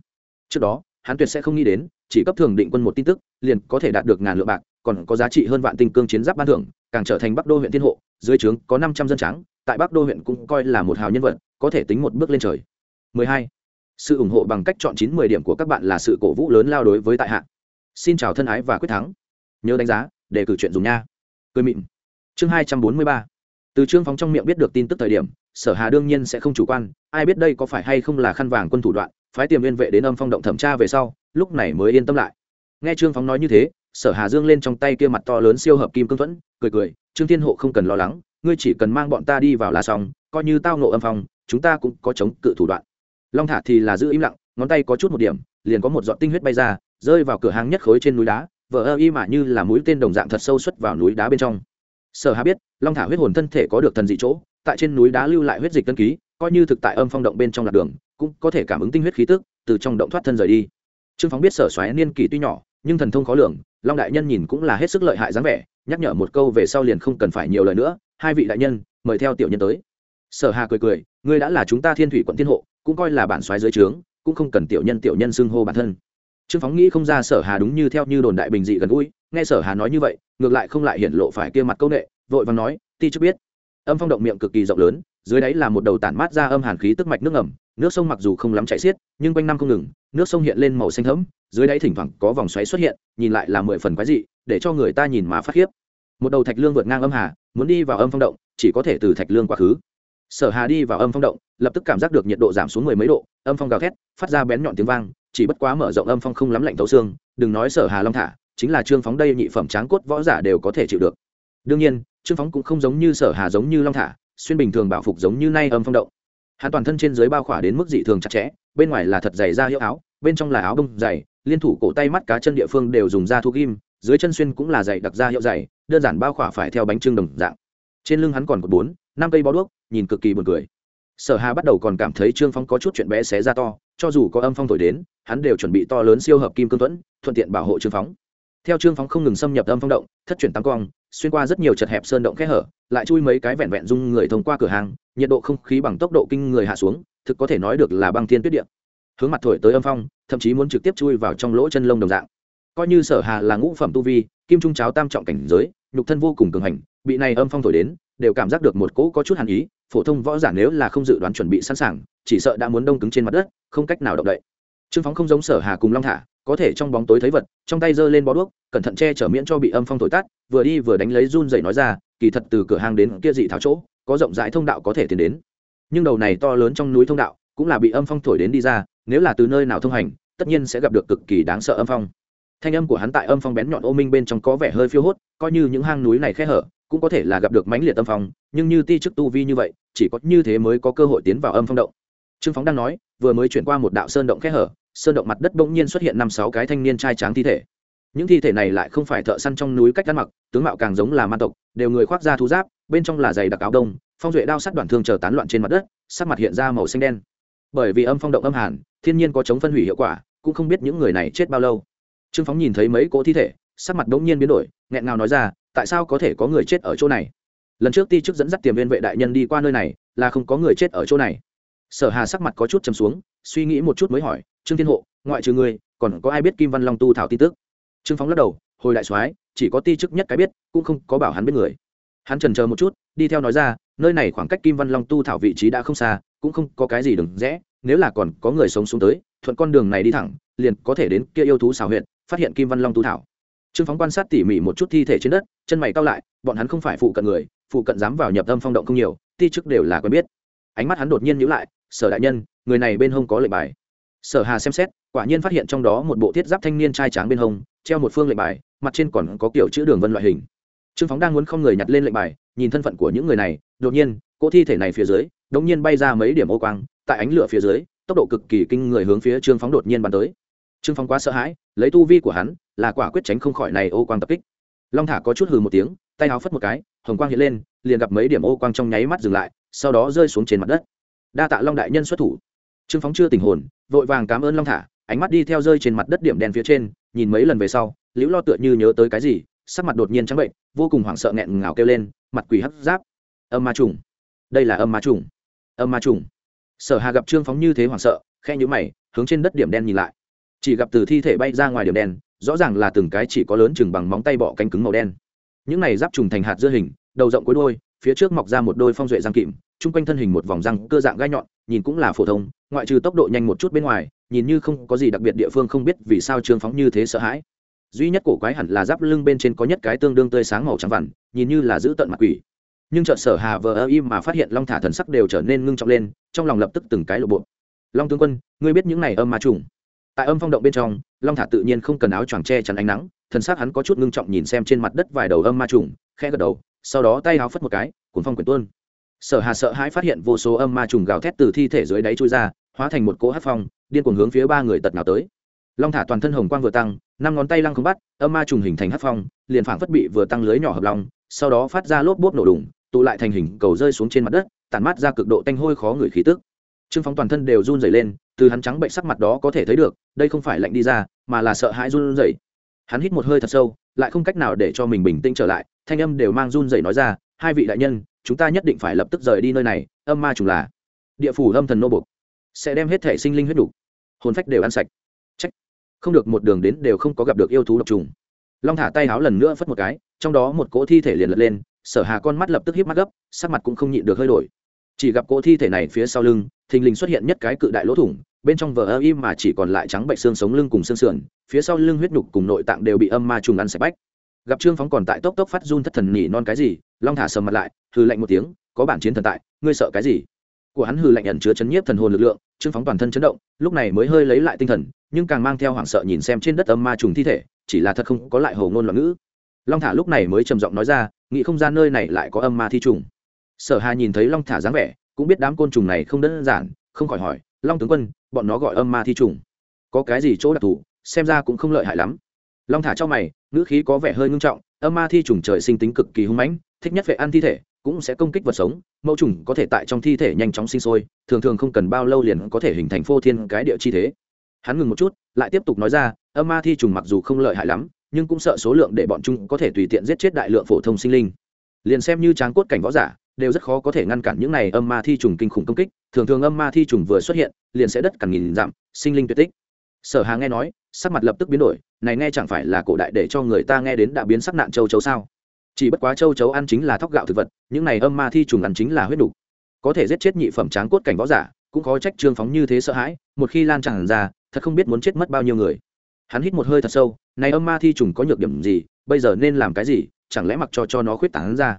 Trước đó, hắn tuyệt sẽ không nghĩ đến, chỉ cấp thường định quân một tin tức, liền có thể đạt được ngàn lượng bạc còn có giá trị hơn vạn tinh cương chiến giáp ban thưởng, càng trở thành bắc đô huyện thiên hộ, dưới trướng có năm trăm dân trắng tại bắc đô huyện cũng coi là một hào nhân vật, có thể tính một bước lên trời. 12. sự ủng hộ bằng cách chọn chín mười điểm của các bạn là sự cổ vũ lớn lao đối với tại hạ. Xin chào thân ái và quyết thắng. Nhớ đánh giá, để cử chuyện dùng nha. Cười mịn. Chương hai trăm bốn mươi ba. Từ trương phóng trong miệng biết được tin tức thời điểm, sở hà đương nhiên sẽ không chủ quan, ai biết đây có phải hay không là khăn vàng quân thủ đoạn, phái tiềm liên vệ đến âm phong động thẩm tra về sau, lúc này mới yên tâm lại. Nghe trương phóng nói như thế sở hà dương lên trong tay kia mặt to lớn siêu hợp kim cương thuẫn, cười cười, trương thiên hộ không cần lo lắng, ngươi chỉ cần mang bọn ta đi vào là xong, coi như tao nộ âm phong, chúng ta cũng có chống cự thủ đoạn. Long thả thì là giữ im lặng, ngón tay có chút một điểm, liền có một giọt tinh huyết bay ra, rơi vào cửa hàng nhất khối trên núi đá vỡ ơ y mà như là mũi tên đồng dạng thật sâu xuất vào núi đá bên trong. Sở hà biết, long thả huyết hồn thân thể có được thần dị chỗ, tại trên núi đá lưu lại huyết dịch tân ký, coi như thực tại âm phong động bên trong lạc đường, cũng có thể cảm ứng tinh huyết khí tức, từ trong động thoát thân rời đi. Trương phóng biết sở xoáy niên kỳ tuy nhỏ, nhưng thần thông khó lường long đại nhân nhìn cũng là hết sức lợi hại dáng vẻ, nhắc nhở một câu về sau liền không cần phải nhiều lời nữa, hai vị đại nhân, mời theo tiểu nhân tới. Sở hà cười cười, ngươi đã là chúng ta thiên thủy quận thiên hộ, cũng coi là bản xoáy dưới trướng, cũng không cần tiểu nhân tiểu nhân xưng hô bản thân. Trương phóng nghĩ không ra sở hà đúng như theo như đồn đại bình dị gần gũi, nghe sở hà nói như vậy, ngược lại không lại hiển lộ phải kia mặt câu nệ, vội vàng nói, ti trước biết. Âm phong động miệng cực kỳ rộng lớn, dưới đáy là một đầu tản mát ra âm hàn khí tức mạch nước ngầm, nước sông mặc dù không lắm chảy xiết, nhưng quanh năm không ngừng, nước sông hiện lên màu xanh thẫm dưới đáy thỉnh thoảng có vòng xoáy xuất hiện, nhìn lại là mười phần quái dị, để cho người ta nhìn mà phát khiếp. Một đầu thạch lương vượt ngang âm hà, muốn đi vào âm phong động, chỉ có thể từ thạch lương quá khứ. Sở hà đi vào âm phong động, lập tức cảm giác được nhiệt độ giảm xuống mười mấy độ, âm phong gào thét, phát ra bén nhọn tiếng vang, chỉ bất quá mở rộng âm phong không lắm lạnh thấu xương, đừng nói sở hà long thả, chính là trương phóng đây nhị phẩm tráng cốt võ giả đều có thể chịu được. Đương nhiên, trương phóng cũng không giống như sở hà giống như long thả, xuyên bình thường bảo phục giống như nay âm phong động. Hắn toàn thân trên dưới bao khỏa đến mức dị thường chặt chẽ, bên ngoài là thật dày da hiệu áo, bên trong là áo bông dày liên thủ cổ tay mắt cá chân địa phương đều dùng da thu kim dưới chân xuyên cũng là dày đặc da hiệu dày, đơn giản bao khỏa phải theo bánh trưng đồng dạng. Trên lưng hắn còn có bốn, năm cây bó đuốc, nhìn cực kỳ buồn cười. Sở hà bắt đầu còn cảm thấy trương phong có chút chuyện bé xé ra to, cho dù có âm phong thổi đến, hắn đều chuẩn bị to lớn siêu hợp kim cương tuẫn thuận tiện bảo hộ trương phóng theo trương phóng không ngừng xâm nhập âm phong động, thất chuyển tăng quang, xuyên qua rất nhiều chật hẹp sơn động kẽ hở, lại chui mấy cái vẹn vẹn dung người thông qua cửa hàng, nhiệt độ không khí bằng tốc độ kinh người hạ xuống, thực có thể nói được là băng thiên tuyết điện hướng mặt thổi tới âm phong, thậm chí muốn trực tiếp chui vào trong lỗ chân lông đồng dạng. Coi như sở hà là ngũ phẩm tu vi, kim trung cháo tam trọng cảnh giới, nhục thân vô cùng cường hành, bị này âm phong thổi đến, đều cảm giác được một cỗ có chút hàn ý, phổ thông võ giả nếu là không dự đoán chuẩn bị sẵn sàng, chỉ sợ đã muốn đông cứng trên mặt đất, không cách nào động đậy. Trương phóng không giống sở hà cùng long thả, có thể trong bóng tối thấy vật, trong tay giơ lên bó đuốc, cẩn thận che chở miễn cho bị âm phong thổi tắt vừa đi vừa đánh lấy run dậy nói ra, kỳ thật từ cửa hàng đến kia dị tháo chỗ, có rộng rãi thông đạo có thể tiến đến. Nhưng đầu này to lớn trong núi thông đạo, cũng là bị âm phong thổi đến đi ra nếu là từ nơi nào thông hành, tất nhiên sẽ gặp được cực kỳ đáng sợ âm phong. Thanh âm của hắn tại âm phong bén nhọn ô minh bên trong có vẻ hơi phiêu hốt, coi như những hang núi này khe hở, cũng có thể là gặp được mãnh liệt âm phong, nhưng như ti chức tu vi như vậy, chỉ có như thế mới có cơ hội tiến vào âm phong động. Trương phóng đang nói, vừa mới chuyển qua một đạo sơn động khe hở, sơn động mặt đất bỗng nhiên xuất hiện năm sáu cái thanh niên trai tráng thi thể. Những thi thể này lại không phải thợ săn trong núi cách ăn mặc, tướng mạo càng giống là man tộc, đều người khoác da thú giáp, bên trong là giày đặc áo đông, phong duệ đao sắt đoạn thương chờ tán loạn trên mặt đất, sắc mặt hiện ra màu xanh đen bởi vì âm phong động âm hàn, thiên nhiên có chống phân hủy hiệu quả, cũng không biết những người này chết bao lâu. Trương phóng nhìn thấy mấy cỗ thi thể, sắc mặt đống nhiên biến đổi, nghẹn ngào nói ra, tại sao có thể có người chết ở chỗ này? Lần trước ti chức dẫn dắt tiềm viên vệ đại nhân đi qua nơi này, là không có người chết ở chỗ này. Sở hà sắc mặt có chút chầm xuống, suy nghĩ một chút mới hỏi, trương thiên hộ, ngoại trừ ngươi, còn có ai biết kim văn long tu thảo tin tức? Trương phóng lắc đầu, hồi đại soái, chỉ có ti chức nhất cái biết, cũng không có bảo hắn biết người. Hắn trần chờ một chút, đi theo nói ra, nơi này khoảng cách kim văn long tu thảo vị trí đã không xa cũng không có cái gì đừng rẽ, nếu là còn có người sống xuống tới, thuận con đường này đi thẳng, liền có thể đến kia yêu thú xào huyện phát hiện kim văn long tu thảo. Trương phóng quan sát tỉ mỉ một chút thi thể trên đất, chân mày cao lại, bọn hắn không phải phụ cận người, phụ cận dám vào nhập tâm phong động không nhiều, ti chức đều là quen biết. Ánh mắt hắn đột nhiên nhíu lại, sở đại nhân, người này bên hông có lệnh bài. Sở hà xem xét, quả nhiên phát hiện trong đó một bộ thiết giáp thanh niên trai tráng bên hông, treo một phương lệnh bài, mặt trên còn có kiểu chữ đường vân loại hình. Trương phóng đang muốn không người nhặt lên lệnh bài, nhìn thân phận của những người này, đột nhiên, cỗ thi thể này phía dưới đống nhiên bay ra mấy điểm ô quang, tại ánh lửa phía dưới, tốc độ cực kỳ kinh người hướng phía trương phóng đột nhiên bắn tới. Trương phóng quá sợ hãi, lấy tu vi của hắn, là quả quyết tránh không khỏi này ô quang tập kích. Long thả có chút hừ một tiếng, tay áo phất một cái, hồng quang hiện lên, liền gặp mấy điểm ô quang trong nháy mắt dừng lại, sau đó rơi xuống trên mặt đất. Đa tạ long đại nhân xuất thủ. Trương phóng chưa tình hồn, vội vàng cảm ơn long thả, ánh mắt đi theo rơi trên mặt đất điểm đen phía trên, nhìn mấy lần về sau, liễu lo tựa như nhớ tới cái gì, sắc mặt đột nhiên trắng bệnh, vô cùng hoảng sợ nghẹn ngào kêu lên, mặt quỷ hấp giáp. Âm ma trùng. Đây là âm ma trùng âm ma trùng. Sở hà gặp trương phóng như thế hoảng sợ khe nhũ mày, hướng trên đất điểm đen nhìn lại. Chỉ gặp từ thi thể bay ra ngoài điểm đen, rõ ràng là từng cái chỉ có lớn chừng bằng móng tay bọ cánh cứng màu đen. Những này giáp trùng thành hạt dưa hình, đầu rộng cuối đôi phía trước mọc ra một đôi phong duệ răng kịm chung quanh thân hình một vòng răng cơ dạng gai nhọn, nhìn cũng là phổ thông, ngoại trừ tốc độ nhanh một chút bên ngoài, nhìn như không có gì đặc biệt địa phương không biết vì sao trương phóng như thế sợ hãi. Duy nhất cổ quái hẳn là giáp lưng bên trên có nhất cái tương đương tươi sáng màu trắng vằn, nhìn như là giữ tận mặt quỷ nhưng chợt sở hà vờ ơ im mà phát hiện long thả thần sắc đều trở nên ngưng trọng lên, trong lòng lập tức từng cái lộ bộ. Long tướng quân, ngươi biết những này âm ma trùng? Tại âm phong động bên trong, long thả tự nhiên không cần áo choàng che chắn ánh nắng, thần sắc hắn có chút ngưng trọng nhìn xem trên mặt đất vài đầu âm ma trùng khe gật đầu, sau đó tay áo phất một cái, cuốn phong quyển tuôn. Sở hà sợ hãi phát hiện vô số âm ma trùng gào thét từ thi thể dưới đáy trôi ra, hóa thành một cỗ hát phong, điên cuồng hướng phía ba người tật nào tới. Long thả toàn thân hồng quang vừa tăng, năm ngón tay lăng không bắt, âm ma trùng hình thành hát phong, liền phảng phất bị vừa tăng lưới nhỏ hợp long sau đó phát ra lốp bốp nổ đùng tụ lại thành hình cầu rơi xuống trên mặt đất, tản mát ra cực độ tanh hôi khó người khí tức. Trương phóng toàn thân đều run rẩy lên, từ hắn trắng bệnh sắc mặt đó có thể thấy được, đây không phải lạnh đi ra, mà là sợ hãi run rẩy. Hắn hít một hơi thật sâu, lại không cách nào để cho mình bình tĩnh trở lại, thanh âm đều mang run rẩy nói ra, hai vị đại nhân, chúng ta nhất định phải lập tức rời đi nơi này, âm ma trùng là địa phủ âm thần nô bục sẽ đem hết thể sinh linh huyết đủ, hồn phách đều ăn sạch. Trách không được một đường đến đều không có gặp được yêu thú độc trùng. Long thả tay háo lần nữa phất một cái, trong đó một cỗ thi thể liền lật lên sở hà con mắt lập tức hiếp mắt gấp, sắc mặt cũng không nhịn được hơi đổi. Chỉ gặp cỗ thi thể này phía sau lưng, thình lình xuất hiện nhất cái cự đại lỗ thủng, bên trong vờ ơ im mà chỉ còn lại trắng bệnh xương sống lưng cùng xương sườn, phía sau lưng huyết nhục cùng nội tạng đều bị âm ma trùng ăn sạch bách. Gặp trương phóng còn tại tốc tốc phát run thất thần nhỉ non cái gì, long thả sầm mặt lại hư lạnh một tiếng, có bản chiến thần tại, ngươi sợ cái gì? Của hắn hư lạnh ẩn chứa chấn nhiếp thần hồn lực lượng, trương phóng toàn thân chấn động, lúc này mới hơi lấy lại tinh thần, nhưng càng mang theo hoảng sợ nhìn xem trên đất âm ma trùng thi thể, chỉ là thật không có lại hồ ngôn loạn ngữ long thả lúc này mới trầm giọng nói ra, nghĩ không ra nơi này lại có âm ma thi trùng. Sở hà nhìn thấy long thả dáng vẻ, cũng biết đám côn trùng này không đơn giản, không khỏi hỏi, long tướng quân, bọn nó gọi âm ma thi trùng. Có cái gì chỗ đặc thù, xem ra cũng không lợi hại lắm. Long thả cho mày, ngữ khí có vẻ hơi ngưng trọng, âm ma thi trùng trời sinh tính cực kỳ hung mãnh, thích nhất về ăn thi thể, cũng sẽ công kích vật sống, mẫu trùng có thể tại trong thi thể nhanh chóng sinh sôi, thường thường không cần bao lâu liền có thể hình thành phô thiên cái địa chi thế. Hắn ngừng một chút, lại tiếp tục nói ra, âm ma thi trùng mặc dù không lợi hại lắm nhưng cũng sợ số lượng để bọn chúng có thể tùy tiện giết chết đại lượng phổ thông sinh linh. Liền xem như tráng cốt cảnh võ giả, đều rất khó có thể ngăn cản những này âm ma thi trùng kinh khủng công kích, thường thường âm ma thi trùng vừa xuất hiện, liền sẽ đất cằn nghìn dặm, sinh linh tuyệt tích. Sở hà nghe nói, sắc mặt lập tức biến đổi, này nghe chẳng phải là cổ đại để cho người ta nghe đến đã biến sắc nạn châu chấu sao? Chỉ bất quá châu chấu ăn chính là thóc gạo thực vật, những này âm ma thi trùng ăn chính là huyết đủ. có thể giết chết nhị phẩm tráng cốt cảnh võ giả, cũng khó trách trương phóng như thế sợ hãi, một khi lan tràn ra, thật không biết muốn chết mất bao nhiêu người hắn hít một hơi thật sâu, này âm ma thi trùng có nhược điểm gì? Bây giờ nên làm cái gì? Chẳng lẽ mặc cho cho nó khuyết tảng ra?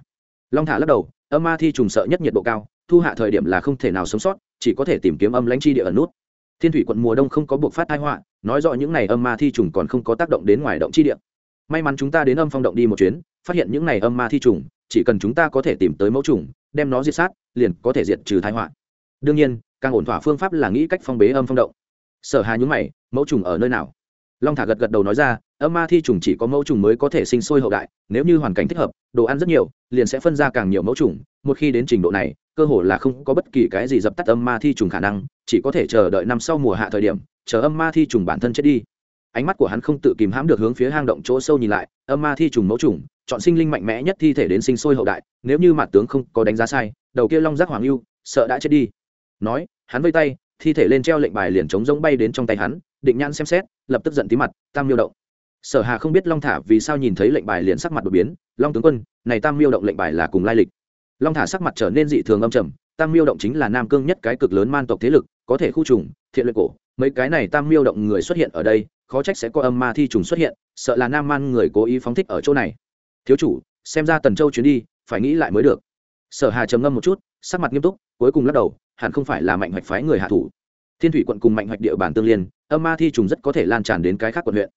Long thả lắc đầu, âm ma thi trùng sợ nhất nhiệt độ cao, thu hạ thời điểm là không thể nào sống sót, chỉ có thể tìm kiếm âm lãnh chi địa ẩn nút. Thiên thủy quận mùa đông không có buộc phát tai họa, nói rõ những này âm ma thi trùng còn không có tác động đến ngoài động chi địa. May mắn chúng ta đến âm phong động đi một chuyến, phát hiện những này âm ma thi trùng, chỉ cần chúng ta có thể tìm tới mẫu trùng, đem nó diệt sát, liền có thể diệt trừ tai họa. Đương nhiên, càng ổn thỏa phương pháp là nghĩ cách phong bế âm phong động. Sở hà nhúng mày, mẫu trùng ở nơi nào? Long thả gật gật đầu nói ra, âm ma thi trùng chỉ có mẫu trùng mới có thể sinh sôi hậu đại, nếu như hoàn cảnh thích hợp, đồ ăn rất nhiều, liền sẽ phân ra càng nhiều mẫu trùng. Một khi đến trình độ này, cơ hồ là không có bất kỳ cái gì dập tắt âm ma thi trùng khả năng, chỉ có thể chờ đợi năm sau mùa hạ thời điểm, chờ âm ma thi trùng bản thân chết đi. Ánh mắt của hắn không tự kìm hãm được hướng phía hang động chỗ sâu nhìn lại, âm ma thi trùng mẫu trùng, chọn sinh linh mạnh mẽ nhất thi thể đến sinh sôi hậu đại, nếu như mặt tướng không có đánh giá sai, đầu kia long giác hoàng lưu sợ đã chết đi. Nói, hắn vây tay, thi thể lên treo lệnh bài liền chống rỗng bay đến trong tay hắn, định nhãn xem xét lập tức giận tí mặt, tam miêu động. Sở hà không biết long thả vì sao nhìn thấy lệnh bài liền sắc mặt đột biến, long tướng quân, này tam miêu động lệnh bài là cùng lai lịch. Long thả sắc mặt trở nên dị thường âm trầm, tam miêu động chính là nam cương nhất cái cực lớn man tộc thế lực, có thể khu trùng, thiện luyện cổ, mấy cái này tam miêu động người xuất hiện ở đây, khó trách sẽ có âm ma thi trùng xuất hiện, sợ là nam man người cố ý phóng thích ở chỗ này. Thiếu chủ, xem ra tần châu chuyến đi, phải nghĩ lại mới được. Sở hà trầm ngâm một chút, sắc mặt nghiêm túc, cuối cùng lắc đầu, hẳn không phải là mạnh hoạch phái người hạ thủ thiên thủy quận cùng mạnh hoạch địa bàn tương liên, âm ma thi trùng rất có thể lan tràn đến cái khác quận huyện.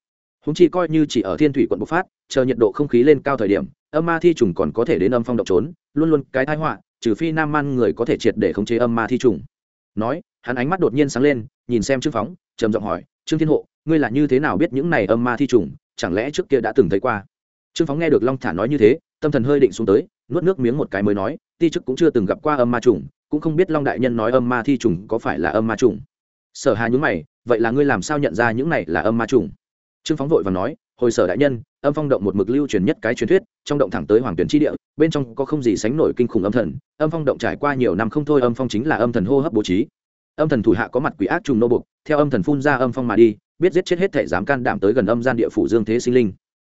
Húng chi coi như chỉ ở thiên thủy quận bộc phát, chờ nhiệt độ không khí lên cao thời điểm, âm ma thi trùng còn có thể đến âm phong động trốn, luôn luôn cái thái họa, trừ phi nam man người có thể triệt để khống chế âm ma thi trùng. Nói, hắn ánh mắt đột nhiên sáng lên, nhìn xem trương phóng, trầm giọng hỏi, trương thiên hộ, ngươi là như thế nào biết những này âm ma thi trùng, chẳng lẽ trước kia đã từng thấy qua? Trương phóng nghe được long thả nói như thế, tâm thần hơi định xuống tới, nuốt nước miếng một cái mới nói, ti chức cũng chưa từng gặp qua âm ma trùng cũng không biết long đại nhân nói âm ma thi trùng có phải là âm ma trùng. Sở hà nhúng mày, vậy là ngươi làm sao nhận ra những này là âm ma trùng? Trương phóng vội và nói, hồi sở đại nhân, âm phong động một mực lưu truyền nhất cái truyền thuyết, trong động thẳng tới hoàng tuyển tri địa, bên trong có không gì sánh nổi kinh khủng âm thần, âm phong động trải qua nhiều năm không thôi âm phong chính là âm thần hô hấp bố trí. Âm thần thủ hạ có mặt quỷ ác trùng nô bục theo âm thần phun ra âm phong mà đi, biết giết chết hết thể dám can đảm tới gần âm gian địa phủ dương thế sinh linh.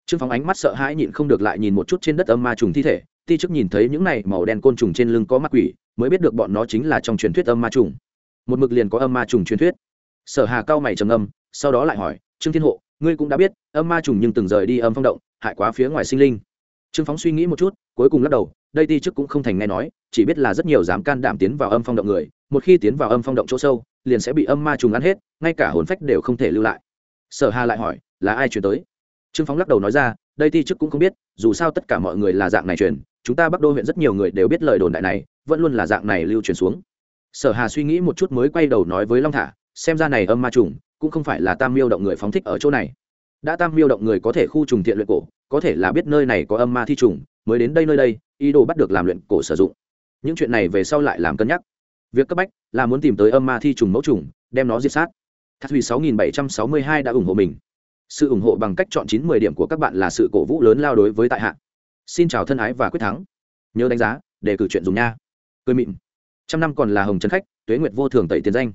Trương phóng ánh mắt sợ hãi nhịn không được lại nhìn một chút trên đất âm ma trùng thi thể, ti chức nhìn thấy những này màu đen côn trùng trên lưng có mặt quỷ mới biết được bọn nó chính là trong truyền thuyết âm ma trùng. Một mực liền có âm ma trùng truyền thuyết. Sở hà cao mày trầm âm sau đó lại hỏi, trương thiên hộ, ngươi cũng đã biết, âm ma trùng nhưng từng rời đi âm phong động, hại quá phía ngoài sinh linh. Trương phóng suy nghĩ một chút, cuối cùng lắc đầu, đây ti chức cũng không thành nghe nói, chỉ biết là rất nhiều dám can đảm tiến vào âm phong động người, một khi tiến vào âm phong động chỗ sâu, liền sẽ bị âm ma trùng ăn hết, ngay cả hồn phách đều không thể lưu lại. Sở hà lại hỏi, là ai chuyển tới? Trương phóng lắc đầu nói ra, đây ti chức cũng không biết, dù sao tất cả mọi người là dạng này truyền chúng ta bắc đô huyện rất nhiều người đều biết lời đồn đại này, vẫn luôn là dạng này lưu truyền xuống. Sở hà suy nghĩ một chút mới quay đầu nói với long thả, xem ra này âm ma trùng cũng không phải là tam miêu động người phóng thích ở chỗ này. Đã tam miêu động người có thể khu trùng thiện luyện cổ, có thể là biết nơi này có âm ma thi trùng, mới đến đây nơi đây, ý đồ bắt được làm luyện cổ sử dụng. Những chuyện này về sau lại làm cân nhắc. Việc cấp bách là muốn tìm tới âm ma thi trùng mẫu trùng, đem nó diệt sát. Thắt hủy 6762 đã ủng hộ mình. Sự ủng hộ bằng cách chọn chín mười điểm của các bạn là sự cổ vũ lớn lao đối với tại hạ xin chào thân ái và quyết thắng. Nhớ đánh giá để cử chuyện dùng nha. Cười mịn. Trăm năm còn là hồng trấn khách, tuế nguyệt vô thường tẩy tiền danh.